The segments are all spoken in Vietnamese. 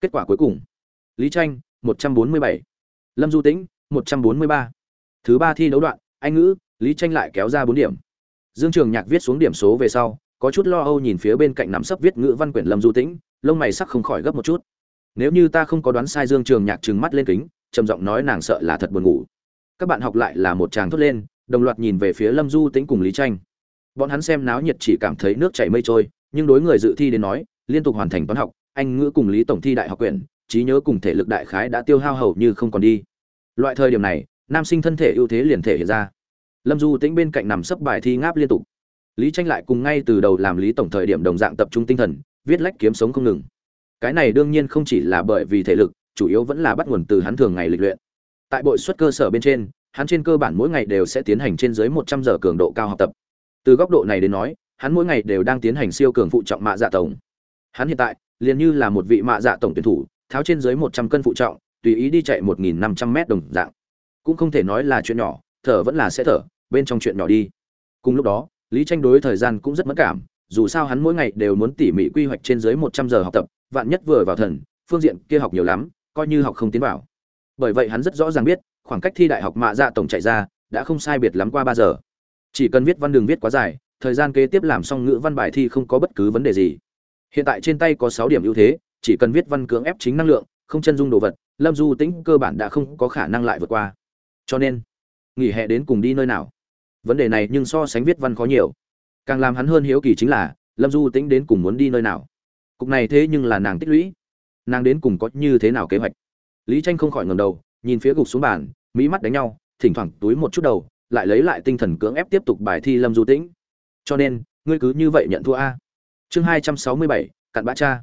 kết quả cuối cùng. Lý tranh 147, lâm du tĩnh 143. thứ ba thi đấu đoạn anh ngữ lý tranh lại kéo ra bốn điểm. Dương trường nhạc viết xuống điểm số về sau có chút lo âu nhìn phía bên cạnh nắm sấp viết ngữ văn quyển lâm du tĩnh lông mày sắc không khỏi gấp một chút. Nếu như ta không có đoán sai dương trường nhạc trừng mắt lên kính trầm giọng nói nàng sợ là thật buồn ngủ. Các bạn học lại là một tràng thốt lên đồng loạt nhìn về phía lâm du tĩnh cùng lý tranh. Bọn hắn xem náo nhiệt chỉ cảm thấy nước chảy mây trôi nhưng đối người dự thi đến nói liên tục hoàn thành toán học anh ngữ cùng lý tổng thi đại học quyển, trí nhớ cùng thể lực đại khái đã tiêu hao hầu như không còn đi. Loại thời điểm này, nam sinh thân thể ưu thế liền thể hiện ra. Lâm du tĩnh bên cạnh nằm sấp bài thi ngáp liên tục. Lý tranh lại cùng ngay từ đầu làm lý tổng thời điểm đồng dạng tập trung tinh thần, viết lách kiếm sống không ngừng. Cái này đương nhiên không chỉ là bởi vì thể lực, chủ yếu vẫn là bắt nguồn từ hắn thường ngày lịch luyện. Tại bội suất cơ sở bên trên, hắn trên cơ bản mỗi ngày đều sẽ tiến hành trên dưới một trăm giờ cường độ cao học tập. Từ góc độ này đến nói, hắn mỗi ngày đều đang tiến hành siêu cường phụ trọng mạ dạ tổng. Hắn hiện tại liền như là một vị mạ dạ tổng tuyển thủ, tháo trên dưới một trăm cân phụ trọng, tùy ý đi chạy một nghìn năm trăm mét đồng dạng. Cũng không thể nói là chuyện nhỏ, thở vẫn là sẽ thở, bên trong chuyện nhỏ đi. Cùng lúc đó, lý tranh đối thời gian cũng rất mất cảm, dù sao hắn mỗi ngày đều muốn tỉ mỉ quy hoạch trên dưới một trăm giờ học tập, vạn nhất vừa vào thần, phương diện kia học nhiều lắm, coi như học không tiến vào. Bởi vậy hắn rất rõ ràng biết, khoảng cách thi đại học mạ dạ tổng chạy ra, đã không sai biệt lắm qua ba giờ. Chỉ cần viết văn đường viết quá dài, thời gian kế tiếp làm xong ngữ văn bài thi không có bất cứ vấn đề gì hiện tại trên tay có sáu điểm ưu thế, chỉ cần viết văn cưỡng ép chính năng lượng, không chân dung đồ vật, lâm du tĩnh cơ bản đã không có khả năng lại vượt qua. Cho nên, nghỉ hè đến cùng đi nơi nào? Vấn đề này nhưng so sánh viết văn khó nhiều. Càng làm hắn hơn hiếu kỳ chính là, lâm du tĩnh đến cùng muốn đi nơi nào? Cục này thế nhưng là nàng tích lũy. Nàng đến cùng có như thế nào kế hoạch? Lý tranh không khỏi ngẩng đầu, nhìn phía gục xuống bàn, mỹ mắt đánh nhau, thỉnh thoảng túi một chút đầu, lại lấy lại tinh thần cưỡng ép tiếp tục bài thi lâm du tĩnh. Cho nên, ngươi cứ như vậy nhận thua a chương hai trăm sáu mươi bảy cặn bã cha.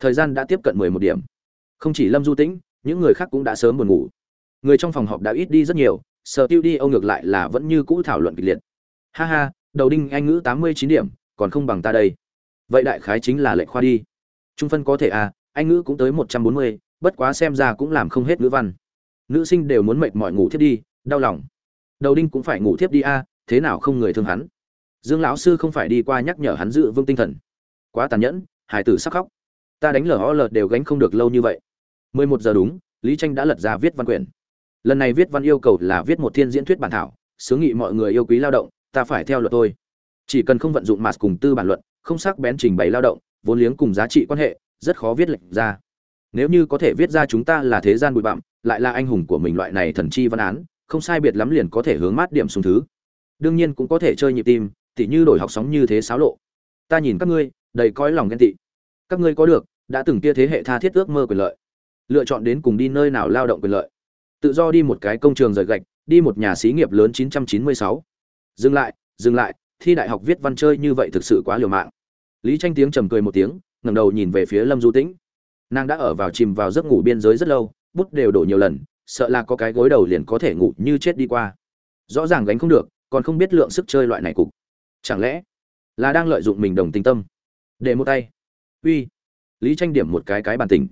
Thời gian đã tiếp cận mười một điểm. Không chỉ lâm du tĩnh những người khác cũng đã sớm buồn ngủ. Người trong phòng họp đã ít đi rất nhiều sở tiêu đi ông ngược lại là vẫn như cũ thảo luận kịch liệt. Ha ha đầu đinh anh ngữ tám mươi chín điểm còn không bằng ta đây. Vậy đại khái chính là lệnh khoa đi. Trung phân có thể à anh ngữ cũng tới một trăm bốn mươi bất quá xem ra cũng làm không hết ngữ văn. Nữ sinh đều muốn mệt mỏi ngủ thiếp đi đau lòng. Đầu đinh cũng phải ngủ thiếp đi a à, thế nào không người thương hắn? Dương lão sư không phải đi qua nhắc nhở hắn dự vương tinh thần quá tàn nhẫn hải tử sắc khóc. Ta đánh lở ho lợt đều gánh không được lâu như vậy. Mười một giờ đúng, lý tranh đã lật ra viết văn quyển. Lần này viết văn yêu cầu là viết một thiên diễn thuyết bản thảo, sướng nghị mọi người yêu quý lao động, ta phải theo luật tôi chỉ cần không vận dụng mạt cùng tư bản luận, không sắc bén trình bày lao động, vốn liếng cùng giá trị quan hệ, rất khó viết lệnh ra. Nếu như có thể viết ra chúng ta là thế gian bụi bặm, lại là anh hùng của mình loại này thần chi văn án, không sai biệt lắm liền có thể hướng mát điểm xuống thứ. Đương nhiên cũng có thể chơi nhịp tim, tỉ như đổi học sóng như thế xáo lộ. Ta nhìn các ngươi đầy cõi lòng ghen tị. Các ngươi có được, đã từng kia thế hệ tha thiết ước mơ quyền lợi. Lựa chọn đến cùng đi nơi nào lao động quyền lợi. Tự do đi một cái công trường rời gạch, đi một nhà xí nghiệp lớn 996. dừng lại dừng lại, thi đại học viết văn chơi như vậy thực sự quá liều mạng. Lý tranh tiếng trầm cười một tiếng, ngẩng đầu nhìn về phía lâm du tĩnh. Nàng đã ở vào chìm vào giấc ngủ biên giới rất lâu, bút đều đổ nhiều lần, sợ là có cái gối đầu liền có thể ngủ như chết đi qua. Rõ ràng gánh không được, còn không biết lượng sức chơi loại này cục. Chẳng lẽ là đang lợi dụng mình đồng tình tâm? Để một tay. Uy. Lý tranh điểm một cái cái bàn tình.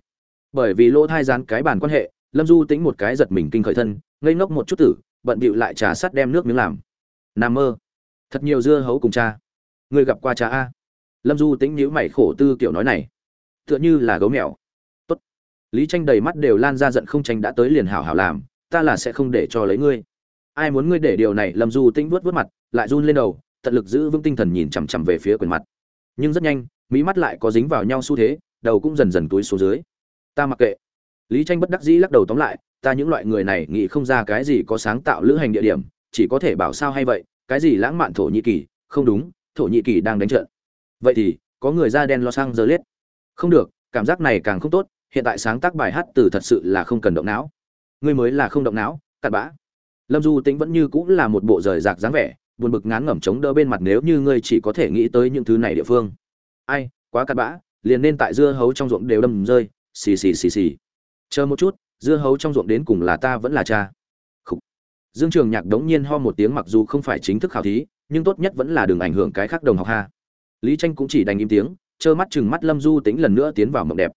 Bởi vì lỗ thai dán cái bàn quan hệ, lâm du tính một cái giật mình kinh khởi thân, ngây ngốc một chút tử, bận bịu lại trà sắt đem nước miếng làm. Nằm mơ. Thật nhiều dưa hấu cùng cha người gặp qua cha a. Lâm du tính nhíu mày khổ tư kiểu nói này. Tựa như là gấu mèo. Tốt. Lý tranh đầy mắt đều lan ra giận không tranh đã tới liền hảo hảo làm, ta là sẽ không để cho lấy ngươi. Ai muốn ngươi để điều này, lâm du tĩnh vuốt vuốt mặt, lại run lên đầu, tận lực giữ vững tinh thần nhìn chằm chằm về phía quyền mặt. Nhưng rất nhanh mỹ mắt lại có dính vào nhau xu thế, đầu cũng dần dần túi xuống dưới. Ta mặc kệ. Lý tranh bất đắc dĩ lắc đầu tóm lại, ta những loại người này nghĩ không ra cái gì có sáng tạo lữ hành địa điểm, chỉ có thể bảo sao hay vậy, cái gì lãng mạn thổ nhĩ kỳ, không đúng, thổ nhĩ kỳ đang đánh trận. Vậy thì, có người da đen lo sang giờ liết không được, cảm giác này càng không tốt, hiện tại sáng tác bài hát từ thật sự là không cần động não. Ngươi mới là không động não, cặn bã. Lâm du tính vẫn như cũng là một bộ rời rạc dáng vẻ, buồn bực ngán ngẩm chống đỡ bên mặt nếu như ngươi chỉ có thể nghĩ tới những thứ này địa phương ai, quá cặn bã, liền nên tại dưa hấu trong ruộng đều đâm rơi, xì xì xì xì. Chờ một chút, dưa hấu trong ruộng đến cùng là ta vẫn là cha. Khủ. dương trường nhạc đống nhiên ho một tiếng mặc dù không phải chính thức khảo thí, nhưng tốt nhất vẫn là đừng ảnh hưởng cái khác đồng học ha. Lý tranh cũng chỉ đành im tiếng, trơ mắt chừng mắt lâm du tính lần nữa tiến vào mộng đẹp.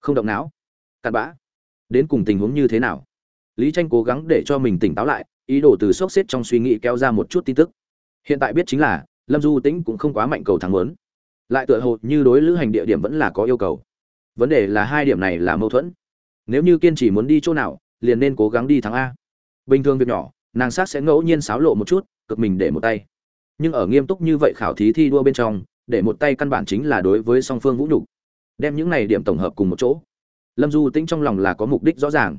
Không động não. Cặn bã. Đến cùng tình huống như thế nào? Lý tranh cố gắng để cho mình tỉnh táo lại, ý đồ từ sốc xếp trong suy nghĩ kéo ra một chút tin tức. Hiện tại biết chính là, lâm du tĩnh cũng không quá mạnh cầu thắng lớn lại tựa hồ như đối lữ hành địa điểm vẫn là có yêu cầu. Vấn đề là hai điểm này là mâu thuẫn. Nếu như kiên trì muốn đi chỗ nào, liền nên cố gắng đi thắng a. Bình thường việc nhỏ, nàng sát sẽ ngẫu nhiên xáo lộ một chút, cực mình để một tay. Nhưng ở nghiêm túc như vậy khảo thí thi đua bên trong, để một tay căn bản chính là đối với song phương vũ nhục. Đem những này điểm tổng hợp cùng một chỗ. Lâm du tĩnh trong lòng là có mục đích rõ ràng.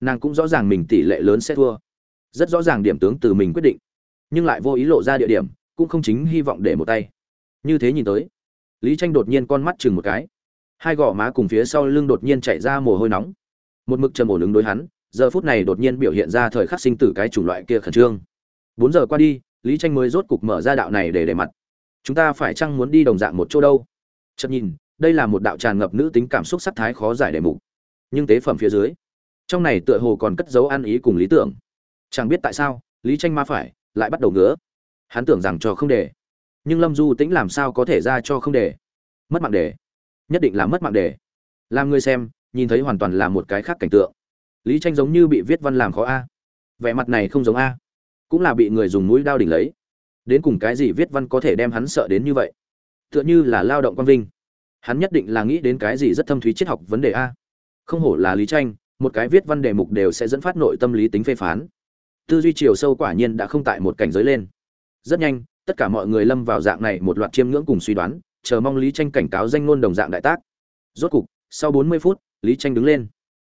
Nàng cũng rõ ràng mình tỷ lệ lớn sẽ thua. Rất rõ ràng điểm tướng từ mình quyết định. Nhưng lại vô ý lộ ra địa điểm, cũng không chính hy vọng để một tay. Như thế nhìn tới lý tranh đột nhiên con mắt chừng một cái. Hai gò má cùng phía sau lưng đột nhiên chạy ra mồ hôi nóng. Một mực trầm ổn ứng đối hắn, giờ phút này đột nhiên biểu hiện ra thời khắc sinh tử cái chủng loại kia khẩn trương. Bốn giờ qua đi, lý tranh mới rốt cục mở ra đạo này để để mặt. Chúng ta phải chăng muốn đi đồng dạng một chỗ đâu? Chợt nhìn, đây là một đạo tràn ngập nữ tính cảm xúc sắc thái khó giải đề mục. Nhưng tế phẩm phía dưới, trong này tựa hồ còn cất dấu ăn ý cùng lý tưởng. Chẳng biết tại sao, lý tranh ma phải, lại bắt đầu ngứa. Hắn tưởng rằng trò không để nhưng lâm du tĩnh làm sao có thể ra cho không để? Mất mạng để. Nhất định là mất mạng để. Làm người xem, nhìn thấy hoàn toàn là một cái khác cảnh tượng. Lý tranh giống như bị viết văn làm khó a. Vẻ mặt này không giống a. Cũng là bị người dùng mũi đao đỉnh lấy. Đến cùng cái gì viết văn có thể đem hắn sợ đến như vậy? Tựa như là lao động quang vinh. Hắn nhất định là nghĩ đến cái gì rất thâm thúy triết học vấn đề a. Không hổ là lý tranh, một cái viết văn đề mục đều sẽ dẫn phát nội tâm lý tính phê phán. Tư duy chiều sâu quả nhiên đã không tại một cảnh giới lên. Rất nhanh tất cả mọi người lâm vào dạng này một loạt chiêm ngưỡng cùng suy đoán, chờ mong lý tranh cảnh cáo danh ngôn đồng dạng đại tác. Rốt cục, sau 40 phút, lý tranh đứng lên.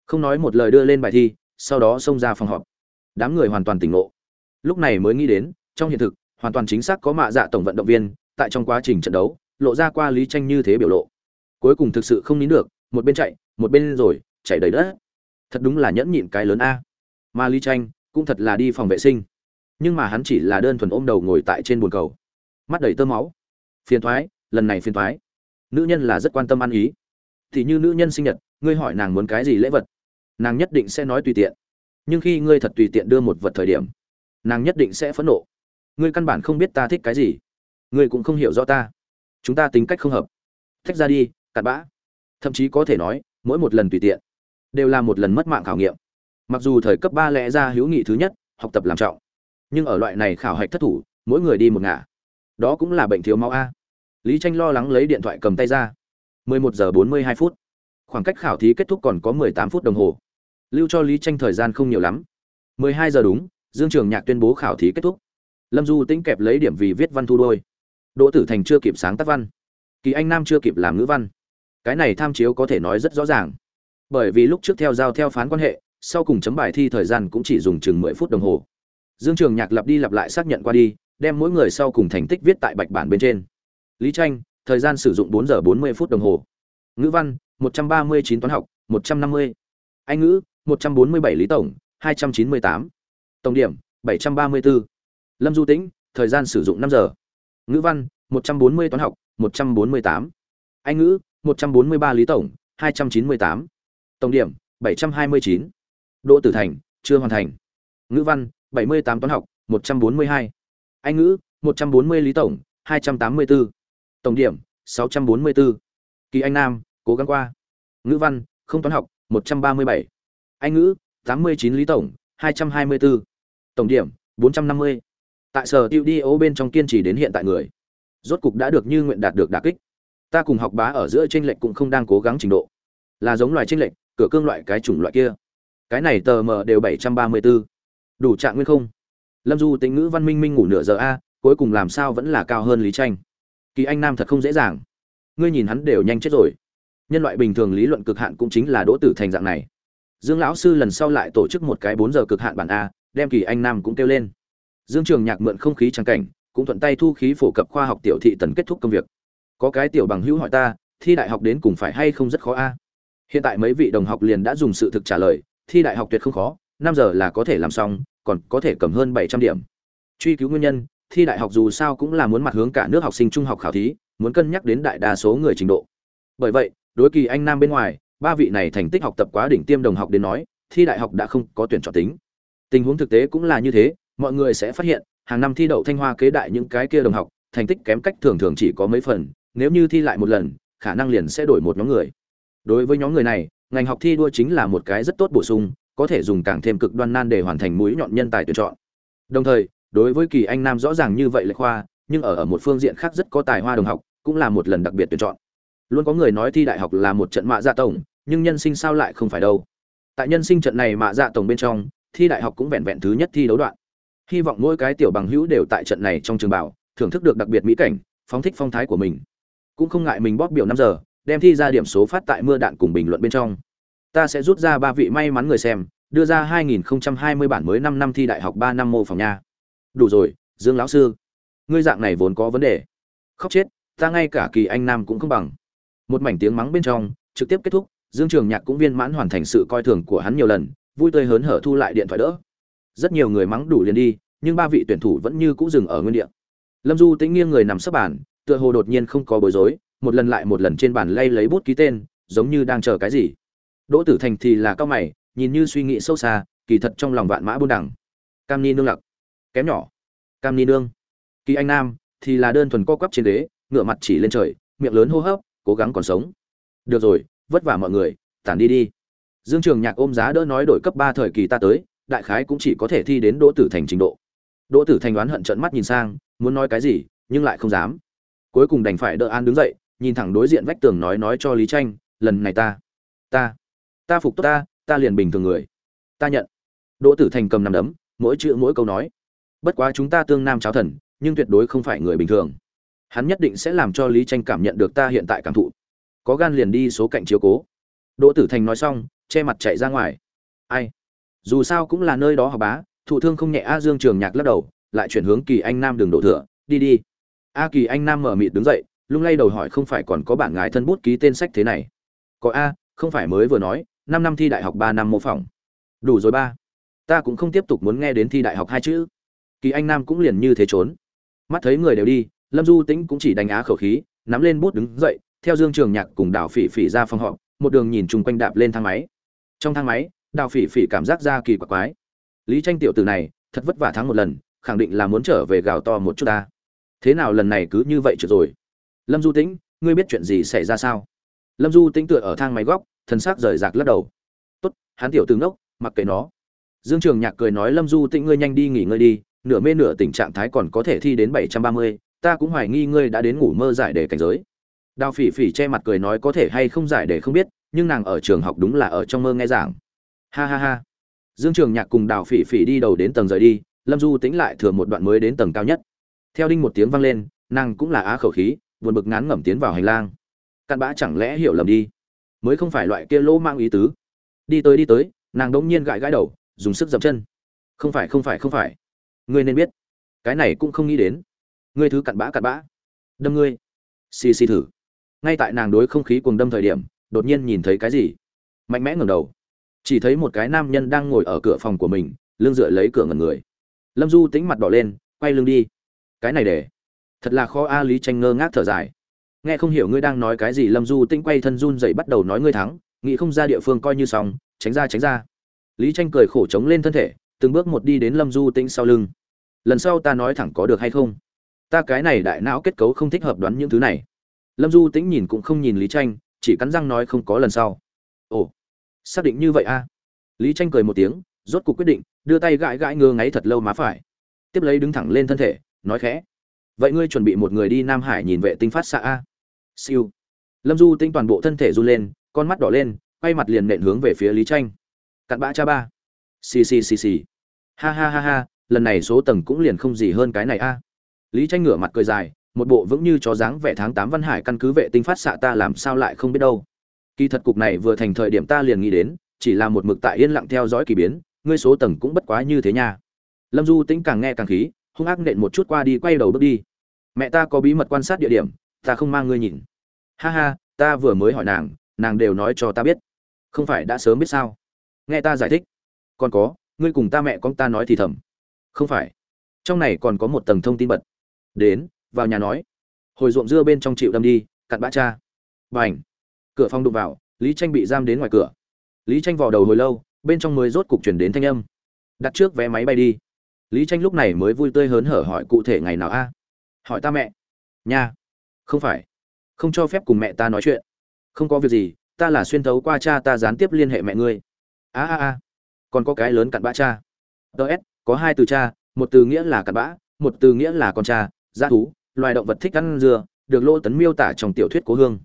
Không nói một lời đưa lên bài thi, sau đó xông ra phòng họp. Đám người hoàn toàn tỉnh ngộ. Lúc này mới nghĩ đến, trong hiện thực, hoàn toàn chính xác có mạ dạ tổng vận động viên, tại trong quá trình trận đấu, lộ ra qua lý tranh như thế biểu lộ. Cuối cùng thực sự không nín được, một bên chạy, một bên rồi, chạy đầy đất. Thật đúng là nhẫn nhịn cái lớn a. Mà lý tranh cũng thật là đi phòng vệ sinh nhưng mà hắn chỉ là đơn thuần ôm đầu ngồi tại trên bồn cầu. Mắt đầy tơ máu. Phiền thoái, lần này phiền thoái. Nữ nhân là rất quan tâm ăn ý. Thì như nữ nhân sinh nhật, ngươi hỏi nàng muốn cái gì lễ vật, nàng nhất định sẽ nói tùy tiện. Nhưng khi ngươi thật tùy tiện đưa một vật thời điểm, nàng nhất định sẽ phẫn nộ. Ngươi căn bản không biết ta thích cái gì. Ngươi cũng không hiểu rõ ta. Chúng ta tính cách không hợp. Thách ra đi, cặn bã. Thậm chí có thể nói, mỗi một lần tùy tiện, đều là một lần mất mạng khảo nghiệm. Mặc dù thời cấp ba lẽ ra hữu nghị thứ nhất, học tập làm trọng nhưng ở loại này khảo hạch thất thủ, mỗi người đi một ngả. Đó cũng là bệnh thiếu máu a. Lý tranh lo lắng lấy điện thoại cầm tay ra. 11 giờ 42 phút. Khoảng cách khảo thí kết thúc còn có 18 phút đồng hồ. Lưu cho lý tranh thời gian không nhiều lắm. 12 giờ đúng, dương trường nhạc tuyên bố khảo thí kết thúc. Lâm du tĩnh kẹp lấy điểm vì viết văn thu đôi. Đỗ tử thành chưa kịp sáng tác văn. Kỳ anh nam chưa kịp làm ngữ văn. Cái này tham chiếu có thể nói rất rõ ràng. Bởi vì lúc trước theo giao theo phán quan hệ, sau cùng chấm bài thi thời gian cũng chỉ dùng chừng mười phút đồng hồ dương trường nhạc lặp đi lặp lại xác nhận qua đi, đem mỗi người sau cùng thành tích viết tại bạch bản bên trên. Lý tranh, thời gian sử dụng bốn giờ bốn mươi phút đồng hồ. Ngữ văn, một trăm ba mươi chín toán học, một trăm năm mươi. Anh ngữ, một trăm bốn mươi bảy lý tổng, hai trăm chín mươi tám. Tổng điểm, bảy trăm ba mươi bốn lâm du tĩnh, thời gian sử dụng năm giờ. Ngữ văn, một trăm bốn mươi toán học, một trăm bốn mươi tám. Anh ngữ, một trăm bốn mươi ba lý tổng, hai trăm chín mươi tám. Tổng điểm, bảy trăm hai mươi chín. Đỗ tử thành, chưa hoàn thành. Ngữ văn bảy mươi tám toán học, một trăm bốn mươi hai. Anh ngữ, một trăm bốn mươi lý tổng, hai trăm tám mươi bốn tổng điểm, sáu trăm bốn mươi bốn kỳ anh nam, cố gắng qua. Ngữ văn, không toán học, một trăm ba mươi bảy. Anh ngữ, tám mươi chín lý tổng, hai trăm hai mươi bốn tổng điểm, bốn trăm năm mươi. Tại sở tiêu đi ô bên trong kiên trì đến hiện tại người. Rốt cục đã được như nguyện đạt được đả kích. Ta cùng học bá ở giữa tranh lệch cũng không đang cố gắng trình độ. Là giống loài tranh lệch, cửa cương loại cái chủng loại kia. Cái này tờ mờ đều 734 đủ trạng nguyên không? Lâm du tính ngữ văn minh minh ngủ nửa giờ a, cuối cùng làm sao vẫn là cao hơn lý tranh. Kỳ anh nam thật không dễ dàng. Ngươi nhìn hắn đều nhanh chết rồi. Nhân loại bình thường lý luận cực hạn cũng chính là đỗ tử thành dạng này. Dương lão sư lần sau lại tổ chức một cái bốn giờ cực hạn bản a, đem kỳ anh nam cũng kêu lên. Dương trường nhạc mượn không khí trang cảnh, cũng thuận tay thu khí phổ cập khoa học tiểu thị tần kết thúc công việc. Có cái tiểu bằng hữu hỏi ta, thi đại học đến cùng phải hay không rất khó a? Hiện tại mấy vị đồng học liền đã dùng sự thực trả lời, thi đại học tuyệt không khó năm giờ là có thể làm xong, còn có thể cầm hơn bảy trăm điểm. Truy cứu nguyên nhân, thi đại học dù sao cũng là muốn mặt hướng cả nước học sinh trung học khảo thí, muốn cân nhắc đến đại đa số người trình độ. Bởi vậy, đối kỳ anh nam bên ngoài, ba vị này thành tích học tập quá đỉnh tiêm đồng học đến nói, thi đại học đã không có tuyển chọn tính. Tình huống thực tế cũng là như thế, mọi người sẽ phát hiện, hàng năm thi đậu thanh hoa kế đại những cái kia đồng học, thành tích kém cách thường thường chỉ có mấy phần, nếu như thi lại một lần, khả năng liền sẽ đổi một nhóm người. Đối với nhóm người này, ngành học thi đua chính là một cái rất tốt bổ sung có thể dùng càng thêm cực đoan nan để hoàn thành mũi nhọn nhân tài tuyển chọn. Đồng thời, đối với kỳ anh nam rõ ràng như vậy lệ khoa, nhưng ở ở một phương diện khác rất có tài hoa đồng học, cũng là một lần đặc biệt tuyển chọn. Luôn có người nói thi đại học là một trận mạ dạ tổng, nhưng nhân sinh sao lại không phải đâu. Tại nhân sinh trận này mạ dạ tổng bên trong, thi đại học cũng vẹn vẹn thứ nhất thi đấu đoạn. Hy vọng mỗi cái tiểu bằng hữu đều tại trận này trong trường bảo thưởng thức được đặc biệt mỹ cảnh, phóng thích phong thái của mình. Cũng không ngại mình bóp biểu năm giờ, đem thi ra điểm số phát tại mưa đạn cùng bình luận bên trong ta sẽ rút ra ba vị may mắn người xem, đưa ra 2020 bản mới 5 năm thi đại học 3 năm mô phòng nha. Đủ rồi, dương lão sư. Ngươi dạng này vốn có vấn đề. Khóc chết, ta ngay cả kỳ anh nam cũng không bằng. Một mảnh tiếng mắng bên trong, trực tiếp kết thúc, dương trường nhạc cũng viên mãn hoàn thành sự coi thường của hắn nhiều lần, vui tươi hớn hở thu lại điện thoại đỡ. Rất nhiều người mắng đủ liền đi, nhưng ba vị tuyển thủ vẫn như cũ dừng ở nguyên địa. Lâm du tĩnh nghiêng người nằm sấp bàn, tựa hồ đột nhiên không có bối rối, một lần lại một lần trên bàn lay lấy bút ký tên, giống như đang chờ cái gì đỗ tử thành thì là cao mày, nhìn như suy nghĩ sâu xa, kỳ thật trong lòng vạn mã buôn đẳng cam ni nương lặc. Kém nhỏ. Cam ni nương. Kỳ anh nam, thì là đơn thuần co quắp trên ghế, ngửa mặt chỉ lên trời, miệng lớn hô hấp, cố gắng còn sống. Được rồi, vất vả mọi người, tản đi đi. Dương trường nhạc ôm giá đỡ nói đổi cấp ba thời kỳ ta tới, đại khái cũng chỉ có thể thi đến đỗ tử thành trình độ. Đỗ tử thành đoán hận trợn mắt nhìn sang, muốn nói cái gì, nhưng lại không dám. Cuối cùng đành phải đỡ an đứng dậy, nhìn thẳng đối diện vách tường nói nói cho lý tranh, lần này ta ta ta phục tốt ta ta liền bình thường người. Ta nhận. Đỗ tử thành cầm nằm đấm, mỗi chữ mỗi câu nói. Bất quá chúng ta tương nam cháo thần, nhưng tuyệt đối không phải người bình thường. Hắn nhất định sẽ làm cho lý tranh cảm nhận được ta hiện tại cảm thụ. Có gan liền đi số cạnh chiếu cố. Đỗ tử thành nói xong, che mặt chạy ra ngoài. Ai? Dù sao cũng là nơi đó học bá, thụ thương không nhẹ a dương trường nhạc lắc đầu, lại chuyển hướng kỳ anh nam đường đổ thừa đi đi. A kỳ anh nam mở mịt đứng dậy, lung lay đầu hỏi không phải còn có bản ngài thân bút ký tên sách thế này? Có a, không phải mới vừa nói năm năm thi đại học, ba năm mô phỏng. Đủ rồi ba. Ta cũng không tiếp tục muốn nghe đến thi đại học hai chữ. Kỳ anh nam cũng liền như thế trốn. Mắt thấy người đều đi, lâm du tĩnh cũng chỉ đánh á khẩu khí, nắm lên bút đứng dậy, theo dương trường nhạc cùng đào phỉ phỉ ra phòng họp, một đường nhìn chung quanh đạp lên thang máy. Trong thang máy, đào phỉ phỉ cảm giác ra kỳ quặc quái. Lý tranh tiểu tử này, thật vất vả thắng một lần, khẳng định là muốn trở về gào to một chút ta. Thế nào lần này cứ như vậy trượt rồi? Lâm du tĩnh, ngươi biết chuyện gì xảy ra sao? Lâm du tĩnh tựa ở thang máy góc thân xác rời rạc lắc đầu. Tốt, hắn tiểu tướng ngốc, mặc kệ nó. Dương trường nhạc cười nói, lâm du tĩnh, ngươi nhanh đi nghỉ ngơi đi, nửa mê nửa tình trạng thái còn có thể thi đến bảy trăm ba mươi, ta cũng hoài nghi ngươi đã đến ngủ mơ giải đề cảnh giới. Đào phỉ phỉ che mặt cười nói, có thể hay không giải đề không biết, nhưng nàng ở trường học đúng là ở trong mơ nghe giảng. Ha ha ha. Dương trường nhạc cùng đào phỉ phỉ đi đầu đến tầng rời đi, lâm du tĩnh lại thừa một đoạn mới đến tầng cao nhất. Theo đinh một tiếng vang lên, nàng cũng là á khẩu khí, buồn bực ngán ngẩm tiến vào hành lang. Căn bã chẳng lẽ hiểu lầm đi? Mới không phải loại kia lỗ mang ý tứ. Đi tới đi tới, nàng đống nhiên gãi gãi đầu, dùng sức dậm chân. Không phải không phải không phải. Ngươi nên biết, cái này cũng không nghĩ đến. Ngươi thứ cặn bã cặn bã. Đâm ngươi. Xì xì thử. Ngay tại nàng đối không khí cuồng đâm thời điểm, đột nhiên nhìn thấy cái gì? Mạnh mẽ ngẩng đầu. Chỉ thấy một cái nam nhân đang ngồi ở cửa phòng của mình, lưng dựa lấy cửa ngẩn người. Lâm du tính mặt đỏ lên, quay lưng đi. Cái này để. Thật là khó a lý tranh ngơ ngác thở dài nghe không hiểu ngươi đang nói cái gì, lâm du tĩnh quay thân run dậy bắt đầu nói ngươi thắng, nghĩ không ra địa phương coi như xong, tránh ra tránh ra. Lý tranh cười khổ chống lên thân thể, từng bước một đi đến lâm du tĩnh sau lưng. Lần sau ta nói thẳng có được hay không? Ta cái này đại não kết cấu không thích hợp đoán những thứ này. Lâm du tĩnh nhìn cũng không nhìn lý tranh, chỉ cắn răng nói không có lần sau. Ồ, xác định như vậy a lý tranh cười một tiếng, rốt cuộc quyết định, đưa tay gãi gãi ngơ ngáy thật lâu má phải. Tiếp lấy đứng thẳng lên thân thể, nói khẽ vậy ngươi chuẩn bị một người đi nam hải nhìn vệ tinh phát xạ a. Siêu. Lâm du tinh toàn bộ thân thể run lên, con mắt đỏ lên, quay mặt liền nện hướng về phía lý tranh. Cặn bã cha ba. Xì xì xì xì. Ha ha ha ha, lần này số tầng cũng liền không gì hơn cái này a. Lý tranh ngửa mặt cười dài, một bộ vững như chó dáng vẻ tháng tám văn hải căn cứ vệ tinh phát xạ ta làm sao lại không biết đâu. Kỳ thật cục này vừa thành thời điểm ta liền nghĩ đến, chỉ là một mực tại yên lặng theo dõi kỳ biến, ngươi số tầng cũng bất quá như thế nha. Lâm du tĩnh càng nghe càng khí hung ác nện một chút qua đi, quay đầu bước đi. Mẹ ta có bí mật quan sát địa điểm, ta không mang ngươi nhìn. Ha ha, ta vừa mới hỏi nàng nàng đều nói cho ta biết. Không phải đã sớm biết sao? Nghe ta giải thích. Còn có, ngươi cùng ta mẹ con ta nói thì thầm. Không phải. Trong này còn có một tầng thông tin bật. Đến, vào nhà nói. Hồi ruộng dưa bên trong chịu đâm đi, cặn bã cha. B à n h cửa phòng đụng vào, lý tranh bị giam đến ngoài cửa. Lý tranh vò đầu hồi lâu, bên trong mới rốt cục chuyển đến thanh âm. Đặt trước vé máy bay đi lý tranh lúc này mới vui tươi hớn hở hỏi cụ thể ngày nào a? Hỏi ta mẹ. Nha. Không phải. Không cho phép cùng mẹ ta nói chuyện. Không có việc gì ta là xuyên thấu qua cha ta gián tiếp liên hệ mẹ ngươi. A a a. Còn có cái lớn cặn bã cha. Ts có hai từ cha một từ nghĩa là cặn bã một từ nghĩa là con cha g thú loài động vật thích ăn dừa, được lô tấn miêu tả trong tiểu thuyết cố hương.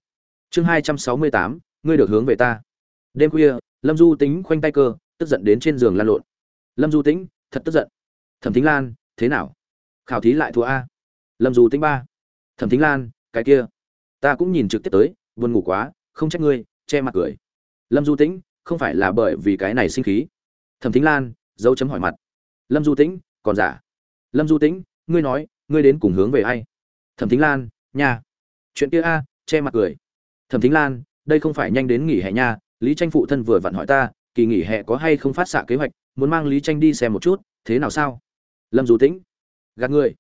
Chương hai trăm sáu mươi tám ngươi được hướng về ta. Đêm khuya lâm du tính khoanh tay cơ tức giận đến trên giường lan lộn. Lâm du tĩnh thật tức giận thẩm thính lan, thế nào? Khảo thí lại thua a. Lâm du tính ba. Thẩm thính lan, cái kia. Ta cũng nhìn trực tiếp tới, buồn ngủ quá, không trách ngươi, che mặt cười. Lâm du tĩnh, không phải là bởi vì cái này sinh khí. Thẩm thính lan, dấu chấm hỏi mặt. Lâm du tĩnh, còn giả? Lâm du tĩnh, ngươi nói, ngươi đến cùng hướng về ai? Thẩm thính lan, nha. Chuyện kia a, che mặt cười. Thẩm thính lan, đây không phải nhanh đến nghỉ hè nha, lý tranh phụ thân vừa vặn hỏi ta, kỳ nghỉ hè có hay không phát xạ kế hoạch, muốn mang lý tranh đi xem một chút, thế nào sao? Lâm du tĩnh. Gạt ngươi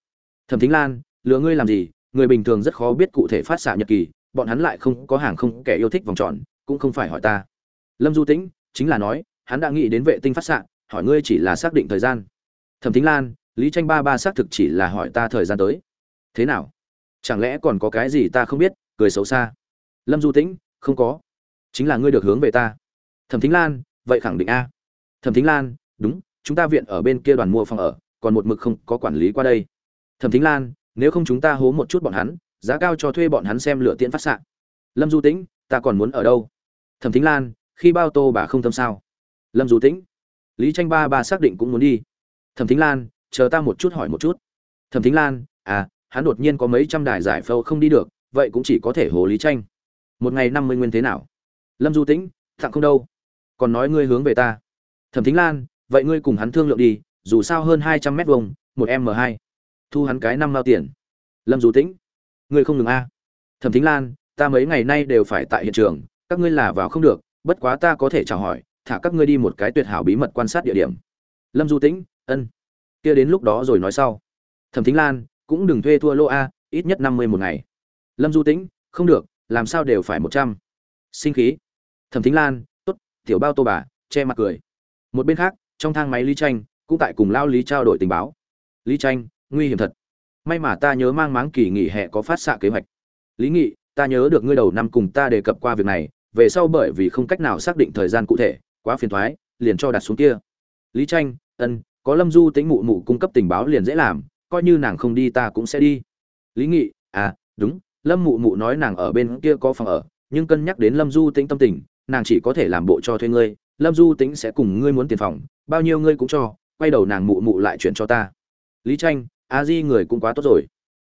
thẩm thính lan, lừa ngươi làm gì? Người bình thường rất khó biết cụ thể phát xạ nhật kỳ, bọn hắn lại không có hàng không kẻ yêu thích vòng tròn, cũng không phải hỏi ta. Lâm du tĩnh, chính là nói, hắn đã nghĩ đến vệ tinh phát xạ, hỏi ngươi chỉ là xác định thời gian. Thẩm thính lan, lý tranh ba ba xác thực chỉ là hỏi ta thời gian tới. Thế nào? Chẳng lẽ còn có cái gì ta không biết, cười xấu xa. Lâm du tĩnh, không có. Chính là ngươi được hướng về ta. Thẩm thính lan, vậy khẳng định a. Thẩm thính lan, đúng, chúng ta viện ở bên kia đoàn mua phòng ở còn một mực không có quản lý qua đây. Thẩm thính lan, nếu không chúng ta hố một chút bọn hắn, giá cao cho thuê bọn hắn xem lửa tiễn phát s lâm du tĩnh, ta còn muốn ở đâu? Thẩm thính lan, khi bao tô bà không tâm sao? Lâm du tĩnh, lý tranh ba ba xác định cũng muốn đi. Thẩm thính lan, chờ ta một chút hỏi một chút. Thẩm thính lan à hắn đột nhiên có mấy trăm đài giải phâu không đi được, vậy cũng chỉ có thể hồ lý tranh. Một ngày năm mươi nguyên thế nào? Lâm du tĩnh tặng không đâu. Còn nói ngươi hướng về ta. Thẩm thính lan, vậy ngươi cùng hắn thương lượng đi dù sao hơn hai trăm mét vuông, một m hai. Thu hắn cái năm mao tiền. Lâm du tĩnh, ngươi không ngừng a. Thẩm thính lan, ta mấy ngày nay đều phải tại hiện trường, các ngươi là vào không được, bất quá ta có thể chào hỏi, thả các ngươi đi một cái tuyệt hảo bí mật quan sát địa điểm. Lâm du tĩnh, ân. Kia đến lúc đó rồi nói sau. Thẩm thính lan, cũng đừng thuê thua lô a, ít nhất năm mươi một ngày. Lâm du tĩnh, không được, làm sao đều phải một trăm. Sinh khí. Thẩm thính lan t ố t tiểu bao tô bà, che mặt cười. Một bên khác, trong thang máy lý tranh cũng tại cùng lao lý trao đổi tình báo. Lý tranh nguy hiểm thật. May mà ta nhớ mang máng kỳ nghỉ hè có phát xạ kế hoạch. Lý nghị, ta nhớ được ngươi đầu năm cùng ta đề cập qua việc này, về sau bởi vì không cách nào xác định thời gian cụ thể, quá phiền thoái, liền cho đặt xuống kia. Lý tranh ân, có lâm du tính mụ mụ cung cấp tình báo liền dễ làm, coi như nàng không đi ta cũng sẽ đi. Lý nghị à đúng, lâm mụ mụ nói nàng ở bên kia có phòng ở, nhưng cân nhắc đến lâm du tính tâm tình, nàng chỉ có thể làm bộ cho thuê ngươi, lâm du tính sẽ cùng ngươi muốn tiền phòng, bao nhiêu ngươi cũng cho quay đầu nàng mụ mụ lại chuyển cho ta. Lý tranh a di người cũng quá tốt rồi.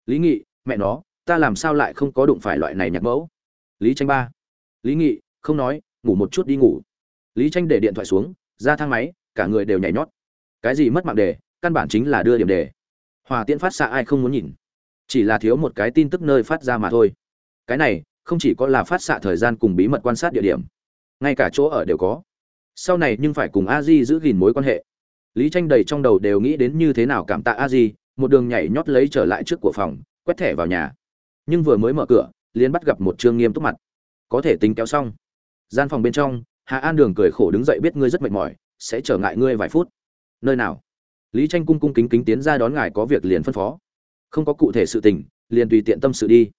Lý nghị, mẹ nó, ta làm sao lại không có đụng phải loại này nhạc mẫu? Lý tranh ba. Lý nghị, không nói, ngủ một chút đi ngủ. Lý tranh để điện thoại xuống, ra thang máy, cả người đều nhảy nhót. Cái gì mất mạng đề, căn bản chính là đưa điểm đề. Hòa tiễn phát xạ ai không muốn nhìn. Chỉ là thiếu một cái tin tức nơi phát ra mà thôi. Cái này, không chỉ có là phát xạ thời gian cùng bí mật quan sát địa điểm, ngay cả chỗ ở đều có. Sau này nhưng phải cùng a di giữ gìn mối quan hệ lý tranh đầy trong đầu đều nghĩ đến như thế nào cảm tạ a di, một đường nhảy nhót lấy trở lại trước của phòng, quét thẻ vào nhà. Nhưng vừa mới mở cửa, liền bắt gặp một trương nghiêm túc mặt. Có thể tính kéo xong. Gian phòng bên trong, Hà an đường cười khổ đứng dậy biết ngươi rất mệt mỏi, sẽ trở ngại ngươi vài phút. Nơi nào? Lý tranh cung cung kính kính tiến ra đón ngài có việc liền phân phó. Không có cụ thể sự tình, liền tùy tiện tâm sự đi.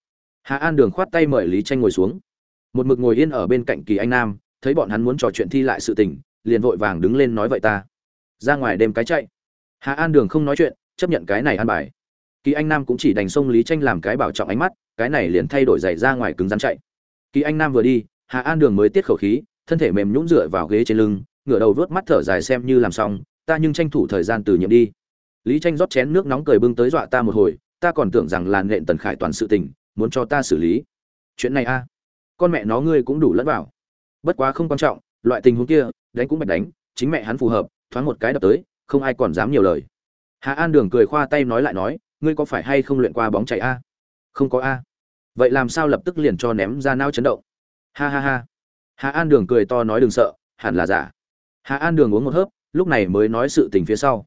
Hà an đường khoát tay mời lý tranh ngồi xuống. Một mực ngồi yên ở bên cạnh kỳ anh nam, thấy bọn hắn muốn trò chuyện thi lại sự tình, liền vội vàng đứng lên nói vậy ta ra ngoài đêm cái chạy. Hà an đường không nói chuyện, chấp nhận cái này ăn bài. Kỳ anh nam cũng chỉ đành xông lý tranh làm cái bảo trọng ánh mắt, cái này liền thay đổi giày ra ngoài cứng rắn chạy. Kỳ anh nam vừa đi, Hà an đường mới tiết khẩu khí, thân thể mềm nhũn dựa vào ghế trên lưng, ngửa đầu vớt mắt thở dài xem như làm xong, ta nhưng tranh thủ thời gian từ nhiệm đi. Lý tranh rót chén nước nóng cười bưng tới dọa ta một hồi, ta còn tưởng rằng làn nện tần khải toàn sự tình, muốn cho ta xử lý. Chuyện này a, con mẹ nó ngươi cũng đủ lẫn vào. Bất quá không quan trọng, loại tình huống kia, đánh cũng bạch đánh, chính mẹ hắn phù hợp thoáng một cái đập tới, không ai còn dám nhiều lời. Hà an đường cười khoa tay nói lại nói, ngươi có phải hay không luyện qua bóng chạy a? Không có a. Vậy làm sao lập tức liền cho ném ra nao chấn động? Ha ha ha. Hà an đường cười to nói đừng sợ, hẳn là giả. Hà an đường uống một hớp, lúc này mới nói sự tình phía sau.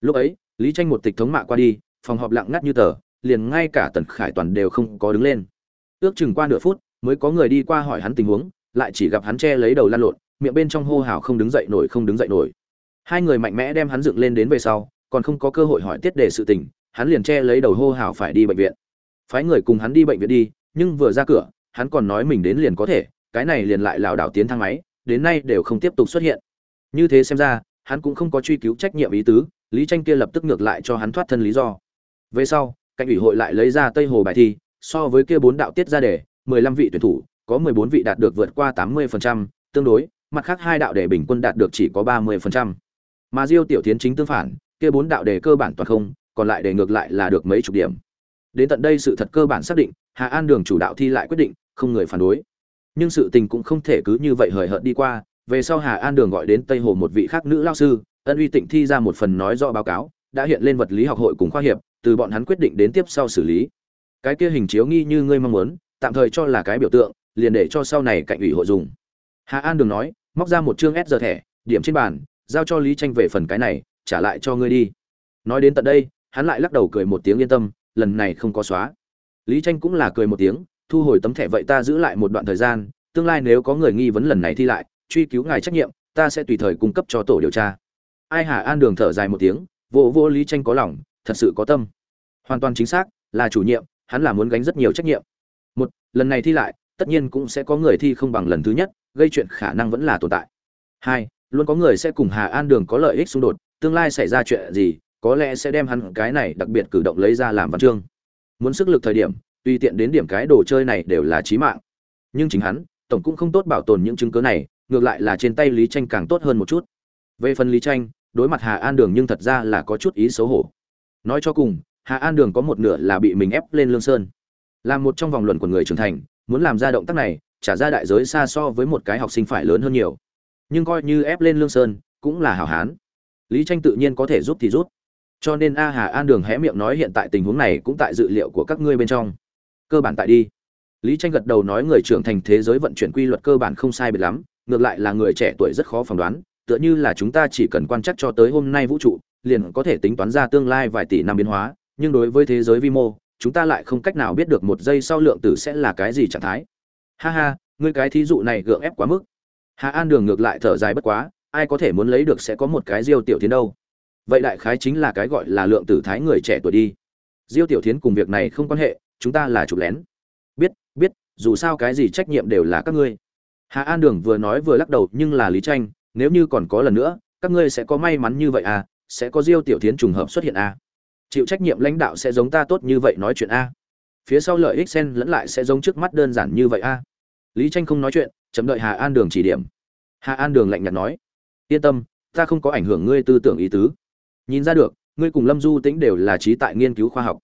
Lúc ấy, lý tranh một tịch thống mạ qua đi, phòng họp lặng ngắt như tờ, liền ngay cả tần khải toàn đều không có đứng lên. Ước chừng qua nửa phút, mới có người đi qua hỏi hắn tình huống, lại chỉ gặp hắn che lấy đầu lăn lộn, miệng bên trong hô hào không đứng dậy nổi, không đứng dậy nổi hai người mạnh mẽ đem hắn dựng lên đến về sau còn không có cơ hội hỏi tiết đề sự tình hắn liền che lấy đầu hô hào phải đi bệnh viện. Phái người cùng hắn đi bệnh viện đi nhưng vừa ra cửa hắn còn nói mình đến liền có thể cái này liền lại lảo đảo tiến thang máy đến nay đều không tiếp tục xuất hiện. Như thế xem ra hắn cũng không có truy cứu trách nhiệm ý tứ lý tranh kia lập tức ngược lại cho hắn thoát thân lý do. Về sau cạnh ủy hội lại lấy ra tây hồ bài thi so với kia bốn đạo tiết ra đề mười lăm vị tuyển thủ có 14 vị đạt được vượt qua 80%, tương đối, mặt khác hai đạo đề bình quân đạt được chỉ có 30%. Mà Diêu Tiểu tiến chính tương phản, kia bốn đạo đề cơ bản toàn không, còn lại đề ngược lại là được mấy chục điểm. Đến tận đây sự thật cơ bản xác định, Hà An Đường chủ đạo thi lại quyết định, không người phản đối. Nhưng sự tình cũng không thể cứ như vậy hời hợt đi qua, về sau Hà An Đường gọi đến Tây Hồ một vị khác nữ lao sư, ân uy tịnh thi ra một phần nói rõ báo cáo, đã hiện lên vật lý học hội cùng khoa hiệp, từ bọn hắn quyết định đến tiếp sau xử lý. Cái kia hình chiếu nghi như ngươi mong muốn, tạm thời cho là cái biểu tượng, liền để cho sau này cạnh ủy hội dùng. Hà An Đường nói, móc ra một chương S giờ thẻ, điểm trên bàn, giao cho Lý Tranh về phần cái này, trả lại cho ngươi đi. Nói đến tận đây, hắn lại lắc đầu cười một tiếng yên tâm, lần này không có xóa. Lý Tranh cũng là cười một tiếng, thu hồi tấm thẻ vậy ta giữ lại một đoạn thời gian, tương lai nếu có người nghi vấn lần này thi lại, truy cứu ngài trách nhiệm, ta sẽ tùy thời cung cấp cho tổ điều tra. Ai Hà An Đường thở dài một tiếng, vô vô Lý Tranh có lòng, thật sự có tâm. Hoàn toàn chính xác, là chủ nhiệm, hắn là muốn gánh rất nhiều trách nhiệm. Một, lần này thi lại, tất nhiên cũng sẽ có người thi không bằng lần thứ nhất, gây chuyện khả năng vẫn là tồn tại. Hai, luôn có người sẽ cùng Hà An Đường có lợi ích xung đột, tương lai xảy ra chuyện gì, có lẽ sẽ đem hắn cái này đặc biệt cử động lấy ra làm văn chương. Muốn sức lực thời điểm, tùy tiện đến điểm cái đồ chơi này đều là chí mạng. Nhưng chính hắn, tổng cũng không tốt bảo tồn những chứng cứ này, ngược lại là trên tay Lý Tranh càng tốt hơn một chút. Về phần Lý Tranh, đối mặt Hà An Đường nhưng thật ra là có chút ý xấu hổ. Nói cho cùng, Hà An Đường có một nửa là bị mình ép lên lương sơn. Làm một trong vòng luận của người trưởng thành, muốn làm ra động tác này, trả ra đại giới xa so với một cái học sinh phải lớn hơn nhiều. Nhưng coi như ép lên lương sơn, cũng là hảo hán. Lý Tranh tự nhiên có thể giúp thì giúp. Cho nên A Hà An Đường hé miệng nói hiện tại tình huống này cũng tại dự liệu của các ngươi bên trong. Cơ bản tại đi. Lý Tranh gật đầu nói người trưởng thành thế giới vận chuyển quy luật cơ bản không sai biệt lắm, ngược lại là người trẻ tuổi rất khó phỏng đoán, tựa như là chúng ta chỉ cần quan trắc cho tới hôm nay vũ trụ, liền có thể tính toán ra tương lai vài tỷ năm biến hóa, nhưng đối với thế giới vi mô, chúng ta lại không cách nào biết được một giây sau lượng tử sẽ là cái gì trạng thái. Ha ha, ngươi cái thí dụ này gượng ép quá mức. Hà An Đường ngược lại thở dài bất quá, ai có thể muốn lấy được sẽ có một cái Diêu Tiểu Thiến đâu. Vậy đại khái chính là cái gọi là lượng tử thái người trẻ tuổi đi. Diêu Tiểu Thiến cùng việc này không quan hệ, chúng ta là chủ lén. Biết, biết, dù sao cái gì trách nhiệm đều là các ngươi. Hà An Đường vừa nói vừa lắc đầu, nhưng là Lý Tranh, nếu như còn có lần nữa, các ngươi sẽ có may mắn như vậy à, sẽ có Diêu Tiểu Thiến trùng hợp xuất hiện à. Chịu trách nhiệm lãnh đạo sẽ giống ta tốt như vậy nói chuyện a. À. Phía sau lợi ích sen lẫn lại sẽ giống trước mắt đơn giản như vậy a. À. Lý Tranh không nói chuyện, chậm đợi Hà An Đường chỉ điểm. Hà An Đường lạnh nhạt nói: "Yên tâm, ta không có ảnh hưởng ngươi tư tưởng ý tứ. Nhìn ra được, ngươi cùng Lâm Du Tĩnh đều là trí tại nghiên cứu khoa học.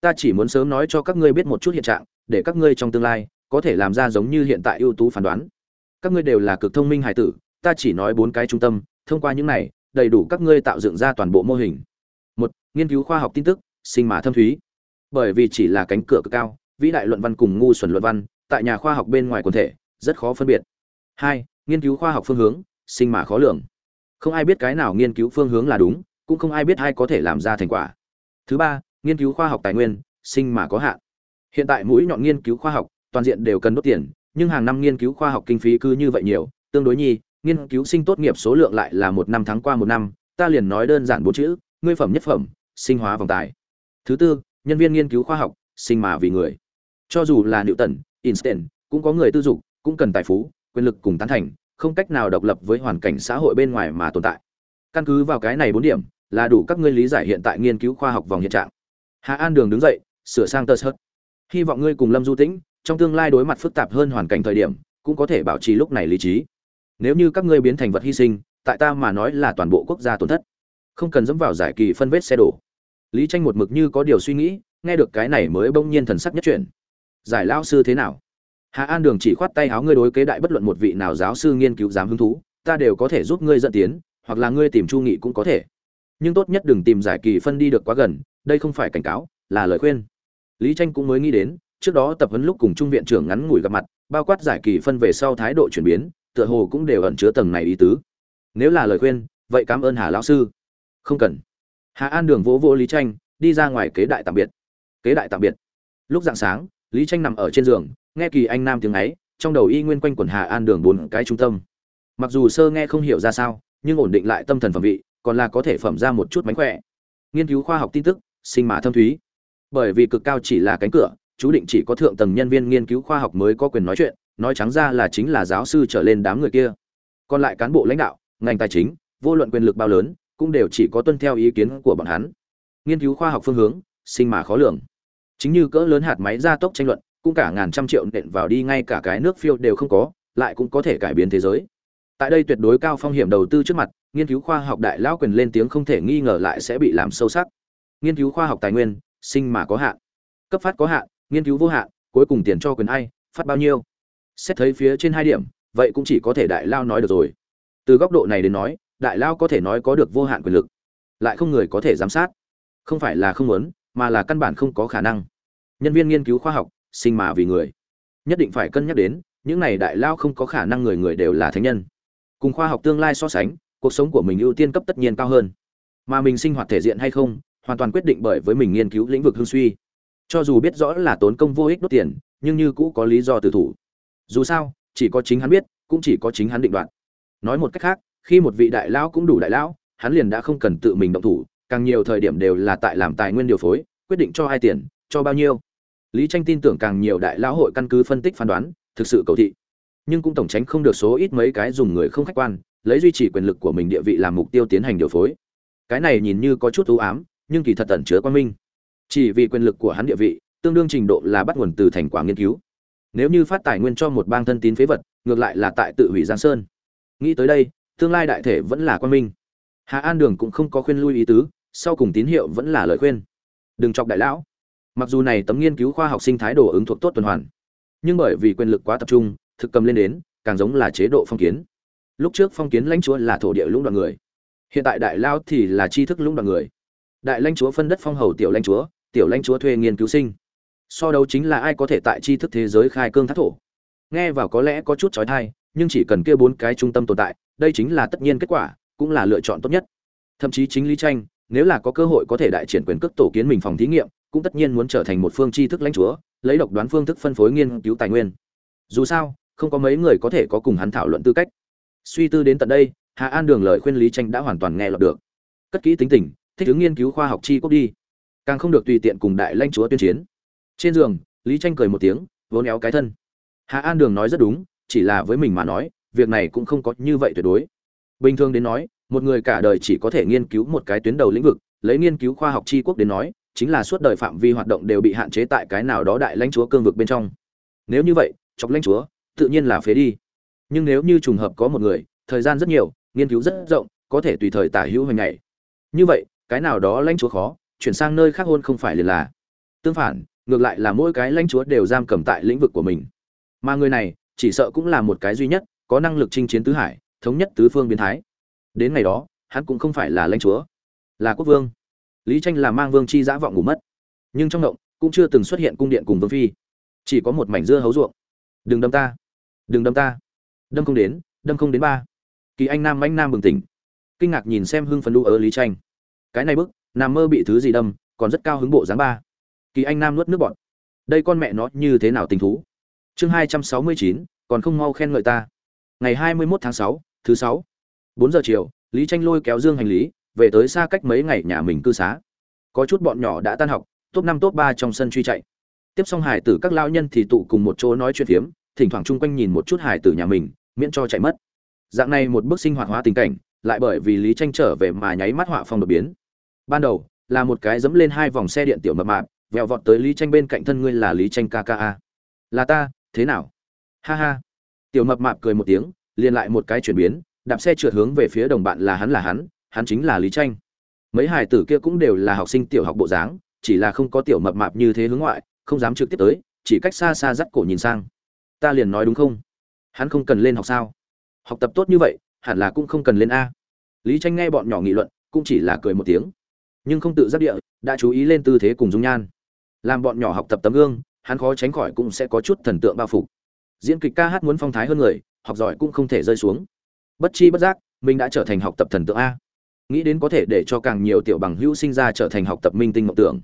Ta chỉ muốn sớm nói cho các ngươi biết một chút hiện trạng, để các ngươi trong tương lai có thể làm ra giống như hiện tại ưu tú phán đoán. Các ngươi đều là cực thông minh hải tử, ta chỉ nói bốn cái trung tâm, thông qua những này, đầy đủ các ngươi tạo dựng ra toàn bộ mô hình. Một, nghiên cứu khoa học tin tức, sinh mà thâm thúy. Bởi vì chỉ là cánh cửa cực cao, vĩ đại luận văn cùng ngu xuẩn luận văn, tại nhà khoa học bên ngoài quần thể, rất khó phân biệt. Hai, nghiên cứu khoa học phương hướng, sinh mà khó lường. Không ai biết cái nào nghiên cứu phương hướng là đúng, cũng không ai biết ai có thể làm ra thành quả. Thứ ba, nghiên cứu khoa học tài nguyên, sinh mà có hạn. Hiện tại mũi nhọn nghiên cứu khoa học, toàn diện đều cần đốt tiền, nhưng hàng năm nghiên cứu khoa học kinh phí cứ như vậy nhiều, tương đối nhi, nghiên cứu sinh tốt nghiệp số lượng lại là một năm tháng qua một năm, ta liền nói đơn giản bốn chữ, ngươi phẩm nhất phẩm, sinh hóa vòng tài. Thứ tư, nhân viên nghiên cứu khoa học, sinh mà vì người. Cho dù là Newton, Einstein, cũng có người tư dục, cũng cần tài phú, quyền lực cùng tán thành, không cách nào độc lập với hoàn cảnh xã hội bên ngoài mà tồn tại. Căn cứ vào cái này bốn điểm, là đủ các ngươi lý giải hiện tại nghiên cứu khoa học vòng hiện trạng. Hà An Đường đứng dậy, sửa sang tơ sợt. Hy vọng ngươi cùng Lâm Du Tĩnh, trong tương lai đối mặt phức tạp hơn hoàn cảnh thời điểm, cũng có thể bảo trì lúc này lý trí. Nếu như các ngươi biến thành vật hy sinh, tại ta mà nói là toàn bộ quốc gia tổn thất. Không cần dẫm vào giải kỳ phân vết xe đổ. Lý Tranh một mực như có điều suy nghĩ, nghe được cái này mới bỗng nhiên thần sắc nhất chuyển. Giải lão sư thế nào? Hà An Đường chỉ khoát tay áo ngươi đối kế đại bất luận một vị nào giáo sư nghiên cứu dám hứng thú, ta đều có thể giúp ngươi dẫn tiến, hoặc là ngươi tìm Chu Nghị cũng có thể. Nhưng tốt nhất đừng tìm giải kỳ phân đi được quá gần, đây không phải cảnh cáo, là lời khuyên. Lý Tranh cũng mới nghĩ đến, trước đó tập huấn lúc cùng trung viện trưởng ngắn ngủi gặp mặt, bao quát giải kỳ phân về sau thái độ chuyển biến, tựa hồ cũng đều ẩn chứa tầng này ý tứ. Nếu là lời khuyên, vậy cảm ơn Hà lão sư. Không cần. Hà An Đường vỗ vỗ Lý Tranh, đi ra ngoài kế đại tạm biệt. Kế đại tạm biệt. Lúc dạng sáng, Lý Tranh nằm ở trên giường, nghe kỳ anh nam tiếng ấy, trong đầu y nguyên quanh quẩn hà an đường bốn cái trung tâm. Mặc dù sơ nghe không hiểu ra sao, nhưng ổn định lại tâm thần phẩm vị, còn là có thể phẩm ra một chút mánh khỏe. Nghiên cứu khoa học tin tức, sinh mã thâm thúy. Bởi vì cực cao chỉ là cánh cửa, chú định chỉ có thượng tầng nhân viên nghiên cứu khoa học mới có quyền nói chuyện, nói trắng ra là chính là giáo sư trở lên đám người kia. Còn lại cán bộ lãnh đạo, ngành tài chính, vô luận quyền lực bao lớn, cũng đều chỉ có tuân theo ý kiến của bọn hắn. Nghiên cứu khoa học phương hướng, sinh mà khó lường. Chính như cỡ lớn hạt máy gia tốc tranh luận cũng cả ngàn trăm triệu nện vào đi, ngay cả cái nước phiêu đều không có, lại cũng có thể cải biến thế giới. Tại đây tuyệt đối cao phong hiểm đầu tư trước mặt, nghiên cứu khoa học đại lao quyền lên tiếng không thể nghi ngờ lại sẽ bị làm sâu sắc. Nghiên cứu khoa học tài nguyên, sinh mà có hạn. Cấp phát có hạn, nghiên cứu vô hạn, cuối cùng tiền cho quyền ai, phát bao nhiêu. Xét thấy phía trên hai điểm, vậy cũng chỉ có thể đại lao nói được rồi. Từ góc độ này đến nói, đại lao có thể nói có được vô hạn quyền lực. Lại không người có thể giám sát. Không phải là không muốn, mà là căn bản không có khả năng. Nhân viên nghiên cứu khoa học sinh mà vì người. Nhất định phải cân nhắc đến, những này đại lao không có khả năng người người đều là thánh nhân. Cùng khoa học tương lai so sánh, cuộc sống của mình ưu tiên cấp tất nhiên cao hơn. Mà mình sinh hoạt thể diện hay không, hoàn toàn quyết định bởi với mình nghiên cứu lĩnh vực hương suy. Cho dù biết rõ là tốn công vô ích đốt tiền, nhưng như cũ có lý do từ thủ. Dù sao, chỉ có chính hắn biết, cũng chỉ có chính hắn định đoạt. Nói một cách khác, khi một vị đại lão cũng đủ đại lão hắn liền đã không cần tự mình động thủ, càng nhiều thời điểm đều là tại làm tài nguyên điều phối, quyết định cho ai tiền, cho bao nhiêu lý tranh tin tưởng càng nhiều đại lão hội căn cứ phân tích phán đoán, thực sự cầu thị. Nhưng cũng tổng tránh không được số ít mấy cái dùng người không khách quan, lấy duy trì quyền lực của mình địa vị làm mục tiêu tiến hành điều phối. Cái này nhìn như có chút ưu ám, nhưng kỳ thật tẩn chứa quan minh. Chỉ vì quyền lực của hắn địa vị, tương đương trình độ là bắt nguồn từ thành quả nghiên cứu. Nếu như phát tài nguyên cho một bang thân tín phế vật, ngược lại là tại tự hủy giang sơn. Nghĩ tới đây, tương lai đại thể vẫn là quan minh. Hà an đường cũng không có khuyên lui ý tứ, sau cùng tín hiệu vẫn là lời khuyên. Đừng chọc đại lão mặc dù này tấm nghiên cứu khoa học sinh thái đồ ứng thuộc tốt tuần hoàn, nhưng bởi vì quyền lực quá tập trung, thực cầm lên đến, càng giống là chế độ phong kiến. Lúc trước phong kiến lãnh chúa là thổ địa lũng đoạn người, hiện tại đại lao thì là tri thức lũng đoạn người. Đại lãnh chúa phân đất phong hầu tiểu lãnh chúa, tiểu lãnh chúa thuê nghiên cứu sinh. So đấu chính là ai có thể tại tri thức thế giới khai cương thác thổ. Nghe vào có lẽ có chút trói thai nhưng chỉ cần kia bốn cái trung tâm tồn tại, đây chính là tất nhiên kết quả, cũng là lựa chọn tốt nhất. Thậm chí chính lý tranh, nếu là có cơ hội có thể đại triển quyền cước tổ kiến mình phòng thí nghiệm cũng tất nhiên muốn trở thành một phương tri thức lãnh chúa, lấy độc đoán phương thức phân phối nghiên cứu tài nguyên. Dù sao, không có mấy người có thể có cùng hắn thảo luận tư cách. Suy tư đến tận đây, hà an đường lời khuyên lý tranh đã hoàn toàn nghe lọt được. Cất kỹ tính tình, thích ứng nghiên cứu khoa học chi quốc đi. Càng không được tùy tiện cùng đại lãnh chúa tuyên chiến. Trên giường, lý tranh cười một tiếng, vốn éo cái thân. Hà an đường nói rất đúng, chỉ là với mình mà nói, việc này cũng không có như vậy tuyệt đối. Bình thường đến nói, một người cả đời chỉ có thể nghiên cứu một cái tuyến đầu lĩnh vực, lấy nghiên cứu khoa học tri quốc đến nói chính là suốt đời phạm vi hoạt động đều bị hạn chế tại cái nào đó đại lãnh chúa cương vực bên trong. Nếu như vậy, chọc lãnh chúa, tự nhiên là phế đi. Nhưng nếu như trùng hợp có một người, thời gian rất nhiều, nghiên cứu rất rộng, có thể tùy thời tả hữu hình ngày. Như vậy, cái nào đó lãnh chúa khó, chuyển sang nơi khác hôn không phải liền là. Tương phản, ngược lại là mỗi cái lãnh chúa đều giam cầm tại lĩnh vực của mình. Mà người này, chỉ sợ cũng là một cái duy nhất, có năng lực chinh chiến tứ hải, thống nhất tứ phương biến thái. Đến ngày đó, hắn cũng không phải là lãnh chúa, là quốc vương lý tranh là mang vương chi dã vọng ngủ mất. Nhưng trong động cũng chưa từng xuất hiện cung điện cùng vương phi. Chỉ có một mảnh dưa hấu ruộng. Đừng đâm ta. Đừng đâm ta. Đâm không đến, đâm không đến ba. Kỳ anh nam anh nam bừng tỉnh. Kinh ngạc nhìn xem hưng phấn đu ở lý tranh. Cái này bức nam mơ bị thứ gì đâm, còn rất cao hứng bộ dáng ba. Kỳ anh nam nuốt nước bọt. Đây con mẹ nó như thế nào tình thú? Chương hai trăm sáu mươi chín, còn không mau khen ngợi ta. Ngày hai mươi 21 tháng sáu, thứ sáu. Bốn giờ chiều, lý tranh lôi kéo dương hành lý về tới xa cách mấy ngày nhà mình cư xá. Có chút bọn nhỏ đã tan học, top năm, top ba trong sân truy chạy. Tiếp xong hải tử các lao nhân thì tụ cùng một chỗ nói chuyện phiếm, thỉnh thoảng chung quanh nhìn một chút hải tử nhà mình, miễn cho chạy mất. Dạng này một bức sinh hoạt hóa tình cảnh, lại bởi vì lý tranh trở về mà nháy mắt họa phong đột biến. Ban đầu, là một cái dẫm lên hai vòng xe điện tiểu mập mạp vẹo vọt tới lý tranh bên cạnh thân ngươi là lý tranh kka là ta, thế nào? Ha ha. Tiểu mập mạp cười một tiếng, liền lại một cái chuyển biến, đạp xe trượt hướng về phía đồng bạn là hắn là hắn hắn chính là lý tranh. Mấy hài tử kia cũng đều là học sinh tiểu học bộ dáng, chỉ là không có tiểu mập mạp như thế hướng ngoại, không dám trực tiếp tới, chỉ cách xa xa dắt cổ nhìn sang. Ta liền nói đúng không? Hắn không cần lên học sao? Học tập tốt như vậy, hẳn là cũng không cần lên a. Lý tranh nghe bọn nhỏ nghị luận, cũng chỉ là cười một tiếng. Nhưng không tự giác địa, đã chú ý lên tư thế cùng dung nhan. Làm bọn nhỏ học tập tấm gương, hắn khó tránh khỏi cũng sẽ có chút thần tượng bao phục diễn kịch ca hát muốn phong thái hơn người, học giỏi cũng không thể rơi xuống. Bất chi bất giác, mình đã trở thành học tập thần tượng a nghĩ đến có thể để cho càng nhiều tiểu bằng hữu sinh ra trở thành học tập minh tinh mộng tưởng.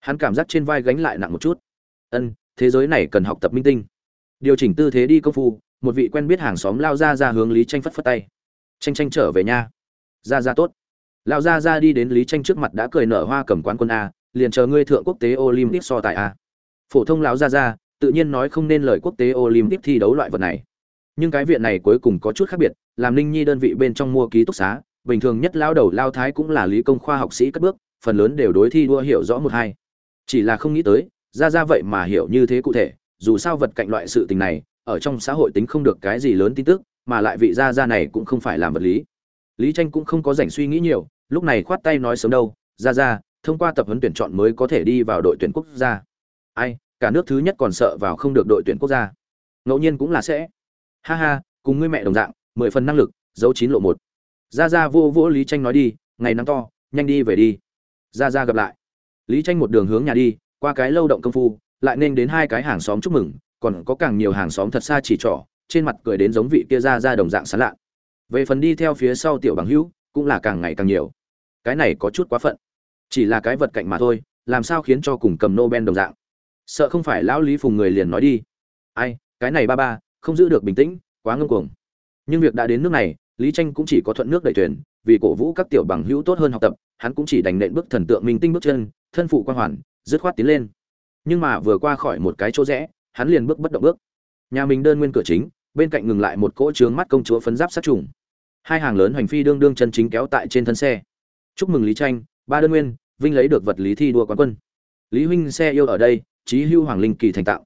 Hắn cảm giác trên vai gánh lại nặng một chút. Ân, thế giới này cần học tập minh tinh. Điều chỉnh tư thế đi công phu, một vị quen biết hàng xóm lao ra ra hướng lý tranh phất phất tay. Tranh tranh trở về nha. ra ra, tốt. Lao ra ra đi đến lý tranh trước mặt đã cười nở hoa cầm quán quân a, liền chờ ngươi thượng quốc tế olympic so tại a. Phổ thông lão ra ra, tự nhiên nói không nên lời quốc tế olympic thi đấu loại vật này. Nhưng cái viện này cuối cùng có chút khác biệt, làm ninh nhi đơn vị bên trong mua ký túc xá bình thường nhất lao đầu lao thái cũng là lý công khoa học sĩ cất bước, phần lớn đều đối thi đua hiểu rõ một hai. Chỉ là không nghĩ tới, ra ra vậy mà hiểu như thế cụ thể, dù sao vật cạnh loại sự tình này, ở trong xã hội tính không được cái gì lớn tin tức, mà lại vị gia gia này cũng không phải làm vật lý. Lý tranh cũng không có rảnh suy nghĩ nhiều, lúc này khoát tay nói sớm đâu gia gia thông qua tập huấn tuyển chọn mới có thể đi vào đội tuyển quốc gia. Ai, cả nước thứ nhất còn sợ vào không được đội tuyển quốc gia. Ngẫu nhiên cũng là sẽ. Ha ha, cùng ngươi mẹ đồng dạng, mười phần năng lực, dấu chín lộ một gia gia vô vỗ lý tranh nói đi, ngày nắng to, nhanh đi về đi. Gia gia gặp lại. Lý tranh một đường hướng nhà đi, qua cái lâu động công phu, lại nên đến hai cái hàng xóm chúc mừng, còn có càng nhiều hàng xóm thật xa chỉ trỏ, trên mặt cười đến giống vị kia ra ra đồng dạng sán lạ. Về phần đi theo phía sau tiểu bằng hữu, cũng là càng ngày càng nhiều. Cái này có chút quá phận. Chỉ là cái vật cạnh mà thôi, làm sao khiến cho cùng cầm nobel đồng dạng? Sợ không phải lão lý phùng người liền nói đi. Ai, cái này ba ba, không giữ được bình tĩnh, quá ngông cuồng. Nhưng việc đã đến nước này lý tranh cũng chỉ có thuận nước đẩy thuyền, vì cổ vũ các tiểu bằng hữu tốt hơn học tập, hắn cũng chỉ đành nện bước thần tượng minh tinh bước chân, thân phụ quan hoàn, dứt khoát tiến lên. Nhưng mà vừa qua khỏi một cái chỗ rẽ, hắn liền bước bất động bước. Nhà mình đơn nguyên cửa chính, bên cạnh ngừng lại một cỗ trướng mắt công chúa phấn giáp sát trùng. Hai hàng lớn hoành phi đương đương chân chính kéo tại trên thân xe. Chúc mừng lý tranh, ba đơn nguyên, vinh lấy được vật lý thi đua quán quân. Lý huynh xe yêu ở đây, chí hưu hoàng linh kỳ thành tạo.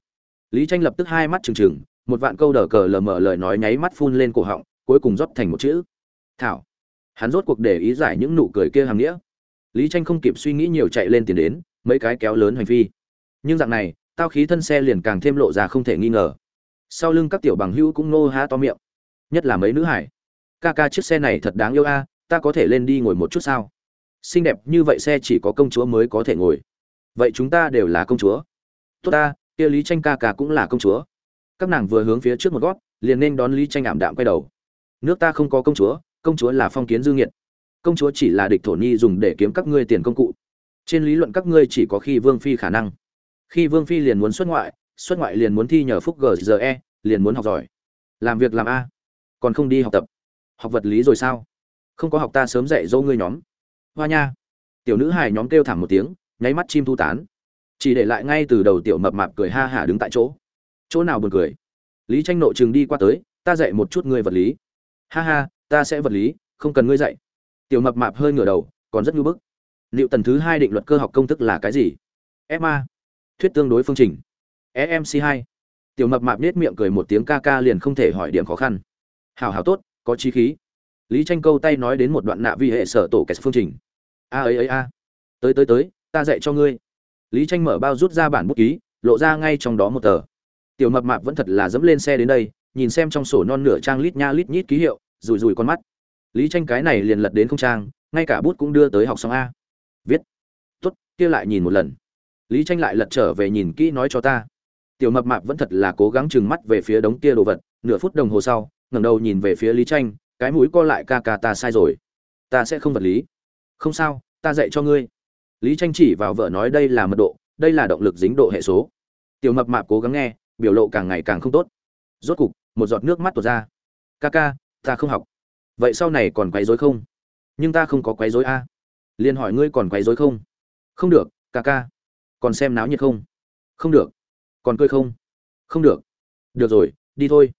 Lý tranh lập tức hai mắt trừng trừng, một vạn câu đờ cờ lờ mở lời nói nháy mắt phun lên cổ họng cuối cùng rót thành một chữ. Thảo. Hắn rốt cuộc để ý giải những nụ cười kia hàm nghĩa. Lý tranh không kịp suy nghĩ nhiều chạy lên tiền đến, mấy cái kéo lớn hành phi. Nhưng dạng này, tao khí thân xe liền càng thêm lộ ra không thể nghi ngờ. Sau lưng các tiểu bằng hữu cũng nô há to miệng. Nhất là mấy nữ hải. Ca ca chiếc xe này thật đáng yêu a, ta có thể lên đi ngồi một chút sao? Xinh đẹp như vậy xe chỉ có công chúa mới có thể ngồi. Vậy chúng ta đều là công chúa. Tốt ta, kia lý tranh ca ca cũng là công chúa. Các nàng vừa hướng phía trước một gót, liền nên đón lý tranh ảm đạm quay đầu nước ta không có công chúa công chúa là phong kiến dương nghiệt. Công chúa chỉ là địch thổ nhi dùng để kiếm các ngươi tiền công cụ. Trên lý luận các ngươi chỉ có khi vương phi khả năng. Khi vương phi liền muốn xuất ngoại xuất ngoại liền muốn thi nhờ phúc gze liền muốn học giỏi. Làm việc làm a. Còn không đi học tập. Học vật lý rồi sao? Không có học ta sớm dạy dỗ ngươi nhóm. Hoa nha. Tiểu nữ hài nhóm kêu thảm một tiếng, nháy mắt chim thu tán. Chỉ để lại ngay từ đầu tiểu mập mạp cười ha hả đứng tại chỗ. Chỗ nào buồn cười? Lý tranh nội trường đi qua tới, ta dạy một chút ngươi vật lý ha ha, ta sẽ vật lý, không cần ngươi dạy. Tiểu mập mạp hơi ngửa đầu, còn rất ngưỡng bức. Liệu tần thứ hai định luật cơ học công thức là cái gì? Ma thuyết tương đối phương trình. Emc hai. Tiểu mập mạp nết miệng cười một tiếng ca ca liền không thể hỏi điểm khó khăn. Hào hào tốt, có trí khí. Lý tranh câu tay nói đến một đoạn nạ vi hệ sở tổ kẹt phương trình. A ấy ấy a. Tới tới tới, ta dạy cho ngươi. Lý tranh mở bao rút ra bản bút ký, lộ ra ngay trong đó một tờ. Tiểu mập mạp vẫn thật là dẫm lên xe đến đây nhìn xem trong sổ non nửa trang lít nha lít nhít ký hiệu rùi rùi con mắt. Lý tranh cái này liền lật đến không trang, ngay cả bút cũng đưa tới học xong a. Viết. Tốt, kia lại nhìn một lần. Lý tranh lại lật trở về nhìn kỹ nói cho ta. Tiểu mập mạp vẫn thật là cố gắng trừng mắt về phía đống kia đồ vật, nửa phút đồng hồ sau, ngẩng đầu nhìn về phía lý tranh, cái mũi co lại ca ca ta sai rồi. Ta sẽ không vật lý. Không sao, ta dạy cho ngươi. Lý tranh chỉ vào vợ nói đây là mật độ, đây là động lực dính độ hệ số. Tiểu mập mạp cố gắng nghe, biểu lộ càng ngày càng không tốt. Rốt cục một giọt nước mắt tuột ra. Ca ca, ta không học. Vậy sau này còn quấy rối không? Nhưng ta không có quấy rối a. Liền hỏi ngươi còn quấy rối không? Không được, ca ca. Còn xem náo nhiệt không? Không được. Còn cười không? Không được. Được rồi, đi thôi.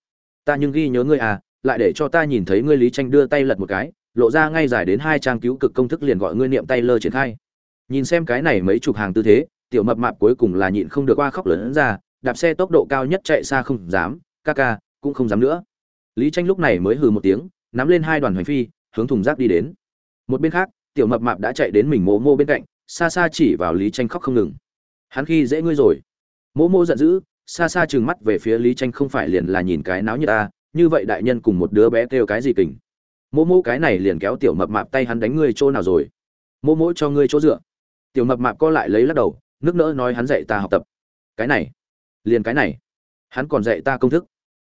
Ta nhưng ghi nhớ ngươi à lại để cho ta nhìn thấy ngươi lý tranh đưa tay lật một cái, lộ ra ngay dài đến hai trang cứu cực công thức liền gọi ngươi niệm tay lơ triển khai. Nhìn xem cái này mấy chục hàng tư thế, tiểu mập mạp cuối cùng là nhịn không được qua khóc lớn ra, đạp xe tốc độ cao nhất chạy xa không dám. Ca ca cũng không dám nữa. Lý tranh lúc này mới hừ một tiếng, nắm lên hai đoàn hoành phi, hướng thùng rác đi đến. Một bên khác, tiểu mập mạp đã chạy đến mình Mỗ mô bên cạnh, xa xa chỉ vào lý tranh khóc không ngừng. Hắn khi dễ ngươi rồi. Mỗ mô giận dữ, xa xa trừng mắt về phía lý tranh không phải liền là nhìn cái náo như ta, như vậy đại nhân cùng một đứa bé kêu cái gì kình. Mô mô cái này liền kéo tiểu mập mạp tay hắn đánh ngươi chỗ nào rồi. Mô mô cho ngươi chỗ dựa. Tiểu mập mạp co lại lấy lắc đầu, nước nỡ nói hắn dạy ta học tập. Cái này, liền cái này. Hắn còn dạy ta công thức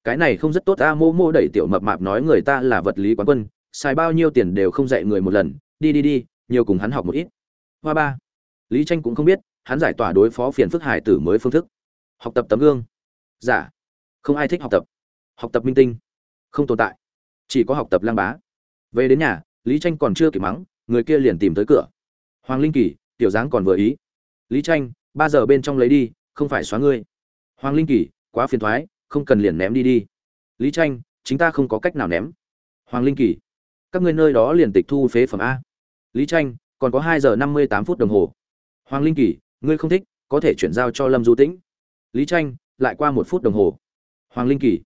cái này không rất tốt, a mô mô đẩy tiểu mập mạp nói người ta là vật lý quán quân, xài bao nhiêu tiền đều không dạy người một lần, đi đi đi, nhiều cùng hắn học một ít. Hoa ba. Lý tranh cũng không biết, hắn giải tỏa đối phó phiền phức hải tử mới phương thức. Học tập tấm gương. Giả dạ. không ai thích học tập. Học tập minh tinh. Không tồn tại. Chỉ có học tập lang bá. Về đến nhà, lý tranh còn chưa kịp mắng, người kia liền tìm tới cửa. Hoàng linh kỳ, tiểu dáng còn vừa ý. Lý tranh, ba giờ bên trong lấy đi, không phải xóa ngươi. Hoàng linh kỳ, quá phiền thoái không cần liền ném đi đi. Lý tranh, chính ta không có cách nào ném. Hoàng linh kỳ, các ngươi nơi đó liền tịch thu phế phẩm a. Lý tranh, còn có hai giờ năm mươi tám phút đồng hồ. Hoàng linh kỳ, ngươi không thích, có thể chuyển giao cho lâm du tĩnh. Lý tranh, lại qua một phút đồng hồ. Hoàng linh kỳ,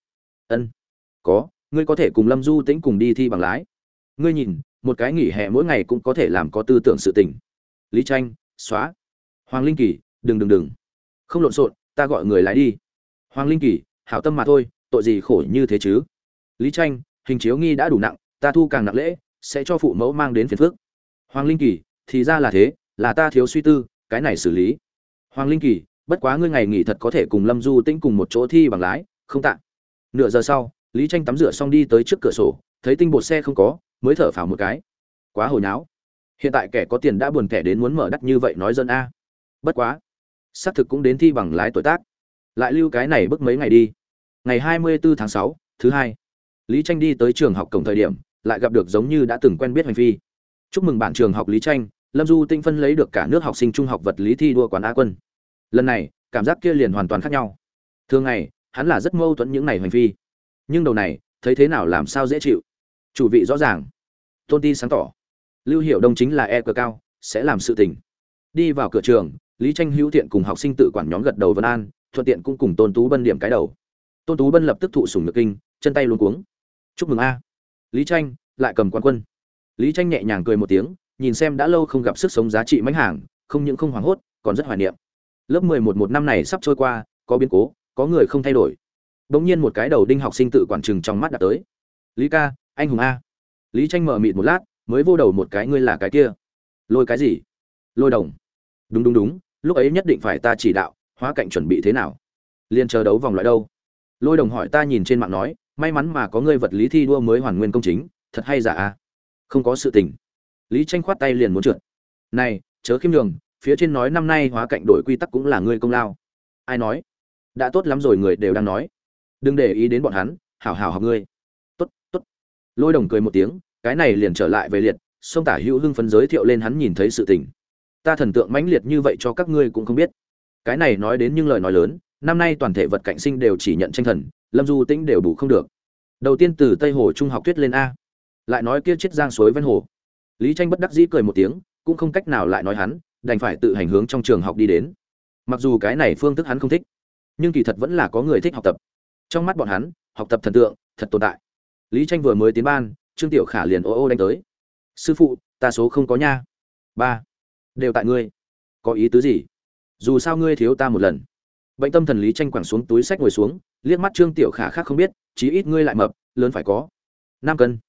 ân, có, ngươi có thể cùng lâm du tĩnh cùng đi thi bằng lái. Ngươi nhìn, một cái nghỉ hè mỗi ngày cũng có thể làm có tư tưởng sự tình. Lý tranh, xóa. Hoàng linh kỳ, đừng đừng đừng. Không lộn xộn, ta gọi người lái đi. Hoàng linh kỳ hảo tâm mà thôi, tội gì khổ như thế chứ? Lý tranh, hình chiếu nghi đã đủ nặng, ta thu càng nặng lễ, sẽ cho phụ mẫu mang đến phiền phức. Hoàng linh kỳ, thì ra là thế, là ta thiếu suy tư, cái này xử lý. Hoàng linh kỳ, bất quá ngươi ngày nghỉ thật có thể cùng lâm du tĩnh cùng một chỗ thi bằng lái, không tạ. Nửa giờ sau, lý tranh tắm rửa xong đi tới trước cửa sổ, thấy tinh bột xe không có, mới thở phào một cái. Quá hồi nháo hiện tại kẻ có tiền đã buồn kẻ đến muốn mở đắt như vậy nói dân a. Bất quá, xác thực cũng đến thi bằng lái tuổi tác lại lưu cái này bước mấy ngày đi. Ngày 24 tháng sáu, thứ hai. Lý tranh đi tới trường học cổng thời điểm, lại gặp được giống như đã từng quen biết hành phi. Chúc mừng bạn trường học lý tranh, lâm du tinh phân lấy được cả nước học sinh trung học vật lý thi đua quán a quân. Lần này, cảm giác kia liền hoàn toàn khác nhau. Thường ngày, hắn là rất mâu thuẫn những này hành phi. Nhưng đầu này, thấy thế nào làm sao dễ chịu. Chủ vị rõ ràng. Tôn ti sáng tỏ. Lưu hiệu đông chính là e cờ cao, sẽ làm sự tình. Đi vào cửa trường, lý tranh hữu thiện cùng học sinh tự quản nhóm gật đầu vân an thuận tiện cũng cùng tôn tú bân điểm cái đầu. Tôn tú bân lập tức thụ sủng nước kinh, chân tay luôn cuống. Chúc mừng a. Lý tranh, lại cầm quan quân. Lý tranh nhẹ nhàng cười một tiếng, nhìn xem đã lâu không gặp sức sống giá trị mánh hàng không những không hoảng hốt, còn rất hoài niệm. Lớp mười một một năm này sắp trôi qua, có biến cố, có người không thay đổi. Đống nhiên một cái đầu đinh học sinh tự quản trường trong mắt đã tới. Lý ca, anh hùng a. Lý tranh mở mịt một lát, mới vô đầu một cái, ngươi là cái kia. Lôi cái gì? Lôi đồng. Đúng đúng đúng, lúc ấy nhất định phải ta chỉ đạo hóa cạnh chuẩn bị thế nào? Liền chờ đấu vòng loại đâu? Lôi đồng hỏi ta nhìn trên mạng nói, may mắn mà có ngươi vật lý thi đua mới hoàn nguyên công chính, thật hay giả a? Không có sự tình. Lý tranh khoát tay liền muốn trượt. Này, chớ khiêm đường phía trên nói năm nay hóa cạnh đổi quy tắc cũng là ngươi công lao. Ai nói? Đã tốt lắm rồi người đều đang nói. Đừng để ý đến bọn hắn, hảo hảo học ngươi. Tốt tốt. Lôi đồng cười một tiếng, cái này liền trở lại về liệt, sông tả hữu hưng phấn giới thiệu lên hắn nhìn thấy sự tình. Ta thần tượng mãnh liệt như vậy cho các ngươi cũng không biết cái này nói đến những lời nói lớn, năm nay toàn thể vật cạnh sinh đều chỉ nhận tranh thần, lâm du tĩnh đều đủ không được. Đầu tiên từ tây hồ trung học tuyết lên a. Lại nói kia chết giang suối ven hồ. Lý tranh bất đắc dĩ cười một tiếng, cũng không cách nào lại nói hắn, đành phải tự hành hướng trong trường học đi đến. Mặc dù cái này phương thức hắn không thích, nhưng kỳ thật vẫn là có người thích học tập. Trong mắt bọn hắn, học tập thần tượng, thật tồn tại. Lý tranh vừa mới tiến ban, trương tiểu khả liền ô ô đánh tới. Sư phụ, ta số không có nha. Ba. Đều tại ngươi. Có ý tứ gì? Dù sao ngươi thiếu ta một lần. Bệnh tâm thần lý tranh quẳng xuống túi sách ngồi xuống, liếc mắt trương tiểu khả khác không biết, chí ít ngươi lại mập, lớn phải có năm cân.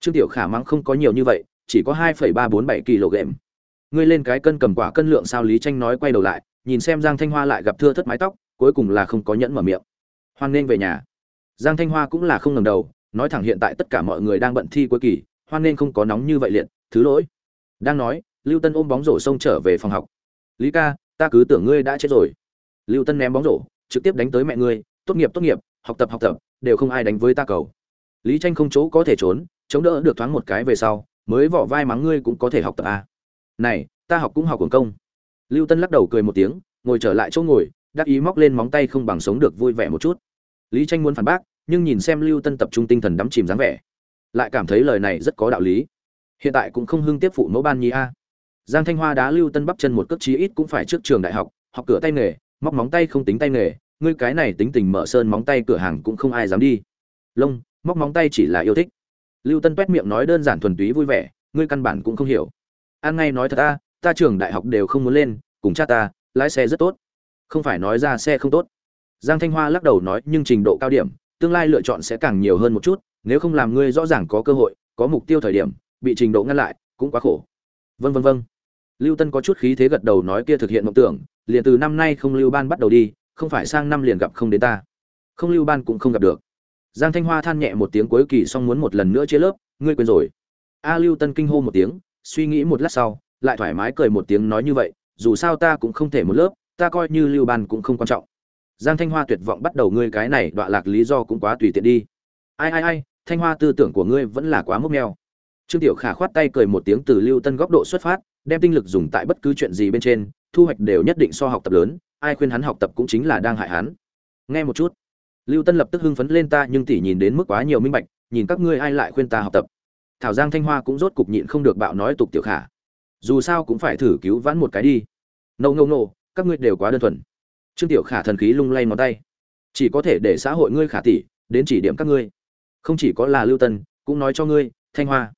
Trương tiểu khả mắng không có nhiều như vậy, chỉ có hai phẩy ba bốn bảy kg. Ngươi lên cái cân cầm quả cân lượng sao lý tranh nói quay đầu lại, nhìn xem giang thanh hoa lại gặp thưa thất mái tóc, cuối cùng là không có nhẫn mở miệng. Hoan nên về nhà. Giang thanh hoa cũng là không ngầm đầu, nói thẳng hiện tại tất cả mọi người đang bận thi cuối kỳ, hoan nên không có nóng như vậy liệt, thứ lỗi. Đang nói, lưu tân ôm bóng rổ xông trở về phòng học. Lý ca ta cứ tưởng ngươi đã chết rồi. Lưu tân ném bóng rổ, trực tiếp đánh tới mẹ ngươi, tốt nghiệp tốt nghiệp, học tập học tập, đều không ai đánh với ta cầu. Lý tranh không chỗ có thể trốn, chống đỡ được thoáng một cái về sau, mới vỏ vai mắng ngươi cũng có thể học tập à. này, ta học cũng học cuồng công. Lưu tân lắc đầu cười một tiếng, ngồi trở lại chỗ ngồi, đắc ý móc lên móng tay không bằng sống được vui vẻ một chút. Lý tranh muốn phản bác, nhưng nhìn xem lưu tân tập trung tinh thần đắm chìm dáng vẻ, lại cảm thấy lời này rất có đạo lý. Hiện tại cũng không hưng tiếp phụ mẫu ban nhi a giang thanh hoa đá lưu tân bắp chân một cước chí ít cũng phải trước trường đại học học cửa tay nghề, móc móng tay không tính tay nghề, ngươi cái này tính tình mở sơn móng tay cửa hàng cũng không ai dám đi. Lông, móc móng tay chỉ là yêu thích. Lưu tân toét miệng nói đơn giản thuần túy vui vẻ, ngươi căn bản cũng không hiểu. An ngay nói thật ta ta trường đại học đều không muốn lên, cùng cha ta, lái xe rất tốt. Không phải nói ra xe không tốt. Giang thanh hoa lắc đầu nói, nhưng trình độ cao điểm, tương lai lựa chọn sẽ càng nhiều hơn một chút, nếu không làm ngươi rõ ràng có cơ hội, có mục tiêu thời điểm, bị trình độ ngăn lại, cũng quá khổ. Vân vân vân lưu tân có chút khí thế gật đầu nói kia thực hiện mộng tưởng, liền từ năm nay không lưu ban bắt đầu đi, không phải sang năm liền gặp không đến ta. Không lưu ban cũng không gặp được. Giang thanh hoa than nhẹ một tiếng cuối kỳ xong muốn một lần nữa chia lớp, ngươi quên rồi. A lưu tân kinh hô một tiếng, suy nghĩ một lát sau, lại thoải mái cười một tiếng nói như vậy, dù sao ta cũng không thể một lớp, ta coi như lưu ban cũng không quan trọng. Giang thanh hoa tuyệt vọng bắt đầu ngươi cái này đọa lạc lý do cũng quá tùy tiện đi. Ai ai ai, thanh hoa tư tưởng của ngươi vẫn là quá mốc meo. Trương tiểu khả khoát tay cười một tiếng từ lưu tân góc độ xuất phát đem tinh lực dùng tại bất cứ chuyện gì bên trên, thu hoạch đều nhất định so học tập lớn, ai khuyên hắn học tập cũng chính là đang hại hắn. Nghe một chút, lưu tân lập tức hưng phấn lên ta, nhưng tỷ nhìn đến mức quá nhiều minh bạch, nhìn các ngươi ai lại khuyên ta học tập. Thảo giang thanh hoa cũng rốt cục nhịn không được bạo nói tục tiểu khả. Dù sao cũng phải thử cứu vãn một cái đi. Nâu nâu nâu các ngươi đều quá đơn thuần. Trương tiểu khả thần khí lung lay ngón tay. Chỉ có thể để xã hội ngươi khả tỷ đến chỉ điểm các ngươi. Không chỉ có là lưu tân, cũng nói cho ngươi, thanh hoa.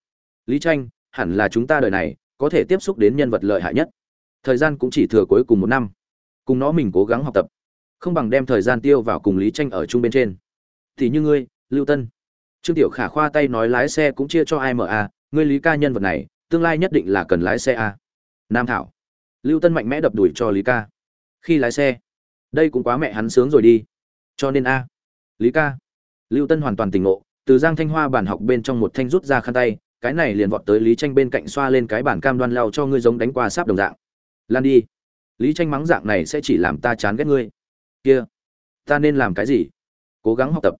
Lý tranh, hẳn là chúng ta đời này có thể tiếp xúc đến nhân vật lợi hại nhất. Thời gian cũng chỉ thừa cuối cùng một năm. Cùng nó mình cố gắng học tập. Không bằng đem thời gian tiêu vào cùng lý tranh ở chung bên trên. Thì như ngươi, lưu tân. Trương tiểu khả khoa tay nói lái xe cũng chia cho ai mở a, ngươi lý ca nhân vật này, tương lai nhất định là cần lái xe a. Nam thảo. Lưu tân mạnh mẽ đập đuổi cho lý ca. Khi lái xe, đây cũng quá mẹ hắn sướng rồi đi. Cho nên a. Lý ca. Lưu tân hoàn toàn tỉnh ngộ, từ giang thanh hoa bản học bên trong một thanh rút ra khăn tay cái này liền vọt tới lý tranh bên cạnh xoa lên cái bản cam đoan lao cho ngươi giống đánh qua sáp đồng dạng. Lan đi. Lý tranh mắng dạng này sẽ chỉ làm ta chán ghét ngươi. Kia, ta nên làm cái gì? Cố gắng học tập.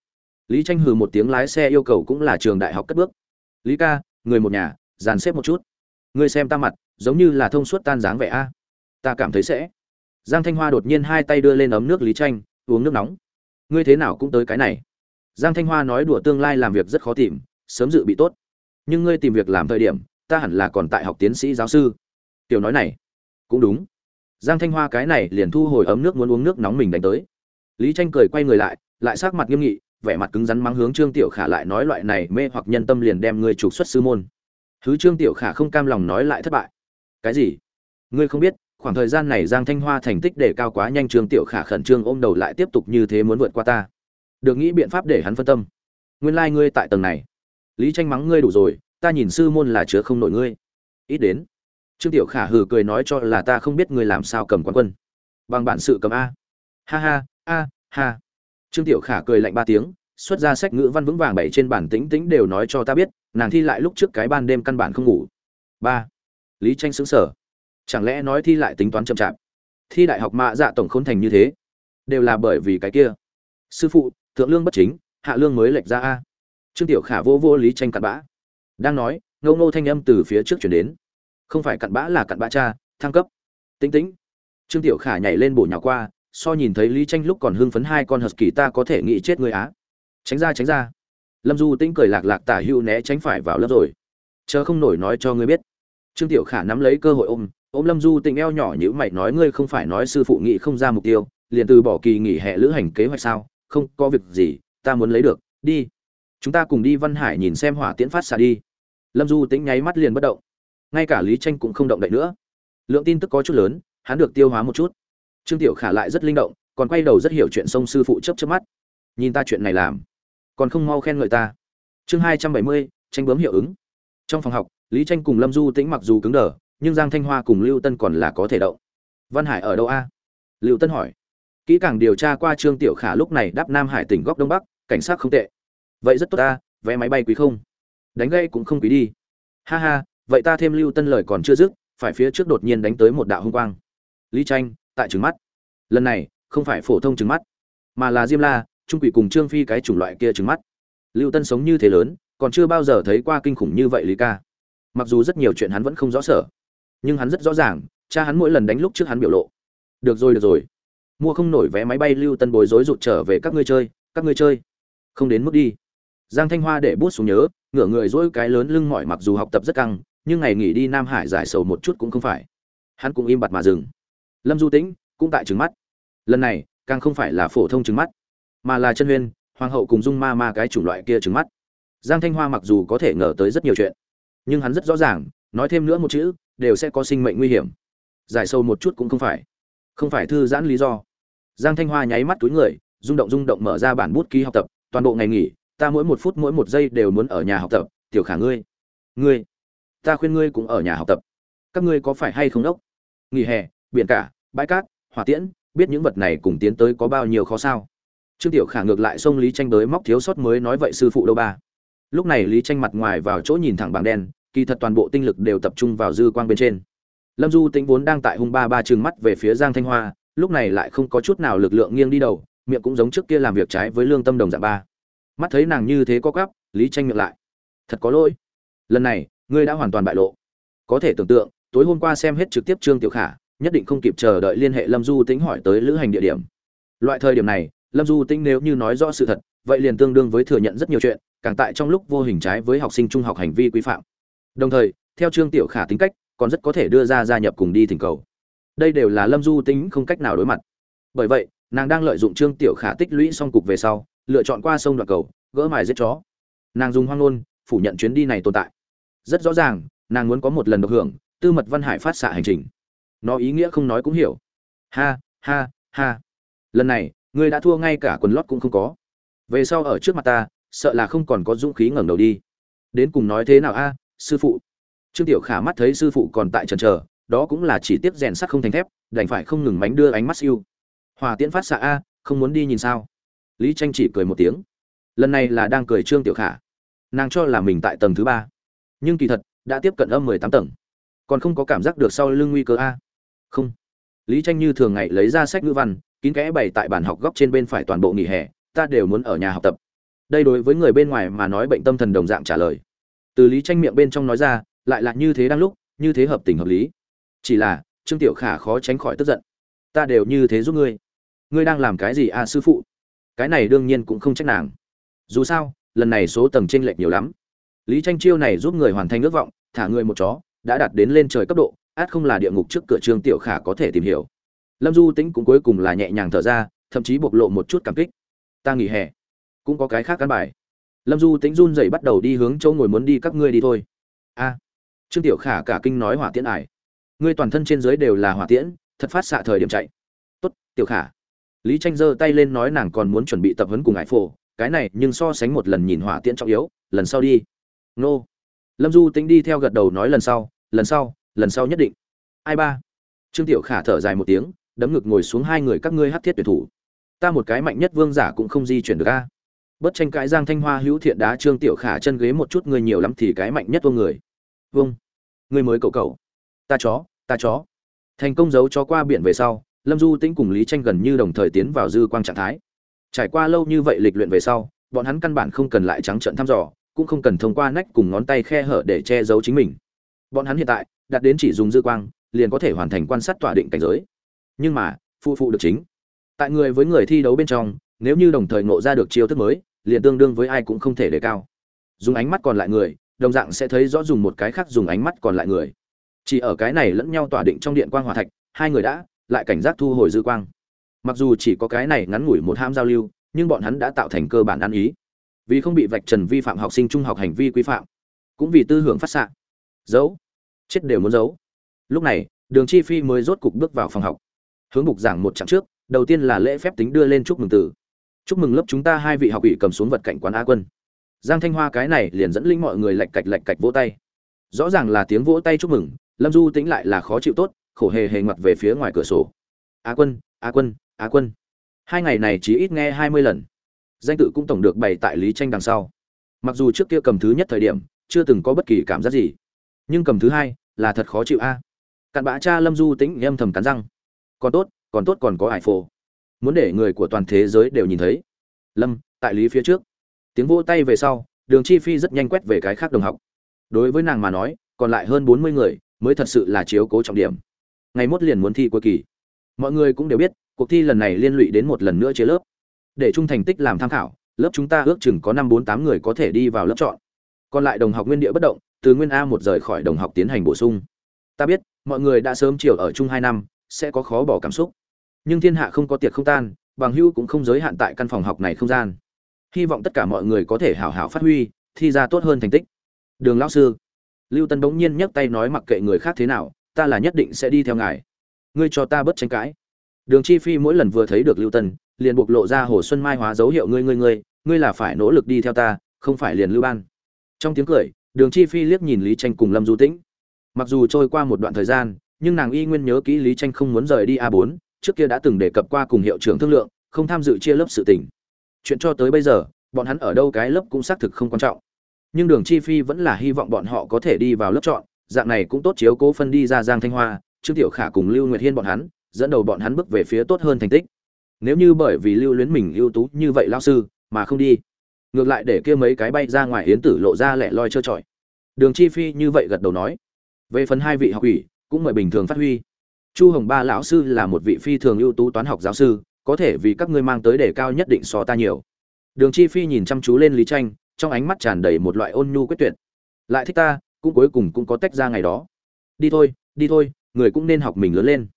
Lý tranh hừ một tiếng lái xe yêu cầu cũng là trường đại học cất bước. Lý ca, người một nhà, dàn xếp một chút. Ngươi xem ta mặt, giống như là thông suốt tan dáng vẻ a. Ta cảm thấy sẽ. Giang thanh hoa đột nhiên hai tay đưa lên ấm nước lý tranh uống nước nóng. Ngươi thế nào cũng tới cái này. Giang thanh hoa nói đùa tương lai làm việc rất khó tìm, sớm dự bị tốt nhưng ngươi tìm việc làm thời điểm, ta hẳn là còn tại học tiến sĩ giáo sư. Tiểu nói này, cũng đúng. Giang thanh hoa cái này liền thu hồi ấm nước muốn uống nước nóng mình đánh tới. Lý tranh cười quay người lại lại sắc mặt nghiêm nghị, vẻ mặt cứng rắn mắng hướng trương tiểu khả lại nói loại này mê hoặc nhân tâm liền đem ngươi trục xuất sư môn. Thứ trương tiểu khả không cam lòng nói lại thất bại. Cái gì? Ngươi không biết, khoảng thời gian này giang thanh hoa thành tích để cao quá nhanh trương tiểu khả khẩn trương ôm đầu lại tiếp tục như thế muốn vượt qua ta. Được nghĩ biện pháp để hắn phân tâm. Nguyên lai ngươi tại tầng này lý tranh mắng ngươi đủ rồi ta nhìn sư môn là chứa không nổi ngươi. Ít đến. Trương tiểu khả hừ cười nói cho là ta không biết ngươi làm sao cầm quán quân. Bằng bản sự cầm a. Ha ha a ha. Trương tiểu khả cười lạnh ba tiếng xuất ra sách ngữ văn vững vàng bảy trên bản tĩnh tĩnh đều nói cho ta biết nàng thi lại lúc trước cái ban đêm căn bản không ngủ. Ba. Lý tranh sững sờ, chẳng lẽ nói thi lại tính toán chậm chạp? Thi đại học mạ dạ tổng khôn thành như thế đều là bởi vì cái kia. Sư phụ thượng lương bất chính hạ lương mới lệch ra a trương tiểu khả vô vô lý tranh cặn bã. Đang nói, ngâu ngô thanh âm từ phía trước chuyển đến. Không phải cặn bã là cặn bã cha, thăng cấp. Tính tĩnh trương tiểu khả nhảy lên bổ nhào qua, so nhìn thấy lý tranh lúc còn hưng phấn hai con hợp kỳ ta có thể nghĩ chết người á. Tránh ra tránh ra. Lâm du tĩnh cười lạc lạc tả hữu né tránh phải vào lớp rồi. Chờ không nổi nói cho ngươi biết. Trương tiểu khả nắm lấy cơ hội ôm ôm lâm du tĩnh eo nhỏ nhữ mày nói ngươi không phải nói sư phụ nghị không ra mục tiêu, liền từ bỏ kỳ nghỉ hè lữ hành kế hoạch sao, không có việc gì, ta muốn lấy được, đi chúng ta cùng đi văn hải nhìn xem hỏa tiễn phát xạ đi. Lâm du tĩnh nháy mắt liền bất động. Ngay cả lý tranh cũng không động đậy nữa. Lượng tin tức có chút lớn, hắn được tiêu hóa một chút. Trương tiểu khả lại rất linh động, còn quay đầu rất hiểu chuyện sông sư phụ chấp chấp mắt. Nhìn ta chuyện này làm, còn không mau khen ngợi ta. Chương hai trăm bảy mươi, tranh bướm hiệu ứng. Trong phòng học, lý tranh cùng lâm du tĩnh mặc dù cứng đờ, nhưng giang thanh hoa cùng lưu tân còn là có thể động. Văn hải ở đâu a? Lưu tân hỏi. Kỹ càng điều tra qua trương tiểu khả lúc này đáp nam hải tỉnh góc đông bắc, cảnh sát không tệ vậy rất tốt ta, vé máy bay quý không? Đánh gây cũng không quý đi. Ha ha, vậy ta thêm lưu tân lời còn chưa dứt, phải phía trước đột nhiên đánh tới một đạo hung quang. Lý tranh, tại trứng mắt. Lần này, không phải phổ thông trứng mắt, mà là diêm la, trung quỷ cùng trương phi cái chủng loại kia trứng mắt. Lưu tân sống như thế lớn, còn chưa bao giờ thấy qua kinh khủng như vậy lý ca. Mặc dù rất nhiều chuyện hắn vẫn không rõ sở, nhưng hắn rất rõ ràng, cha hắn mỗi lần đánh lúc trước hắn biểu lộ. Được rồi được rồi. Mua không nổi vé máy bay lưu tân bồi rối rụt trở về các ngươi chơi, các ngươi chơi. Không đến mức đi giang thanh hoa để bút xuống nhớ, ngửa người dỗi cái lớn lưng mỏi mặc dù học tập rất căng, nhưng ngày nghỉ đi nam hải giải sầu một chút cũng không phải. Hắn cũng im bặt mà dừng. Lâm du tĩnh cũng tại trứng mắt. Lần này, càng không phải là phổ thông trứng mắt, mà là chân huyên, hoàng hậu cùng dung ma ma cái chủng loại kia trứng mắt. Giang thanh hoa mặc dù có thể ngờ tới rất nhiều chuyện, nhưng hắn rất rõ ràng, nói thêm nữa một chữ, đều sẽ có sinh mệnh nguy hiểm. Giải sâu một chút cũng không phải. Không phải thư giãn lý do. Giang thanh hoa nháy mắt túi người, rung động rung động mở ra bản bút ký học tập, toàn bộ ngày nghỉ ta mỗi một phút mỗi một giây đều muốn ở nhà học tập, tiểu khả ngươi ngươi, ta khuyên ngươi cũng ở nhà học tập. Các ngươi có phải hay không đốc? Nghỉ hè, biển cả, bãi cát, hỏa tiễn, biết những vật này cùng tiến tới có bao nhiêu khó sao? Trương tiểu khả ngược lại xông lý tranh tới móc thiếu sót mới nói vậy sư phụ đâu ba? Lúc này lý tranh mặt ngoài vào chỗ nhìn thẳng bảng đen, kỳ thật toàn bộ tinh lực đều tập trung vào dư quang bên trên. Lâm du tĩnh vốn đang tại hung ba ba trừng mắt về phía giang thanh hoa, lúc này lại không có chút nào lực lượng nghiêng đi đầu, miệng cũng giống trước kia làm việc trái với lương tâm đồng dạng ba mắt thấy nàng như thế có cắp lý tranh miệng lại. Thật có lỗi. Lần này, ngươi đã hoàn toàn bại lộ. Có thể tưởng tượng, tối hôm qua xem hết trực tiếp trương tiểu khả, nhất định không kịp chờ đợi liên hệ lâm du tính hỏi tới lữ hành địa điểm. Loại thời điểm này, lâm du tính nếu như nói rõ sự thật, vậy liền tương đương với thừa nhận rất nhiều chuyện, càng tại trong lúc vô hình trái với học sinh trung học hành vi quy phạm. Đồng thời, theo trương tiểu khả tính cách, còn rất có thể đưa ra gia nhập cùng đi thỉnh cầu. Đây đều là lâm du tính không cách nào đối mặt. Bởi vậy, nàng đang lợi dụng trương tiểu khả tích lũy xong cục về sau lựa chọn qua sông đoạn cầu, gỡ mài giết chó. Nàng dùng hoang ngôn, phủ nhận chuyến đi này tồn tại. Rất rõ ràng, nàng muốn có một lần được hưởng, tư mật văn hải phát xạ hành trình. Nó ý nghĩa không nói cũng hiểu. Ha ha ha. Lần này, ngươi đã thua ngay cả quần lót cũng không có. Về sau ở trước mặt ta, sợ là không còn có dũng khí ngẩng đầu đi. Đến cùng nói thế nào a, sư phụ? Trương tiểu khả mắt thấy sư phụ còn tại trần trờ đó cũng là chỉ tiếp rèn sắt không thành thép, đành phải không ngừng mánh đưa ánh mắt siêu. Hòa tiễn phát xạ a, không muốn đi nhìn sao? Lý tranh chỉ cười một tiếng. Lần này là đang cười trương tiểu khả. Nàng cho là mình tại tầng thứ ba. Nhưng kỳ thật, đã tiếp cận âm mười tám tầng. Còn không có cảm giác được sau lưng nguy cơ a. Không. Lý tranh như thường ngày lấy ra sách ngữ văn, kín kẽ bày tại bàn học góc trên bên phải toàn bộ nghỉ hè, ta đều muốn ở nhà học tập. Đây đối với người bên ngoài mà nói bệnh tâm thần đồng dạng trả lời. Từ lý tranh miệng bên trong nói ra, lại là như thế đang lúc, như thế hợp tình hợp lý. Chỉ là, trương tiểu khả khó tránh khỏi tức giận. Ta đều như thế giúp ngươi. Ngươi đang làm cái gì à sư phụ? Cái này đương nhiên cũng không trách nàng. Dù sao, lần này số tầng tranh lệch nhiều lắm. Lý tranh chiêu này giúp người hoàn thành ước vọng, thả người một chó, đã đạt đến lên trời cấp độ, át không là địa ngục trước cửa trương tiểu khả có thể tìm hiểu. Lâm du tĩnh cũng cuối cùng là nhẹ nhàng thở ra, thậm chí bộc lộ một chút cảm kích. Ta nghỉ hè, cũng có cái khác căn bài. Lâm du tĩnh run rẩy bắt đầu đi hướng chỗ ngồi muốn đi các ngươi đi thôi. A, trương tiểu khả cả kinh nói hỏa tiễn ải. Ngươi toàn thân trên dưới đều là hỏa tiễn, thật phát xạ thời điểm chạy. Tốt, tiểu khả lý tranh giơ tay lên nói nàng còn muốn chuẩn bị tập huấn cùng ải phổ. Cái này, nhưng so sánh một lần nhìn hỏa tiễn trọng yếu, lần sau đi. Nô. Lâm du tính đi theo gật đầu nói lần sau lần sau lần sau nhất định. Ai ba? Trương tiểu khả thở dài một tiếng, đấm ngực ngồi xuống hai người các ngươi hát thiết tuyển thủ. Ta một cái mạnh nhất vương giả cũng không di chuyển được a. Bất tranh cãi giang thanh hoa hữu thiện đá trương tiểu khả chân ghế một chút người nhiều lắm thì cái mạnh nhất vương người. Vương. Người mới cậu cậu. ta chó ta chó. Thành công giấu chó qua biển về sau lâm du tĩnh cùng lý tranh gần như đồng thời tiến vào dư quang trạng thái. Trải qua lâu như vậy lịch luyện về sau, bọn hắn căn bản không cần lại trắng trợn thăm dò, cũng không cần thông qua nách cùng ngón tay khe hở để che giấu chính mình. Bọn hắn hiện tại đạt đến chỉ dùng dư quang, liền có thể hoàn thành quan sát tỏa định cảnh giới. Nhưng mà phụ phụ được chính. Tại người với người thi đấu bên trong, nếu như đồng thời ngộ ra được chiêu thức mới, liền tương đương với ai cũng không thể đề cao. Dùng ánh mắt còn lại người, đồng dạng sẽ thấy rõ dùng một cái khác dùng ánh mắt còn lại người. Chỉ ở cái này lẫn nhau tỏa định trong điện quang hòa thạch, hai người đã lại cảnh giác thu hồi dư quang. Mặc dù chỉ có cái này ngắn ngủi một ham giao lưu, nhưng bọn hắn đã tạo thành cơ bản ăn ý. Vì không bị vạch trần vi phạm học sinh trung học hành vi quy phạm, cũng vì tư hưởng phát xạ. Giấu. Chết đều muốn giấu. Lúc này, đường chi phi mới rốt cục bước vào phòng học. Hướng bục giảng một chặng trước, đầu tiên là lễ phép tính đưa lên chúc mừng từ. Chúc mừng lớp chúng ta hai vị học ủy cầm xuống vật cạnh quán a quân. Giang thanh hoa cái này liền dẫn linh mọi người lạch cạch lạch cạch vỗ tay. Rõ ràng là tiếng vỗ tay chúc mừng, lâm du tính lại là khó chịu tốt khổ hề hề ngoặt về phía ngoài cửa sổ. A quân a quân a quân. Hai ngày này chỉ ít nghe hai mươi lần. Danh tự cũng tổng được bày tại lý tranh đằng sau. Mặc dù trước kia cầm thứ nhất thời điểm, chưa từng có bất kỳ cảm giác gì, nhưng cầm thứ hai là thật khó chịu a. Cặn bã cha lâm du tĩnh em thầm cắn răng. Còn tốt còn tốt còn có ải phổ. Muốn để người của toàn thế giới đều nhìn thấy. Lâm, tại lý phía trước. Tiếng vỗ tay về sau, đường chi phi rất nhanh quét về cái khác đồng học. Đối với nàng mà nói, còn lại hơn bốn mươi người mới thật sự là chiếu cố trọng điểm ngày mốt liền muốn thi cuối kỳ. Mọi người cũng đều biết, cuộc thi lần này liên lụy đến một lần nữa chế lớp. Để chung thành tích làm tham khảo, lớp chúng ta ước chừng có năm bốn tám người có thể đi vào lớp chọn. Còn lại đồng học nguyên địa bất động, từ nguyên a một rời khỏi đồng học tiến hành bổ sung. Ta biết, mọi người đã sớm chiều ở chung hai năm, sẽ có khó bỏ cảm xúc. Nhưng thiên hạ không có tiệc không tan, bằng hữu cũng không giới hạn tại căn phòng học này không gian. Hy vọng tất cả mọi người có thể hảo hảo phát huy, thi ra tốt hơn thành tích. Đường lão sư. Lưu tân bỗng nhiên nhấc tay nói mặc kệ người khác thế nào ta là nhất định sẽ đi theo ngài. Ngươi cho ta bớt tranh cãi. Đường chi phi mỗi lần vừa thấy được lưu tân, liền buộc lộ ra hồ xuân mai hóa dấu hiệu ngươi ngươi ngươi ngươi là phải nỗ lực đi theo ta, không phải liền lưu ban. Trong tiếng cười, đường chi phi liếc nhìn lý tranh cùng lâm du tĩnh. Mặc dù trôi qua một đoạn thời gian, nhưng nàng y nguyên nhớ kỹ lý tranh không muốn rời đi a 4 trước kia đã từng đề cập qua cùng hiệu trưởng thương lượng, không tham dự chia lớp sự tình. Chuyện cho tới bây giờ, bọn hắn ở đâu cái lớp cũng xác thực không quan trọng. Nhưng đường chi phi vẫn là hy vọng bọn họ có thể đi vào lớp chọn dạng này cũng tốt chiếu cố phân đi ra giang thanh hoa, trương tiểu khả cùng lưu nguyệt hiên bọn hắn, dẫn đầu bọn hắn bước về phía tốt hơn thành tích. Nếu như bởi vì lưu luyến mình ưu tú như vậy lao sư, mà không đi, ngược lại để kia mấy cái bay ra ngoài hiến tử lộ ra lẻ loi trơ trọi. Đường chi phi như vậy gật đầu nói. Về phần hai vị học ủy, cũng mời bình thường phát huy. Chu hồng ba lão sư là một vị phi thường ưu tú toán học giáo sư, có thể vì các ngươi mang tới đề cao nhất định so ta nhiều. Đường chi phi nhìn chăm chú lên lý tranh, trong ánh mắt tràn đầy một loại ôn nhu quyết tuyệt. Lại thích ta cũng cuối cùng cũng có tách ra ngày đó. Đi thôi đi thôi, người cũng nên học mình lớn lên.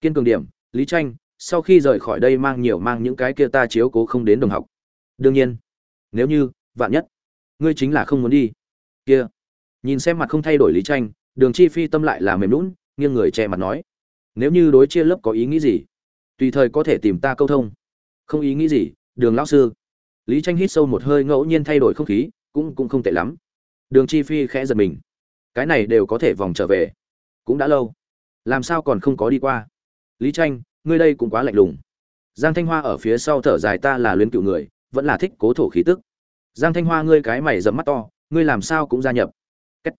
Kiên cường điểm, lý tranh, sau khi rời khỏi đây mang nhiều mang những cái kia ta chiếu cố không đến đồng học. Đương nhiên, nếu như, vạn nhất, ngươi chính là không muốn đi. Kia, nhìn xem mặt không thay đổi lý tranh, đường chi phi tâm lại là mềm lún nghiêng người che mặt nói. Nếu như đối chia lớp có ý nghĩ gì, tùy thời có thể tìm ta câu thông. Không ý nghĩ gì, đường lão sư. Lý tranh hít sâu một hơi ngẫu nhiên thay đổi không khí, cũng cũng không tệ lắm. Đường chi phi khẽ giật mình cái này đều có thể vòng trở về. Cũng đã lâu. Làm sao còn không có đi qua? Lý tranh, ngươi đây cũng quá lạnh lùng. Giang thanh hoa ở phía sau thở dài ta là luyến cựu người, vẫn là thích cố thổ khí tức. Giang thanh hoa ngươi cái mày dầm mắt to, ngươi làm sao cũng gia nhập. Cách.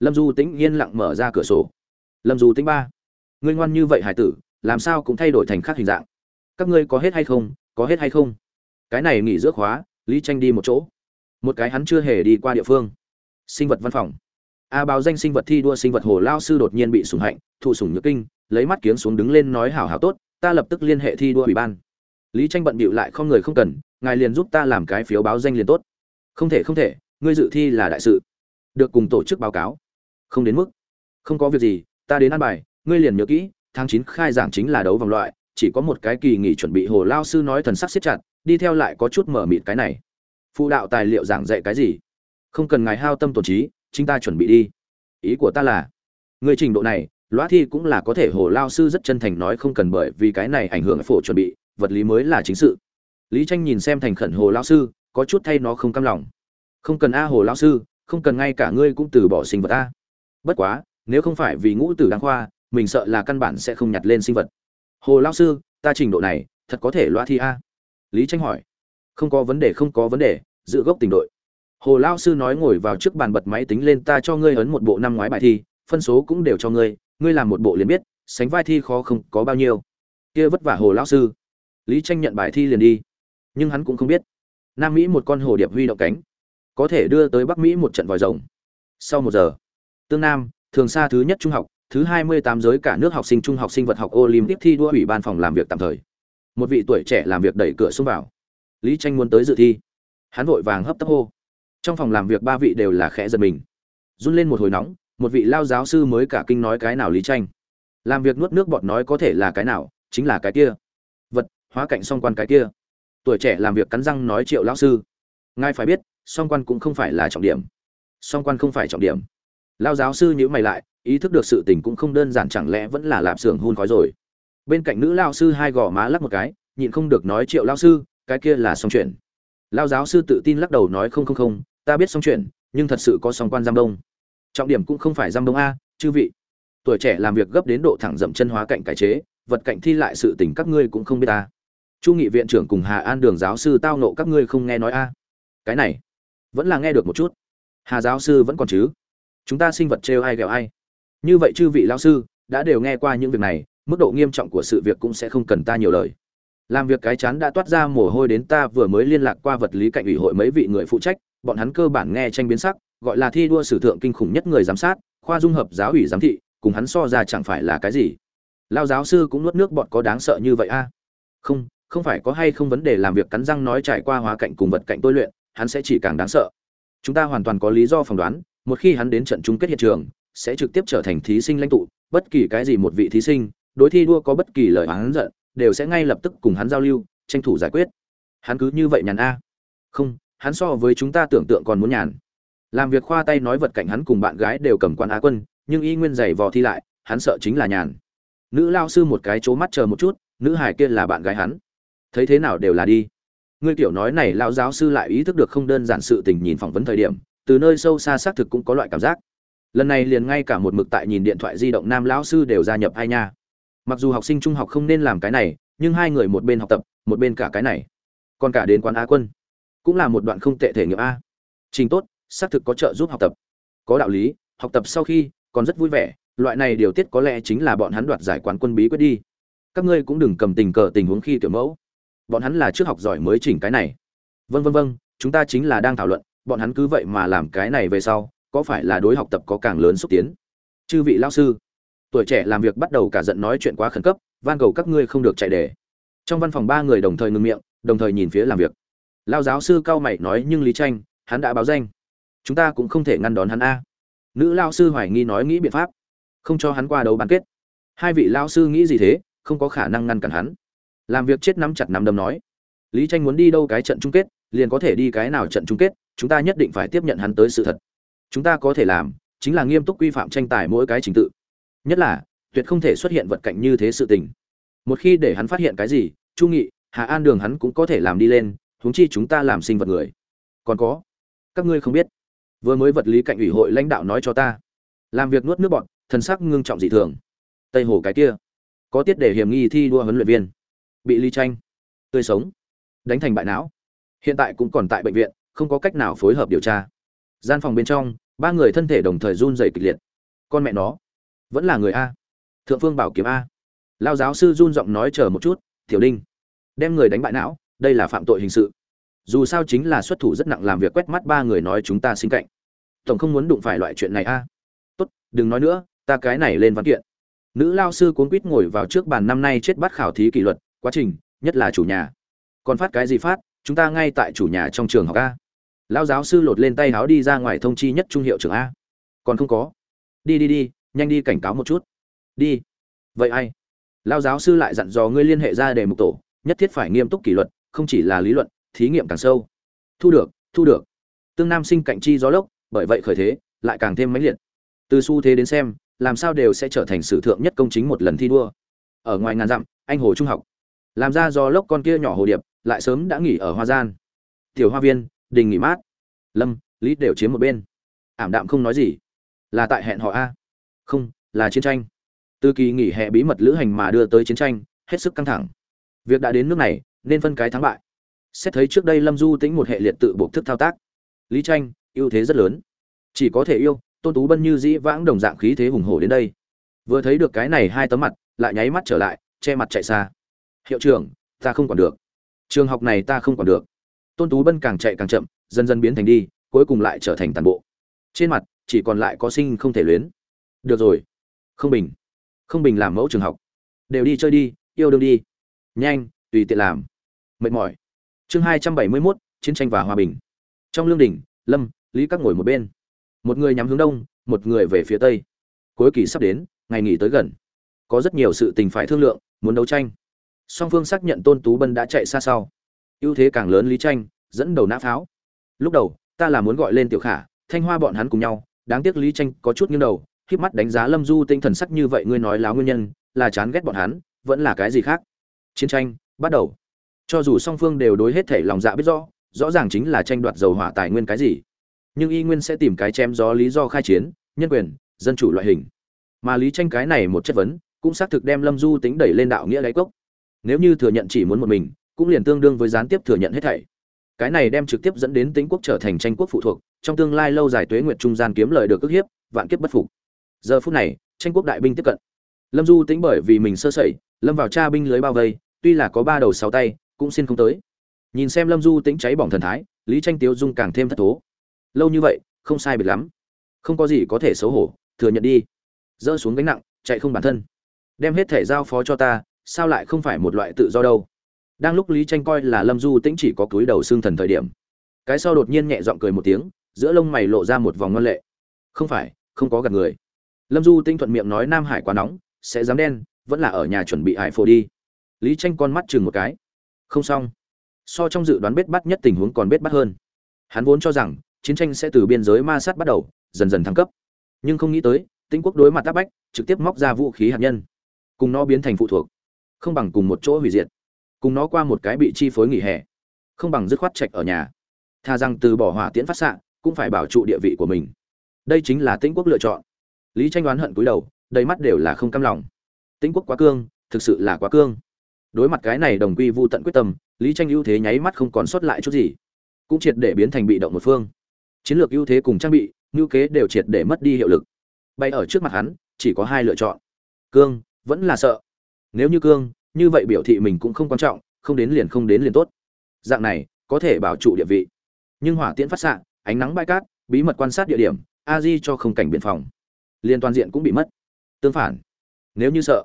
lâm du tĩnh yên lặng mở ra cửa sổ. Lâm du tĩnh ba. Ngươi ngoan như vậy hải tử, làm sao cũng thay đổi thành khác hình dạng. Các ngươi có hết hay không, có hết hay không? Cái này nghỉ giữa khóa, lý tranh đi một chỗ. Một cái hắn chưa hề đi qua địa phương. Sinh vật văn phòng a báo danh sinh vật thi đua sinh vật hồ lao sư đột nhiên bị sủng hạnh, thụ sủng nhược kinh, lấy mắt kiếng xuống đứng lên nói hảo hảo tốt, ta lập tức liên hệ thi đua ủy ban. Lý tranh bận bịu lại không người không cần, ngài liền giúp ta làm cái phiếu báo danh liền tốt. Không thể không thể, ngươi dự thi là đại sự. Được cùng tổ chức báo cáo. Không đến mức. Không có việc gì, ta đến ăn bài, ngươi liền nhớ kỹ, tháng chín khai giảng chính là đấu vòng loại, chỉ có một cái kỳ nghỉ chuẩn bị hồ lao sư nói thần sắc siết chặt, đi theo lại có chút mở mịt cái này. Phụ đạo tài liệu giảng dạy cái gì? Không cần ngài hao tâm tổn trí chính ta chuẩn bị đi. Ý của ta là, người trình độ này loa thi cũng là có thể hồ lao sư rất chân thành nói không cần bởi vì cái này ảnh hưởng phổ chuẩn bị, vật lý mới là chính sự. Lý tranh nhìn xem thành khẩn hồ lao sư, có chút thay nó không cam lòng. Không cần a hồ lao sư, không cần ngay cả ngươi cũng từ bỏ sinh vật a. Bất quá, nếu không phải vì ngũ tử đáng khoa, mình sợ là căn bản sẽ không nhặt lên sinh vật. Hồ lao sư, ta trình độ này, thật có thể loa thi a. Lý tranh hỏi. Không có vấn đề, không có vấn đề, giữ gốc tình đội hồ lao sư nói ngồi vào trước bàn bật máy tính lên ta cho ngươi ấn một bộ năm ngoái bài thi, phân số cũng đều cho ngươi ngươi làm một bộ liền biết, sánh vai thi khó không có bao nhiêu. Kia vất vả hồ lao sư. Lý tranh nhận bài thi liền đi. Nhưng hắn cũng không biết. Nam mỹ một con hồ điệp huy động cánh, có thể đưa tới bắc mỹ một trận vòi rồng. Sau một giờ, tương nam, thường xa thứ nhất trung học, thứ hai mươi tám giới cả nước học sinh trung học sinh vật học olympic thi đua ủy ban phòng làm việc tạm thời. Một vị tuổi trẻ làm việc đẩy cửa xông vào. Lý tranh muốn tới dự thi. Hắn vội vàng hấp tấp hô trong phòng làm việc ba vị đều là khẽ giật mình. Run lên một hồi nóng, một vị lao giáo sư mới cả kinh nói cái nào lý tranh làm việc nuốt nước bọt nói có thể là cái nào, chính là cái kia. Vật, hóa cạnh song quan cái kia. Tuổi trẻ làm việc cắn răng nói triệu lão sư. Ngài phải biết, song quan cũng không phải là trọng điểm. Song quan không phải trọng điểm. Lao giáo sư nhữ mày lại, ý thức được sự tình cũng không đơn giản chẳng lẽ vẫn là lạp xưởng hun khói rồi. Bên cạnh nữ lao sư hai gò má lắc một cái, nhịn không được nói triệu lao sư, cái kia là xong chuyện. Lao giáo sư tự tin lắc đầu nói không không không ta biết xong chuyện, nhưng thật sự có song quan giam đông. Trọng điểm cũng không phải giam đông a, chư vị. Tuổi trẻ làm việc gấp đến độ thẳng dậm chân hóa cạnh cải chế, vật cạnh thi lại sự tình các ngươi cũng không biết ta chu nghị viện trưởng cùng hà an đường giáo sư tao nộ các ngươi không nghe nói a. Cái này, vẫn là nghe được một chút. Hà giáo sư vẫn còn chứ? Chúng ta sinh vật trêu ai ghẹo ai? Như vậy chư vị lao sư, đã đều nghe qua những việc này, mức độ nghiêm trọng của sự việc cũng sẽ không cần ta nhiều lời. Làm việc cái chán đã toát ra mồ hôi đến ta vừa mới liên lạc qua vật lý cạnh ủy hội mấy vị người phụ trách bọn hắn cơ bản nghe tranh biến sắc, gọi là thi đua sử thượng kinh khủng nhất người giám sát, khoa dung hợp giáo ủy giám thị, cùng hắn so ra chẳng phải là cái gì. Lao giáo sư cũng nuốt nước bọn có đáng sợ như vậy a? Không không phải có hay không vấn đề làm việc cắn răng nói trải qua hóa cạnh cùng vật cạnh tôi luyện, hắn sẽ chỉ càng đáng sợ. Chúng ta hoàn toàn có lý do phỏng đoán, một khi hắn đến trận chung kết hiện trường, sẽ trực tiếp trở thành thí sinh lãnh tụ, bất kỳ cái gì một vị thí sinh, đối thi đua có bất kỳ lời hắn giận, đều sẽ ngay lập tức cùng hắn giao lưu, tranh thủ giải quyết. Hắn cứ như vậy nhàn a? Không hắn so với chúng ta tưởng tượng còn muốn nhàn. Làm việc khoa tay nói vật cảnh hắn cùng bạn gái đều cầm quan á quân, nhưng y nguyên giày vò thi lại, hắn sợ chính là nhàn. Nữ lao sư một cái c mắt chờ một chút, nữ hải kia là bạn gái hắn. Thấy thế nào đều là đi. Ngươi tiểu nói này lão giáo sư lại ý thức được không đơn giản sự tình nhìn phỏng vấn thời điểm, từ nơi sâu xa xác thực cũng có loại cảm giác. Lần này liền ngay cả một mực tại nhìn điện thoại di động nam lão sư đều gia nhập hai nha. Mặc dù học sinh trung học không nên làm cái này, nhưng hai người một bên học tập, một bên cả cái này. Còn cả đến quán á quân cũng là một đoạn không tệ thể nghiệm a. Trình tốt, xác thực có trợ giúp học tập. Có đạo lý, học tập sau khi còn rất vui vẻ, loại này điều tiết có lẽ chính là bọn hắn đoạt giải quán quân bí quyết đi. Các ngươi cũng đừng cầm tình cờ tình huống khi kiểu mẫu. Bọn hắn là trước học giỏi mới chỉnh cái này. Vân vân vân chúng ta chính là đang thảo luận, bọn hắn cứ vậy mà làm cái này về sau, có phải là đối học tập có càng lớn xúc tiến? Chư vị lao sư, tuổi trẻ làm việc bắt đầu cả giận nói chuyện quá khẩn cấp, van cầu các ngươi không được chạy đề. Trong văn phòng ba người đồng thời ngưng miệng, đồng thời nhìn phía làm việc lao giáo sư cao mày nói nhưng lý tranh hắn đã báo danh. Chúng ta cũng không thể ngăn đón hắn a. Nữ lao sư hoài nghi nói nghĩ biện pháp. Không cho hắn qua đấu bán kết. Hai vị lao sư nghĩ gì thế, không có khả năng ngăn cản hắn. Làm việc chết nắm chặt nắm đấm nói. Lý tranh muốn đi đâu cái trận chung kết, liền có thể đi cái nào trận chung kết, chúng ta nhất định phải tiếp nhận hắn tới sự thật. Chúng ta có thể làm, chính là nghiêm túc quy phạm tranh tài mỗi cái trình tự. Nhất là, tuyệt không thể xuất hiện vật cảnh như thế sự tình. Một khi để hắn phát hiện cái gì, chu nghị, hà an đường hắn cũng có thể làm đi lên huống chi chúng ta làm sinh vật người. Còn có, các ngươi không biết, vừa mới vật lý cạnh ủy hội lãnh đạo nói cho ta, làm việc nuốt nước bọn thần sắc ngưng trọng dị thường. Tây hồ cái kia, có tiết để hiểm nghi thi đua huấn luyện viên, bị ly tranh, tươi sống, đánh thành bại não. Hiện tại cũng còn tại bệnh viện, không có cách nào phối hợp điều tra. Gian phòng bên trong, ba người thân thể đồng thời run rẩy kịch liệt. Con mẹ nó, vẫn là người a. Thượng phương bảo kiếm a. Lao giáo sư run giọng nói chờ một chút, tiểu đinh, đem người đánh bại não đây là phạm tội hình sự. Dù sao chính là xuất thủ rất nặng làm việc quét mắt ba người nói chúng ta sinh cạnh. Tổng không muốn đụng phải loại chuyện này a. Tốt, đừng nói nữa, ta cái này lên văn kiện. Nữ lao sư cuốn quýt ngồi vào trước bàn năm nay chết bắt khảo thí kỷ luật, quá trình, nhất là chủ nhà. Còn phát cái gì phát, chúng ta ngay tại chủ nhà trong trường học a. Lao giáo sư lột lên tay háo đi ra ngoài thông chi nhất trung hiệu trưởng a. Còn không có. Đi đi đi, nhanh đi cảnh cáo một chút. Đi. Vậy ai? Lao giáo sư lại dặn dò ngươi liên hệ ra đề mục tổ, nhất thiết phải nghiêm túc kỷ luật không chỉ là lý luận, thí nghiệm càng sâu. Thu được thu được. Tương nam sinh cạnh chi gió lốc, bởi vậy khởi thế, lại càng thêm mãnh liệt. Từ xu thế đến xem, làm sao đều sẽ trở thành sử thượng nhất công chính một lần thi đua. Ở ngoài ngàn dặm, anh hồ trung học. Làm ra do lốc con kia nhỏ hồ điệp, lại sớm đã nghỉ ở hoa gian. Tiểu hoa viên, đình nghỉ mát. Lâm, lý đều chiếm một bên. Ảm đạm không nói gì. Là tại hẹn họ a. Không, là chiến tranh. Từ kỳ nghỉ hè bí mật lữ hành mà đưa tới chiến tranh, hết sức căng thẳng. Việc đã đến nước này nên phân cái thắng bại. Xét thấy trước đây lâm du tính một hệ liệt tự buộc thức thao tác. Lý tranh, ưu thế rất lớn. Chỉ có thể yêu, tôn tú bân như dĩ vãng đồng dạng khí thế hùng hổ đến đây. Vừa thấy được cái này hai tấm mặt, lại nháy mắt trở lại, che mặt chạy xa. Hiệu trưởng, ta không còn được. Trường học này ta không còn được. Tôn tú bân càng chạy càng chậm, dần dần biến thành đi, cuối cùng lại trở thành tàn bộ. Trên mặt, chỉ còn lại có sinh không thể luyến. Được rồi, không bình không bình làm mẫu trường học. Đều đi chơi đi, yêu đương đi. Nhanh, tùy tiện làm mệt mỏi. Chương hai trăm bảy mươi mốt, chiến tranh và hòa bình. Trong lương đình lâm, lý các ngồi một bên. Một người nhắm hướng đông, một người về phía tây. Cuối kỳ sắp đến, ngày nghỉ tới gần. Có rất nhiều sự tình phải thương lượng, muốn đấu tranh. Song phương xác nhận tôn tú bân đã chạy xa sau. Ưu thế càng lớn lý tranh, dẫn đầu nã pháo. Lúc đầu, ta là muốn gọi lên tiểu khả, thanh hoa bọn hắn cùng nhau. Đáng tiếc lý tranh có chút nghiêng đầu khiếp mắt đánh giá lâm du tinh thần sắc như vậy ngươi nói láo nguyên nhân, là chán ghét bọn hắn, vẫn là cái gì khác? Chiến tranh, bắt đầu cho dù song phương đều đối hết thể lòng dạ biết rõ rõ ràng chính là tranh đoạt dầu hỏa tài nguyên cái gì. Nhưng y nguyên sẽ tìm cái chém gió lý do khai chiến, nhân quyền, dân chủ loại hình. Mà lý tranh cái này một chất vấn, cũng xác thực đem lâm du tính đẩy lên đạo nghĩa đáy cốc. Nếu như thừa nhận chỉ muốn một mình, cũng liền tương đương với gián tiếp thừa nhận hết thảy. Cái này đem trực tiếp dẫn đến tính quốc trở thành tranh quốc phụ thuộc, trong tương lai lâu dài tuế nguyệt trung gian kiếm lời được ức hiếp, vạn kiếp bất phục. Giờ phút này, tranh quốc đại binh tiếp cận. Lâm du tính bởi vì mình sơ sẩy, lâm vào cha binh lưới bao vây, tuy là có ba đầu sáu tay cũng xin không tới. Nhìn xem lâm du tính cháy bỏng thần thái, lý tranh tiếu dung càng thêm thất thố. Lâu như vậy, không sai biệt lắm. Không có gì có thể xấu hổ, thừa nhận đi. Dỡ xuống gánh nặng, chạy không bản thân. Đem hết thể giao phó cho ta, sao lại không phải một loại tự do đâu? Đang lúc lý tranh coi là lâm du tĩnh chỉ có túi đầu xương thần thời điểm, cái sau đột nhiên nhẹ giọng cười một tiếng, giữa lông mày lộ ra một vòng ngân lệ. Không phải, không có gặp người. Lâm du tinh thuận miệng nói nam hải quá nóng, sẽ dám đen, vẫn là ở nhà chuẩn bị hải phổ đi. Lý tranh con mắt chừng một cái không xong. So trong dự đoán bết bắt nhất tình huống còn bết bắt hơn. Hắn vốn cho rằng, chiến tranh sẽ từ biên giới ma sát bắt đầu, dần dần thăng cấp. Nhưng không nghĩ tới Tĩnh quốc đối mặt áp bách, trực tiếp móc ra vũ khí hạt nhân. Cùng nó biến thành phụ thuộc. Không bằng cùng một chỗ hủy diệt. Cùng nó qua một cái bị chi phối nghỉ hè. Không bằng dứt khoát trạch ở nhà. Tha rằng từ bỏ hỏa tiễn phát xạ, cũng phải bảo trụ địa vị của mình. Đây chính là tĩnh quốc lựa chọn. Lý tranh đoán hận cúi đầu, đầy mắt đều là không cam lòng. Tĩnh quốc quá cương, thực sự là quá cương đối mặt cái này đồng quy vu tận quyết tâm, lý tranh ưu thế nháy mắt không còn sót lại chút gì. Cũng triệt để biến thành bị động một phương. Chiến lược ưu thế cùng trang bị ngưu kế đều triệt để mất đi hiệu lực. Bay ở trước mặt hắn, chỉ có hai lựa chọn. Cương, vẫn là sợ. Nếu như cương, như vậy biểu thị mình cũng không quan trọng, không đến liền không đến liền tốt. Dạng này, có thể bảo trụ địa vị. Nhưng hỏa tiễn phát xạ, ánh nắng bãi cát, bí mật quan sát địa điểm, a di cho không cảnh biên phòng. Liên toàn diện cũng bị mất. Tương phản. Nếu như sợ,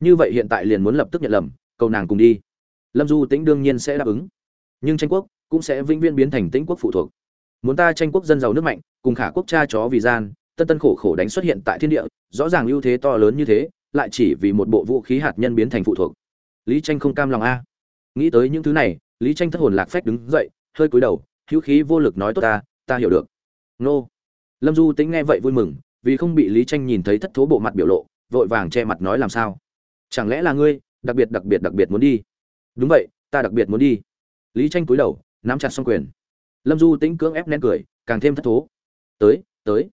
như vậy hiện tại liền muốn lập tức nhận lầm cầu nàng cùng đi. Lâm du tĩnh đương nhiên sẽ đáp ứng. Nhưng tranh quốc cũng sẽ vĩnh viễn biến thành tĩnh quốc phụ thuộc. Muốn ta tranh quốc dân giàu nước mạnh, cùng khả quốc cha chó vì gian, tân tân khổ khổ đánh xuất hiện tại thiên địa, rõ ràng ưu thế to lớn như thế, lại chỉ vì một bộ vũ khí hạt nhân biến thành phụ thuộc. Lý tranh không cam lòng a. Nghĩ tới những thứ này, lý tranh thất hồn lạc phách đứng dậy, hơi cúi đầu, hữu khí vô lực nói tốt ta ta hiểu được. Nô. Lâm du tính nghe vậy vui mừng, vì không bị lý tranh nhìn thấy thất thố bộ mặt biểu lộ, vội vàng che mặt nói làm sao? Chẳng lẽ là ngươi đặc biệt đặc biệt đặc biệt muốn đi. Đúng vậy, ta đặc biệt muốn đi. Lý tranh cúi đầu, nắm chặt song quyền. Lâm du tĩnh cưỡng ép nén cười, càng thêm thất thố. Tới tới.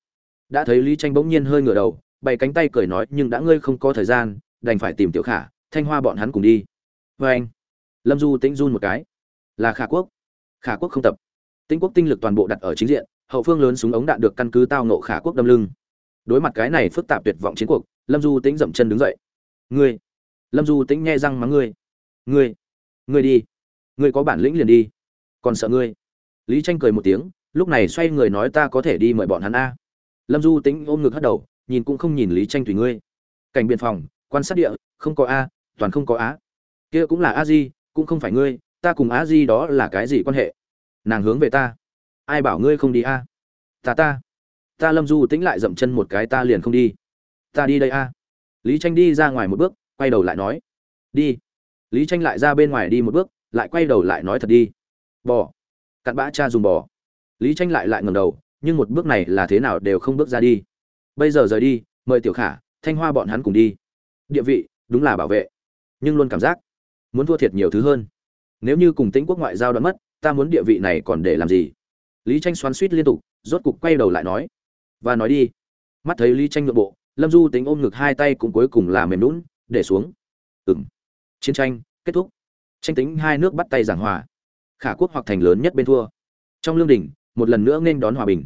Đã thấy lý tranh bỗng nhiên hơi ngửa đầu, bày cánh tay cười nói, nhưng đã ngươi không có thời gian, đành phải tìm tiểu khả, thanh hoa bọn hắn cùng đi. Vê anh, lâm du tĩnh run một cái. Là khả quốc. Khả quốc không tập. Tĩnh quốc tinh lực toàn bộ đặt ở chính diện, hậu phương lớn súng ống đạn được căn cứ tao nộ khả quốc đâm lưng. Đối mặt cái này phức tạp tuyệt vọng chiến cuộc, lâm du tĩnh dậm chân đứng dậy. Ngươi lâm du tĩnh nghe răng mắng ngươi. Ngươi ngươi đi. Ngươi có bản lĩnh liền đi. Còn sợ ngươi. Lý tranh cười một tiếng, lúc này xoay người nói ta có thể đi mời bọn hắn a. Lâm du tĩnh ôm ngực hất đầu, nhìn cũng không nhìn lý tranh tùy ngươi. Cảnh biên phòng, quan sát địa, không có a, toàn không có á kia cũng là a di, cũng không phải ngươi, ta cùng a di đó là cái gì quan hệ? Nàng hướng về ta. Ai bảo ngươi không đi a? Ta ta. Ta lâm du tĩnh lại dậm chân một cái, ta liền không đi. Ta đi đây a. Lý tranh đi ra ngoài một bước quay đầu lại nói, đi. Lý tranh lại ra bên ngoài đi một bước, lại quay đầu lại nói thật đi, bò. Cặn bã cha dùng bò. Lý tranh lại lại ngẩng đầu, nhưng một bước này là thế nào đều không bước ra đi. Bây giờ rời đi, mời tiểu khả, thanh hoa bọn hắn cùng đi. Địa vị, đúng là bảo vệ, nhưng luôn cảm giác muốn thua thiệt nhiều thứ hơn. Nếu như cùng tĩnh quốc ngoại giao đoán mất, ta muốn địa vị này còn để làm gì? Lý tranh xoắn suýt liên tục, rốt cục quay đầu lại nói, và nói đi. Mắt thấy lý tranh nội bộ, lâm du tính ôm ngực hai tay cũng cuối cùng là mềm lún để xuống. Ừng chiến tranh kết thúc. Tranh tính hai nước bắt tay giảng hòa. Khả quốc hoặc thành lớn nhất bên thua. Trong lương đình, một lần nữa nên đón hòa bình.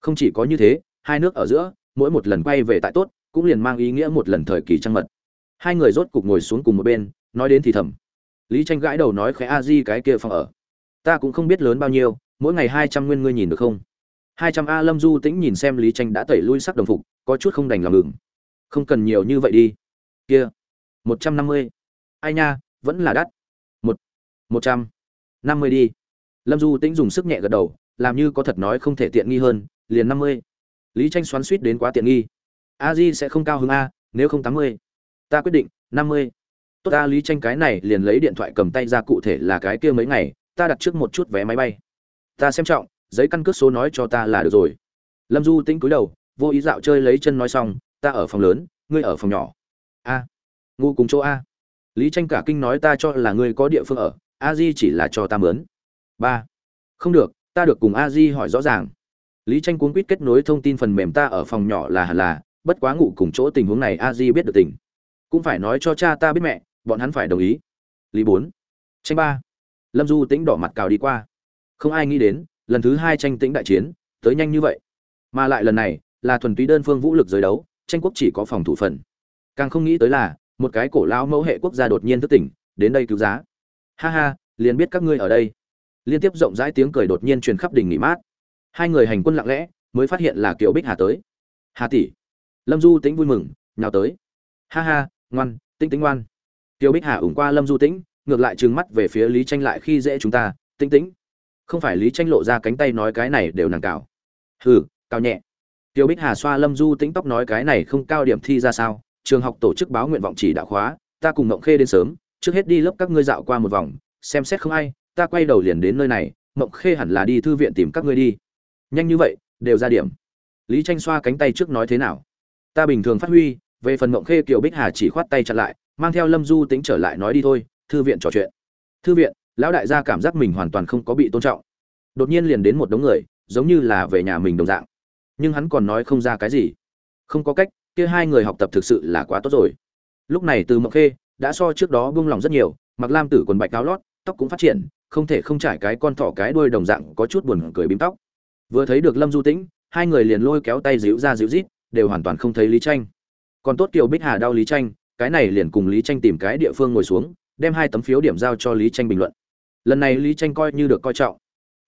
Không chỉ có như thế, hai nước ở giữa, mỗi một lần quay về tại tốt, cũng liền mang ý nghĩa một lần thời kỳ trăng mật. Hai người rốt cục ngồi xuống cùng một bên, nói đến thì thầm. Lý tranh gãi đầu nói khẽ a di cái kia phòng ở. Ta cũng không biết lớn bao nhiêu, mỗi ngày hai trăm nguyên ngươi nhìn được không? Hai trăm a lâm du tĩnh nhìn xem lý tranh đã tẩy lui sắc đồng phục, có chút không đành lòng ngừng không cần nhiều như vậy đi. Kia một trăm năm mươi. Ai nha, vẫn là đắt. Một một trăm năm mươi đi. Lâm du tĩnh dùng sức nhẹ gật đầu, làm như có thật nói không thể tiện nghi hơn, liền năm mươi. Lý tranh xoắn suýt đến quá tiện nghi. A di sẽ không cao hơn a, nếu không tám mươi. Ta quyết định, năm mươi. Tốt ta lý tranh cái này liền lấy điện thoại cầm tay ra cụ thể là cái kia mấy ngày, ta đặt trước một chút vé máy bay. Ta xem trọng, giấy căn cước số nói cho ta là được rồi. Lâm du tĩnh cúi đầu, vô ý dạo chơi lấy chân nói xong, ta ở phòng lớn, ngươi ở phòng nhỏ ngu cùng chỗ a. Lý tranh cả kinh nói ta cho là ngươi có địa phương ở, a di chỉ là cho ta mướn. Ba. Không được, ta được cùng a di hỏi rõ ràng. Lý tranh cuốn quýt kết nối thông tin phần mềm ta ở phòng nhỏ là hẳn là, bất quá ngủ cùng chỗ tình huống này a di biết được tình. Cũng phải nói cho cha ta biết mẹ, bọn hắn phải đồng ý. Lý bốn. Tranh ba. Lâm du tĩnh đỏ mặt cào đi qua. Không ai nghĩ đến, lần thứ hai tranh tĩnh đại chiến, tới nhanh như vậy. Mà lại lần này, là thuần túy đơn phương vũ lực giới đấu, tranh quốc chỉ có phòng thủ phần. Càng không nghĩ tới là một cái cổ lao mẫu hệ quốc gia đột nhiên thức tỉnh, đến đây cứu giá. Ha ha, liền biết các ngươi ở đây. Liên tiếp rộng rãi tiếng cười đột nhiên truyền khắp đỉnh nghỉ mát. Hai người hành quân lặng lẽ, mới phát hiện là kiều bích hà tới. Hà tỷ. Lâm du tĩnh vui mừng, nhào tới. Ha ha, ngoan, tĩnh tĩnh ngoan. Kiều bích hà ủng qua lâm du tĩnh, ngược lại trừng mắt về phía lý tranh lại khi dễ chúng ta, tĩnh tĩnh. Không phải lý tranh lộ ra cánh tay nói cái này đều nàng cào. Hừ cao nhẹ. Kiều bích hà xoa lâm du tĩnh tóc nói cái này không cao điểm thi ra sao trường học tổ chức báo nguyện vọng chỉ đạo khóa, ta cùng ngộng khê đến sớm, trước hết đi lớp các ngươi dạo qua một vòng, xem xét không ai, ta quay đầu liền đến nơi này mộng khê hẳn là đi thư viện tìm các ngươi đi. Nhanh như vậy, đều ra điểm. Lý tranh xoa cánh tay trước nói thế nào? Ta bình thường phát huy, về phần mộng khê, kiều bích hà chỉ khoát tay chặn lại, mang theo lâm du tính trở lại nói đi thôi, thư viện trò chuyện. Thư viện, lão đại gia cảm giác mình hoàn toàn không có bị tôn trọng. Đột nhiên liền đến một đống người, giống như là về nhà mình đồng dạng. Nhưng hắn còn nói không ra cái gì. Không có cách kia hai người học tập thực sự là quá tốt rồi. Lúc này từ mộng khê đã so trước đó buông lòng rất nhiều, mặc lam tử quần bạch cao lót, tóc cũng phát triển, không thể không trải cái con thỏ cái đuôi đồng dạng có chút buồn cười bím tóc. Vừa thấy được lâm du tĩnh, hai người liền lôi kéo tay díu ra díu rít, đều hoàn toàn không thấy lý tranh còn tốt kiều bích hà đau lý tranh cái này liền cùng lý tranh tìm cái địa phương ngồi xuống, đem hai tấm phiếu điểm giao cho lý tranh bình luận. Lần này lý tranh coi như được coi trọng.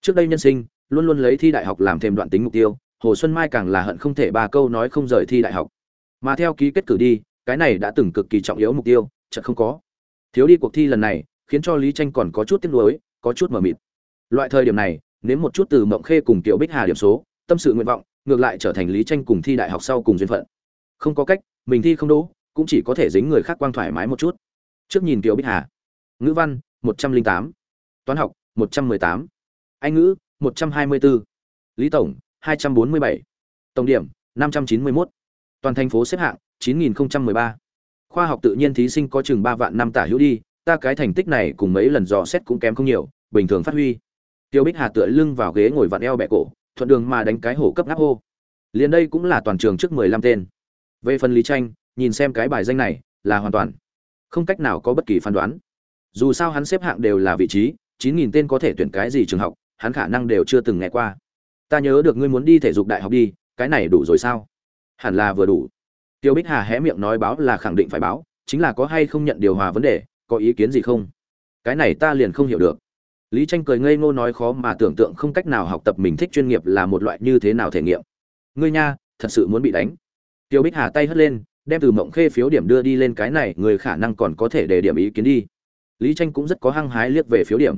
Trước đây nhân sinh, luôn luôn lấy thi đại học làm thêm đoạn tính mục tiêu, hồ xuân mai càng là hận không thể ba câu nói không rời thi đại học mà theo ký kết cử đi cái này đã từng cực kỳ trọng yếu mục tiêu chợt không có. Thiếu đi cuộc thi lần này khiến cho lý tranh còn có chút tiếc nuối có chút mờ mịt. Loại thời điểm này nếu một chút từ mộng khê cùng tiểu bích hà điểm số tâm sự nguyện vọng ngược lại trở thành lý tranh cùng thi đại học sau cùng duyên phận. Không có cách mình thi không đỗ cũng chỉ có thể dính người khác quang thoải mái một chút. Trước nhìn tiểu bích hà. Ngữ văn 108, toán học 118, anh ngữ 124, lý tổng 247, tổng điểm 591 toàn thành phố xếp hạng, chín nghìn ba. Khoa học tự nhiên thí sinh có chừng ba vạn năm tả hữu đi, ta cái thành tích này cùng mấy lần dò xét cũng kém không nhiều, bình thường phát huy. Tiêu bích hà tựa lưng vào ghế ngồi vặn eo bẻ cổ, thuận đường mà đánh cái hổ cấp ngáp hô. Liền đây cũng là toàn trường trước mười lăm tên. Về phần lý tranh, nhìn xem cái bài danh này, là hoàn toàn không cách nào có bất kỳ phán đoán. Dù sao hắn xếp hạng đều là vị trí, chín nghìn tên có thể tuyển cái gì trường học, hắn khả năng đều chưa từng nghe qua. Ta nhớ được ngươi muốn đi thể dục đại học đi, cái này đủ rồi sao? Hẳn là vừa đủ. Tiêu bích hà hé miệng nói báo là khẳng định phải báo chính là có hay không nhận điều hòa vấn đề có ý kiến gì không? Cái này ta liền không hiểu được. Lý tranh cười ngây ngô nói khó mà tưởng tượng không cách nào học tập mình thích chuyên nghiệp là một loại như thế nào thể nghiệm. Ngươi nha thật sự muốn bị đánh. Tiêu bích hà tay hất lên đem từ mộng khê phiếu điểm đưa đi lên cái này người khả năng còn có thể để điểm ý kiến đi. Lý tranh cũng rất có hăng hái liếc về phiếu điểm.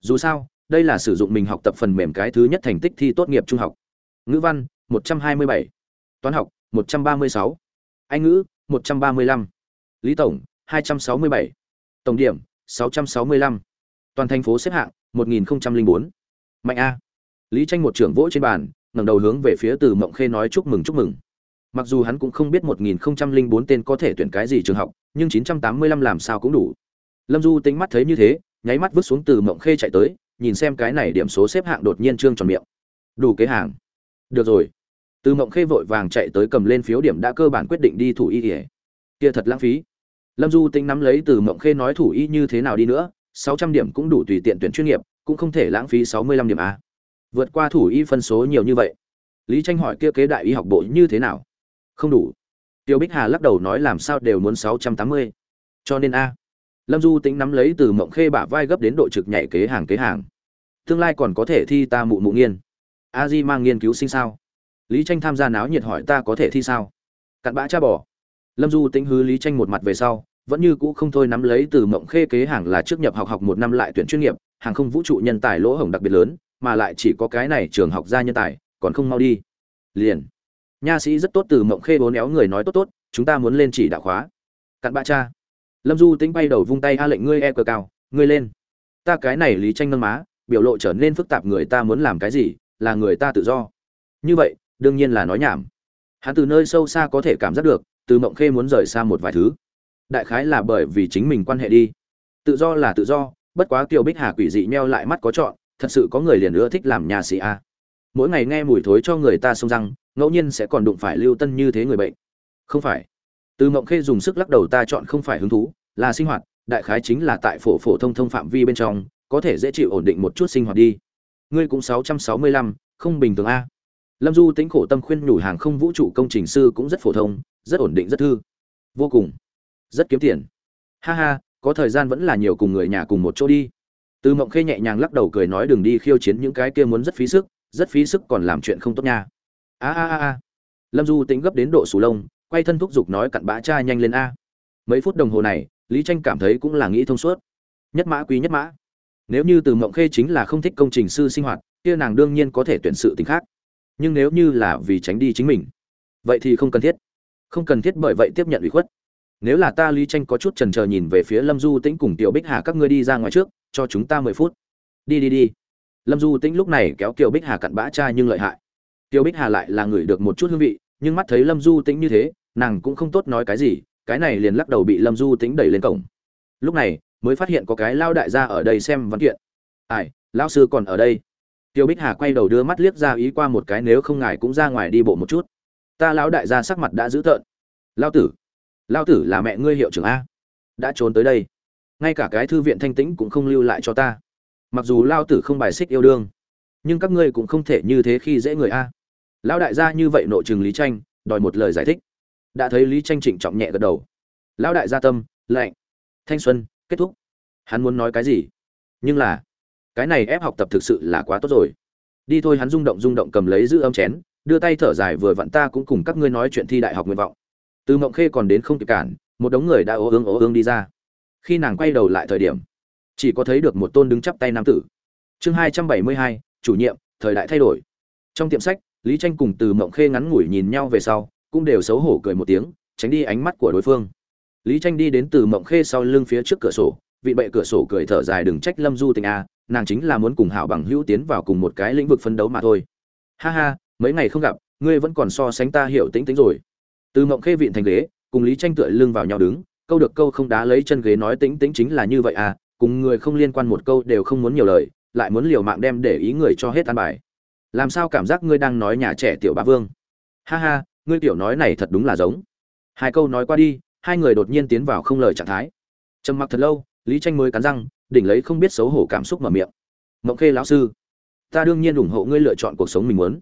Dù sao đây là sử dụng mình học tập phần mềm cái thứ nhất thành tích thi tốt nghiệp trung học. Ngữ văn 127, toán học 136, anh ngữ 135, lý tổng 267, tổng điểm 665, toàn thành phố xếp hạng 1004. mạnh a. Lý tranh một trưởng vỗ trên bàn ngẩng đầu hướng về phía từ mộng khê nói chúc mừng chúc mừng. Mặc dù hắn cũng không biết 1004 tên có thể tuyển cái gì trường học nhưng 985 làm sao cũng đủ. Lâm du tính mắt thấy như thế nháy mắt vứt xuống từ mộng khê chạy tới nhìn xem cái này điểm số xếp hạng đột nhiên trương tròn miệng. Đủ kế hàng. Được rồi từ mộng khê vội vàng chạy tới cầm lên phiếu điểm đã cơ bản quyết định đi thủ y ỉa kia thật lãng phí. Lâm du tính nắm lấy từ mộng khê nói thủ y như thế nào đi nữa, sáu trăm điểm cũng đủ tùy tiện tuyển chuyên nghiệp, cũng không thể lãng phí sáu mươi lăm điểm a. Vượt qua thủ y phân số nhiều như vậy. Lý tranh hỏi kia kế đại y học bộ như thế nào? Không đủ. Tiêu bích hà lắc đầu nói làm sao đều muốn sáu trăm tám mươi. Cho nên a. Lâm du tính nắm lấy từ mộng khê bả vai gấp đến độ trực nhảy kế hàng kế hàng. Tương lai còn có thể thi ta mụ mụ nghiên. A di mang nghiên cứu sinh sao? Lý tranh tham gia náo nhiệt hỏi ta có thể thi sao? Cặn bã cha bỏ lâm du tính hứ lý tranh một mặt về sau, vẫn như cũ không thôi nắm lấy từ mộng khê kế hàng là trước nhập học học một năm lại tuyển chuyên nghiệp, hàng không vũ trụ nhân tài lỗ hổng đặc biệt lớn, mà lại chỉ có cái này trường học ra nhân tài, còn không mau đi. Liền. Nha sĩ rất tốt từ mộng khê bố néo người nói tốt tốt, chúng ta muốn lên chỉ đạo khóa. Cặn bã cha. Lâm du tính bay đầu vung tay a lệnh ngươi e cờ cao, ngươi lên. Ta cái này lý tranh nâng má, biểu lộ trở nên phức tạp người ta muốn làm cái gì, là người ta tự do. Như vậy đương nhiên là nói nhảm. Hắn từ nơi sâu xa có thể cảm giác được, từ mộng khê muốn rời xa một vài thứ. Đại khái là bởi vì chính mình quan hệ đi. Tự do là tự do, bất quá kiều bích hà quỷ dị meo lại mắt có chọn thật sự có người liền ưa thích làm nhà sĩ a. Mỗi ngày nghe mùi thối cho người ta xông răng, ngẫu nhiên sẽ còn đụng phải lưu tân như thế người bệnh. Không phải. Từ mộng khê dùng sức lắc đầu ta chọn không phải hứng thú, là sinh hoạt, đại khái chính là tại phổ phổ thông thông phạm vi bên trong, có thể dễ chịu ổn định một chút sinh hoạt đi. Ngươi cũng sáu trăm sáu mươi lăm, không bình thường a lâm du tính khổ tâm khuyên nhủ hàng không vũ trụ công trình sư cũng rất phổ thông, rất ổn định, rất thư. Vô cùng. Rất kiếm tiền. Ha ha, có thời gian vẫn là nhiều cùng người nhà cùng một chỗ đi. Từ mộng khê nhẹ nhàng lắc đầu cười nói đừng đi khiêu chiến những cái kia muốn rất phí sức, rất phí sức còn làm chuyện không tốt nha. A a a a. Lâm du tính gấp đến độ sù lông, quay thân thúc giục nói cặn bã cha nhanh lên a. Mấy phút đồng hồ này, lý tranh cảm thấy cũng là nghĩ thông suốt. Nhất mã quý nhất mã. Nếu như từ mộng khê chính là không thích công trình sư sinh hoạt, kia nàng đương nhiên có thể tuyển sự tính khác nhưng nếu như là vì tránh đi chính mình, vậy thì không cần thiết. Không cần thiết bởi vậy tiếp nhận ủy khuất. Nếu là ta lý tranh có chút chần chờ nhìn về phía lâm du tĩnh cùng tiểu bích hà các ngươi đi ra ngoài trước, cho chúng ta mười phút. Đi đi đi. Lâm du tĩnh lúc này kéo tiểu bích hà cặn bã cha nhưng lợi hại. Tiểu bích hà lại là người được một chút hương vị, nhưng mắt thấy lâm du tĩnh như thế, nàng cũng không tốt nói cái gì, cái này liền lắc đầu bị lâm du tĩnh đẩy lên cổng. Lúc này, mới phát hiện có cái lao đại gia ở đây xem văn kiện. Ai, lão sư còn ở đây? Tiêu bích hà quay đầu đưa mắt liếc ra ý qua một cái, nếu không ngài cũng ra ngoài đi bộ một chút. Ta lão đại gia sắc mặt đã dữ tợn. Lao tử lao tử là mẹ ngươi hiệu trưởng a. Đã trốn tới đây. Ngay cả cái thư viện thanh tĩnh cũng không lưu lại cho ta. Mặc dù lao tử không bài xích yêu đương, nhưng các ngươi cũng không thể như thế khi dễ người a. Lão đại gia như vậy nội trường lý tranh, đòi một lời giải thích. Đã thấy lý tranh trịnh trọng nhẹ gật đầu. Lão đại gia tâm, lạnh. Thanh xuân, kết thúc. Hắn muốn nói cái gì? Nhưng là cái này ép học tập thực sự là quá tốt rồi. Đi thôi, hắn rung động rung động, cầm lấy giữ âm chén, đưa tay thở dài, vừa vặn ta cũng cùng các ngươi nói chuyện thi đại học nguyện vọng. Từ mộng khê còn đến không kịp cản, một đống người đã ố ương ố ương đi ra. Khi nàng quay đầu lại thời điểm, chỉ có thấy được một tôn đứng chắp tay nam tử. Chương hai trăm bảy mươi hai, chủ nhiệm, thời đại thay đổi. Trong tiệm sách, lý tranh cùng từ mộng khê ngắn ngủi nhìn nhau về sau, cũng đều xấu hổ cười một tiếng, tránh đi ánh mắt của đối phương. Lý tranh đi đến từ mộng khê sau lưng phía trước cửa sổ vị bệ cửa sổ cười thở dài, đừng trách lâm du tình a, nàng chính là muốn cùng hảo bằng hữu tiến vào cùng một cái lĩnh vực phân đấu mà thôi. Ha ha, mấy ngày không gặp, ngươi vẫn còn so sánh ta hiểu tính tính rồi. Từ mộng khê vịn thành ghế, cùng lý tranh tựa lưng vào nhau đứng, câu được câu không đá lấy chân ghế nói tính tính chính là như vậy à cùng người không liên quan một câu đều không muốn nhiều lời, lại muốn liều mạng đem để ý người cho hết an bài. Làm sao cảm giác ngươi đang nói nhà trẻ tiểu bá vương? Ha ha, ngươi tiểu nói này thật đúng là giống. Hai câu nói qua đi, hai người đột nhiên tiến vào không lời trạng thái. Trầm mặc thật lâu lý tranh mới cắn răng, đỉnh lấy không biết xấu hổ cảm xúc mở miệng. Mộng khê lão sư, ta đương nhiên ủng hộ ngươi lựa chọn cuộc sống mình muốn.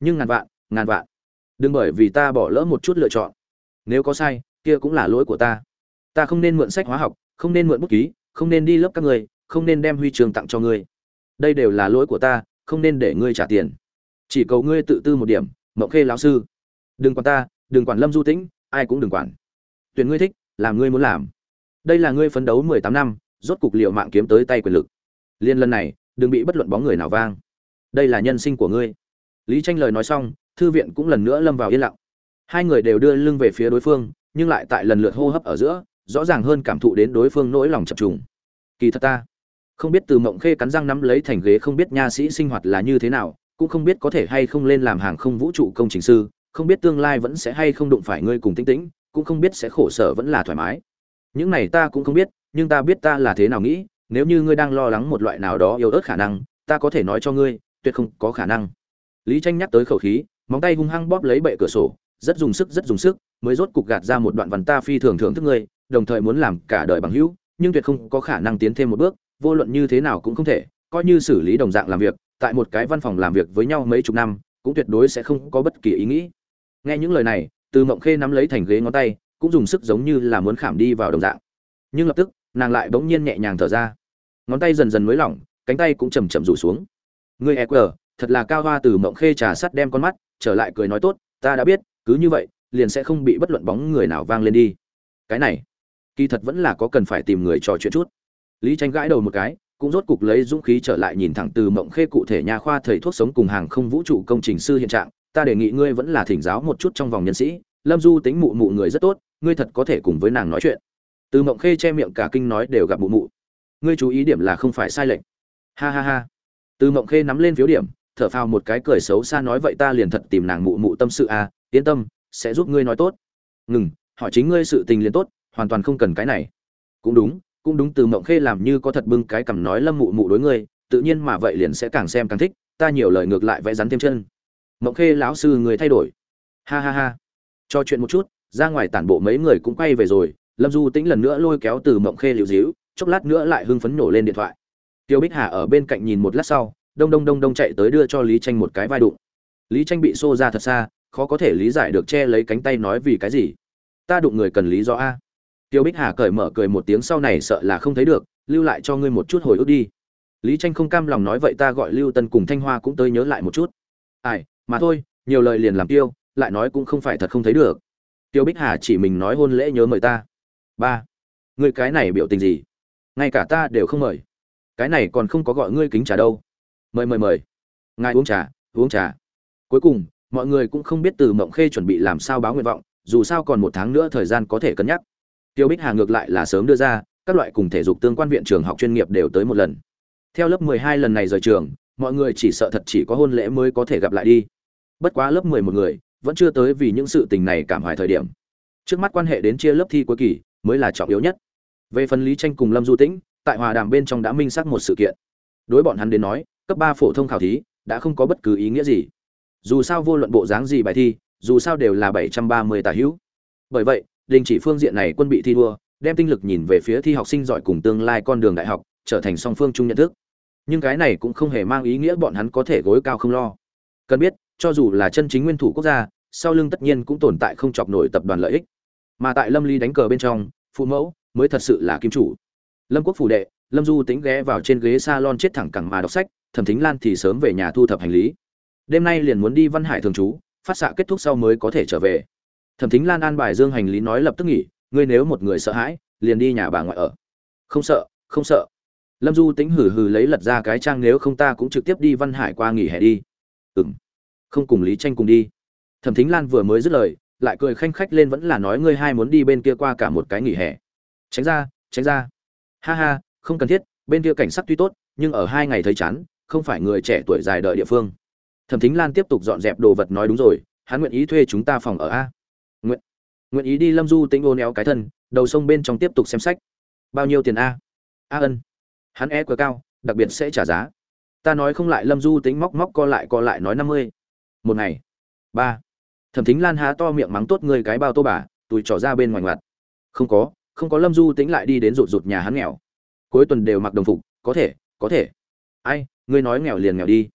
Nhưng ngàn vạn ngàn vạn. Đừng bởi vì ta bỏ lỡ một chút lựa chọn. Nếu có sai, kia cũng là lỗi của ta. Ta không nên mượn sách hóa học, không nên mượn bút ký, không nên đi lớp các người không nên đem huy trường tặng cho ngươi. Đây đều là lỗi của ta, không nên để ngươi trả tiền. Chỉ cầu ngươi tự tư một điểm, mộng khê lão sư. Đừng quản ta, đừng quản lâm du tĩnh, ai cũng đừng quản. Tuyển ngươi thích, làm ngươi muốn làm đây là ngươi phấn đấu mười tám năm, rốt cục liệu mạng kiếm tới tay quyền lực. Liên lần này, đừng bị bất luận bóng người nào vang. Đây là nhân sinh của ngươi. Lý tranh lời nói xong, thư viện cũng lần nữa lâm vào yên lặng. Hai người đều đưa lưng về phía đối phương, nhưng lại tại lần lượt hô hấp ở giữa, rõ ràng hơn cảm thụ đến đối phương nỗi lòng chập trùng. Kỳ thật ta không biết từ mộng khê cắn răng nắm lấy thành ghế không biết nha sĩ sinh hoạt là như thế nào, cũng không biết có thể hay không lên làm hàng không vũ trụ công trình sư, không biết tương lai vẫn sẽ hay không đụng phải ngươi cùng tĩnh tĩnh, cũng không biết sẽ khổ sở vẫn là thoải mái những này ta cũng không biết, nhưng ta biết ta là thế nào nghĩ, nếu như ngươi đang lo lắng một loại nào đó yếu ớt khả năng, ta có thể nói cho ngươi, tuyệt không có khả năng. Lý tranh nhắc tới khẩu khí, móng tay hung hăng bóp lấy bệ cửa sổ, rất dùng sức, rất dùng sức, mới rốt cục gạt ra một đoạn văn ta phi thường thưởng thức ngươi, đồng thời muốn làm cả đời bằng hữu, nhưng tuyệt không có khả năng tiến thêm một bước, vô luận như thế nào cũng không thể, coi như xử lý đồng dạng làm việc, tại một cái văn phòng làm việc với nhau mấy chục năm, cũng tuyệt đối sẽ không có bất kỳ ý nghĩ. Nghe những lời này, từ mộng khê nắm lấy thành ghế ngón tay cũng dùng sức giống như là muốn khảm đi vào đồng dạng. Nhưng lập tức, nàng lại bỗng nhiên nhẹ nhàng thở ra. Ngón tay dần dần mới lỏng, cánh tay cũng chầm chậm rủ xuống. Ngươi e quờ, thật là cao hoa từ mộng khê trà sắt đem con mắt, trở lại cười nói tốt, ta đã biết, cứ như vậy, liền sẽ không bị bất luận bóng người nào vang lên đi. Cái này, kỳ thật vẫn là có cần phải tìm người trò chuyện chút. Lý tranh gãi đầu một cái, cũng rốt cục lấy dũng khí trở lại nhìn thẳng từ mộng khê cụ thể nhà khoa thầy thuốc sống cùng hàng không vũ trụ công trình sư hiện trạng. Ta đề nghị ngươi vẫn là thỉnh giáo một chút trong vòng nhân sĩ. Lâm du tính mụ mụ người rất tốt ngươi thật có thể cùng với nàng nói chuyện. Từ mộng khê che miệng cả kinh nói đều gặp mụ mụ. Ngươi chú ý điểm là không phải sai lệch. Ha ha ha. Từ mộng khê nắm lên phiếu điểm, thở phào một cái cười xấu xa nói vậy ta liền thật tìm nàng mụ mụ tâm sự à yên tâm, sẽ giúp ngươi nói tốt. Ngừng, hỏi chính ngươi sự tình liền tốt, hoàn toàn không cần cái này. Cũng đúng cũng đúng từ mộng khê làm như có thật bưng cái cằm nói lâm mụ mụ đối ngươi, tự nhiên mà vậy liền sẽ càng xem càng thích, ta nhiều lời ngược lại vẽ rắn thêm chân. Mộng khê lão sư người thay đổi. Ha ha ha. Cho chuyện một chút ra ngoài tản bộ mấy người cũng quay về rồi, lâm du tĩnh lần nữa lôi kéo từ mộng khê liệu díu, chốc lát nữa lại hưng phấn nổ lên điện thoại. Tiêu bích hà ở bên cạnh nhìn một lát sau, đông đông đông đông chạy tới đưa cho lý tranh một cái vai đụng. Lý tranh bị xô ra thật xa, khó có thể lý giải được che lấy cánh tay nói vì cái gì. Ta đụng người cần lý do a. Tiêu bích hà cởi mở cười một tiếng sau này sợ là không thấy được, lưu lại cho ngươi một chút hồi ức đi. Lý tranh không cam lòng nói vậy ta gọi lưu tân cùng thanh hoa cũng tới nhớ lại một chút. Ai, mà thôi, nhiều lời liền làm tiêu, lại nói cũng không phải thật không thấy được tiêu bích hà chỉ mình nói hôn lễ nhớ mời ta. Ba, ngươi cái này biểu tình gì? Ngay cả ta đều không mời. Cái này còn không có gọi ngươi kính trà đâu. Mời mời mời. Ngài uống trà uống trà. Cuối cùng, mọi người cũng không biết từ mộng khê chuẩn bị làm sao báo nguyện vọng, dù sao còn một tháng nữa thời gian có thể cân nhắc. Tiêu bích hà ngược lại là sớm đưa ra, các loại cùng thể dục tương quan viện trường học chuyên nghiệp đều tới một lần. Theo lớp mười hai lần này rời trường, mọi người chỉ sợ thật chỉ có hôn lễ mới có thể gặp lại đi. Bất quá lớp mười một người vẫn chưa tới vì những sự tình này cảm hoài thời điểm. Trước mắt quan hệ đến chia lớp thi cuối kỳ mới là trọng yếu nhất. Về phần lý tranh cùng lâm du tĩnh, tại hòa đàm bên trong đã minh xác một sự kiện. Đối bọn hắn đến nói, cấp ba phổ thông khảo thí đã không có bất cứ ý nghĩa gì. Dù sao vô luận bộ dáng gì bài thi, dù sao đều là bảy trăm ba mươi tà hữu. Bởi vậy, đình chỉ phương diện này quân bị thi đua, đem tinh lực nhìn về phía thi học sinh giỏi cùng tương lai con đường đại học, trở thành song phương chung nhận thức. Nhưng cái này cũng không hề mang ý nghĩa bọn hắn có thể gối cao không lo. Cần biết cho dù là chân chính nguyên thủ quốc gia, sau lưng tất nhiên cũng tồn tại không chọc nổi tập đoàn lợi ích. Mà tại lâm ly đánh cờ bên trong, phụ mẫu mới thật sự là kim chủ. Lâm quốc phủ đệ, lâm du tính ghé vào trên ghế s a lon chết thẳng cẳng mà đọc sách, thẩm thính lan thì sớm về nhà thu thập hành lý. Đêm nay liền muốn đi văn hải thường trú, phát xạ kết thúc sau mới có thể trở về. Thẩm thính lan an bài dương hành lý nói lập tức nghỉ, ngươi nếu một người sợ hãi, liền đi nhà bà ngoại ở. Không sợ không sợ. Lâm du tính hử hử lấy lật ra cái trang, nếu không ta cũng trực tiếp đi văn hải qua nghỉ hè đi. Ừ m không cùng lý tranh cùng đi. Thẩm thính lan vừa mới dứt lời, lại cười khanh khách lên vẫn là nói ngươi hai muốn đi bên kia qua cả một cái nghỉ hè. Tránh ra tránh ra. Ha ha, không cần thiết, bên kia cảnh sắc tuy tốt, nhưng ở hai ngày thấy chán, không phải người trẻ tuổi dài đợi địa phương. Thẩm thính lan tiếp tục dọn dẹp đồ vật nói đúng rồi, hắn nguyện ý thuê chúng ta phòng ở a. Nguyện nguyện ý đi lâm du tĩnh ôn néo cái thân, đầu sông bên trong tiếp tục xem sách. Bao nhiêu tiền a? A ân. Hắn e quá cao, đặc biệt sẽ trả giá. Ta nói không lại lâm du tính móc móc co lại co lại nói năm mươi một ngày. Ba. Thẩm thính lan há to miệng mắng tốt người cái bao tô bà tùi trỏ ra bên ngoài ngoặt. Không có không có lâm du tính lại đi đến rụt rụt nhà hắn nghèo. Cuối tuần đều mặc đồng phục, có thể có thể. Ai, ngươi nói nghèo liền nghèo đi.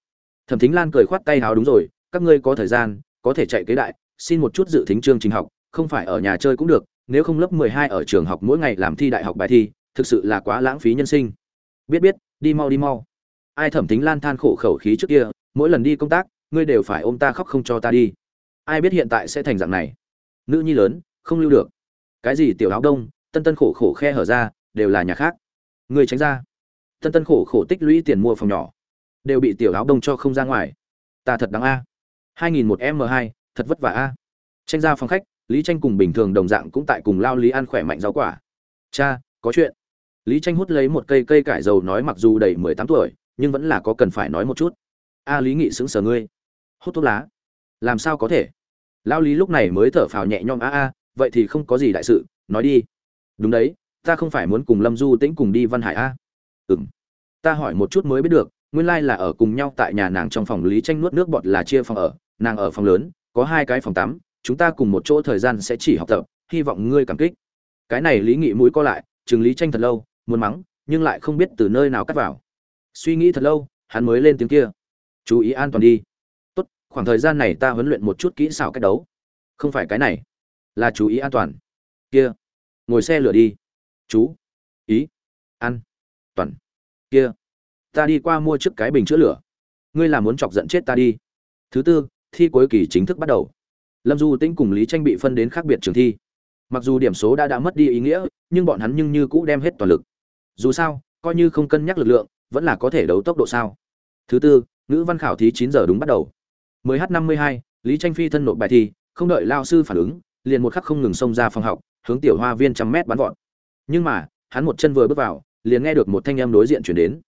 Thẩm thính lan cười khoát tay hào đúng rồi, các ngươi có thời gian, có thể chạy kế đại, xin một chút dự thính chương trình học, không phải ở nhà chơi cũng được, nếu không lớp mười hai ở trường học mỗi ngày làm thi đại học bài thi, thực sự là quá lãng phí nhân sinh. Biết biết, đi mau đi mau. Ai thẩm thính lan than khổ khẩu khí trước kia, mỗi lần đi công tác ngươi đều phải ôm ta khóc không cho ta đi. Ai biết hiện tại sẽ thành dạng này? Nữ nhi lớn, không lưu được. Cái gì tiểu áo đông, tân tân khổ khổ khe hở ra, đều là nhà khác. Ngươi tránh ra. Tân tân khổ khổ tích lũy tiền mua phòng nhỏ. Đều bị tiểu áo đông cho không ra ngoài. Ta thật đáng a. 2001 m 2 thật vất vả a. Tranh ra phòng khách, lý tranh cùng bình thường đồng dạng cũng tại cùng lao lý ăn khỏe mạnh rau quả. Cha, có chuyện. Lý tranh hút lấy một cây cây cải dầu nói mặc dù đầy mười tám tuổi, nhưng vẫn là có cần phải nói một chút. A, lý nghị xứng sở ngươi hút thuốc lá. Làm sao có thể? Lao lý lúc này mới thở phào nhẹ nhõm, a a, vậy thì không có gì đại sự, nói đi. Đúng đấy, ta không phải muốn cùng lâm du tĩnh cùng đi văn hải a. Ừng ta hỏi một chút mới biết được, nguyên lai là ở cùng nhau tại nhà nàng trong phòng lý tranh nuốt nước bọt là chia phòng ở, nàng ở phòng lớn, có hai cái phòng tắm, chúng ta cùng một chỗ thời gian sẽ chỉ học tập, hy vọng ngươi cảm kích. Cái này lý nghị mũi co lại, chừng lý tranh thật lâu, muốn mắng, nhưng lại không biết từ nơi nào cắt vào. Suy nghĩ thật lâu, hắn mới lên tiếng kia. Chú ý an toàn đi khoảng thời gian này ta huấn luyện một chút kỹ xảo cách đấu. Không phải cái này. Là chú ý an toàn. Kia. Ngồi xe lửa đi. Chú. Ý. Ăn. Toàn. Kia. Ta đi qua mua trước cái bình chữa lửa. Ngươi là muốn chọc giận chết ta đi. Thứ tư, thi cuối kỳ chính thức bắt đầu. Lâm du tĩnh cùng lý tranh bị phân đến khác biệt trường thi. Mặc dù điểm số đã đã mất đi ý nghĩa, nhưng bọn hắn nhưng như cũ đem hết toàn lực. Dù sao, coi như không cân nhắc lực lượng, vẫn là có thể đấu tốc độ sao. Thứ tư, ngữ văn khảo thí chín giờ đúng bắt đầu. 10 h 52 lý tranh phi thân nộp bài thi không đợi lao sư phản ứng liền một khắc không ngừng xông ra phòng học hướng tiểu hoa viên trăm mét bắn vọt. Nhưng mà hắn một chân vừa bước vào liền nghe được một thanh âm đối diện chuyển đến.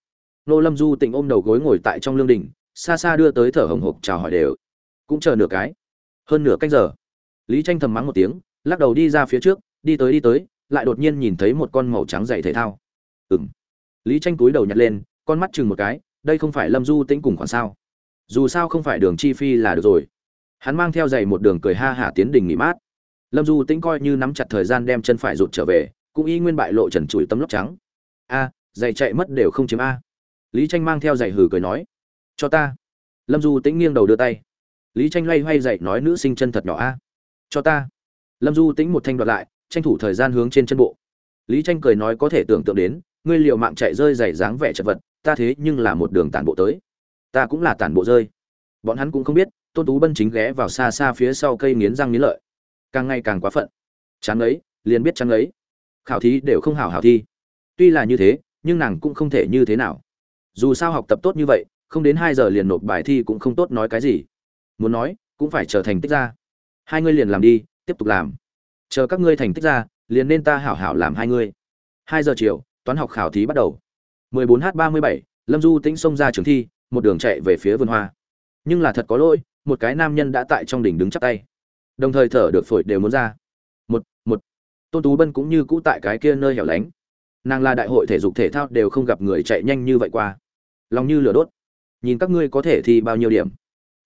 Nô lâm du tịnh ôm đầu gối ngồi tại trong lương đình xa xa đưa tới thở hồng hộc chào hỏi đều. Cũng chờ nửa cái. Hơn nửa canh giờ lý tranh thầm mắng một tiếng lắc đầu đi ra phía trước đi tới đi tới lại đột nhiên nhìn thấy một con màu trắng dày thể thao. Ừm, lý tranh túi đầu nhặt lên con mắt chừng một cái đây không phải lâm du tĩnh cùng khoản sao dù sao không phải đường chi phi là được rồi. Hắn mang theo giày một đường cười ha hả tiến đình nghỉ mát. Lâm du tĩnh coi như nắm chặt thời gian đem chân phải rụt trở về, cũng y nguyên bại lộ trần trụi tấm lóc trắng. A, giày chạy mất đều không chiếm a. Lý tranh mang theo giày hừ cười nói. Cho ta. Lâm du tĩnh nghiêng đầu đưa tay. Lý tranh loay hoay dậy nói nữ sinh chân thật nhỏ a. Cho ta. Lâm du tĩnh một thanh đoạt lại, tranh thủ thời gian hướng trên chân bộ. Lý tranh cười nói có thể tưởng tượng đến, ngươi liệu mạng chạy rơi dày dáng vẻ chật vật, ta thế nhưng là một đường tản bộ tới ta cũng là tản bộ rơi. Bọn hắn cũng không biết, tôn tú bân chính ghé vào xa xa phía sau cây nghiến răng nghiến lợi. Càng ngày càng quá phận. Chán ấy liền biết chán ấy khảo thí đều không hảo hảo thi. Tuy là như thế, nhưng nàng cũng không thể như thế nào. Dù sao học tập tốt như vậy, không đến hai giờ liền nộp bài thi cũng không tốt nói cái gì. Muốn nói, cũng phải trở thành tích ra hai ngươi liền làm đi, tiếp tục làm. Chờ các ngươi thành tích ra liền nên ta hảo hảo làm hai ngươi. Hai giờ chiều, toán học khảo thí bắt đầu. 14 h 37 lâm du tĩnh xông ra trường thi một đường chạy về phía vườn hoa. Nhưng là thật có lỗi, một cái nam nhân đã tại trong đỉnh đứng chắp tay. Đồng thời thở được phổi đều muốn ra. Một một. Tôn tú bân cũng như cũ tại cái kia nơi hẻo lánh. Nàng là đại hội thể dục thể thao đều không gặp người chạy nhanh như vậy qua. Lòng như lửa đốt. Nhìn các ngươi có thể thi bao nhiêu điểm?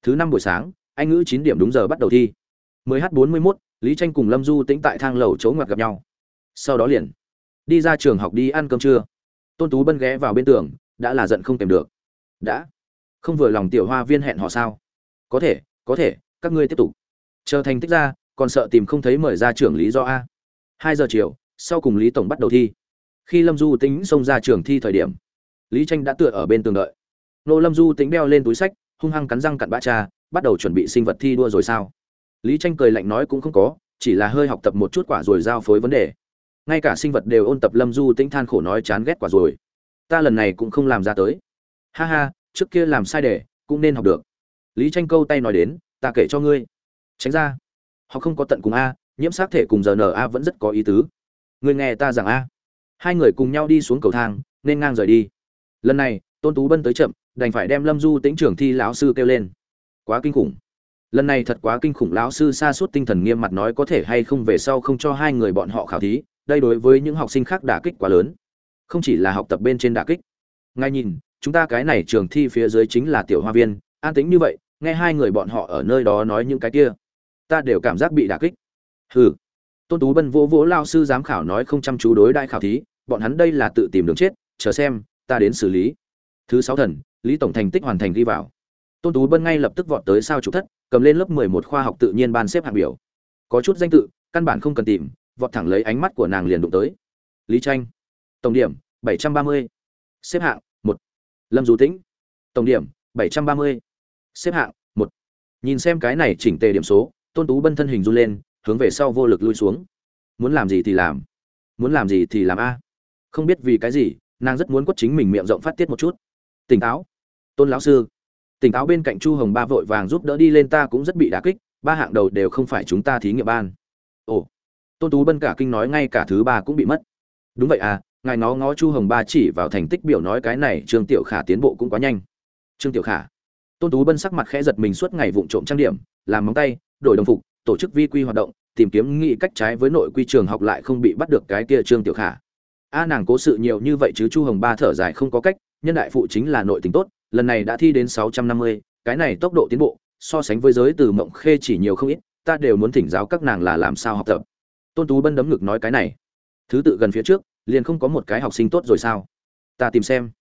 Thứ năm buổi sáng, anh ngữ chín điểm đúng giờ bắt đầu thi. 10 h 41 lý tranh cùng lâm du tĩnh tại thang lầu chỗ ngoặt gặp nhau. Sau đó liền, đi ra trường học đi ăn cơm trưa. Tôn tú bân ghé vào bên tường, đã là giận không kèm được. Đã không vừa lòng tiểu hoa viên hẹn họ sao? Có thể có thể, các ngươi tiếp tục. Chờ thành tích ra, còn sợ tìm không thấy mời ra trưởng lý do a. Hai giờ chiều, sau cùng lý tổng bắt đầu thi. Khi lâm du tính xông ra trường thi thời điểm, lý tranh đã tựa ở bên tường đợi. Nô lâm du tính đeo lên túi sách, hung hăng cắn răng cặn bã cha, bắt đầu chuẩn bị sinh vật thi đua rồi sao? Lý tranh cười lạnh nói cũng không có, chỉ là hơi học tập một chút quả rồi giao phối vấn đề. Ngay cả sinh vật đều ôn tập lâm du tĩnh than khổ nói chán ghét quả rồi. Ta lần này cũng không làm ra tới. Ha ha trước kia làm sai để, cũng nên học được. Lý tranh câu tay nói đến, ta kể cho ngươi. Tránh ra. Họ không có tận cùng a, nhiễm sát thể cùng giờ a vẫn rất có ý tứ. Ngươi nghe ta rằng a. Hai người cùng nhau đi xuống cầu thang, nên ngang rời đi. Lần này, tôn tú bân tới chậm, đành phải đem lâm du tĩnh trưởng thi lão sư kêu lên. Quá kinh khủng. Lần này thật quá kinh khủng, lão sư xa suốt tinh thần nghiêm mặt nói có thể hay không về sau không cho hai người bọn họ khảo thí, đây đối với những học sinh khác đả kích quá lớn. Không chỉ là học tập bên trên đả kích. Ngay nhìn chúng ta cái này trường thi phía dưới chính là tiểu hoa viên, an tĩnh như vậy, nghe hai người bọn họ ở nơi đó nói những cái kia. Ta đều cảm giác bị đả kích. Hừ. Tôn tú bân vỗ vỗ lao sư giám khảo nói không chăm chú đối đại khảo thí, bọn hắn đây là tự tìm đường chết, chờ xem, ta đến xử lý. Thứ sáu thần, lý tổng thành tích hoàn thành ghi vào. Tôn tú bân ngay lập tức vọt tới sao chủ thất, cầm lên lớp mười một khoa học tự nhiên ban xếp hạng biểu. Có chút danh tự, căn bản không cần tìm, vọt thẳng lấy ánh mắt của nàng liền đụng tới. Lý tranh. Tổng điểm, bảy trăm ba mươi. Xếp hạng lâm du tĩnh. Tổng điểm, bảy trăm ba mươi. Xếp hạng, một. Nhìn xem cái này chỉnh tề điểm số, tôn tú bân thân hình run lên, hướng về sau vô lực lui xuống. Muốn làm gì thì làm. Muốn làm gì thì làm a. Không biết vì cái gì, nàng rất muốn quất chính mình miệng rộng phát tiết một chút. Tỉnh táo. Tôn lão sư. Tỉnh táo bên cạnh chu hồng ba vội vàng giúp đỡ đi lên ta cũng rất bị đả kích, ba hạng đầu đều không phải chúng ta thí nghiệm ban. Ồ. Tôn tú bân cả kinh nói ngay cả thứ ba cũng bị mất. Đúng vậy à ngài nó ngó chu hồng ba chỉ vào thành tích biểu nói cái này, trương tiểu khả tiến bộ cũng quá nhanh. Trương tiểu khả. Tôn tú bân sắc mặt khẽ giật mình suốt ngày vụng trộm trang điểm, làm móng tay, đổi đồng phục, tổ chức vi quy hoạt động, tìm kiếm nghị cách trái với nội quy trường học lại không bị bắt được cái kia trương tiểu khả. A nàng cố sự nhiều như vậy chứ chu hồng ba thở dài không có cách, nhân đại phụ chính là nội tình tốt, lần này đã thi đến sáu trăm năm mươi, cái này tốc độ tiến bộ, so sánh với giới từ mộng khê chỉ nhiều không ít, ta đều muốn thỉnh giáo các nàng là làm sao học tập. Tôn tú bân đấm ngực nói cái này. Thứ tự gần phía trước liền không có một cái học sinh tốt rồi sao? Ta tìm xem.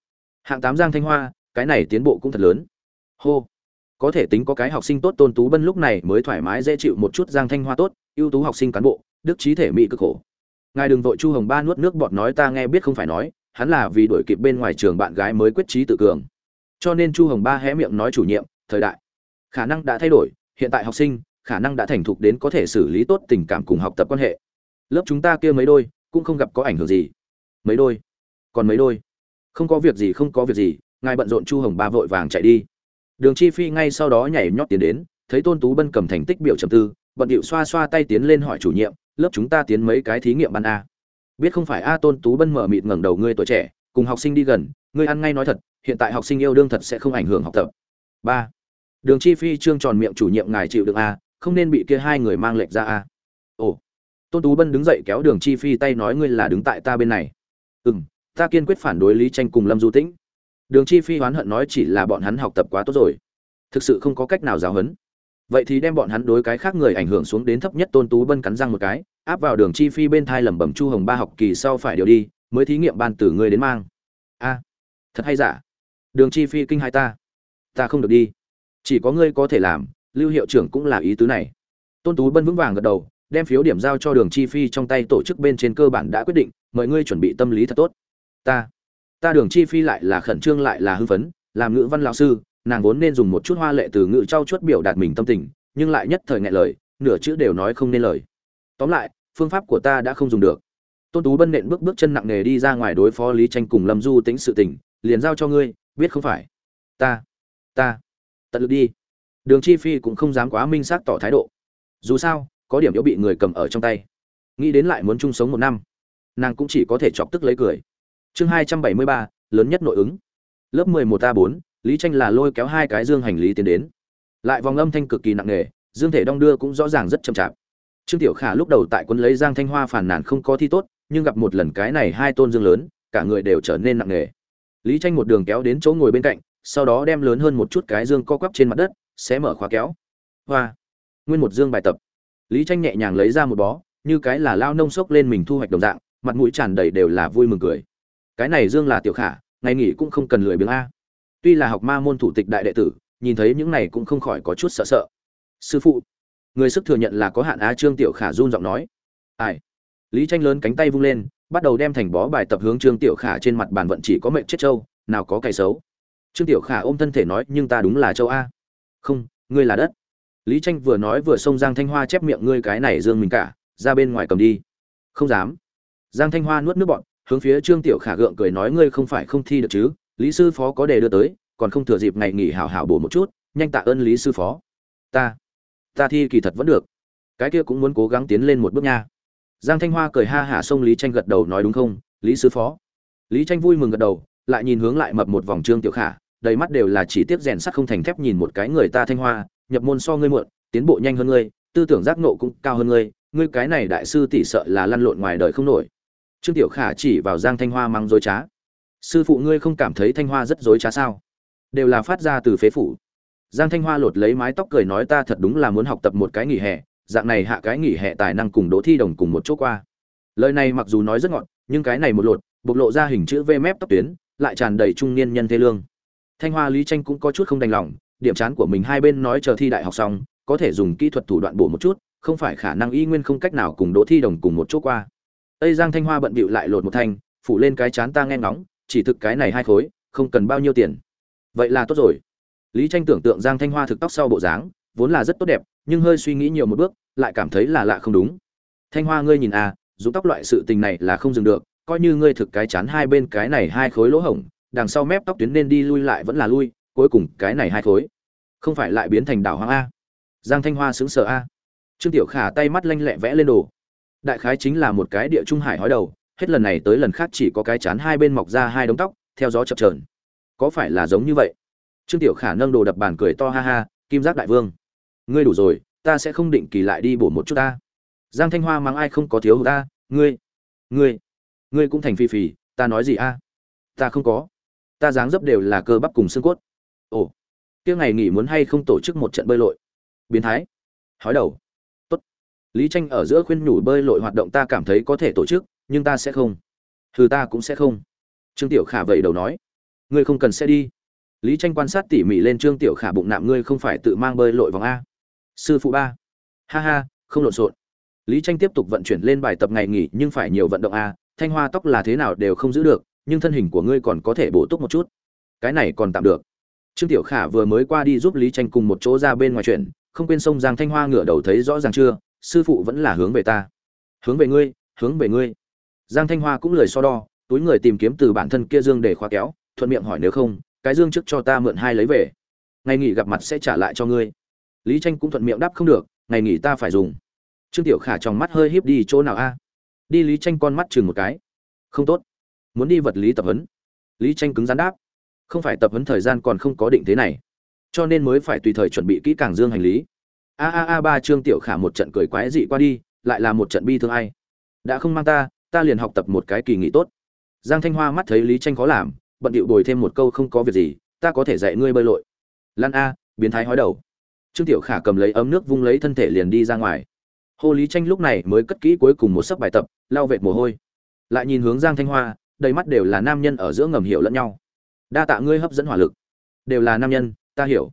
Hạng tám giang thanh hoa, cái này tiến bộ cũng thật lớn. Hô. Có thể tính có cái học sinh tốt tôn tú bân lúc này mới thoải mái dễ chịu một chút giang thanh hoa tốt, ưu tú học sinh cán bộ, đức trí thể mỹ cực khổ. Ngài đừng vội chu hồng ba nuốt nước bọt nói ta nghe biết không phải nói, hắn là vì đổi kịp bên ngoài trường bạn gái mới quyết trí tự cường. Cho nên chu hồng ba hé miệng nói chủ nhiệm, thời đại. Khả năng đã thay đổi, hiện tại học sinh, khả năng đã thành thục đến có thể xử lý tốt tình cảm cùng học tập quan hệ. Lớp chúng ta kia mấy đôi cũng không gặp có ảnh hưởng gì. Mấy đôi? Còn mấy đôi? Không có việc gì, không có việc gì, ngài bận rộn chu hồng ba vội vàng chạy đi. Đường chi phi ngay sau đó nhảy nhót tiến đến, thấy tôn tú bân cầm thành tích biểu trầm tư, bận điệu xoa xoa tay tiến lên hỏi chủ nhiệm, lớp chúng ta tiến mấy cái thí nghiệm ban a? Biết không phải a, tôn tú bân mở mịt ngẩng đầu ngươi tuổi trẻ, cùng học sinh đi gần, ngươi ăn ngay nói thật, hiện tại học sinh yêu đương thật sẽ không ảnh hưởng học tập. Ba. Đường chi phi trương tròn miệng chủ nhiệm ngài chịu được a, không nên bị kia hai người mang lệch ra a. Ồ tôn tú bân đứng dậy kéo đường chi phi tay nói, ngươi là đứng tại ta bên này. Ừ m ta kiên quyết phản đối lý tranh cùng lâm du tĩnh. Đường chi phi oán hận nói, chỉ là bọn hắn học tập quá tốt rồi, thực sự không có cách nào giáo huấn. Vậy thì đem bọn hắn đối cái khác người ảnh hưởng xuống đến thấp nhất. Tôn tú bân cắn răng một cái, áp vào đường chi phi bên thai lẩm bẩm, chu hồng ba học kỳ sau phải điều đi, mới thí nghiệm ban từ ngươi đến mang. A, thật hay giả? Đường chi phi kinh hai ta ta không được đi, chỉ có ngươi có thể làm, lưu hiệu trưởng cũng là ý tứ này. Tôn tú bân vững vàng gật đầu đem phiếu điểm giao cho đường chi phi trong tay tổ chức bên trên cơ bản đã quyết định, mời ngươi chuẩn bị tâm lý thật tốt. Ta ta đường chi phi lại là khẩn trương lại là hưng phấn, làm ngữ văn lão sư, nàng vốn nên dùng một chút hoa lệ từ ngữ trau chuốt biểu đạt mình tâm tình, nhưng lại nhất thời ngại lời, nửa chữ đều nói không nên lời. Tóm lại, phương pháp của ta đã không dùng được. Tôn tú bân nện bước bước chân nặng nề đi ra ngoài đối phó lý tranh cùng lâm du tính sự tình, liền giao cho ngươi, biết không phải? Ta ta, tận lực đi. Đường chi phi cũng không dám quá minh xác tỏ thái độ. Dù sao có điểm yếu bị người cầm ở trong tay. Nghĩ đến lại muốn chung sống một năm, nàng cũng chỉ có thể chọc tức lấy cười. Chương hai trăm bảy mươi ba, lớn nhất nội ứng. Lớp mười một a bốn, lý tranh là lôi kéo hai cái dương hành lý tiến đến. Lại vòng âm thanh cực kỳ nặng nề, dương thể đong đưa cũng rõ ràng rất chậm chạp. Trương tiểu khả lúc đầu tại quân lấy giang thanh hoa phản nàn không có thi tốt, nhưng gặp một lần cái này hai tôn dương lớn, cả người đều trở nên nặng nề. Lý tranh một đường kéo đến chỗ ngồi bên cạnh, sau đó đem lớn hơn một chút cái dương co quắp trên mặt đất sẽ mở khóa kéo. Hoa. Nguyên một dương bài tập lý tranh nhẹ nhàng lấy ra một bó, như cái là lao nông sốc lên mình thu hoạch đồng dạng, mặt mũi tràn đầy đều là vui mừng cười. Cái này dương là tiểu khả, ngày nghỉ cũng không cần lười biếng a. Tuy là học ma môn thủ tịch đại đệ tử, nhìn thấy những này cũng không khỏi có chút sợ sợ. Sư phụ, người sức thừa nhận là có hạn á trương tiểu khả run giọng nói. Ai? Lý tranh lớn cánh tay vung lên, bắt đầu đem thành bó bài tập hướng trương tiểu khả trên mặt bàn vận chỉ có mệnh chết trâu, nào có cày xấu. Trương tiểu khả ôm thân thể nói, nhưng ta đúng là châu a. Không, ngươi là đất lý tranh vừa nói vừa xông giang thanh hoa chép miệng ngươi cái này dương mình cả, ra bên ngoài cầm đi. Không dám. Giang thanh hoa nuốt nước bọn hướng phía trương tiểu khả gượng cười nói ngươi không phải không thi được chứ, lý sư phó có đề đưa tới, còn không thừa dịp ngày nghỉ hảo hảo bổ một chút, nhanh tạ ơn lý sư phó. Ta ta thi kỳ thật vẫn được. Cái kia cũng muốn cố gắng tiến lên một bước nha. Giang thanh hoa cười ha hả xông lý tranh gật đầu nói đúng không, lý sư phó? Lý tranh vui mừng gật đầu, lại nhìn hướng lại mập một vòng trương tiểu khả, đầy mắt đều là chỉ tiếc rèn sắt không thành thép nhìn một cái người ta thanh hoa nhập môn so ngươi muộn tiến bộ nhanh hơn ngươi tư tưởng giác ngộ cũng cao hơn ngươi ngươi cái này đại sư tỷ sợ là lăn lộn ngoài đời không nổi. Trương tiểu khả chỉ vào giang thanh hoa mang dối trá. Sư phụ ngươi không cảm thấy thanh hoa rất dối trá sao? Đều là phát ra từ phế phủ. Giang thanh hoa lột lấy mái tóc cười nói ta thật đúng là muốn học tập một cái nghỉ hè dạng này hạ cái nghỉ hè tài năng cùng đỗ thi đồng cùng một chỗ qua. Lời này mặc dù nói rất ngọn, nhưng cái này một lột bộc lộ ra hình chữ v mép tóc tuyến lại tràn đầy trung niên nhân thế lương. Thanh hoa lý tranh cũng có chút không đành lòng điểm chán của mình hai bên nói chờ thi đại học xong, có thể dùng kỹ thuật thủ đoạn bổ một chút, không phải khả năng y nguyên không cách nào cùng đỗ thi đồng cùng một chỗ qua. Tây giang thanh hoa bận bịu lại lột một thanh, phủ lên cái chán ta nghe ngóng, chỉ thực cái này hai khối, không cần bao nhiêu tiền. Vậy là tốt rồi. Lý tranh tưởng tượng giang thanh hoa thực tóc sau bộ dáng, vốn là rất tốt đẹp, nhưng hơi suy nghĩ nhiều một bước, lại cảm thấy là lạ không đúng. Thanh hoa ngươi nhìn à dùng tóc loại sự tình này là không dừng được, coi như ngươi thực cái chán hai bên cái này hai khối lỗ hổng, đằng sau mép tóc tuyến nên đi lui lại vẫn là lui cuối cùng cái này hai khối. Không phải lại biến thành đảo hoang a. Giang thanh hoa xứng sở a. Trương tiểu khả tay mắt lanh lẹ vẽ lên đồ. Đại khái chính là một cái địa trung hải hói đầu, hết lần này tới lần khác chỉ có cái chán hai bên mọc ra hai đống tóc, theo gió chập trờn có phải là giống như vậy? Trương tiểu khả nâng đồ đập bàn cười to ha ha, kim giác đại vương. Ngươi đủ rồi, ta sẽ không định kỳ lại đi bổ một chút ta. Giang thanh hoa mắng ai không có thiếu ta, ngươi ngươi ngươi cũng thành phi phì, ta nói gì a? Ta không có. Ta dáng dấp đều là cơ bắp cùng xương cốt ồ, kia ngày nghỉ muốn hay không tổ chức một trận bơi lội? Biến thái. Hói đầu. Tốt. Lý tranh ở giữa khuyên nhủ bơi lội hoạt động ta cảm thấy có thể tổ chức, nhưng ta sẽ không. Thử ta cũng sẽ không. Trương tiểu khả vậy đầu nói. Ngươi không cần sẽ đi. Lý tranh quan sát tỉ mỉ lên trương tiểu khả bụng nạm ngươi không phải tự mang bơi lội vòng a. Sư phụ ba. Ha ha, không lộn xộn. Lý tranh tiếp tục vận chuyển lên bài tập ngày nghỉ, nhưng phải nhiều vận động a. Thanh hoa tóc là thế nào đều không giữ được, nhưng thân hình của ngươi còn có thể bổ túc một chút. Cái này còn tạm được trương tiểu khả vừa mới qua đi giúp lý tranh cùng một chỗ ra bên ngoài chuyện, không quên sông giang thanh hoa ngửa đầu thấy rõ ràng chưa, sư phụ vẫn là hướng về ta. Hướng về ngươi, hướng về ngươi. Giang thanh hoa cũng lời so đo, túi người tìm kiếm từ bản thân kia dương để khóa kéo, thuận miệng hỏi nếu không, cái dương trước cho ta mượn hai lấy về. Ngày nghỉ gặp mặt sẽ trả lại cho ngươi. Lý tranh cũng thuận miệng đáp không được, ngày nghỉ ta phải dùng. Trương tiểu khả trong mắt hơi híp đi chỗ nào a? Đi lý tranh con mắt chừng một cái. Không tốt. Muốn đi vật lý tập huấn. Lý tranh cứng rắn đáp không phải tập huấn thời gian còn không có định thế này. Cho nên mới phải tùy thời chuẩn bị kỹ càng dương hành lý. A a a, ba trương tiểu khả một trận cười quái dị qua đi, lại là một trận bi thương ai. Đã không mang ta ta liền học tập một cái kỳ nghỉ tốt. Giang thanh hoa mắt thấy lý tranh khó làm, bận điệu bồi thêm một câu không có việc gì, ta có thể dạy ngươi bơi lội. Lan a, biến thái hói đầu. Trương tiểu khả cầm lấy ấm nước vung lấy thân thể liền đi ra ngoài. Hồ lý tranh lúc này mới cất kỹ cuối cùng một sấp bài tập, lau vệt mồ hôi. Lại nhìn hướng giang thanh hoa, đầy mắt đều là nam nhân ở giữa ngầm hiểu lẫn nhau đa tạ ngươi hấp dẫn hỏa lực. Đều là nam nhân ta hiểu.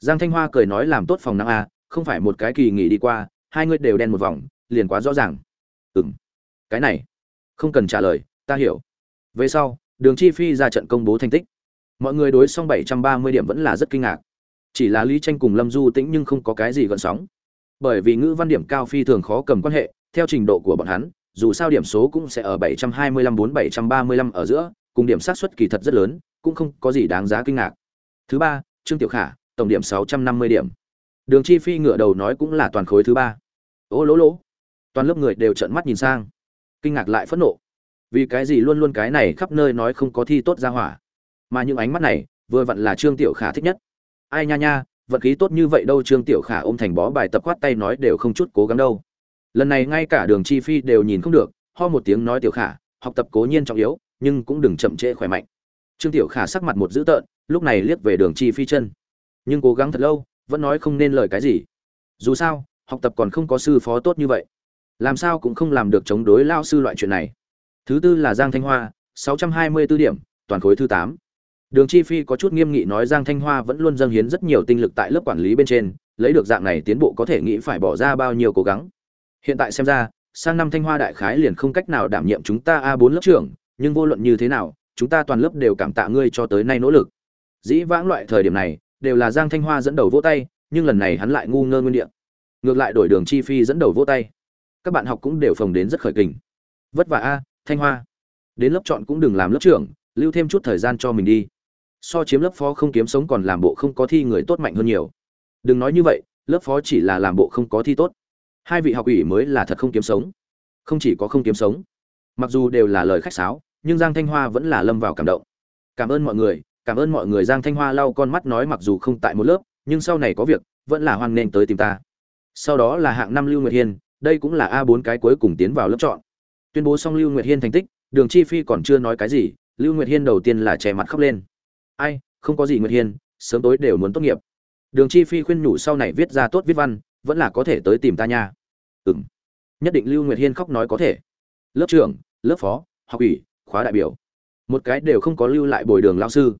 Giang thanh hoa cười nói làm tốt phòng năng a à, không phải một cái kỳ nghỉ đi qua hai ngươi đều đen một vòng liền quá rõ ràng. Ừ m cái này không cần trả lời ta hiểu. Về sau đường chi phi ra trận công bố thành tích. Mọi người đối xong bảy trăm ba mươi điểm vẫn là rất kinh ngạc. Chỉ là lý tranh cùng lâm du tĩnh nhưng không có cái gì gợn sóng. Bởi vì ngữ văn điểm cao phi thường khó cầm quan hệ theo trình độ của bọn hắn dù sao điểm số cũng sẽ ở 725-4-735 ở giữa, cùng điểm xác suất kỳ thật rất lớn, cũng không có gì đáng giá kinh ngạc. Thứ ba, Trương Tiểu Khả, tổng điểm 650 điểm. Đường Chi Phi ngửa đầu nói cũng là toàn khối thứ ba. Ô lỗ lỗ. Toàn lớp người đều trợn mắt nhìn sang, kinh ngạc lại phẫn nộ. Vì cái gì luôn luôn cái này khắp nơi nói không có thi tốt ra hỏa. Mà những ánh mắt này, vừa vặn là Trương Tiểu Khả thích nhất. Ai nha nha, vận khí tốt như vậy đâu Trương Tiểu Khả ôm thành bó bài tập quát tay nói đều không chút cố gắng đâu lần này ngay cả đường chi phi đều nhìn không được ho một tiếng nói tiểu khả học tập cố nhiên trọng yếu nhưng cũng đừng chậm trễ khỏe mạnh trương tiểu khả sắc mặt một dữ tợn, lúc này liếc về đường chi phi chân. Nhưng cố gắng thật lâu, vẫn nói không nên lời cái gì. Dù sao, học tập còn không có sư phó tốt như vậy. Làm sao cũng không làm được chống đối lao sư loại chuyện này. Thứ tư là giang thanh hoa 624 điểm, toàn khối thứ 8. đường chi phi có chút nghiêm nghị nói giang thanh hoa vẫn luôn dâng hiến rất nhiều tinh lực tại lớp quản lý bên trên, lấy được dạng này tiến bộ có thể nghĩ phải bỏ ra bao nhiêu cố gắng. Hiện tại xem ra, sang năm thanh hoa đại khái liền không cách nào đảm nhiệm chúng ta a bốn lớp trưởng, nhưng vô luận như thế nào chúng ta toàn lớp đều cảm tạ ngươi cho tới nay nỗ lực. Dĩ vãng loại thời điểm này, đều là giang thanh hoa dẫn đầu vỗ tay, nhưng lần này hắn lại ngu ngơ nguyên đ ngược lại đổi đường chi phi dẫn đầu vỗ tay. Các bạn học cũng đều phồng đến rất khởi kình. Vất vả a, thanh hoa. Đến lớp chọn cũng đừng làm lớp trưởng, lưu thêm chút thời gian cho mình đi. So chiếm lớp phó không kiếm sống còn làm bộ không có thi người tốt mạnh hơn nhiều. Đừng nói như vậy, lớp phó chỉ là làm bộ không có thi tốt. Hai vị học ủy mới là thật không kiếm sống. Không chỉ có không kiếm sống, mặc dù đều là lời khách sáo nhưng giang thanh hoa vẫn là lâm vào cảm động. Cảm ơn mọi người, cảm ơn mọi người, giang thanh hoa lau con mắt nói mặc dù không tại một lớp, nhưng sau này có việc, vẫn là hoan nghênh tới tìm ta. Sau đó là hạng năm lưu nguyệt hiên, đây cũng là a bốn cái cuối cùng tiến vào lớp chọn. Tuyên bố xong lưu nguyệt hiên thành tích, đường chi phi còn chưa nói cái gì, lưu nguyệt hiên đầu tiên là che mặt khóc lên. Ai, không có gì nguyệt hiên, sớm tối đều muốn tốt nghiệp. Đường chi phi khuyên nhủ sau này viết ra tốt viết văn, vẫn là có thể tới tìm ta nha. Ừm. Nhất định lưu nguyệt hiên khóc nói có thể. Lớp trưởng, lớp phó, học ủy khóa đại biểu. Một cái đều không có lưu lại bồi đường lao sư.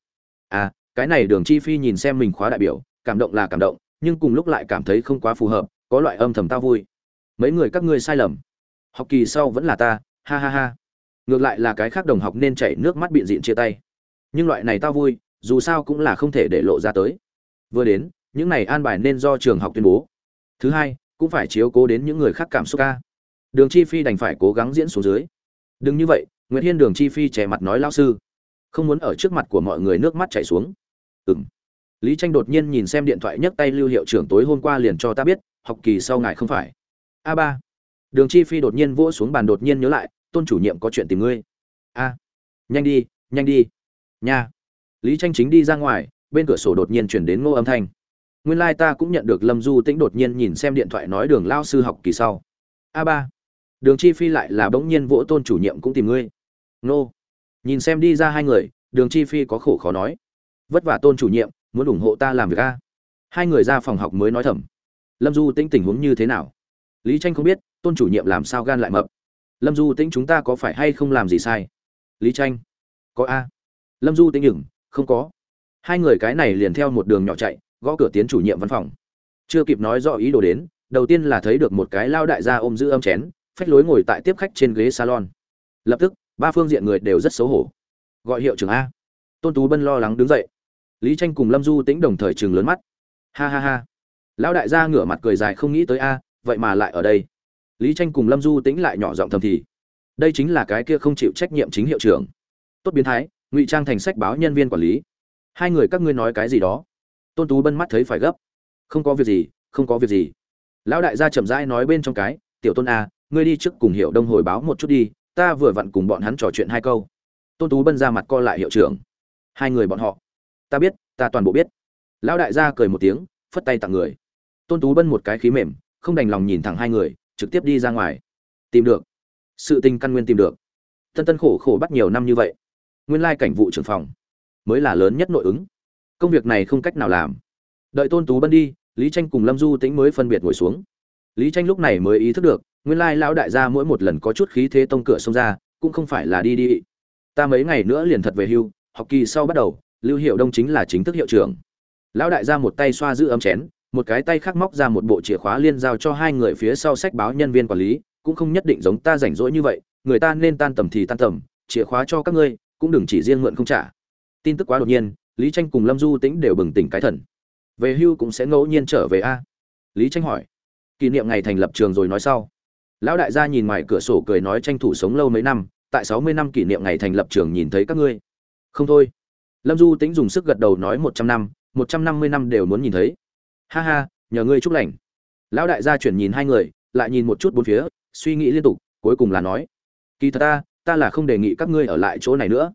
À cái này đường chi phi nhìn xem mình khóa đại biểu, cảm động là cảm động, nhưng cùng lúc lại cảm thấy không quá phù hợp, có loại âm thầm tao vui. Mấy người các ngươi sai lầm. Học kỳ sau vẫn là ta, ha ha ha. Ngược lại là cái khác đồng học nên chảy nước mắt bị diện chia tay. Nhưng loại này tao vui, dù sao cũng là không thể để lộ ra tới. Vừa đến, những này an bài nên do trường học tuyên bố. Thứ hai, cũng phải chiếu cố đến những người khác cảm xúc ca. Đường chi phi đành phải cố gắng diễn xuống dưới đừng như vậy nguyễn hiên đường chi phi trẻ mặt nói lao sư. Không muốn ở trước mặt của mọi người nước mắt chảy xuống. Ừng lý tranh đột nhiên nhìn xem điện thoại nhấc tay lưu hiệu trưởng tối hôm qua liền cho ta biết, học kỳ sau ngài không phải. A ba. Đường chi phi đột nhiên vỗ xuống bàn đột nhiên nhớ lại, tôn chủ nhiệm có chuyện tìm ngươi. A. Nhanh đi nhanh đi. Nha. Lý tranh chính đi ra ngoài, bên cửa sổ đột nhiên chuyển đến ngô âm thanh. Nguyên lai ta cũng nhận được lâm du tĩnh đột nhiên nhìn xem điện thoại nói đường lao sư học kỳ sau. A ba đường chi phi lại là bỗng nhiên vỗ tôn chủ nhiệm cũng tìm ngươi. Nô. Nhìn xem đi ra hai người, đường chi phi có khổ khó nói. Vất vả tôn chủ nhiệm, muốn ủng hộ ta làm việc a. Hai người ra phòng học mới nói thầm. Lâm du tĩnh tình huống như thế nào? Lý tranh không biết, tôn chủ nhiệm làm sao gan lại mập? Lâm du tĩnh chúng ta có phải hay không làm gì sai? Lý tranh. Có a. Lâm du tĩnh nhừng không có. Hai người cái này liền theo một đường nhỏ chạy, gõ cửa tiến chủ nhiệm văn phòng. Chưa kịp nói rõ ý đồ đến, đầu tiên là thấy được một cái lao đại gia ôm giữ âm chén phách lối ngồi tại tiếp khách trên ghế salon. Lập tức, ba phương diện người đều rất xấu hổ. Gọi hiệu trưởng a. Tôn tú bân lo lắng đứng dậy. Lý tranh cùng lâm du tĩnh đồng thời trường lớn mắt. Ha ha ha. Lão đại gia ngửa mặt cười dài không nghĩ tới a, vậy mà lại ở đây. Lý tranh cùng lâm du tĩnh lại nhỏ giọng thầm thì. Đây chính là cái kia không chịu trách nhiệm chính hiệu trưởng. Tốt biến thái, ngụy trang thành sách báo nhân viên quản lý. Hai người các ngươi nói cái gì đó. Tôn tú bân mắt thấy phải gấp. Không có việc gì, không có việc gì. Lão đại gia chậm rãi nói bên trong cái, tiểu tôn a ngươi đi trước cùng hiệu đông hồi báo một chút đi, ta vừa vặn cùng bọn hắn trò chuyện hai câu. Tôn tú bân ra mặt co lại hiệu trưởng. Hai người bọn họ. Ta biết, ta toàn bộ biết. Lão đại gia cười một tiếng, phất tay tặng người. Tôn tú bân một cái khí mềm, không đành lòng nhìn thẳng hai người, trực tiếp đi ra ngoài. Tìm được. Sự tình căn nguyên tìm được. Tân tân khổ khổ bắt nhiều năm như vậy. Nguyên lai cảnh vụ trưởng phòng mới là lớn nhất nội ứng. Công việc này không cách nào làm. Đợi tôn tú bân đi, lý tranh cùng lâm du tĩnh mới phân biệt ngồi xuống. Lý tranh lúc này mới ý thức được nguyên lai lão đại gia mỗi một lần có chút khí thế tông cửa xông ra, cũng không phải là đi đi. Ta mấy ngày nữa liền thật về hưu, học kỳ sau bắt đầu, lưu hiệu đông chính là chính thức hiệu trưởng. Lão đại gia một tay xoa giữ ấm chén, một cái tay khác móc ra một bộ chìa khóa liên giao cho hai người phía sau sách báo nhân viên quản lý, cũng không nhất định giống ta rảnh rỗi như vậy, người ta nên tan tầm thì tan tầm, chìa khóa cho các ngươi, cũng đừng chỉ riêng mượn không trả. Tin tức quá đột nhiên, lý tranh cùng lâm du tĩnh đều bừng tỉnh cái thần. Về hưu cũng sẽ ngẫu nhiên trở về a. Lý tranh hỏi. Kỷ niệm ngày thành lập trường rồi nói sau lão đại gia nhìn ngoài cửa sổ cười nói tranh thủ sống lâu mấy năm, tại sáu mươi năm kỷ niệm ngày thành lập trường nhìn thấy các ngươi. Không thôi. Lâm du tính dùng sức gật đầu nói một trăm năm, một trăm năm mươi năm đều muốn nhìn thấy. Ha ha, nhờ ngươi chúc lành. Lão đại gia chuyển nhìn hai người, lại nhìn một chút bốn phía, suy nghĩ liên tục, cuối cùng là nói. Kỳ thật ta ta là không đề nghị các ngươi ở lại chỗ này nữa.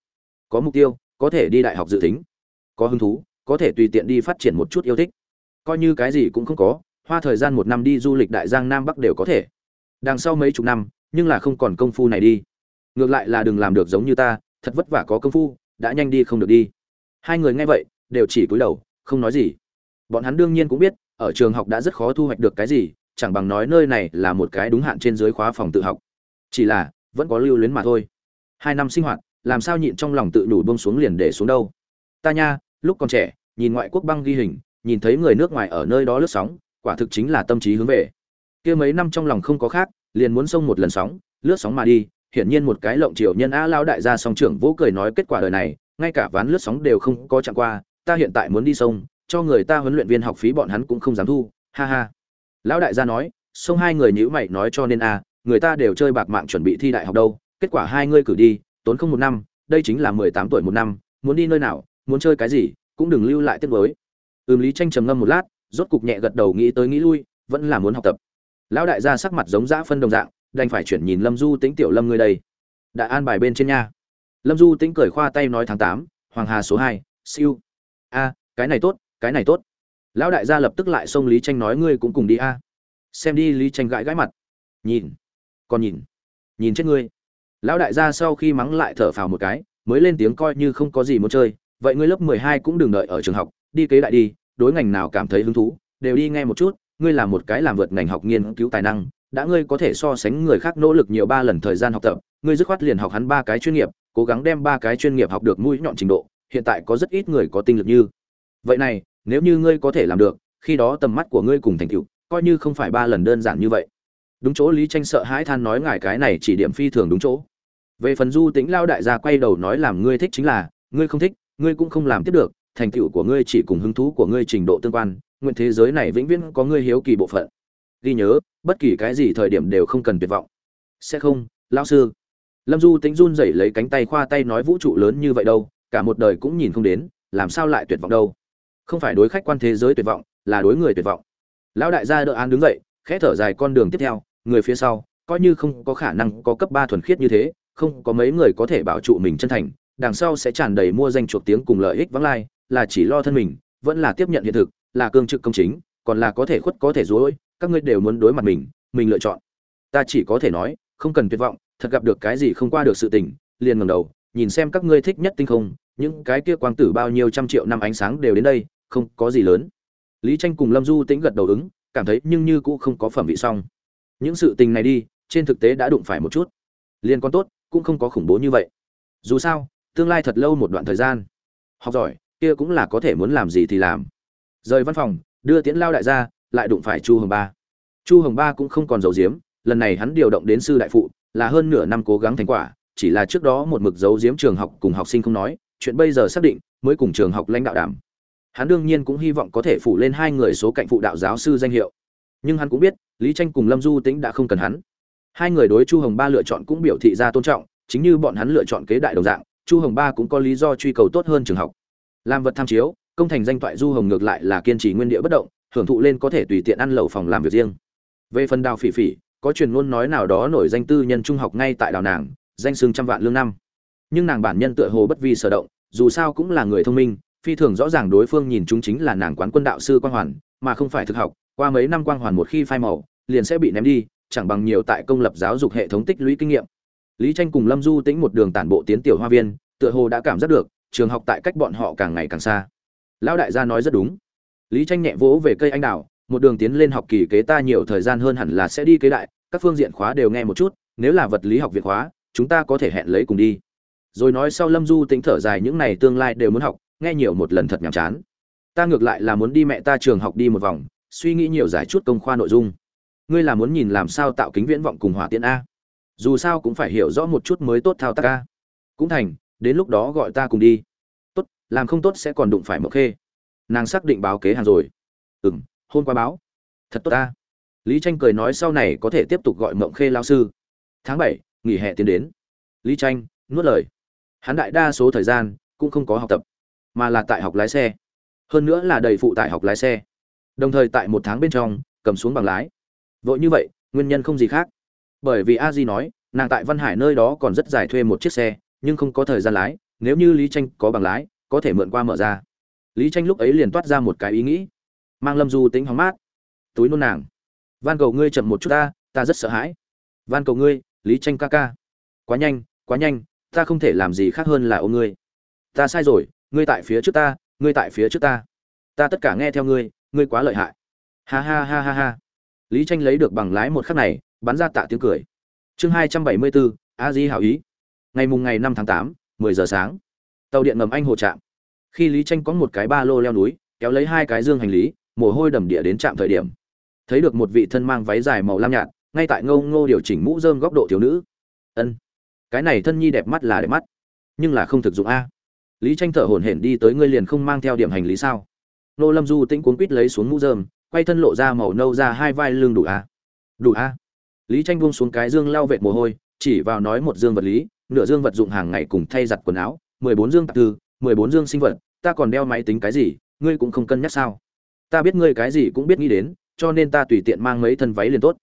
Có mục tiêu, có thể đi đại học dự tính. Có hứng thú, có thể tùy tiện đi phát triển một chút yêu thích. Coi như cái gì cũng không có, hoa thời gian một năm đi du lịch đại giang nam bắc đều có thể đằng sau mấy chục năm, nhưng là không còn công phu này đi. Ngược lại là đừng làm được giống như ta, thật vất vả có công phu, đã nhanh đi không được đi. Hai người nghe vậy, đều chỉ cúi đầu, không nói gì. Bọn hắn đương nhiên cũng biết, ở trường học đã rất khó thu hoạch được cái gì, chẳng bằng nói nơi này là một cái đúng hạn trên dưới khóa phòng tự học. Chỉ là, vẫn có lưu luyến mà thôi. Hai năm sinh hoạt, làm sao nhịn trong lòng tự đủ bông xuống liền để xuống đâu. Ta nha, lúc còn trẻ, nhìn ngoại quốc băng ghi hình, nhìn thấy người nước ngoài ở nơi đó lướt sóng, quả thực chính là tâm trí hướng về kia mấy năm trong lòng không có khác, liền muốn xông một lần sóng, lướt sóng mà đi, hiển nhiên một cái lộng triều nhân a lao đại gia song trưởng vỗ cười nói kết quả đời này, ngay cả ván lướt sóng đều không có chạm qua, ta hiện tại muốn đi sông, cho người ta huấn luyện viên học phí bọn hắn cũng không dám thu, ha ha. Lão đại gia nói, sông hai người nhữ mày nói cho nên a, người ta đều chơi bạc mạng chuẩn bị thi đại học đâu, kết quả hai ngươi cử đi, tốn không một năm, đây chính là mười tám tuổi một năm, muốn đi nơi nào, muốn chơi cái gì, cũng đừng lưu lại tiết với ừm, lý tranh trầm ngâm một lát, rốt cục nhẹ gật đầu nghĩ tới nghĩ lui, vẫn là muốn học tập lão đại gia sắc mặt giống dã phân đồng dạng, đành phải chuyển nhìn lâm du tính tiểu lâm ngươi đây. Đã an bài bên trên nha. Lâm du tính cười khoa tay nói tháng tám, hoàng hà số hai, siêu. A, cái này tốt, cái này tốt. Lão đại gia lập tức lại xông lý tranh nói ngươi cũng cùng đi a. Xem đi, lý tranh gãi gãi mặt. Nhìn. Còn nhìn. Nhìn chết ngươi. Lão đại gia sau khi mắng lại thở phào một cái, mới lên tiếng coi như không có gì muốn chơi. Vậy ngươi lớp mười hai cũng đừng đợi ở trường học, đi kế đại đi, đối ngành nào cảm thấy hứng thú, đều đi nghe một chút ngươi là một cái làm vượt ngành học nghiên cứu tài năng, đã ngươi có thể so sánh người khác nỗ lực nhiều ba lần thời gian học tập, ngươi dứt khoát liền học hắn ba cái chuyên nghiệp, cố gắng đem ba cái chuyên nghiệp học được mũi nhọn trình độ, hiện tại có rất ít người có tinh lực như. Vậy này, nếu như ngươi có thể làm được, khi đó tầm mắt của ngươi cùng thành tựu, coi như không phải ba lần đơn giản như vậy. Đúng chỗ lý tranh sợ hãi than nói ngài cái này chỉ điểm phi thường đúng chỗ. Về phần du Tĩnh lao đại gia quay đầu nói làm ngươi thích chính là, ngươi không thích, ngươi cũng không làm tiếp được, thành tựu của ngươi chỉ cùng hứng thú của ngươi trình độ tương quan nguyện thế giới này vĩnh viễn có ngươi hiếu kỳ bộ phận. Ghi nhớ, bất kỳ cái gì thời điểm đều không cần tuyệt vọng. Sẽ không, lão sư. Lâm du tính run rẩy lấy cánh tay khoa tay nói vũ trụ lớn như vậy đâu, cả một đời cũng nhìn không đến, làm sao lại tuyệt vọng đâu? Không phải đối khách quan thế giới tuyệt vọng, là đối người tuyệt vọng. Lão đại gia đỡ an đứng dậy, khẽ thở dài con đường tiếp theo, người phía sau, coi như không có khả năng có cấp ba thuần khiết như thế, không có mấy người có thể bảo trụ mình chân thành, đằng sau sẽ tràn đầy mua danh chuộc tiếng cùng lợi ích vắng lai, là chỉ lo thân mình, vẫn là tiếp nhận hiện thực là cương trực công chính, còn là có thể khuất có thể dối các ngươi đều muốn đối mặt mình mình lựa chọn. Ta chỉ có thể nói, không cần tuyệt vọng, thật gặp được cái gì không qua được sự tình, liền ngầm đầu, nhìn xem các ngươi thích nhất tinh không, những cái kia quang tử bao nhiêu trăm triệu năm ánh sáng đều đến đây, không có gì lớn. Lý tranh cùng lâm du tĩnh gật đầu ứng, cảm thấy nhưng như cũng không có phẩm vị xong. Những sự tình này đi, trên thực tế đã đụng phải một chút. Liên con tốt, cũng không có khủng bố như vậy. Dù sao, tương lai thật lâu một đoạn thời gian. Học giỏi, kia cũng là có thể muốn làm gì thì làm rời văn phòng, đưa tiễn lao đại gia, lại đụng phải chu hồng ba. Chu hồng ba cũng không còn giấu giếm, lần này hắn điều động đến sư đại phụ, là hơn nửa năm cố gắng thành quả, chỉ là trước đó một mực giấu giếm trường học cùng học sinh không nói, chuyện bây giờ xác định, mới cùng trường học lãnh đạo đảm hắn đương nhiên cũng hy vọng có thể phủ lên hai người số cạnh phụ đạo giáo sư danh hiệu. Nhưng hắn cũng biết, lý tranh cùng lâm du tĩnh đã không cần hắn. Hai người đối chu hồng ba lựa chọn cũng biểu thị ra tôn trọng, chính như bọn hắn lựa chọn kế đại đồng dạng, chu hồng ba cũng có lý do truy cầu tốt hơn trường học. Làm vật tham chiếu công thành danh toại du hồng ngược lại là kiên trì nguyên địa bất động, hưởng thụ lên có thể tùy tiện ăn lẩu phòng làm việc riêng. Về phần đào phỉ phỉ, có truyền ngôn nói nào đó nổi danh tư nhân trung học ngay tại đào nàng, danh xương trăm vạn lương năm. Nhưng nàng bản nhân tựa hồ bất vi sở động, dù sao cũng là người thông minh, phi thường rõ ràng đối phương nhìn chúng chính là nàng quán quân đạo sư quang hoàn, mà không phải thực học, qua mấy năm quang hoàn một khi phai màu, liền sẽ bị ném đi, chẳng bằng nhiều tại công lập giáo dục hệ thống tích lũy kinh nghiệm. Lý tranh cùng lâm du tĩnh một đường tản bộ tiến tiểu hoa viên, tựa hồ đã cảm giác được, trường học tại cách bọn họ càng ngày càng xa lão đại gia nói rất đúng. Lý tranh nhẹ vỗ về cây anh đào, một đường tiến lên học kỳ kế ta nhiều thời gian hơn hẳn là sẽ đi kế đại, các phương diện khóa đều nghe một chút, nếu là vật lý học viện khóa, chúng ta có thể hẹn lấy cùng đi. Rồi nói sau lâm du tính thở dài những này tương lai đều muốn học, nghe nhiều một lần thật nhàm chán. Ta ngược lại là muốn đi mẹ ta trường học đi một vòng, suy nghĩ nhiều giải chút công khoa nội dung. Ngươi là muốn nhìn làm sao tạo kính viễn vọng cùng hỏa tiễn a. Dù sao cũng phải hiểu rõ một chút mới tốt thao tác a. Cũng thành, đến lúc đó gọi ta cùng đi làm không tốt sẽ còn đụng phải mộc khê. Nàng xác định báo kế hàng rồi. Ừ m hôm qua báo. Thật tốt ta. Lý tranh cười nói sau này có thể tiếp tục gọi mộng khê lao sư. Tháng bảy, nghỉ hè tiến đến. Lý tranh, nuốt lời. Hắn đại đa số thời gian cũng không có học tập, mà là tại học lái xe. Hơn nữa là đầy phụ tại học lái xe. Đồng thời tại một tháng bên trong, cầm xuống bằng lái. Vội như vậy, nguyên nhân không gì khác. Bởi vì a di nói, nàng tại văn hải nơi đó còn rất dài thuê một chiếc xe, nhưng không có thời gian lái. Nếu như lý tranh có bằng lái có thể mượn qua mở ra. Lý tranh lúc ấy liền toát ra một cái ý nghĩ. Mang lâm du tính hóng mát. Túi nôn nàng. Van cầu ngươi chậm một chút ta ta rất sợ hãi. Van cầu ngươi, lý tranh ca ca. Quá nhanh quá nhanh, ta không thể làm gì khác hơn là ôm ngươi. Ta sai rồi, ngươi tại phía trước ta, ngươi tại phía trước ta. Ta tất cả nghe theo ngươi ngươi quá lợi hại. Ha ha ha ha ha. Lý tranh lấy được bằng lái một khắc này, bắn ra tạ tiếng cười. Chương hai trăm bảy mươi bốn, a di hảo ý. Ngày mùng ngày năm tháng tám, mười giờ sáng tàu điện ngầm anh hồ trạm. Khi lý tranh có một cái ba lô leo núi kéo lấy hai cái dương hành lý mồ hôi đầm địa đến trạm thời điểm. Thấy được một vị thân mang váy dài màu lam nhạt ngay tại ngâu ngô điều chỉnh mũ dơm góc độ thiếu nữ. Ân cái này thân nhi đẹp mắt là đẹp mắt nhưng là không thực dụng a. Lý tranh thở hổn hển đi tới ngươi liền không mang theo điểm hành lý sao? Nô lâm du tĩnh cuốn quít lấy xuống mũ dơm, quay thân lộ ra màu nâu ra hai vai lưng đủ a. Đủ a? Lý tranh buông xuống cái dương lau vệt mồ hôi chỉ vào nói một dương vật lý nửa dương vật dụng hàng ngày cùng thay giặt quần áo mười bốn dương tạp tư mười bốn dương sinh vật, ta còn đeo máy tính cái gì, ngươi cũng không cân nhắc sao? Ta biết ngươi cái gì cũng biết nghĩ đến, cho nên ta tùy tiện mang mấy thân váy liền tốt.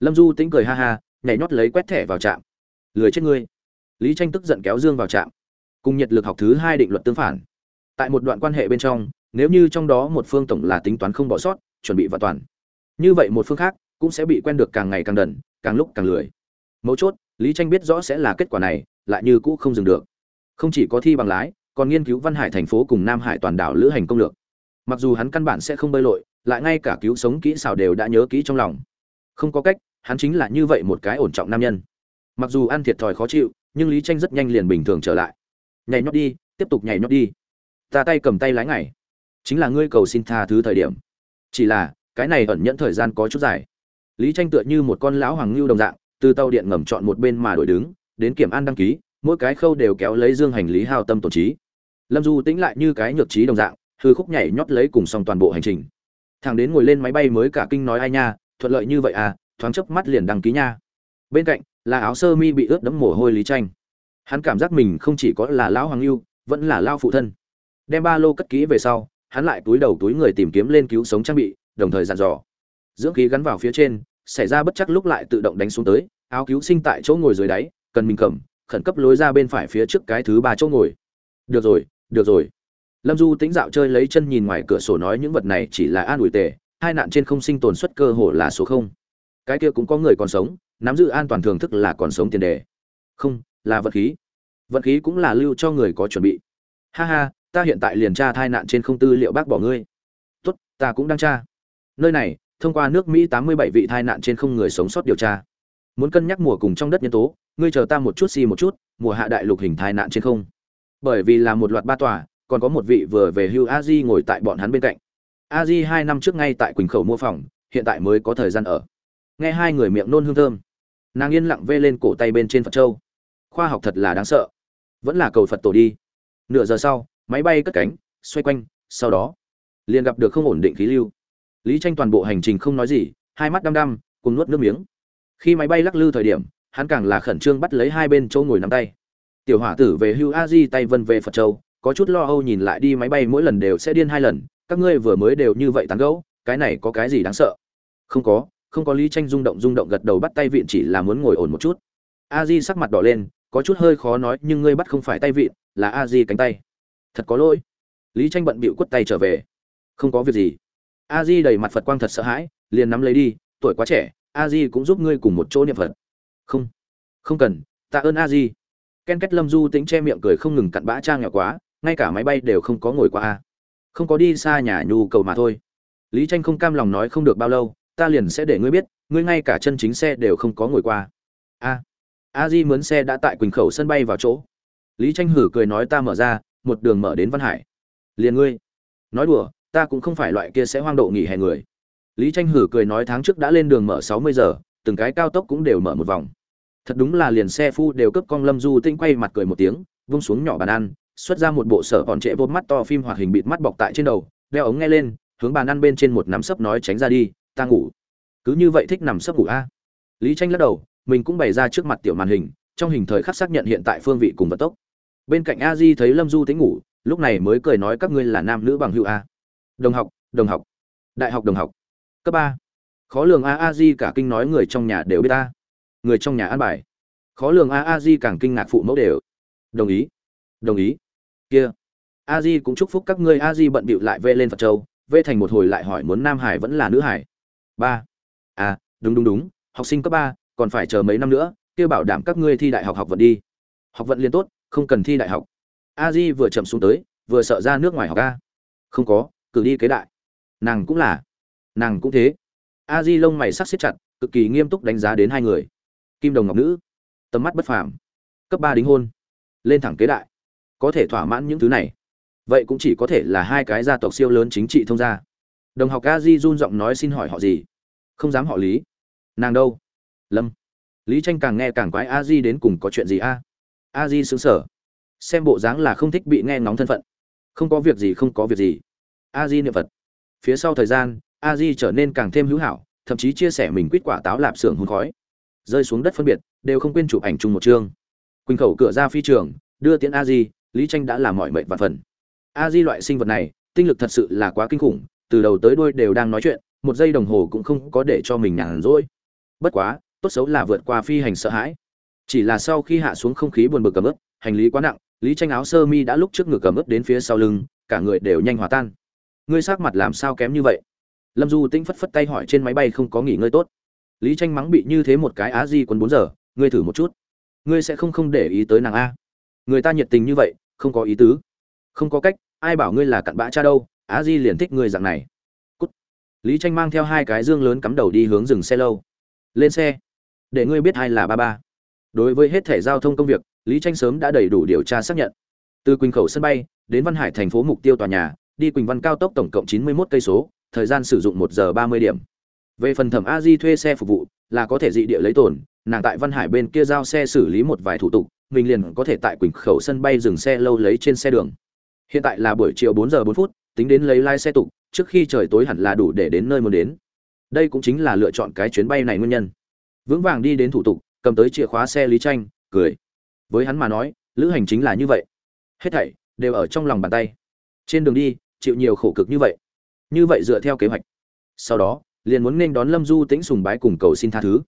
Lâm du tính cười ha ha, nhảy nhót lấy quét thẻ vào trạm. Lười chết ngươi. Lý tranh tức giận kéo dương vào trạm. Cùng nhiệt lực học thứ hai định luật tương phản. Tại một đoạn quan hệ bên trong, nếu như trong đó một phương tổng là tính toán không bỏ sót, chuẩn bị và toàn. Như vậy một phương khác cũng sẽ bị quen được càng ngày càng đần, càng lúc càng lười. Mấu chốt, lý tranh biết rõ sẽ là kết quả này, lại như cũ không dừng được không chỉ có thi bằng lái, còn nghiên cứu văn hải thành phố cùng nam hải toàn đảo lữ hành công lược. Mặc dù hắn căn bản sẽ không bơi lội, lại ngay cả cứu sống kỹ xảo đều đã nhớ kỹ trong lòng. Không có cách, hắn chính là như vậy một cái ổn trọng nam nhân. Mặc dù ăn thiệt thòi khó chịu, nhưng lý tranh rất nhanh liền bình thường trở lại. Nhảy nhót đi, tiếp tục nhảy nhót đi. Ta tay cầm tay lái ngày. Chính là ngươi cầu xin tha thứ thời điểm. Chỉ là, cái này ẩn nhẫn thời gian có chút dài. Lý tranh tựa như một con lão hoàng lưu đồng dạng, từ tàu điện ngầm chọn một bên mà đổi đứng, đến kiểm an đăng ký mỗi cái khâu đều kéo lấy dương hành lý hao tâm tổn trí. Lâm du tĩnh lại như cái nhược trí đồng dạng, hư khúc nhảy nhót lấy cùng xong toàn bộ hành trình. Thằng đến ngồi lên máy bay mới cả kinh nói ai nha, thuận lợi như vậy à thoáng chớp mắt liền đăng ký nha. Bên cạnh, là áo sơ mi bị ướt đẫm mồ hôi lý tranh. Hắn cảm giác mình không chỉ có là lão hoàng lưu, vẫn là lao phụ thân. Đem ba lô cất kỹ về sau, hắn lại túi đầu túi người tìm kiếm lên cứu sống trang bị, đồng thời dặn dò. Dưỡng khí gắn vào phía trên, xảy ra bất chắc lúc lại tự động đánh xuống tới, áo cứu sinh tại chỗ ngồi dưới đáy, cần mình cầm khẩn cấp lối ra bên phải phía trước cái thứ ba chỗ ngồi. Được rồi được rồi. Lâm du tính dạo chơi lấy chân nhìn ngoài cửa sổ nói những vật này chỉ là an ủi tề, hai nạn trên không sinh tồn suất cơ hồ là số không. Cái kia cũng có người còn sống, nắm giữ an toàn thường thức là còn sống tiền đề. Không, là vật khí. Vật khí cũng là lưu cho người có chuẩn bị. Ha ha, ta hiện tại liền tra thai nạn trên không tư liệu bác bỏ ngươi. Tốt, ta cũng đang tra. Nơi này, thông qua nước mỹ tám mươi bảy vị thai nạn trên không người sống sót điều tra muốn cân nhắc mùa cùng trong đất nhân tố, ngươi chờ ta một chút xì một chút, mùa hạ đại lục hình thái nạn trên không. Bởi vì là một loạt ba tòa, còn có một vị vừa về hưu a di ngồi tại bọn hắn bên cạnh. A di hai năm trước ngay tại quỳnh khẩu mua phòng, hiện tại mới có thời gian ở. Nghe hai người miệng nôn hương thơm. Nàng yên lặng vê lên cổ tay bên trên phật châu. Khoa học thật là đáng sợ. Vẫn là cầu phật tổ đi. Nửa giờ sau, máy bay cất cánh, xoay quanh, sau đó, liền gặp được không ổn định khí lưu. Lý tranh toàn bộ hành trình không nói gì, hai mắt đăm đăm, cùng nuốt nước miếng khi máy bay lắc lư thời điểm, hắn càng là khẩn trương bắt lấy hai bên chỗ ngồi nắm tay. Tiểu hỏa tử về hưu a di tay vân về phật châu, có chút lo âu nhìn lại đi máy bay mỗi lần đều sẽ điên hai lần, các ngươi vừa mới đều như vậy tán gẫu, cái này có cái gì đáng sợ? Không có không có lý tranh rung động rung động gật đầu bắt tay vịn chỉ là muốn ngồi ổn một chút. A di sắc mặt đỏ lên, có chút hơi khó nói, nhưng ngươi bắt không phải tay vịn, là a di cánh tay. Thật có lỗi. Lý tranh bận bịu quất tay trở về. Không có việc gì. A di đầy mặt phật quang thật sợ hãi, liền nắm lấy đi, tuổi quá trẻ a di cũng giúp ngươi cùng một chỗ niệm phật. Không. Không cần, tạ ơn a di. Ken kết lâm du tính che miệng cười không ngừng cặn bã trang nhỏ quá, ngay cả máy bay đều không có ngồi qua a. Không có đi xa nhà nhu cầu mà thôi. Lý tranh không cam lòng nói không được bao lâu, ta liền sẽ để ngươi biết, ngươi ngay cả chân chính xe đều không có ngồi qua. A. A di mướn xe đã tại quỳnh khẩu sân bay vào chỗ. Lý tranh hử cười nói ta mở ra, một đường mở đến văn hải. Liền ngươi. Nói đùa, ta cũng không phải loại kia sẽ hoang độ nghỉ hè người lý tranh hử cười nói tháng trước đã lên đường mở sáu mươi giờ, từng cái cao tốc cũng đều mở một vòng. Thật đúng là liền xe phu đều cấp con lâm du tinh quay mặt cười một tiếng, vung xuống nhỏ bàn ăn, xuất ra một bộ sở còn trễ vô mắt to phim hoạt hình bịt mắt bọc tại trên đầu, đeo ống nghe lên, hướng bàn ăn bên trên một nắm sấp nói tránh ra đi, ta ngủ. Cứ như vậy thích nằm sấp ngủ a. Lý tranh lắc đầu, mình cũng bày ra trước mặt tiểu màn hình, trong hình thời khắc xác nhận hiện tại phương vị cùng vận tốc. Bên cạnh a di thấy lâm du tính ngủ, lúc này mới cười nói các ngươi là nam nữ bằng hữu a. Đồng học đồng học. Đại học đồng học cấp ba. Khó lường a a di cả kinh nói người trong nhà đều biết ta. Người trong nhà ăn bài. Khó lường a a di càng kinh ngạc phụ mẫu đều. Đồng ý. Đồng ý. Kia. A di cũng chúc phúc các ngươi. A di bận bịu lại vê lên phật châu. Vê thành một hồi lại hỏi muốn nam hải vẫn là nữ hải. Ba. À đúng đúng đúng. Học sinh cấp ba, còn phải chờ mấy năm nữa. Kia bảo đảm các ngươi thi đại học học vận đi. Học vận liên tốt, không cần thi đại học. A di vừa chậm xuống tới, vừa sợ ra nước ngoài học a. Không có, cử đi kế đại. Nàng cũng là nàng cũng thế. A di lông mày sắc xếp chặt, cực kỳ nghiêm túc đánh giá đến hai người. Kim đồng ngọc nữ, tầm mắt bất phàm. Cấp ba đính hôn. Lên thẳng kế đại. Có thể thỏa mãn những thứ này. Vậy cũng chỉ có thể là hai cái gia tộc siêu lớn chính trị thông gia. Đồng học a di run giọng nói xin hỏi họ gì? Không dám họ lý. Nàng đâu? Lâm. Lý tranh càng nghe càng quái a di đến cùng có chuyện gì a? A di xứng sở xem bộ dáng là không thích bị nghe ngóng thân phận. Không có việc gì, không có việc gì. A di niệm phật. Phía sau thời gian a di trở nên càng thêm hữu hảo, thậm chí chia sẻ mình quýt quả táo lạp xưởng hôn khói. Rơi xuống đất phân biệt, đều không quên chụp ảnh chung một chương. Quỳnh khẩu cửa ra phi trường, đưa tiễn a di, lý tranh đã làm mọi mệnh và phần. A di loại sinh vật này, tinh lực thật sự là quá kinh khủng, từ đầu tới đuôi đều đang nói chuyện, một giây đồng hồ cũng không có để cho mình nhàn rỗi. Bất quá, tốt xấu là vượt qua phi hành sợ hãi. Chỉ là sau khi hạ xuống không khí buồn bực cầm ướp hành lý quá nặng, lý tranh áo sơ mi đã lúc trước ngực cầm ướp đến phía sau lưng, cả người đều nhanh hòa tan. Ngươi sắc mặt làm sao kém như vậy? Lâm du tĩnh phất phất tay hỏi trên máy bay không có nghỉ ngơi tốt. Lý tranh mắng bị như thế một cái á di quân bốn giờ, ngươi thử một chút. Ngươi sẽ không không để ý tới nàng a. Người ta nhiệt tình như vậy, không có ý tứ. Không có cách, ai bảo ngươi là cặn bã cha đâu, á di liền thích ngươi dạng này. Cút. lý tranh mang theo hai cái dương lớn cắm đầu đi hướng dừng xe lâu. Lên xe. Để ngươi biết ai là ba ba. Đối với hết thể giao thông công việc, lý tranh sớm đã đầy đủ điều tra xác nhận. Từ quỳnh khẩu sân bay, đến văn hải thành phố mục tiêu tòa nhà, đi quỳnh văn cao tốc tổng cộng chín mươi một cây số thời gian sử dụng một giờ ba mươi điểm. Về phần thẩm a di thuê xe phục vụ, là có thể dị địa lấy tổn, nàng tại văn hải bên kia giao xe xử lý một vài thủ tục, mình liền có thể tại quỳnh khẩu sân bay dừng xe lâu lấy trên xe đường. Hiện tại là buổi chiều bốn giờ bốn phút, tính đến lấy lai xe tục, trước khi trời tối hẳn là đủ để đến nơi muốn đến. Đây cũng chính là lựa chọn cái chuyến bay này nguyên nhân. Vững vàng đi đến thủ tục, cầm tới chìa khóa xe lý tranh, cười. Với hắn mà nói, lữ hành chính là như vậy. Hết thảy đều ở trong lòng bàn tay. Trên đường đi, chịu nhiều khổ cực như vậy như vậy dựa theo kế hoạch. Sau đó, liền muốn nên đón lâm du tĩnh sùng bái cùng cầu xin tha thứ.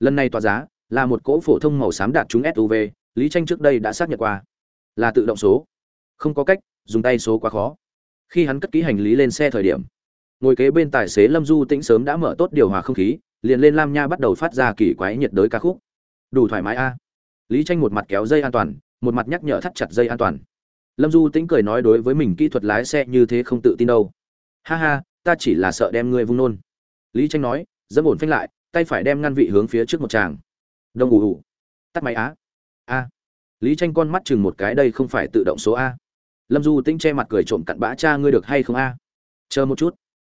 Lần này tòa giá là một cỗ phổ thông màu xám đạt trúng suv lý tranh trước đây đã xác nhận qua. Là tự động số. Không có cách, dùng tay số quá khó. Khi hắn cất ký hành lý lên xe thời điểm, ngồi kế bên tài xế lâm du tĩnh sớm đã mở tốt điều hòa không khí, liền lên lam nha bắt đầu phát ra kỳ quái nhiệt đới ca khúc. Đủ thoải mái a. Lý tranh một mặt kéo dây an toàn, một mặt nhắc nhở thắt chặt dây an toàn. Lâm du tĩnh cười nói đối với mình kỹ thuật lái xe như thế không tự tin đâu ha ha, ta chỉ là sợ đem ngươi vung nôn. Lý tranh nói, dẫm ổn phanh lại, tay phải đem ngăn vị hướng phía trước một tràng. Đông ù ù. Tắt máy á. A. Lý tranh con mắt chừng một cái, đây không phải tự động số a. Lâm du tĩnh che mặt cười trộm cặn bã cha ngươi được hay không a? Chờ một chút.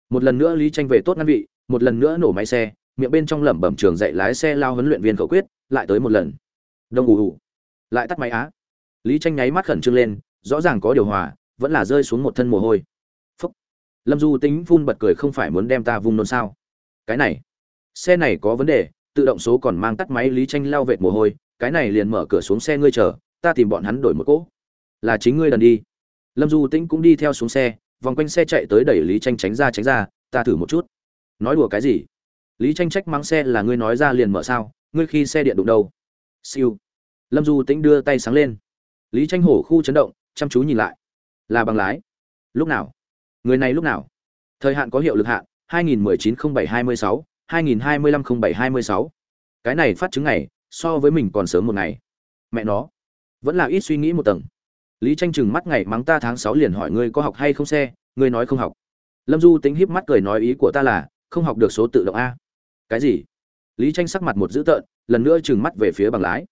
Một lần nữa lý tranh về tốt ngăn vị, một lần nữa nổ máy xe, miệng bên trong lẩm bẩm trường dạy lái xe lao huấn luyện viên khẩu quyết, lại tới một lần. Đông ù ù. Lại tắt máy á. Lý tranh nháy mắt khẩn trương lên, rõ ràng có điều hòa, vẫn là rơi xuống một thân mồ hôi lâm du tính phun bật cười không phải muốn đem ta vung nôn sao? Cái này, xe này có vấn đề, tự động số còn mang tắt máy lý tranh lao vệt mồ hôi, cái này liền mở cửa xuống xe ngươi chờ, ta tìm bọn hắn đổi một cỗ. Là chính ngươi đần đi. Lâm du tĩnh cũng đi theo xuống xe, vòng quanh xe chạy tới đẩy lý tranh tránh ra tránh ra, ta thử một chút. Nói đùa cái gì? Lý tranh trách mắng xe là ngươi nói ra liền mở sao, ngươi khi xe điện đụng đâu? Siêu. Lâm du tĩnh đưa tay sáng lên. Lý tranh hổ khu chấn động, chăm chú nhìn lại. Là bằng lái. Lúc nào? Người này lúc nào? Thời hạn có hiệu lực hạn 2019-07-26, 2025-07-26. cái này phát chứng ngày so với mình còn sớm một ngày. Mẹ nó vẫn là ít suy nghĩ một tầng. Lý tranh chừng mắt ngày mắng ta tháng sáu liền hỏi ngươi có học hay không xe ngươi nói không học. Lâm du tính híp mắt cười nói ý của ta là không học được số tự động a. Cái gì? Lý tranh sắc mặt một dữ tợn lần nữa chừng mắt về phía bằng lái.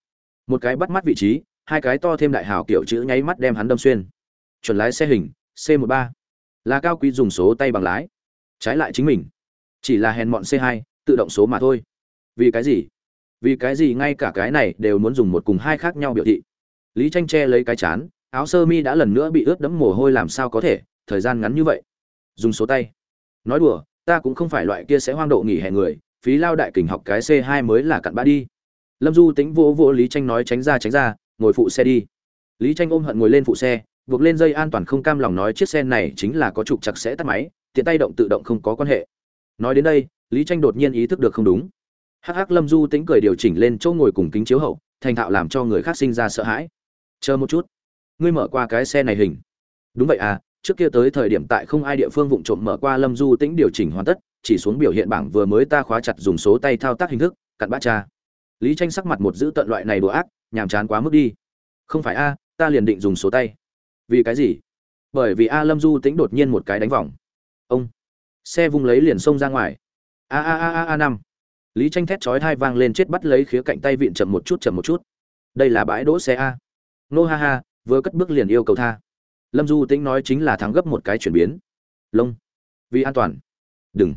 Một cái bắt mắt vị trí hai cái to thêm đại hào kiểu chữ nháy mắt đem hắn đâm xuyên. Chuẩn lái xe hình c 13 là cao quý dùng số tay bằng lái, trái lại chính mình. Chỉ là hèn mọn c 2 tự động số mà thôi. Vì cái gì? Vì cái gì ngay cả cái này đều muốn dùng một cùng hai khác nhau biểu thị? Lý tranh che lấy cái chán, áo sơ mi đã lần nữa bị ướt đẫm mồ hôi làm sao có thể, thời gian ngắn như vậy. Dùng số tay. Nói đùa, ta cũng không phải loại kia sẽ hoang độ nghỉ hè người, phí lao đại kình học cái c 2 mới là cặn bã đi. Lâm du tính vỗ vỗ lý tranh nói tránh ra tránh ra, ngồi phụ xe đi. Lý tranh ôm hận ngồi lên phụ xe buộc lên dây an toàn không cam lòng nói chiếc xe này chính là có trục chặt sẽ tắt máy, tiện tay động tự động không có quan hệ. Nói đến đây, lý tranh đột nhiên ý thức được không đúng. Hắc hắc lâm du tính cười điều chỉnh lên chỗ ngồi cùng kính chiếu hậu, thành thạo làm cho người khác sinh ra sợ hãi. Chờ một chút. Ngươi mở qua cái xe này hình. Đúng vậy à trước kia tới thời điểm tại không ai địa phương vụng trộm mở qua lâm du tĩnh điều chỉnh hoàn tất, chỉ xuống biểu hiện bảng vừa mới ta khóa chặt dùng số tay thao tác hình thức, cặn bát cha. Lý tranh sắc mặt một giữ tận loại này đồ ác, nhàm chán quá mức đi. Không phải a, ta liền định dùng số tay vì cái gì? Bởi vì a lâm du tính đột nhiên một cái đánh vòng. Ông. Xe vung lấy liền xông ra ngoài. A a a a a năm. Lý tranh thét chói thai vang lên chết bắt lấy khía cạnh tay vịn chậm một chút, chậm một chút. Đây là bãi đỗ xe a. Nô ha ha, vừa cất bước liền yêu cầu tha. Lâm du tính nói chính là thắng gấp một cái chuyển biến. Lông. Vì an toàn. Đừng.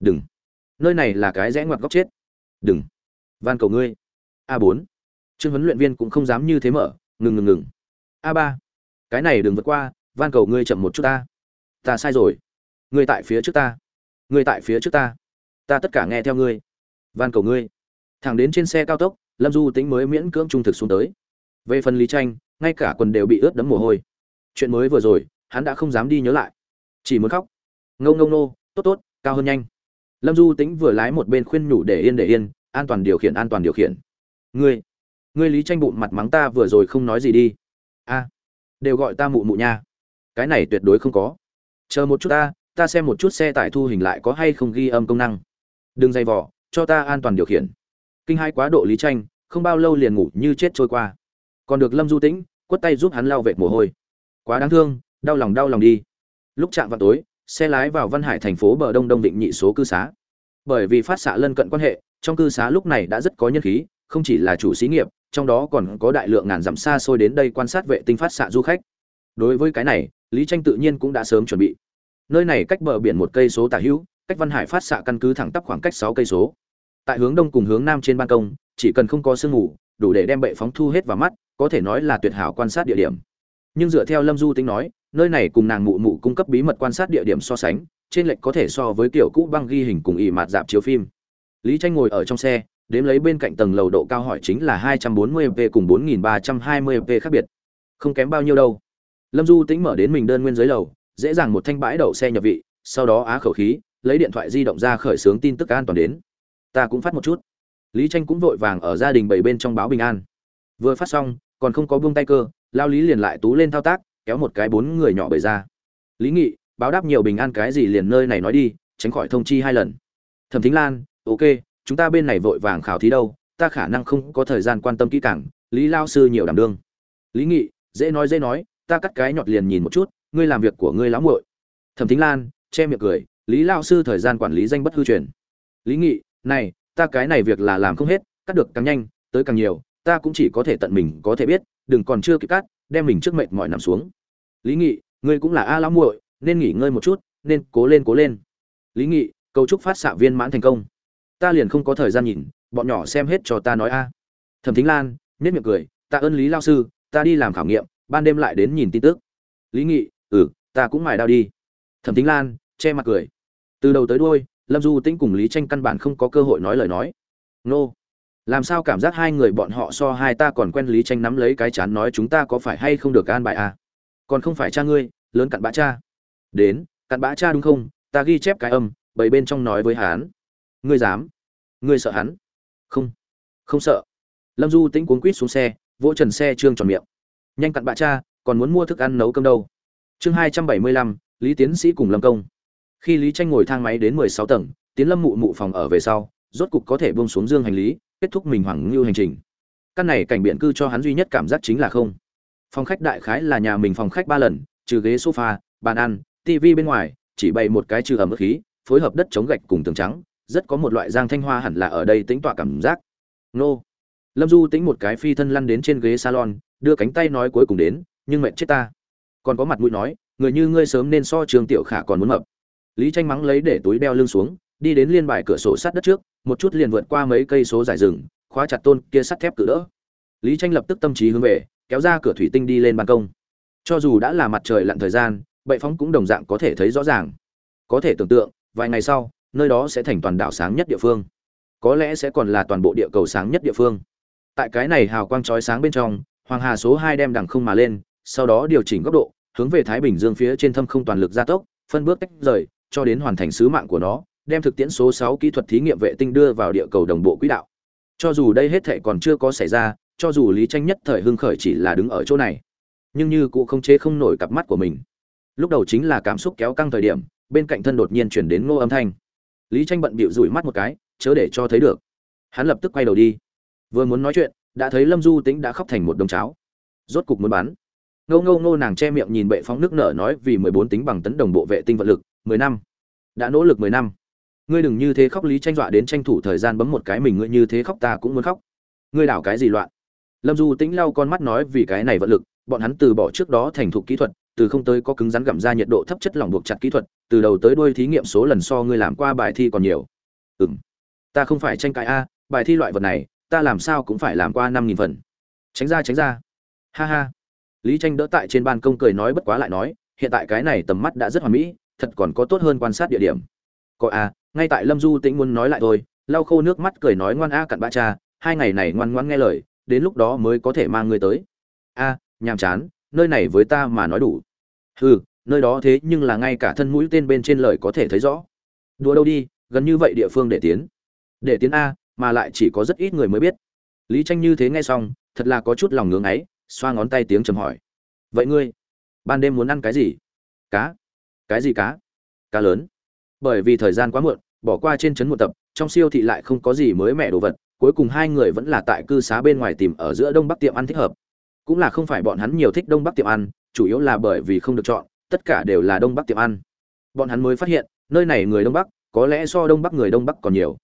Đừng. Nơi này là cái rẽ ngoặt góc chết. Đừng. Van cầu ngươi. A bốn. Trương huấn luyện viên cũng không dám như thế mở. Ngừng ngừng ngừng. A ba cái này đừng vượt qua, van cầu ngươi chậm một chút ta. Ta sai rồi. Ngươi tại phía trước ta. Ngươi tại phía trước ta. Ta tất cả nghe theo ngươi. Van cầu ngươi. Thẳng đến trên xe cao tốc, lâm du tính mới miễn cưỡng trung thực xuống tới. Về phần lý tranh, ngay cả quần đều bị ướt đẫm mồ hôi. Chuyện mới vừa rồi, hắn đã không dám đi nhớ lại. Chỉ muốn khóc. Ngâu ngâu nô tốt tốt, cao hơn nhanh. Lâm du tính vừa lái một bên khuyên nhủ để yên để yên, an toàn điều khiển, an toàn điều khiển. Ngươi ngươi lý tranh bụng mặt mắng ta vừa rồi không nói gì đi. A đều gọi ta mụ mụ nha. Cái này tuyệt đối không có. Chờ một chút ta ta xem một chút xe tải thu hình lại có hay không ghi âm công năng. Đừng dây vỏ cho ta an toàn điều khiển. Kinh hai quá độ lý tranh, không bao lâu liền ngủ như chết trôi qua. Còn được lâm du tĩnh, quất tay giúp hắn lau vệt mồ hôi. Quá đáng thương, đau lòng đau lòng đi. Lúc chạm vào tối, xe lái vào văn hải thành phố bờ đông đông định nhị số cư xá. Bởi vì phát xạ lân cận quan hệ, trong cư xá lúc này đã rất có nhân khí không chỉ là chủ xí nghiệp, trong đó còn có đại lượng ngàn dặm xa xôi đến đây quan sát vệ tinh phát xạ du khách. Đối với cái này, lý tranh tự nhiên cũng đã sớm chuẩn bị. Nơi này cách bờ biển một cây số tả hữu, cách văn hải phát xạ căn cứ thẳng tắp khoảng cách sáu cây số. Tại hướng đông cùng hướng nam trên ban công, chỉ cần không có sương mù, đủ để đem bệ phóng thu hết vào mắt, có thể nói là tuyệt hảo quan sát địa điểm. Nhưng dựa theo lâm du tính nói, nơi này cùng nàng mụ mụ cung cấp bí mật quan sát địa điểm so sánh, trên lệch có thể so với kiểu cũ băng ghi hình cùng ỉ mạt dạp chiếu phim. Lý tranh ngồi ở trong xe đếm lấy bên cạnh tầng lầu độ cao hỏi chính là 240 p cùng 4320 p khác biệt. Không kém bao nhiêu đâu. Lâm du tính mở đến mình đơn nguyên dưới lầu, dễ dàng một thanh bãi đậu xe nhập vị, sau đó á khẩu khí, lấy điện thoại di động ra khởi xướng tin tức an toàn đến. Ta cũng phát một chút. Lý tranh cũng vội vàng ở gia đình bảy bên trong báo bình an. Vừa phát xong, còn không có buông tay cơ, lao lý liền lại tú lên thao tác, kéo một cái bốn người nhỏ bầy ra. Lý nghị, báo đáp nhiều bình an cái gì liền nơi này nói đi, tránh khỏi thông chi hai lần. Thẩm thính lan, ok chúng ta bên này vội vàng khảo thí đâu, ta khả năng không có thời gian quan tâm kỹ càng, lý lao sư nhiều đảm đương. Lý nghị, dễ nói dễ nói, ta cắt cái nhọt liền nhìn một chút, ngươi làm việc của ngươi lão muội. Thẩm thính lan, che miệng cười, lý lao sư thời gian quản lý danh bất hư truyền. Lý nghị, này, ta cái này việc là làm không hết, cắt được càng nhanh, tới càng nhiều, ta cũng chỉ có thể tận mình có thể biết, đừng còn chưa kịp cắt, đem mình trước mệnh mọi nằm xuống. Lý nghị, ngươi cũng là a lão muội, nên nghỉ ngơi một chút, nên cố lên cố lên. Lý nghị, cầu chúc phát xạ viên mãn thành công ta liền không có thời gian nhìn, bọn nhỏ xem hết cho ta nói a. Thẩm thính lan nết miệng cười ta ơn lý lao sư, ta đi làm khảo nghiệm, ban đêm lại đến nhìn tin tức. Lý nghị ừ ta cũng mài đau đi. Thẩm thính lan che mặt cười. Từ đầu tới đuôi, lâm du tĩnh cùng lý tranh căn bản không có cơ hội nói lời nói. Nô, làm sao cảm giác hai người bọn họ so hai ta còn quen lý tranh nắm lấy cái chán nói chúng ta có phải hay không được an bài à? còn không phải cha ngươi, lớn cặn bã cha. Đến, cặn bã cha đúng không? Ta ghi chép cái âm bảy bên trong nói với hán ngươi dám? Ngươi sợ hắn? Không. Không sợ. Lâm du tĩnh cuốn quýt xuống xe, vỗ trần xe trương tròn miệng. Nhanh cặn bạ cha, còn muốn mua thức ăn nấu cơm đâu? Chương hai trăm bảy mươi lăm, lý tiến sĩ cùng lâm công. Khi lý tranh ngồi thang máy đến mười sáu tầng, tiến lâm mụ mụ phòng ở về sau, rốt cục có thể buông xuống dương hành lý, kết thúc mình hoàng lưu hành trình. Căn này cảnh biện cư cho hắn duy nhất cảm giác chính là không. Phòng khách đại khái là nhà mình phòng khách ba lần, trừ ghế sofa, bàn ăn tv bên ngoài, chỉ bày một cái trừ ẩm ướt khí, phối hợp đất chống gạch cùng tường trắng rất có một loại giang thanh hoa hẳn là ở đây tính tọa cảm giác. Nô. Lâm du tính một cái phi thân lăn đến trên ghế salon, đưa cánh tay nói cuối cùng đến, nhưng mẹ chết ta. Còn có mặt mũi nói, người như ngươi sớm nên so trường tiểu khả còn muốn mập. Lý tranh mắng lấy để túi đeo lưng xuống, đi đến liên bài cửa sổ sát đất trước, một chút liền vượt qua mấy cây số dài rừng, khóa chặt tôn kia sắt thép cự đỡ. Lý tranh lập tức tâm trí hướng về, kéo ra cửa thủy tinh đi lên ban công. Cho dù đã là mặt trời lặn thời gian, bệ phóng cũng đồng dạng có thể thấy rõ ràng. Có thể tưởng tượng, vài ngày sau nơi đó sẽ thành toàn đảo sáng nhất địa phương có lẽ sẽ còn là toàn bộ địa cầu sáng nhất địa phương tại cái này hào quang chói sáng bên trong hoàng hà số hai đem đằng không mà lên sau đó điều chỉnh góc độ hướng về thái bình dương phía trên thâm không toàn lực gia tốc phân bước tách rời cho đến hoàn thành sứ mạng của nó đem thực tiễn số sáu kỹ thuật thí nghiệm vệ tinh đưa vào địa cầu đồng bộ quỹ đạo. Cho dù đây hết thệ còn chưa có xảy ra, cho dù Lý Tranh nhất thời hưng khởi chỉ là đứng ở chỗ này, nhưng như cụ không chế không nổi cặp mắt của mình. Lúc đầu chính là cảm xúc kéo căng thời điểm, bên cạnh thân đột nhiên chuyển đến ngô âm thanh. Lý Tranh bận bịu rủi mắt một cái, chớ để cho thấy được. Hắn lập tức quay đầu đi. Vừa muốn nói chuyện, đã thấy Lâm Du Tĩnh đã khóc thành một đống cháo. Rốt cục muốn bắn. Ngô ngô ngô nàng che miệng nhìn bệ phóng nước nở nói vì 14 tính bằng tấn đồng bộ vệ tinh vật lực, 10 năm. Đã nỗ lực 10 năm ngươi đừng như thế khóc lý tranh dọa đến tranh thủ thời gian bấm một cái mình ngươi như thế khóc ta cũng muốn khóc ngươi đảo cái gì loạn lâm du tĩnh lau con mắt nói vì cái này vận lực bọn hắn từ bỏ trước đó thành thục kỹ thuật từ không tới có cứng rắn gặm ra nhiệt độ thấp chất lỏng buộc chặt kỹ thuật, từ đầu tới đuôi thí nghiệm số lần so ngươi làm qua bài thi còn nhiều. Ừ m ta không phải tranh cãi a, bài thi loại vật này, ta làm sao cũng phải làm qua năm nghìn phần. Tránh ra tránh ra. Ha ha. Lý tranh đỡ tại trên ban công cười nói bất quá lại nói, hiện tại cái này tầm mắt đã rất hoàn mỹ, thật còn có tốt hơn quan sát địa điểm. Có a, ngay tại lâm du tĩnh muốn nói lại thôi, lau khô nước mắt cười nói ngoan a cặn ba cha, hai ngày này ngoan ngoan nghe lời, đến lúc đó mới có thể mang người tới. A, nhàm chán nơi này với ta mà nói đủ. Hừ, nơi đó thế nhưng là ngay cả thân mũi tên bên trên lời có thể thấy rõ. Đùa đâu đi, gần như vậy địa phương để tiến. Để tiến a, mà lại chỉ có rất ít người mới biết. Lý tranh như thế nghe xong, thật là có chút lòng ngưỡng ấy, xoa ngón tay tiếng trầm hỏi. Vậy ngươi, ban đêm muốn ăn cái gì? Cá. Cái gì cá? Cá lớn. Bởi vì thời gian quá muộn, bỏ qua trên trấn một tập, trong siêu thị lại không có gì mới mẻ đồ vật, cuối cùng hai người vẫn là tại cư xá bên ngoài tìm ở giữa đông bắc tiệm ăn thích hợp cũng là không phải bọn hắn nhiều thích đông bắc tiệm ăn, chủ yếu là bởi vì không được chọn, tất cả đều là đông bắc tiệm ăn. Bọn hắn mới phát hiện, nơi này người đông bắc, có lẽ so đông bắc người đông bắc còn nhiều.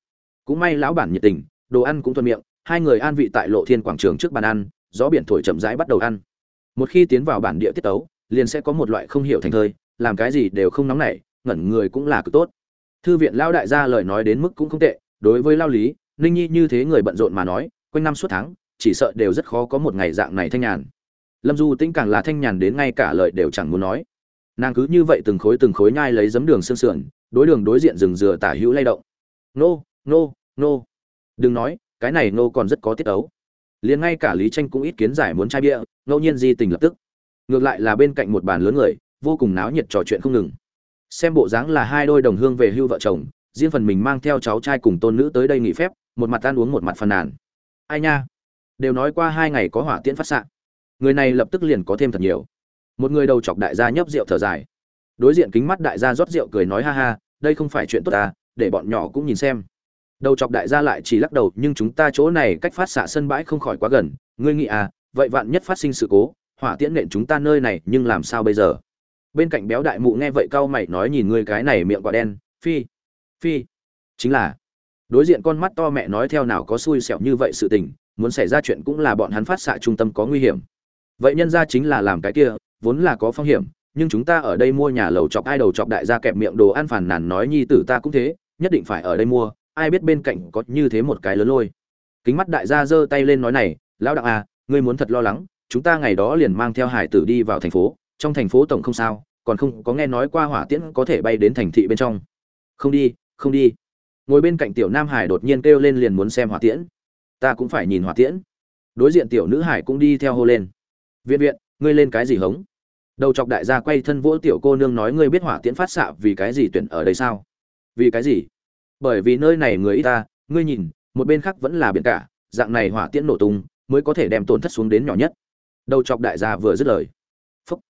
Cũng may lão bản nhiệt tình, đồ ăn cũng thuận miệng, hai người an vị tại lộ thiên quảng trường trước bàn ăn, gió biển thổi chậm rãi bắt đầu ăn. Một khi tiến vào bản địa tiết tấu, liền sẽ có một loại không hiểu thành thơi, làm cái gì đều không nóng nảy, ngẩn người cũng là cực tốt. Thư viện lao đại gia lời nói đến mức cũng không tệ, đối với lao lý, ninh nhi như thế người bận rộn mà nói, quanh năm suốt tháng chỉ sợ đều rất khó có một ngày dạng này thanh nhàn. Lâm du tĩnh càng là thanh nhàn đến ngay cả lời đều chẳng muốn nói. Nàng cứ như vậy từng khối từng khối nhai lấy giấm đường sương sườn, đối đường đối diện rừng dừa tả hữu lay động. Nô nô nô. Đừng nói, cái này nô còn rất có tiết ấu. Liền ngay cả lý tranh cũng ít kiến giải muốn chai bia, ngẫu nhiên di tình lập tức. Ngược lại là bên cạnh một bàn lớn người, vô cùng náo nhiệt trò chuyện không ngừng. Xem bộ dáng là hai đôi đồng hương về hưu vợ chồng, riêng phần mình mang theo cháu trai cùng tôn nữ tới đây nghỉ phép, một mặt ăn uống một mặt phàn nàn. Ai nha? Đều nói qua hai ngày có hỏa tiễn phát xạ. Người này lập tức liền có thêm thật nhiều. Một người đầu chọc đại gia nhấp rượu thở dài. Đối diện kính mắt đại gia rót rượu cười nói ha ha, đây không phải chuyện tốt ta để bọn nhỏ cũng nhìn xem. Đầu chọc đại gia lại chỉ lắc đầu, nhưng chúng ta chỗ này cách phát xạ sân bãi không khỏi quá gần, ngươi nghĩ à vậy vạn nhất phát sinh sự cố, hỏa tiễn nện chúng ta nơi này, nhưng làm sao bây giờ? Bên cạnh béo đại mụ nghe vậy cau mày nói nhìn ngươi cái này miệng quả đen, phi phi, chính là. Đối diện con mắt to mẹ nói theo nào có xui xẻo như vậy sự tình muốn xảy ra chuyện cũng là bọn hắn phát xạ trung tâm có nguy hiểm. Vậy nhân ra chính là làm cái kia, vốn là có phong hiểm, nhưng chúng ta ở đây mua nhà lầu chọc ai đầu chọc đại gia kẹp miệng đồ ăn phản nàn nói nhi tử ta cũng thế, nhất định phải ở đây mua, ai biết bên cạnh có như thế một cái lớn lôi. Kính mắt đại gia giơ tay lên nói này, lão đặng à ngươi muốn thật lo lắng, chúng ta ngày đó liền mang theo hải tử đi vào thành phố, trong thành phố tổng không sao, còn không có nghe nói qua hỏa tiễn có thể bay đến thành thị bên trong. Không đi không đi. Ngồi bên cạnh tiểu nam hải đột nhiên kêu lên liền muốn xem hỏa tiễn ta cũng phải nhìn hỏa tiễn. Đối diện tiểu nữ hải cũng đi theo hô lên. Viện viện, ngươi lên cái gì hống? Đầu chọc đại gia quay thân vỗ tiểu cô nương nói ngươi biết hỏa tiễn phát xạ vì cái gì tuyển ở đây sao? Vì cái gì? Bởi vì nơi này người ít ta, ngươi nhìn, một bên khác vẫn là biển cả, dạng này hỏa tiễn nổ tung, mới có thể đem tổn thất xuống đến nhỏ nhất. Đầu chọc đại gia vừa dứt lời. Phúc.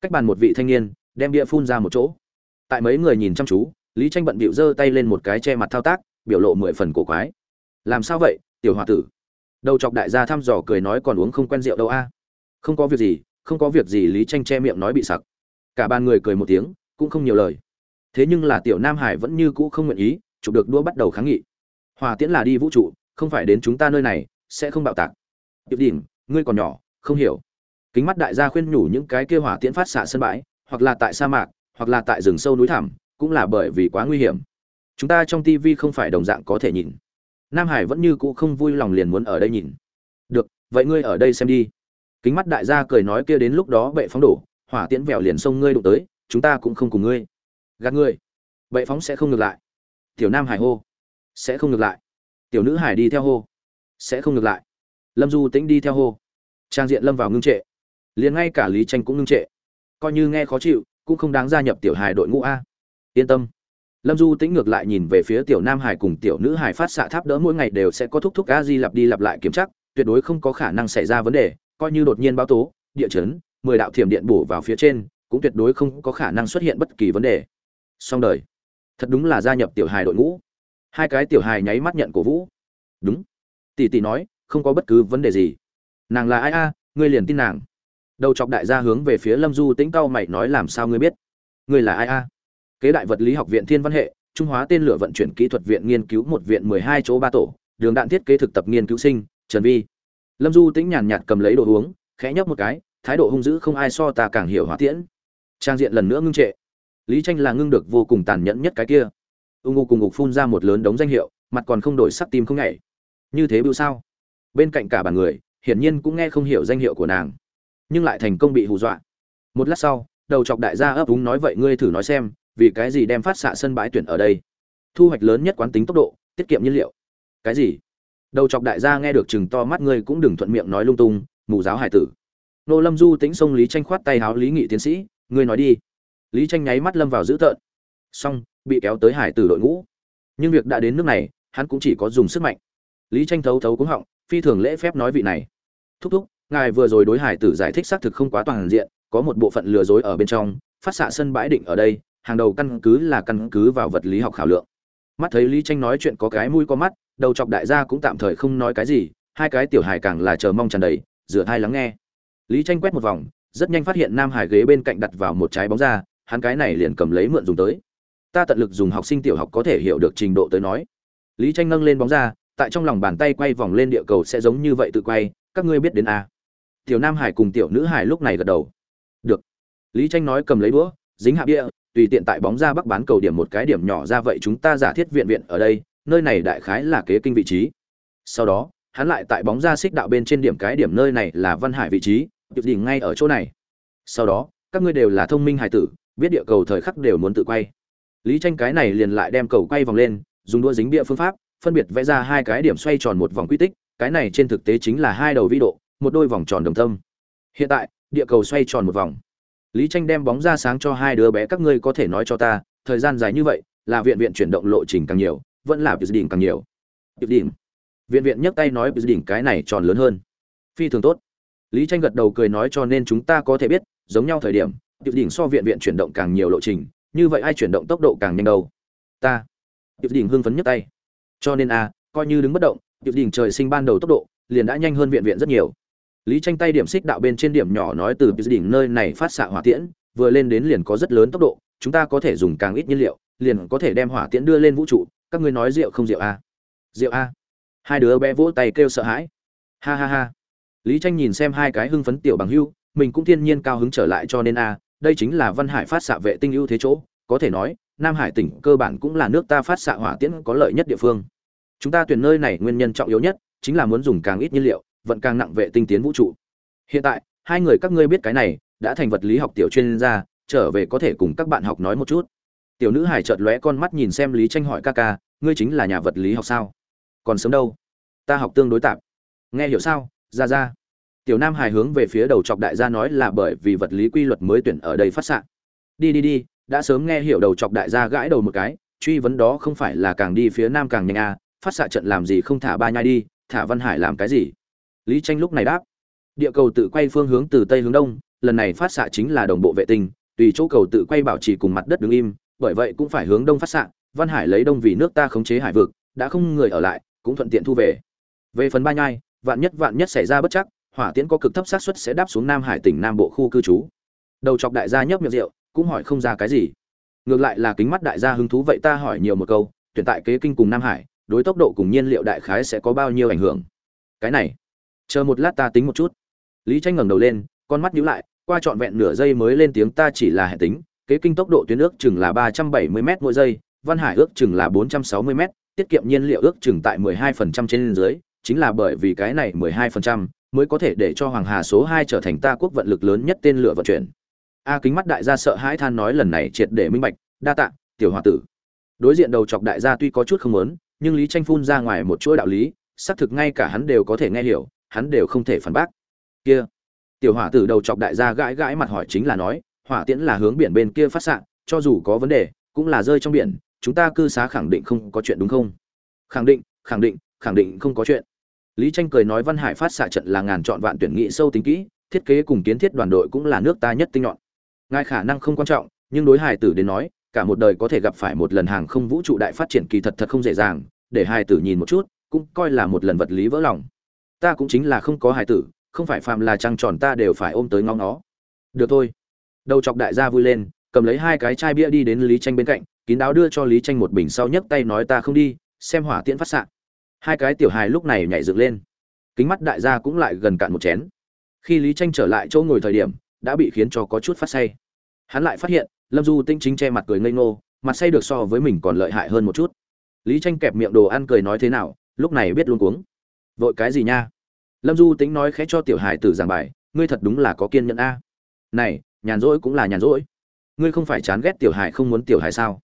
Cách bàn một vị thanh niên, đem bia phun ra một chỗ. Tại mấy người nhìn chăm chú, lý tranh bận bịu giơ tay lên một cái che mặt thao tác, biểu lộ mười phần cổ quái. Làm sao vậy? Tiểu hòa tử. Đầu chọc đại gia thăm dò cười nói còn uống không quen rượu đâu a. Không có việc gì, không có việc gì, lý tranh che miệng nói bị sặc. Cả ba người cười một tiếng, cũng không nhiều lời. Thế nhưng là tiểu nam hải vẫn như cũ không nguyện ý, chụp được đua bắt đầu kháng nghị. Hòa tiễn là đi vũ trụ, không phải đến chúng ta nơi này, sẽ không bạo tạc. Tiểu đỉnh, ngươi còn nhỏ, không hiểu. Kính mắt đại gia khuyên nhủ những cái kia hỏa tiễn phát xạ sân bãi, hoặc là tại sa mạc, hoặc là tại rừng sâu núi thẳm, cũng là bởi vì quá nguy hiểm. Chúng ta trong tivi không phải đồng dạng có thể nhìn nam hải vẫn như cũ không vui lòng liền muốn ở đây nhìn. Được, vậy ngươi ở đây xem đi. Kính mắt đại gia cười nói kia đến lúc đó bệ phóng đổ, hỏa tiễn vẹo liền sông ngươi đụng tới, chúng ta cũng không cùng ngươi. Gạt ngươi. Bệ phóng sẽ không ngược lại. Tiểu nam hải hô. Sẽ không ngược lại. Tiểu nữ hải đi theo hô. Sẽ không ngược lại. Lâm du tĩnh đi theo hô. Trang diện lâm vào ngưng trệ. Liền ngay cả lý tranh cũng ngưng trệ. Coi như nghe khó chịu, cũng không đáng gia nhập tiểu hải đội ngũ a. Yên tâm lâm du tĩnh ngược lại nhìn về phía tiểu nam hải cùng tiểu nữ hải phát xạ tháp đỡ mỗi ngày đều sẽ có thúc thúc a di lặp đi lặp lại kiểm tra, tuyệt đối không có khả năng xảy ra vấn đề, coi như đột nhiên báo tố, địa chấn, mười đạo thiểm điện bổ vào phía trên, cũng tuyệt đối không có khả năng xuất hiện bất kỳ vấn đề. Song đời. Thật đúng là gia nhập tiểu hài đội ngũ. Hai cái tiểu hài nháy mắt nhận cổ vũ. Đúng. Tỷ tỷ nói, không có bất cứ vấn đề gì. Nàng là ai a? Ngươi liền tin nàng. Đầu chọc đại gia hướng về phía lâm du tĩnh cau mày nói làm sao ngươi biết? Ngươi là ai a? Kế đại vật lý học viện thiên văn hệ, trung hóa tên lửa vận chuyển kỹ thuật viện nghiên cứu một viện mười hai chỗ ba tổ, đường đạn thiết kế thực tập nghiên cứu sinh, trần vi. Lâm du tĩnh nhàn nhạt cầm lấy đồ uống, khẽ nhấp một cái, thái độ hung dữ không ai so ta càng hiểu hóa tiễn. Trang diện lần nữa ngưng trệ. Lý tranh là ngưng được vô cùng tàn nhẫn nhất cái kia. Ưng ngô cùng ngục phun ra một lớn đống danh hiệu, mặt còn không đổi sắc tim không nhảy. Như thế bưu sao? Bên cạnh cả bàn người, hiển nhiên cũng nghe không hiểu danh hiệu của nàng. Nhưng lại thành công bị hù dọa. Một lát sau, đầu chọc đại gia ấp úng nói vậy ngươi thử nói xem vì cái gì đem phát xạ sân bãi tuyển ở đây? Thu hoạch lớn nhất quán tính tốc độ, tiết kiệm nhiên liệu. Cái gì? Đầu chọc đại gia nghe được chừng to mắt ngươi cũng đừng thuận miệng nói lung tung, mù giáo hải tử. Nô lâm du tính sông lý tranh khoát tay háo lý nghị tiến sĩ, ngươi nói đi. Lý tranh nháy mắt lâm vào dữ tợn. Xong, bị kéo tới hải tử đội ngũ. Nhưng việc đã đến nước này, hắn cũng chỉ có dùng sức mạnh. Lý tranh thấu thấu cũng họng, phi thường lễ phép nói vị này. Thúc thúc, ngài vừa rồi đối hải tử giải thích xác thực không quá toàn diện, có một bộ phận lừa dối ở bên trong, phát xạ sân bãi định ở đây hàng đầu căn cứ là căn cứ vào vật lý học khảo lượng. Mắt thấy lý tranh nói chuyện có cái mũi có mắt, đầu chọc đại gia cũng tạm thời không nói cái gì, hai cái tiểu hài càng là chờ mong tràn đầy, rửa thai lắng nghe. Lý tranh quét một vòng, rất nhanh phát hiện nam hải ghế bên cạnh đặt vào một trái bóng ra, hắn cái này liền cầm lấy mượn dùng tới. Ta tận lực dùng học sinh tiểu học có thể hiểu được trình độ tới nói. Lý tranh nâng lên bóng ra, tại trong lòng bàn tay quay vòng lên địa cầu sẽ giống như vậy tự quay, các ngươi biết đến a. À? tiểu nam hải cùng tiểu nữ hải lúc này gật đầu. Được. Lý tranh nói cầm lấy đũa, dính hạ bia tùy tiện tại bóng ra bắc bán cầu điểm một cái điểm nhỏ ra vậy chúng ta giả thiết viện viện ở đây, nơi này đại khái là kế kinh vị trí. Sau đó, hắn lại tại bóng ra xích đạo bên trên điểm cái điểm nơi này là văn hải vị trí tuyệt đỉnh ngay ở chỗ này. Sau đó, các ngươi đều là thông minh hải tử, biết địa cầu thời khắc đều muốn tự quay. Lý tranh cái này liền lại đem cầu quay vòng lên, dùng đua dính bịa phương pháp, phân biệt vẽ ra hai cái điểm xoay tròn một vòng quy tích, cái này trên thực tế chính là hai đầu vĩ độ, một đôi vòng tròn đồng tâm. Hiện tại, địa cầu xoay tròn một vòng lý tranh đem bóng ra sáng cho hai đứa bé, các ngươi có thể nói cho ta, thời gian dài như vậy, là viện viện chuyển động lộ trình càng nhiều, vẫn là việc đỉnh càng nhiều. Việc đỉnh. Viện viện nhấc tay nói biệt đỉnh cái này tròn lớn hơn. Phi thường tốt. Lý tranh gật đầu cười nói cho nên chúng ta có thể biết, giống nhau thời điểm việc đỉnh so viện viện chuyển động càng nhiều lộ trình, như vậy ai chuyển động tốc độ càng nhanh đâu? Ta. Việc đỉnh hưng phấn nhấc tay. Cho nên a, coi như đứng bất động việc đỉnh trời sinh ban đầu tốc độ, liền đã nhanh hơn viện viện rất nhiều lý tranh tay điểm xích đạo bên trên điểm nhỏ nói từ đỉnh nơi này phát xạ hỏa tiễn, vừa lên đến liền có rất lớn tốc độ, chúng ta có thể dùng càng ít nhiên liệu, liền có thể đem hỏa tiễn đưa lên vũ trụ, các ngươi nói rượu không rượu a rượu a hai đứa bé vỗ tay kêu sợ hãi. Ha ha ha. Lý tranh nhìn xem hai cái hưng phấn tiểu bằng hưu, mình cũng thiên nhiên cao hứng trở lại cho nên a đây chính là văn hải phát xạ vệ tinh ưu thế chỗ, có thể nói, nam hải tỉnh cơ bản cũng là nước ta phát xạ hỏa tiễn có lợi nhất địa phương. Chúng ta tuyển nơi này nguyên nhân trọng yếu nhất, chính là muốn dùng càng ít nhiên liệu vận càng nặng vệ tinh tiến vũ trụ. Hiện tại, hai người các ngươi biết cái này, đã thành vật lý học tiểu chuyên gia, trở về có thể cùng các bạn học nói một chút. Tiểu nữ hải chợt lóe con mắt nhìn xem lý tranh hỏi ca ca, ngươi chính là nhà vật lý học sao? Còn sớm đâu? Ta học tương đối tạp nghe hiểu sao? Ra ra. Tiểu nam hải hướng về phía đầu chọc đại gia nói là bởi vì vật lý quy luật mới tuyển ở đây phát sạng đi đi đi, đã sớm nghe hiểu đầu chọc đại gia gãi đầu một cái, truy vấn đó không phải là càng đi phía nam càng nhanh à phát xạ trận làm gì không thả ba nhai đi, thả văn hải làm cái gì? Lý tranh lúc này đáp. Địa cầu tự quay phương hướng từ tây hướng đông, lần này phát xạ chính là đồng bộ vệ tinh, tùy chỗ cầu tự quay bảo trì cùng mặt đất đứng im, bởi vậy cũng phải hướng đông phát xạ, văn hải lấy đông vì nước ta khống chế hải vực, đã không người ở lại, cũng thuận tiện thu về. Về phần ba nhai, vạn nhất vạn nhất xảy ra bất chắc, hỏa tiễn có cực thấp xác suất sẽ đáp xuống nam hải tỉnh nam bộ khu cư trú. Đầu chọc đại gia nhấp miệng rượu, cũng hỏi không ra cái gì. Ngược lại là kính mắt đại gia hứng thú vậy ta hỏi nhiều một câu, tuyển tại kế kinh cùng nam hải, đối tốc độ cùng nhiên liệu đại khái sẽ có bao nhiêu ảnh hưởng? Cái này chờ một lát ta tính một chút. Lý tranh ngẩng đầu lên, con mắt nhíu lại, qua trọn vẹn nửa giây mới lên tiếng, ta chỉ là hệ tính, kế kinh tốc độ tuyến ước chừng là ba trăm bảy mươi m mỗi giây, văn hải ước chừng là bốn trăm sáu mươi m tiết kiệm nhiên liệu ước chừng tại mười hai phần trăm trên dưới, chính là bởi vì cái này mười hai phần trăm mới có thể để cho hoàng hà số hai trở thành ta quốc vận lực lớn nhất tên lửa vận chuyển. A kính mắt đại gia sợ hãi than nói lần này triệt để minh bạch, đa tạ, tiểu hòa tử. Đối diện đầu chọc đại gia tuy có chút không muốn, nhưng lý tranh phun ra ngoài một chuỗi đạo lý, xác thực ngay cả hắn đều có thể nghe hiểu hắn đều không thể phản bác. Kia, tiểu hỏa tử đầu chọc đại gia gãi gãi mặt hỏi chính là nói, hỏa tiễn là hướng biển bên kia phát sạng cho dù có vấn đề, cũng là rơi trong biển, chúng ta cư xá khẳng định không có chuyện đúng không? Khẳng định khẳng định khẳng định không có chuyện. Lý tranh cười nói văn hải phát xạ trận là ngàn chọn vạn tuyển nghị sâu tính kỹ, thiết kế cùng kiến thiết đoàn đội cũng là nước ta nhất tinh nhọn. Ngài khả năng không quan trọng, nhưng đối hải tử đến nói, cả một đời có thể gặp phải một lần hàng không vũ trụ đại phát triển kỳ thật thật không dễ dàng, để hải tử nhìn một chút, cũng coi là một lần vật lý vỡ lòng ta cũng chính là không có hài tử, không phải phàm là trăng tròn ta đều phải ôm tới ngóng nó được thôi. Đầu chọc đại gia vui lên, cầm lấy hai cái chai bia đi đến lý tranh bên cạnh, kín đáo đưa cho lý tranh một bình sau nhấc tay nói ta không đi, xem hỏa tiễn phát sạng. hai cái tiểu hài lúc này nhảy dựng lên. Kính mắt đại gia cũng lại gần cạn một chén. Khi lý tranh trở lại chỗ ngồi thời điểm, đã bị khiến cho có chút phát say. Hắn lại phát hiện, lâm du tinh chính che mặt cười ngây ngô, mặt say được so với mình còn lợi hại hơn một chút. Lý tranh kẹp miệng đồ ăn cười nói thế nào, lúc này biết luôn cuống vội cái gì nha? Lâm du tính nói khẽ cho tiểu hải tử giảng bài, ngươi thật đúng là có kiên nhẫn a. Này, nhàn rỗi cũng là nhàn rỗi. Ngươi không phải chán ghét tiểu hải không muốn tiểu hải sao?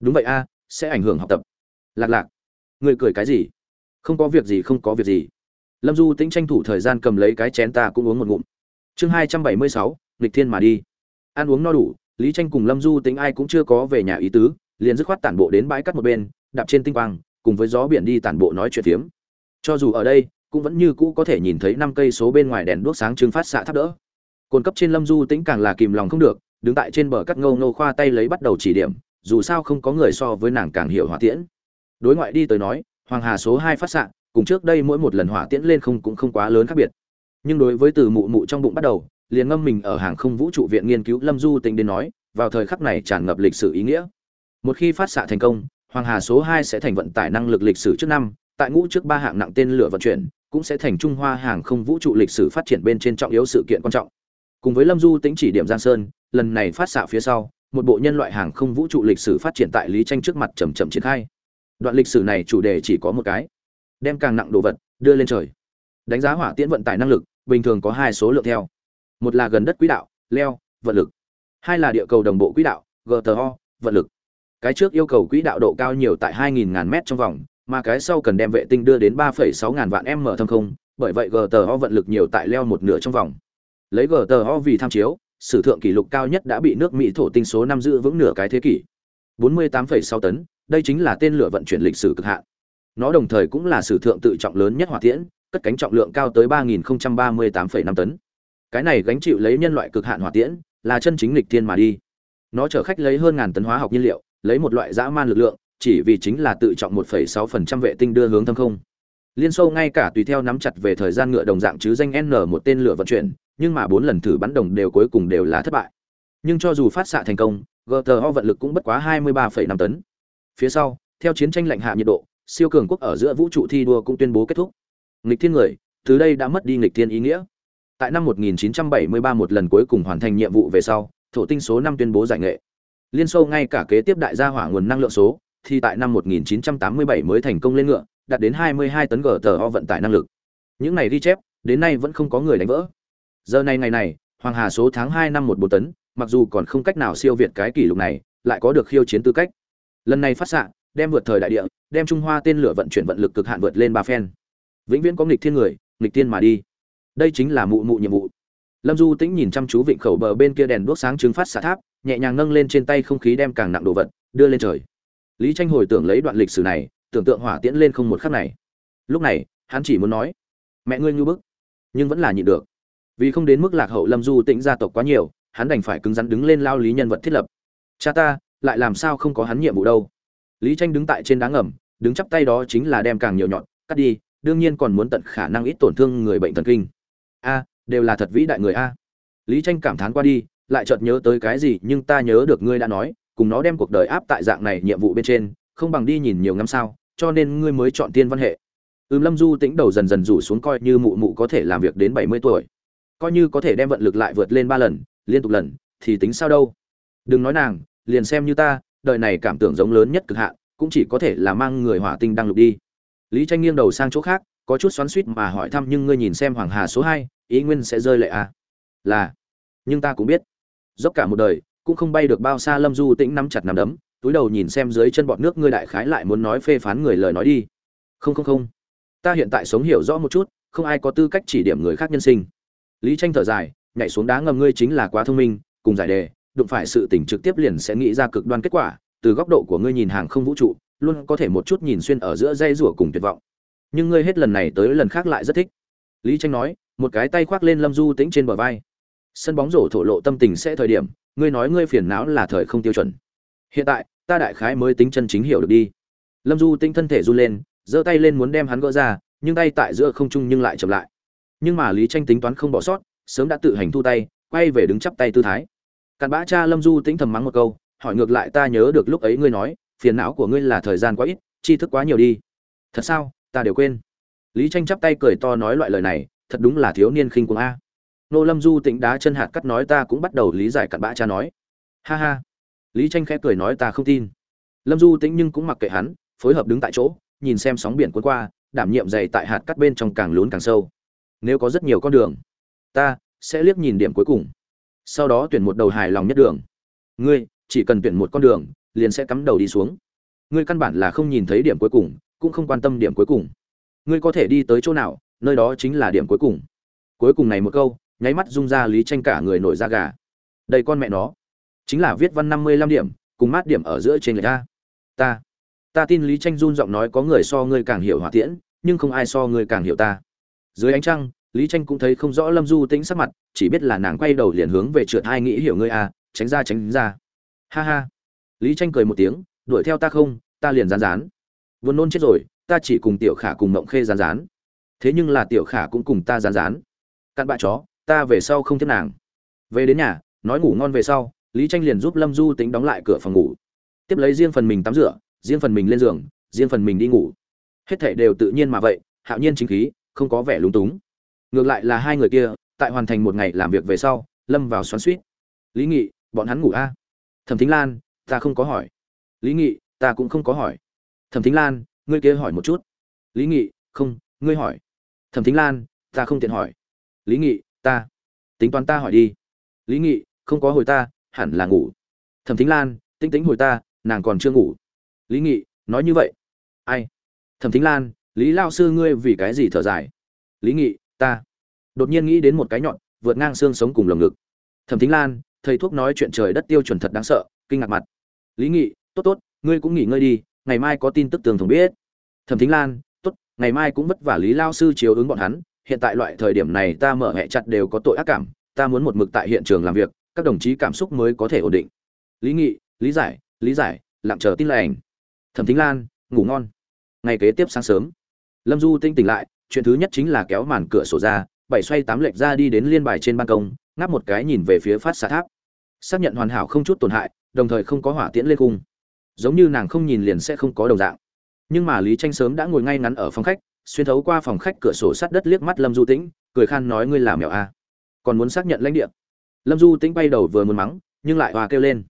Đúng vậy a, sẽ ảnh hưởng học tập. Lạc lạc, ngươi cười cái gì? Không có việc gì, không có việc gì. Lâm du tính tranh thủ thời gian cầm lấy cái chén ta cũng uống một ngụm. Chương hai trăm bảy mươi sáu lịch thiên mà đi. Ăn uống no đủ, lý tranh cùng lâm du tính ai cũng chưa có về nhà ý tứ, liền dứt khoát tản bộ đến bãi cắt một bên, đạp trên tinh quang, cùng với gió biển đi tản bộ nói chuyện phiếm cho dù ở đây, cũng vẫn như cũ có thể nhìn thấy năm cây số bên ngoài đèn đuốc sáng trưng phát xạ tháp đỡ. Cồn cấp trên lâm du tĩnh càng là kìm lòng không được, đứng tại trên bờ cắt ngâu nô khoa tay lấy bắt đầu chỉ điểm, dù sao không có người so với nàng càng hiểu hỏa tiễn. Đối ngoại đi tới nói, hoàng hà số hai phát xạ, cùng trước đây mỗi một lần hỏa tiễn lên không cũng không quá lớn khác biệt. Nhưng đối với từ mụ mụ trong bụng bắt đầu, liền ngâm mình ở hàng không vũ trụ viện nghiên cứu lâm du tĩnh đến nói, vào thời khắc này tràn ngập lịch sử ý nghĩa. Một khi phát xạ thành công, hoàng hà số hai sẽ thành vận tải năng lực lịch sử trước năm tại ngũ trước ba hạng nặng tên lửa vận chuyển, cũng sẽ thành trung hoa hàng không vũ trụ lịch sử phát triển bên trên trọng yếu sự kiện quan trọng. Cùng với lâm du tính chỉ điểm giang sơn, lần này phát xạ phía sau, một bộ nhân loại hàng không vũ trụ lịch sử phát triển tại lý tranh trước mặt chầm chậm triển khai. Đoạn lịch sử này chủ đề chỉ có một cái, đem càng nặng đồ vật đưa lên trời. Đánh giá hỏa tiễn vận tải năng lực, bình thường có hai số lượng theo. Một là gần đất quỹ đạo, leo, vận lực. Hai là địa cầu đồng bộ quỹ đạo gto vận lực. Cái trước yêu cầu quỹ đạo độ cao nhiều tại 2.000 ngàn mét trong vòng mà cái sau cần đem vệ tinh đưa đến 3,6 ngàn vạn m thâm không bởi vậy gto vận lực nhiều tại leo một nửa trong vòng. Lấy gto vì tham chiếu sử thượng kỷ lục cao nhất đã bị nước mỹ thổ tinh số năm giữ vững nửa cái thế kỷ. 48,6 tấn đây chính là tên lửa vận chuyển lịch sử cực hạn. Nó đồng thời cũng là sử thượng tự trọng lớn nhất hỏa tiễn cất cánh trọng lượng cao tới 3.038,5 tấn. Cái này gánh chịu lấy nhân loại cực hạn hỏa tiễn là chân chính lịch thiên mà đi. Nó chở khách lấy hơn ngàn tấn hóa học nhiên liệu lấy một loại dã man lực lượng chỉ vì chính là tự trọng 1,6% vệ tinh đưa hướng thâm không. Liên xô ngay cả tùy theo nắm chặt về thời gian ngựa đồng dạng chứ danh n một tên lửa vận chuyển nhưng mà bốn lần thử bắn đồng đều cuối cùng đều là thất bại. Nhưng cho dù phát xạ thành công gto vận lực cũng bất quá 23,5 tấn. Phía sau theo chiến tranh lạnh hạ nhiệt độ siêu cường quốc ở giữa vũ trụ thi đua cũng tuyên bố kết thúc. Nghịch thiên người từ đây đã mất đi nghịch thiên ý nghĩa. Tại năm 1973 một lần cuối cùng hoàn thành nhiệm vụ về sau thổ tinh số năm tuyên bố giải nghệ. Liên xô ngay cả kế tiếp đại gia hỏa nguồn năng lượng số thì tại năm 1987 mới thành công lên ngựa, đạt đến 22 tấn gto vận tải năng lực. Những này ghi chép, đến nay vẫn không có người đánh vỡ. Giờ này ngày này, hoàng hà số tháng 2 năm 14 tấn, mặc dù còn không cách nào siêu việt cái kỷ lục này, lại có được khiêu chiến tư cách. Lần này phát xạ, đem vượt thời đại địa, đem trung hoa tên lửa vận chuyển vận lực cực hạn vượt lên ba phen. Vĩnh viễn có nghịch thiên người, nghịch thiên mà đi. Đây chính là mụ mụ nhiệm vụ. Lâm du tĩnh nhìn chăm chú vịnh khẩu bờ bên kia đèn đuốc sáng trưng phát xạ tháp, nhẹ nhàng nâng lên trên tay không khí đem càng nặng đồ vật, đưa lên trời lý tranh hồi tưởng lấy đoạn lịch sử này, tưởng tượng hỏa tiễn lên không một khắc này. Lúc này, hắn chỉ muốn nói, mẹ ngươi như bức. Nhưng vẫn là nhịn được. Vì không đến mức lạc hậu lâm du tĩnh gia tộc quá nhiều, hắn đành phải cứng rắn đứng lên lao lý nhân vật thiết lập. Cha ta, lại làm sao không có hắn nhiệm vụ đâu? Lý tranh đứng tại trên đá ngầm, đứng chắp tay đó chính là đem càng nhiều nhọn cắt đi, đương nhiên còn muốn tận khả năng ít tổn thương người bệnh thần kinh. A, đều là thật vĩ đại người a. Lý tranh cảm thán qua đi, lại chợt nhớ tới cái gì nhưng ta nhớ được ngươi đã nói cùng nó đem cuộc đời áp tại dạng này nhiệm vụ bên trên, không bằng đi nhìn nhiều năm sao, cho nên ngươi mới chọn tiên văn hệ. Ừm, lâm du tĩnh đầu dần dần rủ xuống coi như mụ mụ có thể làm việc đến bảy mươi tuổi. Coi như có thể đem vận lực lại vượt lên ba lần, liên tục lần, thì tính sao đâu. Đừng nói nàng, liền xem như ta, đời này cảm tưởng giống lớn nhất cực hạn, cũng chỉ có thể là mang người hỏa tinh đăng lục đi. Lý tranh nghiêng đầu sang chỗ khác, có chút xoắn suýt mà hỏi thăm nhưng ngươi nhìn xem hoàng hà số hai, ý nguyên sẽ rơi lệ à? Là, nhưng ta cũng biết. Dốc cả một đời cũng không bay được bao xa, lâm du tĩnh nắm chặt nắm đấm, túi đầu nhìn xem dưới chân bọt nước ngươi đại khái lại muốn nói phê phán người lời nói đi. Không không không. Ta hiện tại sống hiểu rõ một chút, không ai có tư cách chỉ điểm người khác nhân sinh. Lý tranh thở dài, nhảy xuống đá ngầm ngươi chính là quá thông minh, cùng giải đề, đụng phải sự tình trực tiếp liền sẽ nghĩ ra cực đoan kết quả, từ góc độ của ngươi nhìn hàng không vũ trụ, luôn có thể một chút nhìn xuyên ở giữa dây rủa cùng tuyệt vọng. Nhưng ngươi hết lần này tới lần khác lại rất thích. Lý tranh nói, một cái tay khoác lên lâm du tĩnh trên bờ vai sân bóng rổ thổ lộ tâm tình sẽ thời điểm, ngươi nói ngươi phiền não là thời không tiêu chuẩn. Hiện tại, ta đại khái mới tính chân chính hiểu được đi. Lâm du tinh thân thể run lên, giơ tay lên muốn đem hắn gỡ ra, nhưng tay tại giữa không trung nhưng lại chậm lại. Nhưng mà lý tranh tính toán không bỏ sót, sớm đã tự hành thu tay, quay về đứng chắp tay tư thái. Cặn bã cha lâm du tĩnh thầm mắng một câu, hỏi ngược lại ta nhớ được lúc ấy ngươi nói, phiền não của ngươi là thời gian quá ít, tri thức quá nhiều đi. Thật sao? Ta đều quên. Lý tranh chắp tay cười to nói loại lời này, thật đúng là thiếu niên khinh cuồng a nô lâm du tĩnh đá chân hạt cắt nói ta cũng bắt đầu lý giải cặn bã cha nói. Ha ha. Lý tranh khẽ cười nói ta không tin. Lâm du tĩnh nhưng cũng mặc kệ hắn, phối hợp đứng tại chỗ, nhìn xem sóng biển cuốn qua, đảm nhiệm dày tại hạt cắt bên trong càng lún càng sâu. Nếu có rất nhiều con đường, ta sẽ liếc nhìn điểm cuối cùng. Sau đó tuyển một đầu hài lòng nhất đường. Ngươi, chỉ cần tuyển một con đường, liền sẽ cắm đầu đi xuống. Ngươi căn bản là không nhìn thấy điểm cuối cùng, cũng không quan tâm điểm cuối cùng. Ngươi có thể đi tới chỗ nào, nơi đó chính là điểm cuối cùng. Cuối cùng này một câu nháy mắt rung ra lý tranh cả người nổi da gà. Đây con mẹ nó, chính là viết văn năm mươi lăm điểm, cùng mát điểm ở giữa trên người ta. Ta ta tin lý tranh run giọng nói có người so ngươi càng hiểu hỏa tiễn, nhưng không ai so ngươi càng hiểu ta. Dưới ánh trăng, lý tranh cũng thấy không rõ lâm du tĩnh sắc mặt, chỉ biết là nàng quay đầu liền hướng về trượt hai nghĩ hiểu ngươi à tránh ra tránh ra. Ha ha. Lý tranh cười một tiếng, đuổi theo ta không, ta liền rán rán. Vốn nôn chết rồi, ta chỉ cùng tiểu khả cùng mộng khê rán rán. Thế nhưng là tiểu khả cũng cùng ta rán rán. Cặn bạ chó ta về sau không tiếp nàng. Về đến nhà, nói ngủ ngon về sau, lý tranh liền giúp lâm du tính đóng lại cửa phòng ngủ. Tiếp lấy riêng phần mình tắm rửa, riêng phần mình lên giường, riêng phần mình đi ngủ. Hết thảy đều tự nhiên mà vậy, hạo nhiên chính khí, không có vẻ lúng túng. Ngược lại là hai người kia, tại hoàn thành một ngày làm việc về sau, lâm vào xoắn suýt lý nghị, bọn hắn ngủ a? Thẩm thính lan, ta không có hỏi. Lý nghị, ta cũng không có hỏi. Thẩm thính lan, ngươi kia hỏi một chút. Lý nghị, không, ngươi hỏi. Thẩm thính lan, ta không tiện hỏi. Lý nghị ta. Tính toán ta hỏi đi. Lý nghị, không có hồi ta, hẳn là ngủ. Thẩm thính lan tinh tính hồi ta, nàng còn chưa ngủ. Lý nghị, nói như vậy. Ai? Thẩm thính lan, lý lao sư ngươi vì cái gì thở dài? Lý nghị, ta. Đột nhiên nghĩ đến một cái nhọn, vượt ngang xương sống cùng lồng ngực. Thẩm thính lan, thầy thuốc nói chuyện trời đất tiêu chuẩn thật đáng sợ, kinh ngạc mặt. Lý nghị, tốt tốt, ngươi cũng nghỉ ngơi đi, ngày mai có tin tức tường thống biết. Thẩm thính lan, tốt, ngày mai cũng vất vả lý lao sư chiếu ứng bọn hắn hiện tại loại thời điểm này ta mở hẹ chặt đều có tội ác cảm, ta muốn một mực tại hiện trường làm việc, các đồng chí cảm xúc mới có thể ổn định. Lý nghị, lý giải lý giải, lặng chờ tin lành. Thẩm thính lan, ngủ ngon. Ngày kế tiếp sáng sớm. Lâm du tinh tỉnh lại, chuyện thứ nhất chính là kéo màn cửa sổ ra, bảy xoay tám lệch ra đi đến liên bài trên ban công, ngáp một cái nhìn về phía phát xạ tháp. Xác nhận hoàn hảo không chút tổn hại, đồng thời không có hỏa tiễn lên cung giống như nàng không nhìn liền sẽ không có đồng dạng. Nhưng mà lý tranh sớm đã ngồi ngay ngắn ở phòng khách xuyên thấu qua phòng khách cửa sổ sắt đất liếc mắt lâm du tĩnh, cười khan nói ngươi làm mèo a à. còn muốn xác nhận lãnh địa. Lâm du tĩnh bay đầu vừa muốn mắng, nhưng lại hòa kêu lên.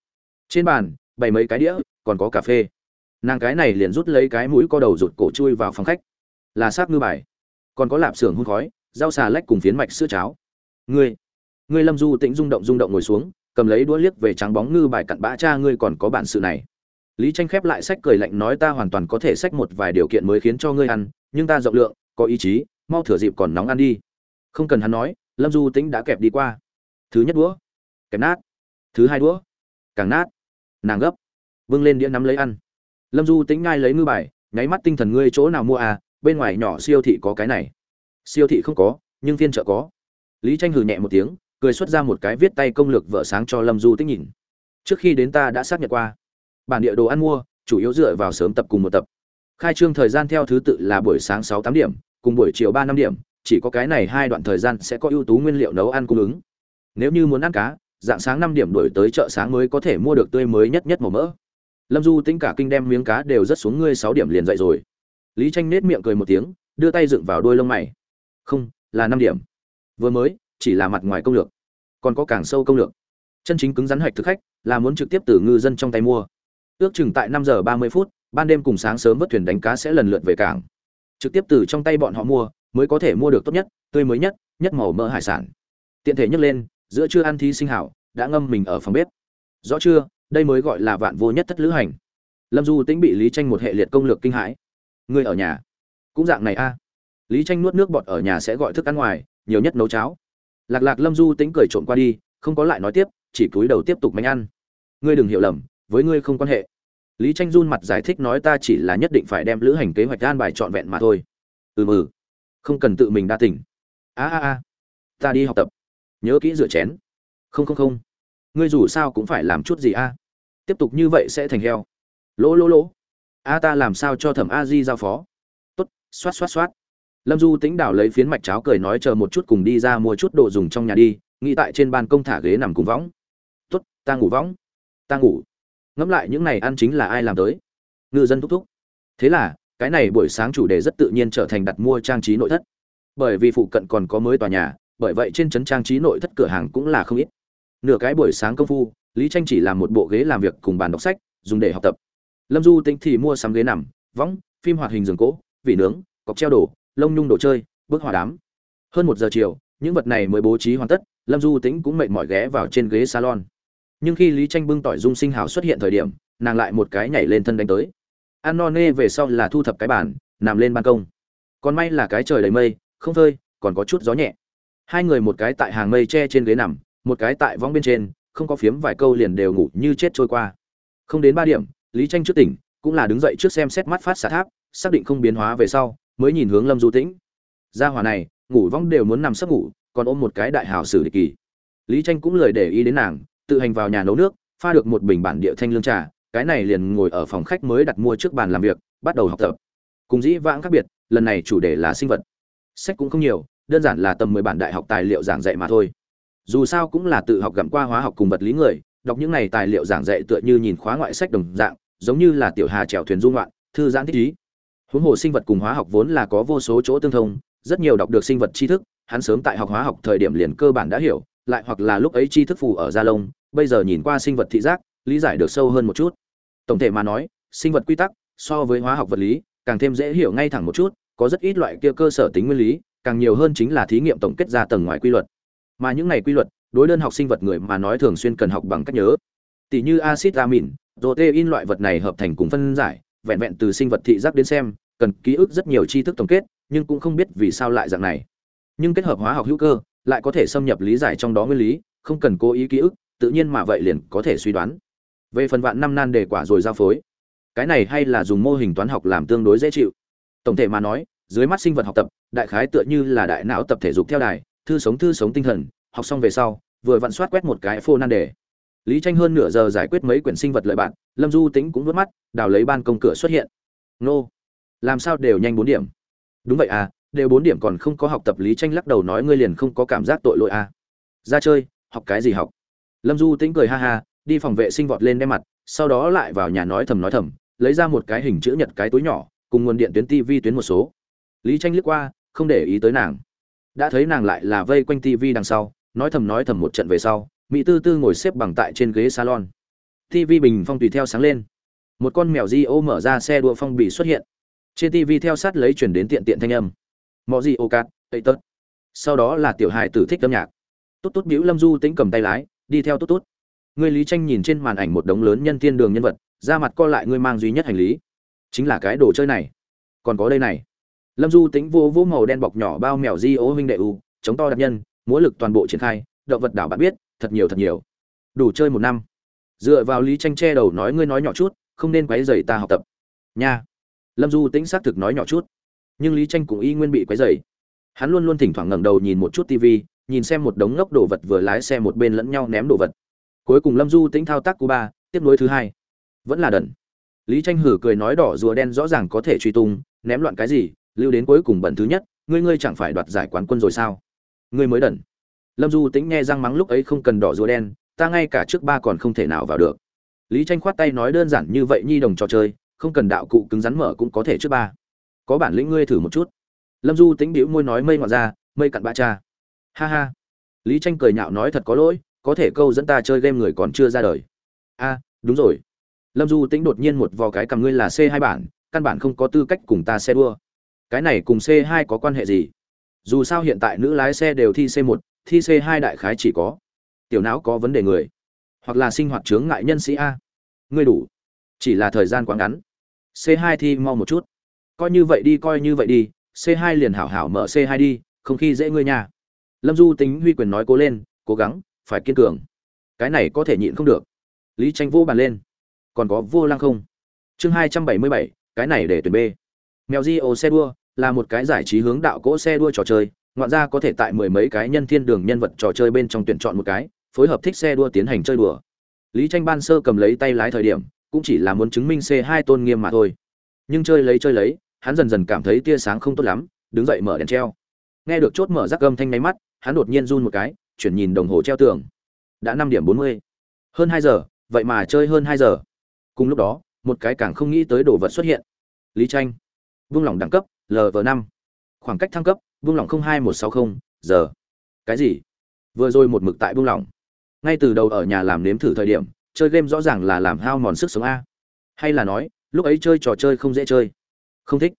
Trên bàn, bày mấy cái đĩa, còn có cà phê. Nàng cái này liền rút lấy cái mũi co đầu rụt cổ chui vào phòng khách. Là sát ngư bài. Còn có lạp xưởng hôn khói, rau xà lách cùng phiến mạch sữa cháo. Ngươi ngươi lâm du tĩnh rung động rung động ngồi xuống, cầm lấy đũa liếc về trắng bóng ngư bài cặn bã cha ngươi còn có bản sự này. Lý tranh khép lại sách cười lạnh nói ta hoàn toàn có thể sách một vài điều kiện mới khiến cho ngươi ăn nhưng ta rộng lượng, có ý chí, mau thửa dịp còn nóng ăn đi. Không cần hắn nói, lâm du tĩnh đã kẹp đi qua. Thứ nhất đũa, kẹp nát. Thứ hai đũa, càng nát. Nàng gấp vâng lên đĩa nắm lấy ăn. Lâm du tĩnh ngay lấy ngư bài, nháy mắt tinh thần ngươi chỗ nào mua à bên ngoài nhỏ siêu thị có cái này. Siêu thị không có, nhưng phiên chợ có. Lý tranh hừ nhẹ một tiếng, cười xuất ra một cái viết tay công lược vợ sáng cho lâm du Tĩnh nhìn. Trước khi đến ta đã xác nhận qua. Bản địa đồ ăn mua, chủ yếu dựa vào sớm tập cùng một tập khai trương thời gian theo thứ tự là buổi sáng sáu tám điểm, cùng buổi chiều ba năm điểm, chỉ có cái này hai đoạn thời gian sẽ có ưu tú nguyên liệu nấu ăn cung ứng. Nếu như muốn ăn cá, dạng sáng năm điểm đổi tới chợ sáng mới có thể mua được tươi mới nhất nhất màu mỡ. Lâm du tính cả kinh đem miếng cá đều rất xuống ngươi sáu điểm liền dậy rồi. Lý tranh nết miệng cười một tiếng, đưa tay dựng vào đôi lông mày. Không, là năm điểm. Vừa mới, chỉ là mặt ngoài công lược, còn có càng sâu công lược. Chân chính cứng rắn hạch thực khách, là muốn trực tiếp từ ngư dân trong tay mua. Ước chừng tại năm giờ ba mươi phút ban đêm cùng sáng sớm vớt thuyền đánh cá sẽ lần lượt về cảng. Trực tiếp từ trong tay bọn họ mua, mới có thể mua được tốt nhất, tươi mới nhất nhất màu mỡ hải sản. Tiện thể nhấc lên, giữa trưa ăn thi sinh hảo, đã ngâm mình ở phòng bếp. Rõ chưa đây mới gọi là vạn vô nhất thất lữ hành. Lâm du tĩnh bị lý tranh một hệ liệt công lược kinh hãi. Người ở nhà. Cũng dạng này a. Lý tranh nuốt nước bọt ở nhà sẽ gọi thức ăn ngoài, nhiều nhất nấu cháo. Lạc lạc lâm du tĩnh cười trộm qua đi, không có lại nói tiếp, chỉ cúi đầu tiếp tục mánh ăn. Ngươi đừng hiểu lầm, với ngươi không quan hệ lý tranh run mặt giải thích nói ta chỉ là nhất định phải đem lữ hành kế hoạch an bài trọn vẹn mà thôi. Ừ. Mừ không cần tự mình đa tỉnh a a a. Ta đi học tập. Nhớ kỹ rửa chén. Không không không. Ngươi dù sao cũng phải làm chút gì a. Tiếp tục như vậy sẽ thành heo. Lỗ lỗ lỗ. A, ta làm sao cho thẩm a di giao phó? Tốt, xoát xoát xoát. Lâm du tính đảo lấy phiến mạch cháo cười nói chờ một chút cùng đi ra mua chút đồ dùng trong nhà đi, nghĩ tại trên ban công thả ghế nằm cùng võng. Tốt, ta ngủ võng. Ta ngủ ngẫm lại những này ăn chính là ai làm tới. Ngư dân thúc thúc. Thế là, cái này buổi sáng chủ đề rất tự nhiên trở thành đặt mua trang trí nội thất. Bởi vì phụ cận còn có mới tòa nhà, bởi vậy trên trấn trang trí nội thất cửa hàng cũng là không ít. Nửa cái buổi sáng công phu, lý tranh chỉ làm một bộ ghế làm việc cùng bàn đọc sách, dùng để học tập. Lâm du tính thì mua sắm ghế nằm, võng, phim hoạt hình giường cỗ vị nướng, cọc treo đồ, lông nhung đồ chơi, bước hòa đám. Hơn một giờ chiều, những vật này mới bố trí hoàn tất, lâm du tính cũng mệt mỏi ghé vào trên ghế salon nhưng khi lý tranh bưng tỏi dung sinh hào xuất hiện thời điểm, nàng lại một cái nhảy lên thân đánh tới. Ăn no nê về sau là thu thập cái bàn, nằm lên ban công. Còn may là cái trời đầy mây, không phơi, còn có chút gió nhẹ. Hai người một cái tại hàng mây tre trên ghế nằm, một cái tại võng bên trên, không có phiếm vài câu liền đều ngủ như chết trôi qua. Không đến ba điểm, lý tranh trước tỉnh, cũng là đứng dậy trước xem xét mắt phát xạ tháp, xác định không biến hóa về sau, mới nhìn hướng lâm du tĩnh. Gia hỏa này, ngủ vong đều muốn nằm sấp ngủ, còn ôm một cái đại hào sử địch kỳ. Lý tranh cũng lười để ý đến nàng tự hành vào nhà nấu nước pha được một bình bản địa thanh lương trà cái này liền ngồi ở phòng khách mới đặt mua trước bàn làm việc bắt đầu học tập. Cùng dĩ vãng khác biệt lần này chủ đề là sinh vật. Sách cũng không nhiều đơn giản là tầm mười bản đại học tài liệu giảng dạy mà thôi. Dù sao cũng là tự học gặm qua hóa học cùng vật lý người đọc những này tài liệu giảng dạy tựa như nhìn khóa ngoại sách đồng dạng giống như là tiểu hà trèo thuyền du ngoạn, thư giãn thích ý. Huống hồ sinh vật cùng hóa học vốn là có vô số chỗ tương thông rất nhiều đọc được sinh vật tri thức hắn sớm tại học hóa học thời điểm liền cơ bản đã hiểu lại hoặc là lúc ấy tri thức phù ở gia lông bây giờ nhìn qua sinh vật thị giác, lý giải được sâu hơn một chút. Tổng thể mà nói, sinh vật quy tắc, so với hóa học vật lý, càng thêm dễ hiểu ngay thẳng một chút, có rất ít loại kia cơ sở tính nguyên lý, càng nhiều hơn chính là thí nghiệm tổng kết ra tầng ngoài quy luật. Mà những này quy luật, đối đơn học sinh vật người mà nói thường xuyên cần học bằng cách nhớ. Tỷ như acid amin, protein loại vật này hợp thành cùng phân giải, vẹn vẹn từ sinh vật thị giác đến xem, cần ký ức rất nhiều tri thức tổng kết, nhưng cũng không biết vì sao lại dạng này. Nhưng kết hợp hóa học hữu cơ lại có thể xâm nhập lý giải trong đó nguyên lý, không cần cố ý ký ức, tự nhiên mà vậy liền có thể suy đoán. Về phần vạn năm nan đề quả rồi giao phối, cái này hay là dùng mô hình toán học làm tương đối dễ chịu. Tổng thể mà nói, dưới mắt sinh vật học tập, đại khái tựa như là đại não tập thể dục theo đài, thư sống thư sống tinh thần, học xong về sau, vừa vặn soát quét một cái phô nan đề. Lý tranh hơn nửa giờ giải quyết mấy quyển sinh vật lợi bạn, lâm du tính cũng vớt mắt, đào lấy ban công cửa xuất hiện. Nô, làm sao đều nhanh bốn điểm. Đúng vậy à đều bốn điểm còn không có học tập lý tranh lắc đầu nói ngươi liền không có cảm giác tội lỗi à. Ra chơi, học cái gì học? Lâm du tĩnh cười ha ha, đi phòng vệ sinh vọt lên đem mặt, sau đó lại vào nhà nói thầm nói thầm, lấy ra một cái hình chữ nhật cái túi nhỏ, cùng nguồn điện tuyến tv tuyến một số. Lý tranh liếc qua, không để ý tới nàng. Đã thấy nàng lại là vây quanh tv đằng sau, nói thầm nói thầm một trận về sau, mỹ tư tư ngồi xếp bằng tại trên ghế salon. tv bình phong tùy theo sáng lên. Một con mèo di ô mở ra xe đua phong bì xuất hiện. Trên tv theo sát lấy chuyển đến tiện tiện thanh âm mọi gì ô cát tây tớt. Sau đó là tiểu hài tử thích âm nhạc. Tốt tốt biểu lâm du tính cầm tay lái, đi theo tốt tốt người lý tranh nhìn trên màn ảnh một đống lớn nhân tiên đường nhân vật ra mặt co lại ngươi mang duy nhất hành lý. Chính là cái đồ chơi này. Còn có đây này. Lâm du tính vô vô màu đen bọc nhỏ bao mèo di ố huynh đệ u, chống to đặc nhân, múa lực toàn bộ triển khai, động vật đảo bạn biết, thật nhiều thật nhiều. Đủ chơi một năm. Dựa vào lý tranh che đầu nói ngươi nói nhỏ chút, không nên quấy rầy ta học tập. Nha. Lâm du tĩnh xác thực nói nhỏ chút nhưng lý tranh cũng y nguyên bị quấy rầy. Hắn luôn luôn thỉnh thoảng ngẩng đầu nhìn một chút tivi nhìn xem một đống ngốc đồ vật vừa lái xe một bên lẫn nhau ném đồ vật. Cuối cùng lâm du tĩnh thao tác cuba, tiếp nối thứ hai. Vẫn là đần. Lý tranh hử cười nói đỏ rùa đen rõ ràng có thể truy tung, ném loạn cái gì, lưu đến cuối cùng bẩn thứ nhất, ngươi ngươi chẳng phải đoạt giải quán quân rồi sao? Ngươi mới đần. Lâm du tĩnh nghe răng mắng lúc ấy không cần đỏ rùa đen, ta ngay cả trước ba còn không thể nào vào được. Lý tranh khoát tay nói đơn giản như vậy nhi đồng trò chơi, không cần đạo cụ cứng rắn mở cũng có thể trước ba có bản lĩnh ngươi thử một chút. Lâm du tính điếu môi nói mây ngoạn ra, mây cặn ba cha. Ha ha. Lý tranh cười nhạo nói thật có lỗi, có thể câu dẫn ta chơi game người còn chưa ra đời. A, đúng rồi. Lâm du tính đột nhiên một vò cái cầm ngươi là c hai bản, căn bản không có tư cách cùng ta xe đua. Cái này cùng c hai có quan hệ gì? Dù sao hiện tại nữ lái xe đều thi c một, thi c hai đại khái chỉ có tiểu não có vấn đề người, hoặc là sinh hoạt chướng ngại nhân sĩ a. Ngươi đủ. Chỉ là thời gian quá ngắn. C hai thi mau một chút coi như vậy đi, coi như vậy đi C2 liền hảo hảo mở C2 đi, không khi dễ ngươi nha. Lâm du tính huy quyền nói cố lên, cố gắng, phải kiên cường. Cái này có thể nhịn không được. Lý tranh vô bàn lên. Còn có vô lăng không? Chương hai trăm bảy mươi bảy, cái này để tuyển b. Mèo di ô xe đua là một cái giải trí hướng đạo cỗ xe đua trò chơi, ngoạn ra có thể tại mười mấy cái nhân thiên đường nhân vật trò chơi bên trong tuyển chọn một cái, phối hợp thích xe đua tiến hành chơi đùa. Lý tranh ban sơ cầm lấy tay lái thời điểm, cũng chỉ là muốn chứng minh C2 tôn nghiêm mà thôi. Nhưng chơi lấy chơi lấy hắn dần dần cảm thấy tia sáng không tốt lắm, đứng dậy mở đèn treo. Nghe được chốt mở rác gâm thanh nháy mắt, hắn đột nhiên run một cái, chuyển nhìn đồng hồ treo tường. Đã năm điểm bốn mươi. Hơn hai giờ, vậy mà chơi hơn hai giờ. Cùng lúc đó, một cái càng không nghĩ tới đồ vật xuất hiện. Lý tranh. Vung lỏng đẳng cấp lv năm. Khoảng cách thăng cấp vung lỏng hai một sáu mươi giờ. Cái gì? Vừa rồi một mực tại vung lỏng. Ngay từ đầu ở nhà làm nếm thử thời điểm, chơi game rõ ràng là làm hao mòn sức sống a. Hay là nói, lúc ấy chơi trò chơi không dễ chơi không thích.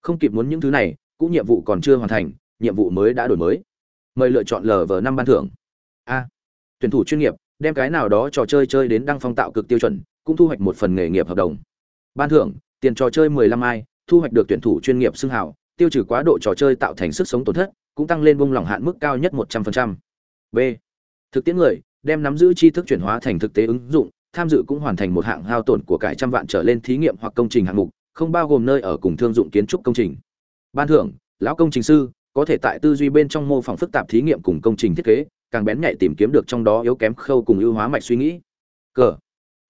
Không kịp muốn những thứ này cũng nhiệm vụ còn chưa hoàn thành, nhiệm vụ mới đã đổi mới. Mời lựa chọn lờ vờ năm ban thưởng. A. Tuyển thủ chuyên nghiệp, đem cái nào đó trò chơi chơi đến đăng phong tạo cực tiêu chuẩn, cũng thu hoạch một phần nghề nghiệp hợp đồng. Ban thưởng, tiền trò chơi 15 ai, thu hoạch được tuyển thủ chuyên nghiệp xưng hào, tiêu trừ quá độ trò chơi tạo thành sức sống tổn thất, cũng tăng lên bung lỏng hạn mức cao nhất 100%. b. Thực tiễn người, đem nắm giữ tri thức chuyển hóa thành thực tế ứng dụng, tham dự cũng hoàn thành một hạng hao tổn của cải trăm vạn trở lên thí nghiệm hoặc công trình hạng mục không bao gồm nơi ở cùng thương dụng kiến trúc công trình. Ban thưởng, lão công trình sư, có thể tại tư duy bên trong mô phỏng phức tạp thí nghiệm cùng công trình thiết kế, càng bén nhạy tìm kiếm được trong đó yếu kém khâu cùng ưu hóa mạch suy nghĩ. Cờ.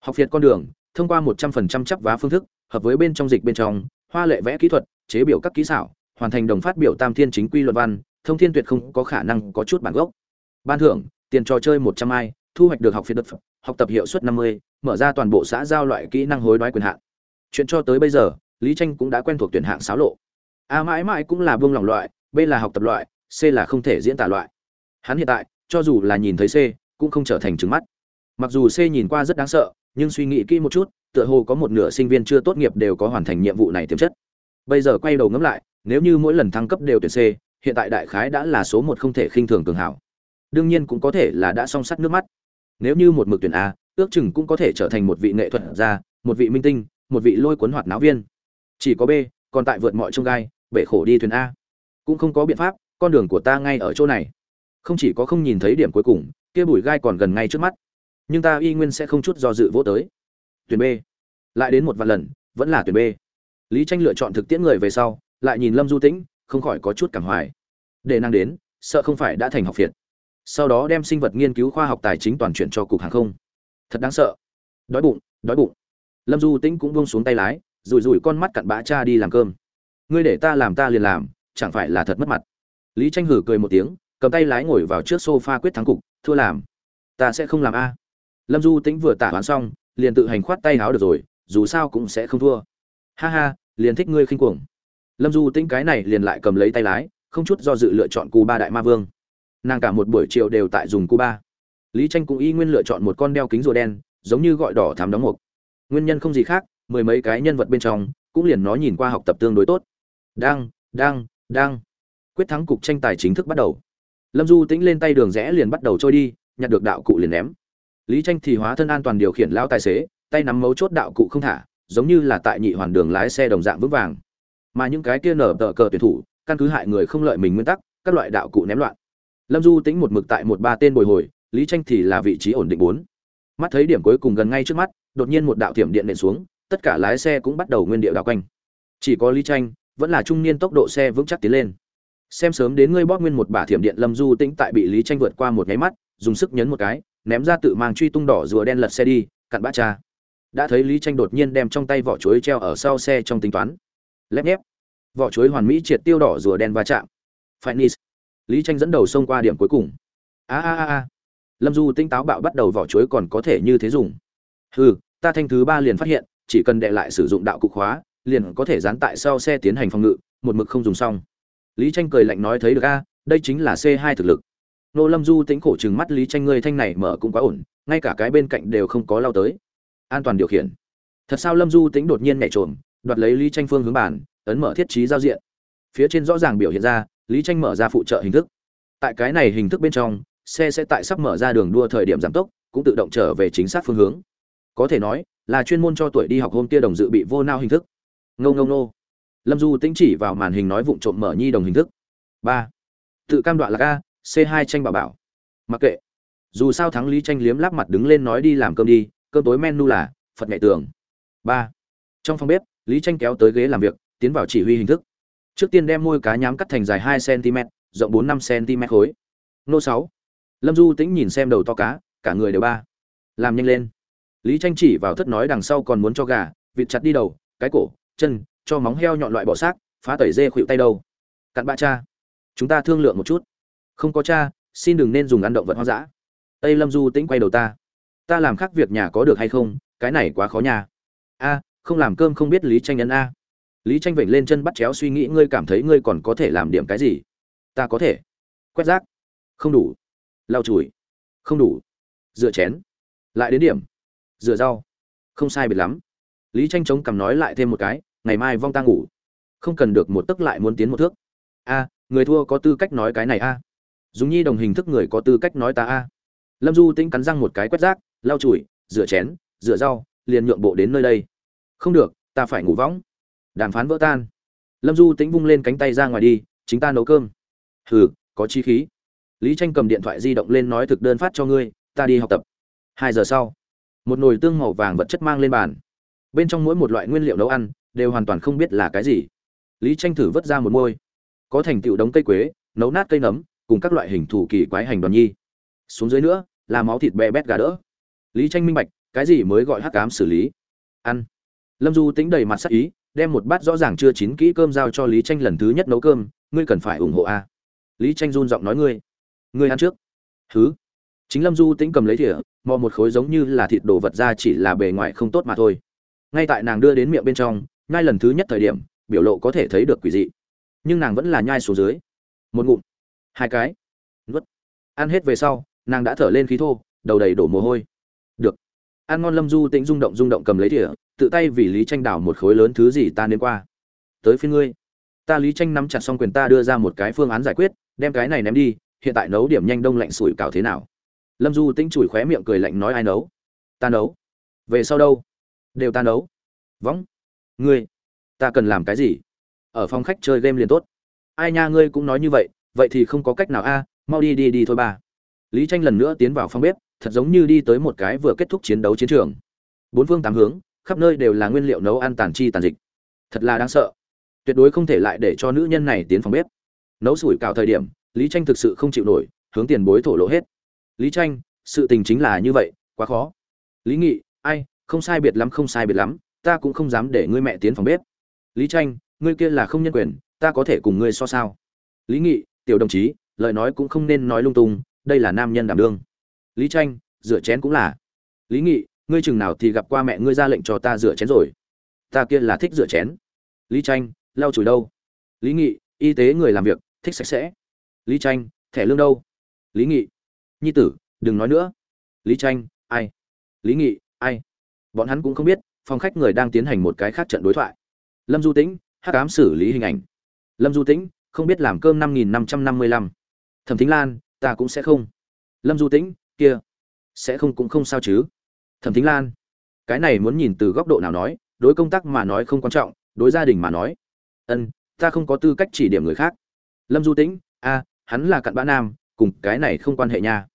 Học việt con đường, thông qua một trăm phần trăm chấp vá phương thức, hợp với bên trong dịch bên trong, hoa lệ vẽ kỹ thuật, chế biểu các kỹ xảo, hoàn thành đồng phát biểu tam thiên chính quy luận văn, thông thiên tuyệt không có khả năng có chút bản gốc. Ban thưởng, tiền trò chơi một trăm ai, thu hoạch được học phiên đất học tập hiệu suất năm mươi, mở ra toàn bộ xã giao loại kỹ năng hối đoái quyền hạn chuyện cho tới bây giờ, lý tranh cũng đã quen thuộc tuyển hạng xáo lộ. A mãi mãi cũng là buông lỏng loại, b là học tập loại, c là không thể diễn tả loại. Hắn hiện tại, cho dù là nhìn thấy c, cũng không trở thành trứng mắt. Mặc dù c nhìn qua rất đáng sợ, nhưng suy nghĩ kỹ một chút, tựa hồ có một nửa sinh viên chưa tốt nghiệp đều có hoàn thành nhiệm vụ này tiềm chất. Bây giờ quay đầu ngẫm lại, nếu như mỗi lần thăng cấp đều tuyển c, hiện tại đại khái đã là số một không thể khinh thường cường hảo. Đương nhiên cũng có thể là đã song sắt nước mắt. Nếu như một mực tuyển a, ước chừng cũng có thể trở thành một vị nghệ thuật gia, một vị minh tinh một vị lôi cuốn hoạt náo viên. Chỉ có b, còn tại vượt mọi trông gai, bể khổ đi thuyền a. Cũng không có biện pháp, con đường của ta ngay ở chỗ này. Không chỉ có không nhìn thấy điểm cuối cùng, kia bụi gai còn gần ngay trước mắt. Nhưng ta y nguyên sẽ không chút do dự vỗ tới. Tuyển b. Lại đến một vạn lần, vẫn là tuyển b. Lý tranh lựa chọn thực tiễn người về sau, lại nhìn lâm du tĩnh, không khỏi có chút cảm hoài. Để năng đến, sợ không phải đã thành học viện sau đó đem sinh vật nghiên cứu khoa học tài chính toàn chuyển cho cục hàng không. Thật đáng sợ. Đói bụng đói bụng lâm du tĩnh cũng buông xuống tay lái, rủi rủi con mắt cặn bã cha đi làm cơm. Ngươi để ta làm ta liền làm, chẳng phải là thật mất mặt? Lý tranh hử cười một tiếng, cầm tay lái ngồi vào trước sofa quyết thắng cục thua làm, ta sẽ không làm a. Lâm du tĩnh vừa tả hoán xong, liền tự hành khoát tay háo được rồi, dù sao cũng sẽ không thua. Ha ha, liền thích ngươi khinh cuồng. Lâm du tĩnh cái này liền lại cầm lấy tay lái, không chút do dự lựa chọn cu ba đại ma vương. Nàng cả một buổi chiều đều tại dùng cu ba. Lý tranh cũng y nguyên lựa chọn một con đeo kính rùa đen, giống như gọi đỏ thám đóng mục nguyên nhân không gì khác, mười mấy cái nhân vật bên trong, cũng liền nó nhìn qua học tập tương đối tốt. Đang đang đang quyết thắng cục tranh tài chính thức bắt đầu. Lâm du tĩnh lên tay đường rẽ liền bắt đầu trôi đi, nhặt được đạo cụ liền ném. Lý tranh thì hóa thân an toàn điều khiển lao tài xế, tay nắm mấu chốt đạo cụ không thả, giống như là tại nhị hoàn đường lái xe đồng dạng vững vàng. Mà những cái kia nở tờ cờ tuyển thủ, căn cứ hại người không lợi mình nguyên tắc, các loại đạo cụ ném loạn. Lâm du tĩnh một mực tại một ba tên bồi hồi, lý tranh thì là vị trí ổn định bốn. Mắt thấy điểm cuối cùng gần ngay trước mắt đột nhiên một đạo thiểm điện nện xuống, tất cả lái xe cũng bắt đầu nguyên điệu đảo quanh. Chỉ có lý tranh, vẫn là trung niên tốc độ xe vững chắc tiến lên. Xem sớm đến ngươi bóp nguyên một bả thiểm điện lâm du tĩnh tại bị lý tranh vượt qua một cái mắt, dùng sức nhấn một cái, ném ra tự mang truy tung đỏ rùa đen lật xe đi, cặn bã cha. Đã thấy lý tranh đột nhiên đem trong tay vỏ chuối treo ở sau xe trong tính toán. Lép nhép. Vỏ chuối hoàn mỹ triệt tiêu đỏ rùa đen va chạm. Phải nis lý tranh dẫn đầu xông qua điểm cuối cùng. A a a a. lâm du Tĩnh táo bạo bắt đầu vỏ chuối còn có thể như thế dùng hừ, ta thanh thứ ba liền phát hiện, chỉ cần đệ lại sử dụng đạo cụ khóa, liền có thể dán tại sau xe tiến hành phòng ngự, một mực không dùng xong. Lý tranh cười lạnh nói thấy được a, đây chính là c hai thực lực. Nô lâm du tính khổ chừng mắt lý tranh, ngươi thanh này mở cũng quá ổn, ngay cả cái bên cạnh đều không có lao tới. An toàn điều khiển. Thật sao lâm du tính đột nhiên nhảy trộm đoạt lấy lý tranh phương hướng bản ấn mở thiết trí giao diện. Phía trên rõ ràng biểu hiện ra, lý tranh mở ra phụ trợ hình thức. Tại cái này hình thức bên trong, xe sẽ tại sắp mở ra đường đua thời điểm giảm tốc, cũng tự động trở về chính xác phương hướng có thể nói là chuyên môn cho tuổi đi học hôm kia đồng dự bị vô nao hình thức. Ngâu ngâu nô lâm du tĩnh chỉ vào màn hình nói vụng trộm mở nhi đồng hình thức. Ba. Tự cam đoạn là a, c hai tranh bảo bảo. Mặc kệ. Dù sao thắng lý tranh liếm láp mặt đứng lên nói đi làm cơm đi, cơm tối menu là phật nhạy tường. Ba. Trong phòng bếp, lý tranh kéo tới ghế làm việc, tiến vào chỉ huy hình thức. Trước tiên đem môi cá nhám cắt thành dài hai cm rộng bốn năm cm khối. Nô sáu. Lâm du tĩnh nhìn xem đầu to cá, cả người đều ba. Làm nhanh lên lý tranh chỉ vào thất nói đằng sau còn muốn cho gà, vịt chặt đi đầu, cái cổ, chân, cho móng heo nhọn loại bỏ xác, phá tẩy dê khuỵu tay đâu. Cặn bạ cha. Chúng ta thương lượng một chút. Không có cha, xin đừng nên dùng ăn động vật hoang dã. Tây lâm du tĩnh quay đầu ta. Ta làm khác việc nhà có được hay không, cái này quá khó nhà a, không làm cơm không biết lý tranh nhân a. Lý tranh vểnh lên chân bắt chéo suy nghĩ ngươi cảm thấy ngươi còn có thể làm điểm cái gì? Ta có thể. Quét rác. Không đủ. Lau chùi. Không đủ. Rửa chén. Lại đến điểm rửa rau. Không sai biệt lắm. Lý tranh chống cằm nói lại thêm một cái, ngày mai vong ta ngủ. Không cần được một tức lại muốn tiến một thước. A, người thua có tư cách nói cái này a. Dùng nhi đồng hình thức người có tư cách nói ta a. Lâm du tĩnh cắn răng một cái quét rác, lau chùi, rửa chén, rửa rau, liền nhượng bộ đến nơi đây. Không được, ta phải ngủ võng. Đàm phán vỡ tan. Lâm du tĩnh vung lên cánh tay ra ngoài đi, chính ta nấu cơm. Hừ, có chi khí. Lý tranh cầm điện thoại di động lên nói thực đơn phát cho ngươi, ta đi học tập. Hai giờ sau một nồi tương màu vàng vật chất mang lên bàn. Bên trong mỗi một loại nguyên liệu nấu ăn đều hoàn toàn không biết là cái gì. Lý tranh thử vớt ra một môi. Có thành tựu đống cây quế, nấu nát cây nấm, cùng các loại hình thủ kỳ quái hành đoàn nhi. Xuống dưới nữa, là máu thịt bè bét gà đỡ. Lý tranh minh bạch, cái gì mới gọi hắc cám xử lý? Ăn. Lâm du tính đầy mặt sắc ý, đem một bát rõ ràng chưa chín kỹ cơm giao cho lý tranh lần thứ nhất nấu cơm, ngươi cần phải ủng hộ a. Lý tranh run giọng nói ngươi. Ngươi ăn trước. Thứ chính lâm du tĩnh cầm lấy thìa, mò một khối giống như là thịt đồ vật ra chỉ là bề ngoài không tốt mà thôi. Ngay tại nàng đưa đến miệng bên trong ngay lần thứ nhất thời điểm, biểu lộ có thể thấy được quỷ dị. Nhưng nàng vẫn là nhai xuống dưới. Một ngụm, hai cái, nuốt. Ăn hết về sau, nàng đã thở lên khí thô, đầu đầy đổ mồ hôi. Được. Ăn ngon lâm du tĩnh rung động rung động cầm lấy thìa, tự tay vì lý tranh đảo một khối lớn thứ gì ta nên qua. Tới phía ngươi. Ta lý tranh nắm chặt xong quyền ta đưa ra một cái phương án giải quyết, đem cái này ném đi, hiện tại nấu điểm nhanh đông lạnh sủi cảo thế nào? Lâm du tĩnh chùi khóe miệng cười lạnh nói, ai nấu? Ta nấu. Về sau đâu? Đều ta nấu. Võng ngươi, ta cần làm cái gì? Ở phòng khách chơi game liền tốt. Ai nha, ngươi cũng nói như vậy vậy thì không có cách nào a, mau đi đi đi thôi ba. Lý tranh lần nữa tiến vào phòng bếp, thật giống như đi tới một cái vừa kết thúc chiến đấu chiến trường. Bốn phương tám hướng, khắp nơi đều là nguyên liệu nấu ăn tàn chi tàn dịch. Thật là đáng sợ. Tuyệt đối không thể lại để cho nữ nhân này tiến phòng bếp. Nấu sủi cảo thời điểm, lý tranh thực sự không chịu nổi, hướng tiền bối thổ lộ hết lý tranh, sự tình chính là như vậy, quá khó. Lý nghị, ai, không sai biệt lắm, không sai biệt lắm, ta cũng không dám để ngươi mẹ tiến phòng bếp. Lý tranh, ngươi kia là không nhân quyền, ta có thể cùng ngươi so sao? Lý nghị, tiểu đồng chí, lời nói cũng không nên nói lung tung, đây là nam nhân đảm đương. Lý tranh, rửa chén cũng là. Lý nghị, ngươi chừng nào thì gặp qua mẹ ngươi ra lệnh cho ta rửa chén rồi? Ta kia là thích rửa chén. Lý tranh, lau chùi đâu? Lý nghị, y tế người làm việc, thích sạch sẽ. Lý tranh, thẻ lương đâu? Lý nghị nhi tử, đừng nói nữa. Lý tranh, ai? Lý nghị, ai? Bọn hắn cũng không biết, phòng khách người đang tiến hành một cái khác trận đối thoại. Lâm du tĩnh, hắc ám xử lý hình ảnh. Lâm du tĩnh, không biết làm cơm năm nghìn năm trăm năm mươi lăm. Thẩm thính lan, ta cũng sẽ không. Lâm du tĩnh, kia sẽ không cũng không sao chứ. Thẩm thính lan, cái này muốn nhìn từ góc độ nào nói, đối công tác mà nói không quan trọng, đối gia đình mà nói. Ân, ta không có tư cách chỉ điểm người khác. Lâm du tĩnh, a, hắn là cặn bã nam cùng cái này không quan hệ nha.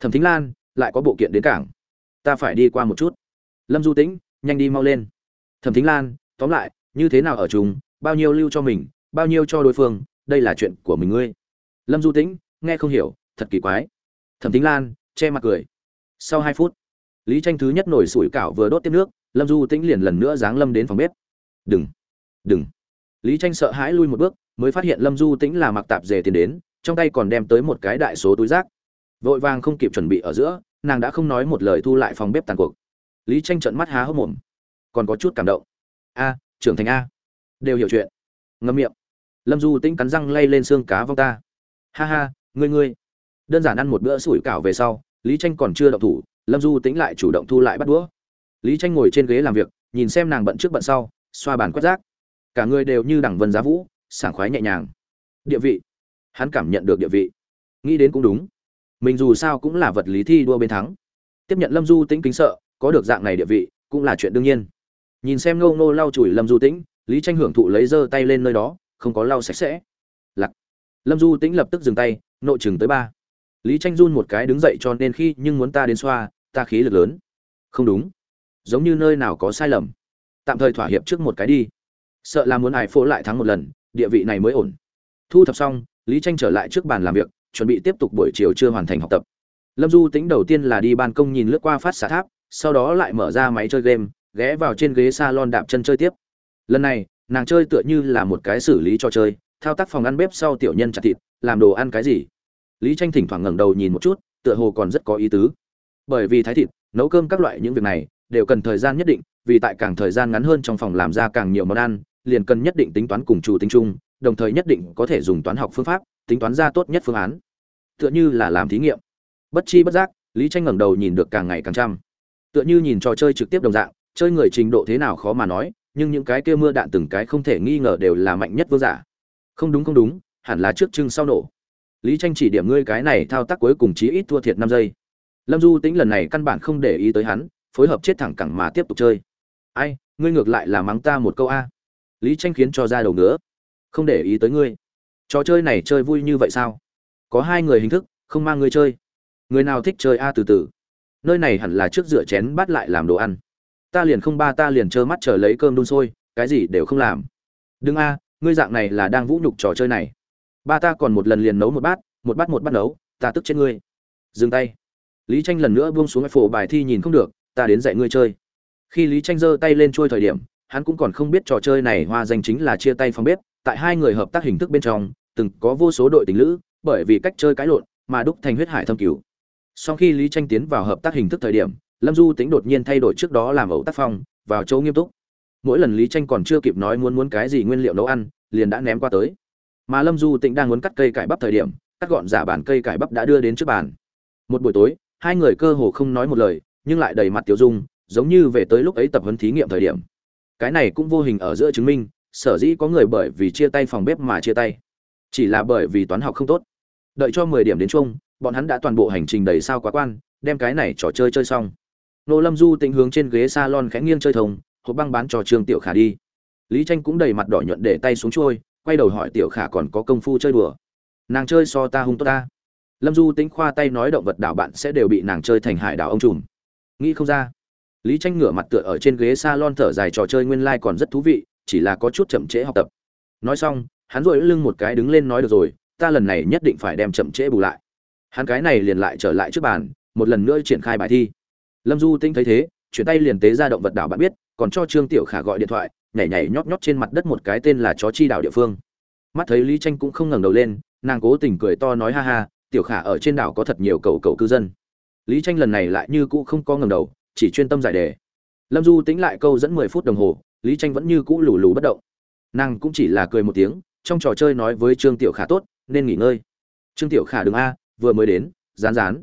Thẩm thính lan lại có bộ kiện đến cảng. Ta phải đi qua một chút. Lâm du tĩnh, nhanh đi mau lên. Thẩm thính lan, tóm lại, như thế nào ở chúng bao nhiêu lưu cho mình, bao nhiêu cho đối phương, đây là chuyện của mình ngươi. Lâm du tĩnh, nghe không hiểu, thật kỳ quái. Thẩm thính lan, che mặt cười. Sau hai phút, lý tranh thứ nhất nổi sủi cảo vừa đốt tiếp nước, lâm du tĩnh liền lần nữa giáng lâm đến phòng bếp. Đừng đừng. Lý tranh sợ hãi lui một bước, mới phát hiện lâm du tĩnh là mặc tạp dề tiền đến trong tay còn đem tới một cái đại số túi rác. Vội vàng không kịp chuẩn bị ở giữa, nàng đã không nói một lời thu lại phòng bếp tàn cuộc. Lý tranh trận mắt há hốc mồm. Còn có chút cảm động. A, trưởng thành a. Đều hiểu chuyện. Ngâm miệng. Lâm du tĩnh cắn răng lay lên xương cá vong ta. Ha ha, ngươi ngươi. Đơn giản ăn một bữa sủi cảo về sau, lý tranh còn chưa động thủ, lâm du tĩnh lại chủ động thu lại bắt đũa. Lý tranh ngồi trên ghế làm việc, nhìn xem nàng bận trước bận sau, xoa bàn quét rác. Cả người đều như đẳng vân giá vũ, sảng khoái nhẹ nhàng. Địa vị hắn cảm nhận được địa vị. Nghĩ đến cũng đúng. Mình dù sao cũng là vật lý thi đua bên thắng. Tiếp nhận lâm du tĩnh kính sợ, có được dạng này địa vị, cũng là chuyện đương nhiên. Nhìn xem ngâu nô lau chùi lâm du tĩnh, lý tranh hưởng thụ lấy giơ tay lên nơi đó, không có lau sạch sẽ. Lặc lâm du tĩnh lập tức dừng tay, nội chừng tới ba. Lý tranh run một cái đứng dậy cho nên khi nhưng muốn ta đến xoa, ta khí lực lớn. Không đúng. Giống như nơi nào có sai lầm. Tạm thời thỏa hiệp trước một cái đi. Sợ là muốn ải phố lại thắng một lần, địa vị này mới ổn. Thu thập xong lý tranh trở lại trước bàn làm việc, chuẩn bị tiếp tục buổi chiều chưa hoàn thành học tập. Lâm du tính đầu tiên là đi ban công nhìn lướt qua phát xạ tháp, sau đó lại mở ra máy chơi game, ghé vào trên ghế salon đạp chân chơi tiếp. Lần này, nàng chơi tựa như là một cái xử lý cho chơi, thao tác phòng ăn bếp sau tiểu nhân chặt thịt, làm đồ ăn cái gì? Lý tranh thỉnh thoảng ngẩng đầu nhìn một chút, tựa hồ còn rất có ý tứ. Bởi vì thái thịt, nấu cơm các loại những việc này, đều cần thời gian nhất định, vì tại càng thời gian ngắn hơn trong phòng làm ra càng nhiều món ăn, liền cần nhất định tính toán cùng chủ tính chung đồng thời nhất định có thể dùng toán học phương pháp, tính toán ra tốt nhất phương án. Tựa như là làm thí nghiệm. Bất chi bất giác, lý tranh ngẩng đầu nhìn được càng ngày càng chăm tựa như nhìn trò chơi trực tiếp đồng dạng, chơi người trình độ thế nào khó mà nói, nhưng những cái kia mưa đạn từng cái không thể nghi ngờ đều là mạnh nhất vương giả. Không đúng không đúng, hẳn là trước trưng sau nổ. Lý tranh chỉ điểm ngươi cái này thao tác cuối cùng chí ít thua thiệt năm giây. Lâm du tĩnh lần này căn bản không để ý tới hắn, phối hợp chết thẳng cẳng mà tiếp tục chơi. Ai, ngươi ngược lại là mắng ta một câu a. Lý tranh khiến cho ra đầu nữa không để ý tới ngươi. Trò chơi này chơi vui như vậy sao? Có hai người hình thức, không mang ngươi chơi. Người nào thích chơi a từ từ. Nơi này hẳn là trước rửa chén bắt lại làm đồ ăn. Ta liền không ba, ta liền trơ mắt chờ lấy cơm đun sôi, cái gì đều không làm. Đừng a, ngươi dạng này là đang vũ nhục trò chơi này. Ba ta còn một lần liền nấu một bát một bát một bát nấu, ta tức chết ngươi. Dừng tay. Lý tranh lần nữa buông xuống phổ bài thi nhìn không được, ta đến dạy ngươi chơi. Khi lý tranh giơ tay lên trôi thời điểm, hắn cũng còn không biết trò chơi này hoa danh chính là chia tay phòng bếp tại hai người hợp tác hình thức bên trong, từng có vô số đội tình lữ, bởi vì cách chơi cãi lộn mà đúc thành huyết hải thâm cứu sau khi lý tranh tiến vào hợp tác hình thức thời điểm, lâm du tính đột nhiên thay đổi trước đó làm ẩu tác phong, vào chỗ nghiêm túc. Mỗi lần lý tranh còn chưa kịp nói muốn muốn cái gì nguyên liệu nấu ăn, liền đã ném qua tới. Mà lâm du tĩnh đang muốn cắt cây cải bắp thời điểm, cắt gọn giả bản cây cải bắp đã đưa đến trước bàn. Một buổi tối, hai người cơ hồ không nói một lời, nhưng lại đầy mặt tiêu dung, giống như về tới lúc ấy tập huấn thí nghiệm thời điểm. Cái này cũng vô hình ở giữa chứng minh sở dĩ có người bởi vì chia tay phòng bếp mà chia tay. Chỉ là bởi vì toán học không tốt. Đợi cho mười điểm đến chung, bọn hắn đã toàn bộ hành trình đầy sao quá quan, đem cái này trò chơi chơi xong. Nô lâm du tĩnh hướng trên ghế salon khẽ nghiêng chơi thông hộp băng bán trò trương tiểu khả đi. Lý tranh cũng đầy mặt đỏ nhuận để tay xuống trôi quay đầu hỏi tiểu khả còn có công phu chơi đùa. Nàng chơi so ta hung tốt ta. Lâm du tính khoa tay nói động vật đảo bạn sẽ đều bị nàng chơi thành hải đảo ông trùm. Nghĩ không ra. Lý tranh ngửa mặt tựa ở trên ghế s a lon thở dài trò chơi nguyên lai、like、còn rất thú vị chỉ là có chút chậm trễ học tập. Nói xong, hắn rồi lưng một cái đứng lên nói được rồi, ta lần này nhất định phải đem chậm trễ bù lại. Hắn cái này liền lại trở lại trước bàn, một lần nữa triển khai bài thi. Lâm du tinh thấy thế, chuyển tay liền tế ra động vật đảo bạn biết, còn cho trương tiểu khả gọi điện thoại, nhảy nhảy nhót nhót trên mặt đất một cái tên là chó chi đảo địa phương. Mắt thấy lý tranh cũng không ngẩng đầu lên, nàng cố tình cười to nói ha ha, tiểu khả ở trên đảo có thật nhiều cầu cầu cư dân. Lý tranh lần này lại như cũ không có ngẩng đầu, chỉ chuyên tâm giải đề lâm du tính lại câu dẫn mười phút đồng hồ, lý tranh vẫn như cũ lù lù bất động. Nàng cũng chỉ là cười một tiếng, trong trò chơi nói với trương tiểu khả tốt, nên nghỉ ngơi. Trương tiểu khả đừng a, vừa mới đến, rán rán.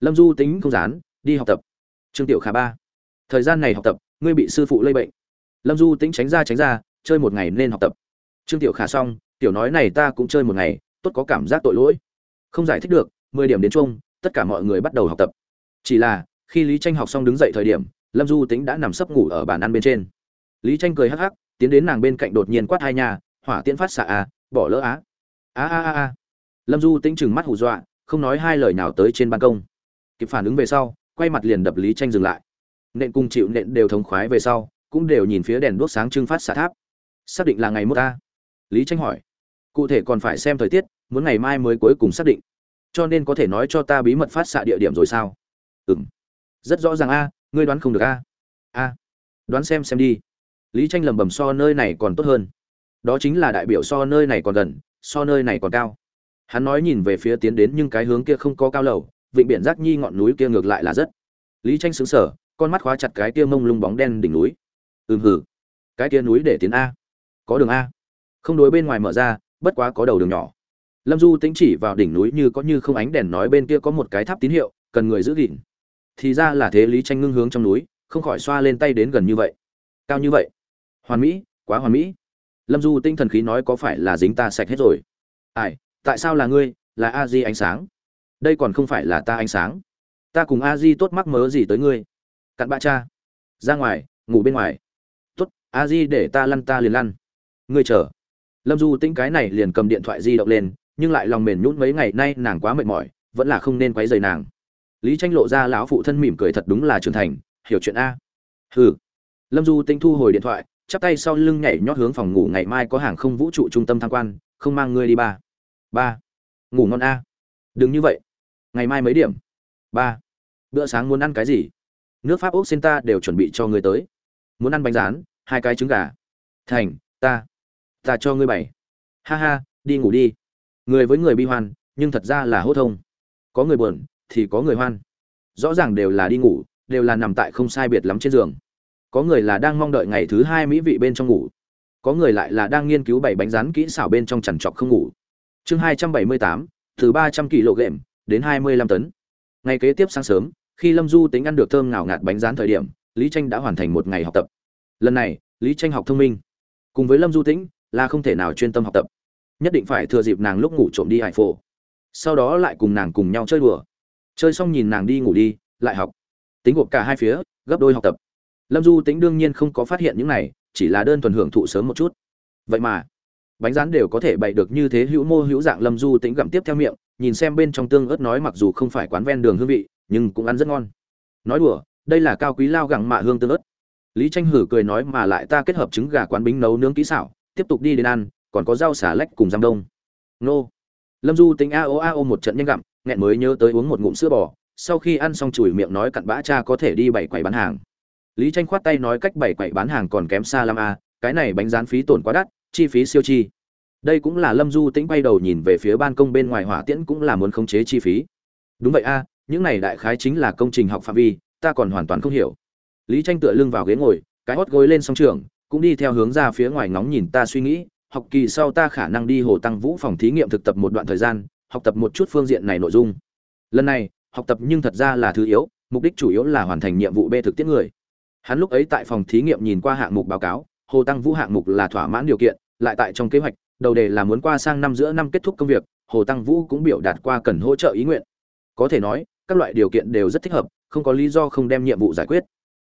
Lâm du tính không rán, đi học tập. Trương tiểu khả ba, thời gian này học tập, ngươi bị sư phụ lây bệnh. Lâm du tính tránh ra tránh ra, chơi một ngày nên học tập. Trương tiểu khả xong, tiểu nói này ta cũng chơi một ngày, tốt có cảm giác tội lỗi. Không giải thích được, mười điểm đến chung, tất cả mọi người bắt đầu học tập. Chỉ là, khi lý tranh học xong đứng dậy thời điểm lâm du tính đã nằm sấp ngủ ở bàn ăn bên trên. Lý tranh cười hắc hắc, tiến đến nàng bên cạnh đột nhiên quát hai nhà, hỏa tiễn phát xạ à bỏ lỡ á. A a a a. Lâm du tính chừng mắt hù dọa, không nói hai lời nào tới trên ban công. Kịp phản ứng về sau, quay mặt liền đập lý tranh dừng lại. Nện cùng chịu nện đều thống khoái về sau, cũng đều nhìn phía đèn đuốc sáng trưng phát xạ tháp. Xác định là ngày mốt ta. Lý tranh hỏi. Cụ thể còn phải xem thời tiết, muốn ngày mai mới cuối cùng xác định. Cho nên có thể nói cho ta bí mật phát xạ địa điểm rồi sao? Ừ m rất rõ ràng a ngươi đoán không được a? A. Đoán xem xem đi. Lý tranh lầm bầm so nơi này còn tốt hơn. Đó chính là đại biểu so nơi này còn gần so nơi này còn cao. Hắn nói nhìn về phía tiến đến nhưng cái hướng kia không có cao lầu vịnh biển giác nhi ngọn núi kia ngược lại là rất. Lý tranh sững sờ, con mắt khóa chặt cái kia mông lung bóng đen đỉnh núi. Ừm hử cái kia núi để tiến a. Có đường a. Không đối bên ngoài mở ra bất quá có đầu đường nhỏ. Lâm du tính chỉ vào đỉnh núi như có như không ánh đèn nói bên kia có một cái tháp tín hiệu cần người giữ gìn thì ra là thế lý tranh ngưng hướng trong núi, không khỏi xoa lên tay đến gần như vậy. Cao như vậy? Hoàn mỹ, quá hoàn mỹ. Lâm du tinh thần khí nói có phải là dính ta sạch hết rồi? Ai, tại sao là ngươi? Là a di ánh sáng. Đây còn không phải là ta ánh sáng. Ta cùng a di tốt mắc mớ gì tới ngươi? Cặn bạ cha. Ra ngoài, ngủ bên ngoài. Tốt, a di để ta lăn ta liền lăn. Ngươi chờ. Lâm du tĩnh cái này liền cầm điện thoại di động lên, nhưng lại lòng mềm nhún mấy ngày nay nàng quá mệt mỏi, vẫn là không nên quấy rầy nàng lý tranh lộ ra lão phụ thân mỉm cười thật đúng là trưởng thành, hiểu chuyện a. Hừ. Lâm du tinh thu hồi điện thoại, chắp tay sau lưng nhảy nhót hướng phòng ngủ ngày mai có hàng không vũ trụ trung tâm tham quan, không mang ngươi đi ba. Ba. Ngủ ngon a. Đừng như vậy. Ngày mai mấy điểm? Ba. Bữa sáng muốn ăn cái gì? Nước pháp ốc xin ta đều chuẩn bị cho ngươi tới. Muốn ăn bánh rán, hai cái trứng gà. Thành, ta. Ta cho ngươi bảy. Ha ha, đi ngủ đi. Người với người bi hoan, nhưng thật ra là hốt thông. Có người buồn thì có người hoan. Rõ ràng đều là đi ngủ, đều là nằm tại không sai biệt lắm trên giường. Có người là đang mong đợi ngày thứ hai mỹ vị bên trong ngủ. Có người lại là đang nghiên cứu bảy bánh rán kỹ xảo bên trong chằn trọc không ngủ. Chương hai trăm bảy mươi tám, từ ba trăm kg đến hai mươi lăm tấn. Ngày kế tiếp sáng sớm, khi lâm du tính ăn được thơm ngào ngạt bánh rán thời điểm, lý tranh đã hoàn thành một ngày học tập. Lần này, lý tranh học thông minh. Cùng với lâm du tĩnh là không thể nào chuyên tâm học tập. Nhất định phải thừa dịp nàng lúc ngủ trộm đi hải phổ. Sau đó lại cùng nàng cùng nhau chơi đùa chơi xong nhìn nàng đi ngủ đi, lại học. Tính gộp cả hai phía, gấp đôi học tập. Lâm du tính đương nhiên không có phát hiện những này, chỉ là đơn thuần hưởng thụ sớm một chút. Vậy mà, bánh rán đều có thể bày được như thế hữu mô hữu dạng, lâm du tính gặm tiếp theo miệng, nhìn xem bên trong tương ớt nói mặc dù không phải quán ven đường hương vị, nhưng cũng ăn rất ngon. Nói đùa, đây là cao quý lao gẳng mạ hương tương ớt. Lý tranh hử cười nói mà lại ta kết hợp trứng gà quán bính nấu nướng kỹ xảo, tiếp tục đi đến ăn, còn có rau xà lách cùng giam đông. Nô. Lâm du tính a o a o một trận nhanh gặm nghẹn mới nhớ tới uống một ngụm sữa bò, sau khi ăn xong chùi miệng nói cặn bã cha có thể đi bảy quầy bán hàng. Lý tranh khoát tay nói cách bảy quầy bán hàng còn kém xa lắm a cái này bánh rán phí tổn quá đắt, chi phí siêu chi. Đây cũng là lâm du tĩnh bay đầu nhìn về phía ban công bên ngoài hỏa tiễn cũng là muốn khống chế chi phí. Đúng vậy a những này đại khái chính là công trình học phạm vi, ta còn hoàn toàn không hiểu. Lý tranh tựa lưng vào ghế ngồi, cái hót gối lên song trường, cũng đi theo hướng ra phía ngoài ngóng nhìn ta suy nghĩ, học kỳ sau ta khả năng đi hồ tăng vũ phòng thí nghiệm thực tập một đoạn thời gian học tập một chút phương diện này nội dung. Lần này, học tập nhưng thật ra là thứ yếu, mục đích chủ yếu là hoàn thành nhiệm vụ b thực tiễn người. Hắn lúc ấy tại phòng thí nghiệm nhìn qua hạng mục báo cáo, hồ tăng vũ hạng mục là thỏa mãn điều kiện, lại tại trong kế hoạch, đầu đề là muốn qua sang năm giữa năm kết thúc công việc, hồ tăng vũ cũng biểu đạt qua cần hỗ trợ ý nguyện. Có thể nói, các loại điều kiện đều rất thích hợp, không có lý do không đem nhiệm vụ giải quyết.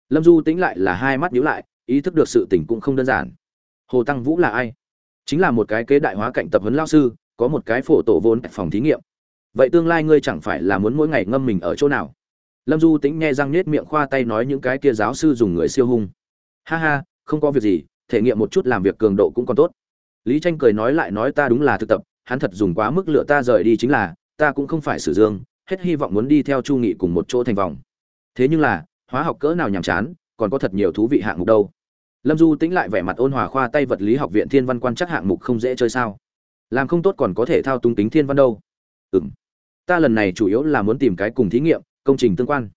Lâm du tính lại là hai mắt nhíu lại, ý thức được sự tình cũng không đơn giản. Hồ tăng vũ là ai? Chính là một cái kế đại hóa cạnh tập huấn lao sư có một cái phổ tổ vốn tại phòng thí nghiệm. Vậy tương lai ngươi chẳng phải là muốn mỗi ngày ngâm mình ở chỗ nào? Lâm du tính nghe răng nết miệng khoa tay nói những cái kia giáo sư dùng người siêu hung. Ha ha, không có việc gì, thể nghiệm một chút làm việc cường độ cũng còn tốt. Lý tranh cười nói lại nói ta đúng là thực tập, hắn thật dùng quá mức lựa ta rời đi chính là, ta cũng không phải sử dương, hết hy vọng muốn đi theo chu nghị cùng một chỗ thành vòng. Thế nhưng là, hóa học cỡ nào nhàm chán, còn có thật nhiều thú vị hạng mục đâu. Lâm du tính lại vẻ mặt ôn hòa khoa tay vật lý học viện thiên văn quan chắc hạng mục không dễ chơi sao? Làm không tốt còn có thể thao túng tính thiên văn đâu. Ừm. Ta lần này chủ yếu là muốn tìm cái cùng thí nghiệm, công trình tương quan.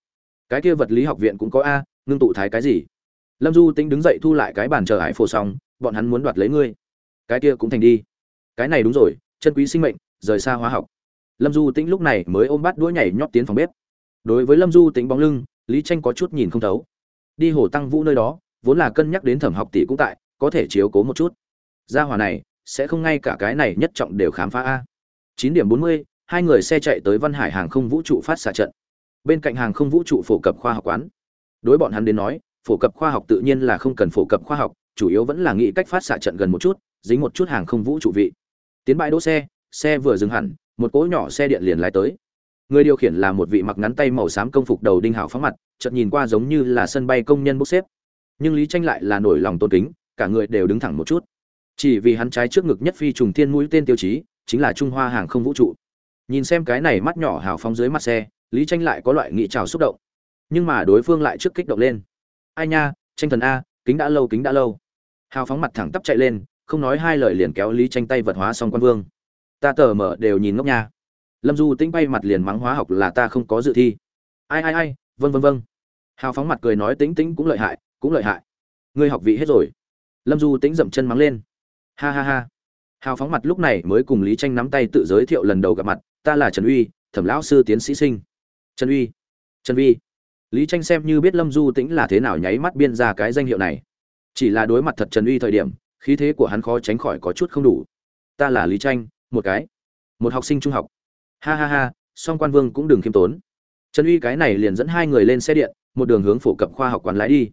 Cái kia vật lý học viện cũng có a, ngưng tụ thái cái gì? Lâm du tính đứng dậy thu lại cái bàn chờ hải phổ xong, bọn hắn muốn đoạt lấy ngươi. Cái kia cũng thành đi. Cái này đúng rồi, chân quý sinh mệnh, rời xa hóa học. Lâm du tĩnh lúc này mới ôm bát đũa nhảy nhót tiến phòng bếp. Đối với lâm du tĩnh bóng lưng, lý tranh có chút nhìn không thấu. Đi hồ tăng vũ nơi đó, vốn là cân nhắc đến thẩm học tỷ cũng tại, có thể chiếu cố một chút. Gia hỏa này sẽ không ngay cả cái này nhất trọng đều khám phá a. Chín điểm bốn mươi, hai người xe chạy tới văn hải hàng không vũ trụ phát xạ trận. Bên cạnh hàng không vũ trụ phổ cập khoa học quán. Đối bọn hắn đến nói, phổ cập khoa học tự nhiên là không cần phổ cập khoa học, chủ yếu vẫn là nghĩ cách phát xạ trận gần một chút, dính một chút hàng không vũ trụ vị. Tiến bãi đỗ xe xe vừa dừng hẳn, một cỗ nhỏ xe điện liền lái tới. Người điều khiển là một vị mặc ngắn tay màu xám công phục đầu đinh hảo phóng mặt, chợt nhìn qua giống như là sân bay công nhân bốc xếp. Nhưng lý tranh lại là nổi lòng tôn kính, cả người đều đứng thẳng một chút chỉ vì hắn trái trước ngực nhất phi trùng thiên mũi tên tiêu chí, chính là trung hoa hàng không vũ trụ. Nhìn xem cái này mắt nhỏ hào phóng dưới mặt xe, lý tranh lại có loại nghị trào xúc động. Nhưng mà đối phương lại trước kích động lên. Ai nha tranh thần a, kính đã lâu, kính đã lâu. Hào phóng mặt thẳng tắp chạy lên, không nói hai lời liền kéo lý tranh tay vật hóa xong quan vương. Ta tờ mở đều nhìn ngốc nha. Lâm du tĩnh bay mặt liền mắng hóa học là ta không có dự thi. Ai ai ai vân vân vân hào phóng mặt cười nói tĩnh tĩnh cũng lợi hại, cũng lợi hại. Ngươi học vị hết rồi. Lâm du tĩnh dậm chân mắng lên ha ha ha. Hào phóng mặt lúc này mới cùng lý tranh nắm tay tự giới thiệu lần đầu gặp mặt, ta là trần uy, thẩm lão sư tiến sĩ sinh. Trần uy trần uy. Lý tranh xem như biết lâm du tĩnh là thế nào nháy mắt biên ra cái danh hiệu này. Chỉ là đối mặt thật trần uy thời điểm, khí thế của hắn khó tránh khỏi có chút không đủ. Ta là lý tranh, một cái, một học sinh trung học. Ha ha ha, song quan vương cũng đừng khiêm tốn. Trần uy cái này liền dẫn hai người lên xe điện, một đường hướng phổ cập khoa học quán lái đi.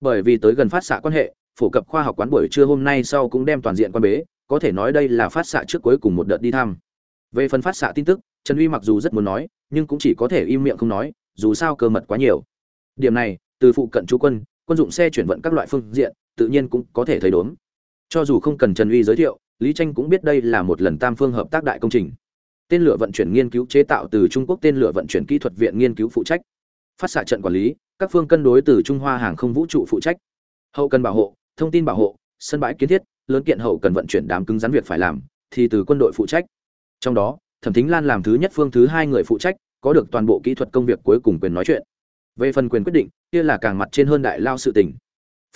Bởi vì tới gần phát xạ quan hệ phổ cập khoa học quán buổi trưa hôm nay sau cũng đem toàn diện quan bế, có thể nói đây là phát xạ trước cuối cùng một đợt đi thăm. Về phần phát xạ tin tức, trần uy mặc dù rất muốn nói, nhưng cũng chỉ có thể im miệng không nói, dù sao cơ mật quá nhiều. Điểm này, từ phụ cận chú quân quân dụng xe chuyển vận các loại phương diện, tự nhiên cũng có thể thấy đốn cho dù không cần trần uy giới thiệu, lý tranh cũng biết đây là một lần tam phương hợp tác đại công trình. Tên lửa vận chuyển nghiên cứu chế tạo từ trung quốc tên lửa vận chuyển kỹ thuật viện nghiên cứu phụ trách. Phát xạ trận quản lý, các phương cân đối từ trung hoa hàng không vũ trụ phụ trách. Hậu cần bảo hộ thông tin bảo hộ, sân bãi kiến thiết, lớn kiện hậu cần vận chuyển đám cứng rắn việc phải làm, thì từ quân đội phụ trách. Trong đó, thẩm thính lan làm thứ nhất phương thứ hai người phụ trách, có được toàn bộ kỹ thuật công việc cuối cùng quyền nói chuyện. Về phần quyền quyết định, kia là càng mặt trên hơn đại lao sự tình.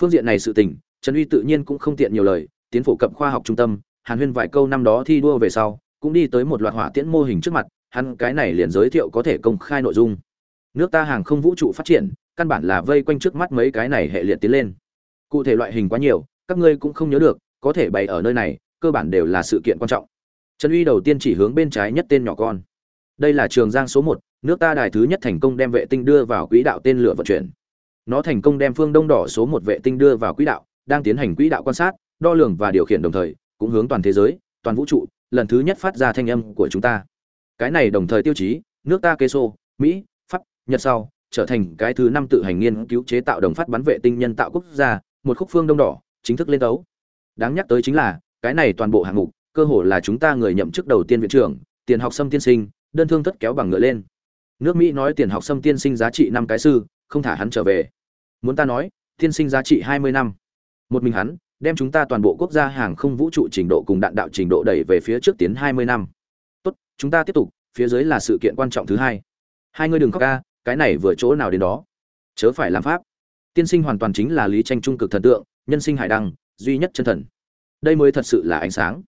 Phương diện này sự tình, trần uy tự nhiên cũng không tiện nhiều lời, tiến phổ cập khoa học trung tâm, hàn huyên vài câu năm đó thi đua về sau, cũng đi tới một loạt hỏa tiễn mô hình trước mặt, hắn cái này liền giới thiệu có thể công khai nội dung. Nước ta hàng không vũ trụ phát triển, căn bản là vây quanh trước mắt mấy cái này hệ liệt tiến lên cụ thể loại hình quá nhiều, các ngươi cũng không nhớ được, có thể bày ở nơi này, cơ bản đều là sự kiện quan trọng. Trần uy đầu tiên chỉ hướng bên trái nhất tên nhỏ con. Đây là trường giang số một, nước ta đài thứ nhất thành công đem vệ tinh đưa vào quỹ đạo tên lửa vận chuyển. Nó thành công đem phương đông đỏ số một vệ tinh đưa vào quỹ đạo, đang tiến hành quỹ đạo quan sát, đo lường và điều khiển đồng thời, cũng hướng toàn thế giới, toàn vũ trụ, lần thứ nhất phát ra thanh âm của chúng ta. Cái này đồng thời tiêu chí, nước ta Kê xô mỹ, pháp, nhật sau, trở thành cái thứ năm tự hành nghiên cứu chế tạo đồng phát bắn vệ tinh nhân tạo quốc gia một khúc phương đông đỏ, chính thức lên tấu. Đáng nhắc tới chính là, cái này toàn bộ hạng mục, cơ hồ là chúng ta người nhậm chức đầu tiên viện trưởng, tiền học xâm tiên sinh, đơn thương thất kéo bằng ngựa lên. Nước mỹ nói tiền học xâm tiên sinh giá trị năm cái sư, không thả hắn trở về. Muốn ta nói, tiên sinh giá trị hai mươi năm. Một mình hắn, đem chúng ta toàn bộ quốc gia hàng không vũ trụ trình độ cùng đạn đạo trình độ đẩy về phía trước tiến hai mươi năm. Tốt, chúng ta tiếp tục, phía dưới là sự kiện quan trọng thứ hai. Hai người đừng khóc ca, cái này vừa chỗ nào đến đó? Chớ phải làm pháp tiên sinh hoàn toàn chính là lý tranh trung cực thần tượng, nhân sinh hải đăng, duy nhất chân thần. Đây mới thật sự là ánh sáng.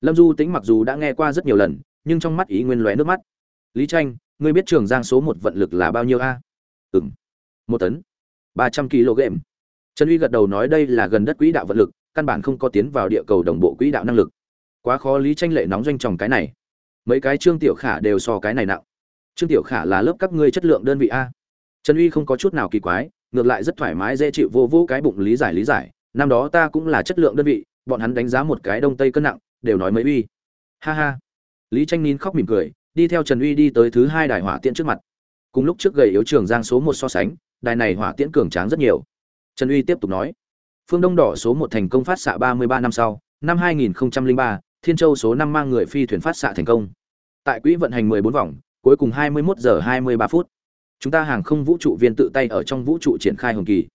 Lâm du tính mặc dù đã nghe qua rất nhiều lần, nhưng trong mắt ý nguyên lóe nước mắt. Lý tranh, ngươi biết trường giang số một vận lực là bao nhiêu a? Ừng một tấn. Ba trăm kg. Trần uy gật đầu nói đây là gần đất quỹ đạo vận lực, căn bản không có tiến vào địa cầu đồng bộ quỹ đạo năng lực. Quá khó lý tranh lệ nóng doanh tròng cái này. Mấy cái trương tiểu khả đều so cái này nặng. Trương tiểu khả là lớp các ngươi chất lượng đơn vị a? Trần uy không có chút nào kỳ quái ngược lại rất thoải mái, dễ chịu, vô vô cái bụng lý giải lý giải. Năm đó ta cũng là chất lượng đơn vị, bọn hắn đánh giá một cái đông tây cân nặng, đều nói mấy uy. Ha ha. Lý tranh nín khóc mỉm cười, đi theo trần uy đi tới thứ hai đài hỏa tiễn trước mặt. Cùng lúc trước gầy yếu trường giang số một so sánh, đài này hỏa tiễn cường tráng rất nhiều. Trần uy tiếp tục nói, phương đông đỏ số một thành công phát xạ ba mươi ba năm sau, năm hai nghìn ba, thiên châu số năm mang người phi thuyền phát xạ thành công. Tại quỹ vận hành 14 vòng, cuối cùng 21 giờ 23 phút chúng ta hàng không vũ trụ viên tự tay ở trong vũ trụ triển khai hồng kỳ.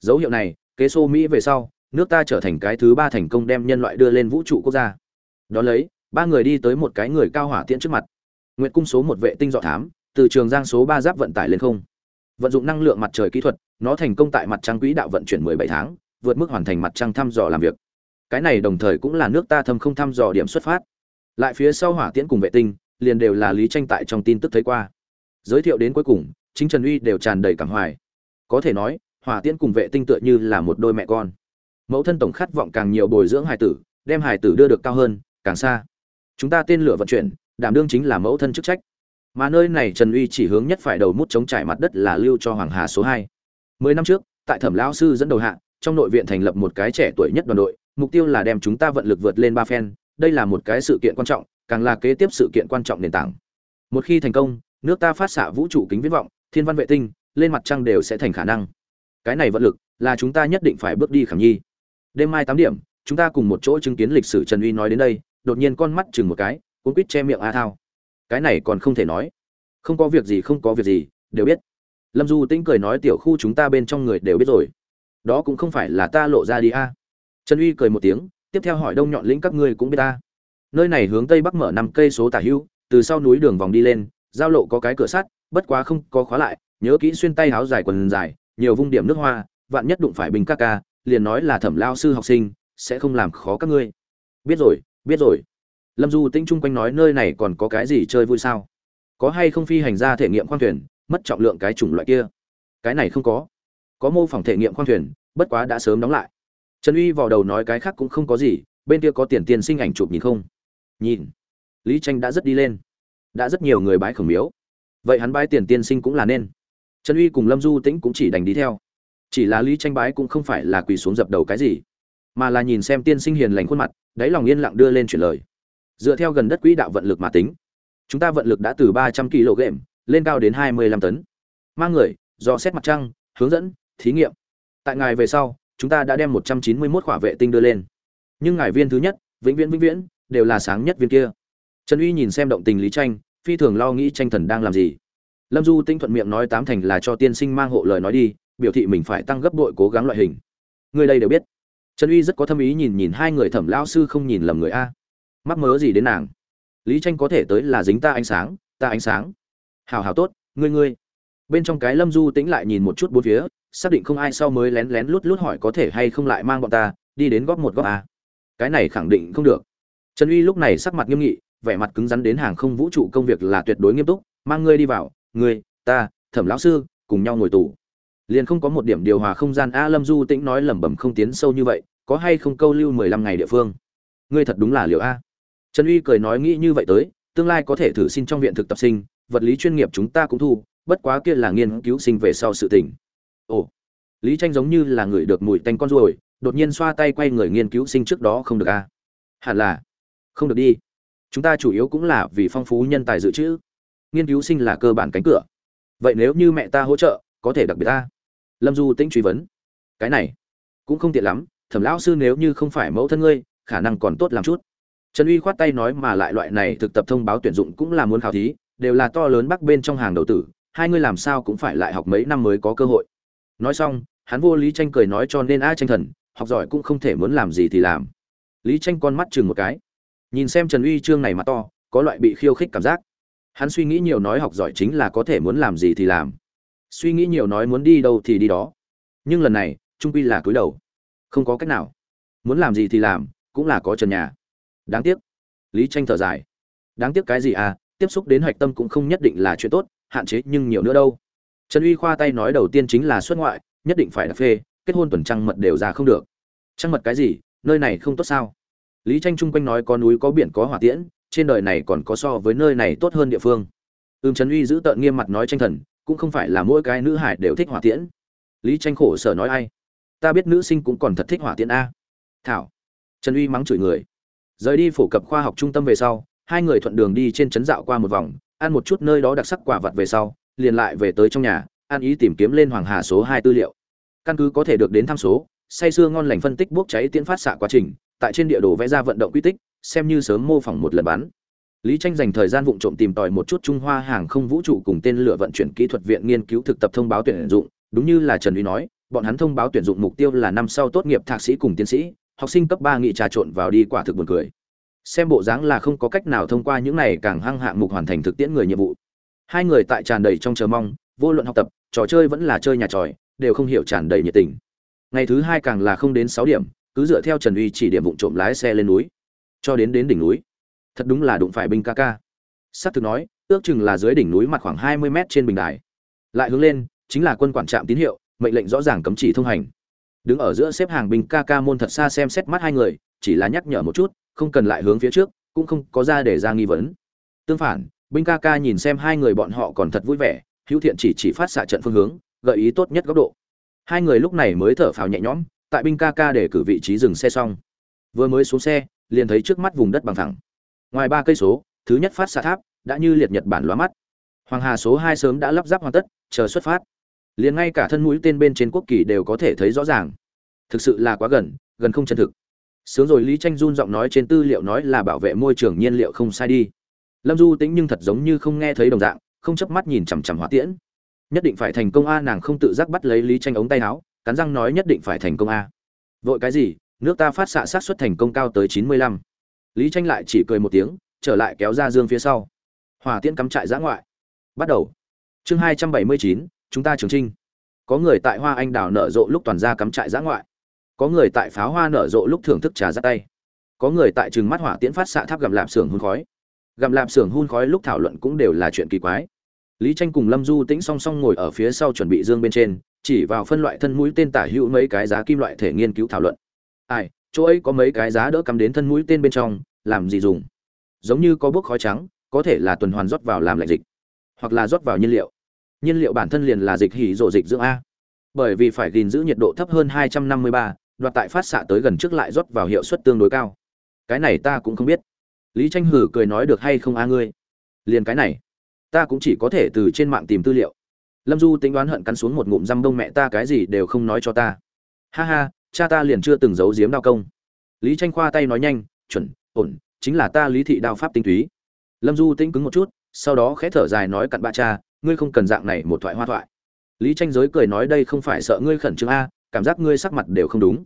Dấu hiệu này, kế xô mỹ về sau, nước ta trở thành cái thứ ba thành công đem nhân loại đưa lên vũ trụ quốc gia. Đó lấy, ba người đi tới một cái người cao hỏa tiễn trước mặt. Nguyệt cung số một vệ tinh dọ thám, từ trường giang số ba giáp vận tải lên không. Vận dụng năng lượng mặt trời kỹ thuật, nó thành công tại mặt trăng quỹ đạo vận chuyển 17 tháng, vượt mức hoàn thành mặt trăng thăm dò làm việc. Cái này đồng thời cũng là nước ta thâm không thăm dò điểm xuất phát. Lại phía sau hỏa tiễn cùng vệ tinh, liền đều là lý tranh tại trong tin tức thấy qua. Giới thiệu đến cuối cùng chính trần uy đều tràn đầy cảm hoài. Có thể nói, hỏa tiễn cùng vệ tinh tựa như là một đôi mẹ con. Mẫu thân tổng khát vọng càng nhiều bồi dưỡng hải tử, đem hải tử đưa được cao hơn, càng xa. Chúng ta tên lửa vận chuyển, đảm đương chính là mẫu thân chức trách. Mà nơi này trần uy chỉ hướng nhất phải đầu mút chống trải mặt đất là lưu cho hoàng hà số hai. Mười năm trước, tại thẩm lão sư dẫn đầu hạ, trong nội viện thành lập một cái trẻ tuổi nhất đoàn đội, mục tiêu là đem chúng ta vận lực vượt lên ba phen, đây là một cái sự kiện quan trọng, càng là kế tiếp sự kiện quan trọng nền tảng. Một khi thành công, nước ta phát xạ vũ trụ kính viễn vọng thiên văn vệ tinh, lên mặt trăng đều sẽ thành khả năng. Cái này vận lực là chúng ta nhất định phải bước đi khảm nhi. Đêm mai tám điểm, chúng ta cùng một chỗ chứng kiến lịch sử trần uy nói đến đây, đột nhiên con mắt chừng một cái, cuốn quýt che miệng a thao. Cái này còn không thể nói. Không có việc gì, không có việc gì, đều biết. Lâm du tĩnh cười nói tiểu khu chúng ta bên trong người đều biết rồi. Đó cũng không phải là ta lộ ra đi a. Trần uy cười một tiếng, tiếp theo hỏi đông nhọn lĩnh các ngươi cũng biết ta nơi này hướng tây bắc mở năm cây số tả hữu, từ sau núi đường vòng đi lên, giao lộ có cái cửa sắt bất quá không có khóa lại, nhớ kỹ xuyên tay áo dài quần dài, nhiều vung điểm nước hoa, vạn nhất đụng phải bình ca ca, liền nói là thẩm lao sư học sinh, sẽ không làm khó các ngươi. Biết rồi biết rồi. Lâm du tĩnh chung quanh nói nơi này còn có cái gì chơi vui sao? Có hay không phi hành ra thể nghiệm khoang thuyền, mất trọng lượng cái chủng loại kia? Cái này không có. Có mô phỏng thể nghiệm khoang thuyền, bất quá đã sớm đóng lại. Trần uy vào đầu nói cái khác cũng không có gì, bên kia có tiền tiền sinh ảnh chụp nhìn không? Nhìn. Lý tranh đã rất đi lên. Đã rất nhiều người bái khổng miếu vậy hắn bái tiền tiên sinh cũng là nên. Trần uy cùng lâm du tĩnh cũng chỉ đành đi theo. Chỉ là lý tranh bái cũng không phải là quỳ xuống dập đầu cái gì, mà là nhìn xem tiên sinh hiền lành khuôn mặt, đáy lòng yên lặng đưa lên chuyển lời. Dựa theo gần đất quỹ đạo vận lực mà tính, chúng ta vận lực đã từ ba trăm kg lên cao đến hai mươi lăm tấn. Mang người do xét mặt trăng, hướng dẫn, thí nghiệm. Tại ngài về sau, chúng ta đã đem một trăm chín mươi 191 khỏa vệ tinh đưa lên. Nhưng ngài viên thứ nhất, vĩnh viễn vĩnh viễn, đều là sáng nhất viên kia. Trần uy nhìn xem động tình lý tranh phi thường lo nghĩ tranh thần đang làm gì. Lâm du tinh thuận miệng nói tám thành là cho tiên sinh mang hộ lời nói đi, biểu thị mình phải tăng gấp đội cố gắng loại hình. Người đây đều biết. Trần uy rất có thâm ý nhìn nhìn hai người thẩm lao sư không nhìn lầm người a. Mắc mớ gì đến nàng? Lý tranh có thể tới là dính ta ánh sáng, ta ánh sáng. Hào hào tốt, ngươi ngươi. Bên trong cái lâm du tĩnh lại nhìn một chút bốn phía, xác định không ai sau mới lén lén lút lút hỏi có thể hay không lại mang bọn ta, đi đến góp một góp a. Cái này khẳng định không được. Trần uy lúc này sắc mặt nghiêm nghị vẻ mặt cứng rắn đến hàng không vũ trụ công việc là tuyệt đối nghiêm túc, mang ngươi đi vào, ngươi, ta, thẩm lão sư, cùng nhau ngồi tù. Liền không có một điểm điều hòa không gian, a lâm du tĩnh nói lẩm bẩm không tiến sâu như vậy, có hay không câu lưu mười lăm ngày địa phương? Ngươi thật đúng là liệu a. Trần uy cười nói nghĩ như vậy tới, tương lai có thể thử xin trong viện thực tập sinh, vật lý chuyên nghiệp chúng ta cũng thu, bất quá kia là nghiên cứu sinh về sau sự tình. Ồ, lý tranh giống như là người được mùi tanh con ruồi, đột nhiên xoa tay quay người nghiên cứu sinh trước đó không được a. Hẳn là không được đi chúng ta chủ yếu cũng là vì phong phú nhân tài dự trữ. Nghiên cứu sinh là cơ bản cánh cửa. Vậy nếu như mẹ ta hỗ trợ, có thể đặc biệt ta? Lâm du tĩnh truy vấn. Cái này cũng không tiện lắm. Thẩm lão sư nếu như không phải mẫu thân ngươi, khả năng còn tốt làm chút. Trần uy khoát tay nói mà lại loại này thực tập thông báo tuyển dụng cũng là muốn khảo thí, đều là to lớn bắc bên trong hàng đầu tử, hai người làm sao cũng phải lại học mấy năm mới có cơ hội. Nói xong, hắn vô lý tranh cười nói cho nên ai tranh thần, học giỏi cũng không thể muốn làm gì thì làm. Lý tranh con mắt chừng một cái nhìn xem trần uy trương này mà to, có loại bị khiêu khích cảm giác. Hắn suy nghĩ nhiều nói học giỏi chính là có thể muốn làm gì thì làm. Suy nghĩ nhiều nói muốn đi đâu thì đi đó. Nhưng lần này, trung quy là cúi đầu. Không có cách nào. Muốn làm gì thì làm, cũng là có trần nhà. Đáng tiếc. Lý tranh thở dài. Đáng tiếc cái gì à tiếp xúc đến hạch tâm cũng không nhất định là chuyện tốt, hạn chế nhưng nhiều nữa đâu. Trần uy khoa tay nói đầu tiên chính là xuất ngoại, nhất định phải đặt phê, kết hôn tuần trăng mật đều ra không được. Trăng mật cái gì, nơi này không tốt sao? Lý tranh chung quanh nói có núi có biển có hỏa tiễn, trên đời này còn có so với nơi này tốt hơn địa phương. Ưm Trấn uy giữ tợn nghiêm mặt nói tranh thần, cũng không phải là mỗi cái nữ hải đều thích hỏa tiễn. Lý tranh khổ sở nói ai? Ta biết nữ sinh cũng còn thật thích hỏa tiễn a. Thảo. Trần uy mắng chửi người. Rời đi phổ cập khoa học trung tâm về sau, hai người thuận đường đi trên trấn dạo qua một vòng, ăn một chút nơi đó đặc sắc quả vật về sau, liền lại về tới trong nhà, ăn ý tìm kiếm lên hoàng hà số hai tư liệu. Căn cứ có thể được đến tham số, say sưa ngon lành phân tích bốc cháy tiến phát xạ quá trình tại trên địa đồ vẽ ra vận động quy tích, xem như sớm mô phỏng một lần bắn lý tranh dành thời gian vụng trộm tìm tòi một chút trung hoa hàng không vũ trụ cùng tên lửa vận chuyển kỹ thuật viện nghiên cứu thực tập thông báo tuyển dụng. Đúng như là trần uy nói, bọn hắn thông báo tuyển dụng mục tiêu là năm sau tốt nghiệp thạc sĩ cùng tiến sĩ, học sinh cấp ba nghị trà trộn vào đi quả thực buồn cười. Xem bộ dáng là không có cách nào thông qua những này càng hăng hạng mục hoàn thành thực tiễn người nhiệm vụ. Hai người tại tràn đầy trong chờ mong, vô luận học tập, trò chơi vẫn là chơi nhà tròi, đều không hiểu tràn đầy nhiệt tình. Ngày thứ hai càng là không đến sáu điểm cứ dựa theo trần uy chỉ điểm vụng trộm lái xe lên núi, cho đến đến đỉnh núi. Thật đúng là đụng phải binh ca ca. S c thực nói, ước chừng là dưới đỉnh núi mặt khoảng hai mươi mét trên bình đài. Lại hướng lên, chính là quân quản trạm tín hiệu, mệnh lệnh rõ ràng cấm chỉ thông hành. Đứng ở giữa xếp hàng binh ca ca môn thật xa xem xét mắt hai người, chỉ là nhắc nhở một chút, không cần lại hướng phía trước, cũng không có ra để ra nghi vấn. Tương phản, binh ca ca nhìn xem hai người bọn họ còn thật vui vẻ, hữu thiện chỉ chỉ phát xạ trận phương hướng, gợi ý tốt nhất góc độ. Hai người lúc này mới thở phào nhẹ nhõm tại binh ca ca để cử vị trí dừng xe xong. Vừa mới xuống xe, liền thấy trước mắt vùng đất bằng thẳng ngoài ba cây số, thứ nhất phát xạ tháp, đã như liệt nhật bản lóa mắt. Hoàng hà số hai sớm đã lắp ráp hoàn tất, chờ xuất phát. Liền ngay cả thân mũi tên bên trên quốc kỳ đều có thể thấy rõ ràng. Thực sự là quá gần gần không chân thực. Sướng rồi lý tranh run giọng nói trên tư liệu nói là bảo vệ môi trường nhiên liệu không sai đi. Lâm du tính nhưng thật giống như không nghe thấy đồng dạng, không chớp mắt nhìn chằm chằm hỏa tiễn. Nhất định phải thành công a, nàng không tự giác bắt lấy lý tranh ống tay áo cắn răng nói nhất định phải thành công a. Vội cái gì? Nước ta phát xạ sát xuất thành công cao tới chín mươi lăm. Lý tranh lại chỉ cười một tiếng, trở lại kéo ra dương phía sau. Hỏa tiễn cắm trại giã ngoại. Bắt đầu. Chương hai trăm bảy mươi chín, chúng ta trường trinh. Có người tại hoa anh đào nở rộ lúc toàn ra cắm trại giã ngoại. Có người tại pháo hoa nở rộ lúc thưởng thức trà ra tay. Có người tại trường mắt hỏa tiễn phát xạ tháp gặm lạp xưởng hun khói. Gặm lạp xưởng hun khói lúc thảo luận cũng đều là chuyện kỳ quái. Lý tranh cùng lâm du tĩnh song song ngồi ở phía sau chuẩn bị dương bên trên chỉ vào phân loại thân mũi tên tả hữu mấy cái giá kim loại thể nghiên cứu thảo luận. Ai chỗ ấy có mấy cái giá đỡ cắm đến thân mũi tên bên trong làm gì dùng? Giống như có bước khói trắng có thể là tuần hoàn rót vào làm lạnh dịch hoặc là rót vào nhiên liệu. Nhiên liệu bản thân liền là dịch hỉ rộ dịch dưỡng a. Bởi vì phải gìn giữ nhiệt độ thấp hơn 253, đoạt tại phát xạ tới gần trước lại rót vào hiệu suất tương đối cao. Cái này ta cũng không biết. Lý tranh hử cười nói được hay không a ngươi? Liền cái này. Ta cũng chỉ có thể từ trên mạng tìm tư liệu lâm du tính đoán hận cắn xuống một ngụm răm đông mẹ ta cái gì đều không nói cho ta. Ha ha, cha ta liền chưa từng giấu giếm đao công. Lý tranh khoa tay nói nhanh, chuẩn, ổn, chính là ta lý thị đao pháp tinh túy. Lâm du tĩnh cứng một chút, sau đó khẽ thở dài nói cặn ba cha, ngươi không cần dạng này một thoại hoa thoại. Lý tranh giới cười nói đây không phải sợ ngươi khẩn trương a, cảm giác ngươi sắc mặt đều không đúng.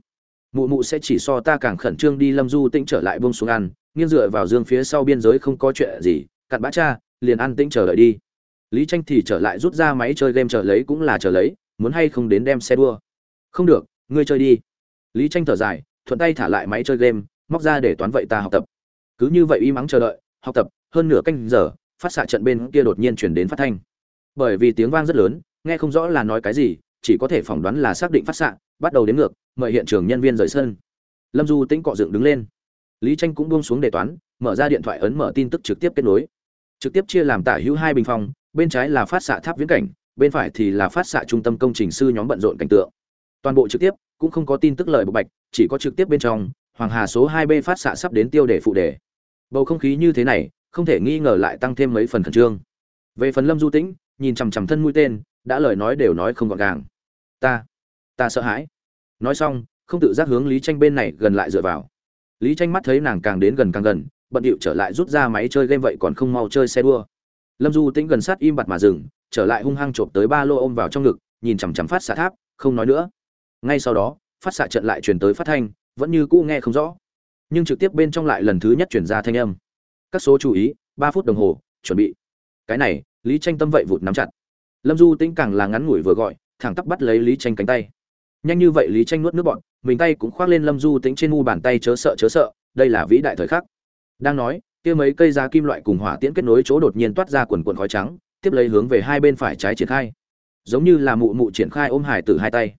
Mụ mụ sẽ chỉ so ta càng khẩn trương đi, lâm du tĩnh trở lại bông xuống ăn, nghiêng dựa vào dương phía sau biên giới không có chuyện gì, cặn bã cha, liền ăn tĩnh chờ đợi đi lý tranh thì trở lại rút ra máy chơi game chờ lấy cũng là chờ lấy, muốn hay không đến đem xe đua. Không được, ngươi chơi đi. Lý tranh thở dài, thuận tay thả lại máy chơi game, móc ra để toán vậy ta học tập. Cứ như vậy y mắng chờ đợi, học tập, hơn nửa canh giờ, phát xạ trận bên kia đột nhiên chuyển đến phát thanh. Bởi vì tiếng vang rất lớn, nghe không rõ là nói cái gì, chỉ có thể phỏng đoán là xác định phát xạ, bắt đầu đến ngược, mời hiện trường nhân viên rời sân. Lâm du tĩnh cọ dựng đứng lên. Lý tranh cũng buông xuống đề toán, mở ra điện thoại ấn mở tin tức trực tiếp kết nối. Trực tiếp chia làm tả hữu hai bình phong bên trái là phát xạ tháp viễn cảnh, bên phải thì là phát xạ trung tâm công trình sư nhóm bận rộn cảnh tượng. Toàn bộ trực tiếp, cũng không có tin tức lời bộc bạch, chỉ có trực tiếp bên trong, hoàng hà số hai b phát xạ sắp đến tiêu đề phụ đề. Bầu không khí như thế này, không thể nghi ngờ lại tăng thêm mấy phần khẩn trương. Về phần lâm du tĩnh, nhìn chằm chằm thân mũi tên, đã lời nói đều nói không gọn gàng. Ta ta sợ hãi. Nói xong, không tự giác hướng lý tranh bên này gần lại dựa vào. Lý tranh mắt thấy nàng càng đến gần càng gần, bận điệu trở lại rút ra máy chơi game vậy còn không mau chơi xe đua lâm du tĩnh gần sát im bặt mà dừng, trở lại hung hăng trộm tới ba lô ôm vào trong ngực, nhìn chằm chằm phát xạ tháp, không nói nữa. Ngay sau đó, phát xạ trận lại truyền tới phát thanh, vẫn như cũ nghe không rõ. Nhưng trực tiếp bên trong lại lần thứ nhất chuyển ra thanh âm. Các số chú ý, ba phút đồng hồ, chuẩn bị. Cái này, lý tranh tâm vậy vụt nắm chặt. Lâm du tĩnh càng là ngắn ngủi vừa gọi, thẳng tắp bắt lấy lý tranh cánh tay. Nhanh như vậy lý tranh nuốt nước bọn, mình tay cũng khoác lên lâm du tĩnh trên mu bàn tay chớ sợ chớ sợ, đây là vĩ đại thời khắc. Đang nói kia mấy cây giá kim loại cùng hỏa tiễn kết nối chỗ đột nhiên toát ra quần quần khói trắng, tiếp lấy hướng về hai bên phải trái triển khai. Giống như là mụ mụ triển khai ôm hải từ hai tay.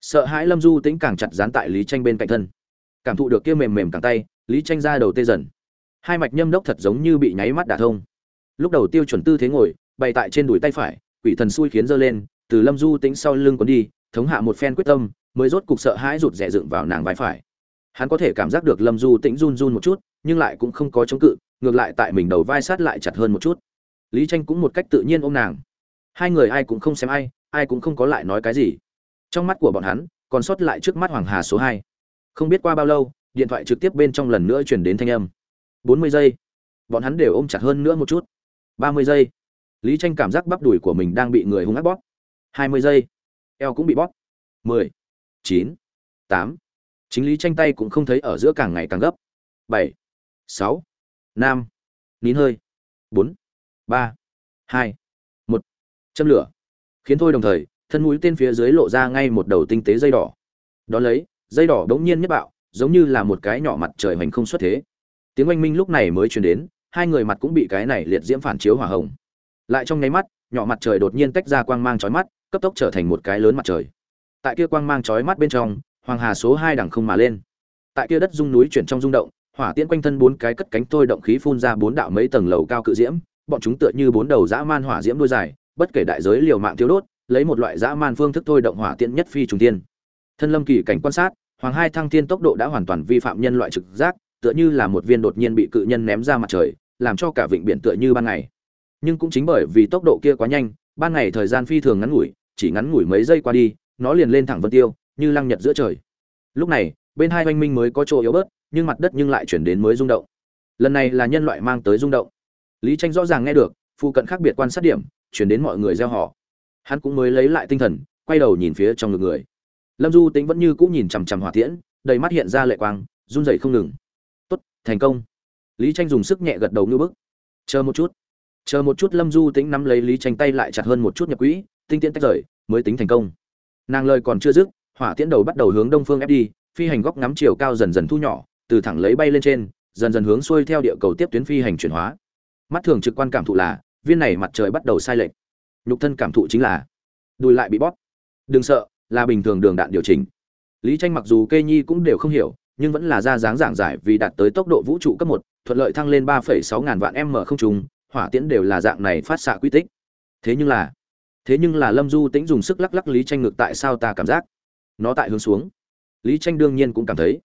Sợ hãi lâm du tĩnh càng chặt dán tại lý tranh bên cạnh thân. Cảm thụ được kia mềm mềm càng tay, lý tranh ra đầu tê dần. Hai mạch nhâm đốc thật giống như bị nháy mắt đả thông. Lúc đầu tiêu chuẩn tư thế ngồi, bày tại trên đùi tay phải, quỷ thần xui khiến giơ lên, từ lâm du tĩnh sau lưng còn đi, thống hạ một phen quyết tâm, mới rốt cục sợ hãi rụt rè dựng vào nàng vai phải. Hắn có thể cảm giác được lâm du tĩnh run run một chút, nhưng lại cũng không có chống cự ngược lại tại mình đầu vai sát lại chặt hơn một chút. Lý tranh cũng một cách tự nhiên ôm nàng. Hai người ai cũng không xem ai ai cũng không có lại nói cái gì. Trong mắt của bọn hắn, còn sót lại trước mắt hoàng hà số hai. Không biết qua bao lâu, điện thoại trực tiếp bên trong lần nữa chuyển đến thanh âm. Bốn mươi giây. Bọn hắn đều ôm chặt hơn nữa một chút. Ba mươi giây. Lý tranh cảm giác bắp đùi của mình đang bị người hung ác bóp. Hai mươi giây. Eo cũng bị bóp. Mười. Chín. Tám. Chính lý tranh tay cũng không thấy ở giữa càng ngày càng gấp. Bảy. Sáu nam. Nín hơi. Bốn. Ba. Hai. Một. Châm lửa. Khiến thôi đồng thời, thân mũi tên phía dưới lộ ra ngay một đầu tinh tế dây đỏ. Đón lấy, dây đỏ đống nhiên nhất bạo, giống như là một cái nhỏ mặt trời hoành không xuất thế. Tiếng oanh minh lúc này mới truyền đến, hai người mặt cũng bị cái này liệt diễm phản chiếu hỏa hồng. Lại trong nháy mắt, nhỏ mặt trời đột nhiên tách ra quang mang chói mắt, cấp tốc trở thành một cái lớn mặt trời. Tại kia quang mang chói mắt bên trong, hoàng hà số hai đằng không mà lên. Tại kia đất rung núi chuyển trong rung động hỏa tiễn quanh thân bốn cái cất cánh thôi động khí phun ra bốn đạo mấy tầng lầu cao cự diễm, bọn chúng tựa như bốn đầu dã man hỏa diễm đuôi dài, bất kể đại giới liều mạng thiếu đốt, lấy một loại dã man phương thức thôi động hỏa tiễn nhất phi trùng tiên thân lâm kỳ cảnh quan sát, hoàng hai thăng thiên tốc độ đã hoàn toàn vi phạm nhân loại trực giác, tựa như là một viên đột nhiên bị cự nhân ném ra mặt trời, làm cho cả vịnh biển tựa như ban ngày. Nhưng cũng chính bởi vì tốc độ kia quá nhanh, ban ngày thời gian phi thường ngắn ngủi, chỉ ngắn ngủi mấy giây qua đi, nó liền lên thẳng vân tiêu, như lăng nhật giữa trời. Lúc này bên hai oanh minh mới có chỗ yếu bớt, nhưng mặt đất nhưng lại chuyển đến mới rung động. Lần này là nhân loại mang tới rung động. Lý tranh rõ ràng nghe được, phụ cận khác biệt quan sát điểm, chuyển đến mọi người gieo họ. Hắn cũng mới lấy lại tinh thần, quay đầu nhìn phía trong ngực người. Lâm du tính vẫn như cũ nhìn chằm chằm hỏa tiễn, đầy mắt hiện ra lệ quang, run rẩy không ngừng. Tốt, thành công. Lý tranh dùng sức nhẹ gật đầu như bức. Chờ một chút. Chờ một chút lâm du tính nắm lấy lý tranh tay lại chặt hơn một chút nhập quỹ, tinh tiễn tách rời, mới tính thành công. Nàng lời còn chưa dứt, hỏa tiễn đầu bắt đầu hướng đông phương ép đi phi hành góc ngắm chiều cao dần dần thu nhỏ, từ thẳng lấy bay lên trên, dần dần hướng xuôi theo địa cầu tiếp tuyến phi hành chuyển hóa. Mắt thường trực quan cảm thụ là, viên này mặt trời bắt đầu sai lệch. Nhục thân cảm thụ chính là, đùi lại bị bóp. Đừng sợ, là bình thường đường đạn điều chỉnh. Lý tranh mặc dù kê nhi cũng đều không hiểu, nhưng vẫn là ra dáng giảng giải vì đạt tới tốc độ vũ trụ cấp một, thuận lợi thăng lên ba sáu ngàn vạn m không trùng, hỏa tiễn đều là dạng này phát xạ quy tích. Thế nhưng là, thế nhưng là lâm du tĩnh dùng sức lắc lắc lý tranh ngược tại sao ta cảm giác nó tại hướng xuống lý tranh đương nhiên cũng cảm thấy.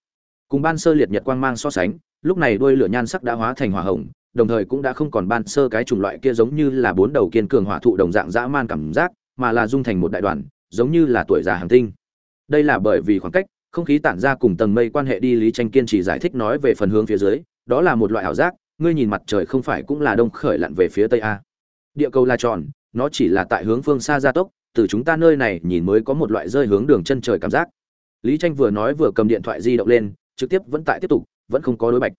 Cùng ban sơ liệt nhật quang mang so sánh, lúc này đuôi lửa nhan sắc đã hóa thành hỏa hồng, đồng thời cũng đã không còn ban sơ cái chủng loại kia giống như là bốn đầu kiên cường hỏa thụ đồng dạng dã man cảm giác, mà là dung thành một đại đoàn, giống như là tuổi già hàng tinh. Đây là bởi vì khoảng cách, không khí tản ra cùng tầng mây quan hệ đi lý tranh kiên trì giải thích nói về phần hướng phía dưới, đó là một loại ảo giác, ngươi nhìn mặt trời không phải cũng là đông khởi lặn về phía tây a. Địa cầu là tròn, nó chỉ là tại hướng phương xa gia tốc, từ chúng ta nơi này nhìn mới có một loại rơi hướng đường chân trời cảm giác lý tranh vừa nói vừa cầm điện thoại di động lên, trực tiếp vẫn tại tiếp tục, vẫn không có đối bạch.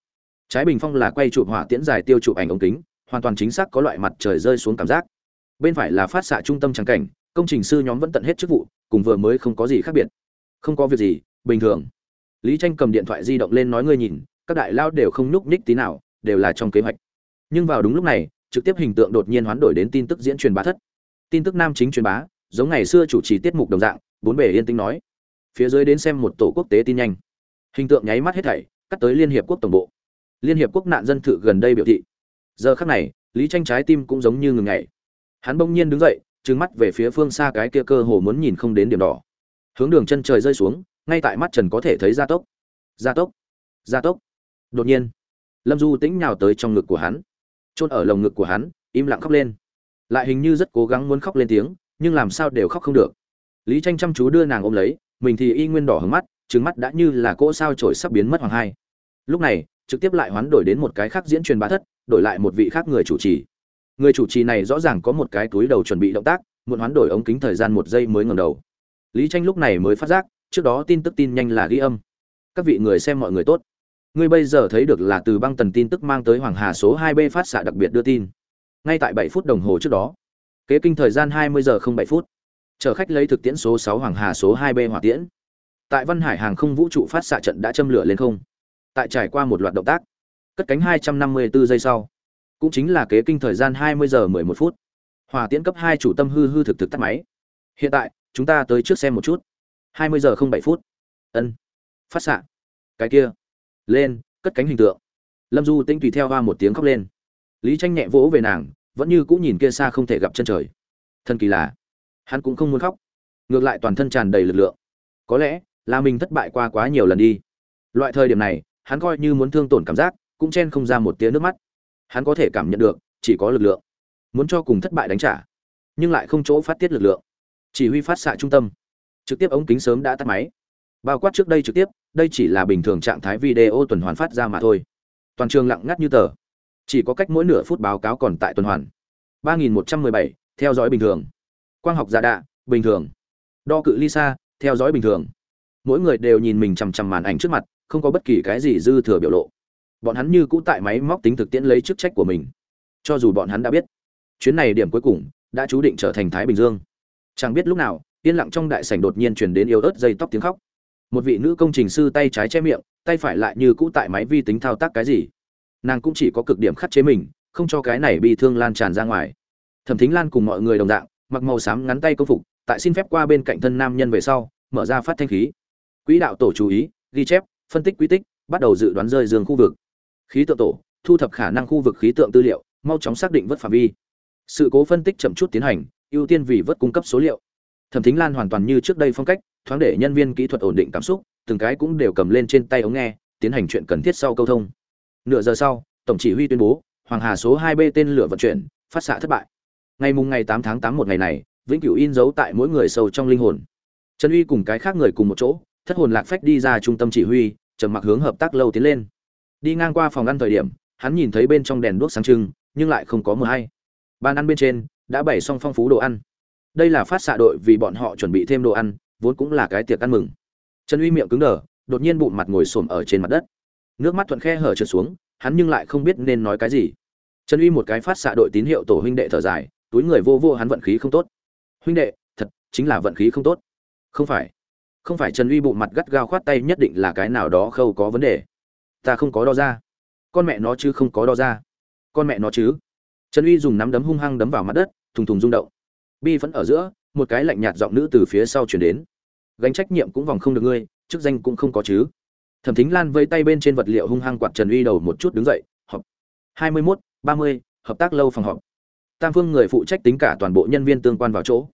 Trái bình phong là quay chụp hỏa tiễn dài tiêu chụp ảnh ống kính, hoàn toàn chính xác có loại mặt trời rơi xuống cảm giác. Bên phải là phát xạ trung tâm trắng cảnh, công trình sư nhóm vẫn tận hết chức vụ, cùng vừa mới không có gì khác biệt. Không có việc gì, bình thường. Lý tranh cầm điện thoại di động lên nói ngươi nhìn, các đại lao đều không nhúc nhích tí nào, đều là trong kế hoạch. Nhưng vào đúng lúc này, trực tiếp hình tượng đột nhiên hoán đổi đến tin tức diễn truyền bá thất. Tin tức nam chính truyền bá, giống ngày xưa chủ trì tiết mục đồng dạng, bốn bề yên tĩnh nói phía dưới đến xem một tổ quốc tế tin nhanh. Hình tượng nháy mắt hết thảy, cắt tới liên hiệp quốc tổng bộ. Liên hiệp quốc nạn dân thự gần đây biểu thị. Giờ khắc này, lý tranh trái tim cũng giống như ngừng ngày hắn bỗng nhiên đứng dậy, trừng mắt về phía phương xa cái kia cơ hồ muốn nhìn không đến điểm đỏ. Hướng đường chân trời rơi xuống, ngay tại mắt trần có thể thấy gia tốc. Gia tốc. Gia tốc. Đột nhiên, lâm du tĩnh nhào tới trong ngực của hắn. Chôn ở lồng ngực của hắn, im lặng khóc lên. Lại hình như rất cố gắng muốn khóc lên tiếng, nhưng làm sao đều khóc không được. Lý tranh chăm chú đưa nàng ôm lấy mình thì y nguyên đỏ hướng mắt trứng mắt đã như là cỗ sao trổi sắp biến mất hoàng hai. Lúc này, trực tiếp lại hoán đổi đến một cái khác diễn truyền bá thất, đổi lại một vị khác người chủ trì. Người chủ trì này rõ ràng có một cái túi đầu chuẩn bị động tác, muốn hoán đổi ống kính thời gian một giây mới ngẩng đầu. Lý tranh lúc này mới phát giác, trước đó tin tức tin nhanh là ghi âm. Các vị người xem mọi người tốt. Ngươi bây giờ thấy được là từ băng tần tin tức mang tới hoàng hà số 2 b phát xạ đặc biệt đưa tin. Ngay tại 7 phút đồng hồ trước đó, kế kinh thời gian 20 giờ 07 phút chở khách lấy thực tiễn số 6 hoàng hà số 2 b hỏa tiễn. Tại văn hải hàng không vũ trụ phát xạ trận đã châm lửa lên không? Tại trải qua một loạt động tác, cất cánh 254 giây sau, cũng chính là kế kinh thời gian 20 giờ 11 phút. Hỏa tiễn cấp 2 chủ tâm hư hư thực thực tắt máy. Hiện tại, chúng ta tới trước xem một chút. 20 giờ 07 phút. Ân. Phát xạ. Cái kia. Lên, cất cánh hình tượng. Lâm du tinh tùy theo hoa một tiếng khóc lên. Lý tranh nhẹ vỗ về nàng, vẫn như cũ nhìn kia xa không thể gặp chân trời. Thần kỳ là hắn cũng không muốn khóc. Ngược lại toàn thân tràn đầy lực lượng. Có lẽ là mình thất bại qua quá nhiều lần đi. Loại thời điểm này hắn coi như muốn thương tổn cảm giác cũng chen không ra một tiếng nước mắt. Hắn có thể cảm nhận được chỉ có lực lượng. Muốn cho cùng thất bại đánh trả nhưng lại không chỗ phát tiết lực lượng. Chỉ huy phát xạ trung tâm. Trực tiếp ống kính sớm đã tắt máy. Bao quát trước đây trực tiếp đây chỉ là bình thường trạng thái video tuần hoàn phát ra mà thôi. Toàn trường lặng ngắt như tờ. Chỉ có cách mỗi nửa phút báo cáo còn tại tuần hoàn. 3117, theo dõi bình thường quang học giả đạ, bình thường. Đo cự ly xa, theo dõi bình thường. Mỗi người đều nhìn mình chằm chằm màn ảnh trước mặt, không có bất kỳ cái gì dư thừa biểu lộ. Bọn hắn như cũ tại máy móc tính thực tiễn lấy chức trách của mình. Cho dù bọn hắn đã biết, chuyến này điểm cuối cùng đã chú định trở thành thái bình dương. Chẳng biết lúc nào, yên lặng trong đại sảnh đột nhiên truyền đến yếu ớt dây tóc tiếng khóc. Một vị nữ công trình sư tay trái che miệng, tay phải lại như cũ tại máy vi tính thao tác cái gì. Nàng cũng chỉ có cực điểm khắt chế mình, không cho cái này bị thương lan tràn ra ngoài. Thẩm thính lan cùng mọi người đồng dạng mặc màu xám ngắn tay công phục, tại xin phép qua bên cạnh thân nam nhân về sau, mở ra phát thanh khí. Quỹ đạo tổ chú ý, ghi chép, phân tích quy tích, bắt đầu dự đoán rơi dương khu vực. Khí tượng tổ, thu thập khả năng khu vực khí tượng tư liệu, mau chóng xác định vớt phạm vi. Sự cố phân tích chậm chút tiến hành, ưu tiên vì vớt cung cấp số liệu. Thẩm thính lan hoàn toàn như trước đây phong cách, thoáng để nhân viên kỹ thuật ổn định cảm xúc, từng cái cũng đều cầm lên trên tay ống nghe, tiến hành chuyện cần thiết sau câu thông. Nửa giờ sau, tổng chỉ huy tuyên bố, hoàng hà số hai b tên lửa vận chuyển, phát xạ thất bại ngày mùng ngày tám tháng tám một ngày này, vĩnh cửu in dấu tại mỗi người sâu trong linh hồn. Trần uy cùng cái khác người cùng một chỗ, thất hồn lạc phách đi ra trung tâm chỉ huy, trầm mặc hướng hợp tác lâu tiến lên. Đi ngang qua phòng ăn thời điểm, hắn nhìn thấy bên trong đèn đuốc sáng trưng, nhưng lại không có mưa hay. Bàn ăn bên trên, đã bày xong phong phú đồ ăn. Đây là phát xạ đội vì bọn họ chuẩn bị thêm đồ ăn, vốn cũng là cái tiệc ăn mừng. Trần uy miệng cứng đờ, đột nhiên bụng mặt ngồi xổm ở trên mặt đất. Nước mắt thuận khe hở trượt xuống, hắn nhưng lại không biết nên nói cái gì. Trần uy một cái phát xạ đội tín hiệu tổ huynh đệ thở dài túi người vô vô hắn vận khí không tốt. Huynh đệ, thật, chính là vận khí không tốt. Không phải. Không phải trần uy bụng mặt gắt gao khoát tay nhất định là cái nào đó khâu có vấn đề. Ta không có đo ra. Con mẹ nó chứ không có đo ra. Con mẹ nó chứ. Trần uy dùng nắm đấm hung hăng đấm vào mặt đất, thùng thùng rung động. Bi vẫn ở giữa, một cái lạnh nhạt giọng nữ từ phía sau chuyển đến. Gánh trách nhiệm cũng vòng không được ngươi, chức danh cũng không có chứ. Thẩm thính lan vây tay bên trên vật liệu hung hăng quạt trần uy đầu một chút đứng dậy, họp. Hai mươi mốt, ba mươi, hợp tác lâu phòng họp tam phương người phụ trách tính cả toàn bộ nhân viên tương quan vào chỗ.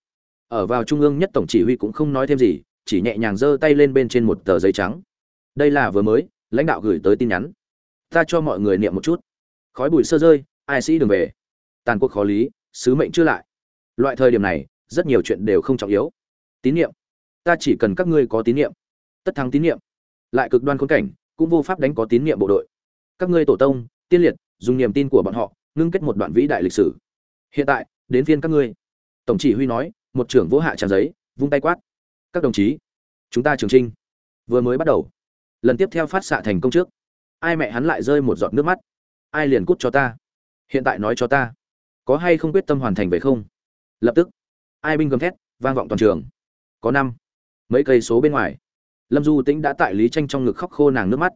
Ở vào trung ương nhất tổng chỉ huy cũng không nói thêm gì, chỉ nhẹ nhàng giơ tay lên bên trên một tờ giấy trắng. Đây là vừa mới, lãnh đạo gửi tới tin nhắn. Ta cho mọi người niệm một chút. Khói bụi sơ rơi, ai sĩ đừng về. Tàn cuộc khó lý, sứ mệnh chưa lại. Loại thời điểm này, rất nhiều chuyện đều không trọng yếu. Tín nhiệm ta chỉ cần các ngươi có tín nhiệm tất thắng tín nhiệm lại cực đoan khốn cảnh, cũng vô pháp đánh có tín nhiệm bộ đội. Các ngươi tổ tông, tiên liệt, dùng niềm tin của bọn họ, ngưng kết một đoạn vĩ đại lịch sử hiện tại, đến phiên các ngươi. Tổng chỉ huy nói, một trưởng vỗ hạ trang giấy, vung tay quát. Các đồng chí, chúng ta trường trinh. Vừa mới bắt đầu. Lần tiếp theo phát xạ thành công trước. Ai mẹ hắn lại rơi một giọt nước mắt. Ai liền cút cho ta. Hiện tại nói cho ta. Có hay không quyết tâm hoàn thành về không? Lập tức. Ai binh gầm thét, vang vọng toàn trường. Có năm. Mấy cây số bên ngoài. Lâm du tĩnh đã tại lý tranh trong ngực khóc khô nàng nước mắt.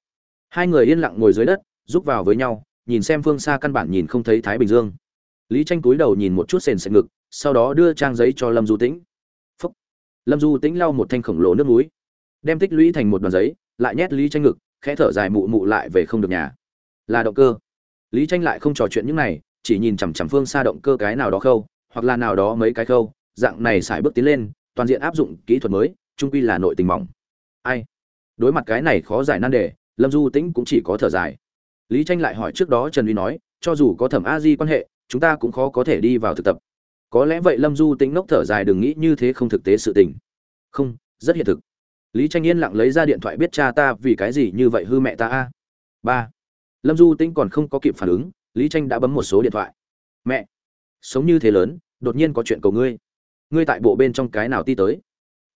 Hai người yên lặng ngồi dưới đất rúc vào với nhau, nhìn xem phương xa căn bản nhìn không thấy thái bình dương lý tranh túi đầu nhìn một chút sền sệt ngực, sau đó đưa trang giấy cho lâm du tĩnh. Phúc. Lâm du tĩnh lau một thanh khổng lồ nước núi đem tích lũy thành một đoàn giấy, lại nhét lý tranh ngực, khẽ thở dài mụ mụ lại về không được nhà. Là động cơ. Lý tranh lại không trò chuyện những này, chỉ nhìn chằm chằm phương xa động cơ cái nào đó khâu, hoặc là nào đó mấy cái khâu, dạng này xài bước tiến lên, toàn diện áp dụng kỹ thuật mới trung quy là nội tình mỏng. Ai? Đối mặt cái này khó giải nan đề, lâm du tĩnh cũng chỉ có thở dài. Lý tranh lại hỏi trước đó trần uy nói, cho dù có thẩm a di quan hệ chúng ta cũng khó có thể đi vào thực tập. Có lẽ vậy lâm du tính ngốc thở dài đừng nghĩ như thế không thực tế sự tình. Không, rất hiện thực. Lý tranh yên lặng lấy ra điện thoại biết cha ta vì cái gì như vậy hư mẹ ta a. Ba. Lâm du tính còn không có kịp phản ứng, lý tranh đã bấm một số điện thoại. Mẹ, sống như thế lớn, đột nhiên có chuyện cầu ngươi. Ngươi tại bộ bên trong cái nào ti tới?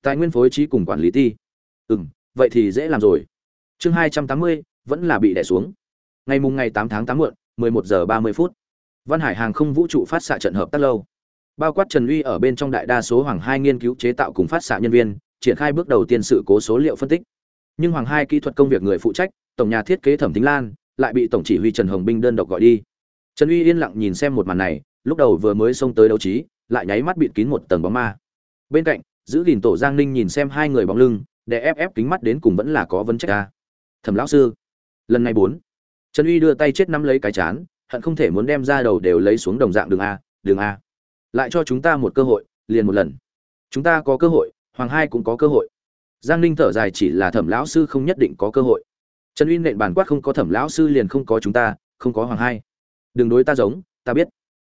Tài nguyên phối trí cùng quản lý ti. Ừ m vậy thì dễ làm rồi. Chương hai trăm tám mươi, vẫn là bị đẻ xuống. Ngày mùng ngày tám tháng tám muộn, mười một giờ ba mươi phút văn hải hàng không vũ trụ phát xạ trận hợp tác lâu. Bao quát trần uy ở bên trong đại đa số hoàng hai nghiên cứu chế tạo cùng phát xạ nhân viên, triển khai bước đầu tiên sự cố số liệu phân tích. Nhưng hoàng hai kỹ thuật công việc người phụ trách, tổng nhà thiết kế thẩm Thính lan, lại bị tổng chỉ huy trần hồng binh đơn độc gọi đi. Trần uy yên lặng nhìn xem một màn này, lúc đầu vừa mới xông tới đấu trí, lại nháy mắt bịt kín một tầng bóng ma. Bên cạnh, giữ gìn tổ giang ninh nhìn xem hai người bóng lưng, để ép ép kính mắt đến cùng vẫn là có vấn trách ta thẩm lão sư, lần này bốn. Trần uy đưa tay chết nắm lấy cái chán hận không thể muốn đem ra đầu đều lấy xuống đồng dạng đường a đường a. Lại cho chúng ta một cơ hội, liền một lần. Chúng ta có cơ hội, hoàng hai cũng có cơ hội. Giang ninh thở dài chỉ là thẩm lão sư không nhất định có cơ hội. Trần uy nện bàn quát không có thẩm lão sư liền không có chúng ta, không có hoàng hai. Đừng đối ta giống, ta biết.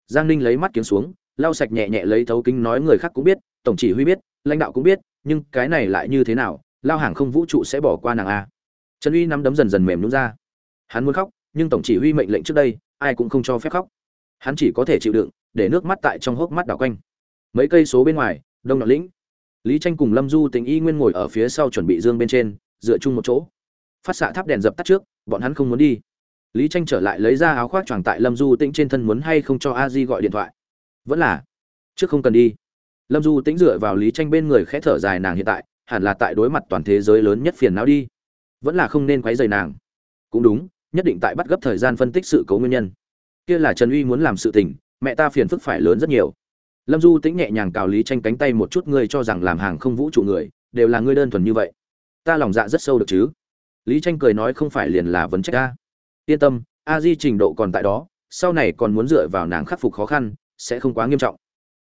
Giang ninh lấy mắt kiếm xuống, lau sạch nhẹ nhẹ lấy thấu kính nói người khác cũng biết, tổng chỉ huy biết, lãnh đạo cũng biết, nhưng cái này lại như thế nào, lao hàng không vũ trụ sẽ bỏ qua nàng a. Trần uy nắm đấm dần dần mềm nhún ra. Hắn muốn khóc, nhưng tổng chỉ huy mệnh lệnh trước đây ai cũng không cho phép khóc. Hắn chỉ có thể chịu đựng, để nước mắt tại trong hốc mắt đảo quanh. Mấy cây số bên ngoài, đông nhọn lĩnh, lý tranh cùng lâm du tình y nguyên ngồi ở phía sau chuẩn bị dương bên trên, dựa chung một chỗ. Phát xạ tháp đèn dập tắt trước, bọn hắn không muốn đi. Lý tranh trở lại lấy ra áo khoác choàng tại lâm du tĩnh trên thân muốn hay không cho a di gọi điện thoại. Vẫn là, trước không cần đi. Lâm du tĩnh dựa vào lý tranh bên người khẽ thở dài nàng hiện tại, hẳn là tại đối mặt toàn thế giới lớn nhất phiền não đi. Vẫn là không nên quấy rầy nàng. Cũng đúng nhất định tại bắt gấp thời gian phân tích sự cố nguyên nhân. Kia là trần uy muốn làm sự tình, mẹ ta phiền phức phải lớn rất nhiều. Lâm du tĩnh nhẹ nhàng cào lý tranh cánh tay một chút, ngươi cho rằng làm hàng không vũ trụ người, đều là ngươi đơn thuần như vậy. Ta lòng dạ rất sâu được chứ? Lý tranh cười nói không phải liền là vấn trách ta. Yên tâm, a di trình độ còn tại đó, sau này còn muốn dựa vào nàng khắc phục khó khăn, sẽ không quá nghiêm trọng.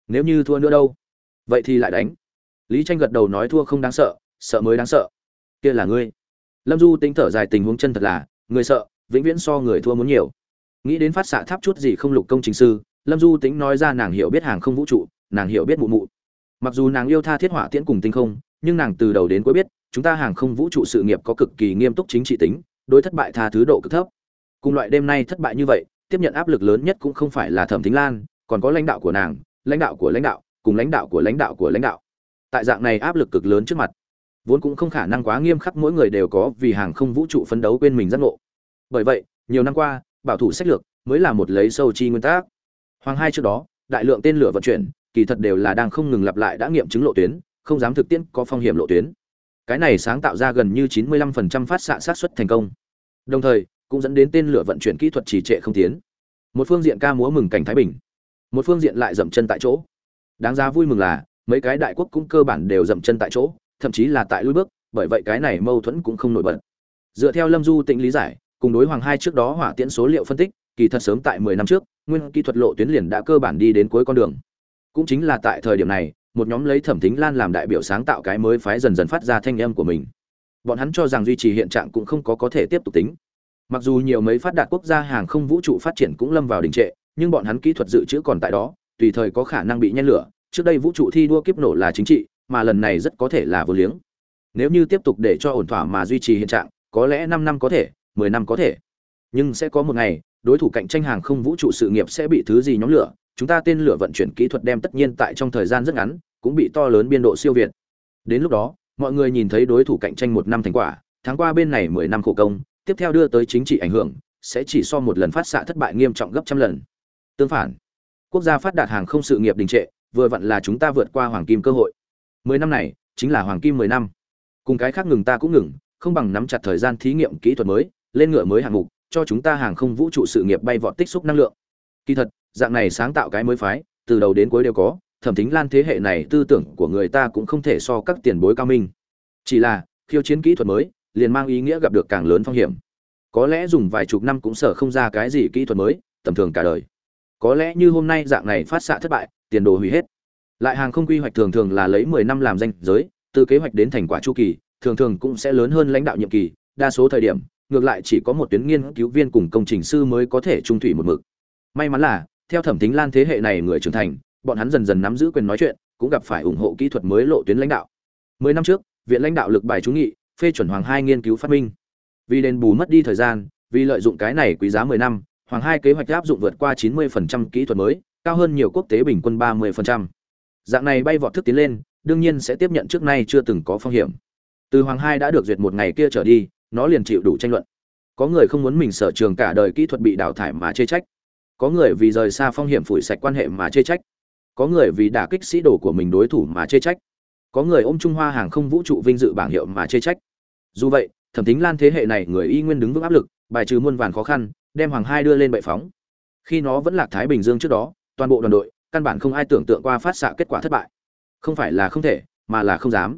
Nếu như thua nữa đâu? Vậy thì lại đánh. Lý tranh gật đầu nói thua không đáng sợ sợ mới đáng sợ. Kia là ngươi. Lâm du tính thở dài tình huống chân thật là người sợ vĩnh viễn so người thua muốn nhiều. Nghĩ đến phát xạ tháp chút gì không lục công trình sư, lâm du tính nói ra nàng hiểu biết hàng không vũ trụ, nàng hiểu biết mụ mụ. Mặc dù nàng yêu tha thiết hỏa tiễn cùng tinh không, nhưng nàng từ đầu đến cuối biết, chúng ta hàng không vũ trụ sự nghiệp có cực kỳ nghiêm túc chính trị tính, đối thất bại tha thứ độ cực thấp. Cùng loại đêm nay thất bại như vậy, tiếp nhận áp lực lớn nhất cũng không phải là thẩm thính lan, còn có lãnh đạo của nàng, lãnh đạo của lãnh đạo, cùng lãnh đạo của lãnh đạo của lãnh đạo. Tại dạng này áp lực cực lớn trước mặt, vốn cũng không khả năng quá nghiêm khắc mỗi người đều có vì hàng không vũ trụ phấn đấu quên mình giác ngộ bởi vậy, nhiều năm qua, bảo thủ sách lược mới là một lấy sâu chi nguyên tắc. Hoàng hai trước đó, đại lượng tên lửa vận chuyển, kỳ thật đều là đang không ngừng lặp lại đã nghiệm chứng lộ tuyến, không dám thực tiễn có phong hiểm lộ tuyến. Cái này sáng tạo ra gần như 95% phát xạ sát xuất thành công. Đồng thời, cũng dẫn đến tên lửa vận chuyển kỹ thuật trì trệ không tiến. Một phương diện ca múa mừng cảnh thái bình, một phương diện lại dậm chân tại chỗ. Đáng ra vui mừng là, mấy cái đại quốc cũng cơ bản đều dậm chân tại chỗ, thậm chí là tại lui bước, bởi vậy cái này mâu thuẫn cũng không nổi bật. Dựa theo lâm du tĩnh lý giải cùng đối hoàng hai trước đó hỏa tiễn số liệu phân tích, kỳ thật sớm tại 10 năm trước, nguyên kỹ thuật lộ tuyến liền đã cơ bản đi đến cuối con đường. Cũng chính là tại thời điểm này, một nhóm lấy thẩm thính lan làm đại biểu sáng tạo cái mới phái dần dần phát ra thanh âm của mình. Bọn hắn cho rằng duy trì hiện trạng cũng không có có thể tiếp tục tính. Mặc dù nhiều mấy phát đạt quốc gia hàng không vũ trụ phát triển cũng lâm vào đình trệ, nhưng bọn hắn kỹ thuật dự trữ còn tại đó, tùy thời có khả năng bị nhen lửa. Trước đây vũ trụ thi đua kiếp nổ là chính trị, mà lần này rất có thể là vô liếng. Nếu như tiếp tục để cho ổn thỏa mà duy trì hiện trạng, có lẽ năm năm có thể mười năm có thể. Nhưng sẽ có một ngày, đối thủ cạnh tranh hàng không vũ trụ sự nghiệp sẽ bị thứ gì nhóm lửa. Chúng ta tên lửa vận chuyển kỹ thuật đem tất nhiên tại trong thời gian rất ngắn, cũng bị to lớn biên độ siêu việt. Đến lúc đó, mọi người nhìn thấy đối thủ cạnh tranh một năm thành quả, tháng qua bên này mười năm khổ công, tiếp theo đưa tới chính trị ảnh hưởng, sẽ chỉ so một lần phát xạ thất bại nghiêm trọng gấp trăm lần. Tương phản, quốc gia phát đạt hàng không sự nghiệp đình trệ, vừa vặn là chúng ta vượt qua hoàng kim cơ hội. Mười năm này, chính là hoàng kim mười năm. Cùng cái khác ngừng ta cũng ngừng, không bằng nắm chặt thời gian thí nghiệm kỹ thuật mới lên ngựa mới hạng mục, cho chúng ta hàng không vũ trụ sự nghiệp bay vọt tích xúc năng lượng. Kỳ thật, dạng này sáng tạo cái mới phái, từ đầu đến cuối đều có, thẩm thính lan thế hệ này tư tưởng của người ta cũng không thể so các tiền bối cao minh. Chỉ là, khiêu chiến kỹ thuật mới, liền mang ý nghĩa gặp được càng lớn phong hiểm. Có lẽ dùng vài chục năm cũng sở không ra cái gì kỹ thuật mới, tầm thường cả đời. Có lẽ như hôm nay dạng này phát xạ thất bại, tiền đồ hủy hết. Lại hàng không quy hoạch thường thường là lấy mười năm làm danh giới, từ kế hoạch đến thành quả chu kỳ, thường thường cũng sẽ lớn hơn lãnh đạo nhiệm kỳ, đa số thời điểm ngược lại chỉ có một tuyến nghiên cứu viên cùng công trình sư mới có thể trung thủy một mực. May mắn là, theo thẩm tính lan thế hệ này người trưởng thành, bọn hắn dần dần nắm giữ quyền nói chuyện, cũng gặp phải ủng hộ kỹ thuật mới lộ tuyến lãnh đạo. Mười năm trước, viện lãnh đạo lực bài chú nghị, phê chuẩn hoàng hai nghiên cứu phát minh. Vì đền bù mất đi thời gian, vì lợi dụng cái này quý giá 10 năm, hoàng hai kế hoạch áp dụng vượt qua 90% kỹ thuật mới, cao hơn nhiều quốc tế bình quân 30%. dạng này bay vọt thức tiến lên, đương nhiên sẽ tiếp nhận trước nay chưa từng có phong hiểm. Từ hoàng hai đã được duyệt một ngày kia trở đi nó liền chịu đủ tranh luận. Có người không muốn mình sở trường cả đời kỹ thuật bị đào thải mà chê trách. Có người vì rời xa phong hiểm phủi sạch quan hệ mà chê trách. Có người vì đả kích sĩ đồ của mình đối thủ mà chê trách. Có người ôm trung hoa hàng không vũ trụ vinh dự bảng hiệu mà chê trách. Dù vậy, thẩm tính lan thế hệ này người y nguyên đứng vững áp lực, bài trừ muôn vàn khó khăn, đem hoàng hai đưa lên bệ phóng. Khi nó vẫn lạc thái bình dương trước đó, toàn bộ đoàn đội, căn bản không ai tưởng tượng qua phát xạ kết quả thất bại. Không phải là không thể, mà là không dám.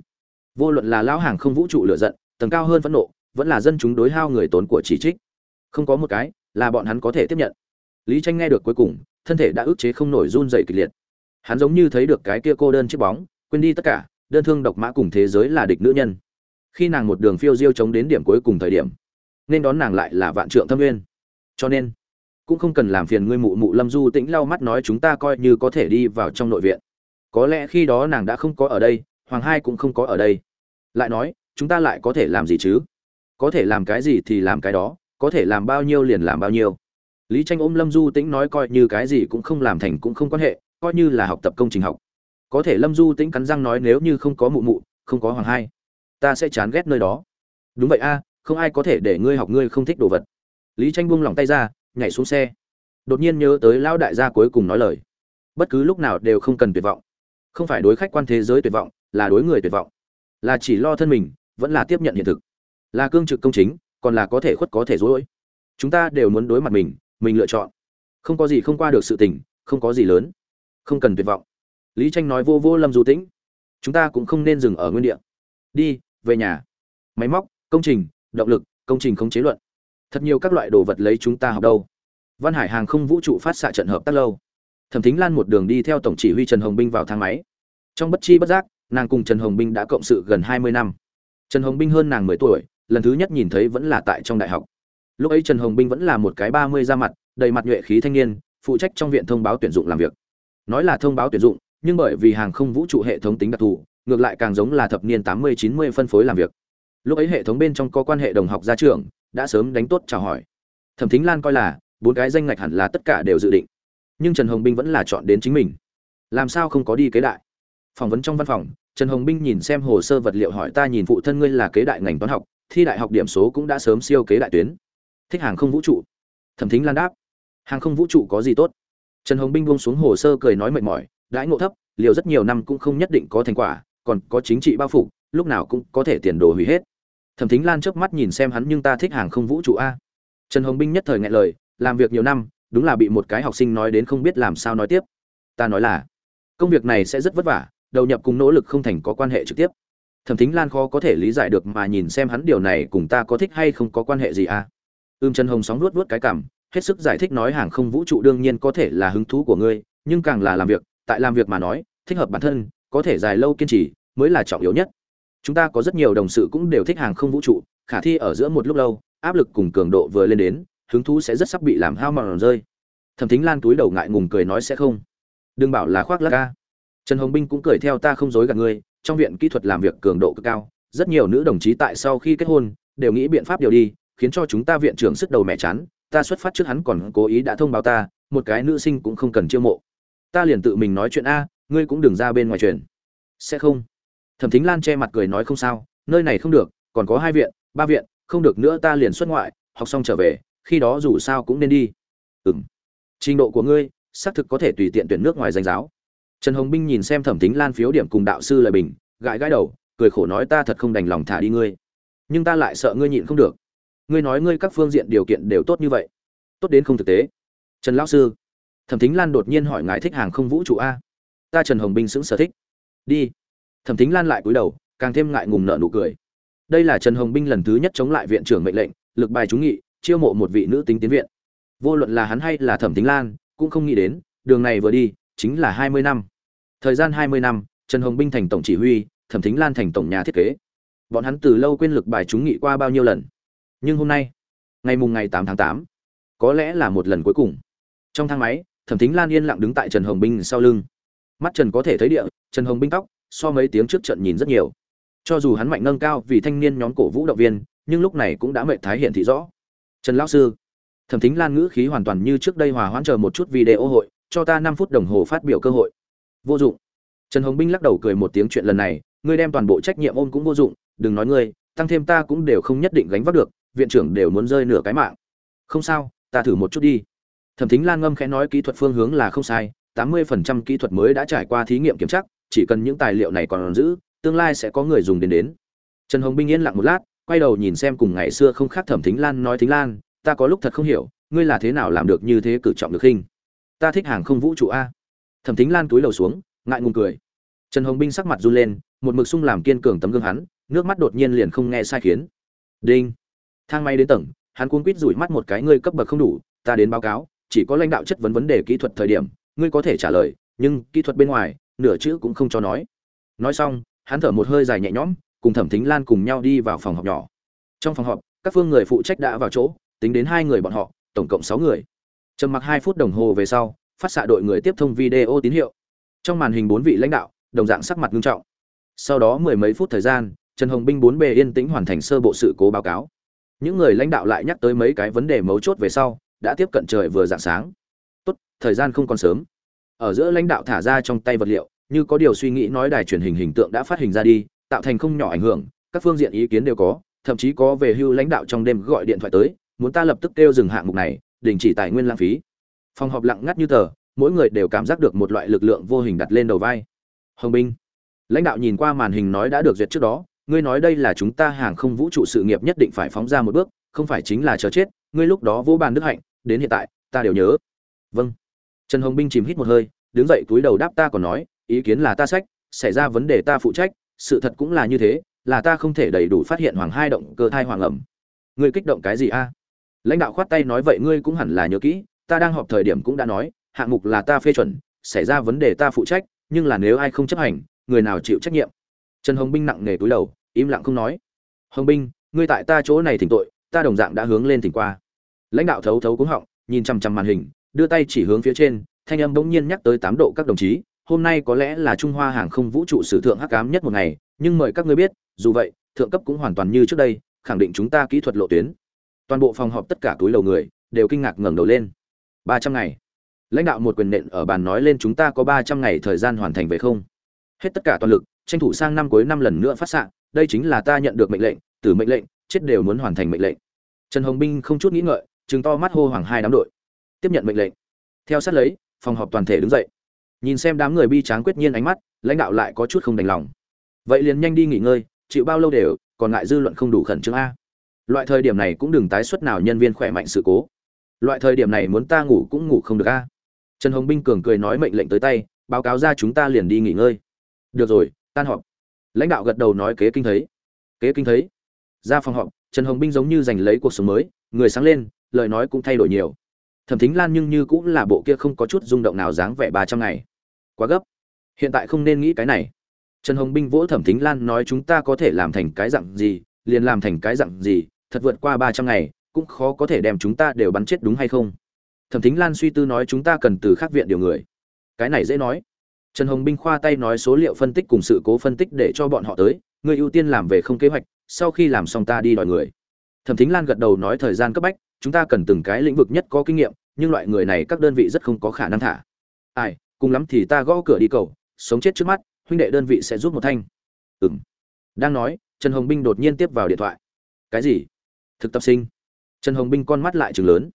Vô luận là lão hàng không vũ trụ lựa giận, tầng cao hơn phẫn nộ vẫn là dân chúng đối hao người tốn của chỉ trích. Không có một cái là bọn hắn có thể tiếp nhận. Lý tranh nghe được cuối cùng, thân thể đã ức chế không nổi run rẩy kịch liệt. Hắn giống như thấy được cái kia cô đơn chiếc bóng, quên đi tất cả, đơn thương độc mã cùng thế giới là địch nữ nhân. Khi nàng một đường phiêu diêu chống đến điểm cuối cùng thời điểm, nên đón nàng lại là vạn trượng thâm nguyên. Cho nên, cũng không cần làm phiền ngươi mụ mụ lâm du tĩnh lau mắt nói chúng ta coi như có thể đi vào trong nội viện. Có lẽ khi đó nàng đã không có ở đây, hoàng hai cũng không có ở đây. Lại nói, chúng ta lại có thể làm gì chứ? Có thể làm cái gì thì làm cái đó, có thể làm bao nhiêu liền làm bao nhiêu. Lý tranh ôm lâm du tĩnh nói coi như cái gì cũng không làm thành cũng không quan hệ, coi như là học tập công trình học. Có thể lâm du tĩnh cắn răng nói nếu như không có mụ mụ, không có hoàng hai, ta sẽ chán ghét nơi đó. Đúng vậy a, không ai có thể để ngươi học ngươi không thích đồ vật. Lý tranh buông lỏng tay ra, nhảy xuống xe. Đột nhiên nhớ tới lão đại gia cuối cùng nói lời. Bất cứ lúc nào đều không cần tuyệt vọng. Không phải đối khách quan thế giới tuyệt vọng, là đối người tuyệt vọng. Là chỉ lo thân mình, vẫn là tiếp nhận hiện thực là cương trực công chính, còn là có thể khuất có thể dối chúng ta đều muốn đối mặt mình mình lựa chọn. Không có gì không qua được sự tình, không có gì lớn. Không cần tuyệt vọng. Lý tranh nói vô vô lâm du tĩnh. Chúng ta cũng không nên dừng ở nguyên địa. Đi, về nhà. Máy móc, công trình, động lực, công trình không chế luận. Thật nhiều các loại đồ vật lấy chúng ta học đâu. Văn hải hàng không vũ trụ phát xạ trận hợp tác lâu. Thẩm thính lan một đường đi theo tổng chỉ huy trần hồng binh vào thang máy. Trong bất chi bất giác, nàng cùng trần hồng binh đã cộng sự gần hai mươi năm. Trần hồng binh hơn nàng mười tuổi lần thứ nhất nhìn thấy vẫn là tại trong đại học. Lúc ấy trần hồng binh vẫn là một cái ba mươi ra mặt, đầy mặt nhuệ khí thanh niên, phụ trách trong viện thông báo tuyển dụng làm việc. Nói là thông báo tuyển dụng, nhưng bởi vì hàng không vũ trụ hệ thống tính đặc thù, ngược lại càng giống là thập niên tám mươi, chín mươi phân phối làm việc. Lúc ấy hệ thống bên trong có quan hệ đồng học gia trưởng, đã sớm đánh tốt chào hỏi. Thẩm thính lan coi là, bốn cái danh ngạch hẳn là tất cả đều dự định. Nhưng trần hồng binh vẫn là chọn đến chính mình. Làm sao không có đi kế đại? Phỏng vấn trong văn phòng, trần hồng binh nhìn xem hồ sơ vật liệu hỏi ta nhìn phụ thân ngươi là kế đại ngành toán học thi đại học điểm số cũng đã sớm siêu kế đại tuyến. Thích hàng không vũ trụ. Thẩm thính lan đáp. Hàng không vũ trụ có gì tốt? Trần hồng binh buông xuống hồ sơ cười nói mệt mỏi, đãi ngộ thấp, liều rất nhiều năm cũng không nhất định có thành quả, còn có chính trị bao phủ, lúc nào cũng có thể tiền đồ hủy hết. Thẩm thính lan chớp mắt nhìn xem hắn nhưng ta thích hàng không vũ trụ a. Trần hồng binh nhất thời ngại lời, làm việc nhiều năm, đúng là bị một cái học sinh nói đến không biết làm sao nói tiếp. Ta nói là, công việc này sẽ rất vất vả, đầu nhập cùng nỗ lực không thành có quan hệ trực tiếp thẩm thính lan khó có thể lý giải được mà nhìn xem hắn điều này cùng ta có thích hay không có quan hệ gì à? Ưm trần hồng sóng luốt luốt cái cảm, hết sức giải thích nói hàng không vũ trụ đương nhiên có thể là hứng thú của ngươi, nhưng càng là làm việc, tại làm việc mà nói, thích hợp bản thân, có thể dài lâu kiên trì mới là trọng yếu nhất. Chúng ta có rất nhiều đồng sự cũng đều thích hàng không vũ trụ, khả thi ở giữa một lúc lâu, áp lực cùng cường độ vừa lên đến, hứng thú sẽ rất sắp bị làm hao mòn rơi. Thẩm thính lan túi đầu ngại ngùng cười nói sẽ không. Đừng bảo là khoác lác ca. Trần hồng binh cũng cười theo ta không dối gạt ngươi trong viện kỹ thuật làm việc cường độ cực cao, rất nhiều nữ đồng chí tại sau khi kết hôn, đều nghĩ biện pháp điều đi, khiến cho chúng ta viện trưởng sức đầu mẹ chán, ta xuất phát trước hắn còn cố ý đã thông báo ta, một cái nữ sinh cũng không cần chiêu mộ ta liền tự mình nói chuyện a, ngươi cũng đừng ra bên ngoài chuyện. sẽ không thẩm thính lan che mặt cười nói không sao, nơi này không được, còn có hai viện, ba viện, không được nữa ta liền xuất ngoại, học xong trở về, khi đó dù sao cũng nên đi Ừm. trình độ của ngươi, xác thực có thể tùy tiện tuyển nước ngoài danh giáo trần hồng binh nhìn xem thẩm thính lan phiếu điểm cùng đạo sư lời bình, gãi gãi đầu, cười khổ nói ta thật không đành lòng thả đi ngươi. Nhưng ta lại sợ ngươi nhịn không được. Ngươi nói ngươi các phương diện điều kiện đều tốt như vậy. Tốt đến không thực tế. Trần lão sư. Thẩm thính lan đột nhiên hỏi ngài thích hàng không vũ trụ a? Ta trần hồng binh xứng sở thích. Đi. Thẩm thính lan lại cúi đầu, càng thêm ngại ngùng nợ nụ cười. Đây là trần hồng binh lần thứ nhất chống lại viện trưởng mệnh lệnh, lực bài trúng nghị, chiêu mộ một vị nữ tính tiến viện. Vô luận là hắn hay là thẩm thính lan, cũng không nghĩ đến, đường này vừa đi, chính là hai mươi năm thời gian hai mươi năm, trần hồng binh thành tổng chỉ huy, thẩm thính lan thành tổng nhà thiết kế. Bọn hắn từ lâu quên lực bài chúng nghị qua bao nhiêu lần. Nhưng hôm nay, ngày mùng ngày tám tháng tám, có lẽ là một lần cuối cùng. Trong thang máy, thẩm thính lan yên lặng đứng tại trần hồng binh sau lưng. Mắt trần có thể thấy địa, trần hồng binh tóc, so mấy tiếng trước trận nhìn rất nhiều. Cho dù hắn mạnh nâng cao vì thanh niên nhóm cổ vũ động viên, nhưng lúc này cũng đã mệt thái hiện thị rõ. Trần lão sư, thẩm thính lan ngữ khí hoàn toàn như trước đây hòa hoãn chờ một chút video hội, cho ta năm phút đồng hồ phát biểu cơ hội vô dụng. Trần hồng binh lắc đầu cười một tiếng chuyện lần này, ngươi đem toàn bộ trách nhiệm ôm cũng vô dụng, đừng nói ngươi, tăng thêm ta cũng đều không nhất định gánh vác được, viện trưởng đều muốn rơi nửa cái mạng. Không sao, ta thử một chút đi. Thẩm thính lan ngâm khẽ nói kỹ thuật phương hướng là không sai, tám mươi phần trăm kỹ thuật mới đã trải qua thí nghiệm kiểm tra, chỉ cần những tài liệu này còn giữ, tương lai sẽ có người dùng đến đến. Trần hồng binh yên lặng một lát, quay đầu nhìn xem cùng ngày xưa không khác thẩm thính lan nói thính lan, ta có lúc thật không hiểu, ngươi là thế nào làm được như thế cử trọng được khinh ta thích hàng không vũ trụ a thẩm thính lan túi lầu xuống, ngại ngùng cười. Trần hồng binh sắc mặt run lên, một mực sung làm kiên cường tấm gương hắn, nước mắt đột nhiên liền không nghe sai khiến. Đinh. Thang máy đến tầng, hắn cuống quýt rủi mắt một cái, ngươi cấp bậc không đủ, ta đến báo cáo, chỉ có lãnh đạo chất vấn vấn đề kỹ thuật thời điểm, ngươi có thể trả lời, nhưng kỹ thuật bên ngoài, nửa chữ cũng không cho nói. Nói xong, hắn thở một hơi dài nhẹ nhõm, cùng thẩm thính lan cùng nhau đi vào phòng họp nhỏ. Trong phòng họp, các phương người phụ trách đã vào chỗ, tính đến hai người bọn họ, tổng cộng sáu người. Trầm mặc hai phút đồng hồ về sau phát xạ đội người tiếp thông video tín hiệu. Trong màn hình bốn vị lãnh đạo, đồng dạng sắc mặt nghiêm trọng. Sau đó mười mấy phút thời gian, trần hồng binh bốn bề yên tĩnh hoàn thành sơ bộ sự cố báo cáo. Những người lãnh đạo lại nhắc tới mấy cái vấn đề mấu chốt về sau, đã tiếp cận trời vừa dạng sáng. Tốt, thời gian không còn sớm. Ở giữa lãnh đạo thả ra trong tay vật liệu, như có điều suy nghĩ nói đài truyền hình hình tượng đã phát hình ra đi, tạo thành không nhỏ ảnh hưởng, các phương diện ý kiến đều có, thậm chí có về hưu lãnh đạo trong đêm gọi điện thoại tới, muốn ta lập tức kêu dừng hạng mục này, đình chỉ tài nguyên lãng phí phòng họp lặng ngắt như tờ, mỗi người đều cảm giác được một loại lực lượng vô hình đặt lên đầu vai. Hồng binh, lãnh đạo nhìn qua màn hình nói đã được duyệt trước đó, ngươi nói đây là chúng ta hàng không vũ trụ sự nghiệp nhất định phải phóng ra một bước, không phải chính là chờ chết, ngươi lúc đó vô bàn đức hạnh, đến hiện tại, ta đều nhớ. Vâng. Trần hồng binh chìm hít một hơi, đứng dậy túi đầu đáp ta còn nói, ý kiến là ta sách, xảy ra vấn đề ta phụ trách, sự thật cũng là như thế, là ta không thể đầy đủ phát hiện hoàng hai động cơ thai hoàng ẩm. Ngươi kích động cái gì a? Lãnh đạo khoát tay nói vậy ngươi cũng hẳn là nhớ kỹ ta đang họp thời điểm cũng đã nói, hạng mục là ta phê chuẩn, xảy ra vấn đề ta phụ trách, nhưng là nếu ai không chấp hành, người nào chịu trách nhiệm? Trần hồng binh nặng nề túi đầu, im lặng không nói. Hồng binh, ngươi tại ta chỗ này thỉnh tội, ta đồng dạng đã hướng lên thỉnh qua. Lãnh đạo thấu thấu cúng họng, nhìn chằm chằm màn hình, đưa tay chỉ hướng phía trên, thanh âm bỗng nhiên nhắc tới tám độ các đồng chí, hôm nay có lẽ là trung hoa hàng không vũ trụ sử thượng hắc ám nhất một ngày, nhưng mời các ngươi biết, dù vậy, thượng cấp cũng hoàn toàn như trước đây, khẳng định chúng ta kỹ thuật lộ tuyến. Toàn bộ phòng họp tất cả túi lầu người, đều kinh ngạc ngẩng đầu lên ba trăm ngày. Lãnh đạo một quyền nện ở bàn nói lên chúng ta có ba trăm ngày thời gian hoàn thành về không? Hết tất cả toàn lực, tranh thủ sang năm cuối năm lần nữa phát xạ, đây chính là ta nhận được mệnh lệnh, từ mệnh lệnh, chết đều muốn hoàn thành mệnh lệnh. Trần hồng binh không chút nghĩ ngợi chừng to mắt hô hoàng hai đám đội. Tiếp nhận mệnh lệnh. Theo sát lấy, phòng họp toàn thể đứng dậy. Nhìn xem đám người bi tráng quyết nhiên ánh mắt, lãnh đạo lại có chút không đành lòng. Vậy liền nhanh đi nghỉ ngơi, chịu bao lâu đều, còn ngại dư luận không đủ khẩn trương a. Loại thời điểm này cũng đừng tái xuất nào nhân viên khỏe mạnh sự cố loại thời điểm này muốn ta ngủ cũng ngủ không được a. Trần hồng binh cường cười nói mệnh lệnh tới tay, báo cáo ra chúng ta liền đi nghỉ ngơi. Được rồi, tan họp. Lãnh đạo gật đầu nói kế kinh thấy. Kế kinh thấy. Ra phòng họp, trần hồng binh giống như giành lấy cuộc sống mới, người sáng lên, lời nói cũng thay đổi nhiều. Thẩm thính lan nhưng như cũng là bộ kia không có chút rung động nào dáng vẻ ba trăm ngày. Quá gấp. Hiện tại không nên nghĩ cái này. Trần hồng binh vỗ thẩm thính lan nói chúng ta có thể làm thành cái dặn gì, liền làm thành cái dặn gì, thật vượt qua ba trăm ngày cũng khó có thể đem chúng ta đều bắn chết đúng hay không? Thẩm thính lan suy tư nói chúng ta cần từ khác viện điều người. Cái này dễ nói. Trần hồng binh khoa tay nói số liệu phân tích cùng sự cố phân tích để cho bọn họ tới, người ưu tiên làm về không kế hoạch, sau khi làm xong ta đi đòi người. Thẩm thính lan gật đầu nói thời gian cấp bách, chúng ta cần từng cái lĩnh vực nhất có kinh nghiệm, nhưng loại người này các đơn vị rất không có khả năng thả. Ai, cùng lắm thì ta gõ cửa đi cầu sống chết trước mắt, huynh đệ đơn vị sẽ giúp một thanh. Ừng đang nói, trần hồng binh đột nhiên tiếp vào điện thoại. Cái gì? Thực tập sinh trần hồng binh con mắt lại chừng lớn.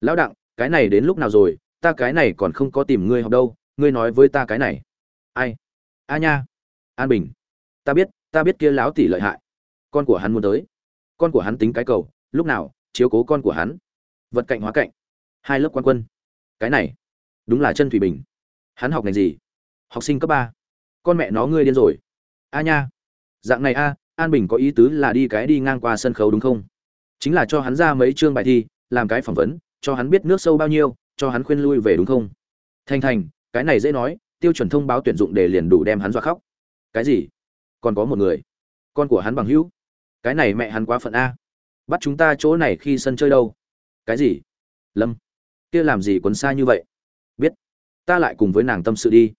Lão đặng, cái này đến lúc nào rồi? Ta cái này còn không có tìm ngươi học đâu, ngươi nói với ta cái này. Ai? A nha. An bình. Ta biết ta biết kia láo tỷ lợi hại. Con của hắn muốn tới. Con của hắn tính cái cầu, lúc nào, chiếu cố con của hắn. Vật cạnh hóa cạnh. Hai lớp quan quân. Cái này, đúng là chân thủy bình. Hắn học ngành gì? Học sinh cấp ba. Con mẹ nó ngươi điên rồi. A nha. Dạng này a, an bình có ý tứ là đi cái đi ngang qua sân khấu đúng không? Chính là cho hắn ra mấy chương bài thi, làm cái phỏng vấn, cho hắn biết nước sâu bao nhiêu, cho hắn khuyên lui về đúng không? Thành thành, cái này dễ nói, tiêu chuẩn thông báo tuyển dụng để liền đủ đem hắn dọa khóc. Cái gì? Còn có một người. Con của hắn bằng hữu. Cái này mẹ hắn quá phận a. Bắt chúng ta chỗ này khi sân chơi đâu? Cái gì? Lâm. Kia làm gì quấn xa như vậy? Biết. Ta lại cùng với nàng tâm sự đi.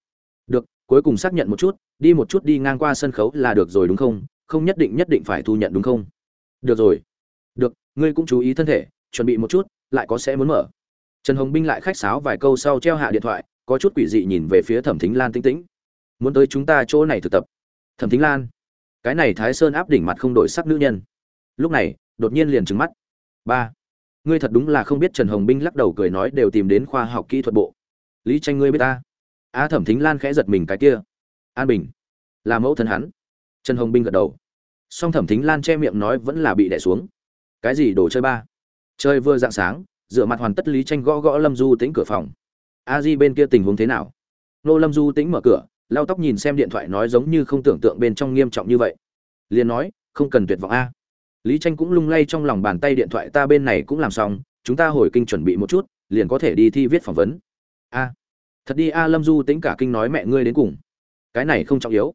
Được, cuối cùng xác nhận một chút, đi một chút đi ngang qua sân khấu là được rồi đúng không? Không nhất định nhất định phải thu nhận đúng không? Được rồi được, ngươi cũng chú ý thân thể, chuẩn bị một chút, lại có sẽ muốn mở. Trần hồng binh lại khách sáo vài câu sau treo hạ điện thoại, có chút quỷ dị nhìn về phía thẩm thính lan tĩnh tĩnh. Muốn tới chúng ta chỗ này thực tập. Thẩm thính lan, cái này thái sơn áp đỉnh mặt không đổi sắc nữ nhân. Lúc này, đột nhiên liền trừng mắt. Ba, ngươi thật đúng là không biết trần hồng binh lắc đầu cười nói đều tìm đến khoa học kỹ thuật bộ. Lý tranh ngươi biết ta? A thẩm thính lan khẽ giật mình cái kia. An bình, là mẫu thân hắn. Trần hồng binh gật đầu. Song thẩm thính lan che miệng nói vẫn là bị đẻ xuống cái gì đồ chơi ba? Chơi vừa dạng sáng dựa mặt hoàn tất lý tranh gõ gõ lâm du tĩnh cửa phòng. A di bên kia tình huống thế nào? Nô lâm du tĩnh mở cửa lao tóc nhìn xem điện thoại nói giống như không tưởng tượng bên trong nghiêm trọng như vậy. Liền nói, không cần tuyệt vọng a. Lý tranh cũng lung lay trong lòng bàn tay điện thoại ta bên này cũng làm xong, chúng ta hồi kinh chuẩn bị một chút, liền có thể đi thi viết phỏng vấn. A. Thật đi a, lâm du tính cả kinh nói mẹ ngươi đến cùng. Cái này không trọng yếu.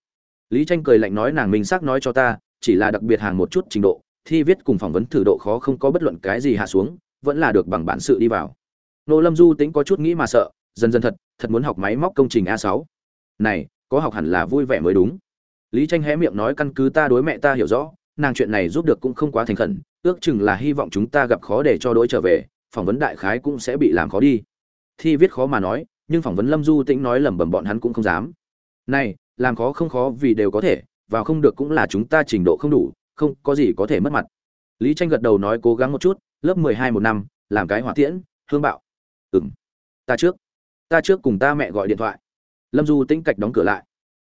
Lý tranh cười lạnh nói nàng mình xác nói cho ta, chỉ là đặc biệt hàng một chút trình độ thi viết cùng phỏng vấn thử độ khó không có bất luận cái gì hạ xuống, vẫn là được bằng bản sự đi vào. Nô lâm du tính có chút nghĩ mà sợ, dần dần thật thật muốn học máy móc công trình a sáu. này, có học hẳn là vui vẻ mới đúng. Lý tranh hé miệng nói căn cứ ta đối mẹ ta hiểu rõ, nàng chuyện này giúp được cũng không quá thành khẩn, ước chừng là hy vọng chúng ta gặp khó để cho đối trở về, phỏng vấn đại khái cũng sẽ bị làm khó đi. Thi viết khó mà nói, nhưng phỏng vấn lâm du tĩnh nói lẩm bẩm bọn hắn cũng không dám. Này, làm khó không khó vì đều có thể, vào không được cũng là chúng ta trình độ không đủ không có gì có thể mất mặt. Lý tranh gật đầu nói cố gắng một chút, lớp mười hai một năm, làm cái hỏa tiễn, hương bạo. Ừm. Ta trước. Ta trước cùng ta mẹ gọi điện thoại. Lâm du tĩnh cạch đóng cửa lại.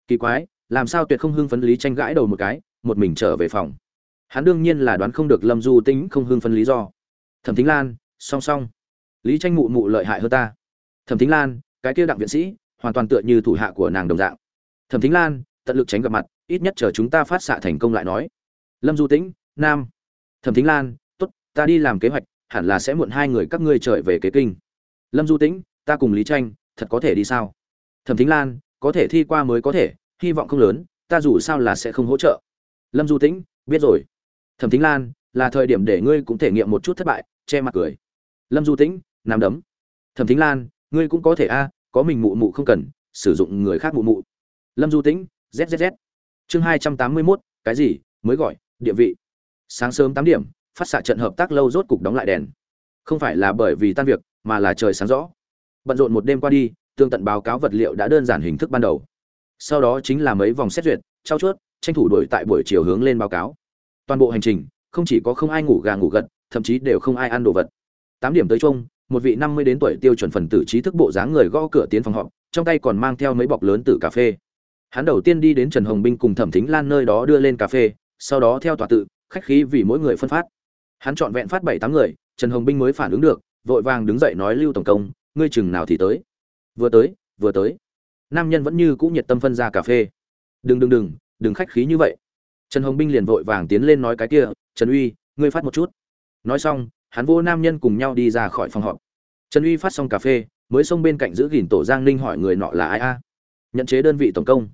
Kỳ quái, làm sao tuyệt không hưng phấn lý tranh gãi đầu một cái, một mình trở về phòng. Hắn đương nhiên là đoán không được lâm du tĩnh không hưng phấn lý do. Thẩm thính lan, song song. Lý tranh mụ mụ lợi hại hơn ta. Thẩm thính lan, cái kia đặng viện sĩ, hoàn toàn tựa như thủ hạ của nàng đồng dạng. Thẩm thính lan, tận lực tránh gặp mặt, ít nhất chờ chúng ta phát xạ thành công lại nói lâm du tĩnh, nam. Thẩm thính lan t ố t ta đi làm kế hoạch, hẳn là sẽ muộn hai người các ngươi trở về kế kinh. Lâm du tĩnh, ta cùng lý tranh, thật có thể đi sao? Thẩm thính lan, có thể thi qua mới có thể, hy vọng không lớn, ta dù sao là sẽ không hỗ trợ. Lâm du tĩnh, biết rồi. Thẩm thính lan, là thời điểm để ngươi cũng thể nghiệm một chút thất bại, che mặt cười. Lâm du tĩnh nằm đấm. Thẩm thính lan, ngươi cũng có thể a, có mình mụ mụ không cần, sử dụng người khác mụ mụ. Lâm du tĩnh zzz chương hai trăm tám mươi mốt, cái gì? Mới gọi địa vị. Sáng sớm tám điểm, phát xạ trận hợp tác lâu rốt cục đóng lại đèn. Không phải là bởi vì tan việc, mà là trời sáng rõ. Bận rộn một đêm qua đi, tương tận báo cáo vật liệu đã đơn giản hình thức ban đầu. Sau đó chính là mấy vòng xét duyệt, trao chuốt, tranh thủ đổi tại buổi chiều hướng lên báo cáo. Toàn bộ hành trình, không chỉ có không ai ngủ gà ngủ gật, thậm chí đều không ai ăn đồ vật. Tám điểm tới chung, một vị năm mươi đến tuổi tiêu chuẩn phần tử trí thức bộ dáng người gõ cửa tiến phòng họp, trong tay còn mang theo mấy bọc lớn tử cà phê. Hắn đầu tiên đi đến trần hồng binh cùng thẩm thính lan nơi đó đưa lên cà phê sau đó theo tòa tự, khách khí vì mỗi người phân phát. Hắn trọn vẹn phát bảy tám người, trần hồng binh mới phản ứng được, vội vàng đứng dậy nói lưu tổng công, ngươi chừng nào thì tới. Vừa tới vừa tới. Nam nhân vẫn như cũ nhiệt tâm phân ra cà phê. Đừng đừng đừng đừng khách khí như vậy. Trần hồng binh liền vội vàng tiến lên nói cái kia, trần uy, ngươi phát một chút. Nói xong, hắn vô nam nhân cùng nhau đi ra khỏi phòng họp. Trần uy phát xong cà phê, mới xông bên cạnh giữ gìn tổ giang ninh hỏi người nọ là ai a? Nhận chế đơn vị tổng công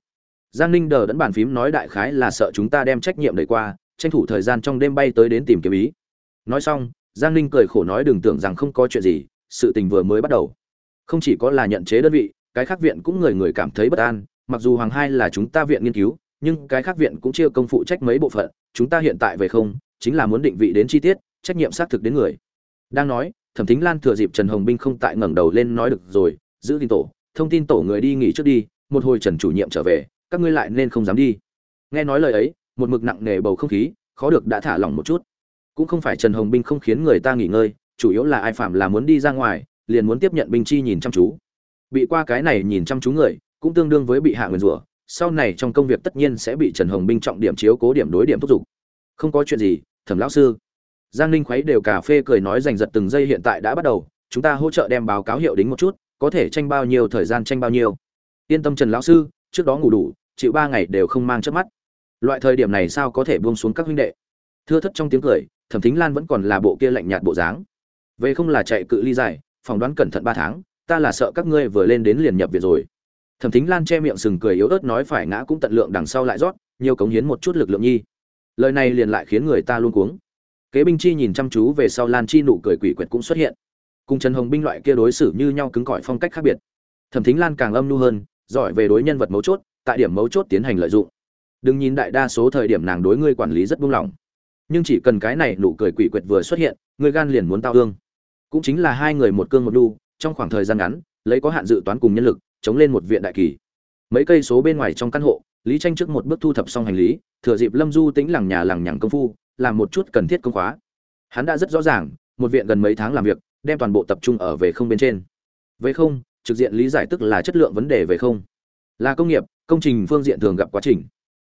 giang ninh đờ đẫn bàn phím nói đại khái là sợ chúng ta đem trách nhiệm đẩy qua, tranh thủ thời gian trong đêm bay tới đến tìm kiếm ý. Nói xong, giang ninh cười khổ nói đừng tưởng rằng không có chuyện gì, sự tình vừa mới bắt đầu. Không chỉ có là nhận chế đơn vị, cái khác viện cũng người người cảm thấy bất an, mặc dù hoàng hai là chúng ta viện nghiên cứu, nhưng cái khác viện cũng chia công phụ trách mấy bộ phận, chúng ta hiện tại về không, chính là muốn định vị đến chi tiết, trách nhiệm xác thực đến người. Đang nói, thẩm thính lan thừa dịp trần hồng binh không tại ngẩng đầu lên nói được rồi, giữ tin tổ, thông tin tổ người đi nghỉ trước đi, một hồi trần chủ nhiệm trở về các ngươi lại nên không dám đi. Nghe nói lời ấy, một mực nặng nề bầu không khí, khó được đã thả lỏng một chút. Cũng không phải trần hồng binh không khiến người ta nghỉ ngơi, chủ yếu là ai phạm là muốn đi ra ngoài, liền muốn tiếp nhận binh chi nhìn chăm chú. Bị qua cái này nhìn chăm chú người, cũng tương đương với bị hạ nguyền rủa, sau này trong công việc tất nhiên sẽ bị trần hồng binh trọng điểm chiếu cố điểm đối điểm thúc giục. Không có chuyện gì, thẩm lão sư. Giang ninh khuấy đều cà phê cười nói giành giật từng giây hiện tại đã bắt đầu, chúng ta hỗ trợ đem báo cáo hiệu đính một chút, có thể tranh bao nhiêu, thời gian tranh bao nhiêu. Yên tâm trần lão sư, trước đó ngủ đủ chịu ba ngày đều không mang trước mắt. Loại thời điểm này sao có thể buông xuống các huynh đệ? Thưa thất trong tiếng cười, thẩm thính lan vẫn còn là bộ kia lạnh nhạt bộ dáng. Về không là chạy cự ly dài, phỏng đoán cẩn thận ba tháng, ta là sợ các ngươi vừa lên đến liền nhập viện rồi. Thẩm thính lan che miệng sừng cười yếu ớt nói phải ngã cũng tận lượng đằng sau lại rót, nhiều cống hiến một chút lực lượng nhi. Lời này liền lại khiến người ta luôn cuống. Kế binh chi nhìn chăm chú về sau lan chi nụ cười quỷ quyệt cũng xuất hiện. Cùng trần hồng binh loại kia đối xử như nhau cứng cỏi phong cách khác biệt. Thẩm thính lan càng âm nhu hơn, giỏi về đối nhân vật mấu chốt tại điểm mấu chốt tiến hành lợi dụng. Đừng nhìn đại đa số thời điểm nàng đối ngươi quản lý rất buông lỏng. Nhưng chỉ cần cái này nụ cười quỷ quyệt vừa xuất hiện, ngươi gan liền muốn tao ương cũng chính là hai người một cương một đu, trong khoảng thời gian ngắn, lấy có hạn dự toán cùng nhân lực, chống lên một viện đại kỳ. Mấy cây số bên ngoài trong căn hộ, lý tranh trước một bước thu thập xong hành lý, thừa dịp lâm du tĩnh lằng nhà lằng nhằng công phu, làm một chút cần thiết công khóa. Hắn đã rất rõ ràng, một viện gần mấy tháng làm việc, đem toàn bộ tập trung ở về không bên trên. Về không, trực diện lý giải tức là chất lượng vấn đề về không. Là công nghiệp công trình phương diện thường gặp quá trình.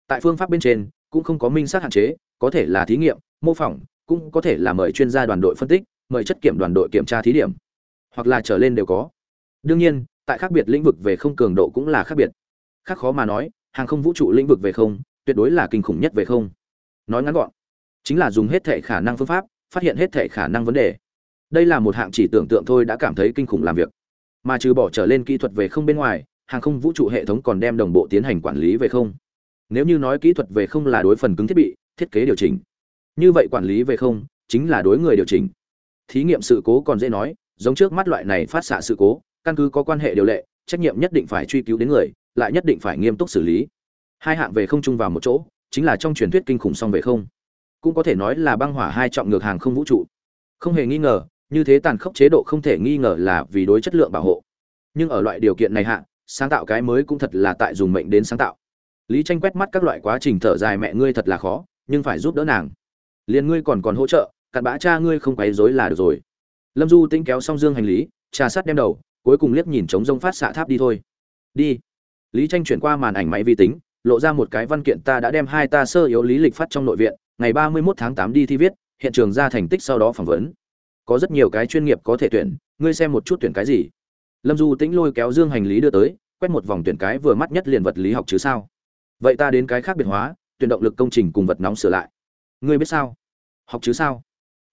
Tại phương pháp bên trên, cũng không có minh xác hạn chế, có thể là thí nghiệm, mô phỏng, cũng có thể là mời chuyên gia đoàn đội phân tích, mời chất kiểm đoàn đội kiểm tra thí điểm, hoặc là trở lên đều có. Đương nhiên, tại khác biệt lĩnh vực về không cường độ cũng là khác biệt. Khác khó mà nói, hàng không vũ trụ lĩnh vực về không, tuyệt đối là kinh khủng nhất về không. Nói ngắn gọn, chính là dùng hết thể khả năng phương pháp, phát hiện hết thể khả năng vấn đề. Đây là một hạng chỉ tưởng tượng thôi đã cảm thấy kinh khủng làm việc. Mà trừ bỏ trở lên kỹ thuật về không bên ngoài hàng không vũ trụ hệ thống còn đem đồng bộ tiến hành quản lý về không? Nếu như nói kỹ thuật về không là đối phần cứng thiết bị, thiết kế điều chỉnh. Như vậy quản lý về không chính là đối người điều chỉnh. Thí nghiệm sự cố còn dễ nói, giống trước mắt loại này phát xạ sự cố, căn cứ có quan hệ điều lệ, trách nhiệm nhất định phải truy cứu đến người, lại nhất định phải nghiêm túc xử lý. Hai hạng về không chung vào một chỗ, chính là trong truyền thuyết kinh khủng song về không. Cũng có thể nói là băng hỏa hai trọng ngược hàng không vũ trụ. Không hề nghi ngờ, như thế tàn khốc chế độ không thể nghi ngờ là vì đối chất lượng bảo hộ. Nhưng ở loại điều kiện này hạ sáng tạo cái mới cũng thật là tại dùng mệnh đến sáng tạo. Lý tranh quét mắt các loại quá trình thở dài mẹ ngươi thật là khó, nhưng phải giúp đỡ nàng. Liền ngươi còn còn hỗ trợ, cặn bã cha ngươi không quấy rối là được rồi. Lâm du tinh kéo xong dương hành lý, trà sắt đem đầu, cuối cùng liếc nhìn trống rông phát xạ tháp đi thôi. Đi. Lý tranh chuyển qua màn ảnh máy vi tính, lộ ra một cái văn kiện ta đã đem hai ta sơ yếu lý lịch phát trong nội viện, ngày ba mươi 31 tháng tám đi thi viết, hiện trường ra thành tích sau đó phỏng vấn. Có rất nhiều cái chuyên nghiệp có thể tuyển, ngươi xem một chút tuyển cái gì? Lâm du tĩnh lôi kéo dương hành lý đưa tới, quét một vòng tuyển cái vừa mắt nhất liền vật lý học chứ sao? Vậy ta đến cái khác biệt hóa, tuyển động lực công trình cùng vật nóng sửa lại. Ngươi biết sao? Học chứ sao?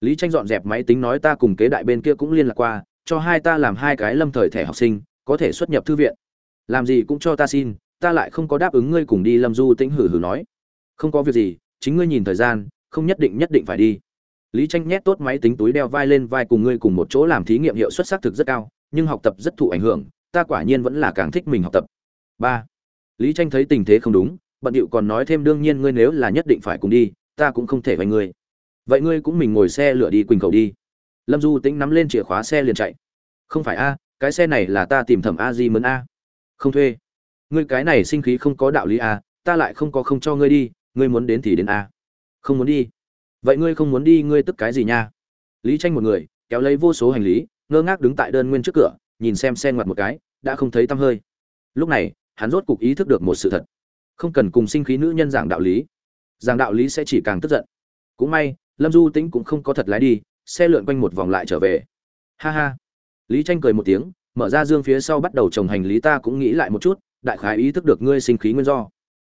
Lý tranh dọn dẹp máy tính nói ta cùng kế đại bên kia cũng liên lạc qua, cho hai ta làm hai cái lâm thời thẻ học sinh, có thể xuất nhập thư viện. Làm gì cũng cho ta xin, ta lại không có đáp ứng ngươi cùng đi, lâm du tĩnh hử hử nói. Không có việc gì, chính ngươi nhìn thời gian, không nhất định nhất định phải đi. Lý tranh nhét tốt máy tính túi đeo vai lên vai cùng ngươi cùng một chỗ làm thí nghiệm hiệu suất xác thực rất cao nhưng học tập rất thụ ảnh hưởng, ta quả nhiên vẫn là càng thích mình học tập. Ba, lý tranh thấy tình thế không đúng, bận điệu còn nói thêm đương nhiên ngươi nếu là nhất định phải cùng đi, ta cũng không thể vay ngươi. Vậy ngươi cũng mình ngồi xe lửa đi quỳnh cầu đi. Lâm du tĩnh nắm lên chìa khóa xe liền chạy. Không phải a, cái xe này là ta tìm thẩm a di mướn a. Không thuê. Ngươi cái này sinh khí không có đạo lý a, ta lại không có không cho ngươi đi, ngươi muốn đến thì đến a. Không muốn đi. Vậy ngươi không muốn đi, ngươi tức cái gì nha? Lý tranh một người, kéo lấy vô số hành lý ngơ ngác đứng tại đơn nguyên trước cửa, nhìn xem xe ngoặt một cái, đã không thấy tăm hơi. Lúc này, hắn rốt cục ý thức được một sự thật. Không cần cùng sinh khí nữ nhân giảng đạo lý. Giảng đạo lý sẽ chỉ càng tức giận. Cũng may, lâm du tĩnh cũng không có thật lái đi, xe lượn quanh một vòng lại trở về. Ha ha. Lý tranh cười một tiếng, mở ra dương phía sau bắt đầu trồng hành lý ta cũng nghĩ lại một chút, đại khái ý thức được ngươi sinh khí nguyên do.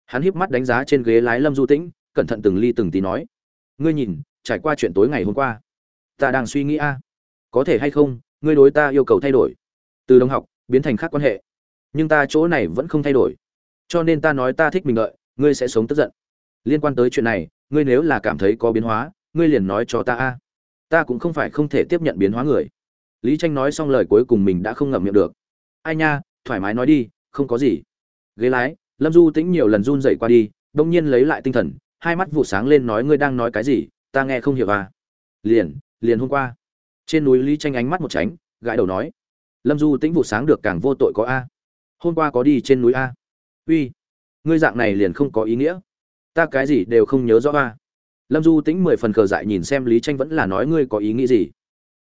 Hắn híp mắt đánh giá trên ghế lái lâm du tĩnh, cẩn thận từng ly từng tí nói. Ngươi nhìn, trải qua chuyện tối ngày hôm qua. Ta đang suy nghĩ a có thể hay không, ngươi đối ta yêu cầu thay đổi. Từ đồng học, biến thành khác quan hệ. Nhưng ta chỗ này vẫn không thay đổi. Cho nên ta nói ta thích mình đợi, ngươi sẽ sống tức giận. Liên quan tới chuyện này, ngươi nếu là cảm thấy có biến hóa, ngươi liền nói cho ta a. Ta cũng không phải không thể tiếp nhận biến hóa người. Lý tranh nói xong lời cuối cùng mình đã không ngậm miệng được. Ai nha, thoải mái nói đi, không có gì. Ghế lái, lâm du tĩnh nhiều lần run rẩy qua đi, đông nhiên lấy lại tinh thần, hai mắt vụ sáng lên nói ngươi đang nói cái gì, ta nghe không hiểu à. Liền liền hôm qua trên núi lý tranh ánh mắt một tránh, gãi đầu nói, lâm du tĩnh vụ sáng được càng vô tội có a. Hôm qua có đi trên núi a. Uy, ngươi dạng này liền không có ý nghĩa. Ta cái gì đều không nhớ rõ a. Lâm du tĩnh mười phần cờ dại nhìn xem lý tranh vẫn là nói, ngươi có ý nghĩ gì?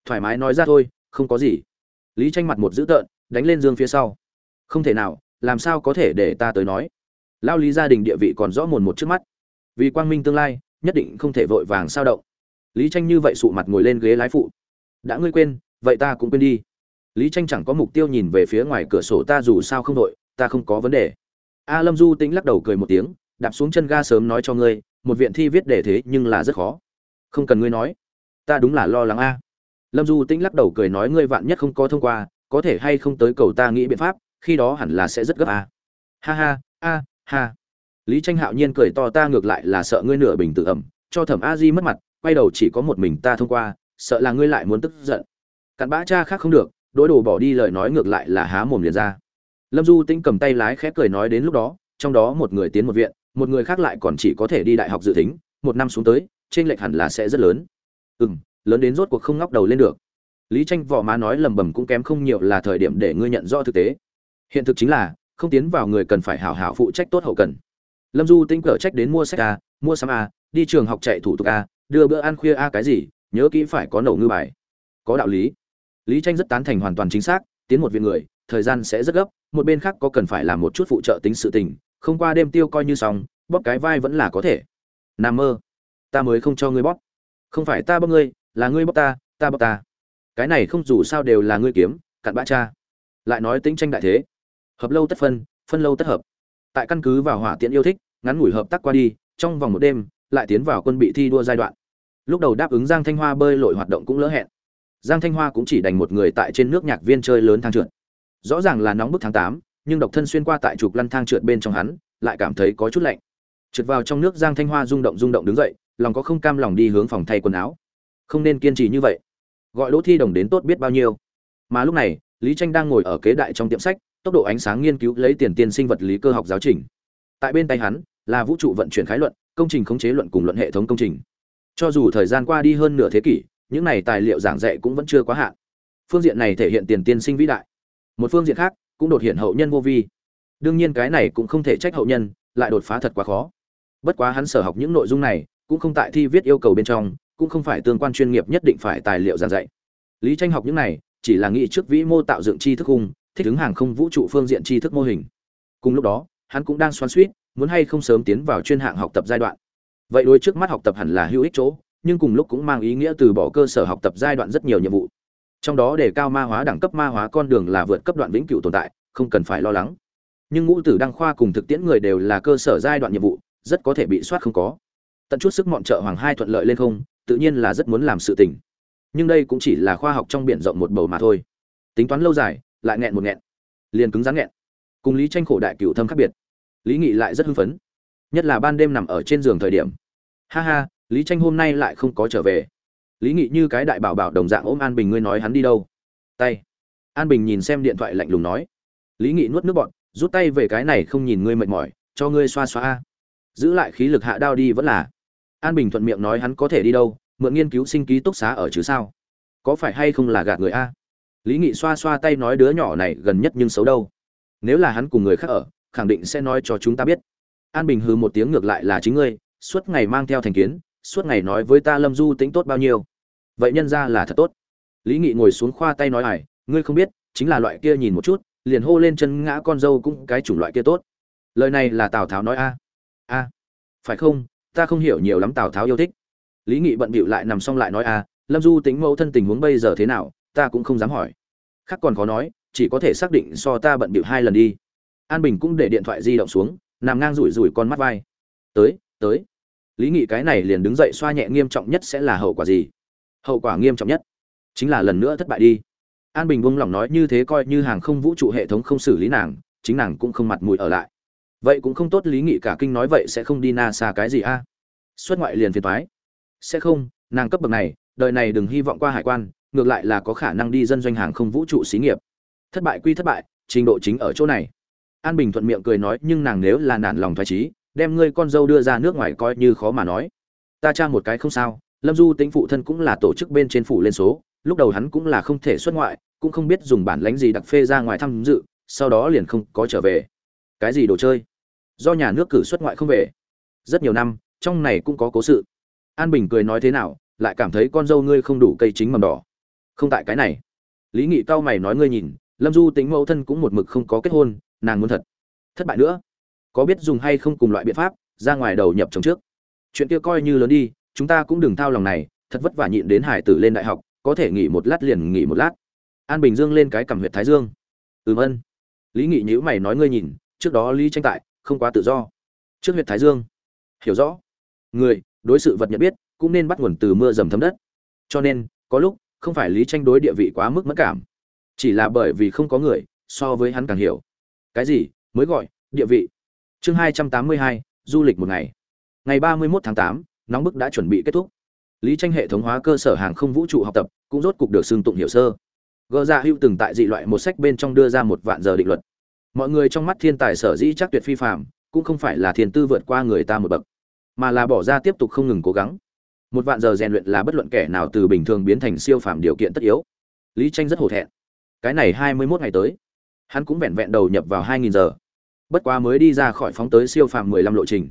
Thoải mái nói ra thôi, không có gì. Lý tranh mặt một dữ tợn, đánh lên dương phía sau. Không thể nào, làm sao có thể để ta tới nói? Lao lý gia đình địa vị còn rõ mồn một trước mắt. Vì quang minh tương lai, nhất định không thể vội vàng sao động. Lý tranh như vậy sụ mặt ngồi lên ghế lái phụ đã ngươi quên, vậy ta cũng quên đi. Lý tranh chẳng có mục tiêu nhìn về phía ngoài cửa sổ ta dù sao không đội, ta không có vấn đề. A lâm du tĩnh lắc đầu cười một tiếng, đạp xuống chân ga sớm nói cho ngươi, một viện thi viết đề thế nhưng là rất khó. Không cần ngươi nói. Ta đúng là lo lắng a. Lâm du tĩnh lắc đầu cười nói ngươi vạn nhất không có thông qua, có thể hay không tới cầu ta nghĩ biện pháp, khi đó hẳn là sẽ rất gấp a. Ha ha, a, ha. Lý tranh hạo nhiên cười to ta ngược lại là sợ ngươi nửa bình tự ẩm, cho thẩm a di mất mặt, quay đầu chỉ có một mình ta thông qua sợ là ngươi lại muốn tức giận. Cặn bã cha khác không được, đối đồ bỏ đi lời nói ngược lại là há mồm liền ra. Lâm du tĩnh cầm tay lái khẽ cười nói đến lúc đó, trong đó một người tiến một viện, một người khác lại còn chỉ có thể đi đại học dự tính, một năm xuống tới trên lệch hẳn là sẽ rất lớn. Ừ m lớn đến rốt cuộc không ngóc đầu lên được. Lý tranh vỏ má nói lầm bầm cũng kém không nhiều là thời điểm để ngươi nhận rõ thực tế. Hiện thực chính là, không tiến vào người cần phải hảo hảo phụ trách tốt hậu cần. Lâm du tinh cở trách đến mua sách a, mua sắm a, đi trường học chạy thủ tục a, đưa bữa ăn khuya a cái gì nhớ kỹ phải có nổ ngư bài. Có đạo lý. Lý tranh rất tán thành hoàn toàn chính xác, tiến một viện người, thời gian sẽ rất gấp, một bên khác có cần phải làm một chút phụ trợ tính sự tình, không qua đêm tiêu coi như xong, bóp cái vai vẫn là có thể. Nằm mơ, ta mới không cho ngươi bóp. Không phải ta bóp ngươi, là ngươi bóp ta ta bóp ta. Cái này không dù sao đều là ngươi kiếm, cặn bã cha. Lại nói tính tranh đại thế. Hợp lâu tất phân phân lâu tất hợp. Tại căn cứ vào hỏa tiện yêu thích, ngắn ngủi hợp tác qua đi, trong vòng một đêm, lại tiến vào quân bị thi đua giai đoạn lúc đầu đáp ứng giang thanh hoa bơi lội hoạt động cũng lỡ hẹn. Giang thanh hoa cũng chỉ đành một người tại trên nước nhạc viên chơi lớn thang trượt. Rõ ràng là nóng bức tháng tám, nhưng độc thân xuyên qua tại trục lăn thang trượt bên trong hắn, lại cảm thấy có chút lạnh. Trượt vào trong nước, giang thanh hoa rung động rung động đứng dậy, lòng có không cam lòng đi hướng phòng thay quần áo. Không nên kiên trì như vậy. Gọi đỗ thi đồng đến tốt biết bao nhiêu. Mà lúc này, lý tranh đang ngồi ở kế đại trong tiệm sách, tốc độ ánh sáng nghiên cứu lấy tiền tiên sinh vật lý cơ học giáo trình. Tại bên tay hắn, là vũ trụ vận chuyển khái luận, công trình khống chế luận cùng luận hệ thống công trình cho dù thời gian qua đi hơn nửa thế kỷ, những này tài liệu giảng dạy cũng vẫn chưa quá hạn. Phương diện này thể hiện tiền tiên sinh vĩ đại. Một phương diện khác, cũng đột hiện hậu nhân vô vi. Đương nhiên cái này cũng không thể trách hậu nhân, lại đột phá thật quá khó. Bất quá hắn sở học những nội dung này, cũng không tại thi viết yêu cầu bên trong, cũng không phải tương quan chuyên nghiệp nhất định phải tài liệu giảng dạy. Lý tranh học những này, chỉ là nghĩ trước vĩ mô tạo dựng tri thức khung, thích ứng hàng không vũ trụ phương diện tri thức mô hình. Cùng lúc đó, hắn cũng đang xoắn suýt, muốn hay không sớm tiến vào chuyên hạng học tập giai đoạn vậy đối trước mắt học tập hẳn là hữu ích chỗ, nhưng cùng lúc cũng mang ý nghĩa từ bỏ cơ sở học tập giai đoạn rất nhiều nhiệm vụ. Trong đó đề cao ma hóa đẳng cấp ma hóa con đường là vượt cấp đoạn vĩnh cửu tồn tại, không cần phải lo lắng. Nhưng ngũ tử đăng khoa cùng thực tiễn người đều là cơ sở giai đoạn nhiệm vụ, rất có thể bị soát không có. Tận chút sức mọn trợ hoàng hai thuận lợi lên không, tự nhiên là rất muốn làm sự tình. Nhưng đây cũng chỉ là khoa học trong biển rộng một bầu mà thôi. Tính toán lâu dài, lại nghẹn một nghẹn. Liền cứng rắn nghẹn. Cùng lý tranh khổ đại cửu thâm khác biệt. Lý nghị lại rất hưng phấn. Nhất là ban đêm nằm ở trên giường thời điểm ha ha, lý tranh hôm nay lại không có trở về. Lý nghị như cái đại bảo bảo đồng dạng ôm an bình ngươi nói hắn đi đâu? Tay. An bình nhìn xem điện thoại lạnh lùng nói. Lý nghị nuốt nước bọn rút tay về cái này không nhìn ngươi mệt mỏi, cho ngươi xoa xoa. A giữ lại khí lực hạ đao đi vẫn là. An bình thuận miệng nói hắn có thể đi đâu, mượn nghiên cứu sinh ký túc xá ở chứ sao? Có phải hay không là gạt người a? Lý nghị xoa xoa tay nói đứa nhỏ này gần nhất nhưng xấu đâu. Nếu là hắn cùng người khác ở, khẳng định sẽ nói cho chúng ta biết. An bình hừ một tiếng ngược lại là chính ngươi suốt ngày mang theo thành kiến, suốt ngày nói với ta lâm du tính tốt bao nhiêu. Vậy nhân ra là thật tốt. Lý nghị ngồi xuống khoa tay nói ải, ngươi không biết, chính là loại kia nhìn một chút, liền hô lên chân ngã con dâu cũng cái chủng loại kia tốt. Lời này là tào tháo nói a. A. Phải không, ta không hiểu nhiều lắm tào tháo yêu thích. Lý nghị bận bịu lại nằm xong lại nói a, lâm du tính mẫu thân tình huống bây giờ thế nào, ta cũng không dám hỏi. Khác còn khó nói, chỉ có thể xác định so ta bận bịu hai lần đi. An bình cũng để điện thoại di động xuống, nằm ngang rủi rủi con mắt vai. Tới tới lý nghị cái này liền đứng dậy xoa nhẹ nghiêm trọng nhất sẽ là hậu quả gì? Hậu quả nghiêm trọng nhất chính là lần nữa thất bại đi. An bình buông lòng nói như thế coi như hàng không vũ trụ hệ thống không xử lý nàng, chính nàng cũng không mặt mũi ở lại. Vậy cũng không tốt lý nghị cả kinh nói vậy sẽ không đi na xa cái gì a? À? Xuất ngoại liền phiền thoái sẽ không, nàng cấp bậc này, đời này đừng hy vọng qua hải quan, ngược lại là có khả năng đi dân doanh hàng không vũ trụ xí nghiệp. Thất bại quy thất bại, trình độ chính ở chỗ này. An bình thuận miệng cười nói nhưng nàng nếu là nản lòng thoái trí đem ngươi con dâu đưa ra nước ngoài coi như khó mà nói. Ta tra một cái không sao, lâm du tính phụ thân cũng là tổ chức bên trên phủ lên số, lúc đầu hắn cũng là không thể xuất ngoại, cũng không biết dùng bản lánh gì đặc phê ra ngoài thăm dự, sau đó liền không có trở về. Cái gì đồ chơi? Do nhà nước cử xuất ngoại không về. Rất nhiều năm, trong này cũng có cố sự. An bình cười nói thế nào, lại cảm thấy con dâu ngươi không đủ cây chính mầm đỏ. Không tại cái này. Lý nghị cao mày nói ngươi nhìn, lâm du tính mẫu thân cũng một mực không có kết hôn, nàng muốn thật. Thất bại nữa có biết dùng hay không cùng loại biện pháp, ra ngoài đầu nhập chồng trước. Chuyện kia coi như lớn đi, chúng ta cũng đừng thao lòng này, thật vất vả nhịn đến hải tử lên đại học, có thể nghỉ một lát liền nghỉ một lát. An bình dương lên cái cảm huyệt thái dương. Ừm ân. Lý nghị nhữ mày nói ngươi nhìn, trước đó lý tranh tại, không quá tự do. Trước huyệt thái dương. Hiểu rõ. Người, đối sự vật nhận biết, cũng nên bắt nguồn từ mưa dầm thấm đất. Cho nên, có lúc, không phải lý tranh đối địa vị quá mức mất cảm. Chỉ là bởi vì không có người, so với hắn càng hiểu. Cái gì, mới gọi, địa vị? Chương hai trăm tám mươi hai, du lịch một ngày. Ngày ba mươi 31 tháng tám, nóng bức đã chuẩn bị kết thúc. Lý tranh hệ thống hóa cơ sở hàng không vũ trụ học tập, cũng rốt cục được xưng tụng hiểu sơ. Gờ ra hữu từng tại dị loại một sách bên trong đưa ra một vạn giờ định luật. Mọi người trong mắt thiên tài sở dĩ chắc tuyệt phi phạm cũng không phải là thiên tư vượt qua người ta một bậc, mà là bỏ ra tiếp tục không ngừng cố gắng. Một vạn giờ rèn luyện là bất luận kẻ nào từ bình thường biến thành siêu phàm điều kiện tất yếu. Lý tranh rất hổ thẹn. Cái này hai mươi 21 ngày tới, hắn cũng vẹn vẹn đầu nhập vào hai nghìn giờ bất quá mới đi ra khỏi phóng tới siêu phàm mười lăm lộ trình.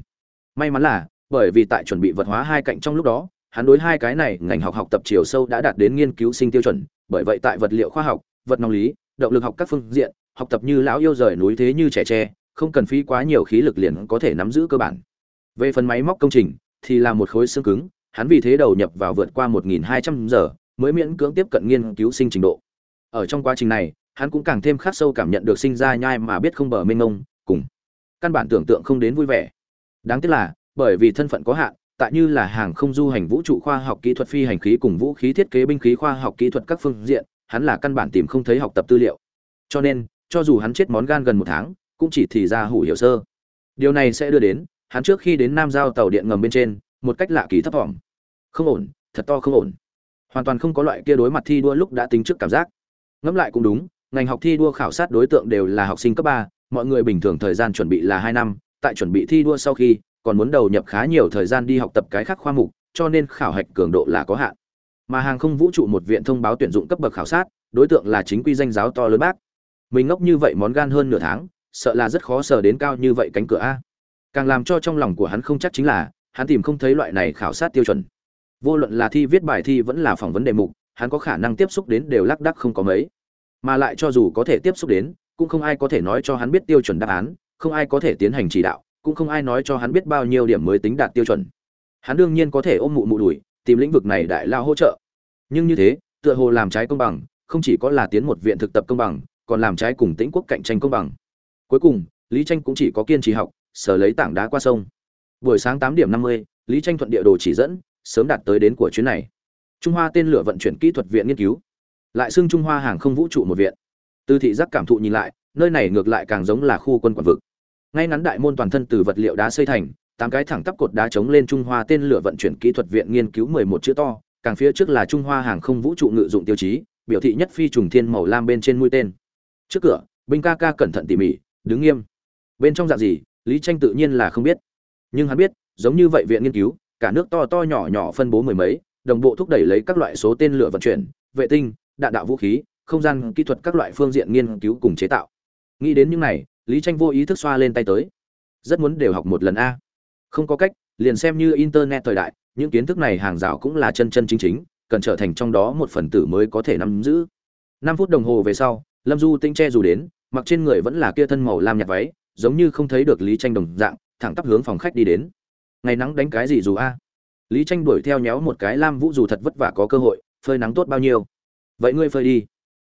May mắn là, bởi vì tại chuẩn bị vật hóa hai cạnh trong lúc đó, hắn đối hai cái này ngành học học tập chiều sâu đã đạt đến nghiên cứu sinh tiêu chuẩn, bởi vậy tại vật liệu khoa học, vật năng lý, động lực học các phương diện, học tập như lão yêu rời núi thế như trẻ tre, không cần phí quá nhiều khí lực liền có thể nắm giữ cơ bản. Về phần máy móc công trình, thì là một khối xương cứng, hắn vì thế đầu nhập vào vượt qua 1.200 giờ, mới miễn cưỡng tiếp cận nghiên cứu sinh trình độ. Ở trong quá trình này, hắn cũng càng thêm khắc sâu cảm nhận được sinh ra nhai mà biết không bờ mênh mông căn bản tưởng tượng không đến vui vẻ. Đáng tiếc là, bởi vì thân phận có hạn, tại như là hàng không du hành vũ trụ khoa học kỹ thuật phi hành khí cùng vũ khí thiết kế binh khí khoa học kỹ thuật các phương diện, hắn là căn bản tìm không thấy học tập tư liệu. Cho nên, cho dù hắn chết món gan gần một tháng, cũng chỉ thì ra hủ hiểu sơ. Điều này sẽ đưa đến, hắn trước khi đến nam giao tàu điện ngầm bên trên, một cách lạ kỳ thấp thỏm không ổn, thật to không ổn. Hoàn toàn không có loại kia đối mặt thi đua lúc đã tính trước cảm giác. Ngẫm lại cũng đúng, ngành học thi đua khảo sát đối tượng đều là học sinh cấp ba mọi người bình thường thời gian chuẩn bị là hai năm, tại chuẩn bị thi đua sau khi, còn muốn đầu nhập khá nhiều thời gian đi học tập cái khác khoa mục, cho nên khảo hạch cường độ là có hạn. Mà hàng không vũ trụ một viện thông báo tuyển dụng cấp bậc khảo sát, đối tượng là chính quy danh giáo to lớn bác. Mình ngốc như vậy món gan hơn nửa tháng, sợ là rất khó sờ đến cao như vậy cánh cửa a. Càng làm cho trong lòng của hắn không chắc chính là, hắn tìm không thấy loại này khảo sát tiêu chuẩn. Vô luận là thi viết bài thi vẫn là phỏng vấn đề mục, hắn có khả năng tiếp xúc đến đều lác đắc không có mấy. Mà lại cho dù có thể tiếp xúc đến cũng không ai có thể nói cho hắn biết tiêu chuẩn đáp án, không ai có thể tiến hành chỉ đạo, cũng không ai nói cho hắn biết bao nhiêu điểm mới tính đạt tiêu chuẩn. Hắn đương nhiên có thể ôm mụ mụ đuổi, tìm lĩnh vực này đại lao hỗ trợ. Nhưng như thế, tựa hồ làm trái công bằng, không chỉ có là tiến một viện thực tập công bằng, còn làm trái cùng tĩnh quốc cạnh tranh công bằng. Cuối cùng, lý tranh cũng chỉ có kiên trì học, sở lấy tảng đá qua sông. Buổi sáng tám điểm năm mươi, lý tranh thuận địa đồ chỉ dẫn, sớm đạt tới đến của chuyến này. Trung hoa tên lửa vận chuyển kỹ thuật viện nghiên cứu. Lại xưng trung hoa hàng không vũ trụ một viện từ thị giác cảm thụ nhìn lại, nơi này ngược lại càng giống là khu quân quản vực. Ngay ngắn đại môn toàn thân từ vật liệu đá xây thành, tám cái thẳng tắp cột đá chống lên trung hoa tên lửa vận chuyển kỹ thuật viện nghiên cứu mười một chữ to, càng phía trước là trung hoa hàng không vũ trụ ngự dụng tiêu chí, biểu thị nhất phi trùng thiên màu lam bên trên mũi tên. Trước cửa, binh ca ca cẩn thận tỉ mỉ, đứng nghiêm. Bên trong dạng gì lý tranh tự nhiên là không biết. Nhưng hắn biết, giống như vậy viện nghiên cứu, cả nước to to nhỏ nhỏ phân bố mười mấy, đồng bộ thúc đẩy lấy các loại số tên lửa vận chuyển, vệ tinh, đạn đạo vũ khí không gian kỹ thuật các loại phương diện nghiên cứu cùng chế tạo. Nghĩ đến những này, lý tranh vô ý thức xoa lên tay tới. Rất muốn đều học một lần a. Không có cách, liền xem như internet thời đại, những kiến thức này hàng rào cũng là chân chân chính chính, cần trở thành trong đó một phần tử mới có thể nắm giữ. Năm phút đồng hồ về sau, lâm du tinh che dù đến, mặc trên người vẫn là kia thân màu lam nhạt váy, giống như không thấy được lý tranh đồng dạng, thẳng tắp hướng phòng khách đi đến. Ngày nắng đánh cái gì dù a? Lý tranh đuổi theo nhéo một cái lam vũ dù thật vất vả có cơ hội, phơi nắng tốt bao nhiêu? Vậy ngươi phơi đi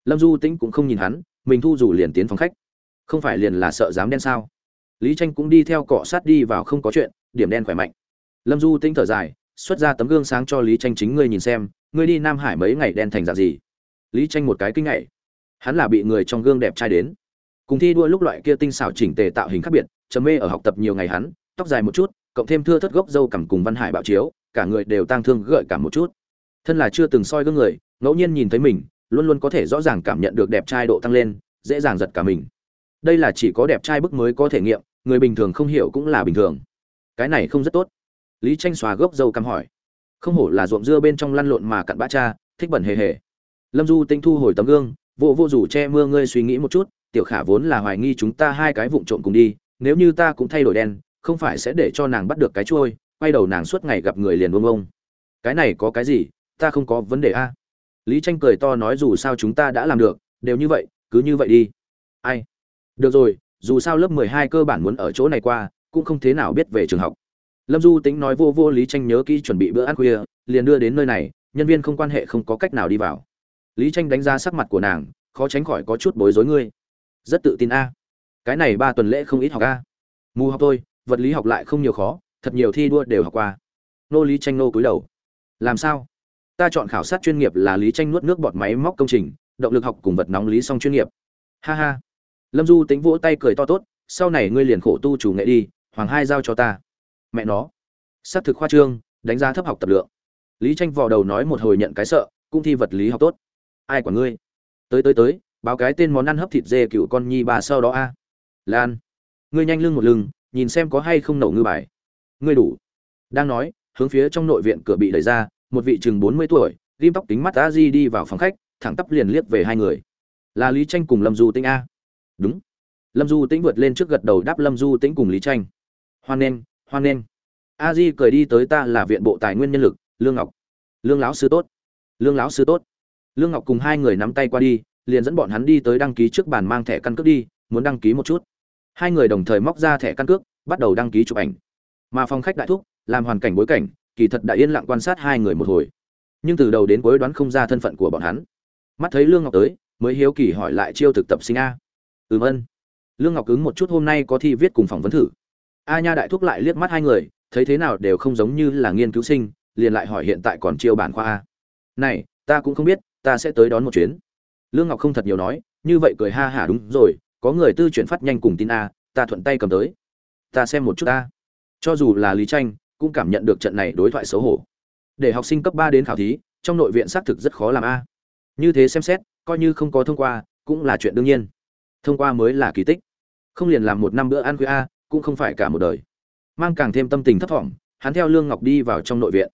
lâm du tĩnh cũng không nhìn hắn, mình thu dù liền tiến phòng khách. Không phải liền là sợ dám đen sao? Lý tranh cũng đi theo cọ sát đi vào không có chuyện, điểm đen khỏe mạnh. Lâm du tĩnh thở dài, xuất ra tấm gương sáng cho lý tranh chính ngươi nhìn xem, ngươi đi nam hải mấy ngày đen thành dạng gì? Lý tranh một cái kinh ngạc. Hắn là bị người trong gương đẹp trai đến. Cùng thi đua lúc loại kia tinh xảo chỉnh tề tạo hình khác biệt, trầm mê ở học tập nhiều ngày hắn, tóc dài một chút, cộng thêm thưa thất gốc dâu cằm cùng văn hải bạo chiếu, cả người đều tang thương gợi cảm một chút. Thân là chưa từng soi gương người, ngẫu nhiên nhìn thấy mình luôn luôn có thể rõ ràng cảm nhận được đẹp trai độ tăng lên, dễ dàng giật cả mình. Đây là chỉ có đẹp trai bức mới có thể nghiệm, người bình thường không hiểu cũng là bình thường. Cái này không rất tốt. Lý tranh xòa gốc dâu cằm hỏi. Không hổ là ruộng dưa bên trong lăn lộn mà cặn bã cha, thích bẩn hề hề. Lâm du tinh thu hồi tấm gương vô vô rủ che mưa ngươi suy nghĩ một chút, tiểu khả vốn là hoài nghi chúng ta hai cái vụng trộm cùng đi, nếu như ta cũng thay đổi đen, không phải sẽ để cho nàng bắt được cái trôi quay đầu nàng suốt ngày gặp người liền buông ông cái này có cái gì, ta không có vấn đề a lý tranh cười to nói dù sao chúng ta đã làm được, đều như vậy, cứ như vậy đi. Ai? Được rồi, dù sao lớp mười hai cơ bản muốn ở chỗ này qua, cũng không thế nào biết về trường học. Lâm du tính nói vô vô lý tranh nhớ kỹ chuẩn bị bữa ăn khuya, liền đưa đến nơi này, nhân viên không quan hệ không có cách nào đi vào. Lý tranh đánh giá sắc mặt của nàng, khó tránh khỏi có chút bối rối ngươi. Rất tự tin a. Cái này ba tuần lễ không ít học a. Mù học thôi, vật lý học lại không nhiều khó, thật nhiều thi đua đều học qua. Nô lý tranh nô cúi đầu. Làm sao? Ta chọn khảo sát chuyên nghiệp là lý tranh nuốt nước bọt máy móc công trình, động lực học cùng vật nóng lý song chuyên nghiệp. Ha ha. Lâm du tính vỗ tay cười to tốt, sau này ngươi liền khổ tu chủ nghệ đi, hoàng hai giao cho ta. Mẹ nó. S thực khoa trương, đánh giá thấp học tập lượng. Lý tranh vò đầu nói một hồi nhận cái sợ, cũng thi vật lý học tốt. Ai quản ngươi? Tới tới tới, báo cái tên món ăn hấp thịt dê cựu con nhi bà sau đó a. Lan. Ngươi nhanh lưng một lưng, nhìn xem có hay không nổ ngư bài. Ngươi đủ. Đang nói, hướng phía trong nội viện cửa bị đẩy ra một vị chừng bốn mươi tuổi, ghim tóc kính mắt a di đi vào phòng khách, thẳng tắp liền liếc về hai người. Là lý tranh cùng lâm du tĩnh a. Đúng. Lâm du tĩnh vượt lên trước gật đầu đáp lâm du tĩnh cùng lý tranh hoan nghênh hoan nghênh. A di cười đi tới ta là viện bộ tài nguyên nhân lực, lương ngọc. Lương lão sư tốt. Lương lão sư tốt. Lương ngọc cùng hai người nắm tay qua đi, liền dẫn bọn hắn đi tới đăng ký trước bàn mang thẻ căn cước đi, muốn đăng ký một chút. Hai người đồng thời móc ra thẻ căn cước, bắt đầu đăng ký chụp ảnh. Mà phòng khách đại thúc, làm hoàn cảnh bối cảnh kỳ thật đã yên lặng quan sát hai người một hồi. Nhưng từ đầu đến cuối đoán không ra thân phận của bọn hắn. Mắt thấy lương ngọc tới, mới hiếu kỳ hỏi lại chiêu thực tập sinh a. Ừm ân. Lương ngọc ứng một chút hôm nay có thi viết cùng phỏng vấn thử. A nha đại thúc lại liếc mắt hai người, thấy thế nào đều không giống như là nghiên cứu sinh, liền lại hỏi hiện tại còn chiêu bản khoa a. Này, ta cũng không biết, ta sẽ tới đón một chuyến. Lương ngọc không thật nhiều nói, như vậy cười ha hả đúng rồi, có người tư chuyển phát nhanh cùng tin a, ta thuận tay cầm tới. Ta xem một chút ta cho dù là lý tranh cũng cảm nhận được trận này đối thoại xấu hổ. Để học sinh cấp ba đến khảo thí, trong nội viện xác thực rất khó làm a. Như thế xem xét, coi như không có thông qua, cũng là chuyện đương nhiên. Thông qua mới là kỳ tích. Không liền làm một năm bữa ăn khuya a, cũng không phải cả một đời. Mang càng thêm tâm tình thấp thỏm, hắn theo lương ngọc đi vào trong nội viện.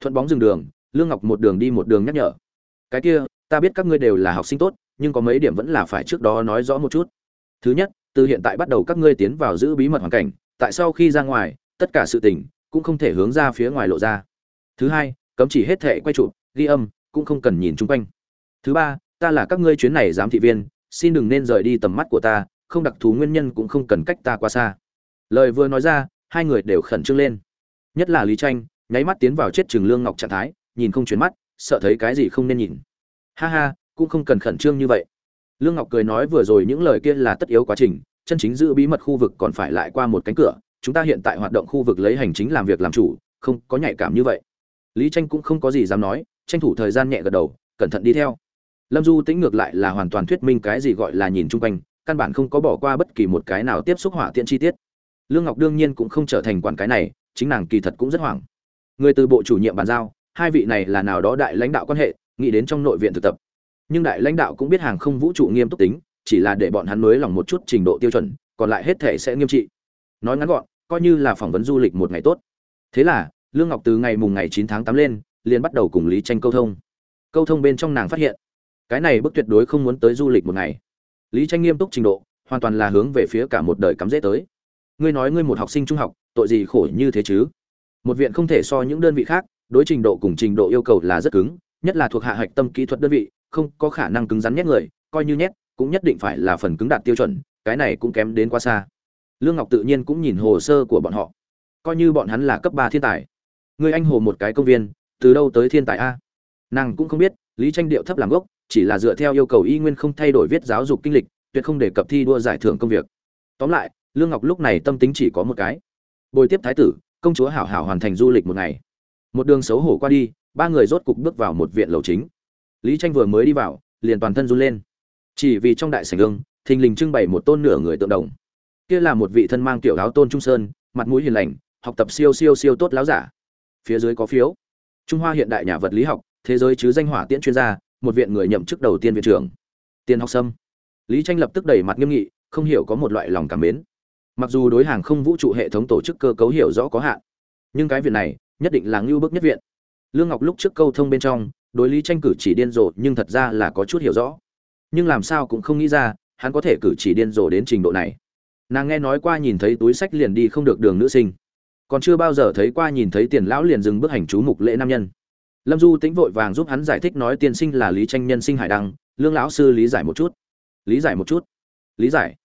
Thuận bóng dừng đường, lương ngọc một đường đi một đường nhắc nhở. Cái kia, ta biết các ngươi đều là học sinh tốt, nhưng có mấy điểm vẫn là phải trước đó nói rõ một chút. Thứ nhất, từ hiện tại bắt đầu các ngươi tiến vào giữ bí mật hoàn cảnh, tại sau khi ra ngoài, tất cả sự tình cũng không thể hướng ra phía ngoài lộ ra. Thứ hai, cấm chỉ hết thệ quay chụp, ghi âm, cũng không cần nhìn chung quanh. Thứ ba, ta là các ngươi chuyến này giám thị viên, xin đừng nên rời đi tầm mắt của ta, không đặc thù nguyên nhân cũng không cần cách ta quá xa. Lời vừa nói ra, hai người đều khẩn trương lên. Nhất là lý tranh, nháy mắt tiến vào chết trường lương ngọc trạng thái, nhìn không chuyển mắt, sợ thấy cái gì không nên nhìn. Ha ha, cũng không cần khẩn trương như vậy. Lương ngọc cười nói vừa rồi những lời kia là tất yếu quá trình, chân chính giữ bí mật khu vực còn phải lại qua một cánh cửa chúng ta hiện tại hoạt động khu vực lấy hành chính làm việc làm chủ, không có nhạy cảm như vậy. Lý tranh cũng không có gì dám nói, tranh thủ thời gian nhẹ gật đầu, cẩn thận đi theo. Lâm du tĩnh ngược lại là hoàn toàn thuyết minh cái gì gọi là nhìn chung quanh, căn bản không có bỏ qua bất kỳ một cái nào tiếp xúc hỏa tiện chi tiết. Lương ngọc đương nhiên cũng không trở thành quản cái này, chính nàng kỳ thật cũng rất hoảng. Người từ bộ chủ nhiệm bàn giao, hai vị này là nào đó đại lãnh đạo quan hệ, nghĩ đến trong nội viện thực tập. Nhưng đại lãnh đạo cũng biết hàng không vũ trụ nghiêm túc tính, chỉ là để bọn hắn nới lòng một chút trình độ tiêu chuẩn, còn lại hết thể sẽ nghiêm trị. Nói ngắn gọn coi như là phỏng vấn du lịch một ngày tốt. Thế là, lương ngọc từ ngày mùng ngày chín tháng tám lên, liền bắt đầu cùng lý tranh câu thông. Câu thông bên trong nàng phát hiện, cái này bức tuyệt đối không muốn tới du lịch một ngày. Lý tranh nghiêm túc trình độ, hoàn toàn là hướng về phía cả một đời cắm rễ tới. Ngươi nói ngươi một học sinh trung học, tội gì khổ như thế chứ? Một viện không thể so những đơn vị khác, đối trình độ cùng trình độ yêu cầu là rất cứng, nhất là thuộc hạ hạch tâm kỹ thuật đơn vị, không có khả năng cứng rắn nhét người, coi như nhét cũng nhất định phải là phần cứng đạt tiêu chuẩn, cái này cũng kém đến quá xa lương ngọc tự nhiên cũng nhìn hồ sơ của bọn họ. Coi như bọn hắn là cấp ba thiên tài. Người anh hồ một cái công viên, từ đâu tới thiên tài a? Nàng cũng không biết, lý tranh điệu thấp làm gốc, chỉ là dựa theo yêu cầu y nguyên không thay đổi viết giáo dục kinh lịch, tuyệt không đề cập thi đua giải thưởng công việc. Tóm lại, lương ngọc lúc này tâm tính chỉ có một cái. Bồi tiếp thái tử, công chúa hảo hảo hoàn thành du lịch một ngày. Một đường xấu hổ qua đi, ba người rốt cục bước vào một viện lầu chính. Lý tranh vừa mới đi vào, liền toàn thân run lên. Chỉ vì trong đại sảnh gương, thình lình trưng bày một tôn nửa người tượng đồng kia là một vị thân mang tiểu áo tôn trung sơn, mặt mũi hiền lành, học tập siêu siêu siêu tốt láo giả. Phía dưới có phiếu. Trung hoa hiện đại nhà vật lý học, thế giới chứ danh hỏa tiễn chuyên gia, một viện người nhậm chức đầu tiên viện trưởng. Tiền học sâm. Lý tranh lập tức đẩy mặt nghiêm nghị, không hiểu có một loại lòng cảm mến. Mặc dù đối hàng không vũ trụ hệ thống tổ chức cơ cấu hiểu rõ có hạn, nhưng cái viện này nhất định là ngưu bức nhất viện. Lương ngọc lúc trước câu thông bên trong, đối lý tranh cử chỉ điên rồ nhưng thật ra là có chút hiểu rõ. Nhưng làm sao cũng không nghĩ ra, hắn có thể cử chỉ điên rồ đến trình độ này nàng nghe nói qua nhìn thấy túi sách liền đi không được đường nữ sinh. Còn chưa bao giờ thấy qua nhìn thấy tiền lão liền dừng bước hành chú mục lễ nam nhân. Lâm du tĩnh vội vàng giúp hắn giải thích nói tiên sinh là lý tranh nhân sinh hải đăng, lương lão sư lý giải một chút. Lý giải một chút? Lý giải?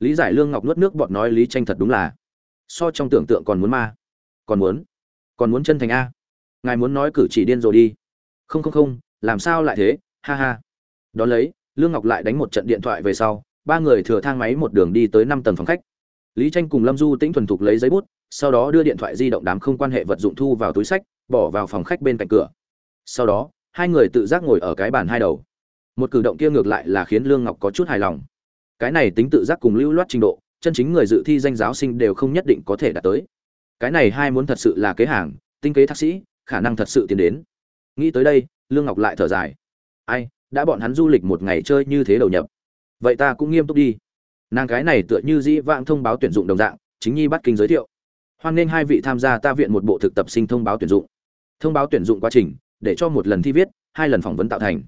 Lý giải lương ngọc nuốt nước bọt nói lý tranh thật đúng là. So trong tưởng tượng còn muốn ma. Còn muốn? Còn muốn chân thành a. Ngài muốn nói cử chỉ điên rồi đi. Không không không, làm sao lại thế? Ha ha. Đón lấy, lương ngọc lại đánh một trận điện thoại về sau ba người thừa thang máy một đường đi tới năm tầng phòng khách. Lý tranh cùng lâm du tĩnh thuần thục lấy giấy bút, sau đó đưa điện thoại di động đám không quan hệ vật dụng thu vào túi sách, bỏ vào phòng khách bên cạnh cửa. Sau đó, hai người tự giác ngồi ở cái bàn hai đầu. Một cử động kia ngược lại là khiến lương ngọc có chút hài lòng. Cái này tính tự giác cùng lưu loát trình độ, chân chính người dự thi danh giáo sinh đều không nhất định có thể đạt tới. Cái này hai muốn thật sự là kế hàng, tinh kế thạc sĩ, khả năng thật sự tiến đến. Nghĩ tới đây, lương ngọc lại thở dài. Ai, đã bọn hắn du lịch một ngày chơi như thế đầu nhập vậy ta cũng nghiêm túc đi. Nàng cái này tựa như dĩ vãng thông báo tuyển dụng đồng dạng, chính nhi bắt kinh giới thiệu. Hoan nghênh hai vị tham gia ta viện một bộ thực tập sinh thông báo tuyển dụng. Thông báo tuyển dụng quá trình, để cho một lần thi viết, hai lần phỏng vấn tạo thành.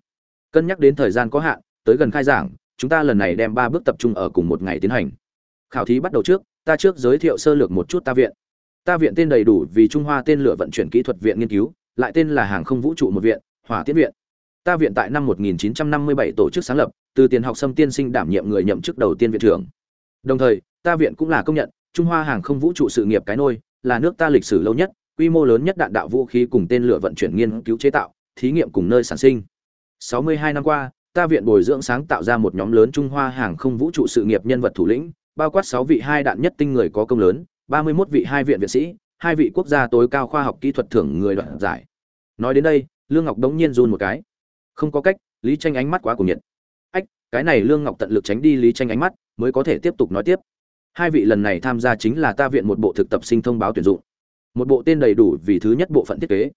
Cân nhắc đến thời gian có hạn, tới gần khai giảng, chúng ta lần này đem ba bước tập trung ở cùng một ngày tiến hành. Khảo thí bắt đầu trước, ta trước giới thiệu sơ lược một chút ta viện. Ta viện tên đầy đủ vì trung hoa tên lửa vận chuyển kỹ thuật viện nghiên cứu, lại tên là hàng không vũ trụ một viện, hỏa tiết viện ta viện tại năm 1957 tổ chức sáng lập, từ tiền học xâm tiên sinh đảm nhiệm người nhậm chức đầu tiên viện trưởng. Đồng thời, ta viện cũng là công nhận, trung hoa hàng không vũ trụ sự nghiệp cái nôi, là nước ta lịch sử lâu nhất, quy mô lớn nhất đạn đạo vũ khí cùng tên lửa vận chuyển nghiên cứu chế tạo, thí nghiệm cùng nơi sản sinh. 62 năm qua, ta viện bồi dưỡng sáng tạo ra một nhóm lớn trung hoa hàng không vũ trụ sự nghiệp nhân vật thủ lĩnh, bao quát 6 vị hai đạn nhất tinh người có công lớn 31 vị hai viện viện sĩ, hai vị quốc gia tối cao khoa học kỹ thuật thưởng người đoạt giải. Nói đến đây, lương ngọc đống nhiên run một cái không có cách, lý tranh ánh mắt quá cuồng nhiệt. Ách, cái này lương ngọc tận lực tránh đi lý tranh ánh mắt, mới có thể tiếp tục nói tiếp. Hai vị lần này tham gia chính là ta viện một bộ thực tập sinh thông báo tuyển dụng. Một bộ tên đầy đủ vì thứ nhất bộ phận thiết kế.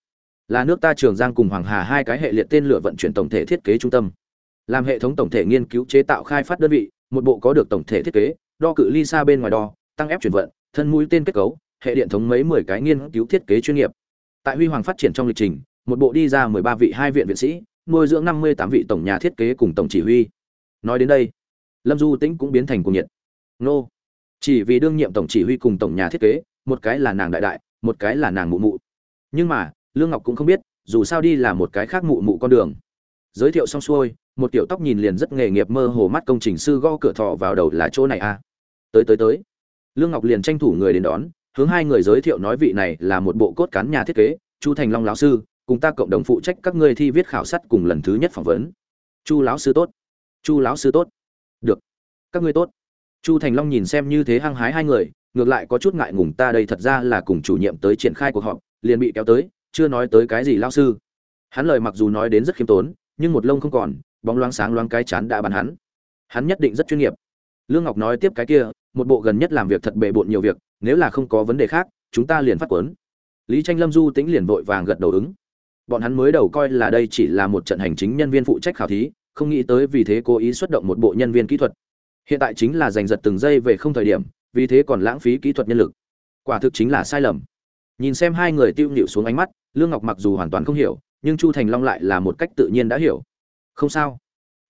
Là nước ta trường giang cùng hoàng hà hai cái hệ liệt tên lửa vận chuyển tổng thể thiết kế trung tâm. Làm hệ thống tổng thể nghiên cứu chế tạo khai phát đơn vị, một bộ có được tổng thể thiết kế, đo cự ly xa bên ngoài đo, tăng ép chuyển vận, thân mũi tên kết cấu, hệ điện thống mấy mười cái nghiên cứu thiết kế chuyên nghiệp. Tại huy hoàng phát triển trong lịch trình, một bộ đi ra mười ba vị hai viện viện sĩ nuôi dưỡng năm mươi tám vị tổng nhà thiết kế cùng tổng chỉ huy. Nói đến đây, lâm du tĩnh cũng biến thành cuồng nhiệt. Nô. Chỉ vì đương nhiệm tổng chỉ huy cùng tổng nhà thiết kế, một cái là nàng đại đại, một cái là nàng mụ mụ. Nhưng mà, lương ngọc cũng không biết, dù sao đi là một cái khác mụ mụ con đường. Giới thiệu xong xuôi, một tiểu tóc nhìn liền rất nghề nghiệp mơ hồ mắt công trình sư gõ cửa thọ vào đầu là chỗ này a à. tới tới tới. Lương ngọc liền tranh thủ người đến đón, hướng hai người giới thiệu nói vị này là một bộ cốt cán nhà thiết kế, chu thành long lão sư cùng ta cộng đồng phụ trách các ngươi thi viết khảo sát cùng lần thứ nhất phỏng vấn. Chu lão sư tốt. Chu lão sư tốt. Được. Các ngươi tốt. Chu thành long nhìn xem như thế hăng hái hai người, ngược lại có chút ngại ngùng ta đây thật ra là cùng chủ nhiệm tới triển khai cuộc họp, liền bị kéo tới, chưa nói tới cái gì lão sư. Hắn lời mặc dù nói đến rất khiêm tốn, nhưng một lông không còn, bóng loáng sáng loáng cái chán đã bắn hắn. Hắn nhất định rất chuyên nghiệp. Lương ngọc nói tiếp cái kia, một bộ gần nhất làm việc thật bề bộn nhiều việc, nếu là không có vấn đề khác, chúng ta liền phát quấn lý tranh lâm du tĩnh liền vội vàng gật đầu ứng bọn hắn mới đầu coi là đây chỉ là một trận hành chính nhân viên phụ trách khảo thí, không nghĩ tới vì thế cố ý xuất động một bộ nhân viên kỹ thuật. Hiện tại chính là giành giật từng giây về không thời điểm, vì thế còn lãng phí kỹ thuật nhân lực. Quả thực chính là sai lầm. Nhìn xem hai người tiêu nhịu xuống ánh mắt, lương ngọc mặc dù hoàn toàn không hiểu, nhưng chu thành long lại là một cách tự nhiên đã hiểu. Không sao.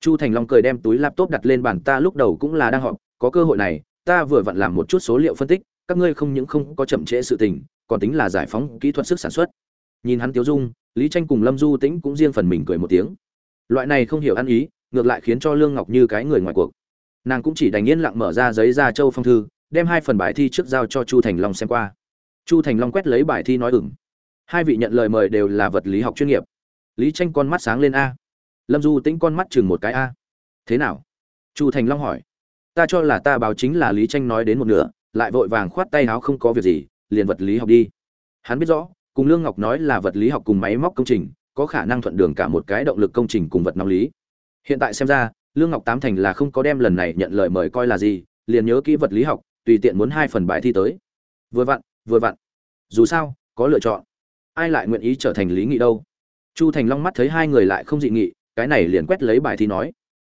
Chu thành long cười đem túi laptop đặt lên bàn, ta lúc đầu cũng là đang họp, có cơ hội này, ta vừa vặn làm một chút số liệu phân tích, các ngươi không những không có chậm trễ sự tình, còn tính là giải phóng kỹ thuật sức sản xuất. Nhìn hắn tiêu dung lý tranh cùng lâm du tĩnh cũng riêng phần mình cười một tiếng. Loại này không hiểu ăn ý, ngược lại khiến cho lương ngọc như cái người ngoài cuộc. Nàng cũng chỉ đành yên lặng mở ra giấy ra châu phong thư, đem hai phần bài thi trước giao cho chu thành long xem qua. Chu thành long quét lấy bài thi nói ửng. hai vị nhận lời mời đều là vật lý học chuyên nghiệp. Lý tranh con mắt sáng lên a. Lâm du tĩnh con mắt chừng một cái a. Thế nào? Chu thành long hỏi. Ta cho là ta báo chính là lý tranh nói đến một nửa, lại vội vàng khoát tay áo không có việc gì, liền vật lý học đi. Hắn biết rõ cùng lương ngọc nói là vật lý học cùng máy móc công trình, có khả năng thuận đường cả một cái động lực công trình cùng vật nóng lý. Hiện tại xem ra, lương ngọc tám thành là không có đem lần này nhận lời mời coi là gì, liền nhớ kỹ vật lý học, tùy tiện muốn hai phần bài thi tới. Vừa vặn vừa vặn. Dù sao, có lựa chọn. Ai lại nguyện ý trở thành lý nghị đâu? Chu thành long mắt thấy hai người lại không dị nghị, cái này liền quét lấy bài thi nói.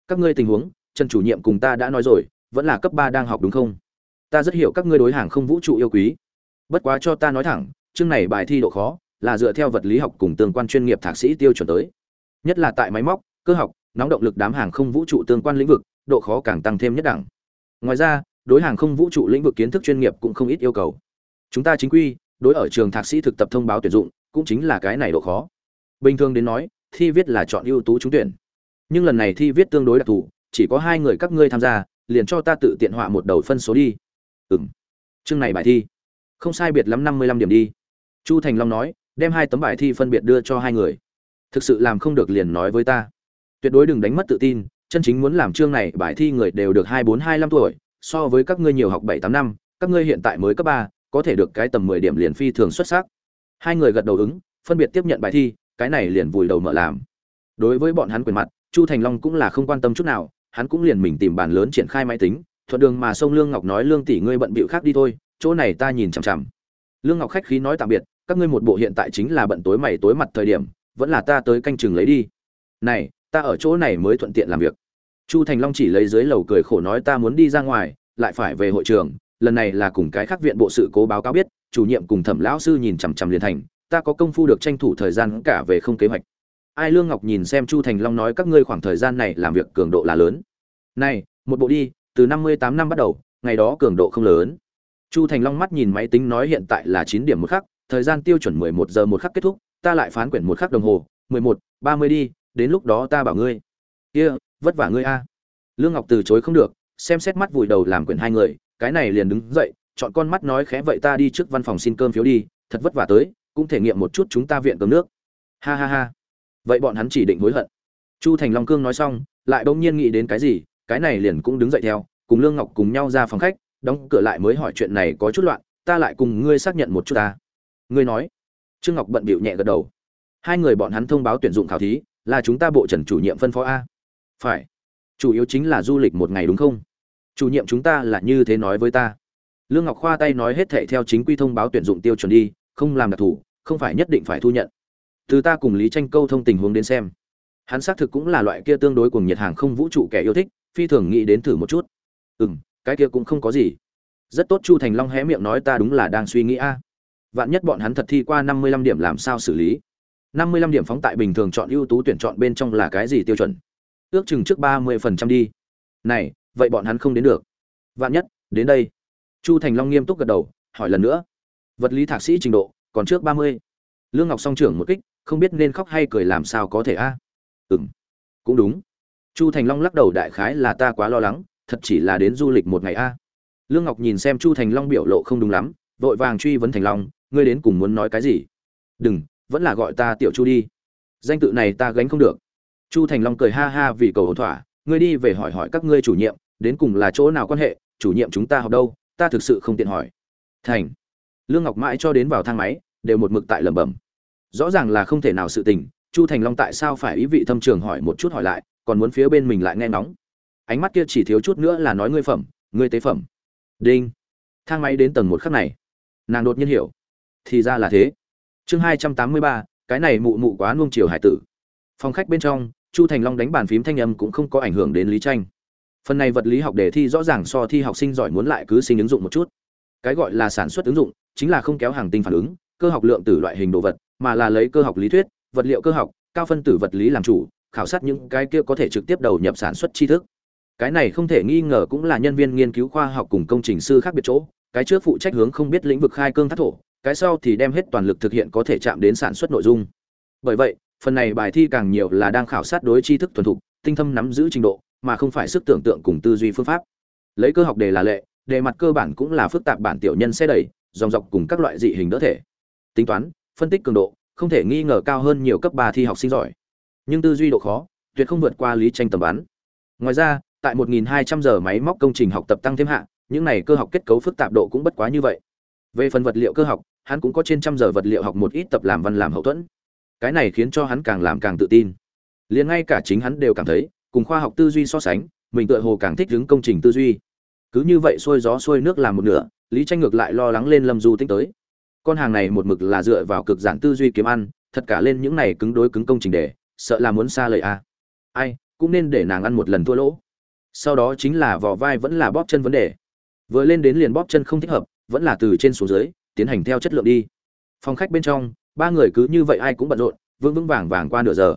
Các ngươi tình huống, trần chủ nhiệm cùng ta đã nói rồi, vẫn là cấp ba đang học đúng không? Ta rất hiểu các ngươi đối hàng không vũ trụ yêu quý. Bất quá cho ta nói thẳng chương này bài thi độ khó là dựa theo vật lý học cùng tương quan chuyên nghiệp thạc sĩ tiêu chuẩn tới. Nhất là tại máy móc, cơ học, nóng động lực đám hàng không vũ trụ tương quan lĩnh vực, độ khó càng tăng thêm nhất đẳng. Ngoài ra, đối hàng không vũ trụ lĩnh vực kiến thức chuyên nghiệp cũng không ít yêu cầu. Chúng ta chính quy, đối ở trường thạc sĩ thực tập thông báo tuyển dụng, cũng chính là cái này độ khó. Bình thường đến nói, thi viết là chọn ưu tú trúng tuyển. Nhưng lần này thi viết tương đối đặc thù, chỉ có hai người các ngươi tham gia, liền cho ta tự tiện họa một đầu phân số đi. Ừ m chương này bài thi. Không sai biệt lắm năm mươi lăm điểm đi chu thành long nói, đem hai tấm bài thi phân biệt đưa cho hai người. Thực sự làm không được liền nói với ta. Tuyệt đối đừng đánh mất tự tin, chân chính muốn làm chương này, bài thi người đều được hai bốn hai năm tuổi, so với các ngươi nhiều học bảy tám năm, các ngươi hiện tại mới cấp ba, có thể được cái tầm mười điểm liền phi thường xuất sắc. Hai người gật đầu ứng, phân biệt tiếp nhận bài thi, cái này liền vùi đầu mở làm. Đối với bọn hắn quyền mặt, chu thành long cũng là không quan tâm chút nào, hắn cũng liền mình tìm bàn lớn triển khai máy tính, thuận đường mà sông lương ngọc nói, lương tỷ ngươi bận bịu khác đi thôi, chỗ này ta nhìn chằm chằm. Lương ngọc khách khí nói tạm biệt các ngươi một bộ hiện tại chính là bận tối mày tối mặt thời điểm, vẫn là ta tới canh chừng lấy đi. Này, ta ở chỗ này mới thuận tiện làm việc. Chu thành long chỉ lấy dưới lầu cười khổ nói ta muốn đi ra ngoài, lại phải về hội trường, lần này là cùng cái khác viện bộ sự cố báo cáo biết, chủ nhiệm cùng thẩm lão sư nhìn chằm chằm liền thành, ta có công phu được tranh thủ thời gian cả về không kế hoạch. Ai lương ngọc nhìn xem chu thành long nói các ngươi khoảng thời gian này làm việc cường độ là lớn. Này, một bộ đi, từ năm mươi tám năm bắt đầu, ngày đó cường độ không lớn. Chu thành long mắt nhìn máy tính nói hiện tại là chín điểm một khắc thời gian tiêu chuẩn mười một giờ một khắc kết thúc, ta lại phán quyển một khắc đồng hồ, mười một, ba mươi đi, đến lúc đó ta bảo ngươi. Kia, vất vả ngươi a. Lương ngọc từ chối không được, xem xét mắt vùi đầu làm quyển hai người, cái này liền đứng dậy, chọn con mắt nói khẽ vậy ta đi trước văn phòng xin cơm phiếu đi, thật vất vả tới, cũng thể nghiệm một chút chúng ta viện cơm nước. Ha ha ha. Vậy bọn hắn chỉ định hối hận. Chu thành long cương nói xong, lại bỗng nhiên nghĩ đến cái gì, cái này liền cũng đứng dậy theo, cùng lương ngọc cùng nhau ra phòng khách, đóng cửa lại mới hỏi chuyện này có chút loạn, ta lại cùng ngươi xác nhận một chút ta ngươi nói. Trương ngọc bận bịu nhẹ gật đầu. Hai người bọn hắn thông báo tuyển dụng khảo thí, là chúng ta bộ trần chủ nhiệm phân phó a. Phải. Chủ yếu chính là du lịch một ngày đúng không? Chủ nhiệm chúng ta là như thế nói với ta. Lương ngọc khoa tay nói hết thệ theo chính quy thông báo tuyển dụng tiêu chuẩn đi, không làm đặc thù không phải nhất định phải thu nhận. Từ ta cùng lý tranh câu thông tình huống đến xem. Hắn xác thực cũng là loại kia tương đối cùng nhiệt hàng không vũ trụ kẻ yêu thích, phi thường nghĩ đến thử một chút. Ừ m cái kia cũng không có gì. Rất tốt chu thành long hé miệng nói ta đúng là đang suy nghĩ a vạn nhất bọn hắn thật thi qua năm mươi lăm điểm làm sao xử lý. năm mươi lăm điểm phóng tại bình thường chọn ưu tú tuyển chọn bên trong là cái gì tiêu chuẩn? Ước chừng trước ba mươi phần trăm đi. Này, vậy bọn hắn không đến được. Vạn nhất, đến đây. Chu thành long nghiêm túc gật đầu, hỏi lần nữa. Vật lý thạc sĩ trình độ, còn trước ba mươi. Lương ngọc song trưởng một kích, không biết nên khóc hay cười làm sao có thể a? À? ừ m cũng đúng. Chu thành long lắc đầu đại khái là ta quá lo lắng, thật chỉ là đến du lịch một ngày a. Lương ngọc nhìn xem chu thành long biểu lộ không đúng lắm, vội vàng truy vấn thành long ngươi đến cùng muốn nói cái gì? Đừng, vẫn là gọi ta tiểu chu đi. Danh tự này ta gánh không được. Chu thành long cười ha ha vì cầu hồn thỏa, ngươi đi về hỏi hỏi các ngươi chủ nhiệm, đến cùng là chỗ nào quan hệ, chủ nhiệm chúng ta học đâu, ta thực sự không tiện hỏi. Thành, lương ngọc mãi cho đến vào thang máy, đều một mực tại lẩm bẩm. Rõ ràng là không thể nào sự tình, chu thành long tại sao phải ý vị thâm trường hỏi một chút hỏi lại, còn muốn phía bên mình lại nghe nóng ánh mắt kia chỉ thiếu chút nữa là nói ngươi phẩm, ngươi tế phẩm. Đinh. Thang máy đến tầng một khắc này. Nàng đột nhiên hiểu thì ra là thế. Chương hai trăm tám mươi ba, cái này mụ mụ quá nuông chiều hải tử. Phòng khách bên trong, chu thành long đánh bàn phím thanh âm cũng không có ảnh hưởng đến lý tranh. Phần này vật lý học đề thi rõ ràng so thi học sinh giỏi muốn lại cứ sinh ứng dụng một chút. Cái gọi là sản xuất ứng dụng, chính là không kéo hàng tinh phản ứng, cơ học lượng tử loại hình đồ vật, mà là lấy cơ học lý thuyết, vật liệu cơ học, cao phân tử vật lý làm chủ, khảo sát những cái kia có thể trực tiếp đầu nhập sản xuất tri thức. Cái này không thể nghi ngờ cũng là nhân viên nghiên cứu khoa học cùng công trình sư khác biệt chỗ, cái trước phụ trách hướng không biết lĩnh vực khai cương thác thổ cái sau thì đem hết toàn lực thực hiện có thể chạm đến sản xuất nội dung. Bởi vậy, phần này bài thi càng nhiều là đang khảo sát đối tri thức thuần thục, tinh thâm nắm giữ trình độ, mà không phải sức tưởng tượng cùng tư duy phương pháp. Lấy cơ học đề là lệ, đề mặt cơ bản cũng là phức tạp bản tiểu nhân xe đẩy, dòng dọc cùng các loại dị hình đỡ thể. Tính toán, phân tích cường độ, không thể nghi ngờ cao hơn nhiều cấp ba thi học sinh giỏi. Nhưng tư duy độ khó, tuyệt không vượt qua lý tranh tầm bắn. Ngoài ra, tại 1.200 giờ máy móc công trình học tập tăng thêm hạ, những này cơ học kết cấu phức tạp độ cũng bất quá như vậy. Về phần vật liệu cơ học hắn cũng có trên trăm giờ vật liệu học một ít tập làm văn làm hậu thuẫn. Cái này khiến cho hắn càng làm càng tự tin. Liền ngay cả chính hắn đều cảm thấy, cùng khoa học tư duy so sánh, mình tựa hồ càng thích đứng công trình tư duy. Cứ như vậy xuôi gió xuôi nước làm một nửa, lý tranh ngược lại lo lắng lên lâm du tính tới. Con hàng này một mực là dựa vào cực giản tư duy kiếm ăn, thật cả lên những này cứng đối cứng công trình để, sợ là muốn xa lời a. Ai, cũng nên để nàng ăn một lần thua lỗ. Sau đó chính là vò vai vẫn là bóp chân vấn đề. Vừa lên đến liền bóp chân không thích hợp, vẫn là từ trên xuống dưới tiến hành theo chất lượng đi. Phòng khách bên trong, ba người cứ như vậy ai cũng bận rộn, vững vững vàng vàng qua nửa giờ.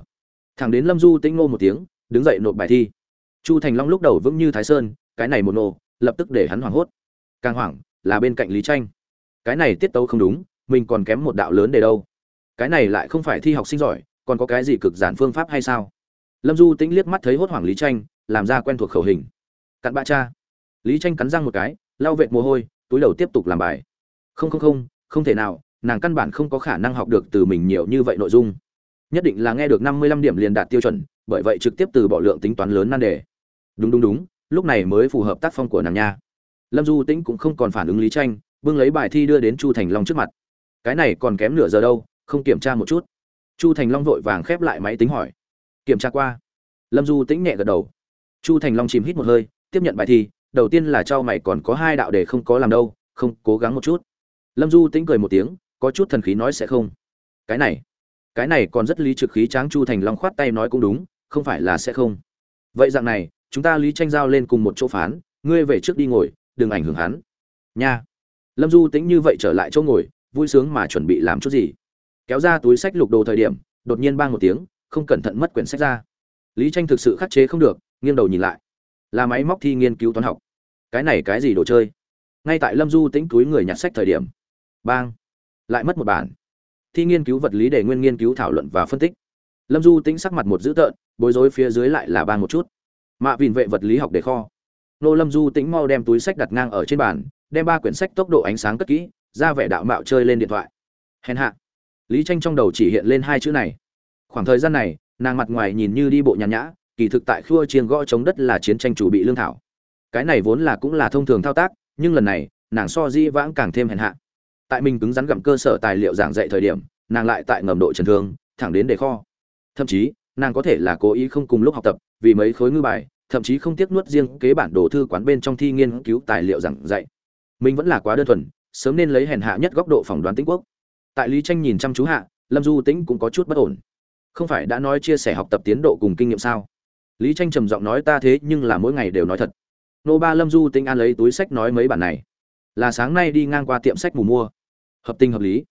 Thẳng đến lâm du tĩnh ngô một tiếng, đứng dậy nộp bài thi. Chu thành long lúc đầu vững như thái sơn, cái này một nổ, lập tức để hắn hoảng hốt. Càng hoảng là bên cạnh lý tranh cái này tiết tấu không đúng, mình còn kém một đạo lớn để đâu. Cái này lại không phải thi học sinh giỏi, còn có cái gì cực giản phương pháp hay sao? Lâm du tĩnh liếc mắt thấy hốt hoảng lý tranh làm ra quen thuộc khẩu hình. Cặn bạ cha. Lý tranh cắn răng một cái, lau vệt mồ hôi, túi đầu tiếp tục làm bài không không không không thể nào, nàng căn bản không có khả năng học được từ mình nhiều như vậy nội dung. Nhất định là nghe được năm mươi lăm điểm liền đạt tiêu chuẩn, bởi vậy trực tiếp từ bỏ lượng tính toán lớn nan đề. Đúng đúng đúng, lúc này mới phù hợp tác phong của nàng nha. Lâm du tĩnh cũng không còn phản ứng lý tranh, bưng lấy bài thi đưa đến chu thành long trước mặt. Cái này còn kém nửa giờ đâu, không kiểm tra một chút. Chu thành long vội vàng khép lại máy tính hỏi. Kiểm tra qua. Lâm du tĩnh nhẹ gật đầu. Chu thành long chìm hít một hơi, tiếp nhận bài thi, đầu tiên là cho mày còn có hai đạo đề không có làm đâu, không, cố gắng một chút lâm du tĩnh cười một tiếng, có chút thần khí nói sẽ không. Cái này cái này còn rất lý trực khí tráng chu thành long khoát tay nói cũng đúng, không phải là sẽ không. Vậy dạng này, chúng ta lý tranh giao lên cùng một chỗ phán, ngươi về trước đi ngồi, đừng ảnh hưởng hắn. Nha. Lâm du tính như vậy trở lại chỗ ngồi, vui sướng mà chuẩn bị làm chút gì. Kéo ra túi sách lục đồ thời điểm, đột nhiên bang một tiếng, không cẩn thận mất quyển sách ra. Lý tranh thực sự khắc chế không được, nghiêng đầu nhìn lại. Là máy móc thi nghiên cứu toán học. Cái này cái gì đồ chơi? Ngay tại lâm du tính túi người nhặt sách thời điểm bang. Lại mất một bản. Thi nghiên cứu vật lý để nguyên nghiên cứu thảo luận và phân tích. Lâm du tính sắc mặt một dữ tợn, bối rối phía dưới lại là bang một chút. Mạ vìn vệ vật lý học để kho. Nô lâm du tính mau đem túi sách đặt ngang ở trên bàn, đem ba quyển sách tốc độ ánh sáng cất kỹ, ra vẻ đạo mạo chơi lên điện thoại. Hèn hạ. Lý tranh trong đầu chỉ hiện lên hai chữ này. Khoảng thời gian này, nàng mặt ngoài nhìn như đi bộ nhàn nhã, kỳ thực tại khua chiên gõ chống đất là chiến tranh chủ bị lương thảo. Cái này vốn là cũng là thông thường thao tác, nhưng lần này, nàng so di vãng càng thêm hèn hạ tại mình cứng rắn gặm cơ sở tài liệu giảng dạy thời điểm, nàng lại tại ngầm độ trần thương, thẳng đến đề kho. Thậm chí, nàng có thể là cố ý không cùng lúc học tập, vì mấy khối ngư bài, thậm chí không tiếc nuốt riêng kế bản đồ thư quán bên trong thi nghiên cứu tài liệu giảng dạy. Mình vẫn là quá đơn thuần, sớm nên lấy hèn hạ nhất góc độ phỏng đoán tĩnh quốc. Tại lý tranh nhìn chăm chú hạ, lâm du tĩnh cũng có chút bất ổn. Không phải đã nói chia sẻ học tập tiến độ cùng kinh nghiệm sao? Lý tranh trầm giọng nói ta thế nhưng là mỗi ngày đều nói thật. Nô ba lâm du tĩnh an lấy túi sách nói mấy bản này. Là sáng nay đi ngang qua tiệm sách mù mua hợp tình hợp lý.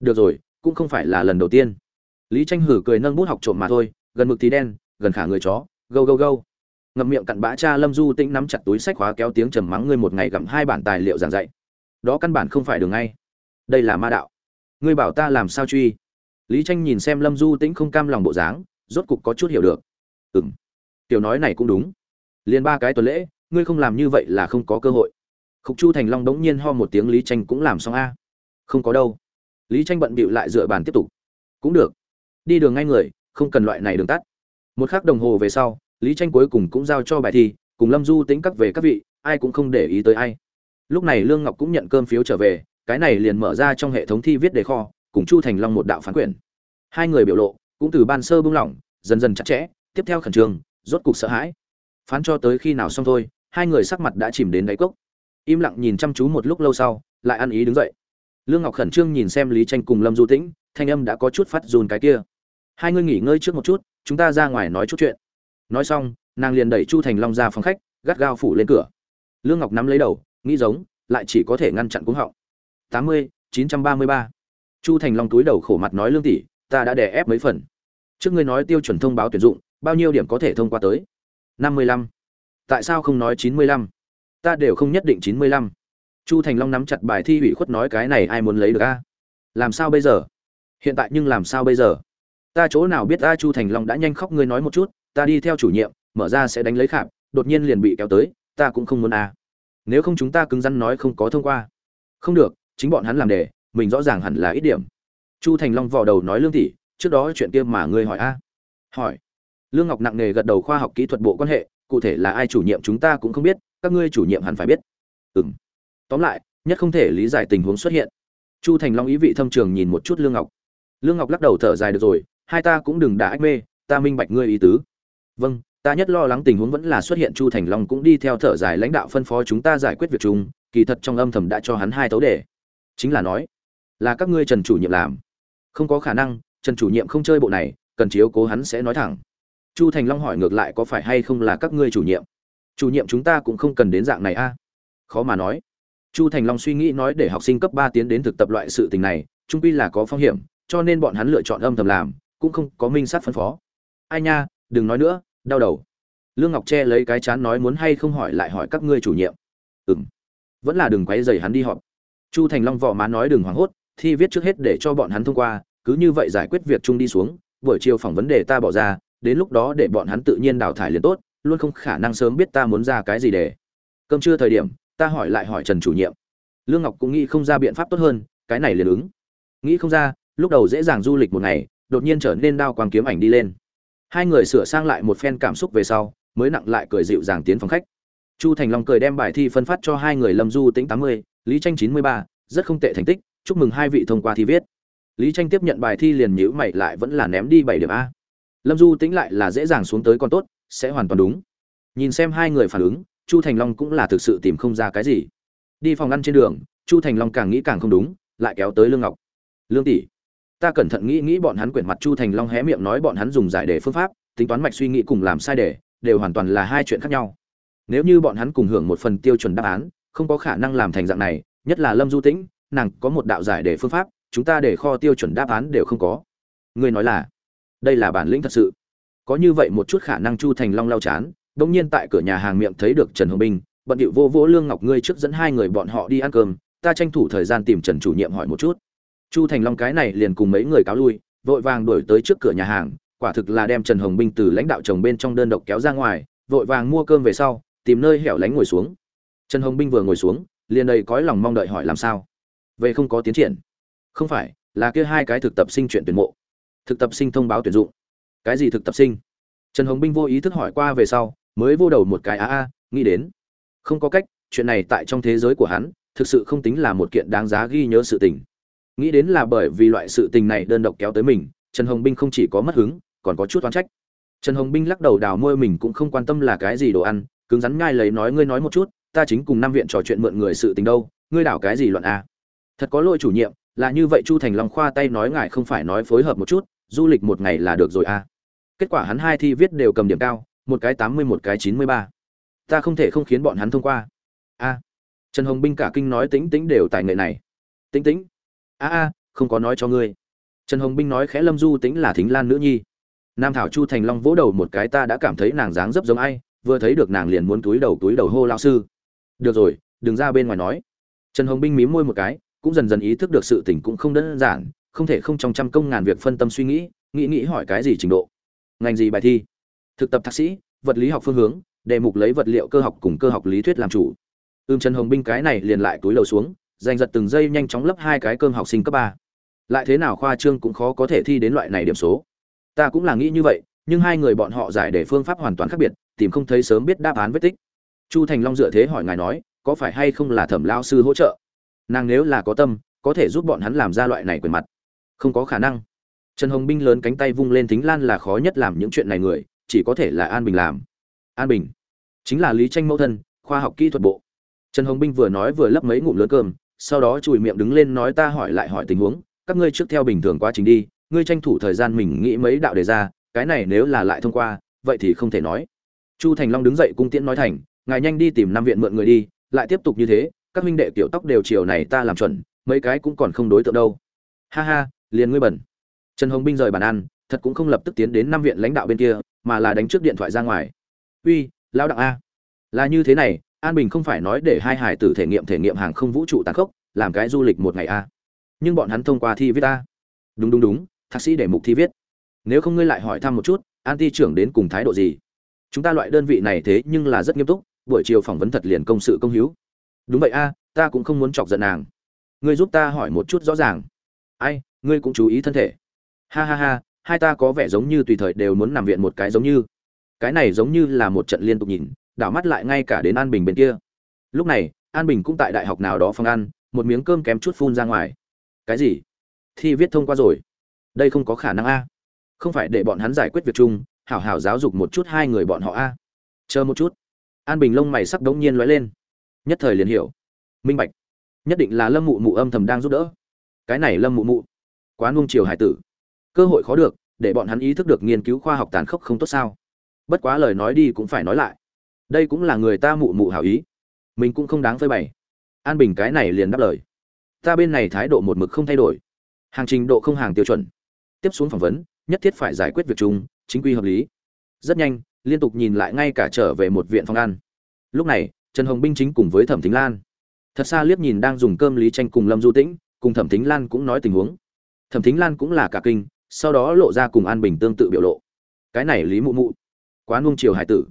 Được rồi, cũng không phải là lần đầu tiên. Lý tranh hử cười nâng bút học trộm mà thôi, gần mực thì đen, gần khả người chó, gâu gâu gâu. Ngậm miệng cặn bã cha lâm du tĩnh nắm chặt túi sách khóa kéo tiếng trầm mắng ngươi một ngày gặm hai bản tài liệu giảng dạy. Đó căn bản không phải đường ngay. Đây là ma đạo. Ngươi bảo ta làm sao truy? Lý tranh nhìn xem lâm du tĩnh không cam lòng bộ dáng, rốt cục có chút hiểu được. Ừm, tiểu nói này cũng đúng. Liền ba cái tuần lễ, ngươi không làm như vậy là không có cơ hội. Khúc chu thành long đống nhiên ho một tiếng lý tranh cũng làm xong a không có đâu. Lý tranh bận bịu lại dựa bàn tiếp tục. Cũng được. Đi đường ngay người, không cần loại này đường tắt. Một khắc đồng hồ về sau, lý tranh cuối cùng cũng giao cho bài thi, cùng lâm du tính các về các vị, ai cũng không để ý tới ai. Lúc này lương ngọc cũng nhận cơm phiếu trở về, cái này liền mở ra trong hệ thống thi viết đề kho, cùng chu thành long một đạo phán quyển. Hai người biểu lộ, cũng từ ban sơ bung lỏng, dần dần chặt chẽ, tiếp theo khẩn trương, rốt cục sợ hãi. Phán cho tới khi nào xong thôi, hai người sắc mặt đã chìm đến đáy cốc. Im lặng nhìn chăm chú một lúc lâu sau, lại ăn ý đứng dậy lương ngọc khẩn trương nhìn xem lý tranh cùng lâm du tĩnh, thanh âm đã có chút phát dùn cái kia. Hai người nghỉ ngơi trước một chút, chúng ta ra ngoài nói chút chuyện. Nói xong, nàng liền đẩy chu thành long ra phòng khách, gắt gao phủ lên cửa. Lương ngọc nắm lấy đầu, nghĩ giống, lại chỉ có thể ngăn chặn cuống họng. Tám mươi, chín trăm ba mươi ba. Chu thành long túi đầu khổ mặt nói, lương tỷ, ta đã đè ép mấy phần. Trước ngươi nói tiêu chuẩn thông báo tuyển dụng, bao nhiêu điểm có thể thông qua tới? Năm mươi lăm. Tại sao không nói chín mươi lăm? Ta đều không nhất định chín mươi lăm chu thành long nắm chặt bài thi ủy khuất nói cái này ai muốn lấy được a? Làm sao bây giờ? Hiện tại nhưng làm sao bây giờ? Ta chỗ nào biết a, chu thành long đã nhanh khóc ngươi nói một chút, ta đi theo chủ nhiệm, mở ra sẽ đánh lấy khảm đột nhiên liền bị kéo tới, ta cũng không muốn a. Nếu không chúng ta cứng rắn nói không có thông qua. Không được, chính bọn hắn làm đề, mình rõ ràng hẳn là ít điểm. Chu thành long vò đầu nói lương tỷ, trước đó chuyện kia mà ngươi hỏi a? Hỏi. Lương ngọc nặng nề gật đầu khoa học kỹ thuật bộ quan hệ, cụ thể là ai chủ nhiệm chúng ta cũng không biết, các ngươi chủ nhiệm hẳn phải biết. Ừ m tóm lại, nhất không thể lý giải tình huống xuất hiện. Chu thành long ý vị thâm trường nhìn một chút lương ngọc. Lương ngọc lắc đầu thở dài được rồi, hai ta cũng đừng đả ách mê, ta minh bạch ngươi ý tứ. Vâng ta nhất lo lắng tình huống vẫn là xuất hiện chu thành long cũng đi theo thở dài lãnh đạo phân phó chúng ta giải quyết việc chung, kỳ thật trong âm thầm đã cho hắn hai tấu đề. Chính là nói, là các ngươi trần chủ nhiệm làm. Không có khả năng, trần chủ nhiệm không chơi bộ này, cần chiếu cố hắn sẽ nói thẳng. Chu thành long hỏi ngược lại có phải hay không là các ngươi chủ nhiệm? Chủ nhiệm chúng ta cũng không cần đến dạng này a. Khó mà nói chu thành long suy nghĩ nói để học sinh cấp ba tiến đến thực tập loại sự tình này, trung quy là có phong hiểm, cho nên bọn hắn lựa chọn âm thầm làm, cũng không có minh sát phân phó. Ai nha, đừng nói nữa, đau đầu. Lương ngọc che lấy cái chán nói muốn hay không hỏi lại hỏi các ngươi chủ nhiệm. Ừ m vẫn là đừng quấy dày hắn đi họp. Chu thành long vỏ má nói đừng hoảng hốt, thi viết trước hết để cho bọn hắn thông qua, cứ như vậy giải quyết việc chung đi xuống, buổi chiều phỏng vấn đề ta bỏ ra, đến lúc đó để bọn hắn tự nhiên đào thải liền tốt, luôn không khả năng sớm biết ta muốn ra cái gì để. Cơm trưa thời điểm ta hỏi lại hỏi trần chủ nhiệm. Lương ngọc cũng nghĩ không ra biện pháp tốt hơn, cái này liền ứng. Nghĩ không ra, lúc đầu dễ dàng du lịch một ngày, đột nhiên trở nên đao quang kiếm ảnh đi lên. Hai người sửa sang lại một phen cảm xúc về sau, mới nặng lại cười dịu dàng tiến phòng khách. Chu thành long cười đem bài thi phân phát cho hai người lâm du tính tám mươi, lý tranh chín mươi ba, rất không tệ thành tích, chúc mừng hai vị thông qua thi viết. Lý tranh tiếp nhận bài thi liền nhữ mày lại vẫn là ném đi bảy điểm a. Lâm du tính lại là dễ dàng xuống tới con tốt, sẽ hoàn toàn đúng. Nhìn xem hai người phản ứng chu thành long cũng là thực sự tìm không ra cái gì. Đi phòng ăn trên đường, chu thành long càng nghĩ càng không đúng, lại kéo tới lương ngọc. Lương tỷ, ta cẩn thận nghĩ nghĩ bọn hắn quyển mặt chu thành long hé miệng nói bọn hắn dùng giải đề phương pháp, tính toán mạch suy nghĩ cùng làm sai đề, đều hoàn toàn là hai chuyện khác nhau. Nếu như bọn hắn cùng hưởng một phần tiêu chuẩn đáp án, không có khả năng làm thành dạng này, nhất là lâm du tĩnh, nàng có một đạo giải đề phương pháp, chúng ta để kho tiêu chuẩn đáp án đều không có. Ngươi nói là, đây là bản lĩnh thật sự. Có như vậy một chút khả năng chu thành long lao chán đông nhiên tại cửa nhà hàng miệng thấy được trần hồng binh bận điệu vô vỗ lương ngọc ngươi trước dẫn hai người bọn họ đi ăn cơm, ta tranh thủ thời gian tìm trần chủ nhiệm hỏi một chút. Chu thành long cái này liền cùng mấy người cáo lui, vội vàng đuổi tới trước cửa nhà hàng, quả thực là đem trần hồng binh từ lãnh đạo chồng bên trong đơn độc kéo ra ngoài, vội vàng mua cơm về sau, tìm nơi hẻo lánh ngồi xuống. Trần hồng binh vừa ngồi xuống, liền đầy cõi lòng mong đợi hỏi làm sao? Về không có tiến triển. Không phải, là kia hai cái thực tập sinh chuyện tuyển mộ. Thực tập sinh thông báo tuyển dụng. Cái gì thực tập sinh? Trần hồng binh vô ý thức hỏi qua về sau mới vô đầu một cái a a, nghĩ đến. Không có cách, chuyện này tại trong thế giới của hắn, thực sự không tính là một kiện đáng giá ghi nhớ sự tình. Nghĩ đến là bởi vì loại sự tình này đơn độc kéo tới mình, trần hồng binh không chỉ có mất hứng, còn có chút oán trách. Trần hồng binh lắc đầu đào môi mình cũng không quan tâm là cái gì đồ ăn, cứng rắn ngai lấy nói ngươi nói một chút, ta chính cùng năm viện trò chuyện mượn người sự tình đâu, ngươi đảo cái gì loạn a? Thật có lỗi chủ nhiệm, là như vậy chu thành long khoa tay nói ngài không phải nói phối hợp một chút, du lịch một ngày là được rồi a. Kết quả hắn hai thi viết đều cầm điểm cao một cái tám mươi, một cái chín mươi ba. Ta không thể không khiến bọn hắn thông qua. A. Trần hồng binh cả kinh nói tính tính đều tài nghệ này. Tính tính a a, không có nói cho ngươi. Trần hồng binh nói khẽ lâm du tính là thính lan nữ nhi. Nam thảo chu thành long vỗ đầu một cái ta đã cảm thấy nàng dáng dấp giống ai, vừa thấy được nàng liền muốn túi đầu túi đầu hô lao sư. Được rồi, đừng ra bên ngoài nói. Trần hồng binh mím môi một cái, cũng dần dần ý thức được sự tình cũng không đơn giản, không thể không trong trăm công ngàn việc phân tâm suy nghĩ nghĩ nghĩ hỏi cái gì trình độ. Ngành gì bài thi? Thực tập thạc sĩ, vật lý học phương hướng, đề mục lấy vật liệu cơ học cùng cơ học lý thuyết làm chủ. Ưm trần hồng binh cái này liền lại túi lầu xuống, giành giật từng giây nhanh chóng lấp hai cái cơm học sinh cấp ba. Lại thế nào khoa trương cũng khó có thể thi đến loại này điểm số. Ta cũng là nghĩ như vậy, nhưng hai người bọn họ giải để phương pháp hoàn toàn khác biệt, tìm không thấy sớm biết đáp án vết tích. Chu thành long dựa thế hỏi ngài nói, có phải hay không là thẩm lao sư hỗ trợ? Nàng nếu là có tâm, có thể giúp bọn hắn làm ra loại này quyền mặt. Không có khả năng. Trần hồng binh lớn cánh tay vung lên thính lan là khó nhất làm những chuyện này người chỉ có thể là an bình làm. An bình chính là lý tranh mẫu thân, khoa học kỹ thuật bộ. Trần hồng binh vừa nói vừa lấp mấy ngụm lớn cơm, sau đó chùi miệng đứng lên nói ta hỏi lại hỏi tình huống, các ngươi trước theo bình thường quá trình đi, ngươi tranh thủ thời gian mình nghĩ mấy đạo đề ra, cái này nếu là lại thông qua, vậy thì không thể nói. Chu thành long đứng dậy cung tiễn nói thành, ngài nhanh đi tìm năm viện mượn người đi, lại tiếp tục như thế, các huynh đệ kiểu tóc đều chiều này ta làm chuẩn, mấy cái cũng còn không đối tượng đâu. Ha ha, liền ngươi bẩn. Trần hồng binh rời bàn ăn, thật cũng không lập tức tiến đến năm viện lãnh đạo bên kia mà là đánh trước điện thoại ra ngoài. Uy, lão đặng a. Là như thế này, an bình không phải nói để hai hải tử thể nghiệm thể nghiệm hàng không vũ trụ tàn khốc, làm cái du lịch một ngày a. Nhưng bọn hắn thông qua thi viết a. Đúng đúng đúng, thạc sĩ để mục thi viết. Nếu không ngươi lại hỏi thăm một chút, an ti trưởng đến cùng thái độ gì? Chúng ta loại đơn vị này thế nhưng là rất nghiêm túc, buổi chiều phỏng vấn thật liền công sự công hiếu đúng vậy a, ta cũng không muốn chọc giận nàng. Ngươi giúp ta hỏi một chút rõ ràng. Ai, ngươi cũng chú ý thân thể. Ha ha ha hai ta có vẻ giống như tùy thời đều muốn nằm viện một cái giống như. Cái này giống như là một trận liên tục nhìn, đảo mắt lại ngay cả đến an bình bên kia. Lúc này, an bình cũng tại đại học nào đó phòng ăn, một miếng cơm kém chút phun ra ngoài. Cái gì? Thi viết thông qua rồi. Đây không có khả năng a. Không phải để bọn hắn giải quyết việc chung, hảo hảo giáo dục một chút hai người bọn họ a. Chờ một chút. An bình lông mày sắc đống nhiên lóe lên. Nhất thời liền hiểu. Minh bạch. Nhất định là lâm mụ mụ âm thầm đang giúp đỡ. Cái này lâm mụ mụ. Quá nung chiều hải tử cơ hội khó được, để bọn hắn ý thức được nghiên cứu khoa học tàn khốc không tốt sao. Bất quá lời nói đi cũng phải nói lại. Đây cũng là người ta mụ mụ hảo ý. Mình cũng không đáng phơi bày. An bình cái này liền đáp lời. Ta bên này thái độ một mực không thay đổi. Hàng trình độ không hàng tiêu chuẩn. Tiếp xuống phỏng vấn, nhất thiết phải giải quyết việc chung, chính quy hợp lý. Rất nhanh, liên tục nhìn lại ngay cả trở về một viện phòng ăn. Lúc này, trần hồng binh chính cùng với thẩm thính lan. Thật xa liếc nhìn đang dùng cơm lý tranh cùng lâm du tĩnh, cùng thẩm thính lan cũng nói tình huống. Thẩm thính lan cũng là cả kinh sau đó lộ ra cùng an bình tương tự biểu lộ. Cái này lý mụ mụ, quá nung chiều hải tử.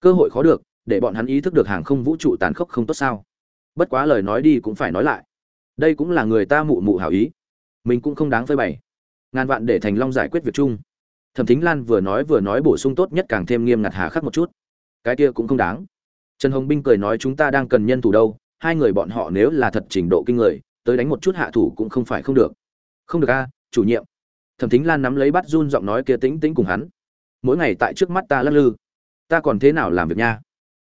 Cơ hội khó được, để bọn hắn ý thức được hàng không vũ trụ tàn khốc không tốt sao. Bất quá lời nói đi cũng phải nói lại. Đây cũng là người ta mụ mụ hảo ý. Mình cũng không đáng phơi bày. Ngàn vạn để thành long giải quyết việc chung. Thẩm thính lan vừa nói vừa nói bổ sung tốt nhất càng thêm nghiêm ngặt hà khắc một chút. Cái kia cũng không đáng. Trần hồng binh cười nói chúng ta đang cần nhân thủ đâu, hai người bọn họ nếu là thật trình độ kinh người, tới đánh một chút hạ thủ cũng không phải không được. Không được a, chủ nhiệm thẩm thính lan nắm lấy bắt run giọng nói kia tĩnh tĩnh cùng hắn. Mỗi ngày tại trước mắt ta lắc lư. Ta còn thế nào làm việc nha?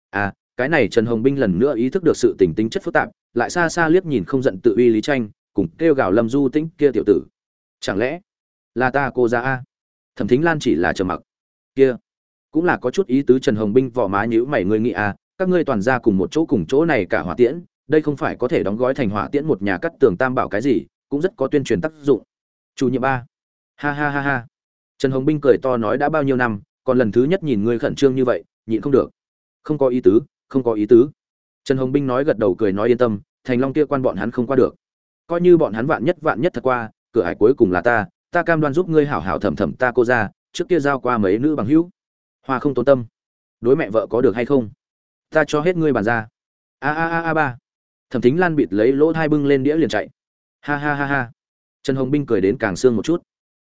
À cái này trần hồng binh lần nữa ý thức được sự tình tính chất phức tạp, lại xa xa liếc nhìn không giận tự uy lý tranh, cùng kêu gào lâm du tĩnh kia tiểu tử. Chẳng lẽ là ta cô ra a? Thẩm thính lan chỉ là trầm mặc. Kia, cũng là có chút ý tứ trần hồng binh vỏ má nhữ mày ngươi nghĩ à các ngươi toàn ra cùng một chỗ cùng chỗ này cả hỏa tiễn, đây không phải có thể đóng gói thành hỏa tiễn một nhà cắt tường tam bảo cái gì, cũng rất có tuyên truyền tác dụng. Chủ nhiệm ba ha ha ha ha. Trần hồng binh cười to nói đã bao nhiêu năm, còn lần thứ nhất nhìn ngươi khẩn trương như vậy, nhịn không được. Không có ý tứ, không có ý tứ. Trần hồng binh nói gật đầu cười nói yên tâm, thành long kia quan bọn hắn không qua được. Coi như bọn hắn vạn nhất vạn nhất thật qua, cửa hải cuối cùng là ta ta cam đoan giúp ngươi hảo hảo thầm thầm ta cô ra, trước kia giao qua mấy nữ bằng hữu. Hoa không tốn tâm. Đối mẹ vợ có được hay không? Ta cho hết ngươi bàn ra. A a a a ba. Thẩm thính lan bịt lấy lỗ thai bưng lên đĩa liền chạy. Ha ha ha ha. Trần hồng binh cười đến càng sương một chút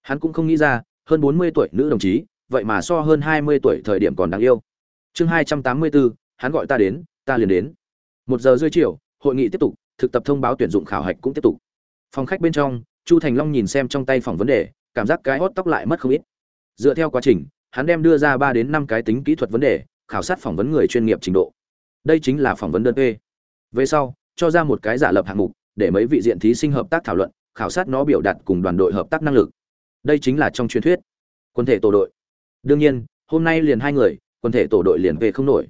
hắn cũng không nghĩ ra, hơn bốn mươi tuổi nữ đồng chí, vậy mà so hơn hai mươi tuổi thời điểm còn đáng yêu. Chương hai trăm tám mươi bốn hắn gọi ta đến, ta liền đến. Một giờ rưỡi chiều, hội nghị tiếp tục, thực tập thông báo tuyển dụng khảo hạch cũng tiếp tục. Phòng khách bên trong, chu thành long nhìn xem trong tay phòng vấn đề, cảm giác cái hót tóc lại mất không ít. Dựa theo quá trình, hắn đem đưa ra ba đến năm cái tính kỹ thuật vấn đề, khảo sát phỏng vấn người chuyên nghiệp trình độ. Đây chính là phỏng vấn đơn thuê. về sau, cho ra một cái giả lập hạng mục, để mấy vị diện thí sinh hợp tác thảo luận, khảo sát nó biểu đạt cùng đoàn đội hợp tác năng lực đây chính là trong truyền thuyết. Quân thể tổ đội. Đương nhiên, hôm nay liền hai người, quân thể tổ đội liền về không nổi.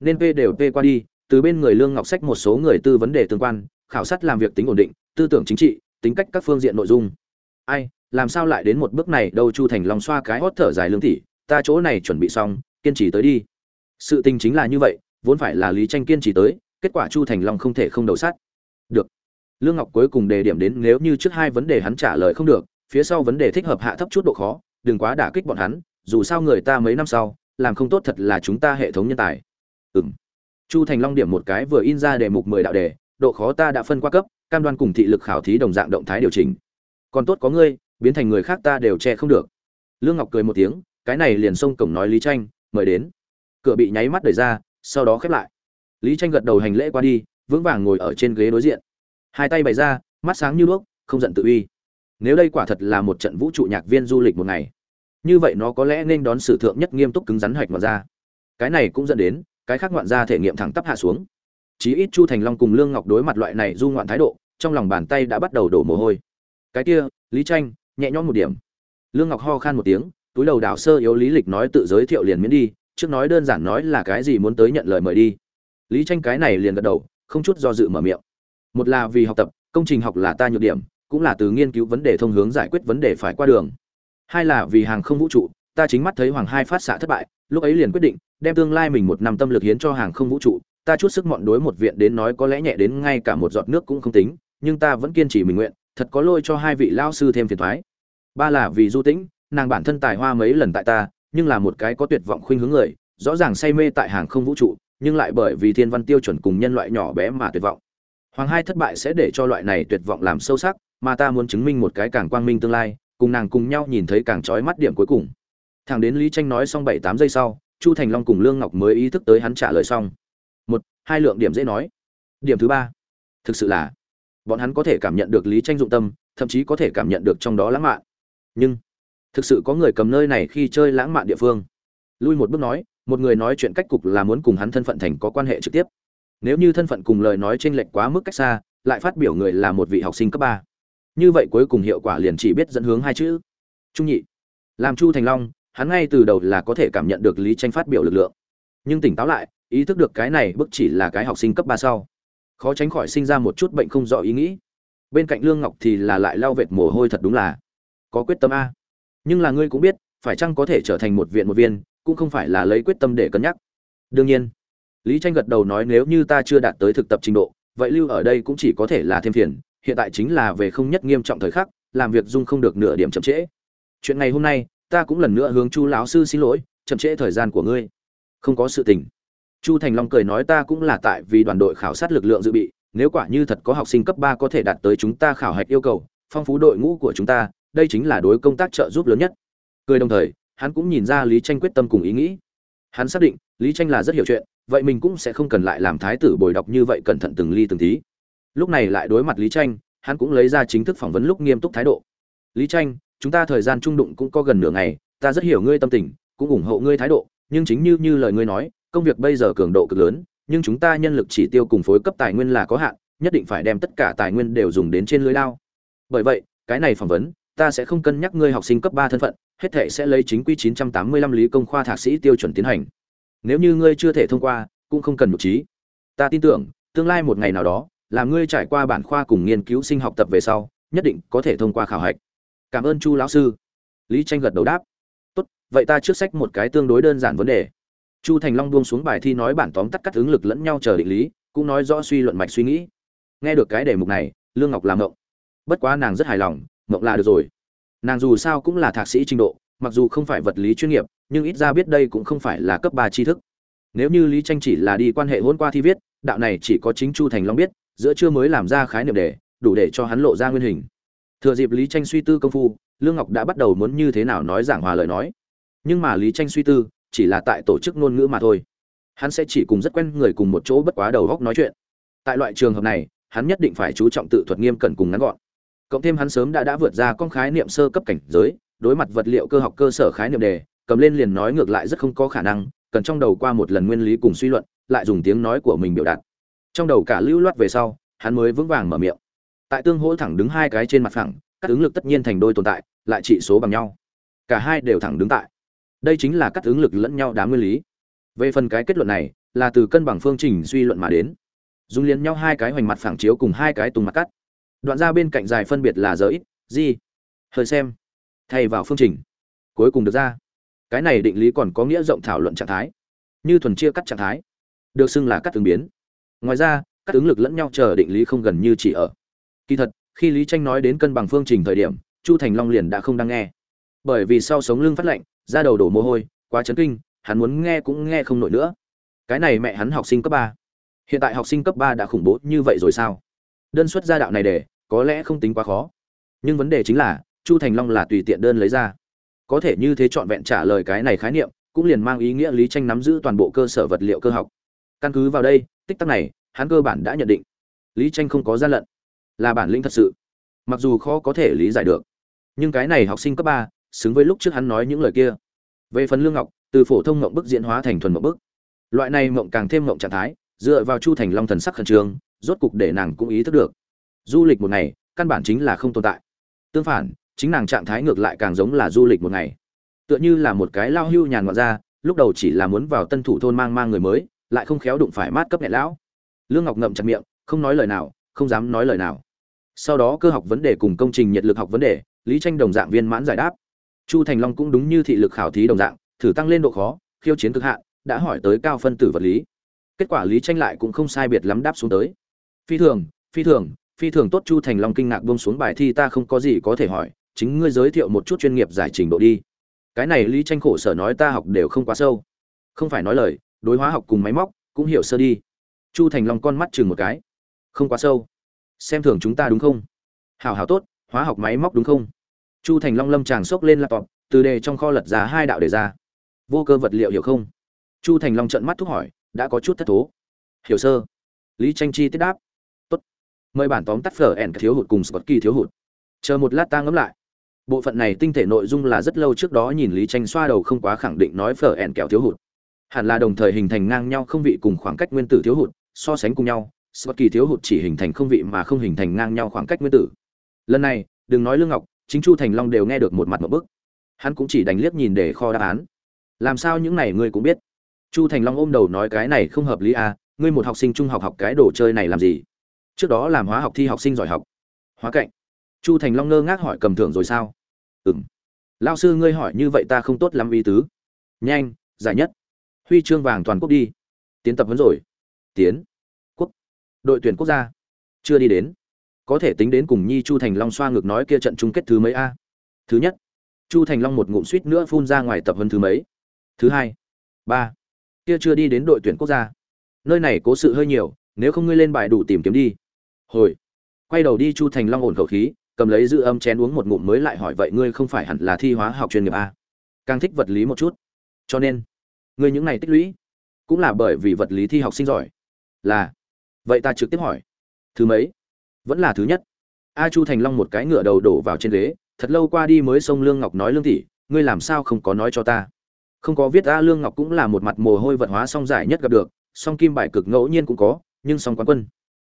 Nên p đều p qua đi, từ bên người lương ngọc sách một số người tư vấn đề tương quan, khảo sát làm việc tính ổn định, tư tưởng chính trị, tính cách các phương diện nội dung. Ai, làm sao lại đến một bước này đâu chu thành long xoa cái hót thở dài lương tỷ ta chỗ này chuẩn bị xong, kiên trì tới đi. Sự tình chính là như vậy, vốn phải là lý tranh kiên trì tới, kết quả chu thành long không thể không đầu sát. Được. Lương ngọc cuối cùng đề điểm đến nếu như trước hai vấn đề hắn trả lời không được phía sau vấn đề thích hợp hạ thấp chút độ khó, đừng quá đả kích bọn hắn, dù sao người ta mấy năm sau, làm không tốt thật là chúng ta hệ thống nhân tài. Ừm. Chu thành long điểm một cái vừa in ra đề mục mười đạo đề, độ khó ta đã phân qua cấp, cam đoan cùng thị lực khảo thí đồng dạng động thái điều chỉnh. Còn tốt có ngươi, biến thành người khác ta đều che không được. Lương ngọc cười một tiếng, cái này liền xông cổng nói lý tranh mời đến. Cửa bị nháy mắt đẩy ra, sau đó khép lại. Lý tranh gật đầu hành lễ qua đi, vững vàng ngồi ở trên ghế đối diện. Hai tay bày ra, mắt sáng như đuốc, không giận tự uy nếu đây quả thật là một trận vũ trụ nhạc viên du lịch một ngày, như vậy nó có lẽ nên đón sử thượng nhất nghiêm túc cứng rắn hoạch ngoạn ra. Cái này cũng dẫn đến, cái khác ngoạn ra thể nghiệm thẳng tắp hạ xuống. Chí ít chu thành long cùng lương ngọc đối mặt loại này du ngoạn thái độ, trong lòng bàn tay đã bắt đầu đổ mồ hôi. Cái kia, lý tranh, nhẹ nhõm một điểm. Lương ngọc ho khan một tiếng, túi đầu đảo sơ yếu lý lịch nói tự giới thiệu liền miễn đi, trước nói đơn giản nói là cái gì muốn tới nhận lời mời đi. Lý tranh cái này liền gật đầu, không chút do dự mở miệng. Một là vì học tập, công trình học là ta nhược điểm cũng là từ nghiên cứu vấn đề thông hướng giải quyết vấn đề phải qua đường. Hai là vì hàng không vũ trụ, ta chính mắt thấy hoàng hai phát xạ thất bại, lúc ấy liền quyết định, đem tương lai mình một năm tâm lực hiến cho hàng không vũ trụ, ta chút sức mọn đối một viện đến nói có lẽ nhẹ đến ngay cả một giọt nước cũng không tính, nhưng ta vẫn kiên trì mình nguyện, thật có lôi cho hai vị lao sư thêm phiền thoái. Ba là vì du tĩnh, nàng bản thân tài hoa mấy lần tại ta, nhưng là một cái có tuyệt vọng khuynh hướng người, rõ ràng say mê tại hàng không vũ trụ, nhưng lại bởi vì thiên văn tiêu chuẩn cùng nhân loại nhỏ bé mà tuyệt vọng hoàng hai thất bại sẽ để cho loại này tuyệt vọng làm sâu sắc, mà ta muốn chứng minh một cái càng quang minh tương lai, cùng nàng cùng nhau nhìn thấy càng trói mắt điểm cuối cùng. Thằng đến lý tranh nói xong bảy tám giây sau, chu thành long cùng lương ngọc mới ý thức tới hắn trả lời xong. Một, hai lượng điểm dễ nói. Điểm thứ ba. Thực sự là, bọn hắn có thể cảm nhận được lý tranh dụng tâm, thậm chí có thể cảm nhận được trong đó lãng mạn. Nhưng, thực sự có người cầm nơi này khi chơi lãng mạn địa phương. Lui một bước nói, một người nói chuyện cách cục là muốn cùng hắn thân phận thành có quan hệ trực tiếp nếu như thân phận cùng lời nói chênh lệch quá mức cách xa, lại phát biểu người là một vị học sinh cấp ba. Như vậy cuối cùng hiệu quả liền chỉ biết dẫn hướng hai chữ. Trung nhị. Làm chu thành long, hắn ngay từ đầu là có thể cảm nhận được lý tranh phát biểu lực lượng. Nhưng tỉnh táo lại, ý thức được cái này bức chỉ là cái học sinh cấp ba sau. Khó tránh khỏi sinh ra một chút bệnh không rõ ý nghĩ. Bên cạnh lương ngọc thì là lại lau vệt mồ hôi thật đúng là. Có quyết tâm a. Nhưng là ngươi cũng biết, phải chăng có thể trở thành một viện một viên, cũng không phải là lấy quyết tâm để cân nhắc. Đương nhiên lý tranh gật đầu nói nếu như ta chưa đạt tới thực tập trình độ, vậy lưu ở đây cũng chỉ có thể là thêm phiền, hiện tại chính là về không nhất nghiêm trọng thời khắc, làm việc dung không được nửa điểm chậm trễ. Chuyện ngày hôm nay, ta cũng lần nữa hướng chu lão sư xin lỗi, chậm trễ thời gian của ngươi. Không có sự tình. Chu thành long cười nói ta cũng là tại vì đoàn đội khảo sát lực lượng dự bị, nếu quả như thật có học sinh cấp ba có thể đạt tới chúng ta khảo hạch yêu cầu, phong phú đội ngũ của chúng ta, đây chính là đối công tác trợ giúp lớn nhất. Cười đồng thời, hắn cũng nhìn ra lý tranh quyết tâm cùng ý nghĩ. Hắn xác định, lý tranh là rất hiểu chuyện vậy mình cũng sẽ không cần lại làm thái tử bồi đọc như vậy cẩn thận từng ly từng tí. Lúc này lại đối mặt lý tranh hắn cũng lấy ra chính thức phỏng vấn lúc nghiêm túc thái độ. Lý tranh chúng ta thời gian trung đụng cũng có gần nửa ngày, ta rất hiểu ngươi tâm tình, cũng ủng hộ ngươi thái độ, nhưng chính như như lời ngươi nói, công việc bây giờ cường độ cực lớn, nhưng chúng ta nhân lực chỉ tiêu cùng phối cấp tài nguyên là có hạn, nhất định phải đem tất cả tài nguyên đều dùng đến trên lưới lao bởi vậy, cái này phỏng vấn, ta sẽ không cân nhắc ngươi học sinh cấp ba thân phận, hết thể sẽ lấy chính quy 985 lý công khoa thạc sĩ tiêu chuẩn tiến hành nếu như ngươi chưa thể thông qua, cũng không cần nhục trí. Ta tin tưởng, tương lai một ngày nào đó làm ngươi trải qua bản khoa cùng nghiên cứu sinh học tập về sau, nhất định có thể thông qua khảo hạch. Cảm ơn chu lão sư. Lý tranh gật đầu đáp. Tốt, vậy ta trước sách một cái tương đối đơn giản vấn đề. Chu thành long buông xuống bài thi nói bản tóm tắt cắt ứng lực lẫn nhau chờ định lý, cũng nói rõ suy luận mạch suy nghĩ. Nghe được cái đề mục này, lương ngọc làm ngộng. Bất quá nàng rất hài lòng, ngộng là được rồi. Nàng dù sao cũng là thạc sĩ trình độ mặc dù không phải vật lý chuyên nghiệp, nhưng ít ra biết đây cũng không phải là cấp ba tri thức. Nếu như lý tranh chỉ là đi quan hệ hôn qua thi viết, đạo này chỉ có chính chu thành long biết, giữa chưa mới làm ra khái niệm đề đủ để cho hắn lộ ra nguyên hình. Thừa dịp lý tranh suy tư công phu, lương ngọc đã bắt đầu muốn như thế nào nói giảng hòa lời nói. Nhưng mà lý tranh suy tư, chỉ là tại tổ chức ngôn ngữ mà thôi. Hắn sẽ chỉ cùng rất quen người cùng một chỗ bất quá đầu góc nói chuyện. Tại loại trường hợp này, hắn nhất định phải chú trọng tự thuật nghiêm cẩn cùng ngắn gọn. Cộng thêm hắn sớm đã đã vượt ra con khái niệm sơ cấp cảnh giới đối mặt vật liệu cơ học cơ sở khái niệm đề, cầm lên liền nói ngược lại rất không có khả năng, cần trong đầu qua một lần nguyên lý cùng suy luận, lại dùng tiếng nói của mình biểu đạt. Trong đầu cả lưu loát về sau, hắn mới vững vàng mở miệng. Tại tương hỗ thẳng đứng hai cái trên mặt phẳng, các ứng lực tất nhiên thành đôi tồn tại, lại trị số bằng nhau. Cả hai đều thẳng đứng tại. Đây chính là các ứng lực lẫn nhau đá nguyên lý. Về phần cái kết luận này, là từ cân bằng phương trình suy luận mà đến. Dùng liền nhau hai cái hoành mặt phẳng chiếu cùng hai cái tùng mặt cắt. Đoạn ra bên cạnh dài phân biệt là giờ ít gì hơi xem thay vào phương trình. Cuối cùng được ra. Cái này định lý còn có nghĩa rộng thảo luận trạng thái. Như thuần chia cắt trạng thái. Được xưng là cắt ứng biến. Ngoài ra các ứng lực lẫn nhau chờ định lý không gần như chỉ ở. Kỳ thật, khi lý tranh nói đến cân bằng phương trình thời điểm, chu thành long liền đã không đang nghe. Bởi vì sau sống lưng phát lạnh ra đầu đổ mồ hôi, quá chấn kinh, hắn muốn nghe cũng nghe không nổi nữa. Cái này mẹ hắn học sinh cấp ba. Hiện tại học sinh cấp ba đã khủng bố như vậy rồi sao? Đơn xuất gia đạo này để, có lẽ không tính quá khó. Nhưng vấn đề chính là chu thành long là tùy tiện đơn lấy ra. Có thể như thế trọn vẹn trả lời cái này khái niệm, cũng liền mang ý nghĩa lý tranh nắm giữ toàn bộ cơ sở vật liệu cơ học. Căn cứ vào đây, tích tắc này, hắn cơ bản đã nhận định. Lý tranh không có gian lận. Là bản lĩnh thật sự. Mặc dù khó có thể lý giải được. Nhưng cái này học sinh cấp ba, xứng với lúc trước hắn nói những lời kia. Về phần lương ngọc, từ phổ thông mộng bức diễn hóa thành thuần mộng bức. Loại này mộng càng thêm mộng trạng thái, dựa vào chu thành long thần sắc khẩn trương, rốt cục để nàng cũng ý thức được. Du lịch một ngày, căn bản chính là không tồn tại. Tương phản chính nàng trạng thái ngược lại càng giống là du lịch một ngày. Tựa như là một cái lao hưu nhàn ngoạn ra, lúc đầu chỉ là muốn vào tân thủ thôn mang mang người mới, lại không khéo đụng phải mát cấp nhẹ lão. Lương ngọc ngậm chặt miệng, không nói lời nào, không dám nói lời nào. Sau đó cơ học vấn đề cùng công trình nhiệt lực học vấn đề, lý tranh đồng dạng viên mãn giải đáp. Chu thành long cũng đúng như thị lực khảo thí đồng dạng, thử tăng lên độ khó, khiêu chiến cực hạn, đã hỏi tới cao phân tử vật lý. Kết quả lý tranh lại cũng không sai biệt lắm đáp xuống tới. Phi thường phi thường phi thường tốt chu thành long kinh ngạc buông xuống bài thi ta không có gì có thể hỏi chính ngươi giới thiệu một chút chuyên nghiệp giải trình độ đi. Cái này lý tranh khổ sở nói ta học đều không quá sâu. Không phải nói lời, đối hóa học cùng máy móc cũng hiểu sơ đi. Chu thành long con mắt chừng một cái. Không quá sâu. Xem thường chúng ta đúng không? Hào hào tốt, hóa học máy móc đúng không? Chu thành long lâm tràng xốc lên laptop, từ đề trong kho lật ra hai đạo đề ra. Vô cơ vật liệu hiểu không? Chu thành long trợn mắt thúc hỏi, đã có chút thất thố. Hiểu sơ. Lý tranh chi tiết đáp. Tốt. Mời bản tóm tắt phở ẻn thiếu hụt cùng scott kỳ thiếu hụt. Chờ một lát ta ngẫm lại bộ phận này tinh thể nội dung là rất lâu trước đó nhìn lý tranh xoa đầu không quá khẳng định nói phở ẻn kẹo thiếu hụt. Hẳn là đồng thời hình thành ngang nhau không vị cùng khoảng cách nguyên tử thiếu hụt, so sánh cùng nhau bất kỳ thiếu hụt chỉ hình thành không vị mà không hình thành ngang nhau khoảng cách nguyên tử. Lần này, đừng nói lương ngọc, chính chu thành long đều nghe được một mặt một bức. Hắn cũng chỉ đánh liếc nhìn để kho đáp án. Làm sao những này ngươi cũng biết? Chu thành long ôm đầu nói cái này không hợp lý à ngươi một học sinh trung học học cái đồ chơi này làm gì? Trước đó làm hóa học thi học sinh giỏi học. Hóa cạnh chu thành long ngơ ngác hỏi cầm thưởng rồi sao? Ừng lao sư ngươi hỏi như vậy ta không tốt lắm ý tứ. Nhanh, giải nhất. Huy chương vàng toàn quốc đi. Tiến tập vấn rồi. Tiến. Quốc. Đội tuyển quốc gia. Chưa đi đến. Có thể tính đến cùng nhi chu thành long xoa ngược nói kia trận chung kết thứ mấy a? Thứ nhất. Chu thành long một ngụm suýt nữa phun ra ngoài tập huấn thứ mấy? Thứ hai. Ba. Kia chưa đi đến đội tuyển quốc gia. Nơi này cố sự hơi nhiều, nếu không ngươi lên bài đủ tìm kiếm đi. Hồi. Quay đầu đi chu thành long ổn khẩu khí cầm lấy dư âm chén uống một ngụm mới lại hỏi, vậy ngươi không phải hẳn là thi hóa học chuyên nghiệp a càng thích vật lý một chút. Cho nên, ngươi những này tích lũy cũng là bởi vì vật lý thi học sinh giỏi. Là. Vậy ta trực tiếp hỏi. Thứ mấy? Vẫn là thứ nhất. A chu thành long một cái ngựa đầu đổ vào trên ghế, thật lâu qua đi mới xông lương ngọc nói, lương tỷ, ngươi làm sao không có nói cho ta? Không có viết a lương ngọc cũng là một mặt mồ hôi vật hóa song giải nhất gặp được, song kim bài cực ngẫu nhiên cũng có, nhưng song quán quân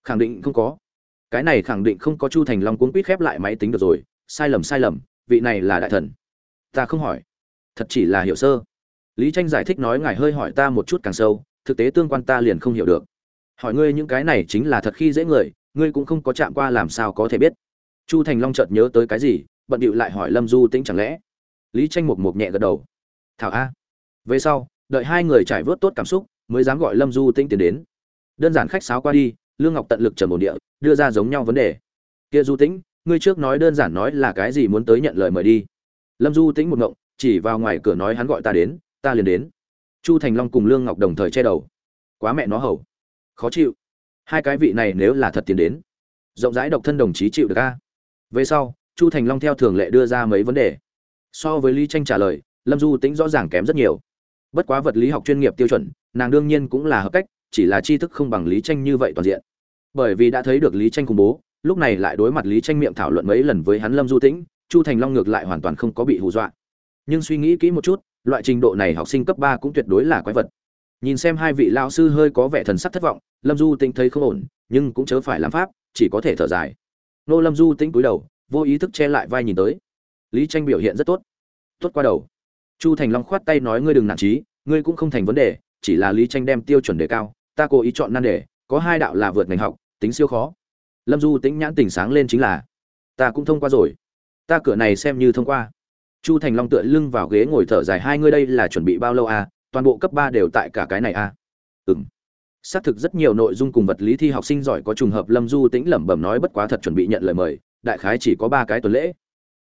khẳng định không có cái này khẳng định không có chu thành long cuốn quýt khép lại máy tính được rồi. Sai lầm sai lầm, vị này là đại thần. Ta không hỏi. Thật chỉ là hiểu sơ. Lý tranh giải thích nói ngài hơi hỏi ta một chút càng sâu, thực tế tương quan ta liền không hiểu được. Hỏi ngươi những cái này chính là thật khi dễ người, ngươi cũng không có chạm qua làm sao có thể biết. Chu thành long chợt nhớ tới cái gì, bận điệu lại hỏi lâm du tĩnh chẳng lẽ. Lý tranh mục mục nhẹ gật đầu. Thảo a. Về sau, đợi hai người trải vớt tốt cảm xúc, mới dám gọi lâm du tĩnh tiến đến. Đơn giản khách sáo qua đi, lương ngọc tận lực trầm ổn địa đưa ra giống nhau vấn đề. Kia du tĩnh, ngươi trước nói đơn giản nói là cái gì muốn tới nhận lời mời đi. Lâm du tĩnh một ngộng, chỉ vào ngoài cửa nói hắn gọi ta đến, ta liền đến. Chu thành long cùng lương ngọc đồng thời che đầu. Quá mẹ nó hầu. Khó chịu. Hai cái vị này nếu là thật tiến đến. Rộng rãi độc thân đồng chí chịu được a. Về sau, chu thành long theo thường lệ đưa ra mấy vấn đề. So với lý tranh trả lời, lâm du tĩnh rõ ràng kém rất nhiều. Bất quá vật lý học chuyên nghiệp tiêu chuẩn, nàng đương nhiên cũng là hợp cách, chỉ là tri thức không bằng lý tranh như vậy toàn diện bởi vì đã thấy được lý tranh khủng bố, lúc này lại đối mặt lý tranh miệng thảo luận mấy lần với hắn lâm du tĩnh, chu thành long ngược lại hoàn toàn không có bị hù dọa. Nhưng suy nghĩ kỹ một chút, loại trình độ này học sinh cấp ba cũng tuyệt đối là quái vật. Nhìn xem hai vị lão sư hơi có vẻ thần sắc thất vọng, lâm du tĩnh thấy không ổn, nhưng cũng chớ phải làm pháp, chỉ có thể thở dài. Nô lâm du tĩnh cúi đầu, vô ý thức che lại vai nhìn tới. Lý tranh biểu hiện rất tốt. Tốt qua đầu. Chu thành long khoát tay nói ngươi đừng nản trí, ngươi cũng không thành vấn đề, chỉ là lý tranh đem tiêu chuẩn đề cao, ta cố ý chọn nan đề, có hai đạo là vượt ngành học tính siêu khó. Lâm du tĩnh nhãn tỉnh sáng lên chính là, ta cũng thông qua rồi. Ta cửa này xem như thông qua. Chu thành long tựa lưng vào ghế ngồi thở dài, hai ngươi đây là chuẩn bị bao lâu à? Toàn bộ cấp ba đều tại cả cái này à? Ừng xác thực rất nhiều nội dung cùng vật lý thi học sinh giỏi có trùng hợp, lâm du tĩnh lẩm bẩm nói bất quá thật chuẩn bị nhận lời mời, đại khái chỉ có ba cái tuần lễ.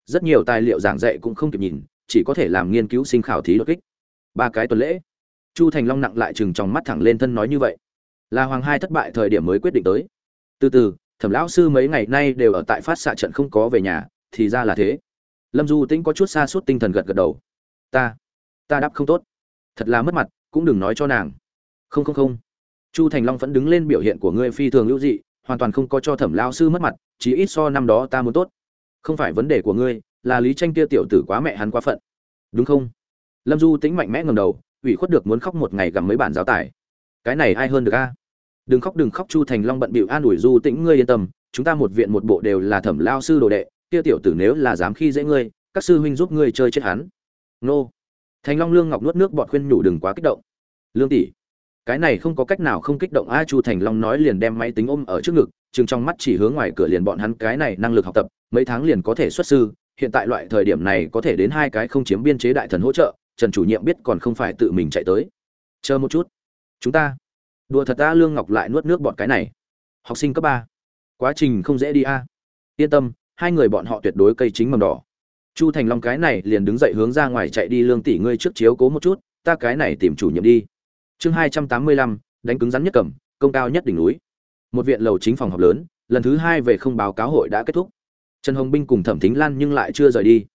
Rất nhiều tài liệu giảng dạy cũng không kịp nhìn, chỉ có thể làm nghiên cứu sinh khảo thí đột kích. Ba cái tuần lễ. Chu thành long nặng lại chừng trong mắt thẳng lên thân nói như vậy. Là hoàng hai thất bại thời điểm mới quyết định tới từ từ, thẩm lão sư mấy ngày nay đều ở tại phát xạ trận không có về nhà, thì ra là thế. Lâm du tĩnh có chút xa suốt tinh thần gật gật đầu. Ta ta đáp không tốt. Thật là mất mặt, cũng đừng nói cho nàng. Không không không. Chu thành long vẫn đứng lên biểu hiện của ngươi phi thường hữu dị, hoàn toàn không có cho thẩm lao sư mất mặt chỉ ít so năm đó ta muốn tốt. Không phải vấn đề của ngươi, là lý tranh kia tiểu tử quá mẹ hắn quá phận. Đúng không? Lâm du tính mạnh mẽ ngầm đầu, ủy khuất được muốn khóc một ngày gặp mấy bản giáo tài. Cái này ai hơn được a? Đừng khóc đừng khóc, chu thành long bận bịu an ủi du tĩnh, ngươi yên tâm, chúng ta một viện một bộ đều là thẩm lao sư đồ đệ, kia tiểu tử nếu là dám khi dễ ngươi, các sư huynh giúp ngươi chơi chết hắn. Nô. Thành long lương ngọc nuốt nước bọt khuyên nhủ đừng quá kích động. Lương tỷ, cái này không có cách nào không kích động, a, chu thành long nói liền đem máy tính ôm ở trước ngực, chừng trong mắt chỉ hướng ngoài cửa liền bọn hắn cái này năng lực học tập, mấy tháng liền có thể xuất sư, hiện tại loại thời điểm này có thể đến hai cái không chiếm biên chế đại thần hỗ trợ, trần chủ nhiệm biết còn không phải tự mình chạy tới. Chờ một chút. Chúng ta đùa thật ta, lương ngọc lại nuốt nước bọt cái này. Học sinh cấp ba. Quá trình không dễ đi a. Yên tâm, hai người bọn họ tuyệt đối cây chính mầm đỏ. Chu thành long cái này liền đứng dậy hướng ra ngoài chạy đi, lương tỷ ngươi trước chiếu cố một chút, ta cái này tìm chủ nhiệm đi. Chương hai trăm tám mươi lăm, đánh cứng rắn nhất cẩm công cao nhất đỉnh núi. Một viện lầu chính phòng họp lớn, lần thứ hai về không báo cáo hội đã kết thúc. Trần hồng binh cùng thẩm thính lan nhưng lại chưa rời đi.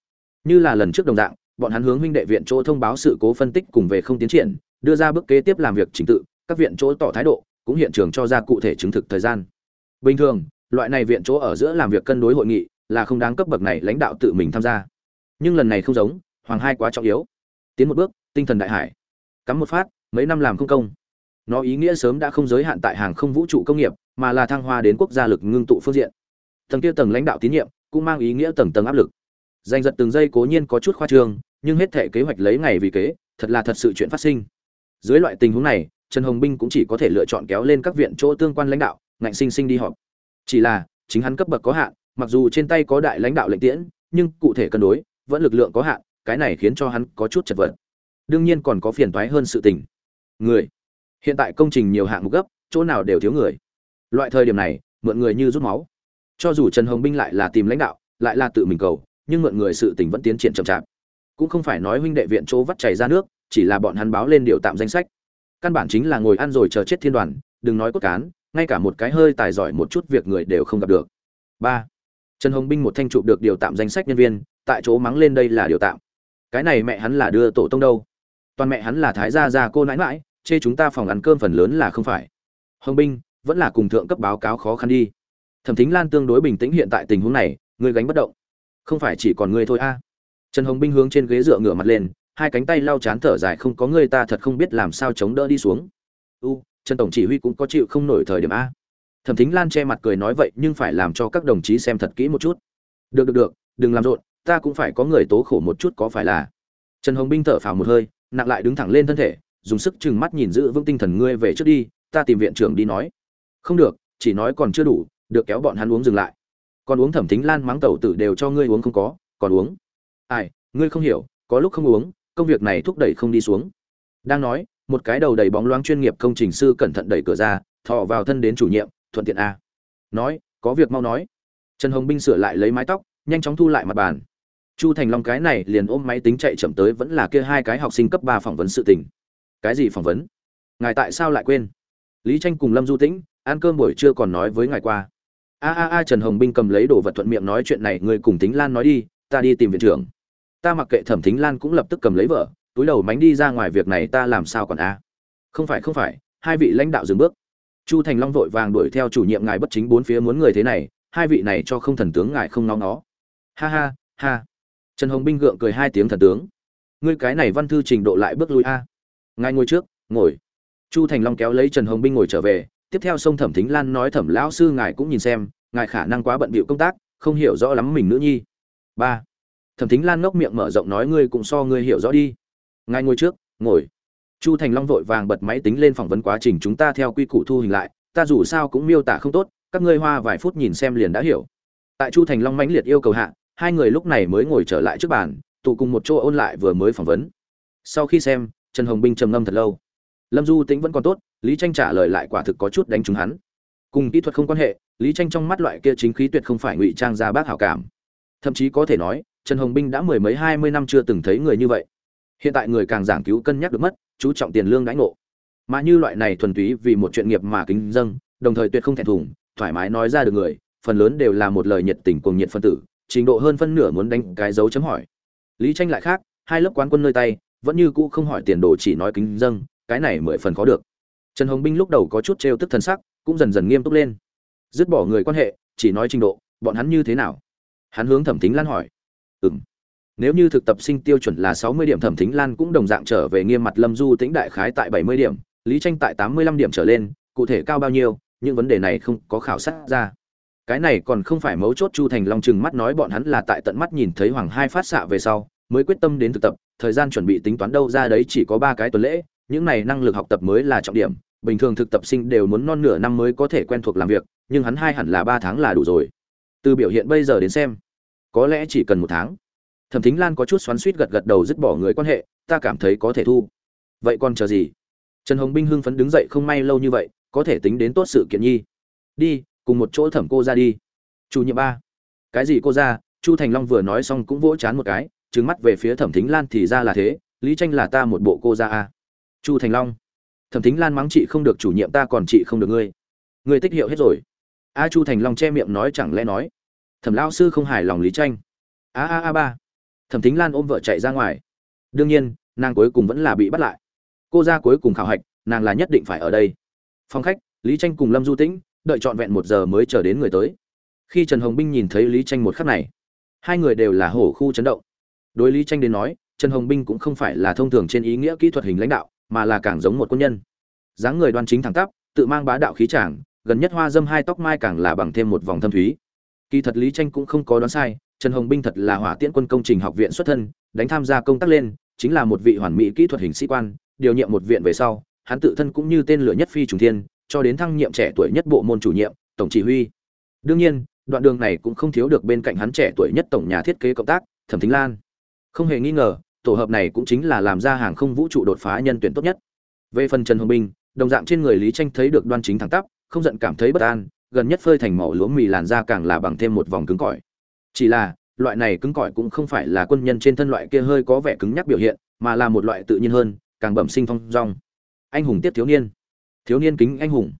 Như là lần trước đồng dạng, bọn hắn hướng huynh đệ viện chỗ thông báo sự cố phân tích cùng về không tiến triển, đưa ra bước kế tiếp làm việc chính tự các viện chỗ tỏ thái độ, cũng hiện trường cho ra cụ thể chứng thực thời gian. Bình thường, loại này viện chỗ ở giữa làm việc cân đối hội nghị là không đáng cấp bậc này lãnh đạo tự mình tham gia. Nhưng lần này không giống, hoàng hai quá trọng yếu. Tiến một bước, tinh thần đại hải. Cắm một phát, mấy năm làm không công. Nó ý nghĩa sớm đã không giới hạn tại hàng không vũ trụ công nghiệp, mà là thăng hoa đến quốc gia lực ngưng tụ phương diện. Tầng kia tầng lãnh đạo tín nhiệm, cũng mang ý nghĩa tầng tầng áp lực. Giành giật từng giây cố nhiên có chút khoa trương, nhưng hết thể kế hoạch lấy ngày vì kế, thật là thật sự chuyện phát sinh. Dưới loại tình huống này trần hồng binh cũng chỉ có thể lựa chọn kéo lên các viện chỗ tương quan lãnh đạo, ngạnh sinh sinh đi họp. Chỉ là, chính hắn cấp bậc có hạn, mặc dù trên tay có đại lãnh đạo lệnh tiễn, nhưng cụ thể cân đối, vẫn lực lượng có hạn, cái này khiến cho hắn có chút chật vật. Đương nhiên còn có phiền toái hơn sự tình. Người, hiện tại công trình nhiều hạng mục gấp, chỗ nào đều thiếu người. Loại thời điểm này, mượn người như rút máu. Cho dù trần hồng binh lại là tìm lãnh đạo, lại là tự mình cầu, nhưng mượn người sự tình vẫn tiến triển chậm chạp. Cũng không phải nói huynh đệ viện chỗ vắt chảy ra nước, chỉ là bọn hắn báo lên điều tạm danh sách căn bản chính là ngồi ăn rồi chờ chết thiên đoàn, đừng nói cốt cán, ngay cả một cái hơi tài giỏi một chút việc người đều không gặp được. Ba, trần hồng binh một thanh trụ được điều tạm danh sách nhân viên, tại chỗ mắng lên đây là điều tạm. Cái này mẹ hắn là đưa tổ tông đâu? Toàn mẹ hắn là thái gia gia cô nãi mãi chê chúng ta phòng ăn cơm phần lớn là không phải. Hồng binh, vẫn là cùng thượng cấp báo cáo khó khăn đi. Thẩm thính lan tương đối bình tĩnh hiện tại tình huống này ngươi gánh bất động. Không phải chỉ còn ngươi thôi a. Trần hồng binh hướng trên ghế dựa ngửa mặt lên hai cánh tay lau chán thở dài, không có người ta thật không biết làm sao chống đỡ đi xuống. U, trần tổng chỉ huy cũng có chịu không nổi thời điểm a. Thẩm thính lan che mặt cười nói vậy, nhưng phải làm cho các đồng chí xem thật kỹ một chút. Được được được, đừng làm rộn, ta cũng phải có người tố khổ một chút có phải là. Trần hồng binh thở phào một hơi, nặng lại đứng thẳng lên thân thể, dùng sức chừng mắt nhìn giữ vững tinh thần ngươi về trước đi, ta tìm viện trưởng đi nói. Không được, chỉ nói còn chưa đủ, được kéo bọn hắn uống dừng lại. Còn uống thẩm thính lan mắng tẩu tử đều cho ngươi uống không có, còn uống. Ai, ngươi không hiểu, có lúc không uống công việc này thúc đẩy không đi xuống. Đang nói, một cái đầu đầy bóng loáng chuyên nghiệp công trình sư cẩn thận đẩy cửa ra thọ vào thân đến chủ nhiệm, thuận tiện a. Nói, có việc mau nói. Trần hồng binh sửa lại lấy mái tóc, nhanh chóng thu lại mặt bàn. Chu thành long cái này liền ôm máy tính chạy chậm tới vẫn là kia hai cái học sinh cấp ba phỏng vấn sự tình. Cái gì phỏng vấn? Ngài tại sao lại quên? Lý tranh cùng lâm du tĩnh, ăn cơm buổi trưa còn nói với ngài qua. A a a, trần hồng binh cầm lấy đồ vật thuận miệng nói chuyện này, người cùng tính lan nói đi, ta đi tìm viện trưởng ta mặc kệ thẩm thính lan cũng lập tức cầm lấy vợ, túi đầu mánh đi ra ngoài việc này ta làm sao còn a? Không phải không phải, hai vị lãnh đạo dừng bước. Chu thành long vội vàng đuổi theo chủ nhiệm ngài bất chính bốn phía muốn người thế này, hai vị này cho không thần tướng ngài không nóng nó ha ha ha. Trần hồng binh gượng cười hai tiếng thần tướng. Ngươi cái này văn thư trình độ lại bước lui a. Ngài ngồi trước, ngồi. Chu thành long kéo lấy trần hồng binh ngồi trở về, tiếp theo sông thẩm thính lan nói thẩm lão sư ngài cũng nhìn xem, ngài khả năng quá bận bịu công tác, không hiểu rõ lắm mình nữ nhi. Ba thẩm thính lan ngốc miệng mở rộng nói, ngươi cũng so ngươi hiểu rõ đi. Ngài ngồi trước, ngồi. Chu thành long vội vàng bật máy tính lên phỏng vấn quá trình chúng ta theo quy củ thu hình lại, ta dù sao cũng miêu tả không tốt, các ngươi hoa vài phút nhìn xem liền đã hiểu. Tại chu thành long mãnh liệt yêu cầu hạ, hai người lúc này mới ngồi trở lại trước bàn, tụ cùng một chỗ ôn lại vừa mới phỏng vấn. Sau khi xem, trần hồng binh trầm ngâm thật lâu. Lâm du tính vẫn còn tốt, lý tranh trả lời lại quả thực có chút đánh trúng hắn. Cùng kỹ thuật không quan hệ, lý tranh trong mắt loại kia chính khí tuyệt không phải ngụy trang ra bác hảo cảm. Thậm chí có thể nói trần hồng binh đã mười mấy, hai mươi năm chưa từng thấy người như vậy. Hiện tại người càng giảng cứu cân nhắc được mất, chú trọng tiền lương đãi ngộ. Mà như loại này thuần túy vì một chuyện nghiệp mà kính dâng, đồng thời tuyệt không thẹn thùng, thoải mái nói ra được người, phần lớn đều là một lời nhiệt tình cuồng nhiệt phân tử, trình độ hơn phân nửa muốn đánh cái dấu chấm hỏi. Lý tranh lại khác, hai lớp quán quân nơi tay, vẫn như cũ không hỏi tiền đồ chỉ nói kính dâng, cái này mười phần khó được. Trần hồng binh lúc đầu có chút trêu tức thần sắc, cũng dần dần nghiêm túc lên. Dứt bỏ người quan hệ, chỉ nói trình độ, bọn hắn như thế nào? Hắn hướng thẩm thính lan hỏi ừ nếu như thực tập sinh tiêu chuẩn là sáu mươi điểm thẩm thính lan cũng đồng dạng trở về nghiêm mặt lâm du tĩnh đại khái tại bảy mươi điểm, lý tranh tại tám mươi lăm điểm trở lên, cụ thể cao bao nhiêu, những vấn đề này không có khảo sát ra. Cái này còn không phải mấu chốt chu thành long chừng mắt nói bọn hắn là tại tận mắt nhìn thấy hoàng hai phát xạ về sau, mới quyết tâm đến thực tập, thời gian chuẩn bị tính toán đâu ra đấy chỉ có ba cái tuần lễ, những này năng lực học tập mới là trọng điểm, bình thường thực tập sinh đều muốn non nửa năm mới có thể quen thuộc làm việc, nhưng hắn hai hẳn là ba tháng là đủ rồi. Từ biểu hiện bây giờ đến xem có lẽ chỉ cần một tháng. Thẩm thính lan có chút xoắn suýt gật gật đầu dứt bỏ người quan hệ, ta cảm thấy có thể thu. Vậy còn chờ gì? Trần hồng binh hưng phấn đứng dậy không may lâu như vậy, có thể tính đến tốt sự kiện nhi. Đi, cùng một chỗ thẩm cô ra đi. Chủ nhiệm ba. Cái gì cô ra? Chu thành long vừa nói xong cũng vỗ chán một cái trứng mắt về phía thẩm thính lan thì ra là thế, lý tranh là ta một bộ cô ra à? chu thành long. Thẩm thính lan mắng chị không được chủ nhiệm ta còn chị không được ngươi. Ngươi tích hiệu hết rồi. A chu thành long che miệng nói chẳng lẽ nói thẩm lao sư không hài lòng lý tranh. A a a ba. Thẩm thính lan ôm vợ chạy ra ngoài. Đương nhiên, nàng cuối cùng vẫn là bị bắt lại. Cô ra cuối cùng khảo hạch, nàng là nhất định phải ở đây. Phòng khách, lý tranh cùng lâm du tĩnh, đợi trọn vẹn một giờ mới chờ đến người tới. Khi trần hồng binh nhìn thấy lý tranh một khắc này, hai người đều là hổ khu chấn động. Đối lý tranh đến nói, trần hồng binh cũng không phải là thông thường trên ý nghĩa kỹ thuật hình lãnh đạo, mà là càng giống một quân nhân. Dáng người đoan chính thẳng tắp, tự mang bá đạo khí tràng gần nhất hoa dâm hai tóc mai càng là bằng thêm một vòng thâm thúy kỳ thật lý tranh cũng không có đoán sai, trần hồng binh thật là hỏa tiễn quân công trình học viện xuất thân, đánh tham gia công tác lên, chính là một vị hoàn mỹ kỹ thuật hình sĩ quan, điều nhiệm một viện về sau, hắn tự thân cũng như tên lửa nhất phi trùng thiên, cho đến thăng nhiệm trẻ tuổi nhất bộ môn chủ nhiệm, tổng chỉ huy. Đương nhiên, đoạn đường này cũng không thiếu được bên cạnh hắn trẻ tuổi nhất tổng nhà thiết kế cộng tác, thẩm thính lan. Không hề nghi ngờ, tổ hợp này cũng chính là làm ra hàng không vũ trụ đột phá nhân tuyển tốt nhất. Về phần trần hồng binh, đồng dạng trên người lý tranh thấy được đoan chính thẳng tắp, không giận cảm thấy bất an gần nhất phơi thành màu lúa mì làn da càng là bằng thêm một vòng cứng cỏi. Chỉ là loại này cứng cỏi cũng không phải là quân nhân trên thân loại kia hơi có vẻ cứng nhắc biểu hiện mà là một loại tự nhiên hơn càng bẩm sinh phong dong anh hùng tiếp thiếu niên. Thiếu niên kính anh hùng.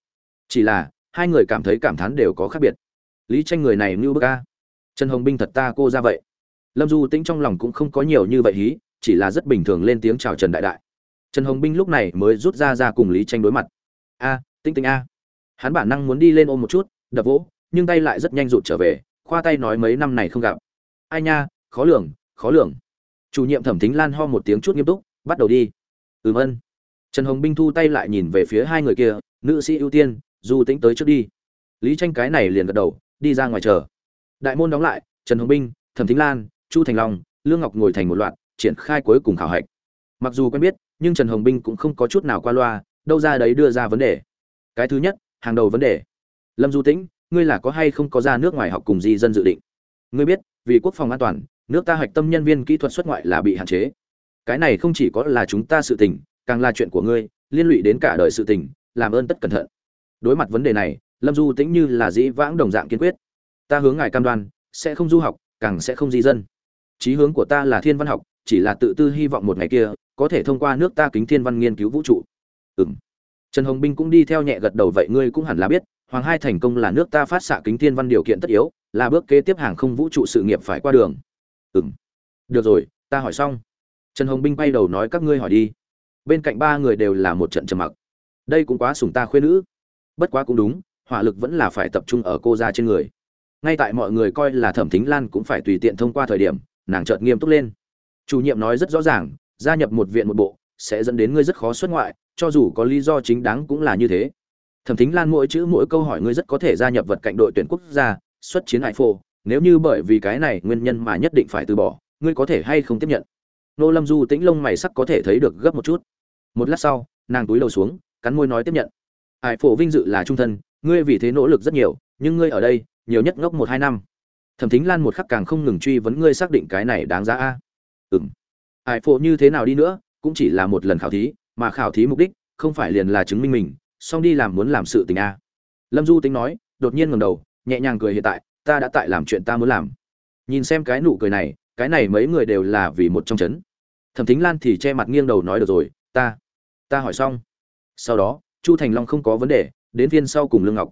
Chỉ là hai người cảm thấy cảm thán đều có khác biệt. Lý tranh người này như bức a. Trần hồng binh thật ta cô ra vậy. Lâm du tĩnh trong lòng cũng không có nhiều như vậy hí chỉ là rất bình thường lên tiếng chào trần đại đại. Trần hồng binh lúc này mới rút ra ra cùng lý tranh đối mặt. A à, tinh tinh a hắn bản năng muốn đi lên ôm một chút, đập vỗ, nhưng tay lại rất nhanh rụt trở về, khoa tay nói mấy năm này không gặp. Ai nha, khó lường khó lường. Chủ nhiệm thẩm thính lan ho một tiếng chút nghiêm túc, bắt đầu đi. Ừm ân. Trần hồng binh thu tay lại nhìn về phía hai người kia, nữ sĩ ưu tiên du tĩnh tới trước đi. Lý tranh cái này liền gật đầu, đi ra ngoài chờ. Đại môn đóng lại, trần hồng binh, thẩm thính lan, chu thành long, lương ngọc ngồi thành một loạt, triển khai cuối cùng khảo hạch. Mặc dù quen biết, nhưng trần hồng binh cũng không có chút nào qua loa, đâu ra đấy đưa ra vấn đề. Cái thứ nhất hàng đầu vấn đề. Lâm du tĩnh, ngươi là có hay không có ra nước ngoài học cùng di dân dự định? Ngươi biết, vì quốc phòng an toàn, nước ta hạch tâm nhân viên kỹ thuật xuất ngoại là bị hạn chế. Cái này không chỉ có là chúng ta sự tình, càng là chuyện của ngươi, liên lụy đến cả đời sự tình, làm ơn tất cẩn thận. Đối mặt vấn đề này, lâm du tĩnh như là dĩ vãng đồng dạng kiên quyết. Ta hướng ngài cam đoan, sẽ không du học, càng sẽ không di dân. Chí hướng của ta là thiên văn học, chỉ là tự tư hy vọng một ngày kia, có thể thông qua nước ta kính thiên văn nghiên cứu vũ trụ. Ừm trần hồng binh cũng đi theo nhẹ gật đầu, vậy ngươi cũng hẳn là biết, hoàng hai thành công là nước ta phát xạ kính thiên văn điều kiện tất yếu, là bước kế tiếp hàng không vũ trụ sự nghiệp phải qua đường. Ừm, được rồi, ta hỏi xong. Trần hồng binh bay đầu nói, các ngươi hỏi đi. Bên cạnh ba người đều là một trận trầm mặc. Đây cũng quá sủng ta khuyên nữ. Bất quá cũng đúng, hỏa lực vẫn là phải tập trung ở cô ra trên người. Ngay tại mọi người coi là thẩm thính lan cũng phải tùy tiện thông qua thời điểm, nàng chợt nghiêm túc lên. Chủ nhiệm nói rất rõ ràng, gia nhập một viện một bộ sẽ dẫn đến ngươi rất khó xuất ngoại, cho dù có lý do chính đáng cũng là như thế. Thẩm thính lan mỗi chữ mỗi câu hỏi ngươi rất có thể gia nhập vật cạnh đội tuyển quốc gia, xuất chiến hải phô nếu như bởi vì cái này nguyên nhân mà nhất định phải từ bỏ, ngươi có thể hay không tiếp nhận? Nô lâm du tĩnh lông mày sắc có thể thấy được gấp một chút. Một lát sau, nàng túi đầu xuống, cắn môi nói tiếp nhận. Hải phổ vinh dự là trung thân, ngươi vì thế nỗ lực rất nhiều, nhưng ngươi ở đây, nhiều nhất ngốc một hai năm. Thẩm thính lan một khắc càng không ngừng truy vấn ngươi xác định cái này đáng giá a. Ừm. hải phổ như thế nào đi nữa cũng chỉ là một lần khảo thí, mà khảo thí mục đích không phải liền là chứng minh mình song đi làm muốn làm sự tình a. Lâm du tính nói, đột nhiên ngầm đầu, nhẹ nhàng cười hiện tại, ta đã tại làm chuyện ta muốn làm. Nhìn xem cái nụ cười này, cái này mấy người đều là vì một trong chấn. Thẩm thính lan thì che mặt nghiêng đầu nói được rồi, ta ta hỏi xong. Sau đó, chu thành long không có vấn đề, đến viên sau cùng lương ngọc.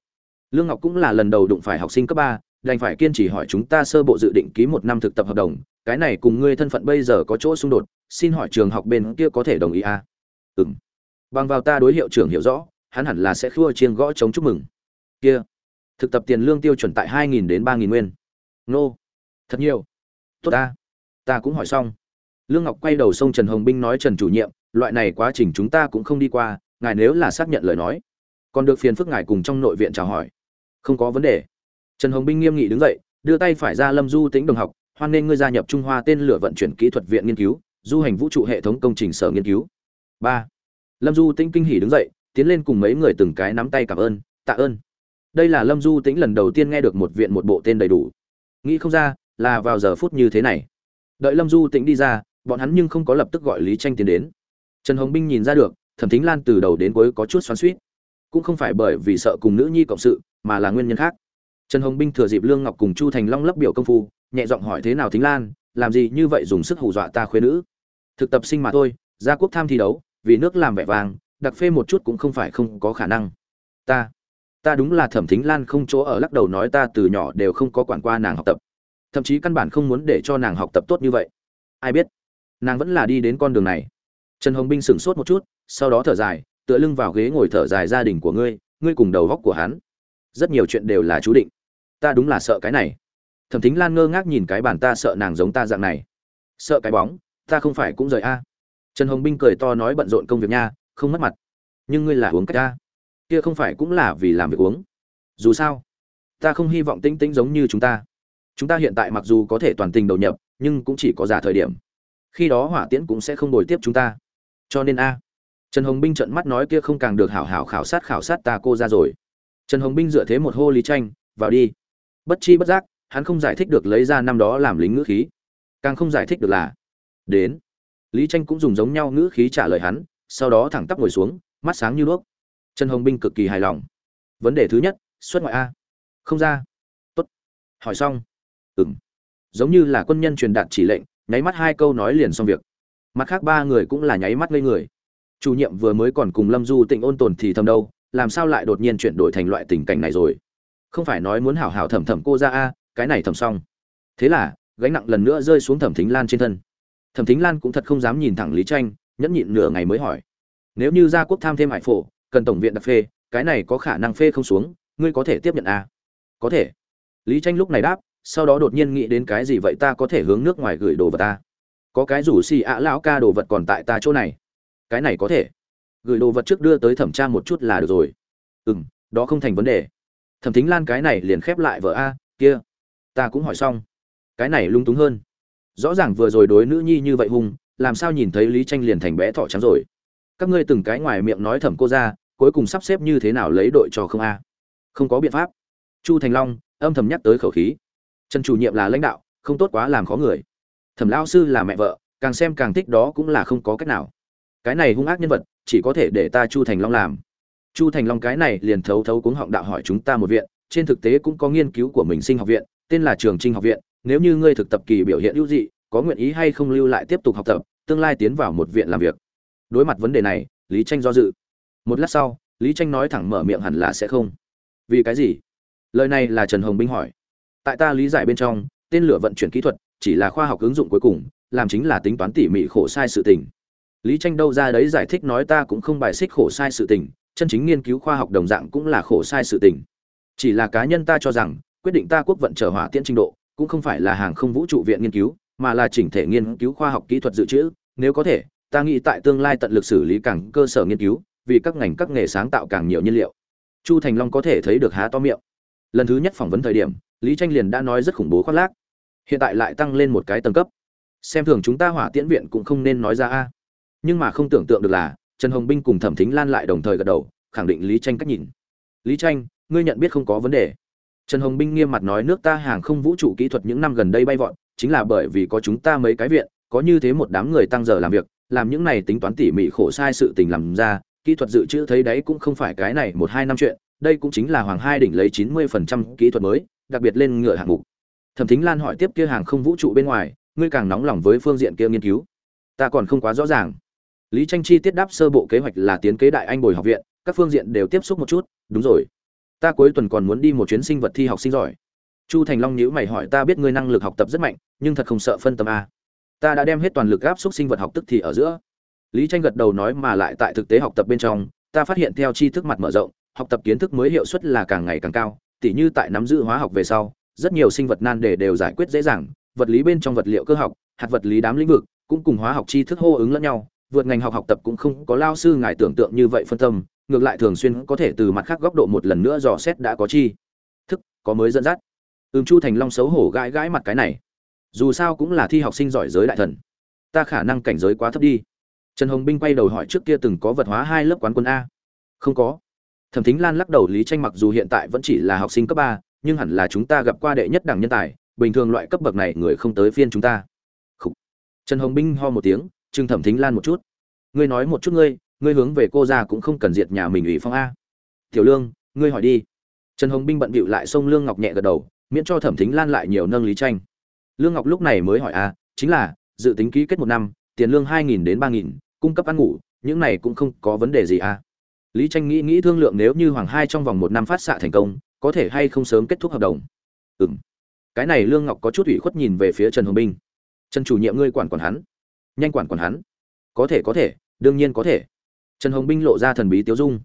Lương ngọc cũng là lần đầu đụng phải học sinh cấp ba đành phải kiên trì hỏi chúng ta sơ bộ dự định ký một năm thực tập hợp đồng, cái này cùng ngươi thân phận bây giờ có chỗ xung đột, xin hỏi trường học bên kia có thể đồng ý à? ừng bằng vào ta đối hiệu trưởng hiểu rõ, hắn hẳn là sẽ khua chiêng gõ chống chúc mừng. Kia. Thực tập tiền lương tiêu chuẩn tại hai nghìn đến ba nghìn nguyên. Nô. Thật nhiều. Tốt ta. Ta cũng hỏi xong. Lương ngọc quay đầu sông trần hồng binh nói trần chủ nhiệm, loại này quá trình chúng ta cũng không đi qua, ngài nếu là xác nhận lời nói. Còn được phiền phức ngài cùng trong nội viện chào hỏi. Không có vấn đề trần hồng binh nghiêm nghị đứng dậy, đưa tay phải ra lâm du tính đồng học, hoan nên ngươi gia nhập trung hoa tên lửa vận chuyển kỹ thuật viện nghiên cứu, du hành vũ trụ hệ thống công trình sở nghiên cứu. Ba. Lâm du tĩnh kinh hỉ đứng dậy, tiến lên cùng mấy người từng cái nắm tay cảm ơn, tạ ơn. Đây là lâm du tĩnh lần đầu tiên nghe được một viện một bộ tên đầy đủ. Nghĩ không ra, là vào giờ phút như thế này. Đợi lâm du tĩnh đi ra, bọn hắn nhưng không có lập tức gọi lý tranh tiến đến. Trần hồng binh nhìn ra được, thẩm thính lan từ đầu đến cuối có chút xoắn suýt cũng không phải bởi vì sợ cùng nữ nhi cộng sự, mà là nguyên nhân khác trần hồng binh thừa dịp lương ngọc cùng chu thành long lấp biểu công phu, nhẹ giọng hỏi thế nào thính lan, làm gì như vậy dùng sức hù dọa ta khuyên nữ. Thực tập sinh mà thôi gia quốc tham thi đấu, vì nước làm vẻ vàng, đặc phê một chút cũng không phải không có khả năng. Ta ta đúng là thẩm thính lan không chỗ ở lắc đầu nói ta từ nhỏ đều không có quản qua nàng học tập. Thậm chí căn bản không muốn để cho nàng học tập tốt như vậy. Ai biết, nàng vẫn là đi đến con đường này. Trần hồng binh sửng sốt một chút, sau đó thở dài, tựa lưng vào ghế ngồi thở dài gia đình của ngươi ngươi cùng đầu góc của hắn. Rất nhiều chuyện đều là chú định ta đúng là sợ cái này. Thẩm thính lan ngơ ngác nhìn cái bàn ta sợ nàng giống ta dạng này. Sợ cái bóng, ta không phải cũng rời a. Trần hồng binh cười to nói bận rộn công việc nha, không mất mặt. Nhưng ngươi là uống cách ta. Kia không phải cũng là vì làm việc uống. Dù sao, ta không hy vọng tĩnh tĩnh giống như chúng ta. Chúng ta hiện tại mặc dù có thể toàn tình đầu nhập, nhưng cũng chỉ có giả thời điểm. Khi đó hỏa tiễn cũng sẽ không đổi tiếp chúng ta. Cho nên a, trần hồng binh trợn mắt nói kia không càng được hảo hảo khảo sát khảo sát ta cô ra rồi. Trần hồng binh dựa thế một hô lý tranh vào đi bất chi bất giác, hắn không giải thích được lấy ra năm đó làm lính ngữ khí. Càng không giải thích được là, đến, lý tranh cũng dùng giống nhau ngữ khí trả lời hắn, sau đó thẳng tắp ngồi xuống, mắt sáng như đuốc. Trần hồng binh cực kỳ hài lòng. Vấn đề thứ nhất, xuất ngoại a. Không ra. Tốt. Hỏi xong. Ừm. Giống như là quân nhân truyền đạt chỉ lệnh, nháy mắt hai câu nói liền xong việc. Mặt khác ba người cũng là nháy mắt ngây người. Chủ nhiệm vừa mới còn cùng lâm du tịnh ôn tồn thì thầm đâu, làm sao lại đột nhiên chuyển đổi thành loại tình cảnh này rồi? Không phải nói muốn hảo hảo thẩm thẩm cô ra a, cái này thẩm xong. Thế là, gánh nặng lần nữa rơi xuống thẩm thính lan trên thân. Thẩm thính lan cũng thật không dám nhìn thẳng lý tranh nhẫn nhịn nửa ngày mới hỏi. Nếu như gia quốc tham thêm hải phổ, cần tổng viện đặc phê, cái này có khả năng phê không xuống, ngươi có thể tiếp nhận a? Có thể. Lý tranh lúc này đáp, sau đó đột nhiên nghĩ đến cái gì vậy ta có thể hướng nước ngoài gửi đồ vật ta? Có cái rủ xì ạ lão ca đồ vật còn tại ta chỗ này. Cái này có thể. Gửi đồ vật trước đưa tới thẩm tra một chút là được rồi. Ừ m đó không thành vấn đề thẩm thính lan cái này liền khép lại vợ a, kia. Ta cũng hỏi xong. Cái này lung túng hơn. Rõ ràng vừa rồi đối nữ nhi như vậy hung, làm sao nhìn thấy lý tranh liền thành bé thọ trắng rồi. Các ngươi từng cái ngoài miệng nói thẩm cô ra, cuối cùng sắp xếp như thế nào lấy đội cho không a? Không có biện pháp. Chu thành long, âm thầm nhắc tới khẩu khí. Trần chủ nhiệm là lãnh đạo, không tốt quá làm khó người. Thẩm lao sư là mẹ vợ, càng xem càng thích đó cũng là không có cách nào. Cái này hung ác nhân vật, chỉ có thể để ta chu thành long làm chu thành long cái này liền thấu thấu cuống họng đạo hỏi chúng ta một viện, trên thực tế cũng có nghiên cứu của mình sinh học viện, tên là trường trinh học viện, nếu như ngươi thực tập kỳ biểu hiện ưu dị, có nguyện ý hay không lưu lại tiếp tục học tập, tương lai tiến vào một viện làm việc. Đối mặt vấn đề này, lý tranh do dự. Một lát sau, lý tranh nói thẳng mở miệng hẳn là sẽ không. Vì cái gì? Lời này là trần hồng binh hỏi. Tại ta lý giải bên trong, tên lửa vận chuyển kỹ thuật chỉ là khoa học ứng dụng cuối cùng, làm chính là tính toán tỉ mỉ khổ sai sự tình. Lý tranh đâu ra đấy giải thích nói ta cũng không bài xích khổ sai sự tình chân chính nghiên cứu khoa học đồng dạng cũng là khổ sai sự tình. Chỉ là cá nhân ta cho rằng, quyết định ta quốc vận trở hỏa tiễn trình độ, cũng không phải là hàng không vũ trụ viện nghiên cứu, mà là chỉnh thể nghiên cứu khoa học kỹ thuật dự trữ. Nếu có thể, ta nghĩ tại tương lai tận lực xử lý càng cơ sở nghiên cứu, vì các ngành các nghề sáng tạo càng nhiều nhiên liệu. Chu thành long có thể thấy được há to miệng. Lần thứ nhất phỏng vấn thời điểm, lý tranh liền đã nói rất khủng bố khoác lác. Hiện tại lại tăng lên một cái tầng cấp. Xem thường chúng ta hỏa tiễn viện cũng không nên nói ra a. Nhưng mà không tưởng tượng được là trần hồng binh cùng thẩm thính lan lại đồng thời gật đầu, khẳng định lý tranh cách nhìn. Lý tranh, ngươi nhận biết không có vấn đề. Trần hồng binh nghiêm mặt nói, nước ta hàng không vũ trụ kỹ thuật những năm gần đây bay vọt, chính là bởi vì có chúng ta mấy cái viện, có như thế một đám người tăng giờ làm việc, làm những này tính toán tỉ mỉ khổ sai sự tình làm ra, kỹ thuật dự trữ thấy đấy cũng không phải cái này một hai năm chuyện, đây cũng chính là hoàng hai đỉnh lấy chín mươi phần trăm kỹ thuật mới, đặc biệt lên ngựa hạng mục. Thẩm thính lan hỏi tiếp kia hàng không vũ trụ bên ngoài, ngươi càng nóng lòng với phương diện kia nghiên cứu. Ta còn không quá rõ ràng lý tranh chi tiết đáp sơ bộ kế hoạch là tiến kế đại anh bồi học viện, các phương diện đều tiếp xúc một chút, đúng rồi. Ta cuối tuần còn muốn đi một chuyến sinh vật thi học sinh giỏi. Chu thành long nhữ mày hỏi ta biết ngươi năng lực học tập rất mạnh, nhưng thật không sợ phân tâm a. Ta đã đem hết toàn lực áp xúc sinh vật học tức thì ở giữa. Lý tranh gật đầu nói mà lại tại thực tế học tập bên trong, ta phát hiện theo tri thức mặt mở rộng, học tập kiến thức mới hiệu suất là càng ngày càng cao, tỉ như tại nắm giữ hóa học về sau, rất nhiều sinh vật nan đề đều giải quyết dễ dàng, vật lý bên trong vật liệu cơ học, hạt vật lý đám lĩnh vực, cũng cùng hóa học tri thức hô ứng lẫn nhau vượt ngành học học tập cũng không có lao sư ngài tưởng tượng như vậy phân tâm, ngược lại thường xuyên có thể từ mặt khác góc độ một lần nữa dò xét đã có chi. Thức, có mới dẫn dắt. Ừm, chu thành long xấu hổ gãi gãi mặt cái này. Dù sao cũng là thi học sinh giỏi giới đại thần. Ta khả năng cảnh giới quá thấp đi. Trần hồng binh quay đầu hỏi trước kia từng có vật hóa hai lớp quán quân a. Không có. Thẩm thính lan lắc đầu lý tranh mặc dù hiện tại vẫn chỉ là học sinh cấp ba, nhưng hẳn là chúng ta gặp qua đệ nhất đẳng nhân tài, bình thường loại cấp bậc này người không tới phiên chúng ta. Khủ. trần hồng binh ho một tiếng trừng thẩm thính lan một chút. Ngươi nói một chút ngươi ngươi hướng về cô ra cũng không cần diệt nhà mình ủy phong a. Tiểu lương, ngươi hỏi đi. Trần hồng binh bận bịu lại xông lương ngọc nhẹ gật đầu, miễn cho thẩm thính lan lại nhiều nâng lý tranh. Lương ngọc lúc này mới hỏi a, chính là, dự tính ký kết một năm, tiền lương hai nghìn đến ba nghìn, cung cấp ăn ngủ, những này cũng không có vấn đề gì a. Lý tranh nghĩ nghĩ thương lượng nếu như hoàng hai trong vòng một năm phát xạ thành công, có thể hay không sớm kết thúc hợp đồng. Ừ m cái này lương ngọc có chút ủy khuất nhìn về phía trần hồng binh. Trần chủ nhiệm ngươi quản quản hắn nhanh quản quản hắn. Có thể có thể, đương nhiên có thể. Trần hồng binh lộ ra thần bí tiếu dung.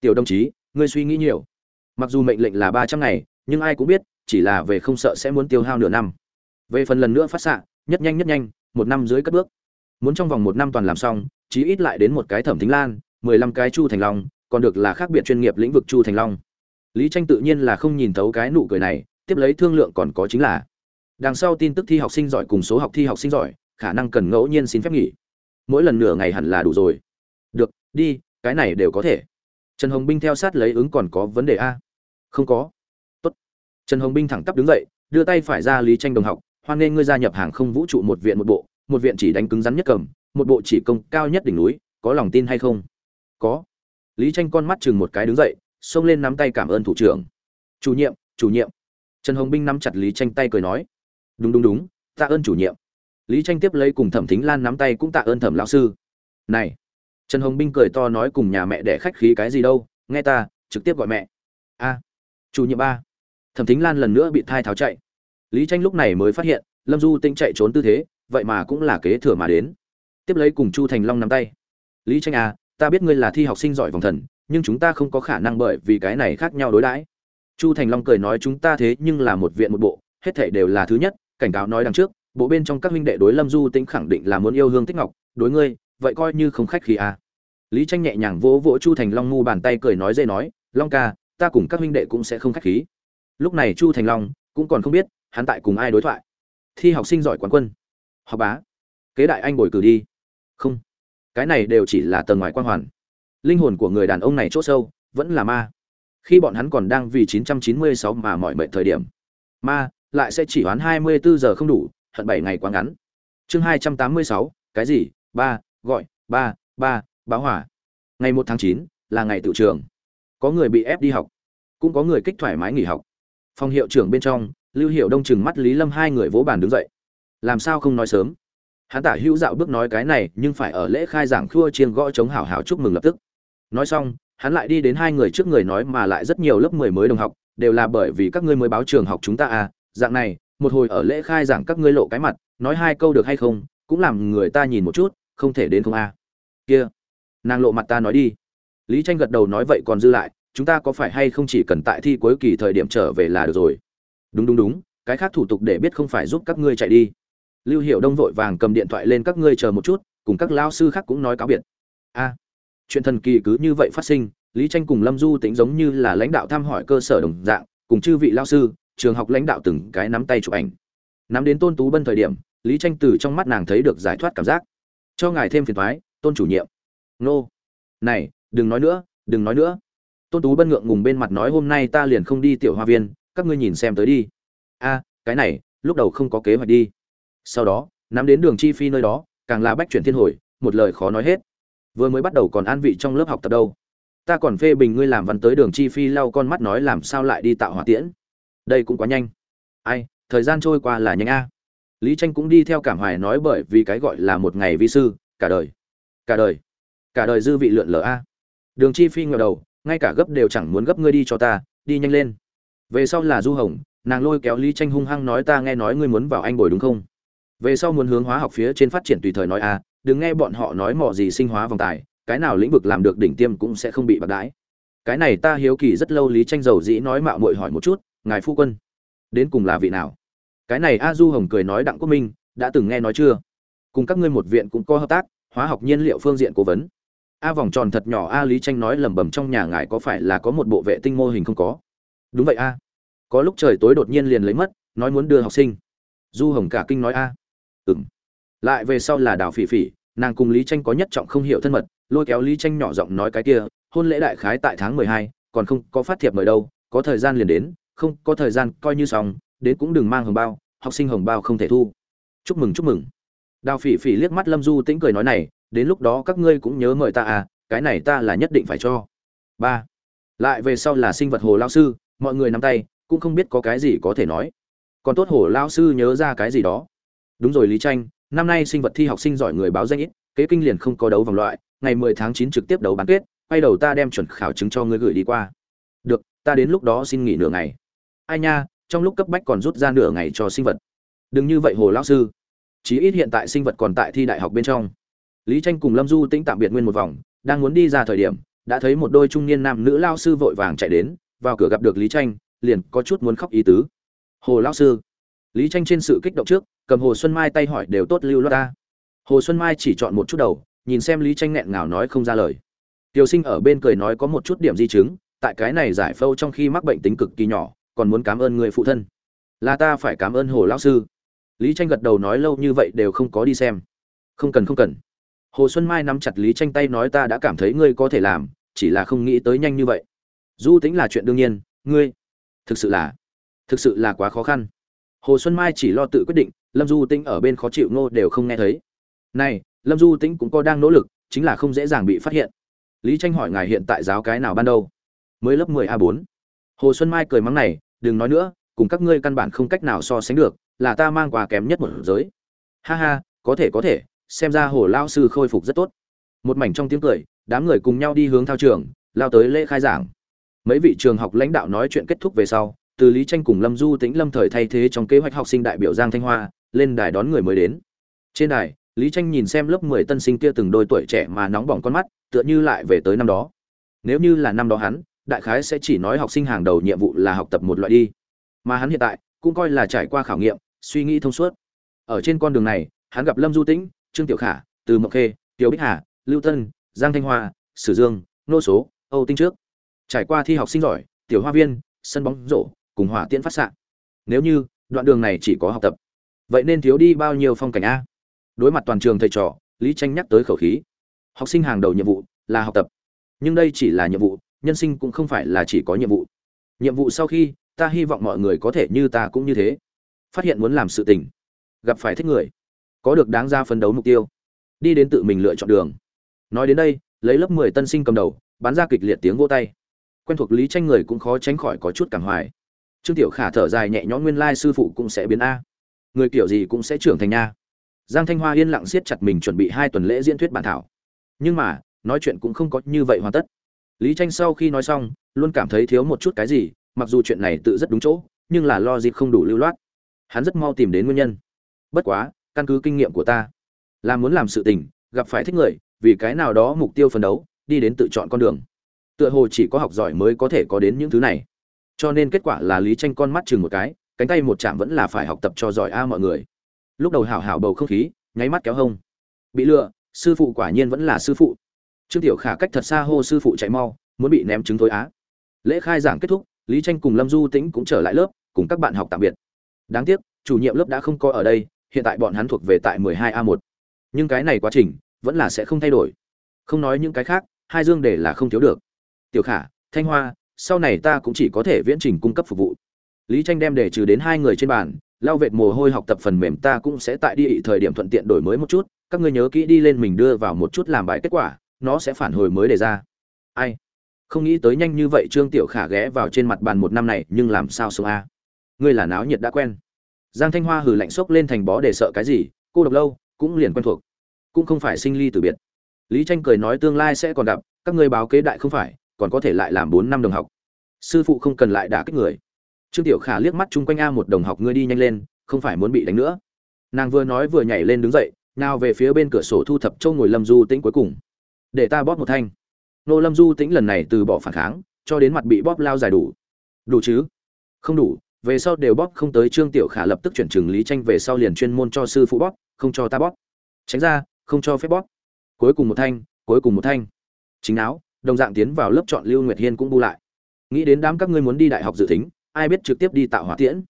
Tiểu đồng chí, ngươi suy nghĩ nhiều. Mặc dù mệnh lệnh là ba trăm ngày, nhưng ai cũng biết, chỉ là về không sợ sẽ muốn tiêu hao nửa năm. Về phần lần nữa phát xạ, nhất nhanh nhất nhanh, một năm dưới cất bước. Muốn trong vòng một năm toàn làm xong, chí ít lại đến một cái thẩm thính lan, mười lăm cái chu thành long, còn được là khác biệt chuyên nghiệp lĩnh vực chu thành long. Lý tranh tự nhiên là không nhìn thấu cái nụ cười này, tiếp lấy thương lượng còn có chính là. Đằng sau tin tức thi học sinh giỏi cùng số học thi học sinh giỏi khả năng cần ngẫu nhiên xin phép nghỉ. Mỗi lần nửa ngày hẳn là đủ rồi. Được, đi, cái này đều có thể. Trần hồng binh theo sát lấy ứng còn có vấn đề a. Không có. Tốt. trần hồng binh thẳng tắp đứng dậy, đưa tay phải ra lý tranh đồng học, hoan nghênh ngươi gia nhập hàng không vũ trụ một viện một bộ, một viện chỉ đánh cứng rắn nhất cầm, một bộ chỉ công cao nhất đỉnh núi, có lòng tin hay không? Có. Lý tranh con mắt chừng một cái đứng dậy, xông lên nắm tay cảm ơn thủ trưởng. Chủ nhiệm chủ nhiệm. Trần hồng binh nắm chặt lý tranh tay cười nói, đúng đúng đúng tạ ơn chủ nhiệm lý tranh tiếp lấy cùng thẩm thính lan nắm tay cũng tạ ơn thẩm lão sư. Này, trần hồng binh cười to nói cùng nhà mẹ để khách khí cái gì đâu, nghe ta, trực tiếp gọi mẹ. A, chủ nhiệm ba. Thẩm thính lan lần nữa bị thai tháo chạy. Lý tranh lúc này mới phát hiện, lâm du tinh chạy trốn tư thế, vậy mà cũng là kế thừa mà đến. Tiếp lấy cùng chu thành long nắm tay. Lý tranh à ta biết ngươi là thi học sinh giỏi vòng thần, nhưng chúng ta không có khả năng bởi vì cái này khác nhau đối đãi. Chu thành long cười nói chúng ta thế nhưng là một viện một bộ, hết thảy đều là thứ nhất, cảnh cáo nói đằng trước bộ bên trong các huynh đệ đối lâm du tĩnh khẳng định là muốn yêu hương tích ngọc, đối ngươi, vậy coi như không khách khí à. lý tranh nhẹ nhàng vỗ vỗ chu thành long ngu bàn tay cười nói dây nói, long ca, ta cùng các huynh đệ cũng sẽ không khách khí. Lúc này chu thành long cũng còn không biết hắn tại cùng ai đối thoại. Thi học sinh giỏi quán quân. Học bá, kế đại anh bồi cử đi. Không, cái này đều chỉ là tầng ngoài quan hoàn. Linh hồn của người đàn ông này chốt sâu, vẫn là ma. Khi bọn hắn còn đang vì 996 mà mọi mệnh thời điểm, ma lại sẽ chỉ hoán 24 giờ không đủ hận bảy ngày quá ngắn. Chương 286, cái gì? Ba gọi ba ba báo hỏa ngày một tháng chín là ngày tự trường. Có người bị ép đi học cũng có người kích thoải mái nghỉ học. Phòng hiệu trưởng bên trong lưu hiệu đông chừng mắt lý lâm hai người vỗ bàn đứng dậy. Làm sao không nói sớm? Hắn tả hữu dạo bước nói cái này nhưng phải ở lễ khai giảng khua chiên gõ chống hảo hảo chúc mừng lập tức. Nói xong hắn lại đi đến hai người trước người nói mà lại rất nhiều lớp mười mới đồng học đều là bởi vì các ngươi mới báo trường học chúng ta à dạng này một hồi ở lễ khai giảng các ngươi lộ cái mặt, nói hai câu được hay không, cũng làm người ta nhìn một chút, không thể đến không à. kia, nàng lộ mặt ta nói đi. Lý tranh gật đầu nói vậy còn dư lại, chúng ta có phải hay không chỉ cần tại thi cuối kỳ thời điểm trở về là được rồi? Đúng đúng đúng, cái khác thủ tục để biết không phải giúp các ngươi chạy đi. Lưu hiệu đông vội vàng cầm điện thoại lên các ngươi chờ một chút, cùng các lao sư khác cũng nói cáo biệt. A, chuyện thần kỳ cứ như vậy phát sinh, lý tranh cùng lâm du tính giống như là lãnh đạo thăm hỏi cơ sở đồng dạng, cùng chư vị lao sư trường học lãnh đạo từng cái nắm tay chụp ảnh. Nắm đến tôn tú bân thời điểm, lý tranh từ trong mắt nàng thấy được giải thoát cảm giác. Cho ngài thêm phiền thoái tôn chủ nhiệm. Nô. Này, đừng nói nữa, đừng nói nữa. Tôn tú bân ngượng ngùng bên mặt nói hôm nay ta liền không đi tiểu hoa viên, các ngươi nhìn xem tới đi. A, cái này, lúc đầu không có kế hoạch đi. Sau đó, nắm đến đường chi phi nơi đó, càng là bách chuyển thiên hồi, một lời khó nói hết. Vừa mới bắt đầu còn an vị trong lớp học tập đâu. Ta còn phê bình ngươi làm văn tới đường chi phi lau con mắt nói làm sao lại đi tạo hỏa tiễn đây cũng quá nhanh. Ai, thời gian trôi qua là nhanh a. Lý tranh cũng đi theo cảm hoài nói bởi vì cái gọi là một ngày vi sư, cả đời. Cả đời. Cả đời dư vị lượn lờ a. Đường chi phi ngờ đầu, ngay cả gấp đều chẳng muốn gấp ngươi đi cho ta, đi nhanh lên. Về sau là du hồng, nàng lôi kéo lý tranh hung hăng nói ta nghe nói ngươi muốn vào anh bồi đúng không? Về sau muốn hướng hóa học phía trên phát triển tùy thời nói a, đừng nghe bọn họ nói mò gì sinh hóa vòng tài, cái nào lĩnh vực làm được đỉnh tiêm cũng sẽ không bị bạc đãi. Cái này ta hiếu kỳ rất lâu lý tranh dầu dĩ nói mạo muội hỏi một chút ngài phu quân, đến cùng là vị nào? Cái này a du hồng cười nói đặng quốc minh, đã từng nghe nói chưa? Cùng các ngươi một viện cũng có hợp tác, hóa học nhiên liệu phương diện cố vấn. A vòng tròn thật nhỏ, a lý tranh nói lẩm bẩm trong nhà ngài có phải là có một bộ vệ tinh mô hình không có? Đúng vậy a. Có lúc trời tối đột nhiên liền lấy mất, nói muốn đưa học sinh. Du hồng cả kinh nói a. Ừm. Lại về sau là đào phỉ phỉ, nàng cùng lý tranh có nhất trọng không hiểu thân mật, lôi kéo lý tranh nhỏ giọng nói cái kia, hôn lễ đại khái tại tháng mười hai, còn không có phát thiệp mời đâu, có thời gian liền đến không có thời gian, coi như xong, đến cũng đừng mang hồng bao, học sinh hồng bao không thể thu. Chúc mừng chúc mừng. Đào phỉ phỉ liếc mắt lâm du tĩnh cười nói này, đến lúc đó các ngươi cũng nhớ mời ta à cái này ta là nhất định phải cho. Ba. Lại về sau là sinh vật hồ lao sư, mọi người nắm tay, cũng không biết có cái gì có thể nói. Còn tốt hồ lao sư nhớ ra cái gì đó. Đúng rồi lý tranh, năm nay sinh vật thi học sinh giỏi người báo danh ít, kế kinh liền không có đấu vòng loại, ngày 10 tháng 9 trực tiếp đấu bán kết, quay đầu ta đem chuẩn khảo chứng cho ngươi gửi đi qua. Được, ta đến lúc đó xin nghỉ nửa ngày ai nha, trong lúc cấp bách còn rút ra nửa ngày cho sinh vật. Đừng như vậy hồ lão sư. Chí ít hiện tại sinh vật còn tại thi đại học bên trong. Lý tranh cùng lâm du tĩnh tạm biệt nguyên một vòng, đang muốn đi ra thời điểm, đã thấy một đôi trung niên nam nữ lao sư vội vàng chạy đến, vào cửa gặp được lý tranh, liền có chút muốn khóc ý tứ. Hồ lão sư. Lý tranh trên sự kích động trước, cầm hồ xuân mai tay hỏi đều tốt lưu loát ta. Hồ xuân mai chỉ chọn một chút đầu, nhìn xem lý tranh nghẹn ngào nói không ra lời. Tiểu sinh ở bên cười nói có một chút điểm di chứng, tại cái này giải phẫu trong khi mắc bệnh tính cực kỳ nhỏ còn muốn cảm ơn người phụ thân. Là ta phải cảm ơn hồ lão sư. Lý tranh gật đầu nói lâu như vậy đều không có đi xem. Không cần không cần. Hồ xuân mai nắm chặt lý tranh tay nói ta đã cảm thấy ngươi có thể làm, chỉ là không nghĩ tới nhanh như vậy. Du tính là chuyện đương nhiên, ngươi thực sự là, thực sự là quá khó khăn. Hồ xuân mai chỉ lo tự quyết định, lâm du tĩnh ở bên khó chịu ngô đều không nghe thấy. Này, lâm du tĩnh cũng có đang nỗ lực, chính là không dễ dàng bị phát hiện. Lý tranh hỏi ngài hiện tại giáo cái nào ban đầu? Mới lớp 10 a 4 hồ xuân mai cười mắng này đừng nói nữa, cùng các ngươi căn bản không cách nào so sánh được, là ta mang quà kém nhất một giới. Ha ha, có thể có thể, xem ra hồ lao sư khôi phục rất tốt. Một mảnh trong tiếng cười, đám người cùng nhau đi hướng thao trường, lao tới lễ khai giảng. Mấy vị trường học lãnh đạo nói chuyện kết thúc về sau, từ lý tranh cùng lâm du tĩnh lâm thời thay thế trong kế hoạch học sinh đại biểu giang thanh hoa, lên đài đón người mới đến. Trên đài, lý tranh nhìn xem lớp 10 tân sinh kia từng đôi tuổi trẻ mà nóng bỏng con mắt, tựa như lại về tới năm đó. Nếu như là năm đó hắn đại khái sẽ chỉ nói học sinh hàng đầu nhiệm vụ là học tập một loại đi. Mà hắn hiện tại cũng coi là trải qua khảo nghiệm, suy nghĩ thông suốt. Ở trên con đường này, hắn gặp lâm du tĩnh, trương tiểu khả, từ Mộc khê, tiểu bích hà, lưu tân, giang thanh hoa, sử dương, nô số, âu tinh trước. Trải qua thi học sinh giỏi, tiểu hoa viên, sân bóng rổ, cùng hỏa tiễn phát xạ. Nếu như đoạn đường này chỉ có học tập, vậy nên thiếu đi bao nhiêu phong cảnh a? Đối mặt toàn trường thầy trò, lý tranh nhắc tới khẩu khí. Học sinh hàng đầu nhiệm vụ là học tập. Nhưng đây chỉ là nhiệm vụ nhân sinh cũng không phải là chỉ có nhiệm vụ. Nhiệm vụ sau khi, ta hy vọng mọi người có thể như ta cũng như thế. Phát hiện muốn làm sự tình. Gặp phải thích người. Có được đáng ra phấn đấu mục tiêu. Đi đến tự mình lựa chọn đường. Nói đến đây, lấy lớp mười tân sinh cầm đầu, bắn ra kịch liệt tiếng vô tay. Quen thuộc lý tranh người cũng khó tránh khỏi có chút cảm hoài. Trương tiểu khả thở dài nhẹ nhõm nguyên lai sư phụ cũng sẽ biến a. Người kiểu gì cũng sẽ trưởng thành nha giang thanh hoa yên lặng siết chặt mình chuẩn bị hai tuần lễ diễn thuyết bản thảo. Nhưng mà, nói chuyện cũng không có như vậy hoàn tất lý tranh sau khi nói xong, luôn cảm thấy thiếu một chút cái gì, mặc dù chuyện này tự rất đúng chỗ, nhưng là lo dịp không đủ lưu loát. Hắn rất mau tìm đến nguyên nhân. Bất quá, căn cứ kinh nghiệm của ta, là muốn làm sự tình, gặp phải thích người, vì cái nào đó mục tiêu phấn đấu, đi đến tự chọn con đường. Tựa hồ chỉ có học giỏi mới có thể có đến những thứ này. Cho nên kết quả là lý tranh con mắt chừng một cái, cánh tay một chạm vẫn là phải học tập cho giỏi a mọi người. Lúc đầu hảo hảo bầu không khí, nháy mắt kéo hông. Bị lừa, sư phụ quả nhiên vẫn là sư phụ trương tiểu khả cách thật xa hô sư phụ chạy mau, muốn bị ném trứng thối á. Lễ khai giảng kết thúc, lý tranh cùng lâm du tĩnh cũng trở lại lớp, cùng các bạn học tạm biệt. Đáng tiếc, chủ nhiệm lớp đã không có ở đây, hiện tại bọn hắn thuộc về tại 12 a 1 nhưng cái này quá trình, vẫn là sẽ không thay đổi. Không nói những cái khác, hai dương để là không thiếu được. Tiểu khả, thanh hoa, sau này ta cũng chỉ có thể viễn trình cung cấp phục vụ. Lý tranh đem để trừ đến hai người trên bàn lao vệt mồ hôi học tập phần mềm ta cũng sẽ tại đi thời điểm thuận tiện đổi mới một chút, các ngươi nhớ kỹ đi lên mình đưa vào một chút làm bài kết quả nó sẽ phản hồi mới đề ra. Ai? Không nghĩ tới nhanh như vậy trương tiểu khả ghé vào trên mặt bàn một năm này, nhưng làm sao sống a? Ngươi là náo nhiệt đã quen. Giang thanh hoa hừ lạnh xốc lên thành bó để sợ cái gì, cô độc lâu, cũng liền quen thuộc. Cũng không phải sinh ly từ biệt. Lý tranh cười nói tương lai sẽ còn gặp, các ngươi báo kế đại không phải, còn có thể lại làm bốn năm đồng học. Sư phụ không cần lại đả kích người. Trương tiểu khả liếc mắt chung quanh a một đồng học ngươi đi nhanh lên, không phải muốn bị đánh nữa. Nàng vừa nói vừa nhảy lên đứng dậy, nào về phía bên cửa sổ thu thập châu ngồi lâm du tĩnh cuối cùng để ta bóp một thanh. Nô lâm du tĩnh lần này từ bỏ phản kháng, cho đến mặt bị bóp lao dài đủ. Đủ chứ? Không đủ, về sau đều bóp không tới trương tiểu khả lập tức chuyển trường lý tranh về sau liền chuyên môn cho sư phụ bóp, không cho ta bóp. Tránh ra, không cho phép bóp. Cuối cùng một thanh, cuối cùng một thanh. Chính áo, đồng dạng tiến vào lớp chọn lưu nguyệt hiên cũng bu lại. Nghĩ đến đám các ngươi muốn đi đại học dự tính, ai biết trực tiếp đi tạo hỏa tiễn.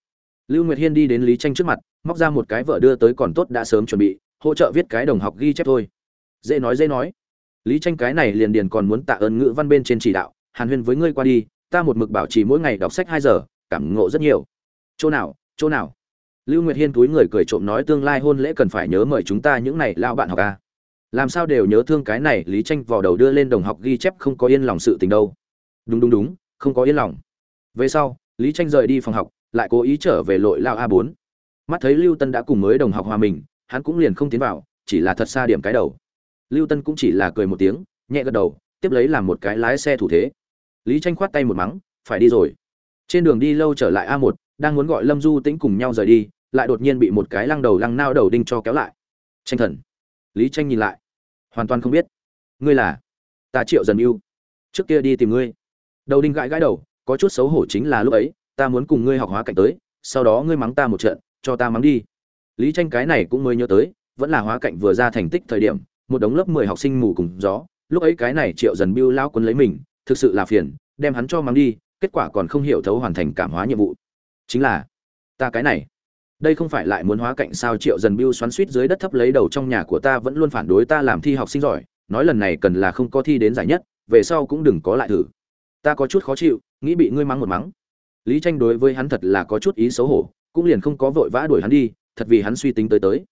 Lưu nguyệt hiên đi đến lý tranh trước mặt, móc ra một cái vợ đưa tới còn tốt đã sớm chuẩn bị, hỗ trợ viết cái đồng học ghi chép thôi. Dễ nói dễ nói lý tranh cái này liền điền còn muốn tạ ơn ngữ văn bên trên chỉ đạo, hàn huyên với ngươi qua đi, ta một mực bảo trì mỗi ngày đọc sách hai giờ, cảm ngộ rất nhiều. Chỗ nào chỗ nào? Lưu nguyệt hiên túi người cười trộm nói, tương lai hôn lễ cần phải nhớ mời chúng ta những này lao bạn học à. làm sao đều nhớ thương cái này, lý tranh vò đầu đưa lên đồng học ghi chép không có yên lòng sự tình đâu. Đúng đúng đúng, không có yên lòng. Về sau, lý tranh rời đi phòng học, lại cố ý trở về lội lao a 4 mắt thấy lưu tân đã cùng mới đồng học hòa mình, hắn cũng liền không tiến vào, chỉ là thật xa điểm cái đầu lưu tân cũng chỉ là cười một tiếng, nhẹ gật đầu, tiếp lấy làm một cái lái xe thủ thế. Lý tranh khoát tay một mắng, phải đi rồi. Trên đường đi lâu trở lại a 1 đang muốn gọi lâm du tĩnh cùng nhau rời đi, lại đột nhiên bị một cái lăng đầu lăng nao đầu đinh cho kéo lại. Tranh thần. Lý tranh nhìn lại, hoàn toàn không biết. Ngươi là? Ta triệu dần yêu trước kia đi tìm ngươi. Đầu đinh gãi gãi đầu, có chút xấu hổ chính là lúc ấy, ta muốn cùng ngươi học hóa cảnh tới, sau đó ngươi mắng ta một trận, cho ta mắng đi. Lý tranh cái này cũng mới nhớ tới, vẫn là hóa cảnh vừa ra thành tích thời điểm một đống lớp mười học sinh mù cùng gió. Lúc ấy cái này triệu dần biêu lao quân lấy mình, thực sự là phiền, đem hắn cho mắng đi, kết quả còn không hiểu thấu hoàn thành cảm hóa nhiệm vụ. Chính là, ta cái này, đây không phải lại muốn hóa cạnh sao? Triệu dần biêu xoắn suýt dưới đất thấp lấy đầu trong nhà của ta vẫn luôn phản đối ta làm thi học sinh giỏi, nói lần này cần là không có thi đến giải nhất, về sau cũng đừng có lại thử. Ta có chút khó chịu, nghĩ bị ngươi mắng một mắng. Lý tranh đối với hắn thật là có chút ý xấu hổ, cũng liền không có vội vã đuổi hắn đi, thật vì hắn suy tính tới tới.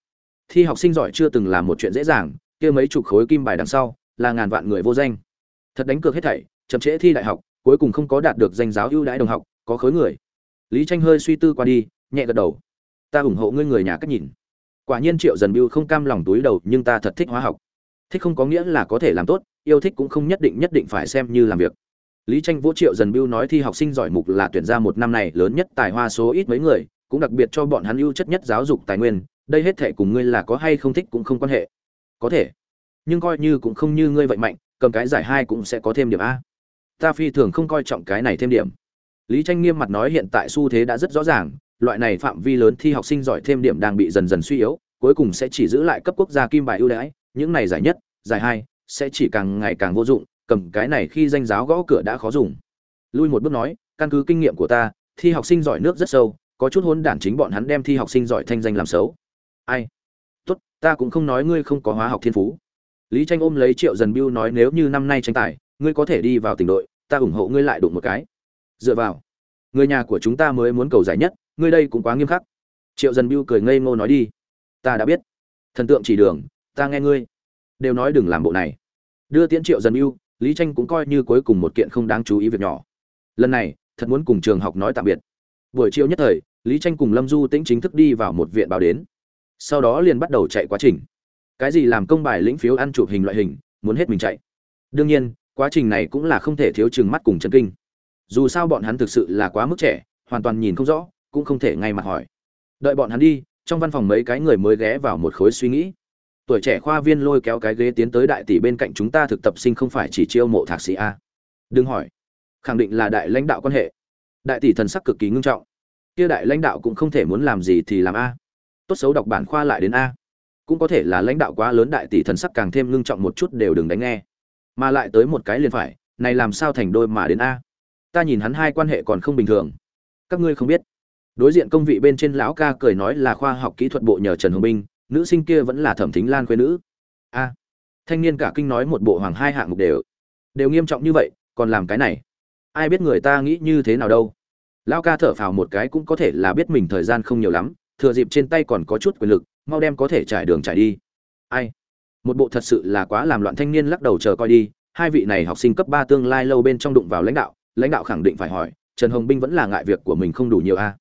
Thi học sinh giỏi chưa từng làm một chuyện dễ dàng kia mấy chục khối kim bài đằng sau, là ngàn vạn người vô danh. Thật đánh cược hết thảy, chậm trễ thi đại học, cuối cùng không có đạt được danh giáo ưu đãi đồng học, có khối người. Lý tranh hơi suy tư qua đi, nhẹ gật đầu. Ta ủng hộ ngươi người nhà cách nhìn. Quả nhiên triệu dần biêu không cam lòng túi đầu, nhưng ta thật thích hóa học. Thích không có nghĩa là có thể làm tốt, yêu thích cũng không nhất định nhất định phải xem như làm việc. Lý tranh vũ triệu dần biêu nói thi học sinh giỏi mục là tuyển ra một năm này lớn nhất tài hoa số ít mấy người, cũng đặc biệt cho bọn hắn ưu chất nhất giáo dục tài nguyên, đây hết thể cùng ngươi là có hay không thích cũng không quan hệ có thể. Nhưng coi như cũng không như ngươi vậy mạnh, cầm cái giải hai cũng sẽ có thêm điểm a. Ta phi thường không coi trọng cái này thêm điểm. Lý tranh nghiêm mặt nói hiện tại xu thế đã rất rõ ràng, loại này phạm vi lớn thi học sinh giỏi thêm điểm đang bị dần dần suy yếu, cuối cùng sẽ chỉ giữ lại cấp quốc gia kim bài ưu đãi, những này giải nhất, giải hai sẽ chỉ càng ngày càng vô dụng, cầm cái này khi danh giáo gõ cửa đã khó dùng. Lui một bước nói, căn cứ kinh nghiệm của ta, thi học sinh giỏi nước rất sâu, có chút hôn đản chính bọn hắn đem thi học sinh giỏi thanh danh làm xấu. Ai? Tốt, ta cũng không nói ngươi không có hóa học thiên phú. Lý tranh ôm lấy triệu dần biêu nói nếu như năm nay tranh tài, ngươi có thể đi vào tỉnh đội, ta ủng hộ ngươi lại đụng một cái. Dựa vào, người nhà của chúng ta mới muốn cầu giải nhất, ngươi đây cũng quá nghiêm khắc. Triệu Dần biêu cười ngây ngô nói đi, ta đã biết. Thần tượng chỉ đường, ta nghe ngươi. Đều nói đừng làm bộ này. Đưa tiễn triệu Dần biêu lý tranh cũng coi như cuối cùng một kiện không đáng chú ý việc nhỏ. Lần này, thật muốn cùng trường học nói tạm biệt. Buổi chiều nhất thời, lý tranh cùng lâm du tĩnh chính thức đi vào một viện báo đến sau đó liền bắt đầu chạy quá trình. Cái gì làm công bài lĩnh phiếu ăn chụp hình loại hình, muốn hết mình chạy. Đương nhiên, quá trình này cũng là không thể thiếu chừng mắt cùng chân kinh. Dù sao bọn hắn thực sự là quá mức trẻ, hoàn toàn nhìn không rõ, cũng không thể ngay mặt hỏi. Đợi bọn hắn đi, trong văn phòng mấy cái người mới ghé vào một khối suy nghĩ. Tuổi trẻ khoa viên lôi kéo cái ghế tiến tới đại tỷ bên cạnh chúng ta thực tập sinh không phải chỉ chiêu mộ thạc sĩ a. Đừng hỏi. Khẳng định là đại lãnh đạo quan hệ. Đại tỷ thần sắc cực kỳ ngưng trọng. Kia đại lãnh đạo cũng không thể muốn làm gì thì làm a tốt xấu đọc bản khoa lại đến a. Cũng có thể là lãnh đạo quá lớn đại tỷ thần sắc càng thêm ngưng trọng một chút đều đừng đánh nghe. Mà lại tới một cái liền phải, này làm sao thành đôi mà đến a? Ta nhìn hắn hai quan hệ còn không bình thường. Các ngươi không biết. Đối diện công vị bên trên lão ca cười nói là khoa học kỹ thuật bộ nhờ trần hồng minh nữ sinh kia vẫn là thẩm thính lan quê nữ. A. Thanh niên cả kinh nói một bộ hoàng hai hạng mục đều. Đều nghiêm trọng như vậy, còn làm cái này. Ai biết người ta nghĩ như thế nào đâu. Lão ca thở phào một cái cũng có thể là biết mình thời gian không nhiều lắm thừa dịp trên tay còn có chút quyền lực, mau đem có thể trải đường trải đi. Ai? Một bộ thật sự là quá làm loạn thanh niên lắc đầu chờ coi đi, hai vị này học sinh cấp ba tương lai lâu bên trong đụng vào lãnh đạo lãnh đạo khẳng định phải hỏi, trần hồng binh vẫn là ngại việc của mình không đủ nhiều a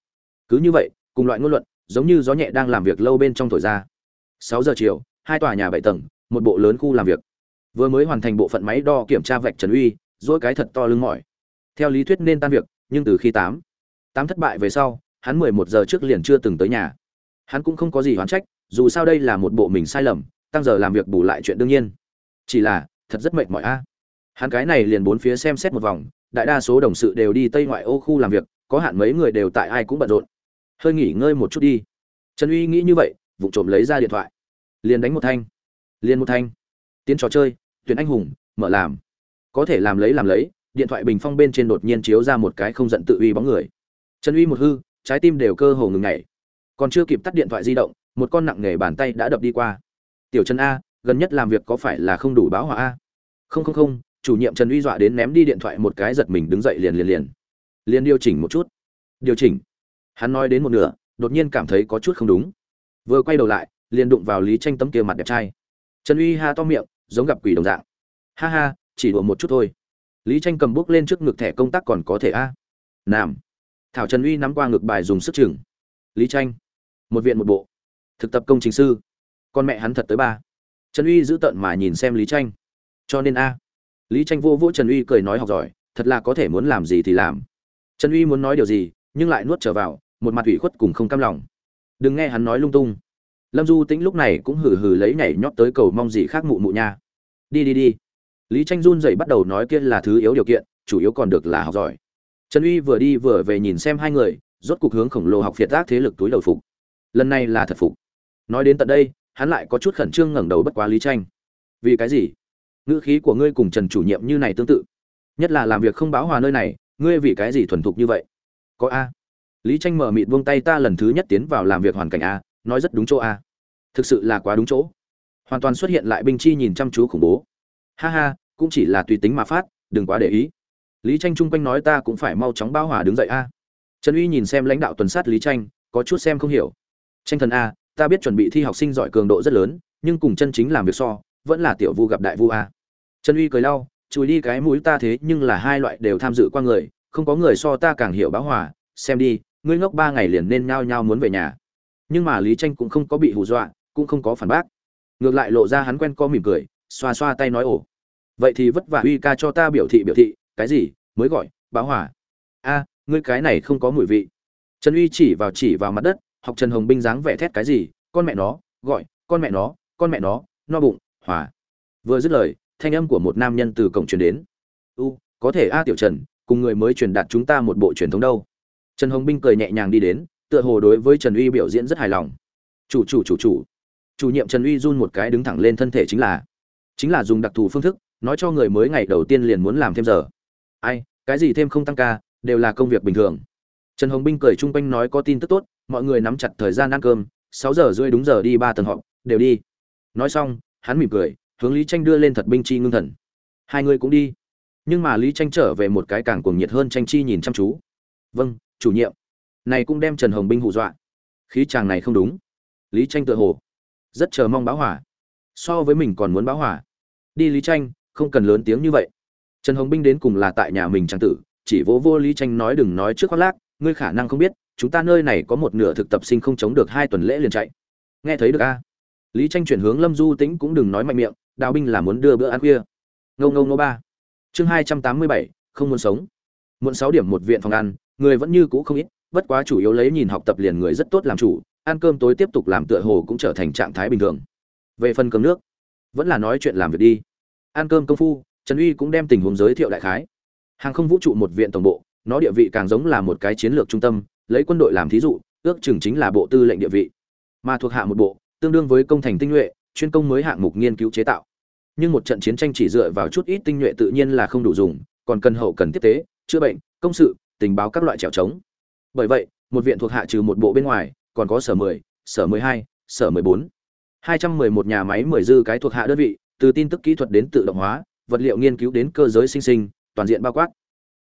cứ như vậy, cùng loại ngôn luận, giống như gió nhẹ đang làm việc lâu bên trong thổi ra. Sáu giờ chiều, hai tòa nhà bảy tầng, một bộ lớn khu làm việc. Vừa mới hoàn thành bộ phận máy đo kiểm tra vạch trần uy, dỗi cái thật to lưng mỏi. Theo lý thuyết nên tan việc, nhưng từ khi tám tám thất bại về sau hắn mười một giờ trước liền chưa từng tới nhà. Hắn cũng không có gì hoán trách, dù sao đây là một bộ mình sai lầm, tăng giờ làm việc bù lại chuyện đương nhiên. Chỉ là, thật rất mệt mỏi a. Hắn cái này liền bốn phía xem xét một vòng, đại đa số đồng sự đều đi tây ngoại ô khu làm việc, có hạn mấy người đều tại ai cũng bận rộn. Hơi nghỉ ngơi một chút đi. Trần uy nghĩ như vậy vụ trộm lấy ra điện thoại. Liền đánh một thanh. Liền một thanh. Tiến trò chơi, tuyển anh hùng, mở làm. Có thể làm lấy làm lấy, điện thoại bình phong bên trên đột nhiên chiếu ra một cái không giận tự uy bóng người. Trần uy một hư trái tim đều cơ hồ ngừng nhảy, còn chưa kịp tắt điện thoại di động một con nặng nghề bàn tay đã đập đi qua. Tiểu trần a gần nhất làm việc có phải là không đủ báo hỏa a? Không không không chủ nhiệm trần uy dọa đến ném đi điện thoại một cái giật mình đứng dậy liền liền liền. Liền điều chỉnh một chút. Điều chỉnh? Hắn nói đến một nửa đột nhiên cảm thấy có chút không đúng. Vừa quay đầu lại liền đụng vào lý tranh tấm kia mặt đẹp trai. Trần uy ha to miệng giống gặp quỷ đồng dạng. Ha ha chỉ đùa một chút thôi. Lý tranh cầm bước lên trước ngực thẻ công tác còn có thể a. À. nam thảo trần uy nắm qua ngực bài dùng sức chừng. Lý tranh. Một viện một bộ. Thực tập công trình sư. Con mẹ hắn thật tới ba. Trần uy giữ tận mà nhìn xem lý tranh. Cho nên a. Lý tranh vô vỗ trần uy cười nói học giỏi, thật là có thể muốn làm gì thì làm. Trần uy muốn nói điều gì, nhưng lại nuốt trở vào, một mặt ủy khuất cùng không cam lòng. Đừng nghe hắn nói lung tung. Lâm du tĩnh lúc này cũng hừ hừ lấy nhảy nhót tới cầu mong gì khác mụ mụ nha. Đi đi đi. Lý tranh run dậy bắt đầu nói kia là thứ yếu điều kiện, chủ yếu còn được là học giỏi trần uy vừa đi vừa về nhìn xem hai người, rốt cục hướng khổng lồ học phiệt tác thế lực túi đầu phục. Lần này là thật phục. Nói đến tận đây, hắn lại có chút khẩn trương ngẩng đầu bất quá lý tranh vì cái gì? Ngữ khí của ngươi cùng trần chủ nhiệm như này tương tự. Nhất là làm việc không báo hòa nơi này, ngươi vì cái gì thuần thục như vậy? Có a. Lý tranh mở mịt buông tay ta lần thứ nhất tiến vào làm việc hoàn cảnh a, nói rất đúng chỗ a. Thực sự là quá đúng chỗ. Hoàn toàn xuất hiện lại binh chi nhìn chăm chú khủng bố. Ha ha, cũng chỉ là tùy tính mà phát, đừng quá để ý lý tranh chung quanh nói ta cũng phải mau chóng bao hòa đứng dậy a. Trần uy nhìn xem lãnh đạo tuần sát lý tranh, có chút xem không hiểu. Tranh thần a, ta biết chuẩn bị thi học sinh giỏi cường độ rất lớn, nhưng cùng chân chính làm việc so, vẫn là tiểu vu gặp đại vu a. Trần uy cười lau, chùi đi cái mũi ta thế nhưng là hai loại đều tham dự qua người, không có người so ta càng hiểu báo hòa, xem đi, ngươi ngốc ba ngày liền nên nhao nhao muốn về nhà. Nhưng mà lý tranh cũng không có bị hù dọa, cũng không có phản bác. Ngược lại lộ ra hắn quen co mỉm cười, xoa xoa tay nói ồ. Vậy thì vất vả uy ca cho ta biểu thị biểu thị cái gì, mới gọi báo hỏa a, ngươi cái này không có mùi vị. Trần uy chỉ vào chỉ vào mặt đất, học trần hồng binh dáng vẻ thét cái gì, con mẹ nó, gọi, con mẹ nó, con mẹ nó, no bụng hỏa vừa dứt lời, thanh âm của một nam nhân từ cổng truyền đến. U, có thể a tiểu trần, cùng người mới truyền đạt chúng ta một bộ truyền thống đâu. Trần hồng binh cười nhẹ nhàng đi đến, tựa hồ đối với trần uy biểu diễn rất hài lòng. Chủ chủ chủ chủ. Chủ nhiệm trần uy run một cái đứng thẳng lên thân thể chính là chính là dùng đặc thù phương thức, nói cho người mới ngày đầu tiên liền muốn làm thêm giờ ai, cái gì thêm không tăng ca, đều là công việc bình thường. Trần hồng binh cười chung quanh nói có tin tức tốt, mọi người nắm chặt thời gian ăn cơm, sáu giờ rưỡi đúng giờ đi ba tầng họp, đều đi. Nói xong, hắn mỉm cười, hướng lý tranh đưa lên thật binh chi ngưng thần. Hai người cũng đi. Nhưng mà lý tranh trở về một cái càng cuồng nhiệt hơn tranh chi nhìn chăm chú. Vâng chủ nhiệm. Này cũng đem trần hồng binh hù dọa. Khí chàng này không đúng. Lý tranh tự hồ rất chờ mong báo hỏa so với mình còn muốn báo hỏa đi lý tranh không cần lớn tiếng như vậy trần hồng binh đến cùng là tại nhà mình trang tử, chỉ vỗ vô lý tranh nói đừng nói trước khoác lác, ngươi khả năng không biết, chúng ta nơi này có một nửa thực tập sinh không chống được hai tuần lễ liền chạy. Nghe thấy được a? Lý tranh chuyển hướng lâm du tĩnh cũng đừng nói mạnh miệng, đào binh là muốn đưa bữa ăn khuya. Ngâu ngâu nô ba. Chương hai trăm tám mươi bảy, không muốn sống. Muộn sáu điểm một viện phòng ăn, người vẫn như cũ không ít, bất quá chủ yếu lấy nhìn học tập liền người rất tốt làm chủ, ăn cơm tối tiếp tục làm tựa hồ cũng trở thành trạng thái bình thường. Về phần cơm nước, vẫn là nói chuyện làm việc đi. Ăn cơm công phu trần uy cũng đem tình huống giới thiệu đại khái. Hàng không vũ trụ một viện tổng bộ nó địa vị càng giống là một cái chiến lược trung tâm lấy quân đội làm thí dụ ước chừng chính là bộ tư lệnh địa vị. Mà thuộc hạ một bộ tương đương với công thành tinh nhuệ chuyên công mới hạng mục nghiên cứu chế tạo. Nhưng một trận chiến tranh chỉ dựa vào chút ít tinh nhuệ tự nhiên là không đủ dùng còn cần hậu cần tiếp tế chữa bệnh công sự tình báo các loại trèo trống. Bởi vậy một viện thuộc hạ trừ một bộ bên ngoài còn có sở 10, sở 12, sở 14. 211 nhà máy 10 dư cái thuộc hạ đơn vị, từ tin tức kỹ thuật đến tự động hóa, vật liệu nghiên cứu đến cơ giới sinh sinh, toàn diện bao quát.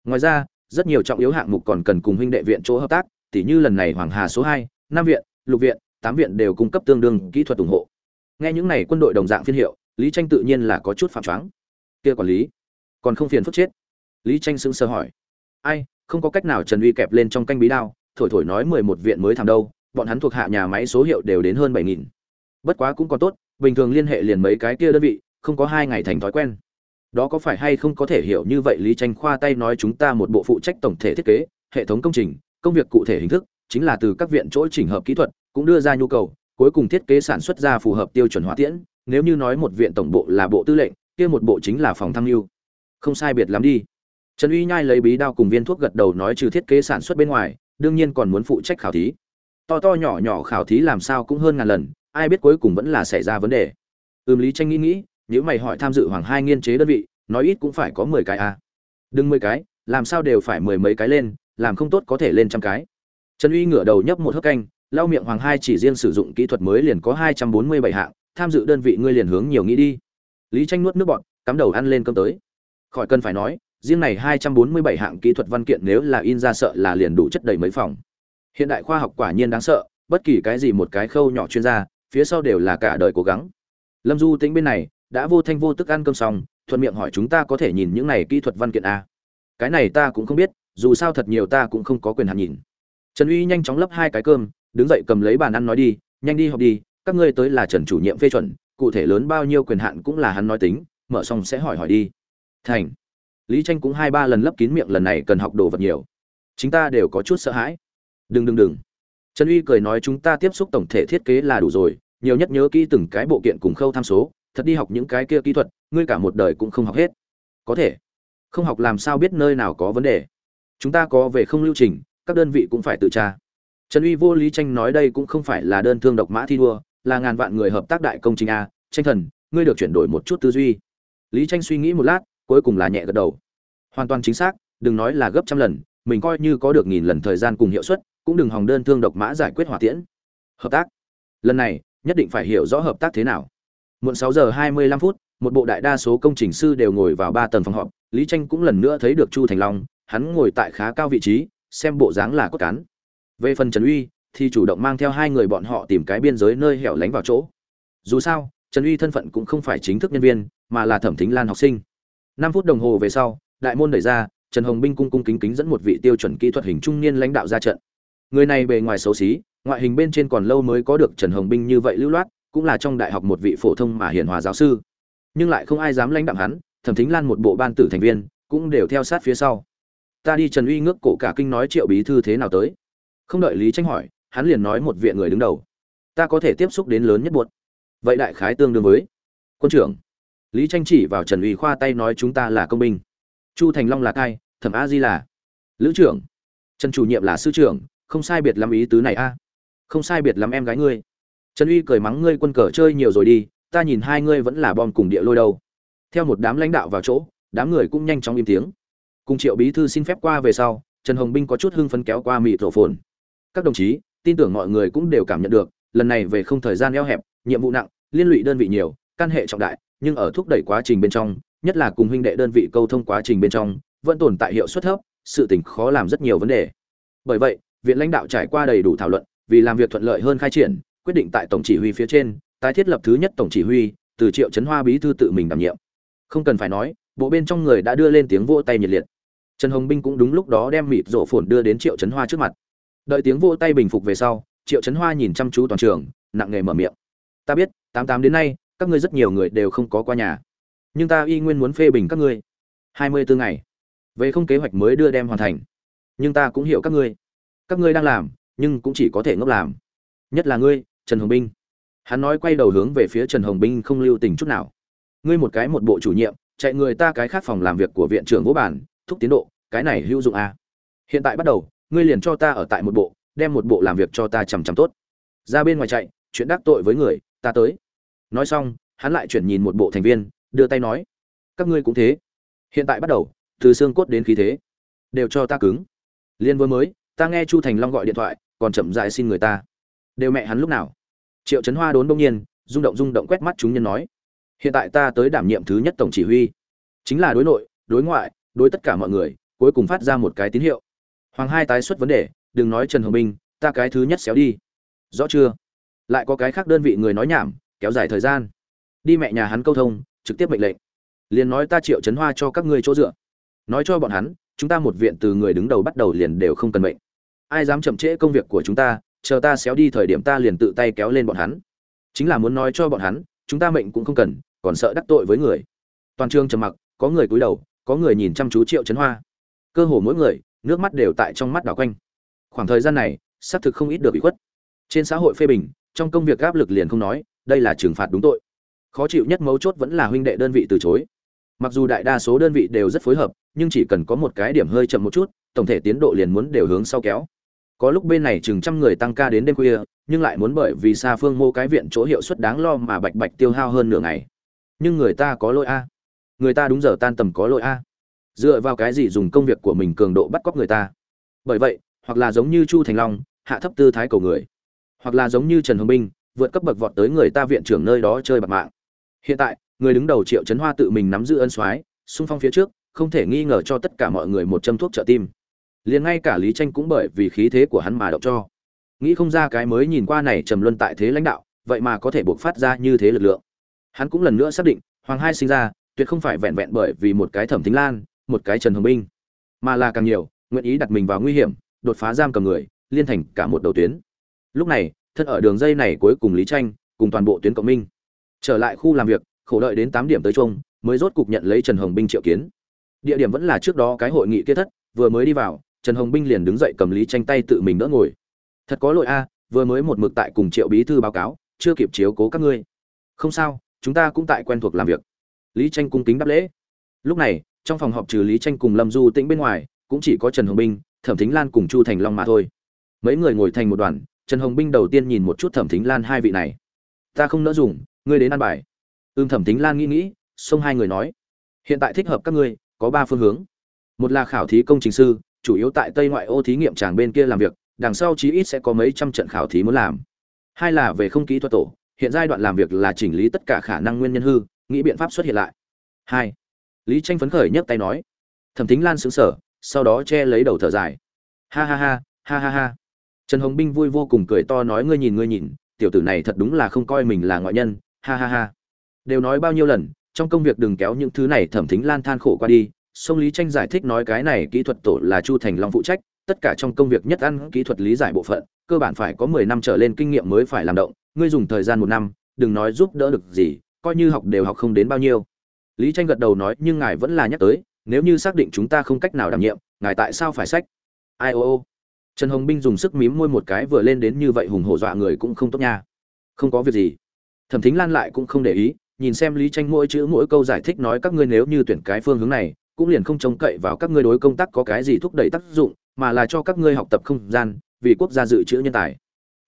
Ngoài ra, rất nhiều trọng yếu hạng mục còn cần cùng huynh đệ viện chỗ hợp tác, tỉ như lần này Hoàng Hà số 2, Nam viện, Lục viện, Tám viện đều cung cấp tương đương kỹ thuật ủng hộ. Nghe những này quân đội đồng dạng phiên hiệu, Lý Tranh tự nhiên là có chút phạm choáng. Kia quản lý, còn không phiền phức chết. Lý Tranh sững sờ hỏi. Ai, không có cách nào Trần Uy kẹp lên trong canh bí đao, thổi thổi nói 11 viện mới thảm đâu, bọn hắn thuộc hạ nhà máy số hiệu đều đến hơn 7000. Bất quá cũng còn tốt, bình thường liên hệ liền mấy cái kia đơn vị, không có hai ngày thành thói quen. Đó có phải hay không có thể hiểu như vậy Lý Tranh khoa tay nói chúng ta một bộ phụ trách tổng thể thiết kế, hệ thống công trình, công việc cụ thể hình thức, chính là từ các viện chỗ chỉnh hợp kỹ thuật, cũng đưa ra nhu cầu, cuối cùng thiết kế sản xuất ra phù hợp tiêu chuẩn hóa tiễn, nếu như nói một viện tổng bộ là bộ tư lệnh, kia một bộ chính là phòng tham mưu. Không sai biệt lắm đi. Trần Uy nhai lấy bí đao cùng viên thuốc gật đầu nói trừ thiết kế sản xuất bên ngoài, đương nhiên còn muốn phụ trách khảo thí to to nhỏ nhỏ khảo thí làm sao cũng hơn ngàn lần ai biết cuối cùng vẫn là xảy ra vấn đề ừm lý tranh nghĩ nghĩ nếu mày hỏi tham dự hoàng hai nghiên chế đơn vị, nói ít cũng phải có mười cái a à. đừng mười cái, làm sao đều phải mười mấy cái lên, làm không tốt có thể lên trăm cái. Trần uy ngửa đầu nhấp một hớp canh, lau miệng hoàng hai chỉ riêng sử dụng kỹ thuật mới liền có hai trăm bốn mươi bảy hạng, tham dự đơn vị ngươi liền hướng nhiều nghĩ đi. Lý tranh nuốt nước bọt, cắm đầu ăn lên cơm tới. Khỏi cần phải nói, riêng này hai trăm bốn mươi bảy hạng kỹ thuật văn kiện nếu là in ra sợ là liền đủ chất đầy mấy phòng. Hiện đại khoa học quả nhiên đáng sợ, bất kỳ cái gì một cái khâu nhỏ chuyên gia, phía sau đều là cả đời cố gắng. Lâm du tính bên này đã vô thanh vô tức ăn cơm xong, thuận miệng hỏi chúng ta có thể nhìn những này kỹ thuật văn kiện a. Cái này ta cũng không biết, dù sao thật nhiều ta cũng không có quyền hạn nhìn. Trần uy nhanh chóng lấp hai cái cơm, đứng dậy cầm lấy bàn ăn nói đi, nhanh đi học đi, các ngươi tới là trần chủ nhiệm phê chuẩn, cụ thể lớn bao nhiêu quyền hạn cũng là hắn nói tính, mở xong sẽ hỏi hỏi đi. Thành. Lý tranh cũng hai ba lần lấp kín miệng lần này cần học đồ vật nhiều. Chúng ta đều có chút sợ hãi. Đừng đừng đừng. Trần uy cười nói chúng ta tiếp xúc tổng thể thiết kế là đủ rồi, nhiều nhất nhớ kỹ từng cái bộ kiện cùng khâu tham số thật đi học những cái kia kỹ thuật, ngươi cả một đời cũng không học hết. Có thể. Không học làm sao biết nơi nào có vấn đề. Chúng ta có về không lưu trình, các đơn vị cũng phải tự tra. Trần uy vô lý tranh nói đây cũng không phải là đơn thương độc mã thi đua, là ngàn vạn người hợp tác đại công trình a tranh thần, ngươi được chuyển đổi một chút tư duy. Lý tranh suy nghĩ một lát, cuối cùng là nhẹ gật đầu. Hoàn toàn chính xác, đừng nói là gấp trăm lần, mình coi như có được nghìn lần thời gian cùng hiệu suất, cũng đừng hòng đơn thương độc mã giải quyết hỏa tiễn. Hợp tác. Lần này, nhất định phải hiểu rõ hợp tác thế nào muộn sáu giờ hai mươi lăm phút, một bộ đại đa số công trình sư đều ngồi vào ba tầng phòng họp, lý tranh cũng lần nữa thấy được chu thành long, hắn ngồi tại khá cao vị trí, xem bộ dáng là cốt cán. Về phần trần uy, thì chủ động mang theo hai người bọn họ tìm cái biên giới nơi hẻo lánh vào chỗ. Dù sao, trần uy thân phận cũng không phải chính thức nhân viên, mà là thẩm thính lan học sinh. Năm phút đồng hồ về sau, đại môn đẩy ra, trần hồng binh cung cung kính kính dẫn một vị tiêu chuẩn kỹ thuật hình trung niên lãnh đạo ra trận. Người này bề ngoài xấu xí, ngoại hình bên trên còn lâu mới có được trần hồng binh như vậy lưu loát cũng là trong đại học một vị phổ thông mà hiền hòa giáo sư. Nhưng lại không ai dám lãnh đạm hắn, thẩm thính lan một bộ ban tử thành viên, cũng đều theo sát phía sau. Ta đi trần uy ngước cổ cả kinh nói triệu bí thư thế nào tới. Không đợi lý tranh hỏi, hắn liền nói một viện người đứng đầu. Ta có thể tiếp xúc đến lớn nhất buột vậy đại khái tương đương với quân trưởng. Lý tranh chỉ vào trần uy khoa tay nói chúng ta là công binh. Chu thành long là cai, thẩm a di là lữ trưởng. Trần chủ nhiệm là sư trưởng, không sai biệt lắm ý tứ này a. Không sai biệt lắm em gái ngươi trần uy cười mắng ngươi quân cờ chơi nhiều rồi đi, ta nhìn hai ngươi vẫn là bom cùng địa lôi đâu. Theo một đám lãnh đạo vào chỗ, đám người cũng nhanh chóng im tiếng. Cùng triệu bí thư xin phép qua về sau, trần hồng binh có chút hưng phấn kéo qua mịt rổ phồn. Các đồng chí, tin tưởng mọi người cũng đều cảm nhận được, lần này về không thời gian eo hẹp, nhiệm vụ nặng, liên lụy đơn vị nhiều, căn hệ trọng đại, nhưng ở thúc đẩy quá trình bên trong, nhất là cùng huynh đệ đơn vị câu thông quá trình bên trong, vẫn tồn tại hiệu suất thấp, sự tình khó làm rất nhiều vấn đề. Bởi vậy, viện lãnh đạo trải qua đầy đủ thảo luận, vì làm việc thuận lợi hơn khai triển quyết định tại tổng chỉ huy phía trên, tái thiết lập thứ nhất tổng chỉ huy, từ triệu trấn hoa bí thư tự mình đảm nhiệm. Không cần phải nói, bộ bên trong người đã đưa lên tiếng vỗ tay nhiệt liệt. Trần hồng binh cũng đúng lúc đó đem mịt rổ phồn đưa đến triệu trấn hoa trước mặt. Đợi tiếng vỗ tay bình phục về sau, triệu trấn hoa nhìn chăm chú toàn trường, nặng nề mở miệng. Ta biết, tám tám đến nay, các ngươi rất nhiều người đều không có qua nhà. Nhưng ta y nguyên muốn phê bình các ngươi. Hai mươi bốn ngày. Về không kế hoạch mới đưa đem hoàn thành. Nhưng ta cũng hiểu các ngươi. Các ngươi đang làm, nhưng cũng chỉ có thể ngốc làm. Nhất là ngươi trần hồng binh. Hắn nói quay đầu hướng về phía trần hồng binh không lưu tình chút nào. Ngươi một cái một bộ chủ nhiệm, chạy người ta cái khác phòng làm việc của viện trưởng vũ bản, thúc tiến độ, cái này hữu dụng à. hiện tại bắt đầu, ngươi liền cho ta ở tại một bộ, đem một bộ làm việc cho ta chằm chằm tốt. Ra bên ngoài chạy, chuyện đắc tội với người, ta tới. Nói xong, hắn lại chuyển nhìn một bộ thành viên, đưa tay nói, các ngươi cũng thế. Hiện tại bắt đầu, từ xương cốt đến khí thế, đều cho ta cứng. Liên vừa mới, ta nghe chu thành long gọi điện thoại, còn chậm dại xin người ta đều mẹ hắn lúc nào? Triệu trấn hoa đốn đông nhiên, rung động rung động quét mắt chúng nhân nói, hiện tại ta tới đảm nhiệm thứ nhất tổng chỉ huy. Chính là đối nội, đối ngoại, đối tất cả mọi người, cuối cùng phát ra một cái tín hiệu. Hoàng hai tái xuất vấn đề, đừng nói trần hồng minh, ta cái thứ nhất xéo đi. Rõ chưa? Lại có cái khác đơn vị người nói nhảm, kéo dài thời gian. Đi mẹ nhà hắn câu thông, trực tiếp mệnh lệnh. Liền nói ta triệu chấn hoa cho các ngươi chỗ dựa. Nói cho bọn hắn, chúng ta một viện từ người đứng đầu bắt đầu liền đều không cần mệnh. Ai dám chậm trễ công việc của chúng ta chờ ta xéo đi thời điểm ta liền tự tay kéo lên bọn hắn. Chính là muốn nói cho bọn hắn, chúng ta mệnh cũng không cần, còn sợ đắc tội với người. Toàn trường trầm mặc, có người cúi đầu, có người nhìn chăm chú triệu chấn hoa. Cơ hồ mỗi người, nước mắt đều tại trong mắt đảo quanh. Khoảng thời gian này, xác thực không ít được bị khuất. Trên xã hội phê bình, trong công việc áp lực liền không nói, đây là trừng phạt đúng tội. Khó chịu nhất mấu chốt vẫn là huynh đệ đơn vị từ chối. Mặc dù đại đa số đơn vị đều rất phối hợp, nhưng chỉ cần có một cái điểm hơi chậm một chút, tổng thể tiến độ liền muốn đều hướng sau kéo có lúc bên này chừng trăm người tăng ca đến đêm khuya, nhưng lại muốn bởi vì xa phương mô cái viện chỗ hiệu suất đáng lo mà bạch bạch tiêu hao hơn nửa ngày. Nhưng người ta có lỗi a. Người ta đúng giờ tan tầm có lỗi a. Dựa vào cái gì dùng công việc của mình cường độ bắt cóc người ta? Bởi vậy, hoặc là giống như chu thành long, hạ thấp tư thái cầu người. Hoặc là giống như trần hồng binh vượt cấp bậc vọt tới người ta viện trưởng nơi đó chơi bạc mạng. Hiện tại, người đứng đầu triệu trấn hoa tự mình nắm giữ ân soái, xung phong phía trước, không thể nghi ngờ cho tất cả mọi người một châm thuốc trợ tim liền ngay cả lý tranh cũng bởi vì khí thế của hắn mà động cho. Nghĩ không ra cái mới nhìn qua này trầm luân tại thế lãnh đạo, vậy mà có thể buộc phát ra như thế lực lượng. Hắn cũng lần nữa xác định, hoàng hai sinh ra, tuyệt không phải vẹn vẹn bởi vì một cái thẩm thính lan, một cái trần hồng binh, mà là càng nhiều, nguyện ý đặt mình vào nguy hiểm, đột phá giam cầm người, liên thành cả một đầu tuyến. Lúc này, thân ở đường dây này cuối cùng lý tranh, cùng toàn bộ tuyến cộng minh. Trở lại khu làm việc, khổ đợi đến tám điểm tới chung, mới rốt cục nhận lấy trần hồng binh triệu kiến. Địa điểm vẫn là trước đó cái hội nghị kia thất, vừa mới đi vào trần hồng binh liền đứng dậy cầm lý tranh tay tự mình đỡ ngồi. Thật có lỗi a, vừa mới một mực tại cùng triệu bí thư báo cáo, chưa kịp chiếu cố các ngươi. Không sao, chúng ta cũng tại quen thuộc làm việc. Lý tranh cung kính đáp lễ. Lúc này, trong phòng họp trừ lý tranh cùng lâm du tĩnh bên ngoài, cũng chỉ có trần hồng binh, thẩm thính lan cùng chu thành long mà thôi. Mấy người ngồi thành một đoàn, trần hồng binh đầu tiên nhìn một chút thẩm thính lan hai vị này. Ta không nỡ dùng, ngươi đến ăn bài. Ưm thẩm thính lan nghĩ nghĩ, xông hai người nói. Hiện tại thích hợp các ngươi, có ba phương hướng. Một là khảo thí công trình sư chủ yếu tại tây ngoại ô thí nghiệm tràng bên kia làm việc, đằng sau chí ít sẽ có mấy trăm trận khảo thí muốn làm. Hai là về không kỹ thuật tổ, hiện giai đoạn làm việc là chỉnh lý tất cả khả năng nguyên nhân hư, nghĩ biện pháp xuất hiện lại. Hai, lý tranh phấn khởi nhấc tay nói. Thẩm thính lan sững sở sau đó che lấy đầu thở dài. Ha ha ha ha ha ha. Trần hồng binh vui vô cùng cười to nói ngươi nhìn ngươi nhìn, tiểu tử này thật đúng là không coi mình là ngoại nhân. Ha ha ha. Đều nói bao nhiêu lần, trong công việc đừng kéo những thứ này thẩm thính lan than khổ qua đi sông lý tranh giải thích nói cái này kỹ thuật tổ là chu thành long phụ trách, tất cả trong công việc nhất ăn kỹ thuật lý giải bộ phận, cơ bản phải có mười năm trở lên kinh nghiệm mới phải làm động, ngươi dùng thời gian một năm, đừng nói giúp đỡ được gì, coi như học đều học không đến bao nhiêu. Lý tranh gật đầu nói, nhưng ngài vẫn là nhắc tới, nếu như xác định chúng ta không cách nào đảm nhiệm, ngài tại sao phải sách ai ô ô. Trần hồng binh dùng sức mím môi một cái, vừa lên đến như vậy hùng hổ dọa người cũng không tốt nha. Không có việc gì. Thẩm thính lan lại cũng không để ý, nhìn xem lý tranh mỗi chữ mỗi câu giải thích nói, các ngươi nếu như tuyển cái phương hướng này cũng liền không trông cậy vào các ngươi đối công tác có cái gì thúc đẩy tác dụng, mà là cho các ngươi học tập không gian, vì quốc gia dự trữ nhân tài.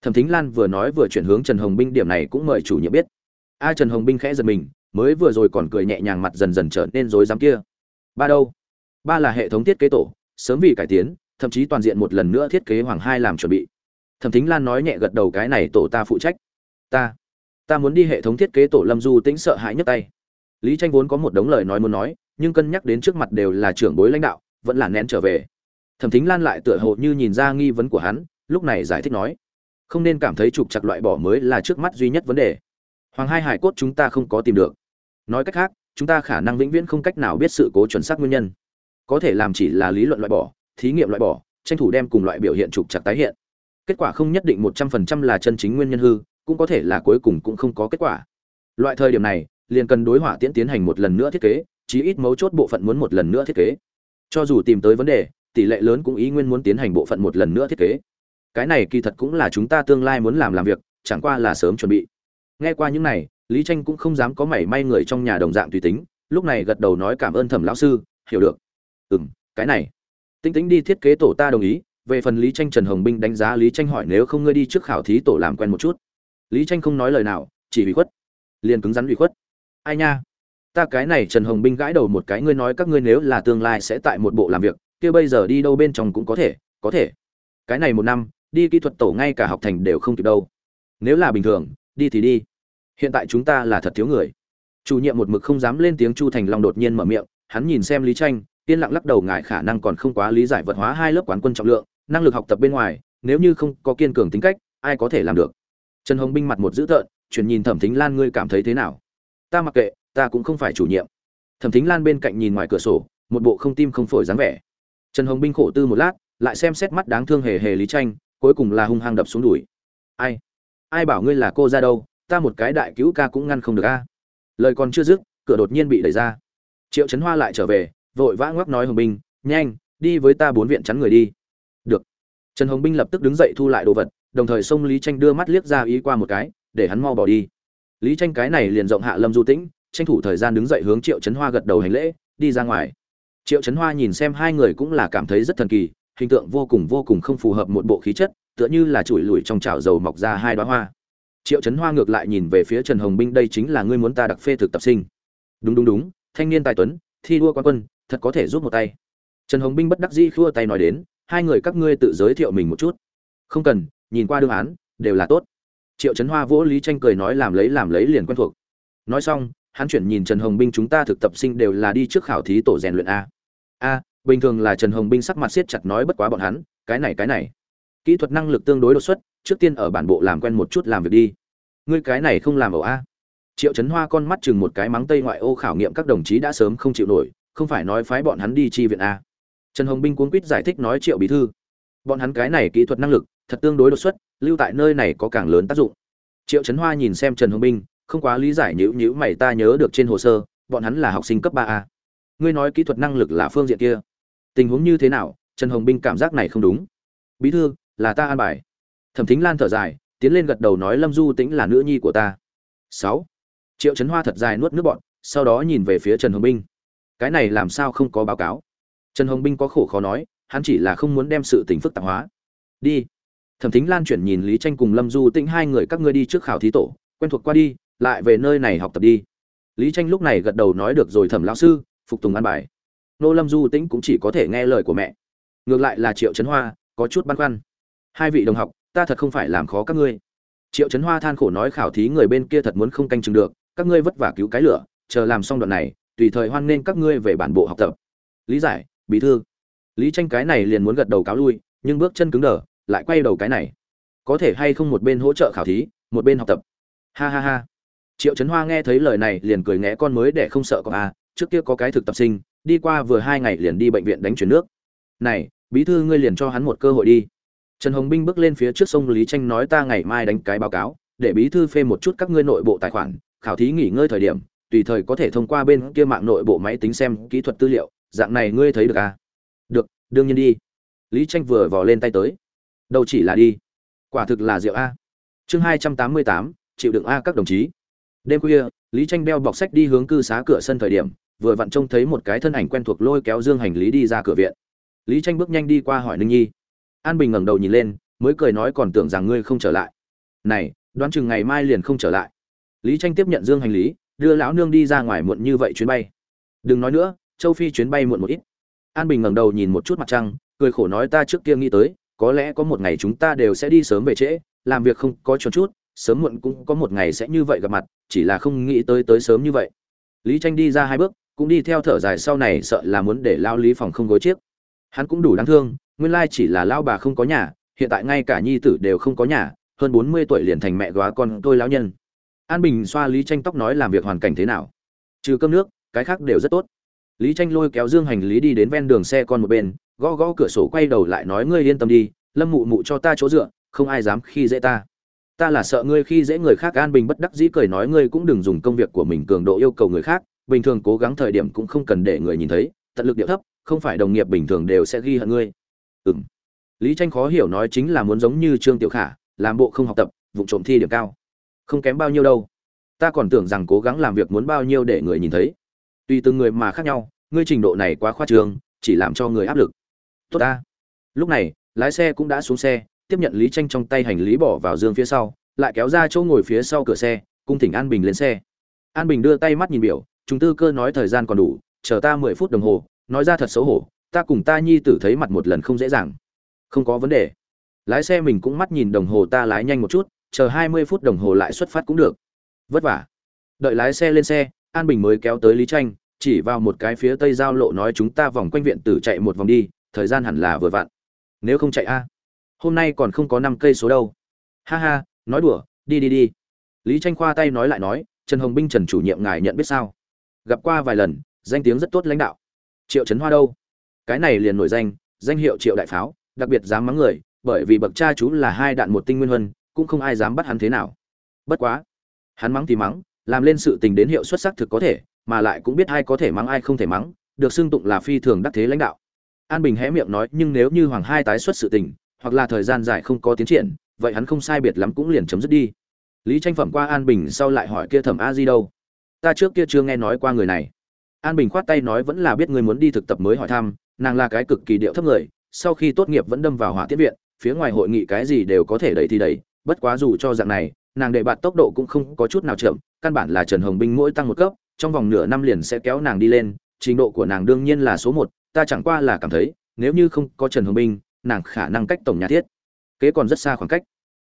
Thẩm thính lan vừa nói vừa chuyển hướng trần hồng binh, điểm này cũng mời chủ nhiệm biết. A trần hồng binh khẽ giật mình, mới vừa rồi còn cười nhẹ nhàng mặt dần dần trở nên rối rắm kia. Ba đâu? Ba là hệ thống thiết kế tổ, sớm vì cải tiến, thậm chí toàn diện một lần nữa thiết kế hoàng hai làm chuẩn bị. Thẩm thính lan nói nhẹ gật đầu cái này tổ ta phụ trách. Ta ta muốn đi hệ thống thiết kế tổ lâm du tĩnh sợ hãi nhất tay. Lý tranh vốn có một đống lời nói muốn nói nhưng cân nhắc đến trước mặt đều là trưởng bối lãnh đạo, vẫn là nén trở về. Thẩm thính lan lại tựa hồ như nhìn ra nghi vấn của hắn, lúc này giải thích nói, không nên cảm thấy trục chặt loại bỏ mới là trước mắt duy nhất vấn đề. Hoàng hai hải cốt chúng ta không có tìm được. Nói cách khác, chúng ta khả năng vĩnh viễn không cách nào biết sự cố chuẩn xác nguyên nhân. Có thể làm chỉ là lý luận loại bỏ, thí nghiệm loại bỏ, tranh thủ đem cùng loại biểu hiện trục chặt tái hiện. Kết quả không nhất định một trăm phần trăm là chân chính nguyên nhân hư, cũng có thể là cuối cùng cũng không có kết quả. Loại thời điểm này, liền cần đối hỏa tiễn tiến hành một lần nữa thiết kế chí ít mấu chốt bộ phận muốn một lần nữa thiết kế. Cho dù tìm tới vấn đề, tỷ lệ lớn cũng ý nguyên muốn tiến hành bộ phận một lần nữa thiết kế. Cái này kỳ thật cũng là chúng ta tương lai muốn làm làm việc, chẳng qua là sớm chuẩn bị. Nghe qua những này, lý tranh cũng không dám có mảy may người trong nhà đồng dạng tùy tính, lúc này gật đầu nói cảm ơn thẩm lão sư, hiểu được. Ừm, cái này. Tính tính đi thiết kế tổ ta đồng ý, về phần lý tranh trần hồng binh đánh giá lý tranh hỏi nếu không ngươi đi trước khảo thí tổ làm quen một chút. Lý tranh không nói lời nào, chỉ ủy khuất. Liền cứng rắn ủy khuất. Ai nha? Ta cái này trần hồng binh gãi đầu một cái, ngươi nói các ngươi nếu là tương lai sẽ tại một bộ làm việc, kia bây giờ đi đâu bên trong cũng có thể có thể. Cái này một năm, đi kỹ thuật tổ ngay cả học thành đều không kịp đâu. Nếu là bình thường, đi thì đi. Hiện tại chúng ta là thật thiếu người. Chủ nhiệm một mực không dám lên tiếng chu thành long đột nhiên mở miệng, hắn nhìn xem lý tranh, yên lặng lắc đầu ngại khả năng còn không quá lý giải vật hóa hai lớp quán quân trọng lượng, năng lực học tập bên ngoài, nếu như không có kiên cường tính cách, ai có thể làm được? Trần hồng binh mặt một dữ tợn, chuyển nhìn thẩm thính lan, ngươi cảm thấy thế nào? Ta mặc kệ ta cũng không phải chủ nhiệm. Thẩm thính lan bên cạnh nhìn ngoài cửa sổ, một bộ không tim không phổi dáng vẻ. Trần hồng binh khổ tư một lát, lại xem xét mắt đáng thương hề hề lý tranh, cuối cùng là hung hăng đập xuống đùi. Ai? Ai bảo ngươi là cô ra đâu? Ta một cái đại cứu ca cũng ngăn không được a. Lời còn chưa dứt, cửa đột nhiên bị đẩy ra. Triệu trấn hoa lại trở về, vội vã ngoắc nói hồng binh, nhanh, đi với ta bốn viện chắn người đi. Được. Trần hồng binh lập tức đứng dậy thu lại đồ vật, đồng thời xông lý tranh đưa mắt liếc ra ý qua một cái, để hắn mau bỏ đi. Lý tranh cái này liền rộng hạ lâm du tĩnh tranh thủ thời gian đứng dậy hướng triệu trấn hoa gật đầu hành lễ, đi ra ngoài. Triệu trấn hoa nhìn xem hai người cũng là cảm thấy rất thần kỳ, hình tượng vô cùng vô cùng không phù hợp một bộ khí chất, tựa như là chùi lùi trong chảo dầu mọc ra hai đoá hoa. Triệu trấn hoa ngược lại nhìn về phía trần hồng binh, đây chính là ngươi muốn ta đặc phê thực tập sinh. Đúng đúng đúng, thanh niên tài tuấn, thi đua quan quân, thật có thể giúp một tay. Trần hồng binh bất đắc dĩ khua tay nói đến, hai người các ngươi tự giới thiệu mình một chút. Không cần, nhìn qua đương án, đều là tốt. Triệu trấn hoa vỗ lý tranh cười nói làm lấy làm lấy liền quen thuộc. Nói xong hắn chuyển nhìn trần hồng binh chúng ta thực tập sinh đều là đi trước khảo thí tổ rèn luyện a. A, bình thường là trần hồng binh sắc mặt siết chặt nói bất quá bọn hắn, cái này cái này. Kỹ thuật năng lực tương đối đột xuất, trước tiên ở bản bộ làm quen một chút làm việc đi. Ngươi cái này không làm ẩu a. Triệu trấn hoa con mắt chừng một cái mắng tây ngoại ô khảo nghiệm các đồng chí đã sớm không chịu nổi, không phải nói phái bọn hắn đi chi viện a. Trần hồng binh cuống quýt giải thích nói triệu bí thư. Bọn hắn cái này kỹ thuật năng lực, thật tương đối đột xuất, lưu tại nơi này có càng lớn tác dụng. Triệu trấn hoa nhìn xem trần hồng binh không quá lý giải nhữ nhữ mày ta nhớ được trên hồ sơ, bọn hắn là học sinh cấp ba a. Ngươi nói kỹ thuật năng lực là phương diện kia. Tình huống như thế nào? Trần hồng binh cảm giác này không đúng. Bí thư, là ta an bài. Thẩm thính lan thở dài, tiến lên gật đầu nói lâm du tĩnh là nữ nhi của ta. Sáu. Triệu trấn hoa thật dài nuốt nước bọn sau đó nhìn về phía trần hồng binh. Cái này làm sao không có báo cáo? Trần hồng binh có khổ khó nói, hắn chỉ là không muốn đem sự tình phức tạp hóa. Đi. Thẩm thính lan chuyển nhìn lý tranh cùng lâm du tĩnh, hai người các ngươi đi trước khảo thí tổ, quen thuộc qua đi lại về nơi này học tập đi. Lý tranh lúc này gật đầu nói được rồi thẩm lão sư, phục tùng an bài. Nô lâm du tĩnh cũng chỉ có thể nghe lời của mẹ. Ngược lại là triệu trấn hoa, có chút băn khoăn. Hai vị đồng học, ta thật không phải làm khó các ngươi. Triệu trấn hoa than khổ nói khảo thí người bên kia thật muốn không canh chừng được, các ngươi vất vả cứu cái lửa, chờ làm xong đoạn này, tùy thời hoan nên các ngươi về bản bộ học tập. Lý giải, bí thư. Lý tranh cái này liền muốn gật đầu cáo lui, nhưng bước chân cứng đờ, lại quay đầu cái này. Có thể hay không một bên hỗ trợ khảo thí, một bên học tập. Ha ha ha triệu trấn hoa nghe thấy lời này liền cười nghẽ con mới để không sợ có a trước kia có cái thực tập sinh, đi qua vừa hai ngày liền đi bệnh viện đánh chuyển nước. Này, bí thư ngươi liền cho hắn một cơ hội đi. Trần hồng binh bước lên phía trước sông lý tranh nói ta ngày mai đánh cái báo cáo, để bí thư phê một chút các ngươi nội bộ tài khoản, khảo thí nghỉ ngơi thời điểm, tùy thời có thể thông qua bên kia mạng nội bộ máy tính xem kỹ thuật tư liệu, dạng này ngươi thấy được à? Được, đương nhiên đi. Lý tranh vừa vò lên tay tới. Đâu chỉ là đi. Quả thực là rượu a. Chương hai trăm tám mươi tám, chịu đựng a các đồng chí đêm khuya, lý tranh đeo bọc sách đi hướng cư xá cửa sân thời điểm, vừa vặn trông thấy một cái thân ảnh quen thuộc lôi kéo dương hành lý đi ra cửa viện. Lý tranh bước nhanh đi qua hỏi ninh nhi. An bình ngẩng đầu nhìn lên, mới cười nói còn tưởng rằng ngươi không trở lại. Này, đoán chừng ngày mai liền không trở lại. Lý tranh tiếp nhận dương hành lý, đưa lão nương đi ra ngoài muộn như vậy chuyến bay. Đừng nói nữa, châu phi chuyến bay muộn một ít. An bình ngẩng đầu nhìn một chút mặt trăng, cười khổ nói ta trước kia nghĩ tới, có lẽ có một ngày chúng ta đều sẽ đi sớm về trễ, làm việc không có chuẩn chút sớm muộn cũng có một ngày sẽ như vậy gặp mặt, chỉ là không nghĩ tới tới sớm như vậy. Lý tranh đi ra hai bước, cũng đi theo thở dài sau này sợ là muốn để lao lý phòng không gối chiếc. Hắn cũng đủ đáng thương, nguyên lai chỉ là lao bà không có nhà, hiện tại ngay cả nhi tử đều không có nhà, hơn bốn mươi tuổi liền thành mẹ góa con tôi lão nhân. An bình xoa lý tranh tóc nói làm việc hoàn cảnh thế nào? Trừ cơm nước, cái khác đều rất tốt. Lý tranh lôi kéo dương hành lý đi đến ven đường xe con một bên, gõ gõ cửa sổ quay đầu lại nói, ngươi yên tâm đi, lâm mụ mụ cho ta chỗ dựa, không ai dám khi dễ ta ta là sợ ngươi khi dễ người khác, an bình bất đắc dĩ cười nói ngươi cũng đừng dùng công việc của mình cường độ yêu cầu người khác, bình thường cố gắng thời điểm cũng không cần để người nhìn thấy, tận lực điệu thấp, không phải đồng nghiệp bình thường đều sẽ ghi hận ngươi. Ừm. Lý tranh khó hiểu nói chính là muốn giống như trương tiểu khả, làm bộ không học tập, vụ trộm thi điểm cao. Không kém bao nhiêu đâu. Ta còn tưởng rằng cố gắng làm việc muốn bao nhiêu để người nhìn thấy. Tùy từng người mà khác nhau, ngươi trình độ này quá khoa trương, chỉ làm cho người áp lực. Tốt ta. Lúc này, lái xe cũng đã xuống xe tiếp nhận lý tranh trong tay hành lý bỏ vào dương phía sau, lại kéo ra chỗ ngồi phía sau cửa xe, cung thỉnh an bình lên xe. An bình đưa tay mắt nhìn biểu chúng tư cơ nói thời gian còn đủ, chờ ta mười phút đồng hồ, nói ra thật xấu hổ, ta cùng ta nhi tử thấy mặt một lần không dễ dàng. Không có vấn đề. Lái xe mình cũng mắt nhìn đồng hồ ta lái nhanh một chút, chờ hai mươi phút đồng hồ lại xuất phát cũng được. Vất vả. Đợi lái xe lên xe, an bình mới kéo tới lý tranh chỉ vào một cái phía tây giao lộ nói, chúng ta vòng quanh viện tử chạy một vòng đi, thời gian hẳn là vừa vặn. Nếu không chạy a? Hôm nay còn không có năm cây số đâu. Ha ha, nói đùa, đi đi đi. Lý tranh khoa tay nói lại nói, trần hồng binh trần chủ nhiệm ngài nhận biết sao? Gặp qua vài lần, danh tiếng rất tốt lãnh đạo. Triệu trấn hoa đâu? Cái này liền nổi danh danh hiệu triệu đại pháo, đặc biệt dám mắng người, bởi vì bậc cha chú là hai đạn một tinh nguyên huân, cũng không ai dám bắt hắn thế nào. Bất quá, hắn mắng thì mắng, làm lên sự tình đến hiệu xuất sắc thực có thể, mà lại cũng biết ai có thể mắng ai không thể mắng, được xưng tụng là phi thường đắc thế lãnh đạo. An bình hé miệng nói, nhưng nếu như hoàng hai tái xuất sự tình hoặc là thời gian dài không có tiến triển, vậy hắn không sai biệt lắm cũng liền chấm dứt đi. Lý tranh phẩm qua an bình sau lại hỏi kia thẩm a di đâu? Ta trước kia chưa nghe nói qua người này. An bình khoát tay nói vẫn là biết người muốn đi thực tập mới hỏi thăm, nàng là cái cực kỳ điệu thấp người, sau khi tốt nghiệp vẫn đâm vào hỏa tiết viện, phía ngoài hội nghị cái gì đều có thể đẩy thì đẩy, bất quá dù cho dạng này, nàng đệ bạt tốc độ cũng không có chút nào chậm, căn bản là trần hồng binh mỗi tăng một cấp, trong vòng nửa năm liền sẽ kéo nàng đi lên, trình độ của nàng đương nhiên là số một, ta chẳng qua là cảm thấy, nếu như không có trần hồng binh nàng khả năng cách tổng nhà thiết. Kế còn rất xa khoảng cách.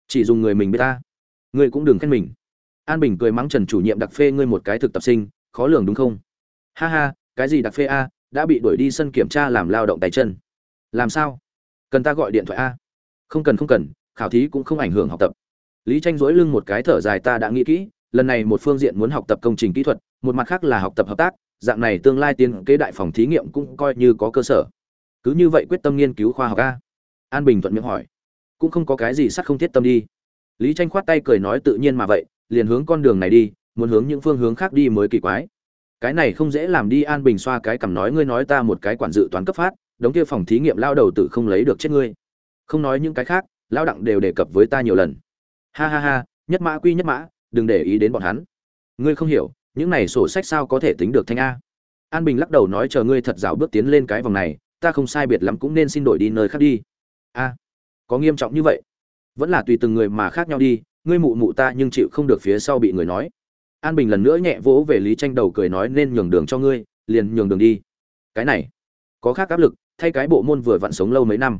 Chỉ dùng người mình biết ta. Ngươi cũng đừng khen mình. An bình cười mắng trần chủ nhiệm đặc phê ngươi một cái thực tập sinh, khó lường đúng không? Ha ha, cái gì đặc phê a, đã bị đuổi đi sân kiểm tra làm lao động tay chân. Làm sao? Cần ta gọi điện thoại a? Không cần không cần, khảo thí cũng không ảnh hưởng học tập. Lý tranh dối lưng một cái thở dài ta đã nghĩ kỹ, lần này một phương diện muốn học tập công trình kỹ thuật, một mặt khác là học tập hợp tác, dạng này tương lai tiến kế đại phòng thí nghiệm cũng coi như có cơ sở. Cứ như vậy quyết tâm nghiên cứu khoa học a an bình thuận miệng hỏi. Cũng không có cái gì sắt không thiết tâm đi. Lý tranh khoát tay cười nói tự nhiên mà vậy, liền hướng con đường này đi, muốn hướng những phương hướng khác đi mới kỳ quái. Cái này không dễ làm đi, an bình xoa cái cằm nói, ngươi nói ta một cái quản dự toán cấp phát, đống kia phòng thí nghiệm lao đầu tự không lấy được chết ngươi. Không nói những cái khác, lao đặng đều đề cập với ta nhiều lần. Ha ha ha, nhất mã quy nhất mã, đừng để ý đến bọn hắn. Ngươi không hiểu, những này sổ sách sao có thể tính được thanh a? An bình lắc đầu nói, chờ ngươi thật dạo bước tiến lên cái vòng này, ta không sai biệt lắm cũng nên xin đổi đi nơi khác đi a có nghiêm trọng như vậy? Vẫn là tùy từng người mà khác nhau đi, ngươi mụ mụ ta nhưng chịu không được phía sau bị người nói. An bình lần nữa nhẹ vỗ về lý tranh đầu cười nói nên nhường đường cho ngươi, liền nhường đường đi. Cái này, có khác áp lực, thay cái bộ môn vừa vặn sống lâu mấy năm.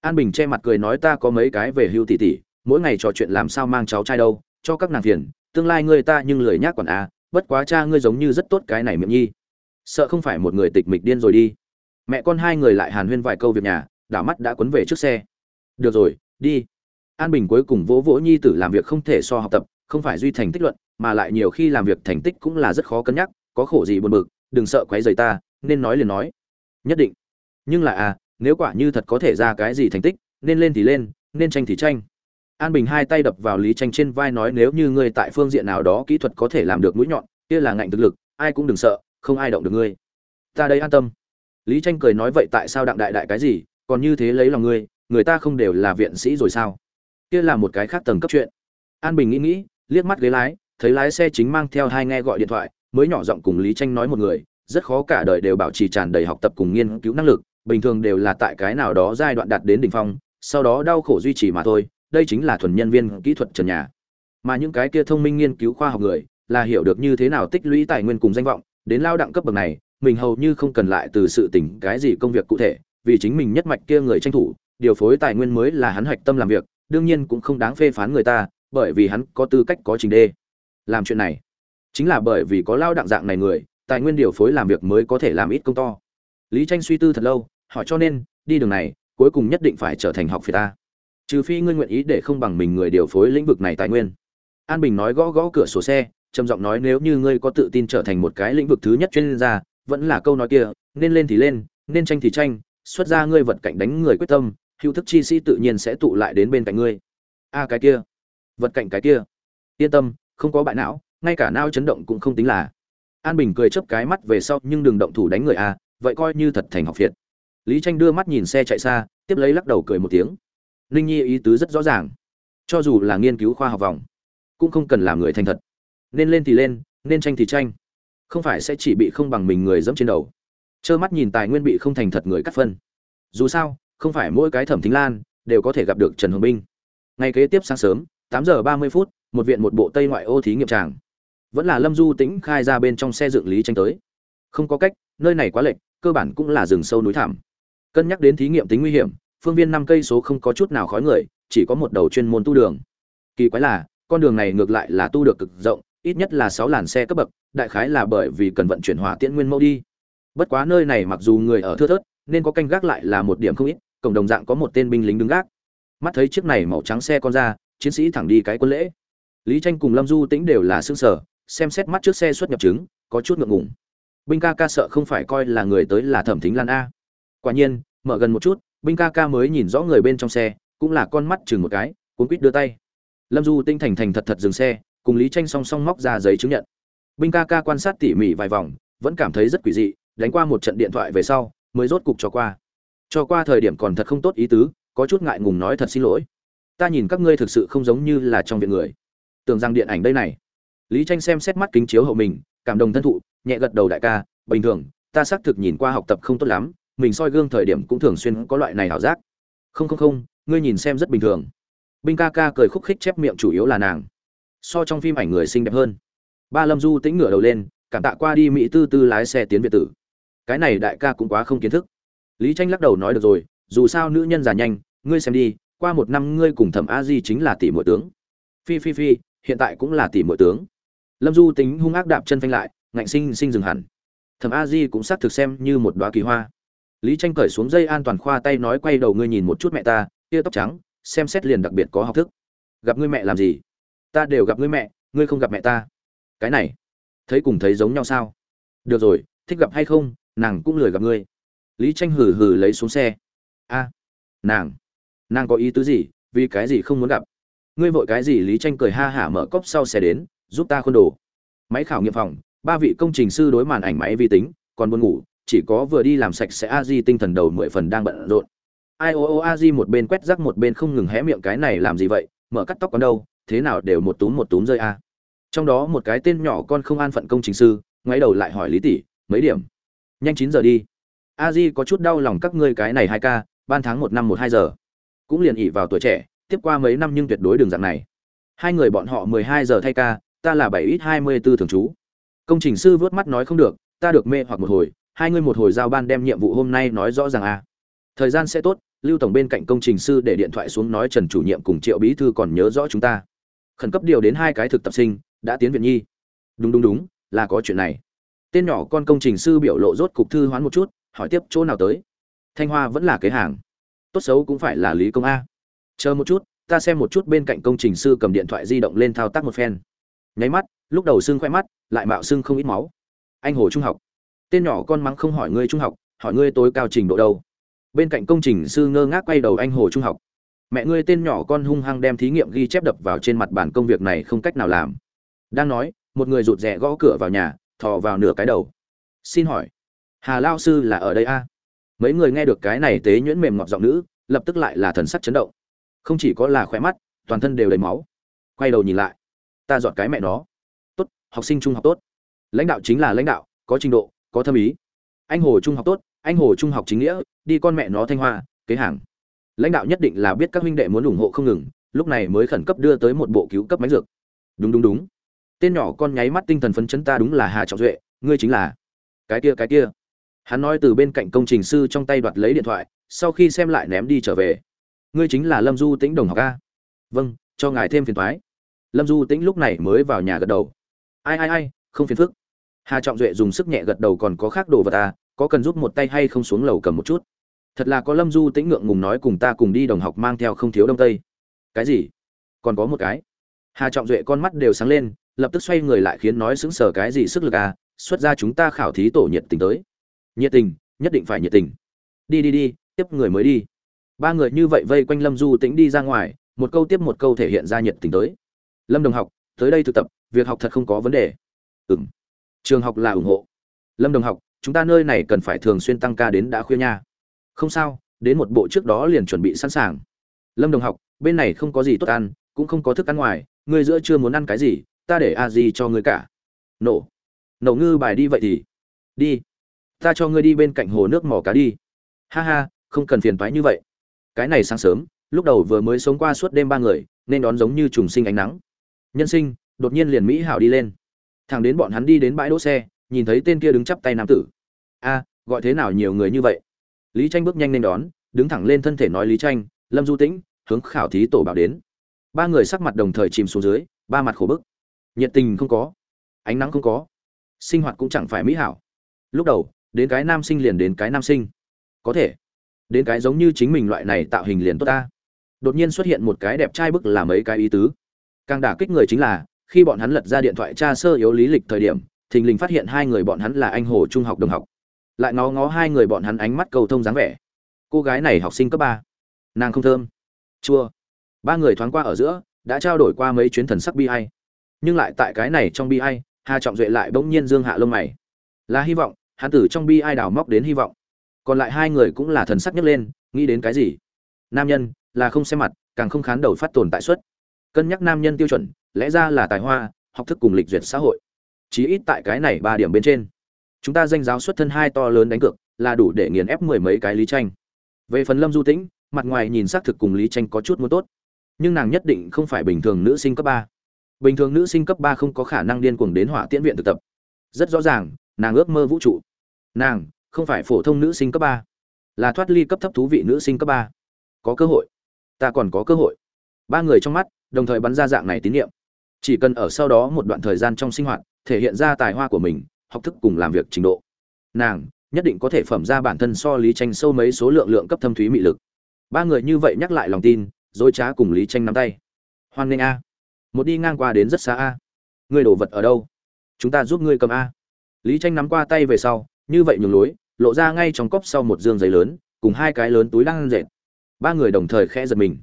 An bình che mặt cười nói ta có mấy cái về hưu tỷ tỷ, mỗi ngày trò chuyện làm sao mang cháu trai đâu, cho các nàng phiền, tương lai ngươi ta nhưng lười nhác còn à bất quá cha ngươi giống như rất tốt cái này miệng nhi. Sợ không phải một người tịch mịch điên rồi đi. Mẹ con hai người lại hàn huyên vài câu việc nhà đảo mắt đã quấn về trước xe. Được rồi, đi. An bình cuối cùng vỗ vỗ nhi tử làm việc không thể so học tập, không phải duy thành tích luận, mà lại nhiều khi làm việc thành tích cũng là rất khó cân nhắc, có khổ gì buồn bực, đừng sợ quấy rầy ta, nên nói liền nói. Nhất định. Nhưng là à nếu quả như thật có thể ra cái gì thành tích, nên lên thì lên, nên tranh thì tranh. An bình hai tay đập vào lý tranh trên vai nói nếu như ngươi tại phương diện nào đó kỹ thuật có thể làm được mũi nhọn, kia là ngạnh thực lực, ai cũng đừng sợ, không ai động được ngươi. Ta đây an tâm. Lý tranh cười nói vậy tại sao đặng đại đại cái gì còn như thế lấy lòng ngươi, người ta không đều là viện sĩ rồi sao? Kia là một cái khác tầng cấp chuyện. An bình nghĩ nghĩ, liếc mắt ghế lái, thấy lái xe chính mang theo hai nghe gọi điện thoại, mới nhỏ giọng cùng lý tranh nói một người, rất khó cả đời đều bảo trì tràn đầy học tập cùng nghiên cứu năng lực, bình thường đều là tại cái nào đó giai đoạn đạt đến đỉnh phong, sau đó đau khổ duy trì mà thôi, đây chính là thuần nhân viên kỹ thuật trần nhà. Mà những cái kia thông minh nghiên cứu khoa học người, là hiểu được như thế nào tích lũy tài nguyên cùng danh vọng, đến lao đẳng cấp bậc này, mình hầu như không cần lại từ sự tỉnh cái gì công việc cụ thể vì chính mình nhất mạch kia người tranh thủ, điều phối tài nguyên mới là hắn hoạch tâm làm việc, đương nhiên cũng không đáng phê phán người ta, bởi vì hắn có tư cách có trình đê. Làm chuyện này, chính là bởi vì có lao đặng dạng này người, tài nguyên điều phối làm việc mới có thể làm ít công to. Lý tranh suy tư thật lâu, hỏi cho nên, đi đường này, cuối cùng nhất định phải trở thành học phi ta. Trừ phi ngươi nguyện ý để không bằng mình người điều phối lĩnh vực này tài nguyên. An bình nói gõ gõ cửa sổ xe, trầm giọng nói nếu như ngươi có tự tin trở thành một cái lĩnh vực thứ nhất chuyên gia, vẫn là câu nói kia, nên lên thì lên, nên tranh thì tranh xuất ra ngươi vật cạnh đánh người quyết tâm, hữu thức chi sĩ tự nhiên sẽ tụ lại đến bên cạnh ngươi. A, cái kia. Vật cạnh cái kia. Yên tâm, không có bại não, ngay cả não chấn động cũng không tính là. An bình cười chớp cái mắt về sau, nhưng đừng động thủ đánh người a, vậy coi như thật thành học phiệt. Lý tranh đưa mắt nhìn xe chạy xa, tiếp lấy lắc đầu cười một tiếng. Ninh nhi ý tứ rất rõ ràng. Cho dù là nghiên cứu khoa học vòng, cũng không cần làm người thành thật. Nên lên thì lên, nên tranh thì tranh. Không phải sẽ chỉ bị không bằng mình người dẫm trên đầu trơ mắt nhìn tài nguyên bị không thành thật người cắt phân. Dù sao, không phải mỗi cái thẩm thính lan đều có thể gặp được trần hồng binh. Ngày kế tiếp sáng sớm, tám giờ ba mươi phút, một viện một bộ tây ngoại ô thí nghiệm tràng. Vẫn là lâm du tĩnh khai ra bên trong xe dựng lý tranh tới. Không có cách, nơi này quá lệch, cơ bản cũng là rừng sâu núi thảm cân nhắc đến thí nghiệm tính nguy hiểm, phương viên năm cây số không có chút nào khói người, chỉ có một đầu chuyên môn tu đường. Kỳ quái là, con đường này ngược lại là tu được cực rộng, ít nhất là sáu làn xe cấp bậc, đại khái là bởi vì cần vận chuyển hỏa tiễn nguyên mẫu đi bất quá nơi này mặc dù người ở thưa thớt, nên có canh gác lại là một điểm không ít, cộng đồng dạng có một tên binh lính đứng gác. Mắt thấy chiếc này màu trắng xe con ra, chiến sĩ thẳng đi cái quân lễ. Lý tranh cùng lâm du tĩnh đều là xương sở xem xét mắt trước xe xuất nhập chứng, có chút ngượng ngùng. Binh ca ca sợ không phải coi là người tới là thẩm thính lan a. Quả nhiên, mở gần một chút, binh ca ca mới nhìn rõ người bên trong xe, cũng là con mắt chừng một cái, cuốn quýt đưa tay. Lâm du tinh thành thành thật thật dừng xe, cùng lý tranh song song móc ra giấy chứng nhận. Binh ca ca quan sát tỉ mỉ vài vòng, vẫn cảm thấy rất quỷ dị đánh qua một trận điện thoại về sau, mới rốt cục cho qua. Cho qua thời điểm còn thật không tốt ý tứ, có chút ngại ngùng nói thật xin lỗi. Ta nhìn các ngươi thực sự không giống như là trong viện người. Tưởng rằng điện ảnh đây này. Lý tranh xem xét mắt kính chiếu hậu mình, cảm động thân thụ, nhẹ gật đầu đại ca, bình thường, ta xác thực nhìn qua học tập không tốt lắm, mình soi gương thời điểm cũng thường xuyên có loại này hảo giác. Không không không, ngươi nhìn xem rất bình thường. Binh ca ca cười khúc khích chép miệng chủ yếu là nàng. So trong phim ảnh người xinh đẹp hơn. Ba lâm du tĩnh ngửa đầu lên, cảm tạ qua đi mỹ tư tư lái xe tiến việt tử cái này đại ca cũng quá không kiến thức. Lý tranh lắc đầu nói được rồi, dù sao nữ nhân già nhanh, ngươi xem đi, qua một năm ngươi cùng thẩm a di chính là tỷ muội tướng. Phi phi phi, hiện tại cũng là tỷ muội tướng. Lâm du tính hung ác đạp chân phanh lại, ngạnh sinh sinh dừng hẳn. Thẩm a di cũng xác thực xem như một đóa kỳ hoa. Lý tranh cởi xuống dây an toàn khoa tay nói quay đầu ngươi nhìn một chút mẹ ta kia tóc trắng, xem xét liền đặc biệt có học thức. Gặp ngươi mẹ làm gì? Ta đều gặp ngươi mẹ, ngươi không gặp mẹ ta. Cái này, thấy cùng thấy giống nhau sao? Được rồi, thích gặp hay không nàng cũng lười gặp ngươi. Lý tranh hừ hừ lấy xuống xe. A, nàng nàng có ý tứ gì? Vì cái gì không muốn gặp? Ngươi vội cái gì? Lý tranh cười ha hả mở cốc sau xe đến, giúp ta khuôn đồ. Máy khảo nghiệm phòng, ba vị công trình sư đối màn ảnh máy vi tính, còn buồn ngủ, chỉ có vừa đi làm sạch sẽ a di tinh thần đầu mười phần đang bận rộn. Ai ô ô a di một bên quét rác một bên không ngừng hé miệng cái này làm gì vậy? Mở cắt tóc còn đâu? Thế nào đều một túm một túm rơi a. Trong đó một cái tên nhỏ con không an phận công trình sư, ngoái đầu lại hỏi lý tỷ, mấy điểm? Nhanh chín giờ đi. A di có chút đau lòng các ngươi cái này hai ca, ban tháng một năm một hai giờ. Cũng liền ỉ vào tuổi trẻ, tiếp qua mấy năm nhưng tuyệt đối đường dạng này. Hai người bọn họ mười hai giờ thay ca, ta là bảy ít hai mươi b ố thường trú. Công trình sư vớt mắt nói không được, ta được mê hoặc một hồi, hai ngươi một hồi giao ban đem nhiệm vụ hôm nay nói rõ ràng a. Thời gian sẽ tốt, lưu tổng bên cạnh công trình sư để điện thoại xuống nói trần chủ nhiệm cùng triệu bí thư còn nhớ rõ chúng ta. Khẩn cấp điều đến hai cái thực tập sinh, đã tiến viện nhi. Đúng đúng đúng, là có chuyện này tên nhỏ con công trình sư biểu lộ rốt cục thư hoán một chút, hỏi tiếp chỗ nào tới. Thanh hoa vẫn là kế hàng. Tốt xấu cũng phải là lý công a. Chờ một chút, ta xem một chút bên cạnh công trình sư cầm điện thoại di động lên thao tác một phen. Nháy mắt, lúc đầu xương khoe mắt, lại mạo xương không ít máu. Anh hồ trung học. Tên nhỏ con mắng không hỏi ngươi trung học, hỏi ngươi tối cao trình độ đâu. Bên cạnh công trình sư ngơ ngác quay đầu anh hồ trung học. Mẹ ngươi tên nhỏ con hung hăng đem thí nghiệm ghi chép đập vào trên mặt bản công việc này không cách nào làm. Đang nói, một người rụt rè gõ cửa vào nhà thò vào nửa cái đầu. Xin hỏi, hà lao sư là ở đây a? Mấy người nghe được cái này tế nhuyễn mềm ngọt giọng nữ, lập tức lại là thần sắc chấn động. Không chỉ có là khỏe mắt, toàn thân đều đầy máu. Quay đầu nhìn lại, ta dọn cái mẹ nó. Tốt, học sinh trung học tốt. Lãnh đạo chính là lãnh đạo, có trình độ, có thâm ý. Anh hồ trung học tốt, anh hồ trung học chính nghĩa, đi con mẹ nó thanh hoa, kế hàng. Lãnh đạo nhất định là biết các huynh đệ muốn ủng hộ không ngừng, lúc này mới khẩn cấp đưa tới một bộ cứu cấp máy dược. Đúng đúng đúng tên nhỏ con nháy mắt tinh thần phấn chấn ta đúng là hà trọng duệ ngươi chính là. Cái kia cái kia. Hắn nói từ bên cạnh công trình sư trong tay đoạt lấy điện thoại sau khi xem lại ném đi trở về. Ngươi chính là lâm du tĩnh đồng học a. Vâng cho ngài thêm phiền thoái lâm du tĩnh lúc này mới vào nhà gật đầu. Ai ai ai không phiền phức. Hà trọng duệ dùng sức nhẹ gật đầu còn có khác đồ vật ta, có cần giúp một tay hay không xuống lầu cầm một chút. Thật là có lâm du tĩnh ngượng ngùng nói cùng ta cùng đi đồng học mang theo không thiếu đông tây. Cái gì? Còn có một cái. Hà trọng duệ con mắt đều sáng lên lập tức xoay người lại khiến nói xứng sở cái gì sức lực à xuất ra chúng ta khảo thí tổ nhiệt tình tới. Nhiệt tình, nhất định phải nhiệt tình. Đi đi đi, tiếp người mới đi. Ba người như vậy vây quanh lâm du tĩnh đi ra ngoài, một câu tiếp một câu thể hiện ra nhiệt tình tới. Lâm đồng học, tới đây thực tập, việc học thật không có vấn đề. Ừng trường học là ủng hộ. Lâm đồng học, chúng ta nơi này cần phải thường xuyên tăng ca đến đã khuya nha. Không sao, đến một bộ trước đó liền chuẩn bị sẵn sàng. Lâm đồng học, bên này không có gì tốt ăn, cũng không có thức ăn ngoài ngươi giữa chưa muốn ăn cái gì ta để a Di cho ngươi cả. Nổ. Nổ ngư bài đi vậy thì. Đi. Ta cho ngươi đi bên cạnh hồ nước mò cá đi. Ha ha, không cần phiền toái như vậy. Cái này sáng sớm, lúc đầu vừa mới sống qua suốt đêm ba người, nên đón giống như trùng sinh ánh nắng. Nhân sinh, đột nhiên liền mỹ hảo đi lên. Thằng đến bọn hắn đi đến bãi đỗ xe, nhìn thấy tên kia đứng chắp tay nam tử. A, gọi thế nào nhiều người như vậy? Lý tranh bước nhanh lên đón, đứng thẳng lên thân thể nói lý tranh, lâm du tĩnh, hướng khảo thí tổ bảo đến. Ba người sắc mặt đồng thời chìm xuống dưới, ba mặt khổ bức nhiệt tình không có, ánh nắng không có, sinh hoạt cũng chẳng phải mỹ hảo. Lúc đầu, đến cái nam sinh liền đến cái nam sinh. Có thể, đến cái giống như chính mình loại này tạo hình liền tốt ta. Đột nhiên xuất hiện một cái đẹp trai bức là mấy cái ý tứ. Càng đả kích người chính là, khi bọn hắn lật ra điện thoại tra sơ yếu lý lịch thời điểm, thình lình phát hiện hai người bọn hắn là anh hồ trung học đồng học. Lại ngó ngó hai người bọn hắn ánh mắt cầu thông dáng vẻ. Cô gái này học sinh cấp ba. Nàng không thơm. Chua. Ba người thoáng qua ở giữa, đã trao đổi qua mấy chuyến thần sắc bi ai nhưng lại tại cái này trong bi ai, hà trọng duệ lại bỗng nhiên dương hạ lông mày. Là hy vọng, hắn tử trong bi ai đào móc đến hy vọng. Còn lại hai người cũng là thần sắc nhấc lên, nghĩ đến cái gì? Nam nhân, là không xem mặt, càng không khán đầu phát tồn tại suất. Cân nhắc nam nhân tiêu chuẩn, lẽ ra là tài hoa, học thức cùng lịch duyệt xã hội. Chí ít tại cái này ba điểm bên trên. Chúng ta danh giáo xuất thân hai to lớn đánh cược, là đủ để nghiền ép mười mấy cái lý tranh. Về phần lâm du tĩnh, mặt ngoài nhìn xác thực cùng lý tranh có chút muốn tốt. Nhưng nàng nhất định không phải bình thường nữ sinh cấp ba bình thường nữ sinh cấp ba không có khả năng điên cuồng đến hỏa tiễn viện thực tập. Rất rõ ràng, nàng ước mơ vũ trụ. Nàng, không phải phổ thông nữ sinh cấp ba. Là thoát ly cấp thấp thú vị nữ sinh cấp ba. Có cơ hội. Ta còn có cơ hội. Ba người trong mắt, đồng thời bắn ra dạng này tín nhiệm chỉ cần ở sau đó một đoạn thời gian trong sinh hoạt, thể hiện ra tài hoa của mình, học thức cùng làm việc trình độ. Nàng, nhất định có thể phẩm ra bản thân so lý tranh sâu mấy số lượng lượng cấp thâm thúy mị lực. Ba người như vậy nhắc lại lòng tin, dối trá cùng lý tranh nắm tay. Hoan nghênh a một đi ngang qua đến rất xa a. Người đổ vật ở đâu? Chúng ta giúp ngươi cầm a. Lý tranh nắm qua tay về sau, như vậy nhường lối, lộ ra ngay trong cốc sau một dương giấy lớn, cùng hai cái lớn túi đang dệt ba người đồng thời khẽ giật mình.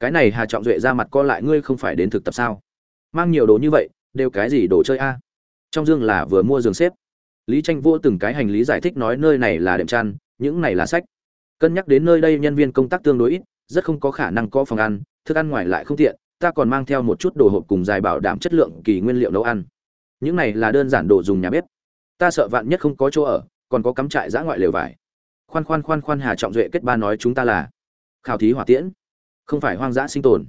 Cái này hà trọng duệ ra mặt co lại ngươi không phải đến thực tập sao? Mang nhiều đồ như vậy, đều cái gì đồ chơi a? Trong dương là vừa mua giường xếp. Lý tranh vô từng cái hành lý giải thích nói nơi này là đệm chăn, những này là sách. Cân nhắc đến nơi đây nhân viên công tác tương đối ít, rất không có khả năng có phòng ăn, thức ăn ngoài lại không tiện ta còn mang theo một chút đồ hộp cùng dài bảo đảm chất lượng kỳ nguyên liệu nấu ăn. Những này là đơn giản đồ dùng nhà bếp. Ta sợ vạn nhất không có chỗ ở, còn có cắm trại giã ngoại lều vải. Khoan khoan khoan khoan hà trọng duệ kết ba nói chúng ta là khảo thí hỏa tiễn, không phải hoang dã sinh tồn.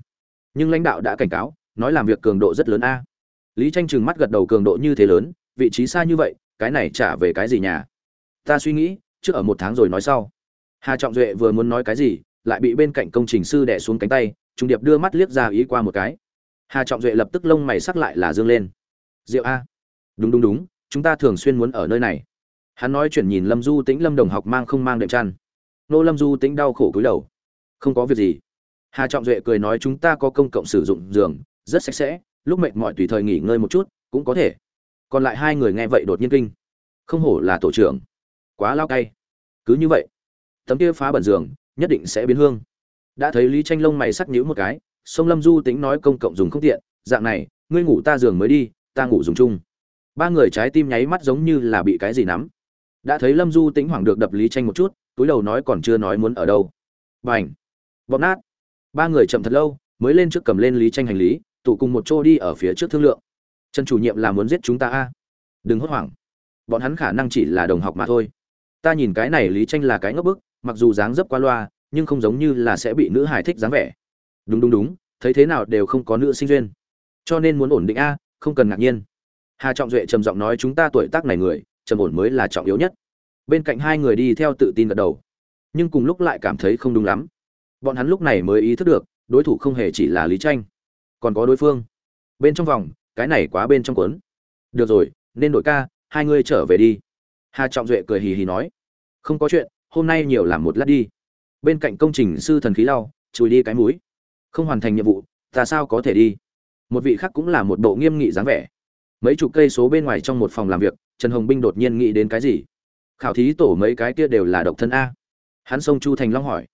Nhưng lãnh đạo đã cảnh cáo, nói làm việc cường độ rất lớn a. Lý tranh Trừng mắt gật đầu cường độ như thế lớn, vị trí xa như vậy, cái này trả về cái gì nhà. Ta suy nghĩ, trước ở một tháng rồi nói sau. Hà trọng duệ vừa muốn nói cái gì, lại bị bên cạnh công trình sư đè xuống cánh tay trung điệp đưa mắt liếc ra ý qua một cái. Hà trọng duệ lập tức lông mày sắc lại là dương lên. Diệu a. Đúng đúng đúng, chúng ta thường xuyên muốn ở nơi này. Hắn nói chuyện nhìn lâm du tĩnh lâm đồng học mang không mang đệm chăn. Nô lâm du tĩnh đau khổ cúi đầu. Không có việc gì. Hà trọng duệ cười nói chúng ta có công cộng sử dụng giường, rất sạch sẽ, lúc mệt mỏi tùy thời nghỉ ngơi một chút, cũng có thể. Còn lại hai người nghe vậy đột nhiên kinh. Không hổ là tổ trưởng. Quá lao cay. Cứ như vậy, tấm kia phá bẩn giường, nhất định sẽ biến hương đã thấy lý tranh lông mày sắc nhíu một cái, sông lâm du tính nói công cộng dùng không tiện, dạng này, ngươi ngủ ta giường mới đi, ta ngủ dùng chung. Ba người trái tim nháy mắt giống như là bị cái gì nắm. Đã thấy lâm du tính hoảng được đập lý tranh một chút, túi đầu nói còn chưa nói muốn ở đâu. Bảnh. à bóp nát! Ba người chậm thật lâu, mới lên trước cầm lên lý tranh hành lý, tụ cùng một chỗ đi ở phía trước thương lượng. Trần chủ nhiệm là muốn giết chúng ta a? Đừng hốt hoảng. Bọn hắn khả năng chỉ là đồng học mà thôi. Ta nhìn cái này lý tranh là cái ngốc bức, mặc dù dáng dấp qua loa nhưng không giống như là sẽ bị nữ hài thích dáng vẻ. Đúng đúng đúng, thấy thế nào đều không có nữ sinh duyên. Cho nên muốn ổn định a, không cần ngạc nhiên. Hà trọng duệ trầm giọng nói chúng ta tuổi tác này người, trầm ổn mới là trọng yếu nhất. Bên cạnh hai người đi theo tự tin gật đầu. Nhưng cùng lúc lại cảm thấy không đúng lắm. Bọn hắn lúc này mới ý thức được, đối thủ không hề chỉ là lý tranh, còn có đối phương. Bên trong vòng, cái này quá bên trong cuốn. Được rồi, nên đổi ca, hai ngươi trở về đi. Hà trọng duệ cười hì hì nói. Không có chuyện, hôm nay nhiều làm một lát đi bên cạnh công trình sư thần khí lau, chùi đi cái mũi. Không hoàn thành nhiệm vụ, ta sao có thể đi? Một vị khác cũng là một bộ nghiêm nghị dáng vẻ. Mấy chục cây số bên ngoài trong một phòng làm việc, trần hồng binh đột nhiên nghĩ đến cái gì? Khảo thí tổ mấy cái kia đều là độc thân a. Hắn xông chu thành long hỏi.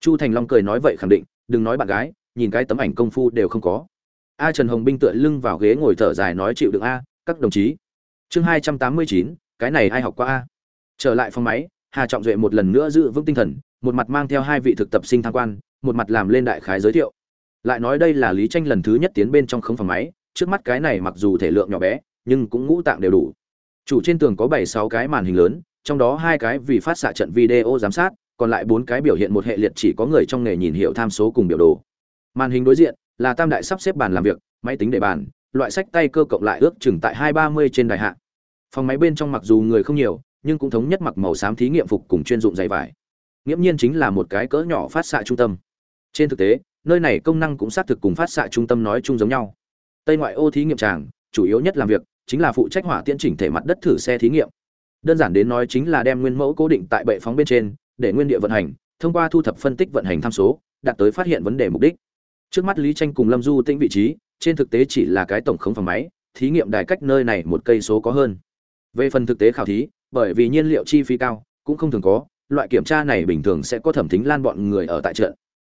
Chu thành long cười nói vậy khẳng định, đừng nói bạn gái, nhìn cái tấm ảnh công phu đều không có. A trần hồng binh tựa lưng vào ghế ngồi thở dài nói chịu được a, các đồng chí. Chương hai trăm tám mươi chín, cái này ai học qua a? Trở lại phòng máy hà trọng duệ một lần nữa giữ vững tinh thần, một mặt mang theo hai vị thực tập sinh tham quan, một mặt làm lên đại khái giới thiệu. Lại nói đây là lý tranh lần thứ nhất tiến bên trong không phòng máy, trước mắt cái này mặc dù thể lượng nhỏ bé, nhưng cũng ngũ tạng đều đủ. Chủ trên tường có bảy sáu cái màn hình lớn, trong đó hai cái vì phát xạ trận video giám sát, còn lại bốn cái biểu hiện một hệ liệt chỉ có người trong nghề nhìn hiệu tham số cùng biểu đồ. Màn hình đối diện là tam đại sắp xếp bàn làm việc, máy tính để bàn, loại sách tay cơ cộng lại ước chừng tại hai ba mươi trên đại hạ. Phòng máy bên trong mặc dù người không nhiều nhưng cũng thống nhất mặc màu xám thí nghiệm phục cùng chuyên dụng dày vải. Nghiễm nhiên chính là một cái cỡ nhỏ phát xạ trung tâm. Trên thực tế, nơi này công năng cũng xác thực cùng phát xạ trung tâm nói chung giống nhau. Tây ngoại ô thí nghiệm tràng, chủ yếu nhất làm việc chính là phụ trách hỏa tiễn chỉnh thể mặt đất thử xe thí nghiệm. Đơn giản đến nói chính là đem nguyên mẫu cố định tại bệ phóng bên trên, để nguyên địa vận hành, thông qua thu thập phân tích vận hành tham số, đạt tới phát hiện vấn đề mục đích. Trước mắt lý tranh cùng lâm du tĩnh vị trí, trên thực tế chỉ là cái tổng khống phòng máy, thí nghiệm đài cách nơi này một cây số có hơn. Về phần thực tế khảo thí bởi vì nhiên liệu chi phí cao, cũng không thường có, loại kiểm tra này bình thường sẽ có thẩm thính lan bọn người ở tại trận.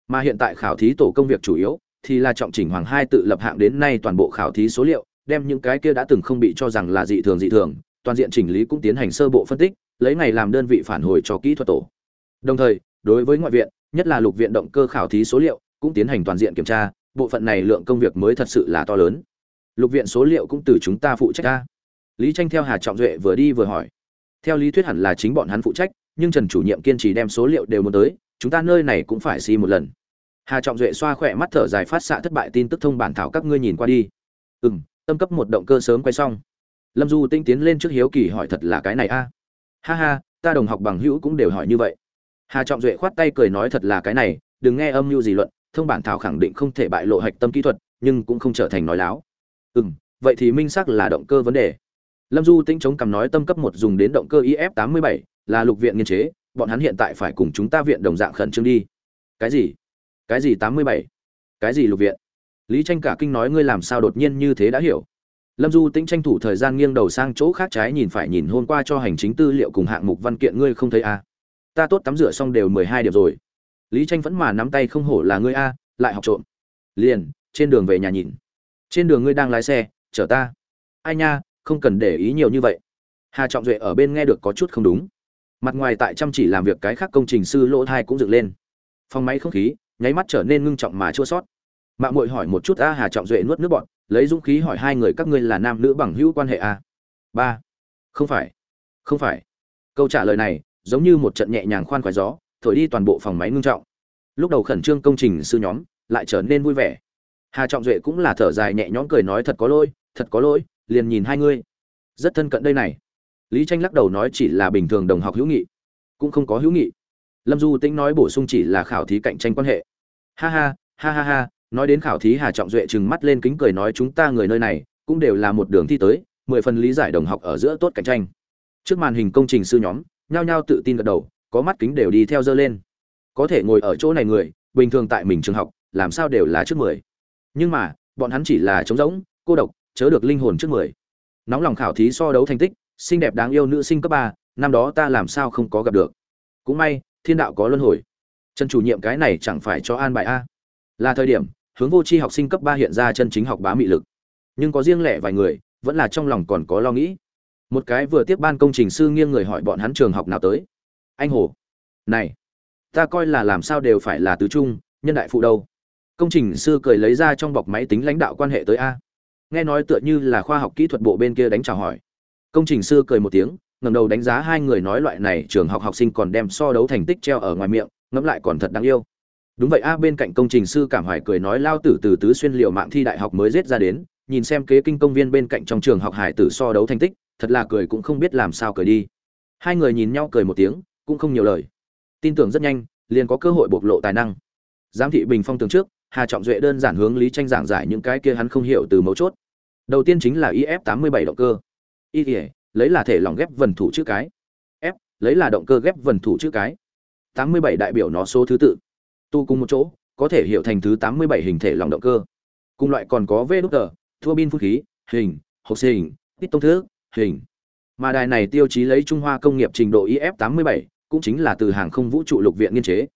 Mà hiện tại khảo thí tổ công việc chủ yếu, thì là trọng chỉnh hoàng hai tự lập hạng đến nay toàn bộ khảo thí số liệu, đem những cái kia đã từng không bị cho rằng là dị thường dị thường, toàn diện chỉnh lý cũng tiến hành sơ bộ phân tích, lấy ngày làm đơn vị phản hồi cho kỹ thuật tổ. Đồng thời, đối với ngoại viện, nhất là lục viện động cơ khảo thí số liệu, cũng tiến hành toàn diện kiểm tra, bộ phận này lượng công việc mới thật sự là to lớn. Lục viện số liệu cũng từ chúng ta phụ trách ta. Lý tranh theo hà trọng duệ vừa đi vừa hỏi theo lý thuyết hẳn là chính bọn hắn phụ trách, nhưng trần chủ nhiệm kiên trì đem số liệu đều muốn tới, chúng ta nơi này cũng phải si một lần. Hà trọng duệ xoa khỏe mắt thở dài phát xạ thất bại tin tức thông bản thảo các ngươi nhìn qua đi. Ừ m tâm cấp một động cơ sớm quay xong. Lâm du tinh tiến lên trước hiếu kỳ hỏi thật là cái này a? Ha ha, ta đồng học bằng hữu cũng đều hỏi như vậy. Hà trọng duệ khoát tay cười nói thật là cái này, đừng nghe âm mưu gì luận, thông bản thảo khẳng định không thể bại lộ hạch tâm kỹ thuật, nhưng cũng không trở thành nói láo. Ừ m vậy thì minh xác là động cơ vấn đề lâm du tinh chống cằm nói tâm cấp một dùng đến động cơ if 87 là lục viện nghiên chế, bọn hắn hiện tại phải cùng chúng ta viện đồng dạng khẩn trương đi. Cái gì? Cái gì 87? cái gì lục viện? Lý tranh cả kinh nói ngươi làm sao đột nhiên như thế đã hiểu. Lâm du tĩnh tranh thủ thời gian nghiêng đầu sang chỗ khác trái nhìn phải nhìn hôm qua cho hành chính tư liệu cùng hạng mục văn kiện ngươi không thấy à. ta tốt tắm rửa xong đều mười hai điểm rồi. Lý tranh vẫn mà nắm tay không hổ là ngươi a lại học trộm. Liền, trên đường về nhà nhìn. Trên đường ngươi đang lái xe, chở ta. Ai nha không cần để ý nhiều như vậy. Hà trọng duệ ở bên nghe được có chút không đúng. Mặt ngoài tại chăm chỉ làm việc cái khác công trình sư lỗ thai cũng dựng lên. Phòng máy không khí, nháy mắt trở nên ngưng trọng mà chua sót. Mạng muội hỏi một chút, a, hà trọng duệ nuốt nước bọn lấy dũng khí hỏi hai người các ngươi là nam nữ bằng hữu quan hệ a? Ba. Không phải. Không phải. Câu trả lời này, giống như một trận nhẹ nhàng khoan khoái gió, thổi đi toàn bộ phòng máy ngưng trọng. Lúc đầu khẩn trương công trình sư nhóm, lại trở nên vui vẻ. Hà trọng duệ cũng là thở dài nhẹ nhõm cười nói, thật có lỗi, thật có lỗi liền nhìn hai ngươi. Rất thân cận đây này. Lý tranh lắc đầu nói chỉ là bình thường đồng học hữu nghị, cũng không có hữu nghị. Lâm du tĩnh nói bổ sung chỉ là khảo thí cạnh tranh quan hệ. Ha ha ha ha ha, nói đến khảo thí hà trọng duệ trừng mắt lên kính cười nói chúng ta người nơi này, cũng đều là một đường thi tới, mười phần lý giải đồng học ở giữa tốt cạnh tranh. Trước màn hình công trình sư nhóm, nhao nhao tự tin gật đầu, có mắt kính đều đi theo dơ lên. Có thể ngồi ở chỗ này người, bình thường tại mình trường học, làm sao đều là trước mười. Nhưng mà, bọn hắn chỉ là trống rỗng, cô độc chớ được linh hồn trước mười. Nóng lòng khảo thí so đấu thành tích, xinh đẹp đáng yêu nữ sinh cấp ba, năm đó ta làm sao không có gặp được. Cũng may, thiên đạo có luân hồi. Trần chủ nhiệm cái này chẳng phải cho an bài a? Là thời điểm, hướng vô tri học sinh cấp ba hiện ra chân chính học bá mị lực. Nhưng có riêng lẻ vài người, vẫn là trong lòng còn có lo nghĩ. Một cái vừa tiếp ban công trình sư nghiêng người hỏi bọn hắn trường học nào tới. Anh hồ. Này, ta coi là làm sao đều phải là tứ trung, nhân đại phụ đâu. Công trình sư cười lấy ra trong bọc máy tính lãnh đạo quan hệ tới a? Nghe nói tựa như là khoa học kỹ thuật bộ bên kia đánh chào hỏi. Công trình sư cười một tiếng, ngẩng đầu đánh giá hai người nói loại này trường học học sinh còn đem so đấu thành tích treo ở ngoài miệng, ngẫm lại còn thật đáng yêu. Đúng vậy a, bên cạnh công trình sư cảm hoài cười nói lao tử từ tứ xuyên liệu mạng thi đại học mới giết ra đến, nhìn xem kế kinh công viên bên cạnh trong trường học hải tử so đấu thành tích, thật là cười cũng không biết làm sao cười đi. Hai người nhìn nhau cười một tiếng, cũng không nhiều lời. Tin tưởng rất nhanh, liền có cơ hội bộc lộ tài năng. Giám thị bình phong tường trước hà trọng duệ đơn giản hướng lý tranh giảng giải những cái kia hắn không hiểu từ mấu chốt. Đầu tiên chính là if 87 động cơ. Y lấy là thể lỏng ghép vần thủ chữ cái. F, lấy là động cơ ghép vần thủ chữ cái. 87 đại biểu nó số thứ tự. Tu cùng một chỗ, có thể hiểu thành thứ 87 hình thể lỏng động cơ. Cùng loại còn có v đúc tờ, thua bin phun khí, hình, hộp hình, tít tông thứ hình. Mà đài này tiêu chí lấy trung hoa công nghiệp trình độ if 87 cũng chính là từ hàng không vũ trụ lục viện nghiên chế.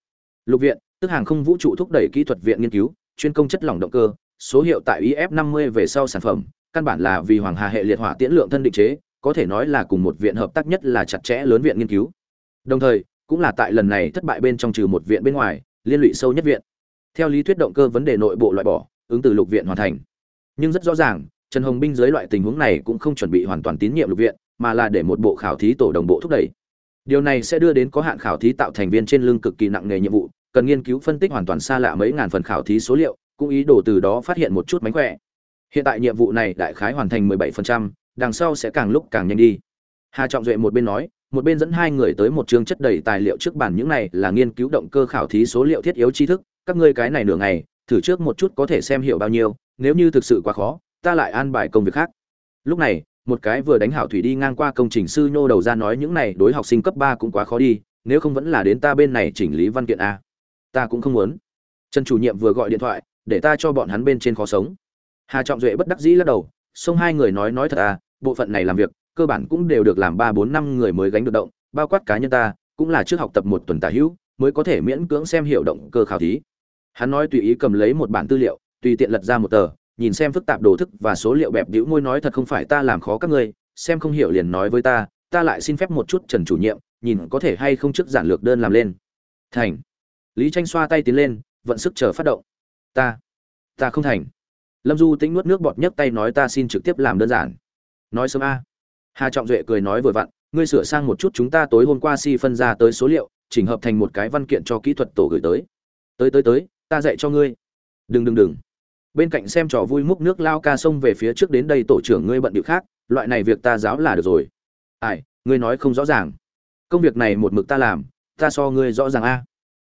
Lục viện tức hàng không vũ trụ thúc đẩy kỹ thuật viện nghiên cứu, chuyên công chất lỏng động cơ, số hiệu tại if 50 về sau sản phẩm, căn bản là vì hoàng hà hệ liệt hỏa tiễn lượng thân định chế, có thể nói là cùng một viện hợp tác nhất là chặt chẽ lớn viện nghiên cứu. Đồng thời, cũng là tại lần này thất bại bên trong trừ một viện bên ngoài, liên lụy sâu nhất viện. Theo lý thuyết động cơ vấn đề nội bộ loại bỏ, ứng từ lục viện hoàn thành. Nhưng rất rõ ràng, trần hồng binh dưới loại tình huống này cũng không chuẩn bị hoàn toàn tín nhiệm lục viện, mà là để một bộ khảo thí tổ đồng bộ thúc đẩy. Điều này sẽ đưa đến có hạn khảo thí tạo thành viên trên lưng cực kỳ nặng nghề nhiệm vụ cần nghiên cứu phân tích hoàn toàn xa lạ mấy ngàn phần khảo thí số liệu cũng ý đồ từ đó phát hiện một chút mánh khỏe. Hiện tại nhiệm vụ này đại khái hoàn thành 17%, đằng sau sẽ càng lúc càng nhanh đi. Hà trọng duệ một bên nói một bên dẫn hai người tới một chương chất đầy tài liệu trước bàn những này là nghiên cứu động cơ khảo thí số liệu thiết yếu tri thức các ngươi cái này nửa ngày thử trước một chút có thể xem hiểu bao nhiêu nếu như thực sự quá khó ta lại an bài công việc khác. Lúc này một cái vừa đánh hảo thủy đi ngang qua công trình sư nhô đầu ra nói những này đối học sinh cấp ba cũng quá khó đi nếu không vẫn là đến ta bên này chỉnh lý văn kiện a ta cũng không muốn. Trần chủ nhiệm vừa gọi điện thoại, để ta cho bọn hắn bên trên khó sống. Hà trọng duệ bất đắc dĩ lắc đầu song hai người nói nói thật à bộ phận này làm việc, cơ bản cũng đều được làm ba bốn năm người mới gánh được động, bao quát cá nhân ta, cũng là trước học tập một tuần tả hữu, mới có thể miễn cưỡng xem hiểu động cơ khảo thí. Hắn nói tùy ý cầm lấy một bản tư liệu, tùy tiện lật ra một tờ, nhìn xem phức tạp đồ thức và số liệu bẹp đĩu môi nói, thật không phải ta làm khó các ngươi, xem không hiểu liền nói với ta ta lại xin phép một chút trần chủ nhiệm, nhìn có thể hay không trước giản lược đơn làm lên. Thành lý tranh xoa tay tiến lên, vận sức chờ phát động. Ta ta không thành. Lâm du tĩnh nuốt nước bọt nhấc tay nói, ta xin trực tiếp làm đơn giản. Nói sớm a. Hà trọng duệ cười nói vừa vặn, ngươi sửa sang một chút chúng ta tối hôm qua si phân ra tới số liệu, chỉnh hợp thành một cái văn kiện cho kỹ thuật tổ gửi tới. Tới tới tới, ta dạy cho ngươi. Đừng đừng đừng. Bên cạnh xem trò vui múc nước lao ca sông về phía trước đến đây, tổ trưởng ngươi bận điệu khác, loại này việc ta giáo là được rồi. Ai, ngươi nói không rõ ràng. Công việc này một mực ta làm, ta so ngươi rõ ràng a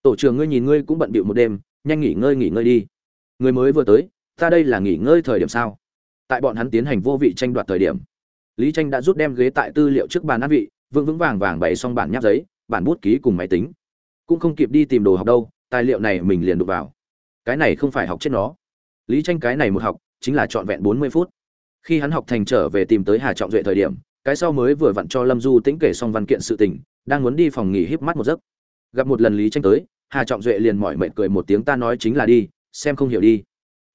tổ trưởng ngươi nhìn ngươi cũng bận bịu một đêm, nhanh nghỉ ngơi nghỉ ngơi đi. Người mới vừa tới, ta đây là nghỉ ngơi thời điểm sao? Tại bọn hắn tiến hành vô vị tranh đoạt thời điểm. Lý tranh đã rút đem ghế tại tư liệu trước bàn ăn vị, vững vững vàng vàng bày xong bản nháp giấy, bản bút ký cùng máy tính. Cũng không kịp đi tìm đồ học đâu, tài liệu này mình liền đụng vào. Cái này không phải học chết nó. Lý tranh cái này một học, chính là trọn vẹn bốn mươi phút. Khi hắn học thành trở về tìm tới hà trọng duệ thời điểm, cái sau mới vừa vặn cho lâm du tĩnh kể xong văn kiện sự tình, đang muốn đi phòng nghỉ híp mắt một giấc gặp một lần lý tranh tới, hà trọng duệ liền mỏi mệt cười một tiếng, ta nói chính là đi, xem không hiểu đi.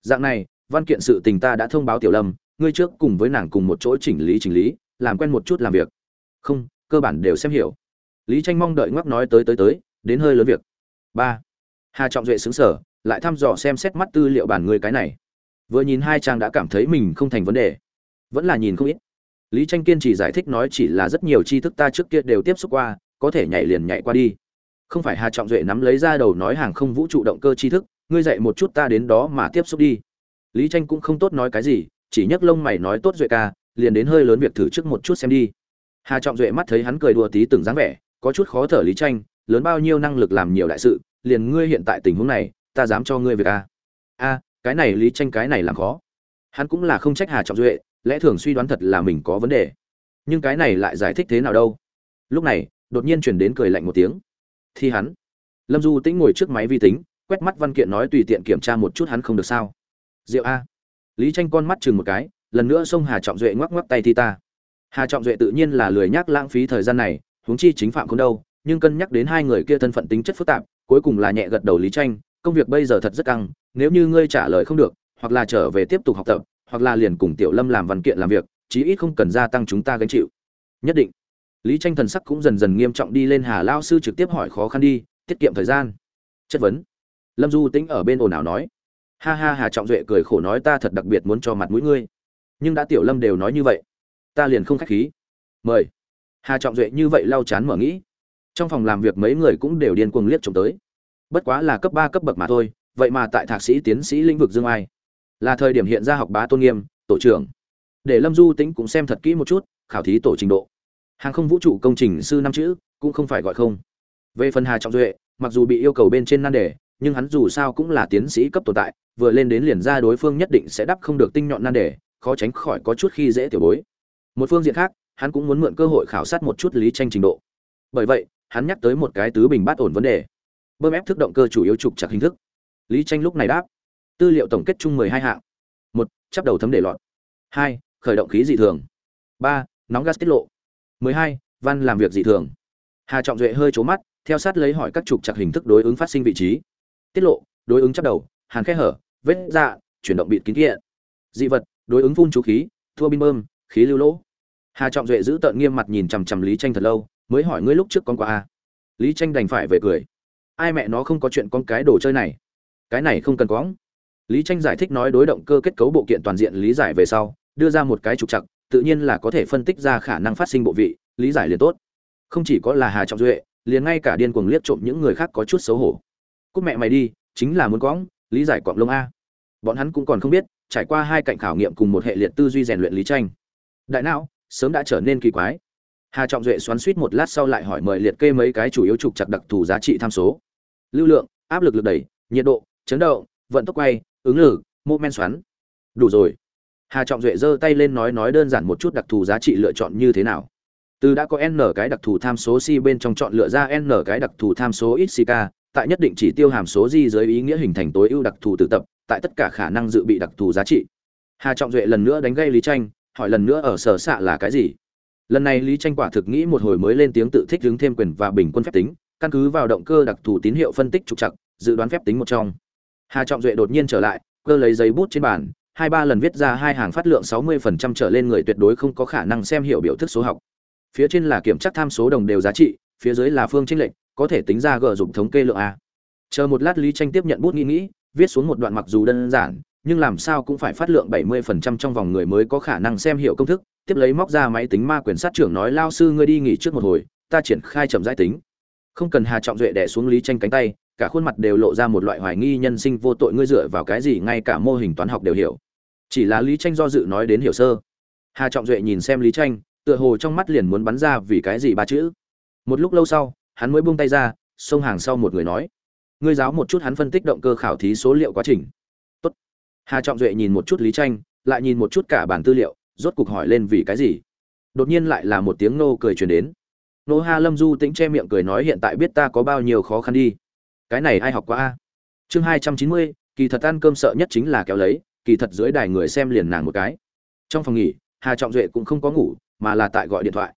Dạng này, văn kiện sự tình ta đã thông báo tiểu lâm, ngươi trước cùng với nàng cùng một chỗ chỉnh lý chỉnh lý, làm quen một chút làm việc. Không, cơ bản đều xem hiểu. Lý tranh mong đợi ngoắc nói tới tới tới, đến hơi lớn việc. Ba. Hà trọng duệ xứng sở lại thăm dò xem xét mắt tư liệu bản người cái này. Vừa nhìn hai trang đã cảm thấy mình không thành vấn đề. Vẫn là nhìn không ít. Lý tranh kiên trì giải thích nói chỉ là rất nhiều tri thức ta trước kia đều tiếp xúc qua, có thể nhảy liền nhảy qua đi không phải hà trọng duệ nắm lấy ra đầu nói hàng không vũ trụ động cơ tri thức, ngươi dạy một chút ta đến đó mà tiếp xúc đi. Lý tranh cũng không tốt nói cái gì, chỉ nhấc lông mày nói tốt duệ ca, liền đến hơi lớn việc thử trước một chút xem đi. Hà trọng duệ mắt thấy hắn cười đùa tí từng dáng vẻ, có chút khó thở lý tranh, lớn bao nhiêu năng lực làm nhiều đại sự, liền ngươi hiện tại tình huống này, ta dám cho ngươi việc a a, cái này lý tranh cái này làm khó. Hắn cũng là không trách hà trọng duệ, lẽ thường suy đoán thật là mình có vấn đề. Nhưng cái này lại giải thích thế nào đâu? Lúc này, đột nhiên truyền đến cười lạnh một tiếng thì hắn. Lâm du tĩnh ngồi trước máy vi tính, quét mắt văn kiện nói tùy tiện kiểm tra một chút hắn không được sao. Diệu a. Lý tranh con mắt chừng một cái, lần nữa xông hà trọng duệ ngoắc ngoắc tay thi ta. Hà trọng duệ tự nhiên là lười nhắc lãng phí thời gian này, huống chi chính phạm không đâu, nhưng cân nhắc đến hai người kia thân phận tính chất phức tạp, cuối cùng là nhẹ gật đầu lý tranh, công việc bây giờ thật rất căng, nếu như ngươi trả lời không được, hoặc là trở về tiếp tục học tập, hoặc là liền cùng tiểu lâm làm văn kiện làm việc, chí ít không cần gia tăng chúng ta gánh chịu. Nhất định lý tranh thần sắc cũng dần dần nghiêm trọng đi lên hà lao sư trực tiếp hỏi khó khăn đi, tiết kiệm thời gian. Chất vấn. Lâm du tĩnh ở bên ồn ào nói. Ha ha hà trọng duệ cười khổ nói ta thật đặc biệt muốn cho mặt mũi ngươi. Nhưng đã tiểu lâm đều nói như vậy, ta liền không khách khí. Mời. Hà trọng duệ như vậy lau chán mở nghĩ. Trong phòng làm việc mấy người cũng đều điên cuồng liếc trông tới. Bất quá là cấp ba cấp bậc mà thôi, vậy mà tại thạc sĩ tiến sĩ lĩnh vực dương ai. Là thời điểm hiện ra học bá tôn nghiêm, tổ trưởng. Để lâm du tính cũng xem thật kỹ một chút, khảo thí tổ trình độ hàng không vũ trụ công trình sư năm chữ cũng không phải gọi không. Về phần hà trọng duệ, mặc dù bị yêu cầu bên trên nan đề, nhưng hắn dù sao cũng là tiến sĩ cấp tồn tại, vừa lên đến liền ra đối phương nhất định sẽ đắp không được tinh nhọn nan đề, khó tránh khỏi có chút khi dễ tiểu bối. Một phương diện khác, hắn cũng muốn mượn cơ hội khảo sát một chút lý tranh trình độ. Bởi vậy, hắn nhắc tới một cái tứ bình bát ổn vấn đề. Bơm ép thức động cơ chủ yếu trục chặt hình thức. Lý tranh lúc này đáp. Tư liệu tổng kết chung mười hai hạng. Một, chắp đầu thấm để lọt. Hai, khởi động khí dị thường. Ba, nóng gas tiết lộ mười hai, văn làm việc dị thường. Hà trọng duệ hơi trố mắt, theo sát lấy hỏi các trục chặt hình thức đối ứng phát sinh vị trí. Tiết lộ, đối ứng chắp đầu, hàn khe hở, vết dạ chuyển động bịt kín kiện dị vật, đối ứng phun chú khí, thua binh bơm, khí lưu lỗ. Hà trọng duệ giữ tợn nghiêm mặt nhìn chằm chằm lý tranh thật lâu, mới hỏi ngươi lúc trước con qua a à? lý tranh đành phải về cười. Ai mẹ nó không có chuyện con cái đồ chơi này? Cái này không cần có lý tranh giải thích nói đối động cơ kết cấu bộ kiện toàn diện lý giải về sau, đưa ra một cái trục chặt tự nhiên là có thể phân tích ra khả năng phát sinh bộ vị lý giải liền tốt. Không chỉ có là hà trọng duệ liền ngay cả điên cuồng liếc trộm những người khác có chút xấu hổ. Cút mẹ mày đi chính là muốn quổng, lý giải quổng lông a. Bọn hắn cũng còn không biết trải qua hai cạnh khảo nghiệm cùng một hệ liệt tư duy rèn luyện lý tranh. Đại não sớm đã trở nên kỳ quái. Hà trọng duệ xoắn suýt một lát sau lại hỏi mời liệt kê mấy cái chủ yếu trục chặt đặc thù giá trị tham số. Lưu lượng áp lực lực đẩy nhiệt độ chấn động vận tốc quay ứng lực mô men xoắn. Đủ rồi hà trọng duệ giơ tay lên nói nói đơn giản một chút đặc thù giá trị lựa chọn như thế nào. Từ đã có n cái đặc thù tham số c bên trong chọn lựa ra n cái đặc thù tham số ít tại nhất định chỉ tiêu hàm số di dưới ý nghĩa hình thành tối ưu đặc thù tự tập, tại tất cả khả năng dự bị đặc thù giá trị. Hà trọng duệ lần nữa đánh gây lý tranh, hỏi lần nữa ở sở xạ là cái gì? Lần này lý tranh quả thực nghĩ một hồi mới lên tiếng tự thích đứng thêm quyền và bình quân phép tính, căn cứ vào động cơ đặc thù tín hiệu phân tích trục chặt dự đoán phép tính một trong. Hà trọng duệ đột nhiên trở lại, cơ lấy giấy bút trên bàn hai ba lần viết ra hai hàng phát lượng sáu mươi phần trăm trở lên người tuyệt đối không có khả năng xem hiểu biểu thức số học. Phía trên là kiểm tra tham số đồng đều giá trị, phía dưới là phương chênh lệch, có thể tính ra gờ dụng thống kê lượng a. Chờ một lát lý tranh tiếp nhận bút nghĩ nghĩ, viết xuống một đoạn mặc dù đơn giản, nhưng làm sao cũng phải phát lượng 70% trong vòng người mới có khả năng xem hiểu công thức, tiếp lấy móc ra máy tính ma quyền sát trưởng nói, lao sư ngươi đi nghỉ trước một hồi, ta triển khai chậm giải tính. Không cần hà trọng duệ đè xuống lý tranh cánh tay cả khuôn mặt đều lộ ra một loại hoài nghi nhân sinh vô tội ngươi dựa vào cái gì ngay cả mô hình toán học đều hiểu. Chỉ là lý tranh do dự nói đến hiểu sơ. Hà trọng duệ nhìn xem lý tranh tựa hồ trong mắt liền muốn bắn ra vì cái gì ba chữ. Một lúc lâu sau, hắn mới buông tay ra xông hàng sau một người nói, ngươi giáo một chút hắn phân tích động cơ khảo thí số liệu quá trình. Tốt. hà trọng duệ nhìn một chút lý tranh lại nhìn một chút cả bản tư liệu, rốt cục hỏi lên vì cái gì. Đột nhiên lại là một tiếng nô cười truyền đến. Nô hà lâm du tĩnh che miệng cười nói, hiện tại biết ta có bao nhiêu khó khăn đi cái này ai học qua a? Chương hai trăm chín mươi, kỳ thật ăn cơm sợ nhất chính là kéo lấy, kỳ thật dưới đài người xem liền nàng một cái. Trong phòng nghỉ, hà trọng duệ cũng không có ngủ, mà là tại gọi điện thoại.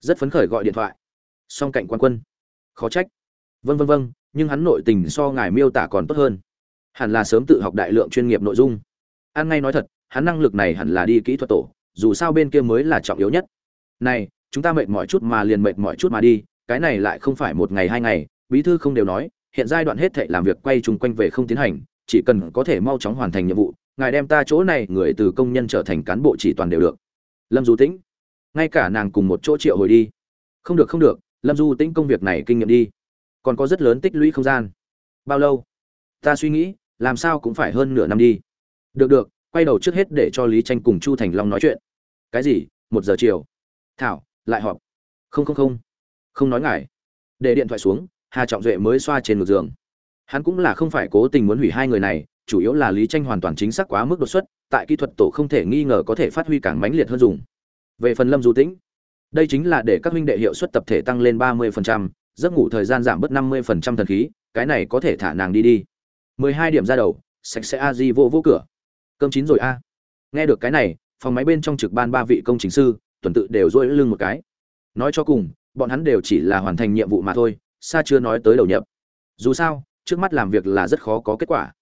Rất phấn khởi gọi điện thoại. Song cạnh quan quân. Khó trách. Vân vân vân nhưng hắn nội tình so ngài miêu tả còn tốt hơn. Hẳn là sớm tự học đại lượng chuyên nghiệp nội dung. An ngay nói thật, hắn năng lực này hẳn là đi kỹ thuật tổ, dù sao bên kia mới là trọng yếu nhất. Này, chúng ta mệt mỏi chút mà liền mệt mỏi chút mà đi, cái này lại không phải một ngày hai ngày, bí thư không đều nói hiện giai đoạn hết thệ làm việc quay chung quanh về không tiến hành, chỉ cần có thể mau chóng hoàn thành nhiệm vụ, ngài đem ta chỗ này người từ công nhân trở thành cán bộ chỉ toàn đều được. Lâm du tĩnh, ngay cả nàng cùng một chỗ triệu hồi đi. Không được không được, lâm du tĩnh công việc này kinh nghiệm đi. Còn có rất lớn tích lũy không gian. Bao lâu? Ta suy nghĩ, làm sao cũng phải hơn nửa năm đi. Được được, quay đầu trước hết để cho lý tranh cùng chu thành long nói chuyện. Cái gì? Một giờ chiều. Thảo, lại họp. Không không không. Không nói ngài. Để điện thoại xuống hà trọng duệ mới xoa trên ngực giường hắn cũng là không phải cố tình muốn hủy hai người này chủ yếu là lý tranh hoàn toàn chính xác quá mức đột xuất tại kỹ thuật tổ không thể nghi ngờ có thể phát huy càng mãnh liệt hơn dùng về phần lâm du tĩnh đây chính là để các huynh đệ hiệu suất tập thể tăng lên ba mươi phần trăm giấc ngủ thời gian giảm bớt 50% thần khí, cái này có thể thả nàng đi đi. 12 điểm ra đầu, sạch sẽ a di vô vô cửa. Cơm chín rồi a. Nghe được cái này, phòng máy bên trong trực ban ba vị công chính sư, tuần tự đều rũi lưng một cái. Nói cho cùng, bọn hắn đều chỉ là hoàn thành nhiệm vụ mà thôi, xa chưa nói tới đầu nhập. Dù sao, trước mắt làm việc là rất khó có kết quả.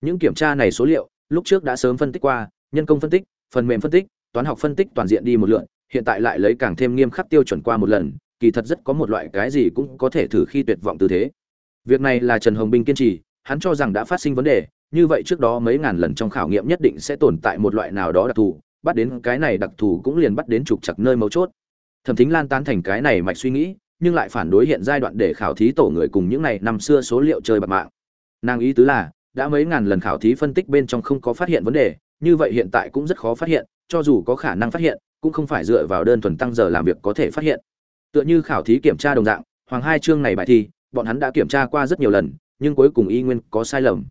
Những kiểm tra này số liệu, lúc trước đã sớm phân tích qua, nhân công phân tích, phần mềm phân tích, toán học phân tích toàn diện đi một lượt, hiện tại lại lấy càng thêm nghiêm khắc tiêu chuẩn qua một lần, kỳ thật rất có một loại cái gì cũng có thể thử khi tuyệt vọng tư thế việc này là trần hồng binh kiên trì hắn cho rằng đã phát sinh vấn đề như vậy trước đó mấy ngàn lần trong khảo nghiệm nhất định sẽ tồn tại một loại nào đó đặc thù bắt đến cái này đặc thù cũng liền bắt đến trục chặt nơi mấu chốt thẩm thính lan tán thành cái này mạch suy nghĩ nhưng lại phản đối hiện giai đoạn để khảo thí tổ người cùng những này năm xưa số liệu chơi bạc mạng. Nàng ý tứ là, đã mấy ngàn lần khảo thí phân tích bên trong không có phát hiện vấn đề, như vậy hiện tại cũng rất khó phát hiện, cho dù có khả năng phát hiện, cũng không phải dựa vào đơn thuần tăng giờ làm việc có thể phát hiện. Tựa như khảo thí kiểm tra đồng dạng, hoàng hai chương này bài thi, bọn hắn đã kiểm tra qua rất nhiều lần, nhưng cuối cùng y nguyên có sai lầm.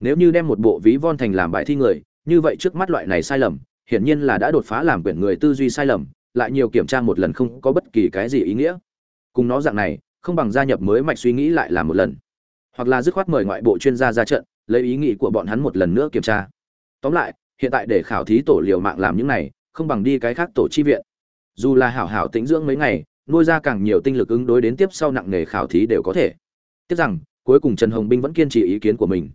Nếu như đem một bộ ví von thành làm bài thi người, như vậy trước mắt loại này sai lầm, hiển nhiên là đã đột phá làm quyển người tư duy sai lầm, lại nhiều kiểm tra một lần không có bất kỳ cái gì ý nghĩa cùng nó dạng này, không bằng gia nhập mới mạch suy nghĩ lại là một lần. Hoặc là dứt khoát mời ngoại bộ chuyên gia ra trận, lấy ý nghĩ của bọn hắn một lần nữa kiểm tra. Tóm lại, hiện tại để khảo thí tổ liều mạng làm những này, không bằng đi cái khác tổ chi viện. Dù là hảo hảo tĩnh dưỡng mấy ngày, nuôi ra càng nhiều tinh lực ứng đối đến tiếp sau nặng nghề khảo thí đều có thể. Tiếc rằng, cuối cùng trần hồng binh vẫn kiên trì ý kiến của mình.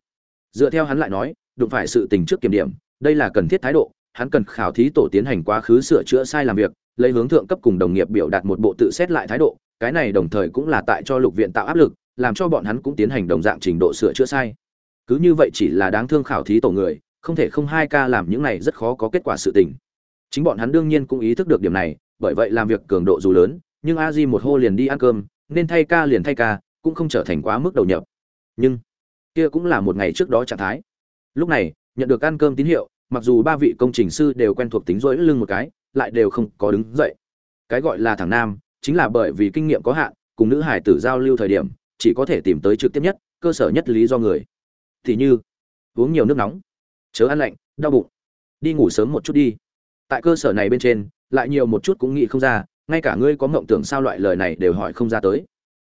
Dựa theo hắn lại nói, đụng phải sự tình trước kiểm điểm, đây là cần thiết thái độ, hắn cần khảo thí tổ tiến hành quá khứ sửa chữa sai làm việc lấy hướng thượng cấp cùng đồng nghiệp biểu đạt một bộ tự xét lại thái độ, cái này đồng thời cũng là tại cho lục viện tạo áp lực, làm cho bọn hắn cũng tiến hành đồng dạng trình độ sửa chữa sai. Cứ như vậy chỉ là đáng thương khảo thí tổ người, không thể không hai ca làm những này rất khó có kết quả sự tình. Chính bọn hắn đương nhiên cũng ý thức được điểm này, bởi vậy làm việc cường độ dù lớn, nhưng a di một hô liền đi ăn cơm, nên thay ca liền thay ca, cũng không trở thành quá mức đầu nhập. Nhưng, kia cũng là một ngày trước đó trạng thái. Lúc này, nhận được ăn cơm tín hiệu, mặc dù ba vị công trình sư đều quen thuộc tính rỗi lưng một cái lại đều không có đứng dậy. Cái gọi là thằng nam, chính là bởi vì kinh nghiệm có hạn, cùng nữ hải tử giao lưu thời điểm, chỉ có thể tìm tới trực tiếp nhất, cơ sở nhất lý do người. Thì như, uống nhiều nước nóng, chớ ăn lạnh, đau bụng. Đi ngủ sớm một chút đi. Tại cơ sở này bên trên, lại nhiều một chút cũng nghĩ không ra, ngay cả ngươi có mộng tưởng sao loại lời này đều hỏi không ra tới.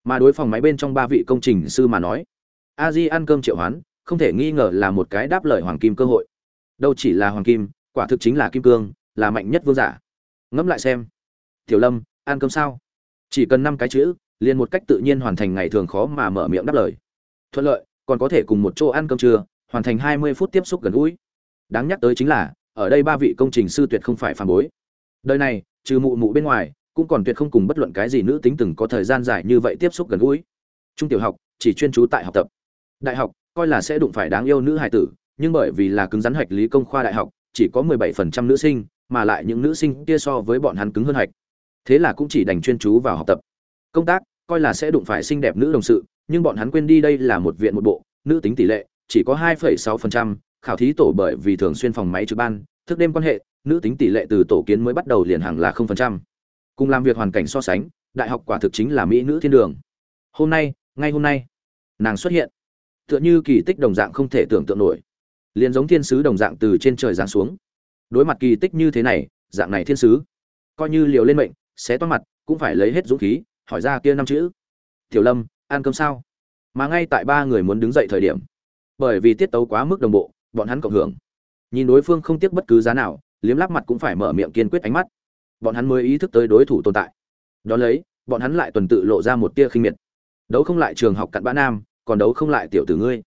Mà đối phòng máy bên trong ba vị công trình sư mà nói, a di ăn cơm triệu hoán, không thể nghi ngờ là một cái đáp lời hoàng kim cơ hội. Đâu chỉ là hoàng kim, quả thực chính là kim cương là mạnh nhất vương giả. Ngẫm lại xem. Tiểu lâm, ăn cơm sao? Chỉ cần năm cái chữ, liền một cách tự nhiên hoàn thành ngày thường khó mà mở miệng đáp lời. Thuận lợi, còn có thể cùng một chỗ ăn cơm trưa, hoàn thành hai mươi phút tiếp xúc gần gũi. Đáng nhắc tới chính là, ở đây ba vị công trình sư tuyệt không phải phản bối. Đời này, trừ mụ mụ bên ngoài, cũng còn tuyệt không cùng bất luận cái gì nữ tính từng có thời gian dài như vậy tiếp xúc gần gũi. Trung tiểu học, chỉ chuyên trú tại học tập. Đại học, coi là sẽ đụng phải đáng yêu nữ hài tử, nhưng bởi vì là cứng rắn hạch lý công khoa đại học, chỉ có 17% nữ sinh mà lại những nữ sinh kia so với bọn hắn cứng hơn hạch. Thế là cũng chỉ đành chuyên chú vào học tập. Công tác coi là sẽ đụng phải xinh đẹp nữ đồng sự nhưng bọn hắn quên đi đây là một viện một bộ nữ tính tỷ lệ chỉ có 2,6%, khảo thí tổ bởi vì thường xuyên phòng máy trực ban thức đêm quan hệ nữ tính tỷ lệ từ tổ kiến mới bắt đầu liền hàng là 0%. cùng làm việc hoàn cảnh so sánh đại học quả thực chính là mỹ nữ thiên đường. Hôm nay ngay hôm nay nàng xuất hiện. Tựa như kỳ tích đồng dạng không thể tưởng tượng nổi. Liền giống thiên sứ đồng dạng từ trên trời giáng xuống đối mặt kỳ tích như thế này, dạng này thiên sứ, coi như liều lên mệnh sẽ toát mặt, cũng phải lấy hết dũng khí, hỏi ra kia năm chữ. Tiểu lâm, ăn cơm sao? Mà ngay tại ba người muốn đứng dậy thời điểm, bởi vì tiết tấu quá mức đồng bộ, bọn hắn cộng hưởng. Nhìn đối phương không tiếc bất cứ giá nào, liếm láp mặt cũng phải mở miệng kiên quyết ánh mắt. Bọn hắn mới ý thức tới đối thủ tồn tại. Đó lấy, bọn hắn lại tuần tự lộ ra một tia khinh miệt. Đấu không lại trường học cặn bã nam, còn đấu không lại tiểu tử ngươi.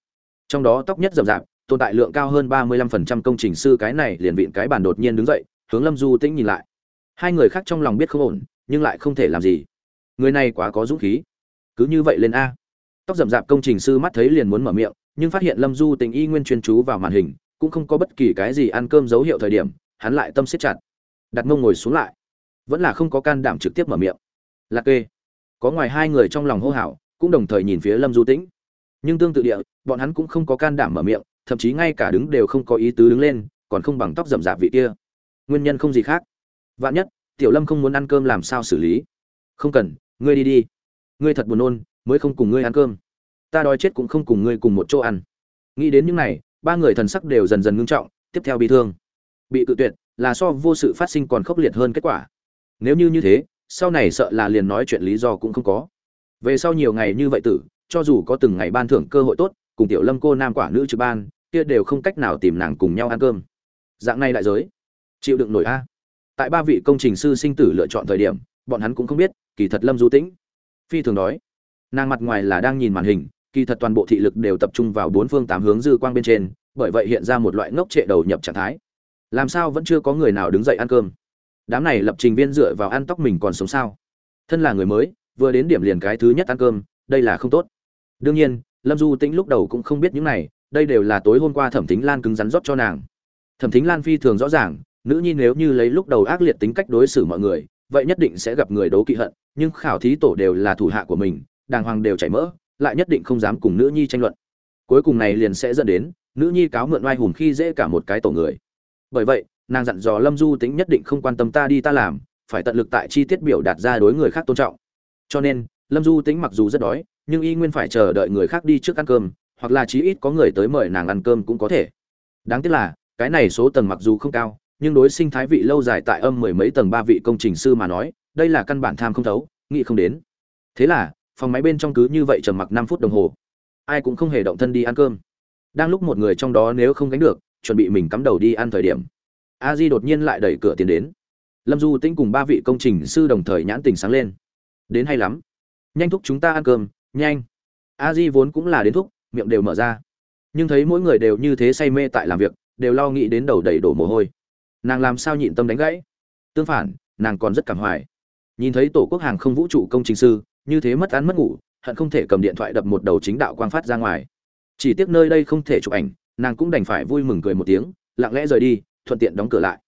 Trong đó tóc nhất rậm rạp tồn tại lượng cao hơn ba mươi lăm phần trăm công trình sư cái này liền vịn cái bàn đột nhiên đứng dậy, hướng lâm du tĩnh nhìn lại. Hai người khác trong lòng biết không ổn, nhưng lại không thể làm gì. Người này quá có dũng khí. Cứ như vậy lên a. Tóc rậm rạp công trình sư mắt thấy liền muốn mở miệng, nhưng phát hiện lâm du tình y nguyên chuyên chú vào màn hình, cũng không có bất kỳ cái gì ăn cơm dấu hiệu thời điểm, hắn lại tâm siết chặt. Đặt mông ngồi xuống lại. Vẫn là không có can đảm trực tiếp mở miệng. Lạc kê. Có ngoài hai người trong lòng hô hào, cũng đồng thời nhìn phía lâm du tĩnh. Nhưng tương tự địa, bọn hắn cũng không có can đảm mở miệng thậm chí ngay cả đứng đều không có ý tứ đứng lên, còn không bằng tóc rậm rạp vị kia. Nguyên nhân không gì khác. Vạn nhất, tiểu lâm không muốn ăn cơm làm sao xử lý? Không cần, ngươi đi đi. Ngươi thật buồn nôn, mới không cùng ngươi ăn cơm. Ta đói chết cũng không cùng ngươi cùng một chỗ ăn. Nghĩ đến những này, ba người thần sắc đều dần dần ngưng trọng, tiếp theo bị thương. Bị cự tuyệt, là so vô sự phát sinh còn khốc liệt hơn kết quả. Nếu như như thế, sau này sợ là liền nói chuyện lý do cũng không có. Về sau nhiều ngày như vậy tử, cho dù có từng ngày ban thưởng cơ hội tốt cùng tiểu lâm cô nam quả nữ trực ban, kia đều không cách nào tìm nàng cùng nhau ăn cơm. Dạng này đại giới, chịu đựng nổi a. Tại ba vị công trình sư sinh tử lựa chọn thời điểm, bọn hắn cũng không biết, kỳ thật lâm du tĩnh, phi thường đói. Nàng mặt ngoài là đang nhìn màn hình, kỳ thật toàn bộ thị lực đều tập trung vào bốn phương tám hướng dư quang bên trên, bởi vậy hiện ra một loại ngốc trệ đầu nhập trạng thái. Làm sao vẫn chưa có người nào đứng dậy ăn cơm? Đám này lập trình viên dựa vào ăn tóc mình còn sống sao? Thân là người mới, vừa đến điểm liền cái thứ nhất ăn cơm, đây là không tốt. Đương nhiên lâm du tĩnh lúc đầu cũng không biết những này, đây đều là tối hôm qua thẩm thính lan cứng rắn rót cho nàng. Thẩm thính lan phi thường rõ ràng, nữ nhi nếu như lấy lúc đầu ác liệt tính cách đối xử mọi người, vậy nhất định sẽ gặp người đố kỵ hận, nhưng khảo thí tổ đều là thủ hạ của mình, đàng hoàng đều chảy mỡ, lại nhất định không dám cùng nữ nhi tranh luận. Cuối cùng này liền sẽ dẫn đến, nữ nhi cáo mượn oai hùng khi dễ cả một cái tổ người. Bởi vậy, nàng dặn dò lâm du tính nhất định không quan tâm ta đi ta làm, phải tận lực tại chi tiết biểu đạt ra đối người khác tôn trọng. Cho nên, lâm du tính mặc dù rất đói nhưng y nguyên phải chờ đợi người khác đi trước ăn cơm, hoặc là chí ít có người tới mời nàng ăn cơm cũng có thể. Đáng tiếc là, cái này số tầng mặc dù không cao, nhưng đối sinh thái vị lâu dài tại âm mười mấy tầng ba vị công trình sư mà nói, đây là căn bản tham không thấu, nghĩ không đến. Thế là, phòng máy bên trong cứ như vậy trầm mặc năm phút đồng hồ. Ai cũng không hề động thân đi ăn cơm. Đang lúc một người trong đó nếu không gánh được, chuẩn bị mình cắm đầu đi ăn thời điểm, a di đột nhiên lại đẩy cửa tiến đến. Lâm du tĩnh cùng ba vị công trình sư đồng thời nhãn tình sáng lên. Đến hay lắm. Nhanh thúc chúng ta ăn cơm nhanh. A di vốn cũng là đến thúc, miệng đều mở ra. Nhưng thấy mỗi người đều như thế say mê tại làm việc, đều lo nghĩ đến đầu đầy đổ mồ hôi. Nàng làm sao nhịn tâm đánh gãy? Tương phản, nàng còn rất cảm hoài. Nhìn thấy tổ quốc hàng không vũ trụ công trình sư, như thế mất ăn mất ngủ, hận không thể cầm điện thoại đập một đầu chính đạo quang phát ra ngoài. Chỉ tiếc nơi đây không thể chụp ảnh, nàng cũng đành phải vui mừng cười một tiếng, lặng lẽ rời đi, thuận tiện đóng cửa lại.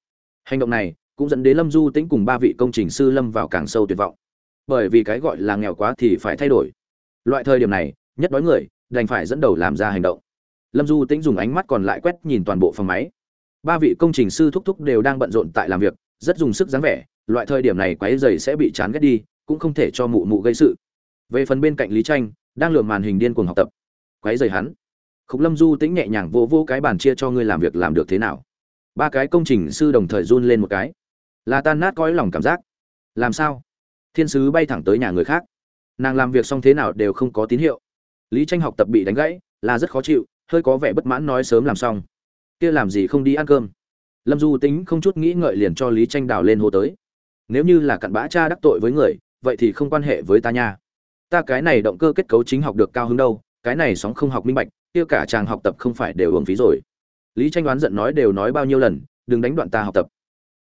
Hành động này cũng dẫn đến lâm du tĩnh cùng ba vị công trình sư lâm vào càng sâu tuyệt vọng. Bởi vì cái gọi là nghèo quá thì phải thay đổi loại thời điểm này, nhất đói người, đành phải dẫn đầu làm ra hành động. Lâm du tĩnh dùng ánh mắt còn lại quét nhìn toàn bộ phòng máy. Ba vị công trình sư thúc thúc đều đang bận rộn tại làm việc, rất dùng sức dáng vẻ, loại thời điểm này quái dày sẽ bị chán ghét đi, cũng không thể cho mụ mụ gây sự. Về phần bên cạnh lý tranh, đang lượm màn hình điên cuồng học tập. Quái dày hắn. Khúc lâm du tĩnh nhẹ nhàng vô vô cái bàn chia cho ngươi làm việc làm được thế nào. Ba cái công trình sư đồng thời run lên một cái. Là tan nát cõi lòng cảm giác. Làm sao? Thiên sứ bay thẳng tới nhà người khác nàng làm việc xong thế nào đều không có tín hiệu. Lý tranh học tập bị đánh gãy, là rất khó chịu, hơi có vẻ bất mãn nói sớm làm xong. Kia làm gì không đi ăn cơm? Lâm du tính không chút nghĩ ngợi liền cho lý tranh đào lên hô tới. Nếu như là cặn bã cha đắc tội với người, vậy thì không quan hệ với ta nha. Ta cái này động cơ kết cấu chính học được cao hứng đâu, cái này sóng không học minh bạch, kia cả chàng học tập không phải đều hưởng phí rồi. Lý tranh đoán giận nói đều nói bao nhiêu lần, đừng đánh đoạn ta học tập.